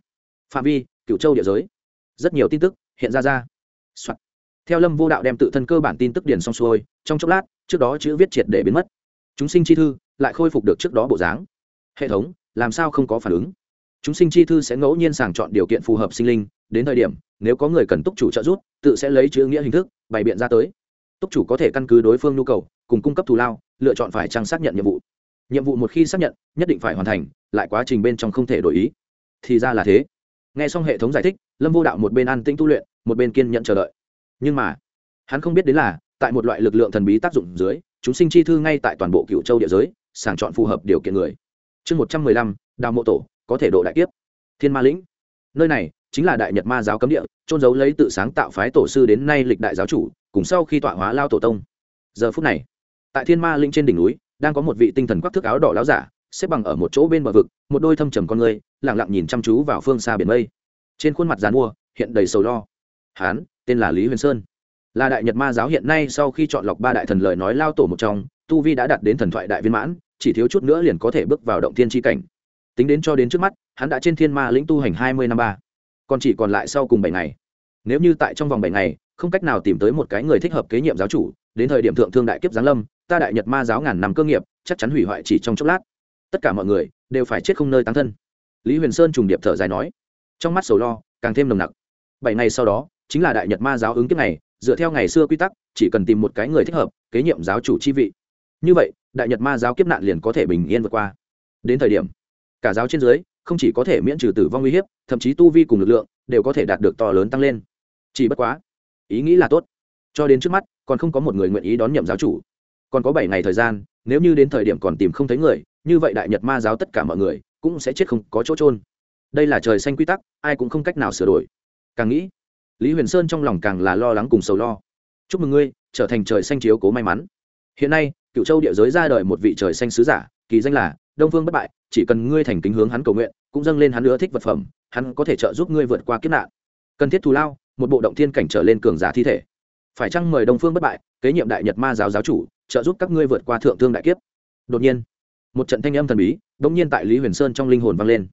Phạm vi cựu châu địa giới. Rất nhiều tin tức hiện ra ra、Soạn theo lâm vô đạo đem tự thân cơ bản tin tức điền xong xuôi, trong chốc lát, trước đó chữ viết triệt để biến mất. Chúng sinh chi thư lại khôi phục được trước đó bộ dáng. Hệ thống, làm sao không có phản ứng? Chúng sinh chi thư sẽ ngẫu nhiên sàng chọn điều kiện phù hợp sinh linh, đến thời điểm, nếu có người cần túc chủ trợ giúp, tự sẽ lấy chữ nghĩa hình thức, bày biện ra tới. Túc chủ có thể căn cứ đối phương nhu cầu, cùng cung cấp thù lao, lựa chọn phải trang xác nhận nhiệm vụ. Nhiệm vụ một khi xác nhận, nhất định phải hoàn thành, lại quá trình bên trong không thể đổi ý. Thì ra là thế. Nghe xong hệ thống giải thích, lâm vô đạo một bên ăn tĩnh tu luyện, một bên kiên nhận chờ đợi nhưng mà, hắn không biết đến là, tại một loại lực lượng thần bí tác dụng dưới, chúng sinh chi thư ngay tại toàn bộ cựu châu địa giới, sàng chọn phù hợp điều kiện người. Chương một trăm mười lăm, đào mộ tổ, có thể độ đại kiếp. Thiên ma lĩnh. Nơi này chính là đại nhật ma giáo cấm địa trôn giấu lấy tự sáng tạo phái tổ sư đến nay lịch đại giáo chủ, cùng sau khi tọa hóa lao tổ tông. Giờ phút này, tại thiên ma lĩnh trên đỉnh núi, đang có một vị tinh thần quắc thức áo đỏ láo giả, xếp bằng ở một chỗ bên bờ vực, một đôi thâm trầm con người lẳng lặng nhìn chăm chú vào phương xa biển mây. Trên khuôn mặt dàn mua hiện đầy sầu lo hán, tên là lý huyền sơn. Là đại nhật ma giáo hiện nay sau khi chọn lọc ba đại thần lời nói lao tổ một trong, tu vi đã đạt đến thần thoại đại viên mãn, chỉ thiếu chút nữa liền có thể bước vào động thiên tri cảnh. Tính đến cho đến trước mắt, hắn đã trên thiên ma lĩnh tu hành hai mươi năm ba. Còn chỉ còn lại sau cùng bảy ngày. Nếu như tại trong vòng bảy ngày, không cách nào tìm tới một cái người thích hợp kế nhiệm giáo chủ, đến thời điểm thượng thương đại kiếp giáng lâm, ta đại nhật ma giáo ngàn năm cơ nghiệp, chắc chắn hủy hoại chỉ trong chốc lát. Tất cả mọi người đều phải chết không nơi tán thân. Lý huyền sơn trùng điệp thở dài nói. Trong mắt sầu lo, càng thêm nồng nặc. Bảy ngày sau đó chính là đại nhật ma giáo ứng kiếp này, dựa theo ngày xưa quy tắc, chỉ cần tìm một cái người thích hợp, kế nhiệm giáo chủ chi vị. Như vậy, đại nhật ma giáo kiếp nạn liền có thể bình yên vượt qua. Đến thời điểm, cả giáo trên dưới, không chỉ có thể miễn trừ tử vong uy hiếp, thậm chí tu vi cùng lực lượng, đều có thể đạt được to lớn tăng lên. Chỉ bất quá, ý nghĩ là tốt. Cho đến trước mắt, còn không có một người nguyện ý đón nhậm giáo chủ. Còn có bảy ngày thời gian, nếu như đến thời điểm còn tìm không thấy người, như vậy đại nhật ma giáo tất cả mọi người cũng sẽ chết không có chỗ trôn đây là trời xanh quy tắc, ai cũng không cách nào sửa đổi. Càng nghĩ lý huyền sơn trong lòng càng là lo lắng cùng sầu lo. Chúc mừng ngươi, trở thành trời xanh chiếu cố may mắn. Hiện nay, cựu châu địa giới ra đời một vị trời xanh sứ giả, kỳ danh là đông phương bất bại, chỉ cần ngươi thành kính hướng hắn cầu nguyện, cũng dâng lên hắn nữa thích vật phẩm, hắn có thể trợ giúp ngươi vượt qua kiếp nạn. Cần thiết thù lao, một bộ động thiên cảnh trở lên cường giả thi thể. Phải chăng mời đông phương bất bại, kế nhiệm đại nhật ma giáo giáo chủ, trợ giúp các ngươi vượt qua thượng thương đại kiếp? Đột nhiên, một trận thanh âm thần bí đ ỗ n g nhiên tại lý huyền sơn trong linh hồn vang lên.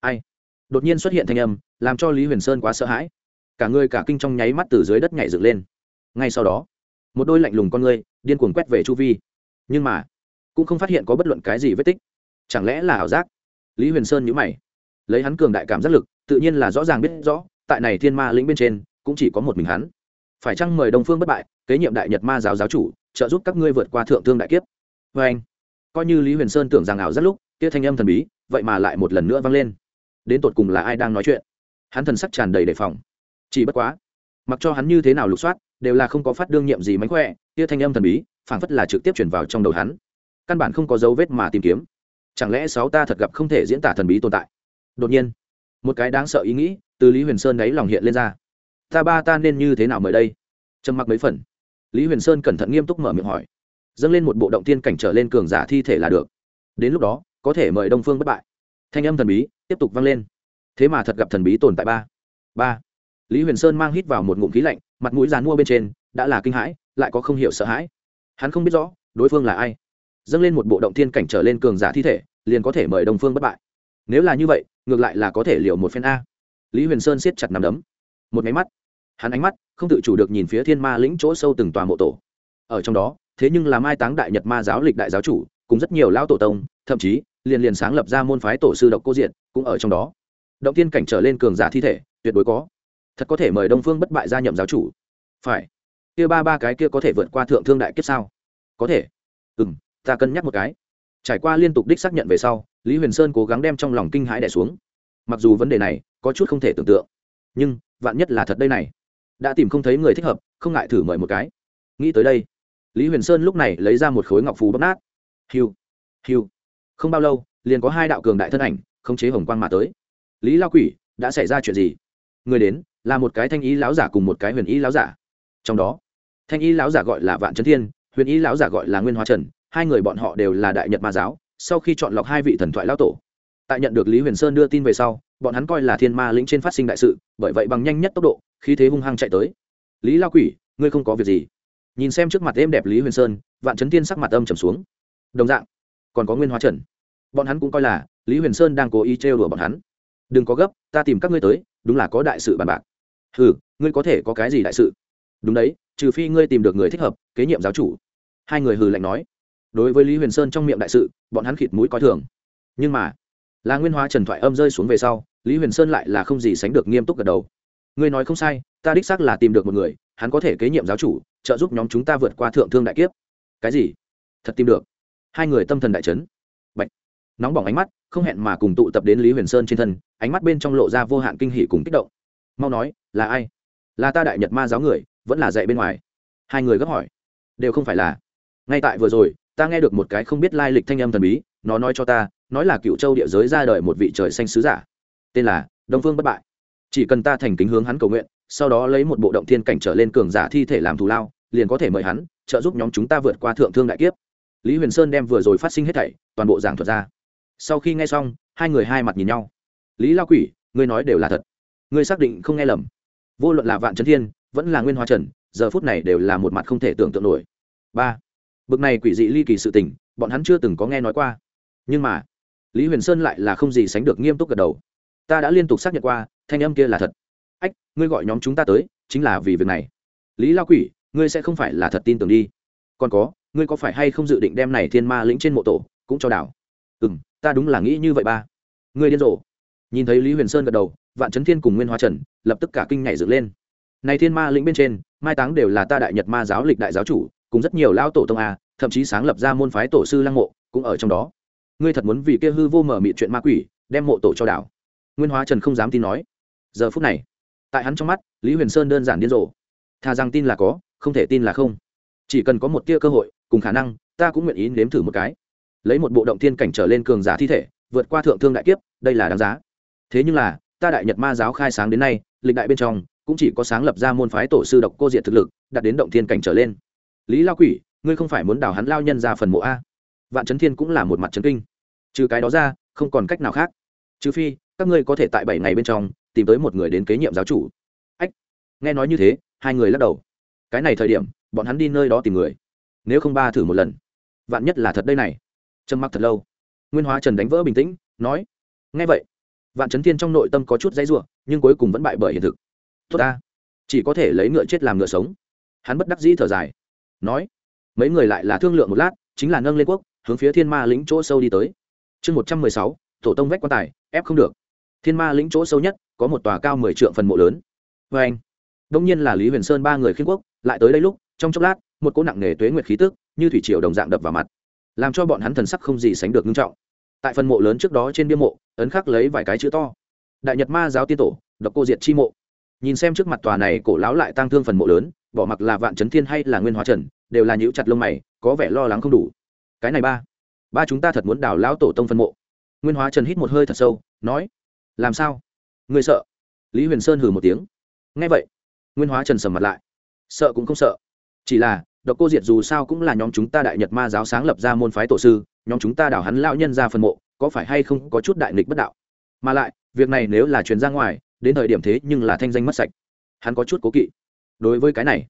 Ai? Đột nhiên xuất hiện thanh âm, làm cho lý huyền sơn quá sợ hãi cả người cả kinh trong nháy mắt từ dưới đất nhảy dựng lên. Ngay sau đó, một đôi lạnh lùng con ngươi điên cuồng quét về chu vi. Nhưng mà, cũng không phát hiện có bất luận cái gì vết tích. Chẳng lẽ là ảo giác? Lý huyền sơn nhữ mày. Lấy hắn cường đại cảm giác lực, tự nhiên là rõ ràng biết rõ, tại này thiên ma lĩnh bên trên, cũng chỉ có một mình hắn. Phải chăng mời đông phương bất bại, kế nhiệm đại nhật ma giáo giáo chủ, trợ giúp các ngươi vượt qua thượng thương đại kiếp? Vê anh, coi như lý huyền sơn tưởng rằng ảo rất lúc, kia thanh âm thần bí, vậy mà lại một lần nữa vang lên. Đến tột cùng là ai đang nói chuyện? Hắn thần sắc tràn đầy đề phòng chỉ bất quá, mặc cho hắn như thế nào lục soát, đều là không có phát đương nhiệm gì mánh khỏe tia thanh âm thần bí, phảng phất là trực tiếp chuyển vào trong đầu hắn. Căn bản không có dấu vết mà tìm kiếm. Chẳng lẽ sáu ta thật gặp không thể diễn tả thần bí tồn tại? Đột nhiên, một cái đáng sợ ý nghĩ từ lý huyền sơn đáy lòng hiện lên ra. Ta ba ta nên như thế nào mời đây? Trầm mặc mấy phần, lý huyền sơn cẩn thận nghiêm túc mở miệng hỏi. Dâng lên một bộ động tiên cảnh trở lên cường giả thi thể là được. Đến lúc đó, có thể mời đông phương bất bại. Thanh âm thần bí tiếp tục vang lên. Thế mà thật gặp thần bí tồn tại ba. Ba lý huyền sơn mang hít vào một ngụm khí lạnh, mặt mũi dàn mua bên trên, đã là kinh hãi, lại có không hiểu sợ hãi. Hắn không biết rõ, đối phương là ai. Dâng lên một bộ động thiên cảnh trở lên cường giả thi thể, liền có thể mời đồng phương bất bại. Nếu là như vậy, ngược lại là có thể liều một phen a. Lý huyền sơn siết chặt nằm đấm. Một máy mắt. Hắn ánh mắt không tự chủ được nhìn phía thiên ma lĩnh chỗ sâu từng tòa mộ tổ. Ở trong đó, thế nhưng là mai táng đại nhật ma giáo lịch đại giáo chủ, cùng rất nhiều lão tổ tông, thậm chí, liền liền sáng lập ra môn phái tổ sư độc cô diện cũng ở trong đó. Động tiên cảnh trở lên cường giả thi thể, tuyệt đối có thật có thể mời đông phương bất bại gia nhậm giáo chủ phải kia ba ba cái kia có thể vượt qua thượng thương đại kiếp sao có thể ừ m ta cân nhắc một cái trải qua liên tục đích xác nhận về sau lý huyền sơn cố gắng đem trong lòng kinh hãi đẻ xuống mặc dù vấn đề này có chút không thể tưởng tượng nhưng vạn nhất là thật đây này đã tìm không thấy người thích hợp không ngại thử mời một cái nghĩ tới đây lý huyền sơn lúc này lấy ra một khối ngọc phù bóc nát hiu hiu, không bao lâu liền có hai đạo cường đại thân ảnh khống chế hồng quang mà tới lý lao quỷ đã xảy ra chuyện gì người đến là một cái thanh ý lão giả cùng một cái huyền ý lão giả. Trong đó, thanh ý lão giả gọi là vạn trấn thiên, huyền ý lão giả gọi là nguyên hoa trần, hai người bọn họ đều là đại nhật ma giáo, sau khi chọn lọc hai vị thần thoại lão tổ. Tại nhận được lý huyền sơn đưa tin về sau, bọn hắn coi là thiên ma lĩnh trên phát sinh đại sự, bởi vậy bằng nhanh nhất tốc độ khi thế hung hăng chạy tới. Lý lao quỷ, ngươi không có việc gì? Nhìn xem trước mặt êm đẹp lý huyền sơn, vạn trấn tiên sắc mặt âm trầm xuống. Đồng dạng, còn có nguyên hóa trần. Bọn hắn cũng coi là lý huyền sơn đang cố ý trêu đùa bọn hắn. Đừng có gấp, ta tìm các ngươi tới, đúng là có đại sự bàn bạc ừ ngươi có thể có cái gì đại sự? Đúng đấy, trừ phi ngươi tìm được người thích hợp, kế nhiệm giáo chủ. Hai người hừ lạnh nói. Đối với lý huyền sơn trong miệng đại sự, bọn hắn khịt mũi coi thường. Nhưng mà, là nguyên hóa trần thoại âm rơi xuống về sau, lý huyền sơn lại là không gì sánh được nghiêm túc gật đầu. Ngươi nói không sai, ta đích xác là tìm được một người, hắn có thể kế nhiệm giáo chủ, trợ giúp nhóm chúng ta vượt qua thượng thương đại kiếp. Cái gì? Thật tìm được? Hai người tâm thần đại chấn. Bạch. nóng bỏng ánh mắt, không hẹn mà cùng tụ tập đến lý huyền sơn trên thân, ánh mắt bên trong lộ ra vô hạn kinh hỉ cùng kích động mau nói, là ai? Là ta đại nhật ma giáo người, vẫn là dạy bên ngoài. Hai người gấp hỏi. Đều không phải là. Ngay tại vừa rồi, ta nghe được một cái không biết lai lịch thanh âm thần bí, nó nói cho ta, nói là cựu châu địa giới ra đời một vị trời xanh sứ giả. Tên là đông phương bất bại. Chỉ cần ta thành kính hướng hắn cầu nguyện, sau đó lấy một bộ động thiên cảnh trở lên cường giả thi thể làm thù lao, liền có thể mời hắn, trợ giúp nhóm chúng ta vượt qua thượng thương đại kiếp. Lý huyền sơn đem vừa rồi phát sinh hết thảy, toàn bộ giảng thuật ra. Sau khi nghe xong, hai người hai mặt nhìn nhau. Lý lao quỷ, ngươi nói đều là thật ngươi xác định không nghe lầm. Vô luận là vạn trấn thiên, vẫn là nguyên hoa trần, giờ phút này đều là một mặt không thể tưởng tượng nổi. Ba, bực này quỷ dị ly kỳ sự tình, bọn hắn chưa từng có nghe nói qua. Nhưng mà, lý huyền sơn lại là không gì sánh được nghiêm túc gật đầu. Ta đã liên tục xác nhận qua, thanh âm kia là thật. Ách, ngươi gọi nhóm chúng ta tới, chính là vì việc này. Lý lao quỷ, ngươi sẽ không phải là thật tin tưởng đi. Còn có, ngươi có phải hay không dự định đem này thiên ma lĩnh trên mộ tổ, cũng cho đảo? Ừ m ta đúng là nghĩ như vậy ba. Ngươi điên rồ. Nhìn thấy lý huyền sơn gật đầu vạn trấn thiên cùng nguyên hoa trần, lập tức cả kinh nhảy dựng lên. Này thiên ma lĩnh bên trên, mai táng đều là ta đại nhật ma giáo lịch đại giáo chủ, cùng rất nhiều lao tổ tông a, thậm chí sáng lập ra môn phái tổ sư lăng mộ, cũng ở trong đó. Ngươi thật muốn vì kia hư vô mở mị chuyện ma quỷ, đem mộ tổ cho đảo. Nguyên hóa trần không dám tin nói. Giờ phút này, tại hắn trong mắt, lý huyền sơn đơn giản điên rồ. Thà rằng tin là có, không thể tin là không. Chỉ cần có một tia cơ hội, cùng khả năng, ta cũng nguyện ý nếm thử một cái. Lấy một bộ động thiên cảnh trở lên cường giả thi thể, vượt qua thượng thương đại kiếp, đây là đáng giá. Thế nhưng là ta đại nhật ma giáo khai sáng đến nay, lịch đại bên trong, cũng chỉ có sáng lập ra môn phái tổ sư độc cô diệt thực lực, đạt đến động thiên cảnh trở lên. Lý lao quỷ, ngươi không phải muốn đào hắn lao nhân ra phần mộ a? Vạn trấn thiên cũng là một mặt trấn kinh. Trừ cái đó ra, không còn cách nào khác. Trừ phi, các ngươi có thể tại bảy ngày bên trong, tìm tới một người đến kế nhiệm giáo chủ. Ách, nghe nói như thế, hai người lắc đầu. Cái này thời điểm, bọn hắn đi nơi đó tìm người. Nếu không ba thử một lần. Vạn nhất là thật đây này. Trầm mặc thật lâu. Nguyên hóa trần đánh vỡ bình tĩnh, nói, nghe vậy vạn trấn thiên trong nội tâm có chút dãy ruộng nhưng cuối cùng vẫn bại bởi hiện thực. Tốt ta. Chỉ có thể lấy ngựa chết làm ngựa sống. Hắn bất đắc dĩ thở dài. Nói, mấy người lại là thương lượng một lát, chính là nâng lên quốc, hướng phía thiên ma lĩnh chỗ sâu đi tới. Chương một trăm mười sáu, tổ tông vách quan tài, ép không được. Thiên ma lĩnh chỗ sâu nhất, có một tòa cao mười trượng phần mộ lớn. Vê anh, đông nhiên là lý huyền sơn ba người khiên quốc, lại tới đây lúc, trong chốc lát, một cỗ nặng nề tuế nguyệt khí tức, như thủy triều đồng dạng đập vào mặt, làm cho bọn hắn thần sắc không gì sánh được nghiêm trọng. Tại phần mộ lớn trước đó trên bia mộ ấn khắc lấy vài cái chữ to. Đại nhật ma giáo tiên tổ, độc cô diệt chi mộ. Nhìn xem trước mặt tòa này cổ láo lại tăng thương phần mộ lớn, bỏ mặc là vạn trấn thiên hay là nguyên hóa trần, đều là nhữ chặt lông mày, có vẻ lo lắng không đủ. Cái này ba ba chúng ta thật muốn đào lão tổ tông phân mộ. Nguyên hóa trần hít một hơi thật sâu, nói, làm sao? Người sợ? Lý huyền sơn hừ một tiếng. Ngay vậy. Nguyên hóa trần sầm mặt lại. Sợ cũng không sợ. Chỉ là, độc cô diệt dù sao cũng là nhóm chúng ta đại nhật ma giáo sáng lập ra môn phái tổ sư nhóm chúng ta đào hắn lão nhân ra phần mộ, có phải hay không có chút đại nghịch bất đạo? Mà lại, việc này nếu là truyền ra ngoài, đến thời điểm thế nhưng là thanh danh mất sạch. Hắn có chút cố kỵ. Đối với cái này,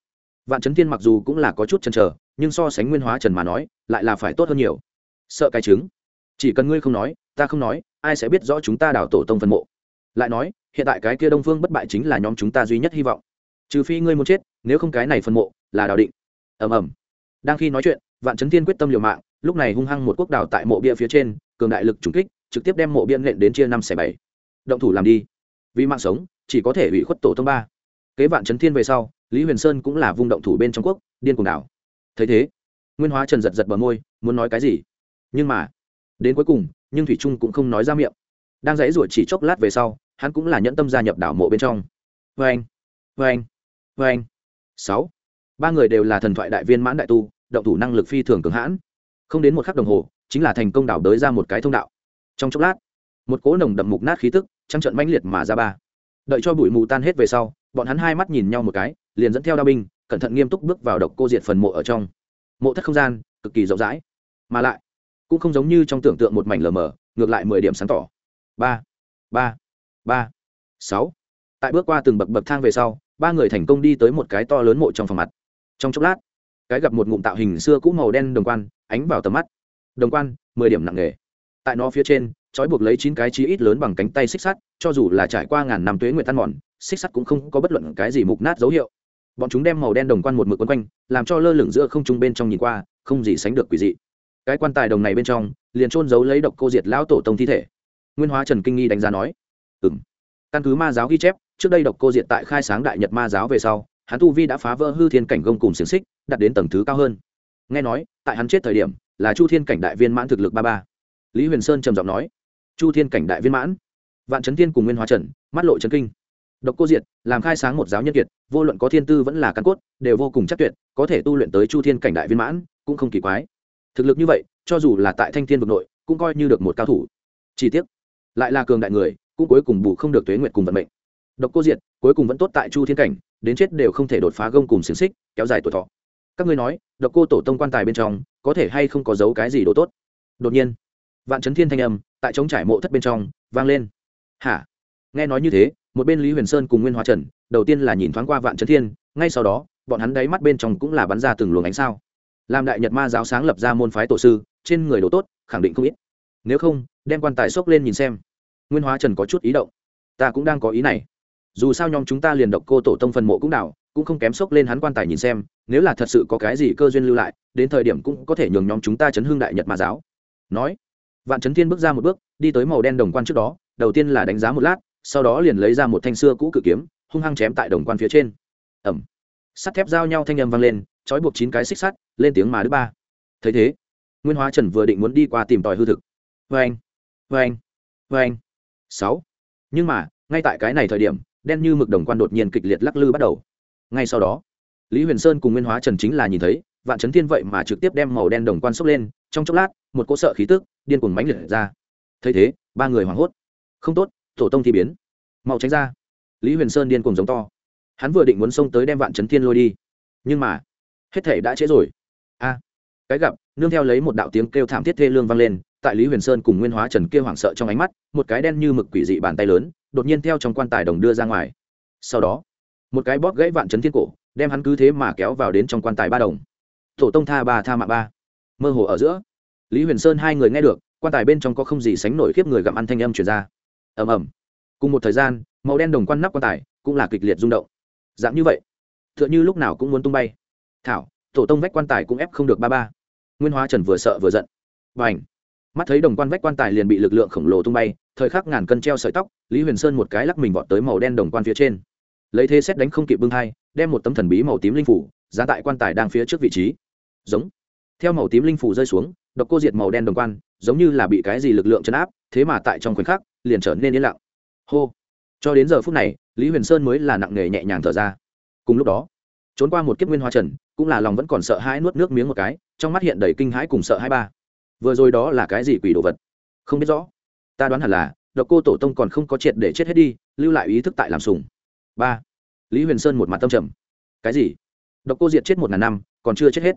vạn trấn thiên mặc dù cũng là có chút chần chờ, nhưng so sánh nguyên hóa trần mà nói, lại là phải tốt hơn nhiều. Sợ cái chứng. Chỉ cần ngươi không nói, ta không nói, ai sẽ biết rõ chúng ta đào tổ tông phân mộ? Lại nói, hiện tại cái kia đông phương bất bại chính là nhóm chúng ta duy nhất hy vọng. Trừ phi ngươi muốn chết, nếu không cái này phân mộ là đào định. Ầm ầm. Đang khi nói chuyện vạn Chấn thiên quyết tâm liều mạng, lúc này hung hăng một quốc đảo tại mộ bia phía trên, cường đại lực trùng kích, trực tiếp đem mộ bia nện đến chia năm xẻ bảy. Động thủ làm đi. Vì mạng sống, chỉ có thể ủy khuất tổ tông ba. Kế vạn Chấn thiên về sau, lý huyền sơn cũng là vung động thủ bên trong quốc, điên cuồng đảo. Thấy thế, nguyên hóa trần giật giật bờ môi, muốn nói cái gì? Nhưng mà, đến cuối cùng, nhưng thủy trung cũng không nói ra miệng. Đang dãy ruột chỉ chốc lát về sau, hắn cũng là nhẫn tâm gia nhập đảo mộ bên trong. Vê anh vê anh vê anh sáu. Ba người đều là thần thoại đại viên mãn đại tu động thủ năng lực phi thường cường hãn. Không đến một khắc đồng hồ, chính là thành công đảo đới ra một cái thông đạo. Trong chốc lát, một cỗ nồng đậm mục nát khí tức, trăng trận mãnh liệt mà ra ba. Đợi cho bụi mù tan hết về sau, bọn hắn hai mắt nhìn nhau một cái, liền dẫn theo đao binh, cẩn thận nghiêm túc bước vào độc cô diệt phần mộ ở trong. Mộ thất không gian, cực kỳ rộng rãi. Mà lại, cũng không giống như trong tưởng tượng một mảnh lờ mờ, ngược lại mười điểm sáng tỏ. Ba ba ba, sáu. Tại bước qua từng bậc bậc thang về sau, ba người thành công đi tới một cái to lớn mộ trong phòng mặt. Trong chốc lát cái gặp một ngụm tạo hình xưa cũ màu đen đồng quan, ánh vào tầm mắt. Đồng quan, mười điểm nặng nề tại nó phía trên, trói buộc lấy chín cái chí ít lớn bằng cánh tay xích sắt, cho dù là trải qua ngàn năm tuế nguyệt tan mòn, xích sắt cũng không có bất luận cái gì mục nát dấu hiệu. Bọn chúng đem màu đen đồng quan một mực quấn quanh, làm cho lơ lửng giữa không trung bên trong nhìn qua, không gì sánh được quỷ dị. Cái quan tài đồng này bên trong, liền trôn giấu lấy độc cô diệt lão tổ tông thi thể. Nguyên hóa trần kinh nghi đánh giá nói ừ m căn cứ ma giáo ghi chép, trước đây độc cô diệt tại khai sáng đại nhật ma giáo về sau hắn tu vi đã phá vỡ hư thiên cảnh gông cùng xiềng xích đặt đến tầng thứ cao hơn. Nghe nói tại hắn chết thời điểm là chu thiên cảnh đại viên mãn thực lực ba ba. Lý huyền sơn trầm giọng nói chu thiên cảnh đại viên mãn vạn trấn thiên cùng nguyên hóa trần mắt lộ trấn kinh. Độc cô diệt làm khai sáng một giáo nhân kiệt vô luận có thiên tư vẫn là căn cốt đều vô cùng chắc tuyệt có thể tu luyện tới chu thiên cảnh đại viên mãn cũng không kỳ quái. Thực lực như vậy cho dù là tại thanh thiên vực nội cũng coi như được một cao thủ. Chỉ tiếc, lại là cường đại người cũng cuối cùng bù không được tuế nguyệt cùng vận mệnh. Độc cô diệt cuối cùng vẫn tốt tại chu thiên cảnh đến chết đều không thể đột phá gông cùng xiềng xích, kéo dài tuổi thọ. Các ngươi nói, độc cô tổ tông quan tài bên trong, có thể hay không có dấu cái gì đồ tốt? Đột nhiên, vạn chấn thiên thanh âm tại chống trải mộ thất bên trong vang lên. Hả? Nghe nói như thế, một bên lý huyền sơn cùng nguyên Hoa trần, đầu tiên là nhìn thoáng qua vạn chấn thiên, ngay sau đó, bọn hắn đáy mắt bên trong cũng là bắn ra từng luồng ánh sao. Làm đại nhật ma giáo sáng lập ra môn phái tổ sư, trên người đồ tốt, khẳng định không ít. Nếu không, đem quan tài xốc lên nhìn xem. Nguyên hóa trần có chút ý động. Ta cũng đang có ý này dù sao nhóm chúng ta liền độc cô tổ tông phần mộ cũng đảo, cũng không kém xốc lên hắn quan tài nhìn xem, nếu là thật sự có cái gì cơ duyên lưu lại, đến thời điểm cũng có thể nhường nhóm chúng ta chấn hương đại nhật ma giáo. Nói, vạn chấn thiên bước ra một bước, đi tới màu đen đồng quan trước đó, đầu tiên là đánh giá một lát, sau đó liền lấy ra một thanh xưa cũ cự kiếm, hung hăng chém tại đồng quan phía trên. Ẩm sắt thép giao nhau thanh â m vang lên, trói buộc chín cái xích sắt, lên tiếng mà đứa ba. Thấy thế, nguyên hóa trần vừa định muốn đi qua tìm tòi hư thực. Vê anh vê anh vê anh sáu. Nhưng mà, ngay tại cái này thời điểm đen như mực đồng quan đột nhiên kịch liệt lắc lư bắt đầu. Ngay sau đó, lý huyền sơn cùng nguyên hóa trần chính là nhìn thấy, vạn chấn thiên vậy mà trực tiếp đem màu đen đồng quan xốc lên, trong chốc lát, một cỗ sợ khí tức, điên cuồng mãnh liệt ra. Thấy thế, ba người hoảng hốt. Không tốt, tổ tông thi biến. Mau tránh ra. Lý huyền sơn điên cuồng giống to. Hắn vừa định muốn xông tới đem vạn chấn thiên lôi đi, nhưng mà, hết thể đã trễ rồi. A, cái gặp, nương theo lấy một đạo tiếng kêu thảm thiết thê lương vang lên, tại lý huyền sơn cùng nguyên hóa trần kia hoảng sợ trong ánh mắt, một cái đen như mực quỷ dị bàn tay lớn đột nhiên theo trong quan tài đồng đưa ra ngoài. Sau đó, một cái bóp gãy vạn chấn thiên cổ, đem hắn cứ thế mà kéo vào đến trong quan tài ba đồng. Tổ tông tha ba, tha mạng ba. Mơ hồ ở giữa, lý huyền sơn hai người nghe được, quan tài bên trong có không gì sánh nổi khiếp người gặm ăn thanh âm truyền ra. Ầm ầm. Cùng một thời gian, màu đen đồng quan nắp quan tài cũng là kịch liệt rung động. Dạng như vậy t h ư ợ n h ư lúc nào cũng muốn tung bay. Thảo, tổ tông vách quan tài cũng ép không được ba ba. Nguyên hóa trần vừa sợ vừa giận. Và ảnh mắt thấy đồng quan vách quan tài liền bị lực lượng khổng lồ tung bay, thời khắc ngàn cân treo sợi tóc, lý huyền sơn một cái lắc mình vọt tới màu đen đồng quan phía trên. Lấy thế xét đánh không kịp bưng hai đem một tấm thần bí màu tím linh phủ ra tại quan tài đang phía trước vị trí. Giống. Theo màu tím linh phủ rơi xuống, độc cô diệt màu đen đồng quan, giống như là bị cái gì lực lượng chấn áp, thế mà tại trong khoảnh khắc, liền trở nên yên lặng. Hô. Cho đến giờ phút này, lý huyền sơn mới là nặng nề nhẹ nhàng thở ra. Cùng lúc đó, trốn qua một kiếp nguyên hoa trần, cũng là lòng vẫn còn sợ hãi nuốt nước miếng một cái, trong mắt hiện đầy kinh hãi cùng sợ hãi ba vừa rồi đó là cái gì quỷ đồ vật? Không biết rõ. Ta đoán hẳn là, độc cô tổ tông còn không có triệt để chết hết đi, lưu lại ý thức tại làm sùng. Ba. Lý huyền sơn một mặt tâm trầm. Cái gì? Độc cô diệt chết một ngàn năm, còn chưa chết hết.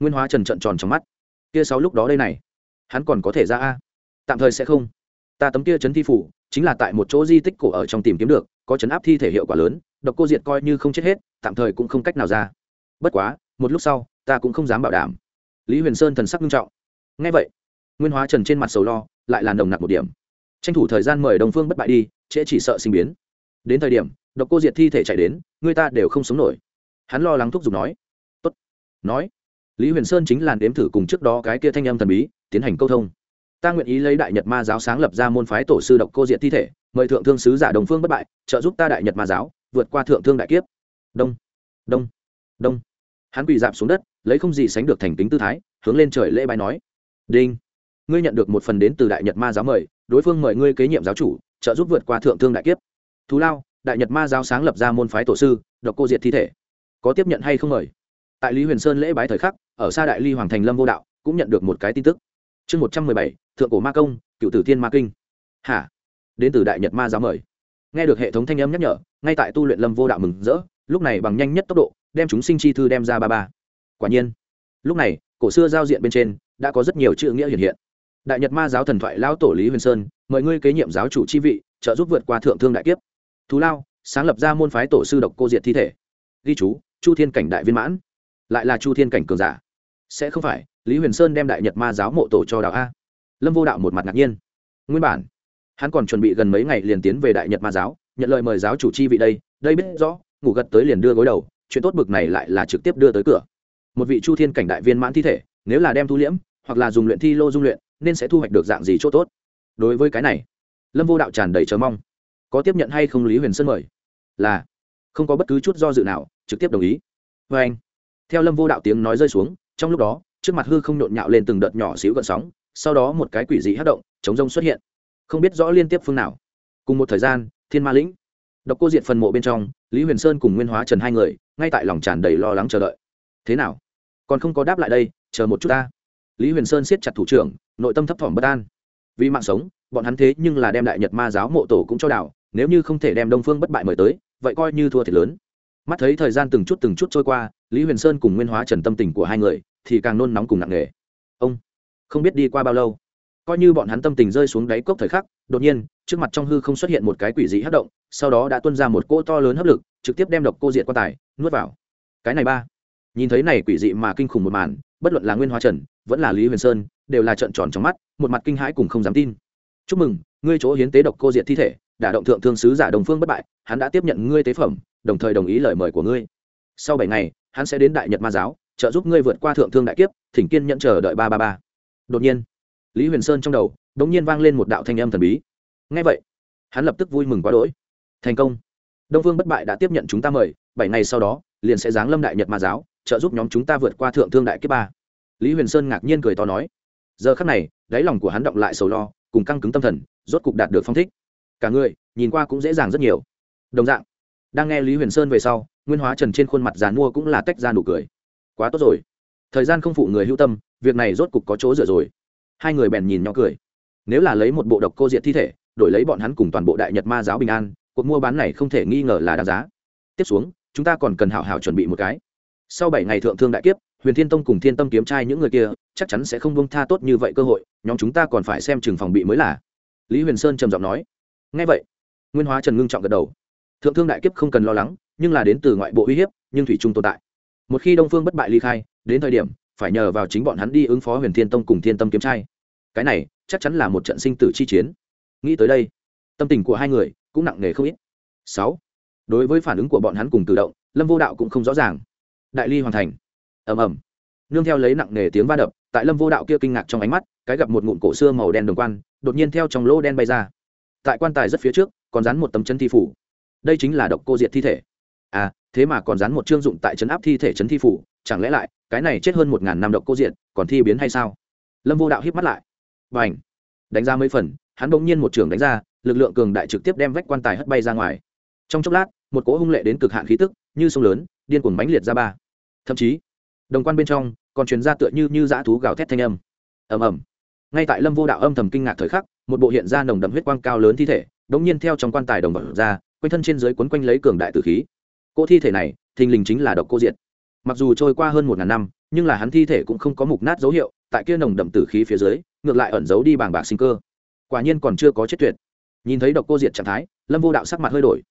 Nguyên hóa trần trận tròn trong mắt. Kia sáu lúc đó đây này, hắn còn có thể ra a? Tạm thời sẽ không. Ta tấm kia chấn thi phủ, chính là tại một chỗ di tích cổ ở trong tìm kiếm được, có chấn áp thi thể hiệu quả lớn, độc cô diệt coi như không chết hết, tạm thời cũng không cách nào ra. Bất quá, một lúc sau, ta cũng không dám bảo đảm. Lý huyền sơn thần sắc nghiêm trọng ngay vậy, nguyên hóa trần trên mặt sầu lo, lại là nồng nặc một điểm. Tranh thủ thời gian mời đồng phương bất bại đi, trễ chỉ sợ sinh biến. Đến thời điểm, độc cô diệt thi thể chạy đến, người ta đều không sống nổi. Hắn lo lắng thúc giục nói, tốt. Nói, lý huyền sơn chính là đếm thử cùng trước đó cái kia thanh âm thần bí, tiến hành câu thông. Ta nguyện ý lấy đại nhật ma giáo sáng lập ra môn phái tổ sư độc cô diệt thi thể, mời thượng thương sứ giả đồng phương bất bại, trợ giúp ta đại nhật ma giáo vượt qua thượng thương đại kiếp. Đông đông đông. Hắn quỳ dạp xuống đất, lấy không gì sánh được thành kính tư thái, hướng lên trời lễ bài nói đinh. Ngươi nhận được một phần đến từ đại nhật ma giáo mời, đối phương mời ngươi kế nhiệm giáo chủ, trợ giúp vượt qua thượng thương đại kiếp. Thú lao, đại nhật ma giáo sáng lập ra môn phái tổ sư, độc cô diệt thi thể. Có tiếp nhận hay không mời? Tại lý huyền sơn lễ bái thời khắc, ở xa đại ly hoàng thành lâm vô đạo, cũng nhận được một cái tin tức. Chương một trăm mười bảy, thượng cổ ma công, cựu tử thiên ma kinh. Hả? Đến từ đại nhật ma giáo mời. Nghe được hệ thống thanh âm nhắc nhở, ngay tại tu luyện lâm vô đạo mừng rỡ, lúc này bằng nhanh nhất tốc độ, đem chúng sinh chi thư đem ra ba ba. Quả nhiên, lúc này, cổ xưa giao diện bên trên đã có rất nhiều chữ nghĩa hiện hiện. Đại nhật ma giáo thần thoại lao tổ lý huyền sơn, mời ngươi kế nhiệm giáo chủ chi vị, trợ giúp vượt qua thượng thương đại kiếp. Thú lao, sáng lập ra môn phái tổ sư độc cô diệt thi thể. Ghi chú, chu thiên cảnh đại viên mãn. Lại là chu thiên cảnh cường giả. Sẽ không phải, lý huyền sơn đem đại nhật ma giáo mộ tổ cho đạo a. Lâm vô đạo một mặt ngạc nhiên. Nguyên bản, hắn còn chuẩn bị gần mấy ngày liền tiến về đại nhật ma giáo, nhận lời mời giáo chủ chi vị đây đây biết rõ, ngủ gật tới liền đưa gối đầu, chuyện tốt bực này lại là trực tiếp đưa tới cửa. Một vị chu thiên cảnh đại viên mãn thi thể, nếu là đem thu liễm hoặc là dùng luyện thi lô dung luyện, nên sẽ thu hoạch được dạng gì chỗ tốt. Đối với cái này, lâm vô đạo tràn đầy chờ mong. Có tiếp nhận hay không lý huyền sơn mời? Là. Không có bất cứ chút do dự nào, trực tiếp đồng ý. Vê anh, theo lâm vô đạo tiếng nói rơi xuống, trong lúc đó, trước mặt hư không nhộn nhạo lên từng đợt nhỏ xíu gợn sóng, sau đó một cái quỷ dị hát động, chống rông xuất hiện. Không biết rõ liên tiếp phương nào. Cùng một thời gian, thiên ma lĩnh, độc cô diện phần mộ bên trong, lý huyền sơn cùng nguyên hóa trần hai người, ngay tại lòng tràn đầy lo lắng chờ đợi. Thế nào? Còn không có đáp lại đây, chờ một chút ta lý huyền sơn siết chặt thủ trưởng, nội tâm thấp thỏm bất an. Vì mạng sống, bọn hắn thế nhưng là đem đại nhật ma giáo mộ tổ cũng cho đảo, nếu như không thể đem đông phương bất bại mời tới, vậy coi như thua thiệt lớn. Mắt thấy thời gian từng chút từng chút trôi qua, lý huyền sơn cùng nguyên hóa trần tâm tình của hai người thì càng nôn nóng cùng nặng nề. Ông, không biết đi qua bao lâu, coi như bọn hắn tâm tình rơi xuống đáy cốc thời khắc, đột nhiên, trước mặt trong hư không xuất hiện một cái quỷ dị hất động, sau đó đã tuân ra một cỗ to lớn hấp lực, trực tiếp đem độc cô diện quan tài, nuốt vào. Cái này ba, nhìn thấy này quỷ dị mà kinh khủng một màn, bất luận là nguyên hóa trần vẫn là lý huyền sơn, đều là trợn tròn trong mắt, một mặt kinh hãi cùng không dám tin. Chúc mừng, ngươi chỗ hiến tế độc cô diện thi thể đả động thượng thương sứ giả đồng phương bất bại, hắn đã tiếp nhận ngươi tế phẩm, đồng thời đồng ý lời mời của ngươi. Sau bảy ngày, hắn sẽ đến đại nhật ma giáo, trợ giúp ngươi vượt qua thượng thương đại kiếp, thỉnh kiên nhận chờ đợi ba ba ba. Đột nhiên, lý huyền sơn trong đầu đ ỗ n g nhiên vang lên một đạo thanh âm thần bí. Ngay vậy, hắn lập tức vui mừng quá đỗi. Thành công. Đông phương bất bại đã tiếp nhận chúng ta mời, bảy ngày sau đó, liền sẽ giáng lâm đại nhật ma giáo, trợ giúp nhóm chúng ta vượt qua thượng thương đại kiếp ba lý huyền sơn ngạc nhiên cười to nói, giờ khắc này, đáy lòng của hắn động lại sầu lo, cùng căng cứng tâm thần, rốt cục đạt được phong thích. Cả người, nhìn qua cũng dễ dàng rất nhiều. Đồng dạng, đang nghe lý huyền sơn về sau, nguyên hóa trần trên khuôn mặt dàn mua cũng là tách ra nụ cười. Quá tốt rồi. Thời gian không phụ người hữu tâm, việc này rốt cục có chỗ dựa rồi. Hai người bèn nhìn nhỏ cười. Nếu là lấy một bộ độc cô diện thi thể, đổi lấy bọn hắn cùng toàn bộ đại nhật ma giáo bình an, cuộc mua bán này không thể nghi ngờ là đáng giá. Tiếp xuống, chúng ta còn cần hảo hảo chuẩn bị một cái. Sau bảy ngày thượng thương đại kiếp huyền thiên tông cùng thiên tâm kiếm trai những người kia, chắc chắn sẽ không bông tha tốt như vậy cơ hội, nhóm chúng ta còn phải xem chừng phòng bị mới là. Lý huyền sơn trầm giọng nói. Ngay vậy, nguyên hóa trần ngưng trọng gật đầu. Thượng thương đại kiếp không cần lo lắng, nhưng là đến từ ngoại bộ uy hiếp, nhưng thủy trung tồn tại. Một khi đông phương bất bại ly khai, đến thời điểm, phải nhờ vào chính bọn hắn đi ứng phó huyền thiên tông cùng thiên tâm kiếm trai. Cái này, chắc chắn là một trận sinh tử chi chiến. Nghĩ tới đây, tâm tình của hai người cũng nặng nề không ít. Sáu, đối với phản ứng của bọn hắn cùng tự động, lâm vô đạo cũng không rõ ràng. Đại ly hoàn thành ầm ầm. Nương theo lấy nặng nề tiếng va đập, tại lâm vô đạo kia kinh ngạc trong ánh mắt, cái gặp một ngụm cổ xưa màu đen đồng quan, đột nhiên theo trong lỗ đen bay ra. Tại quan tài rất phía trước, còn dán một tấm chân thi phủ. Đây chính là độc cô diệt thi thể. À thế mà còn dán một chương dụng tại trấn áp thi thể trấn thi phủ, chẳng lẽ lại, cái này chết hơn một ngàn năm độc cô diệt, còn thi biến hay sao? Lâm vô đạo híp mắt lại. Và ảnh đánh ra mấy phần, hắn bỗng nhiên một trường đánh ra, lực lượng cường đại trực tiếp đem vách quan tài hất bay ra ngoài. Trong chốc lát, một cỗ hung lệ đến cực hạn khí tức, như sông lớn, điên cuồng bánh liệt ra ba. Thậm chí đồng quan bên trong, còn truyền ra tựa như như dã thú gào thét thanh âm. Ầm ầm. Ngay tại lâm vô đạo âm thầm kinh ngạc thời khắc, một bộ hiện ra nồng đậm huyết quang cao lớn thi thể, đống nhiên theo trong quan tài đồng vật ra, quanh thân trên dưới quấn quanh lấy cường đại tử khí. Cỗ thi thể này, thình lình chính là độc cô diệt. Mặc dù trôi qua hơn một ngàn năm, nhưng là hắn thi thể cũng không có mục nát dấu hiệu, tại kia nồng đậm tử khí phía dưới, ngược lại ẩn giấu đi bàng bạc sinh cơ. Quả nhiên còn chưa có chết tuyệt. Nhìn thấy độc cô diệt trạng thái, lâm vô đạo sắc mặt hơi đổi.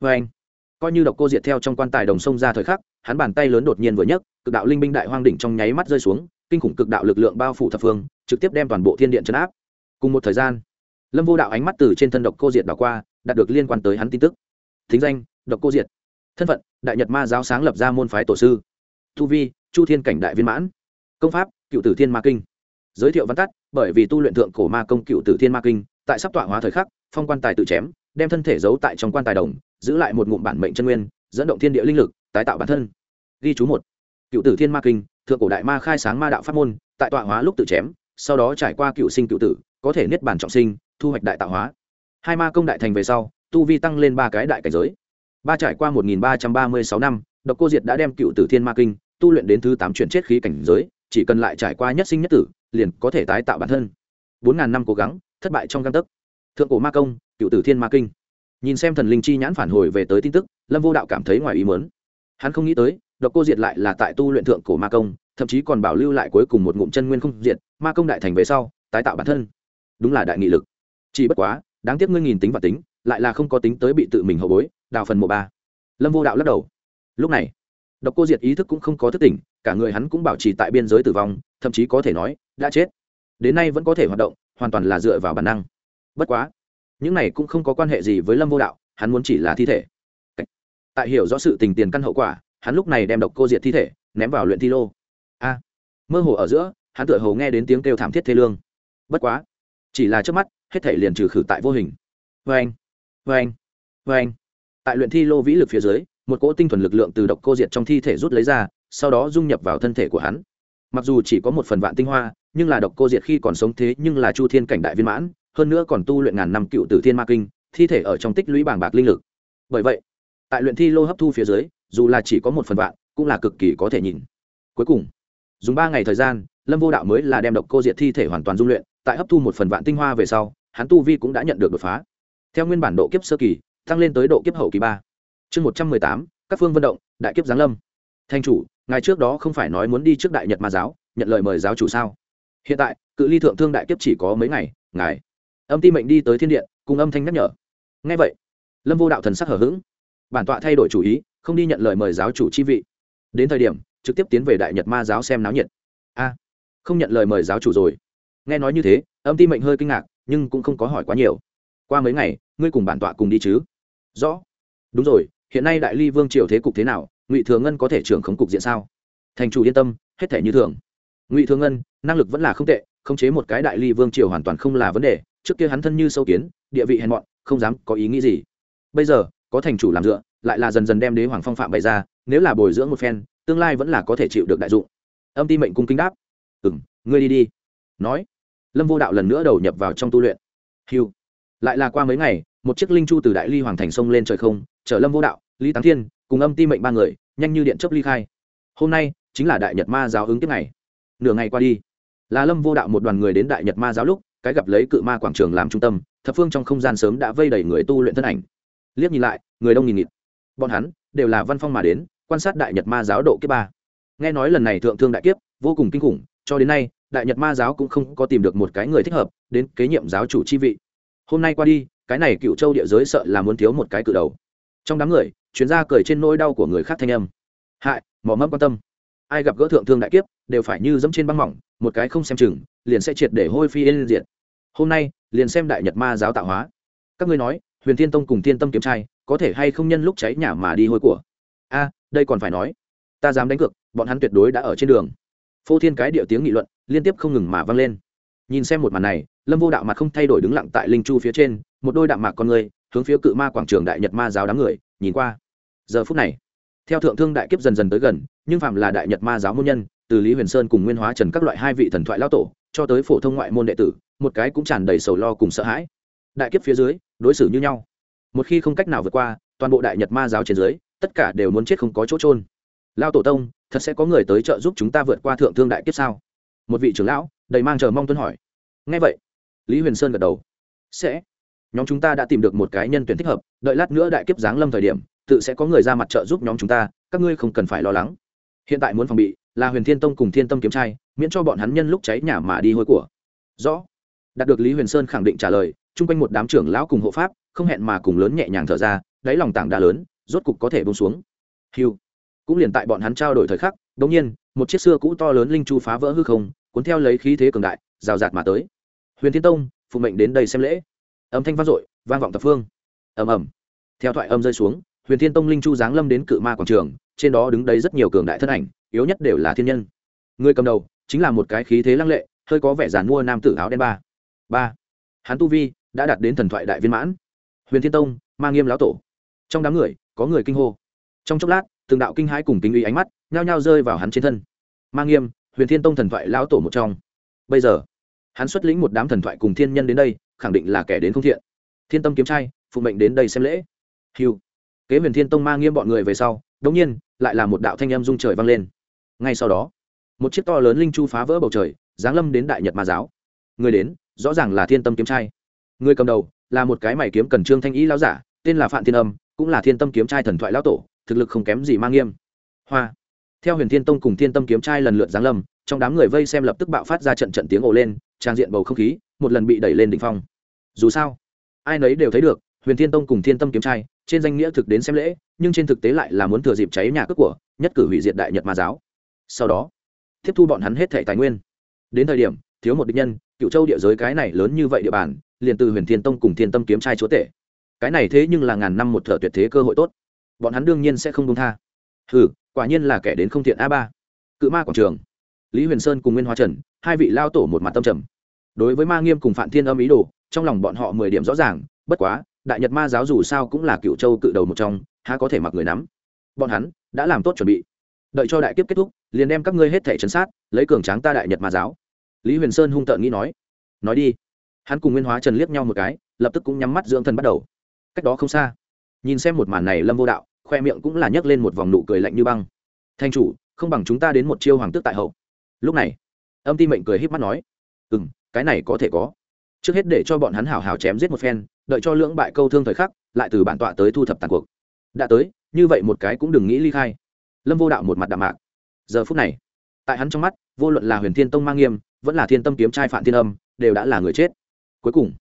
Vê anh coi như độc cô diệt theo trong quan tài đồng sông ra thời khắc, hắn bàn tay lớn đột nhiên vừa nhấc, cực đạo linh binh đại hoang đỉnh trong nháy mắt rơi xuống, kinh khủng cực đạo lực lượng bao phủ thập phương, trực tiếp đem toàn bộ thiên điện chấn áp. Cùng một thời gian, lâm vô đạo ánh mắt từ trên thân độc cô diệt đảo qua, đạt được liên quan tới hắn tin tức. Thính danh, độc cô diệt. Thân phận, đại nhật ma giáo sáng lập ra môn phái tổ sư. Tu vi, chu thiên cảnh đại viên mãn. Công pháp, cựu tử thiên ma kinh. Giới thiệu văn tắt, bởi vì tu luyện thượng cổ ma công cựu tử thiên ma kinh, tại sắp tọa hóa thời khắc, phong quan tài tự chém, đem thân thể giấu tại trong quan tài đồng giữ lại một ngụm bản mệnh chân nguyên, dẫn động thiên địa linh lực, tái tạo bản thân. Ghi chú một. Cựu tử thiên ma kinh, thượng cổ đại ma khai sáng ma đạo pháp môn, tại tọa hóa lúc tự chém, sau đó trải qua cựu sinh cựu tử, có thể niết bản trọng sinh, thu hoạch đại tạo hóa. Hai ma công đại thành về sau, tu vi tăng lên ba cái đại cảnh giới. Ba trải qua một nghìn ba trăm ba mươi sáu năm, độc cô diệt đã đem cựu tử thiên ma kinh, tu luyện đến thứ tám chuyển chết khí cảnh giới, chỉ cần lại trải qua nhất sinh nhất tử, liền có thể tái tạo bản thân. Bốn ngàn năm cố gắng, thất bại trong căn tấc. Thượng cổ ma công, cựu tử thiên ma kinh nhìn xem thần linh chi nhãn phản hồi về tới tin tức, lâm vô đạo cảm thấy ngoài ý mớn hắn không nghĩ tới, độc cô diệt lại là tại tu luyện thượng cổ ma công, thậm chí còn bảo lưu lại cuối cùng một ngụm chân nguyên không diệt, ma công đại thành về sau, tái tạo bản thân. Đúng là đại nghị lực. Chỉ bất quá, đáng tiếc ngươi nghìn tính và tính, lại là không có tính tới bị tự mình hậu bối, đào phần mộ ba. Lâm vô đạo lắc đầu. Lúc này, độc cô diệt ý thức cũng không có thức tỉnh, cả người hắn cũng bảo trì tại biên giới tử vong, thậm chí có thể nói, đã chết. Đến nay vẫn có thể hoạt động, hoàn toàn là dựa vào bản năng. Bất quá những này cũng không có quan hệ gì với lâm vô đạo, hắn muốn chỉ là thi thể. Tại hiểu rõ sự tình tiền căn hậu quả, hắn lúc này đem độc cô diệt thi thể, ném vào luyện thi lô. A, mơ hồ ở giữa, hắn tựa hồ nghe đến tiếng kêu thảm thiết thê lương. Bất quá, chỉ là trước mắt, hết thể liền trừ khử tại vô hình. Vê anh vê anh vê anh tại luyện thi lô vĩ lực phía dưới, một cỗ tinh thuần lực lượng từ độc cô diệt trong thi thể rút lấy ra, sau đó dung nhập vào thân thể của hắn. Mặc dù chỉ có một phần vạn tinh hoa, nhưng là độc cô diệt khi còn sống thế nhưng là chu thiên cảnh đại viên mãn hơn nữa còn tu luyện ngàn năm cựu tử thiên ma kinh, thi thể ở trong tích lũy bảng bạc linh lực. Bởi vậy, tại luyện thi lô hấp thu phía dưới, dù là chỉ có một phần vạn, cũng là cực kỳ có thể nhìn. Cuối cùng, dùng ba ngày thời gian, lâm vô đạo mới là đem độc cô diệt thi thể hoàn toàn dung luyện, tại hấp thu một phần vạn tinh hoa về sau, hắn tu vi cũng đã nhận được đột phá. Theo nguyên bản độ kiếp sơ kỳ, tăng lên tới độ kiếp hậu kỳ ba. Chương một trăm mười tám, các phương vận động, đại kiếp giáng lâm. Thanh chủ, ngài trước đó không phải nói muốn đi trước đại nhật ma giáo, nhận lời mời giáo chủ sao? Hiện tại, cự ly thượng thương đại kiếp chỉ có mấy ngày, ngài âm ti mệnh đi tới thiên điện, cùng âm thanh nhắc nhở. Ngay vậy, lâm vô đạo thần sắc hở h ữ g bản tọa thay đổi chủ ý, không đi nhận lời mời giáo chủ chi vị. Đến thời điểm, trực tiếp tiến về đại nhật ma giáo xem náo nhiệt. A, không nhận lời mời giáo chủ rồi. Nghe nói như thế, âm ti mệnh hơi kinh ngạc, nhưng cũng không có hỏi quá nhiều. Qua mấy ngày, ngươi cùng bản tọa cùng đi chứ? Rõ. Đúng rồi, hiện nay đại ly vương triều thế cục thế nào, ngụy thừa ngân có thể trưởng khống cục diện sao? Thành chủ yên tâm, hết thể như thường. Ngụy thừa ngân, năng lực vẫn là không tệ khống chế một cái đại ly vương triều hoàn toàn không là vấn đề, trước kia hắn thân như sâu kiến, địa vị hèn mọn, không dám có ý nghĩ gì. Bây giờ, có thành chủ làm dựa, lại là dần dần đem đế hoàng phong phạm bày ra, nếu là bồi dưỡng một phen, tương lai vẫn là có thể chịu được đại dụng. Âm ti mệnh cung kính đáp. Ừ m ngươi đi đi. Nói, lâm vô đạo lần nữa đầu nhập vào trong tu luyện. Hiu lại là qua mấy ngày, một chiếc linh chu từ đại ly hoàng thành sông lên trời không, chở lâm vô đạo, lý táng thiên cùng âm ti mệnh ba người, nhanh như điện chấp ly khai. Hôm nay chính là đại nhật ma giáo ứng tiếp ngày. Nửa ngày qua đi là lâm vô đạo một đoàn người đến đại nhật ma giáo lúc, cái gặp lấy cự ma quảng trường làm trung tâm, thập phương trong không gian sớm đã vây đầy người tu luyện thân ảnh. Liếc nhìn lại, người đông nghìn nghịt. Bọn hắn đều là văn phong mà đến, quan sát đại nhật ma giáo độ kiếp ba. Nghe nói lần này thượng thương đại kiếp, vô cùng kinh khủng, cho đến nay, đại nhật ma giáo cũng không có tìm được một cái người thích hợp đến kế nhiệm giáo chủ chi vị. Hôm nay qua đi, cái này cựu châu địa giới sợ là muốn thiếu một cái cự đầu. Trong đám người chuyến ra cười trên nỗi đau của người khác thanh âm. Hại mỏ mẫm quan tâm. Ai gặp gỡ thượng thương đại kiếp, đều phải như dẫm trên băng mỏng một cái không xem chừng, liền sẽ triệt để hôi phi yên diện hôm nay, liền xem đại nhật ma giáo tạo hóa. Các ngươi nói, huyền thiên tông cùng thiên tâm kiếm trai, có thể hay không nhân lúc cháy nhà mà đi hôi của? A, đây còn phải nói. Ta dám đánh cược, bọn hắn tuyệt đối đã ở trên đường. Phô thiên cái điệu tiếng nghị luận, liên tiếp không ngừng mà vang lên. Nhìn xem một màn này, lâm vô đạo mặt không thay đổi đứng lặng tại linh chu phía trên, một đôi đạm mạc con người, hướng phía cự ma quảng trường đại nhật ma giáo đám người, nhìn qua. Giờ phút này, theo thượng thương đại kiếp dần dần tới gần, nhưng phạm là đại nhật ma giáo môn nhân từ lý huyền sơn cùng nguyên hóa trần các loại hai vị thần thoại lao tổ, cho tới phổ thông ngoại môn đệ tử, một cái cũng tràn đầy sầu lo cùng sợ hãi. Đại kiếp phía dưới, đối xử như nhau. Một khi không cách nào vượt qua, toàn bộ đại nhật ma giáo trên dưới, tất cả đều muốn chết không có chỗ trôn lao tổ tông, thật sẽ có người tới trợ giúp chúng ta vượt qua thượng thương đại kiếp sao? Một vị trưởng lão, đầy mang chờ mong tuân hỏi. Ngay vậy, lý huyền sơn gật đầu. Sẽ. Nhóm chúng ta đã tìm được một cái nhân tuyển thích hợp, đợi lát nữa đại kiếp giáng lâm thời điểm, tự sẽ có người ra mặt trợ giúp nhóm chúng ta, các ngươi không cần phải lo lắng hiện tại muốn phòng bị là huyền thiên tông cùng thiên tâm kiếm trai, miễn cho bọn hắn nhân lúc cháy nhà mà đi hôi của. Rõ. Đạt được lý huyền sơn khẳng định trả lời, chung quanh một đám trưởng lão cùng hộ pháp, không hẹn mà cùng lớn nhẹ nhàng thở ra, đáy lòng tảng đá lớn, rốt cục có thể bông xuống. Hiu cũng liền tại bọn hắn trao đổi thời khắc đống nhiên, một chiếc xưa cũ to lớn linh chu phá vỡ hư không, cuốn theo lấy khí thế cường đại, rào rạt mà tới. Huyền thiên tông, phụ mệnh đến đây xem lễ. Âm thanh vang dội, vang vọng tập phương. Ầm ầm. Theo thoại âm rơi xuống, huyền thiên tông linh chu giáng lâm đến cự ma quảng trường trên đó đứng đấy rất nhiều cường đại thân ảnh, yếu nhất đều là thiên nhân. Người cầm đầu chính là một cái khí thế lăng lệ, hơi có vẻ giản mua nam tử áo đen ba. Ba. Hắn tu vi đã đạt đến thần thoại đại viên mãn. Huyền thiên tông mang nghiêm lão tổ. Trong đám người, có người kinh hô. Trong chốc lát, từng đạo kinh hãi cùng kính uy ánh mắt nhao nhao rơi vào hắn trên thân. Mang nghiêm, huyền thiên tông thần thoại lão tổ một trong. Bây giờ, hắn xuất lĩnh một đám thần thoại cùng thiên nhân đến đây, khẳng định là kẻ đến không thiện. Thiên tâm kiếm trai phụ mệnh đến đây xem lễ. Hiu kế huyền thiên tông mang nghiêm bọn người về sau, đống nhiên lại là một đạo thanh âm rung trời vang lên. Ngay sau đó, một chiếc to lớn linh chu phá vỡ bầu trời, giáng lâm đến đại nhật ma giáo. Người đến, rõ ràng là thiên tâm kiếm trai. Người cầm đầu là một cái mày kiếm cần trương thanh ý lão giả, tên là phạm thiên âm, cũng là thiên tâm kiếm trai thần thoại lão tổ, thực lực không kém gì mang nghiêm. Hoa. Theo huyền thiên tông cùng thiên tâm kiếm trai lần lượt giáng lâm, trong đám người vây xem lập tức bạo phát ra trận trận tiếng ồ lên, trang diện bầu không khí, một lần bị đẩy lên đỉnh phong. Dù sao, ai nấy đều thấy được, huyền thiên tông cùng thiên tâm kiếm trai, trên danh nghĩa thực đến xem lễ nhưng trên thực tế lại là muốn thừa dịp cháy nhà cướp của nhất cử hủy diệt đại nhật ma giáo. Sau đó, tiếp thu bọn hắn hết thẻ tài nguyên. Đến thời điểm, thiếu một địch nhân cựu châu địa giới cái này lớn như vậy địa bàn, liền từ huyền thiên tông cùng thiên tâm kiếm trai chúa tể. Cái này thế nhưng là ngàn năm một thợ tuyệt thế cơ hội tốt. Bọn hắn đương nhiên sẽ không công tha. Hừ, quả nhiên là kẻ đến không thiện a ba. Cự ma quảng trường. Lý huyền sơn cùng nguyên hoa trần, hai vị lao tổ một mặt tâm trầm. Đối với ma nghiêm cùng phạm thiên âm ý đồ, trong lòng bọn họ mười điểm rõ ràng, bất quá, đại nhật ma giáo dù sao cũng là cựu châu cự đầu một trong há có thể mặc người nắm. Bọn hắn đã làm tốt chuẩn bị. Đợi cho đại kiếp kết thúc, liền đem các ngươi hết thể chấn sát, lấy cường tráng ta đại nhật ma giáo. Lý huyền sơn hung tợn nghĩ nói. Nói đi. Hắn cùng nguyên hóa trần liếc nhau một cái, lập tức cũng nhắm mắt dưỡng thần bắt đầu. Cách đó không xa, nhìn xem một màn này lâm vô đạo, khoe miệng cũng là nhấc lên một vòng nụ cười lạnh như băng. Thanh chủ, không bằng chúng ta đến một chiêu hoàng tước tại hậu. Lúc này, âm ti mệnh cười h í p mắt nói. Ừ m cái này có thể có. Trước hết để cho bọn hắn hảo hảo chém giết một phen, đợi cho lưỡng bại câu thương thời khắc, lại từ bản tọa tới thu thập tàn cuộc đã tới, như vậy một cái cũng đừng nghĩ ly khai. Lâm vô đạo một mặt đạm mạc. Giờ phút này, tại hắn trong mắt, vô luận là huyền thiên tông mang nghiêm, vẫn là thiên tâm kiếm trai phạm thiên âm, đều đã là người chết. Cuối cùng,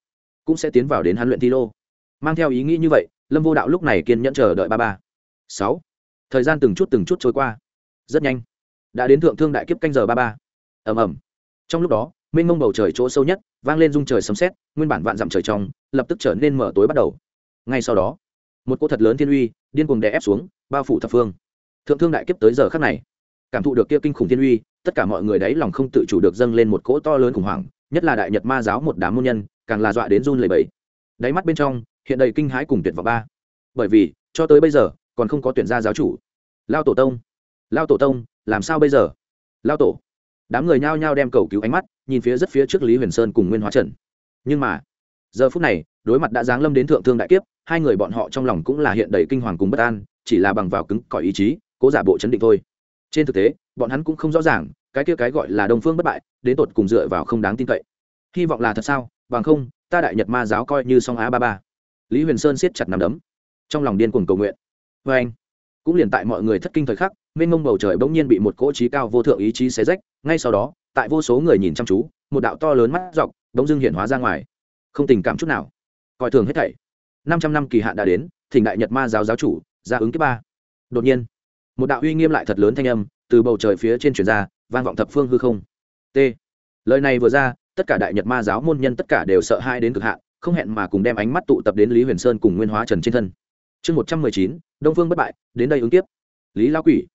cũng sẽ tiến vào đến hắn luyện thi lô. Mang theo ý nghĩ như vậy, lâm vô đạo lúc này kiên nhẫn chờ đợi ba ba. Sáu. Thời gian từng chút từng chút trôi qua. Rất nhanh, đã đến thượng thương đại kiếp canh giờ ba ba. Ầm ầm. Trong lúc đó, mênh mông bầu trời chỗ sâu nhất, vang lên rung trời sấm sét, nguyên bản vạn dặm trời trong, lập tức trở nên mở tối bắt đầu. Ngay sau đó một cỗ thật lớn thiên uy, điên cuồng đè ép xuống, bao phủ thập phương. Thượng thương đại kiếp tới giờ khắc này, cảm thụ được kia kinh khủng thiên uy, tất cả mọi người đấy lòng không tự chủ được dâng lên một cỗ to lớn khủng hoảng, nhất là đại nhật ma giáo một đám môn nhân, càng là dọa đến run lẩy bẩy. Đáy mắt bên trong, hiện đầy kinh hãi cùng tuyệt vọng ba. Bởi vì, cho tới bây giờ, còn không có tuyển gia giáo chủ. Lao tổ tông, lao tổ tông, làm sao bây giờ? Lao tổ, đám người nhao nhao đem cầu cứu ánh mắt, nhìn phía rất phía trước lý huyền sơn cùng nguyên hóa trần. Nhưng mà, giờ phút này đối mặt đã giáng lâm đến thượng thương đại kiếp, hai người bọn họ trong lòng cũng là hiện đầy kinh hoàng cùng bất an, chỉ là bằng vào cứng cỏi ý chí, cố giả bộ chấn định thôi. Trên thực tế, bọn hắn cũng không rõ ràng, cái kia cái gọi là đông phương bất bại, đến tột cùng dựa vào không đáng tin cậy. Hy vọng là thật sao? Bằng không, ta đại nhật ma giáo coi như song á ba ba. Lý huyền sơn siết chặt nằm đấm. Trong lòng điên cuồng cầu nguyện. Vê anh, cũng liền tại mọi người thất kinh thời khắc, mênh mông bầu trời bỗng nhiên bị một cỗ trí cao vô thượng ý chí xé rách, ngay sau đó, tại vô số người nhìn chăm chú, một đạo to lớn mắt dọc, bỗng dưng hiện hóa ra ngoài. Không tình cảm chút nào coi thường hết thảy. Năm trăm năm kỳ hạn đã đến, thỉnh đại nhật ma giáo giáo chủ, ra ứng kiếp ba. Đột nhiên, một đạo uy nghiêm lại thật lớn thanh âm từ bầu trời phía trên truyền ra, vang vọng thập phương hư không. T. Lời này vừa ra, tất cả đại nhật ma giáo môn nhân tất cả đều sợ hai đến cực hạn, không hẹn mà cùng đem ánh mắt tụ tập đến lý huyền sơn cùng nguyên hóa trần trên thân. Chương một trăm mười chín, đông phương bất bại, đến đây ứng tiếp lý lao quỷ.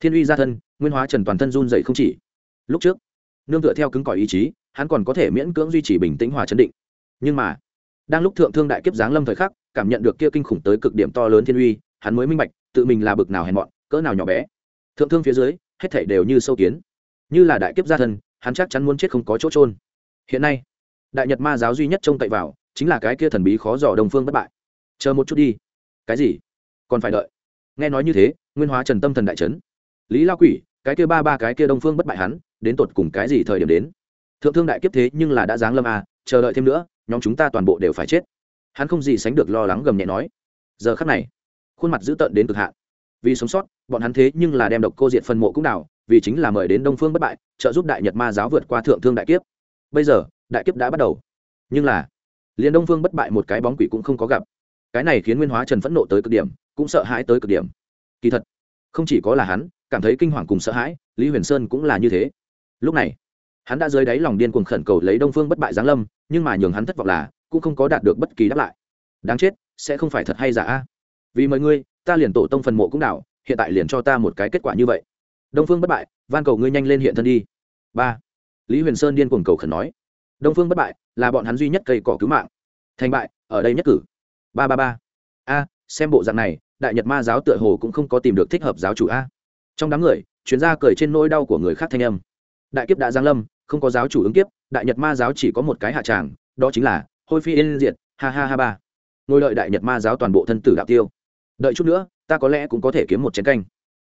Thiên uy gia thân, nguyên hóa trần toàn thân run dậy không chỉ. Lúc trước, nương tựa theo cứng cỏi ý chí, hắn còn có thể miễn cưỡng duy trì bình tĩnh hòa chấn định. Nhưng mà đang lúc thượng thương đại kiếp giáng lâm thời khắc, cảm nhận được kia kinh khủng tới cực điểm to lớn thiên uy, hắn mới minh bạch, tự mình là bực nào hèn mọn, cỡ nào nhỏ bé. Thượng thương phía dưới, hết thảy đều như sâu kiến. Như là đại kiếp gia thân, hắn chắc chắn muốn chết không có chỗ trôn hiện nay, đại nhật ma giáo duy nhất trông cậy vào, chính là cái kia thần bí khó dò đồng phương bất bại. Chờ một chút đi. Cái gì? Còn phải đợi. Nghe nói như thế, nguyên hóa trần tâm thần đại trấn lý lao quỷ, cái kia ba ba cái kia đông phương bất bại hắn, đến tột cùng cái gì thời điểm đến? Thượng thương đại kiếp thế nhưng là đã giáng lâm à chờ đợi thêm nữa, nhóm chúng ta toàn bộ đều phải chết. Hắn không gì sánh được lo lắng gầm nhẹ nói. Giờ khắc này, khuôn mặt dữ tợn đến cực hạn. Vì sống sót, bọn hắn thế nhưng là đem độc cô diện phân mộ cũng đảo vì chính là mời đến đông phương bất bại, trợ giúp đại nhật ma giáo vượt qua thượng thương đại kiếp. Bây giờ, đại kiếp đã bắt đầu. Nhưng là, liền đông phương bất bại một cái bóng quỷ cũng không có gặp. Cái này khiến nguyên hóa trần phẫn nộ tới cực điểm, cũng sợ hãi tới cực điểm. Kỳ thật, không chỉ có là hắn, cảm thấy kinh hoàng cùng sợ hãi, lý huyền sơn cũng là như thế. Lúc này hắn đã dưới đáy lòng điên cuồng khẩn cầu lấy đông phương bất bại giáng lâm, nhưng mà nhường hắn thất vọng là, cũng không có đạt được bất kỳ đáp lại. Đáng chết, sẽ không phải thật hay giả. A vì mời ngươi ta liền tổ tông phần mộ cũng đảo, hiện tại liền cho ta một cái kết quả như vậy. Đông phương bất bại, van cầu ngươi nhanh lên hiện thân đi. Ba. Lý huyền sơn điên cuồng cầu khẩn nói. Đông phương bất bại, là bọn hắn duy nhất cây cỏ cứu mạng. Thành bại, ở đây nhất cử. Ba ba ba. A, xem bộ dạng này, đại nhật ma giáo tựa hồ cũng không có tìm được thích hợp giáo chủ a. Trong đám người chuyên gia cười trên nỗi đau của người khác thanh âm đại kiếp đã giáng lâm, không có giáo chủ ứng kiếp, đại nhật ma giáo chỉ có một cái hạ tràng, đó chính là hôi phi yên diệt, ha ha ha ba. Ngôi lợi đại nhật ma giáo toàn bộ thân tử đạo tiêu. Đợi chút nữa, ta có lẽ cũng có thể kiếm một chén canh.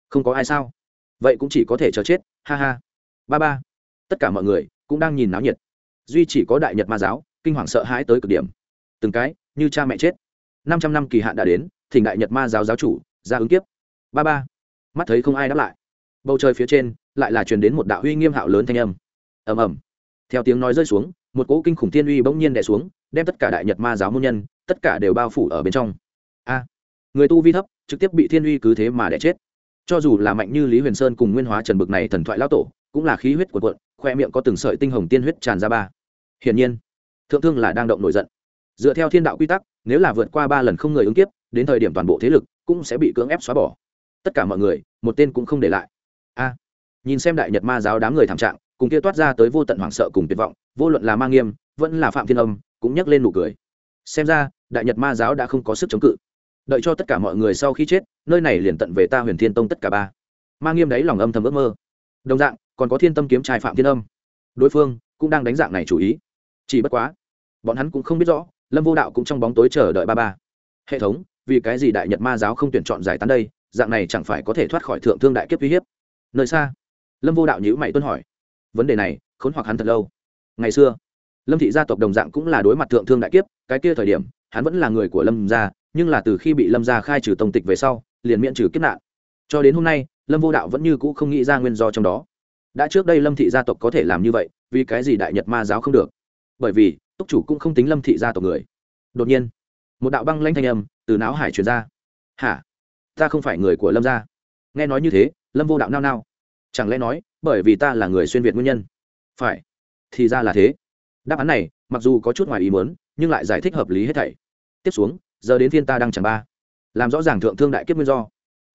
Không có ai sao? Vậy cũng chỉ có thể chờ chết, ha ha. Ba ba. Tất cả mọi người cũng đang nhìn náo nhiệt. Duy chỉ có đại nhật ma giáo, kinh hoàng sợ hãi tới cực điểm. Từng cái, như cha mẹ chết. Năm trăm năm kỳ hạn đã đến, thỉnh đại nhật ma giáo giáo chủ ra ứng kiếp. Ba ba. Mắt thấy không ai đáp lại. Bầu trời phía trên lại là truyền đến một đạo uy nghiêm hạo lớn thanh âm. Ầm ầm. Theo tiếng nói rơi xuống, một cỗ kinh khủng thiên uy bỗng nhiên đè xuống, đem tất cả đại nhật ma giáo môn nhân, tất cả đều bao phủ ở bên trong. A! Người tu vi thấp, trực tiếp bị thiên uy cứ thế mà đẻ chết. Cho dù là mạnh như lý huyền sơn cùng nguyên hóa trần bực này thần thoại lao tổ, cũng là khí huyết của quận khoe miệng có từng sợi tinh hồng tiên huyết tràn ra ba. Hiển nhiên, thượng thương là đang động nổi giận. Dựa theo thiên đạo quy tắc, nếu là vượt qua ba lần không người ứng kiếp, đến thời điểm toàn bộ thế lực cũng sẽ bị cưỡng ép xóa bỏ. Tất cả mọi người, một tên cũng không để lại. A! Nhìn xem đại nhật ma giáo đám người thảm trạng, cùng kia toát ra tới vô tận hoảng sợ cùng tuyệt vọng, vô luận là ma nghiêm, vẫn là phạm thiên âm, cũng nhắc lên nụ cười. Xem ra, đại nhật ma giáo đã không có sức chống cự. Đợi cho tất cả mọi người sau khi chết, nơi này liền tận về ta huyền thiên tông tất cả ba. Ma nghiêm đấy lòng âm thầm ước mơ. Đồng dạng, còn có thiên tâm kiếm trai phạm thiên âm. Đối phương cũng đang đánh dạng này chủ ý. Chỉ bất quá, bọn hắn cũng không biết rõ, lâm vô đạo cũng trong bóng tối chờ đợi ba ba. Hệ thống, vì cái gì đại nhật ma giáo không tuyển chọn giải tán đây? Dạng này chẳng phải có thể thoát khỏi thượng thương đại kiếp uy hiếp. Nơi xa lâm vô đạo nhữ mày tuân hỏi, vấn đề này, khốn hoặc hắn thật lâu. Ngày xưa, lâm thị gia tộc đồng dạng cũng là đối mặt thượng thương đại kiếp, cái kia thời điểm, hắn vẫn là người của lâm gia, nhưng là từ khi bị lâm gia khai trừ tông tịch về sau, liền miễn trừ kiếp nạn. Cho đến hôm nay, lâm vô đạo vẫn như cũ không nghĩ ra nguyên do trong đó. Đã trước đây lâm thị gia tộc có thể làm như vậy, vì cái gì đại nhật ma giáo không được? Bởi vì, túc chủ cũng không tính lâm thị gia tộc người. Đột nhiên, một đạo băng lanh thanh âm từ não hải truyền ra. Hả? Ta không phải người của lâm gia. Nghe nói như thế, lâm vô đạo nao nao chẳng lẽ nói, bởi vì ta là người xuyên việt nguyên nhân? Phải. Thì ra là thế. Đáp án này, mặc dù có chút ngoài ý muốn, nhưng lại giải thích hợp lý hết thảy. Tiếp xuống, giờ đến phiên ta đang chẳng ba. Làm rõ ràng thượng thương đại kiếp nguyên do.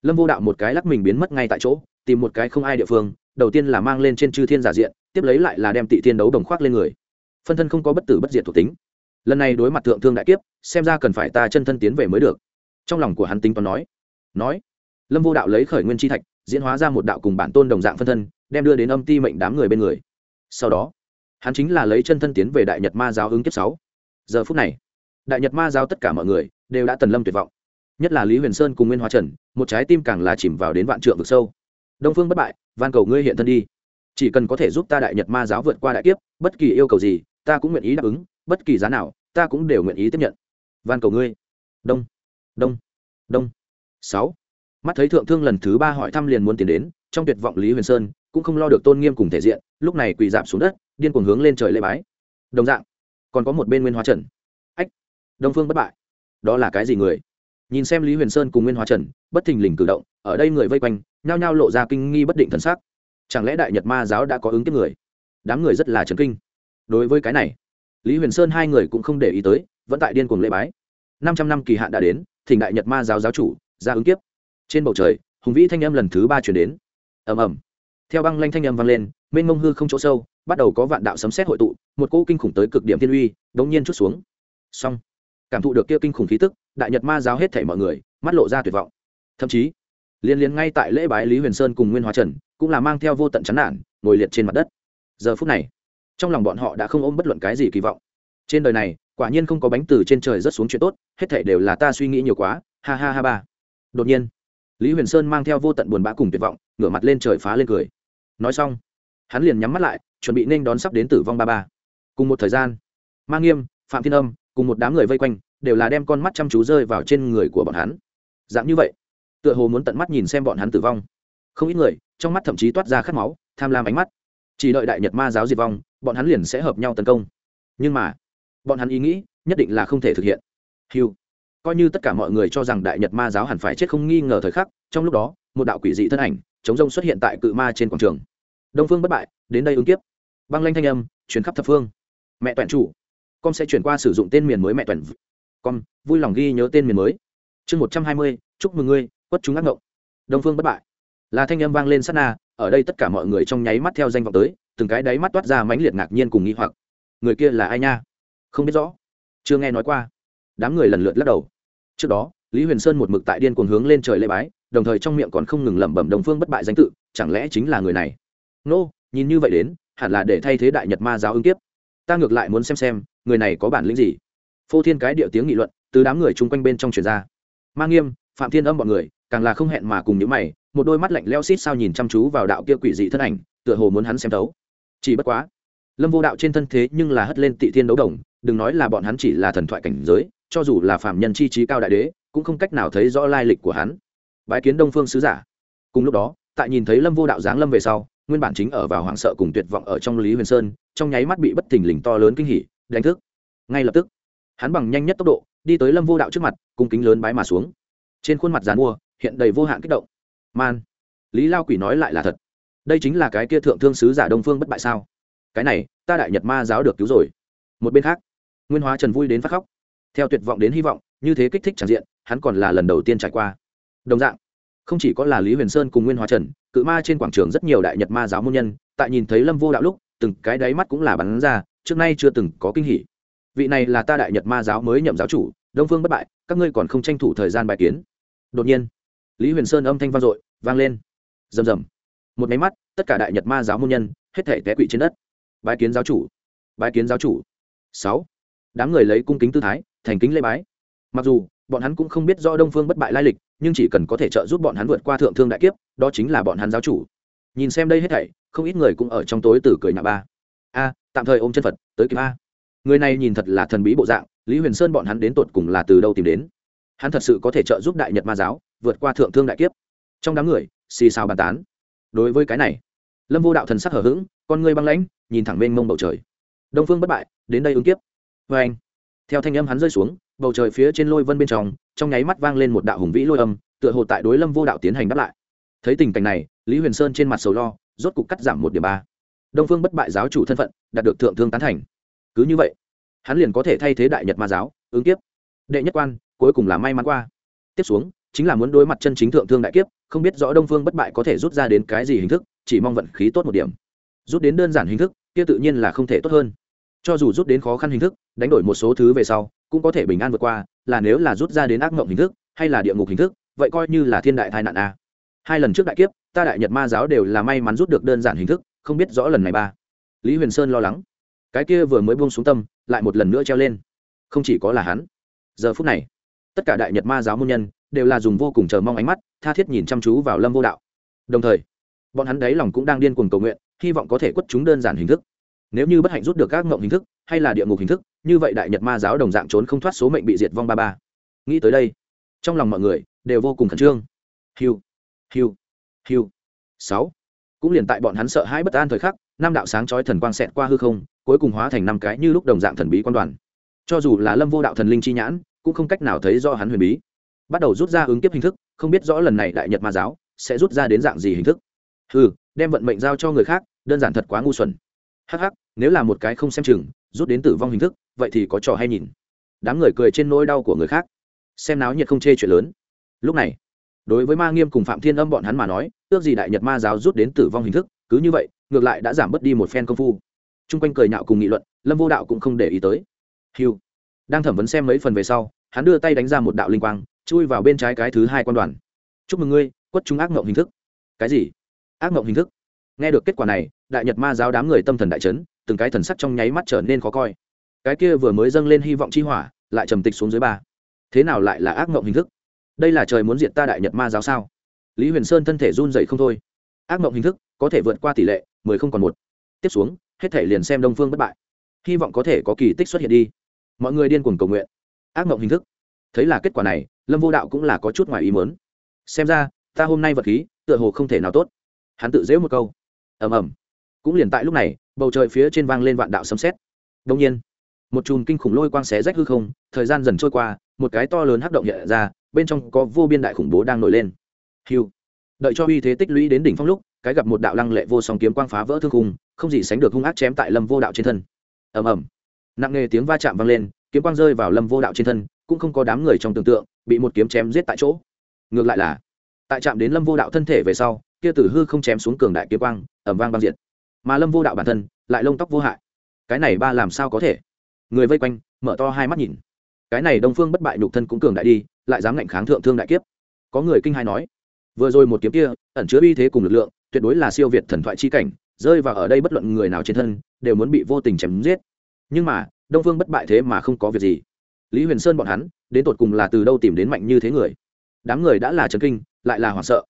Lâm vô đạo một cái lắc mình biến mất ngay tại chỗ, tìm một cái không ai địa phương, đầu tiên là mang lên trên chư thiên giả diện, tiếp lấy lại là đem tị thiên đấu đồng khoác lên người. Phân thân không có bất tử bất diệt thuộc tính. Lần này đối mặt thượng thương đại kiếp, xem ra cần phải ta chân thân tiến về mới được. Trong lòng của hắn tính toán nói. Nói. Lâm vô đạo lấy khởi nguyên chi thạch diễn hóa ra một đạo cùng bản tôn đồng dạng phân thân, đem đưa đến âm ti mệnh đám người bên người. Sau đó, hắn chính là lấy chân thân tiến về đại nhật ma giáo ứng kiếp sáu. Giờ phút này, đại nhật ma giáo tất cả mọi người đều đã tần lâm tuyệt vọng. Nhất là lý huyền sơn cùng nguyên hóa trần, một trái tim càng là chìm vào đến vạn trượng vực sâu. Đông phương bất bại, van cầu ngươi hiện thân đi. Chỉ cần có thể giúp ta đại nhật ma giáo vượt qua đại kiếp, bất kỳ yêu cầu gì, ta cũng nguyện ý đáp ứng, bất kỳ giá nào, ta cũng đều nguyện ý tiếp nhận. Van cầu ngươi. Đông. Đông. Đông. Sáu mắt thấy thượng thương lần thứ ba hỏi thăm liền muốn tiến đến, trong tuyệt vọng lý huyền sơn cũng không lo được tôn nghiêm cùng thể diện, lúc này quỳ giảm xuống đất, điên cuồng hướng lên trời lễ bái. Đồng dạng, còn có một bên nguyên hóa trần. Ách, đông phương bất bại. Đó là cái gì người? Nhìn xem lý huyền sơn cùng nguyên hóa trần, bất thình lình cử động, ở đây người vây quanh, nhao nhao lộ ra kinh nghi bất định thần sắc. Chẳng lẽ đại nhật ma giáo đã có ứng kiếp người? Đám người rất là chấn kinh. Đối với cái này, lý huyền sơn hai người cũng không để ý tới, vẫn tại điên cuồng lễ bái. Năm trăm năm kỳ hạn đã đến, thỉnh đại nhật ma giáo giáo chủ ra ứng kiếp trên bầu trời, hùng vĩ thanh âm lần thứ ba chuyển đến. Ầm ầm. Theo băng lanh thanh âm vang lên, mênh mông hư không chỗ sâu, bắt đầu có vạn đạo sấm xét hội tụ, một cỗ kinh khủng tới cực điểm thiên uy, đống nhiên chút xuống. Xong. Cảm thụ được kia kinh khủng khí tức, đại nhật ma giáo hết thảy mọi người, mắt lộ ra tuyệt vọng. Thậm chí, liên liên ngay tại lễ bái lý huyền sơn cùng nguyên hóa trần, cũng là mang theo vô tận chán nản, ngồi liệt trên mặt đất. Giờ phút này, trong lòng bọn họ đã không ôm bất luận cái gì kỳ vọng. Trên đời này, quả nhiên không có bánh từ trên trời rất xuống chuyện tốt, hết thảy đều là ta suy nghĩ nhiều quá, ha ha ha ba. Đột nhiên lý huyền sơn mang theo vô tận buồn bã cùng tuyệt vọng, ngửa mặt lên trời phá lên cười. Nói xong, hắn liền nhắm mắt lại, chuẩn bị nên đón sắp đến tử vong ba ba. Cùng một thời gian mang nghiêm, phạm thiên âm, cùng một đám người vây quanh, đều là đem con mắt chăm chú rơi vào trên người của bọn hắn. Dạng như vậy, tựa hồ muốn tận mắt nhìn xem bọn hắn tử vong. Không ít người, trong mắt thậm chí toát ra khát máu, tham lam ánh mắt. Chỉ đợi đại nhật ma giáo diệt vong, bọn hắn liền sẽ hợp nhau tấn công. Nhưng mà, bọn hắn ý nghĩ nhất định là không thể thực hiện. Hiu coi như tất cả mọi người cho rằng đại nhật ma giáo hẳn phải chết không nghi ngờ thời khắc, trong lúc đó, một đạo quỷ dị thân ảnh, chống rông xuất hiện tại cự ma trên quảng trường. Đông phương bất bại, đến đây ứng kiếp. Băng lanh thanh âm chuyển khắp thập phương. Mẹ toàn chủ, con sẽ chuyển qua sử dụng tên miền mới mẹ toàn con, vui lòng ghi nhớ tên miền mới. Chương một trăm hai mươi, chúc mừng ngươi, quất chúng ác ngộng. Đông phương bất bại. Là thanh âm vang lên sát na, ở đây tất cả mọi người trong nháy mắt theo danh vọng tới, từng cái đáy mắt toát ra mãnh liệt ngạc nhiên cùng nghi hoặc. Người kia là ai nha? Không biết rõ. Chưa nghe nói qua. Đám người lần lượt lắc đầu trước đó lý huyền sơn một mực tại điên cuồng hướng lên trời lễ bái đồng thời trong miệng còn không ngừng lẩm bẩm đồng phương bất bại danh tự chẳng lẽ chính là người này? Nô、no, nhìn như vậy đến hẳn là để thay thế đại nhật ma giáo ứng kiếp. Ta ngược lại muốn xem xem người này có bản lĩnh gì? Phô thiên cái điệu tiếng nghị luận từ đám người chung quanh bên trong truyền ra. Ma nghiêm phạm thiên âm b ọ n người càng là không hẹn mà cùng những mày một đôi mắt lạnh leo xít sao nhìn chăm chú vào đạo kia quỷ dị thân ảnh tựa hồ muốn hắn xem thấu. Chỉ bất quá lâm vô đạo trên thân thế nhưng là hất lên tị thiên đấu đồng đừng nói là bọn hắn chỉ là thần thoại cảnh giới cho dù là phạm nhân chi trí cao đại đế, cũng không cách nào thấy rõ lai lịch của hắn. Bái kiến đông phương sứ giả. Cùng lúc đó, tại nhìn thấy lâm vô đạo giáng lâm về sau, nguyên bản chính ở vào hoảng sợ cùng tuyệt vọng ở trong lý huyền sơn, trong nháy mắt bị bất thình lình to lớn kinh hỉ, đánh thức. Ngay lập tức, hắn bằng nhanh nhất tốc độ, đi tới lâm vô đạo trước mặt, cung kính lớn bái mà xuống. Trên khuôn mặt dàn mua, hiện đầy vô hạn kích động. Man, lý lao quỷ nói lại là thật. Đây chính là cái kia thượng thương sứ giả đông phương bất bại sao? Cái này, ta đại nhật ma giáo được cứu rồi. Một bên khác, nguyên hóa trần vui đến phát khóc theo tuyệt vọng đến hy vọng, như thế kích thích tràn diện, hắn còn là lần đầu tiên trải qua. Đồng dạng, không chỉ có là lý huyền sơn cùng nguyên hóa trần, cự ma trên quảng trường rất nhiều đại nhật ma giáo môn nhân, tại nhìn thấy lâm vô đạo lúc, từng cái đáy mắt cũng là bắn ra, trước nay chưa từng có kinh hỉ. Vị này là ta đại nhật ma giáo mới nhậm giáo chủ, đông phương bất bại, các ngươi còn không tranh thủ thời gian bài kiến. Đột nhiên, lý huyền sơn âm thanh vang dội, vang lên. Rầm rầm. Một máy mắt, tất cả đại nhật ma giáo môn nhân, hết thể té quỵ trên đất. Bài kiến giáo chủ. Bài kiến giáo chủ. Sáu. Đám người lấy cung kính tư thái thành kính lễ bái. Mặc dù, bọn hắn cũng không biết do đông phương bất bại lai lịch, nhưng chỉ cần có thể trợ giúp bọn hắn vượt qua thượng thương đại kiếp, đó chính là bọn hắn giáo chủ. Nhìn xem đây hết thảy, không ít người cũng ở trong tối từ cười nhà ba. A, tạm thời ôm chân phật, tới kịp a. Người này nhìn thật là thần bí bộ dạng, lý huyền sơn bọn hắn đến tột cùng là từ đâu tìm đến? Hắn thật sự có thể trợ giúp đại nhật ma giáo vượt qua thượng thương đại kiếp? Trong đám người, xì xào bàn tán. Đối với cái này, lâm vô đạo thần sắc hở h ữ g con ngươi băng lãnh, nhìn thẳng bên mông bầu trời. Đông phương bất bại, đến đây ứng kiếp. Vê anh theo thanh âm hắn rơi xuống, bầu trời phía trên lôi vân bên trong trong nháy mắt vang lên một đạo hùng vĩ lôi âm, tựa hồ tại đối lâm vô đạo tiến hành đáp lại. Thấy tình cảnh này, lý huyền sơn trên mặt sầu lo, rốt cục cắt giảm một điểm ba. Đông phương bất bại giáo chủ thân phận, đạt được thượng thương tán thành. Cứ như vậy, hắn liền có thể thay thế đại nhật ma giáo, ứng kiếp. Đệ nhất quan, cuối cùng là may mắn qua. Tiếp xuống, chính là muốn đối mặt chân chính thượng thương đại kiếp, không biết rõ đông phương bất bại có thể rút ra đến cái gì hình thức, chỉ mong vận khí tốt một điểm. Rút đến đơn giản hình thức, kia tự nhiên là không thể tốt hơn cho dù rút đến khó khăn hình thức, đánh đổi một số thứ về sau, cũng có thể bình an vượt qua, là nếu là rút ra đến ác mộng hình thức, hay là địa ngục hình thức, vậy coi như là thiên đại tai nạn a. Hai lần trước đại kiếp, ta đại nhật ma giáo đều là may mắn rút được đơn giản hình thức, không biết rõ lần này ba. Lý huyền sơn lo lắng. Cái kia vừa mới buông xuống tâm, lại một lần nữa treo lên. Không chỉ có là hắn. Giờ phút này, tất cả đại nhật ma giáo môn nhân, đều là dùng vô cùng chờ mong ánh mắt, tha thiết nhìn chăm chú vào lâm vô đạo. Đồng thời, bọn hắn đấy lòng cũng đang điên cuồng cầu nguyện, hy vọng có thể quất chúng đơn giản hình thức nếu như bất hạnh rút được các ngộng hình thức, hay là địa ngục hình thức, như vậy đại nhật ma giáo đồng dạng trốn không thoát số mệnh bị diệt vong ba ba. Nghĩ tới đây, trong lòng mọi người đều vô cùng khẩn trương. Hiu hiu hiu. Sáu. Cũng liền tại bọn hắn sợ hãi bất an thời khắc, năm đạo sáng chói thần quang xẹt qua hư không, cuối cùng hóa thành năm cái như lúc đồng dạng thần bí quan đoàn. Cho dù là lâm vô đạo thần linh chi nhãn, cũng không cách nào thấy do hắn huyền bí. Bắt đầu rút ra ứng kiếp hình thức, không biết rõ lần này đại nhật ma giáo sẽ rút ra đến dạng gì hình thức. Ừ đem vận mệnh giao cho người khác, đơn giản thật quá ngu xuẩn hắc hắc, nếu là một cái không xem chừng, rút đến tử vong hình thức, vậy thì có trò hay nhìn. Đám người cười trên nỗi đau của người khác. Xem náo nhiệt không chê chuyện lớn. Lúc này, đối với ma nghiêm cùng phạm thiên âm bọn hắn mà nói, ước gì đại nhật ma giáo rút đến tử vong hình thức, cứ như vậy, ngược lại đã giảm bớt đi một phen công phu. T r u n g quanh cười nhạo cùng nghị luận, lâm vô đạo cũng không để ý tới. Hiu đang thẩm vấn xem mấy phần về sau, hắn đưa tay đánh ra một đạo linh quang, chui vào bên trái cái thứ hai quan đoàn. Chúc mừng ngươi, quất chúng ác mộng hình thức. Cái gì? Ác mộng hình thức? Nghe được kết quả này, đại nhật ma giáo đám người tâm thần đại chấn, từng cái thần sắc trong nháy mắt trở nên khó coi. Cái kia vừa mới dâng lên hy vọng chi hỏa, lại trầm tịch xuống dưới ba. Thế nào lại là ác mộng hình thức? Đây là trời muốn diệt ta đại nhật ma giáo sao? Lý huyền sơn thân thể run dậy không thôi. Ác mộng hình thức, có thể vượt qua tỷ lệ, mười không còn một. Tiếp xuống, hết thể liền xem đông phương bất bại. Hy vọng có thể có kỳ tích xuất hiện đi. Mọi người điên cuồng cầu nguyện. Ác mộng hình thức. Thấy là kết quả này, lâm vô đạo cũng là có chút ngoài ý mớn xem ra, ta hôm nay vật khí, tựa hồ không thể nào tốt. Hắn tự dễ một câu ầm ầm. Cũng liền tại lúc này, bầu trời phía trên vang lên vạn đạo sấm sét. đông nhiên, một chùm kinh khủng lôi quang xé rách hư không, thời gian dần trôi qua, một cái to lớn hắc động hiện ra, bên trong có vô biên đại khủng bố đang nổi lên. Hiu đợi cho uy thế tích lũy đến đỉnh phong lúc, cái gặp một đạo lăng lệ vô song kiếm quang phá vỡ thương khung, không gì sánh được hung ác chém tại lâm vô đạo trên thân. Ầm ầm. Nặng nề tiếng va chạm vang lên, kiếm quang rơi vào lâm vô đạo trên thân, cũng không có đám người trong tưởng tượng, bị một kiếm chém giết tại chỗ. Ngược lại là tại chạm đến lâm vô đạo thân thể về sau, kia tử hư không chém xuống cường đại kiếm quang ẩm vang băng diệt. Mà lâm vô đạo bản thân, lại lông tóc vô hại. Cái này ba làm sao có thể? Người vây quanh, mở to hai mắt nhìn. Cái này đông phương bất bại nhục thân cũng cường đại đi, lại dám ngạnh kháng thượng thương đại kiếp. Có người kinh hai nói, vừa rồi một kiếm kia, ẩn chứa uy thế cùng lực lượng, tuyệt đối là siêu việt thần thoại chi cảnh, rơi vào ở đây bất luận người nào trên thân, đều muốn bị vô tình chém giết. Nhưng mà, đông phương bất bại thế mà không có việc gì. Lý huyền sơn bọn hắn, đến tột cùng là từ đâu tìm đến mạnh như thế người? Đám người đã là trấn kinh lại là hoảng sợ.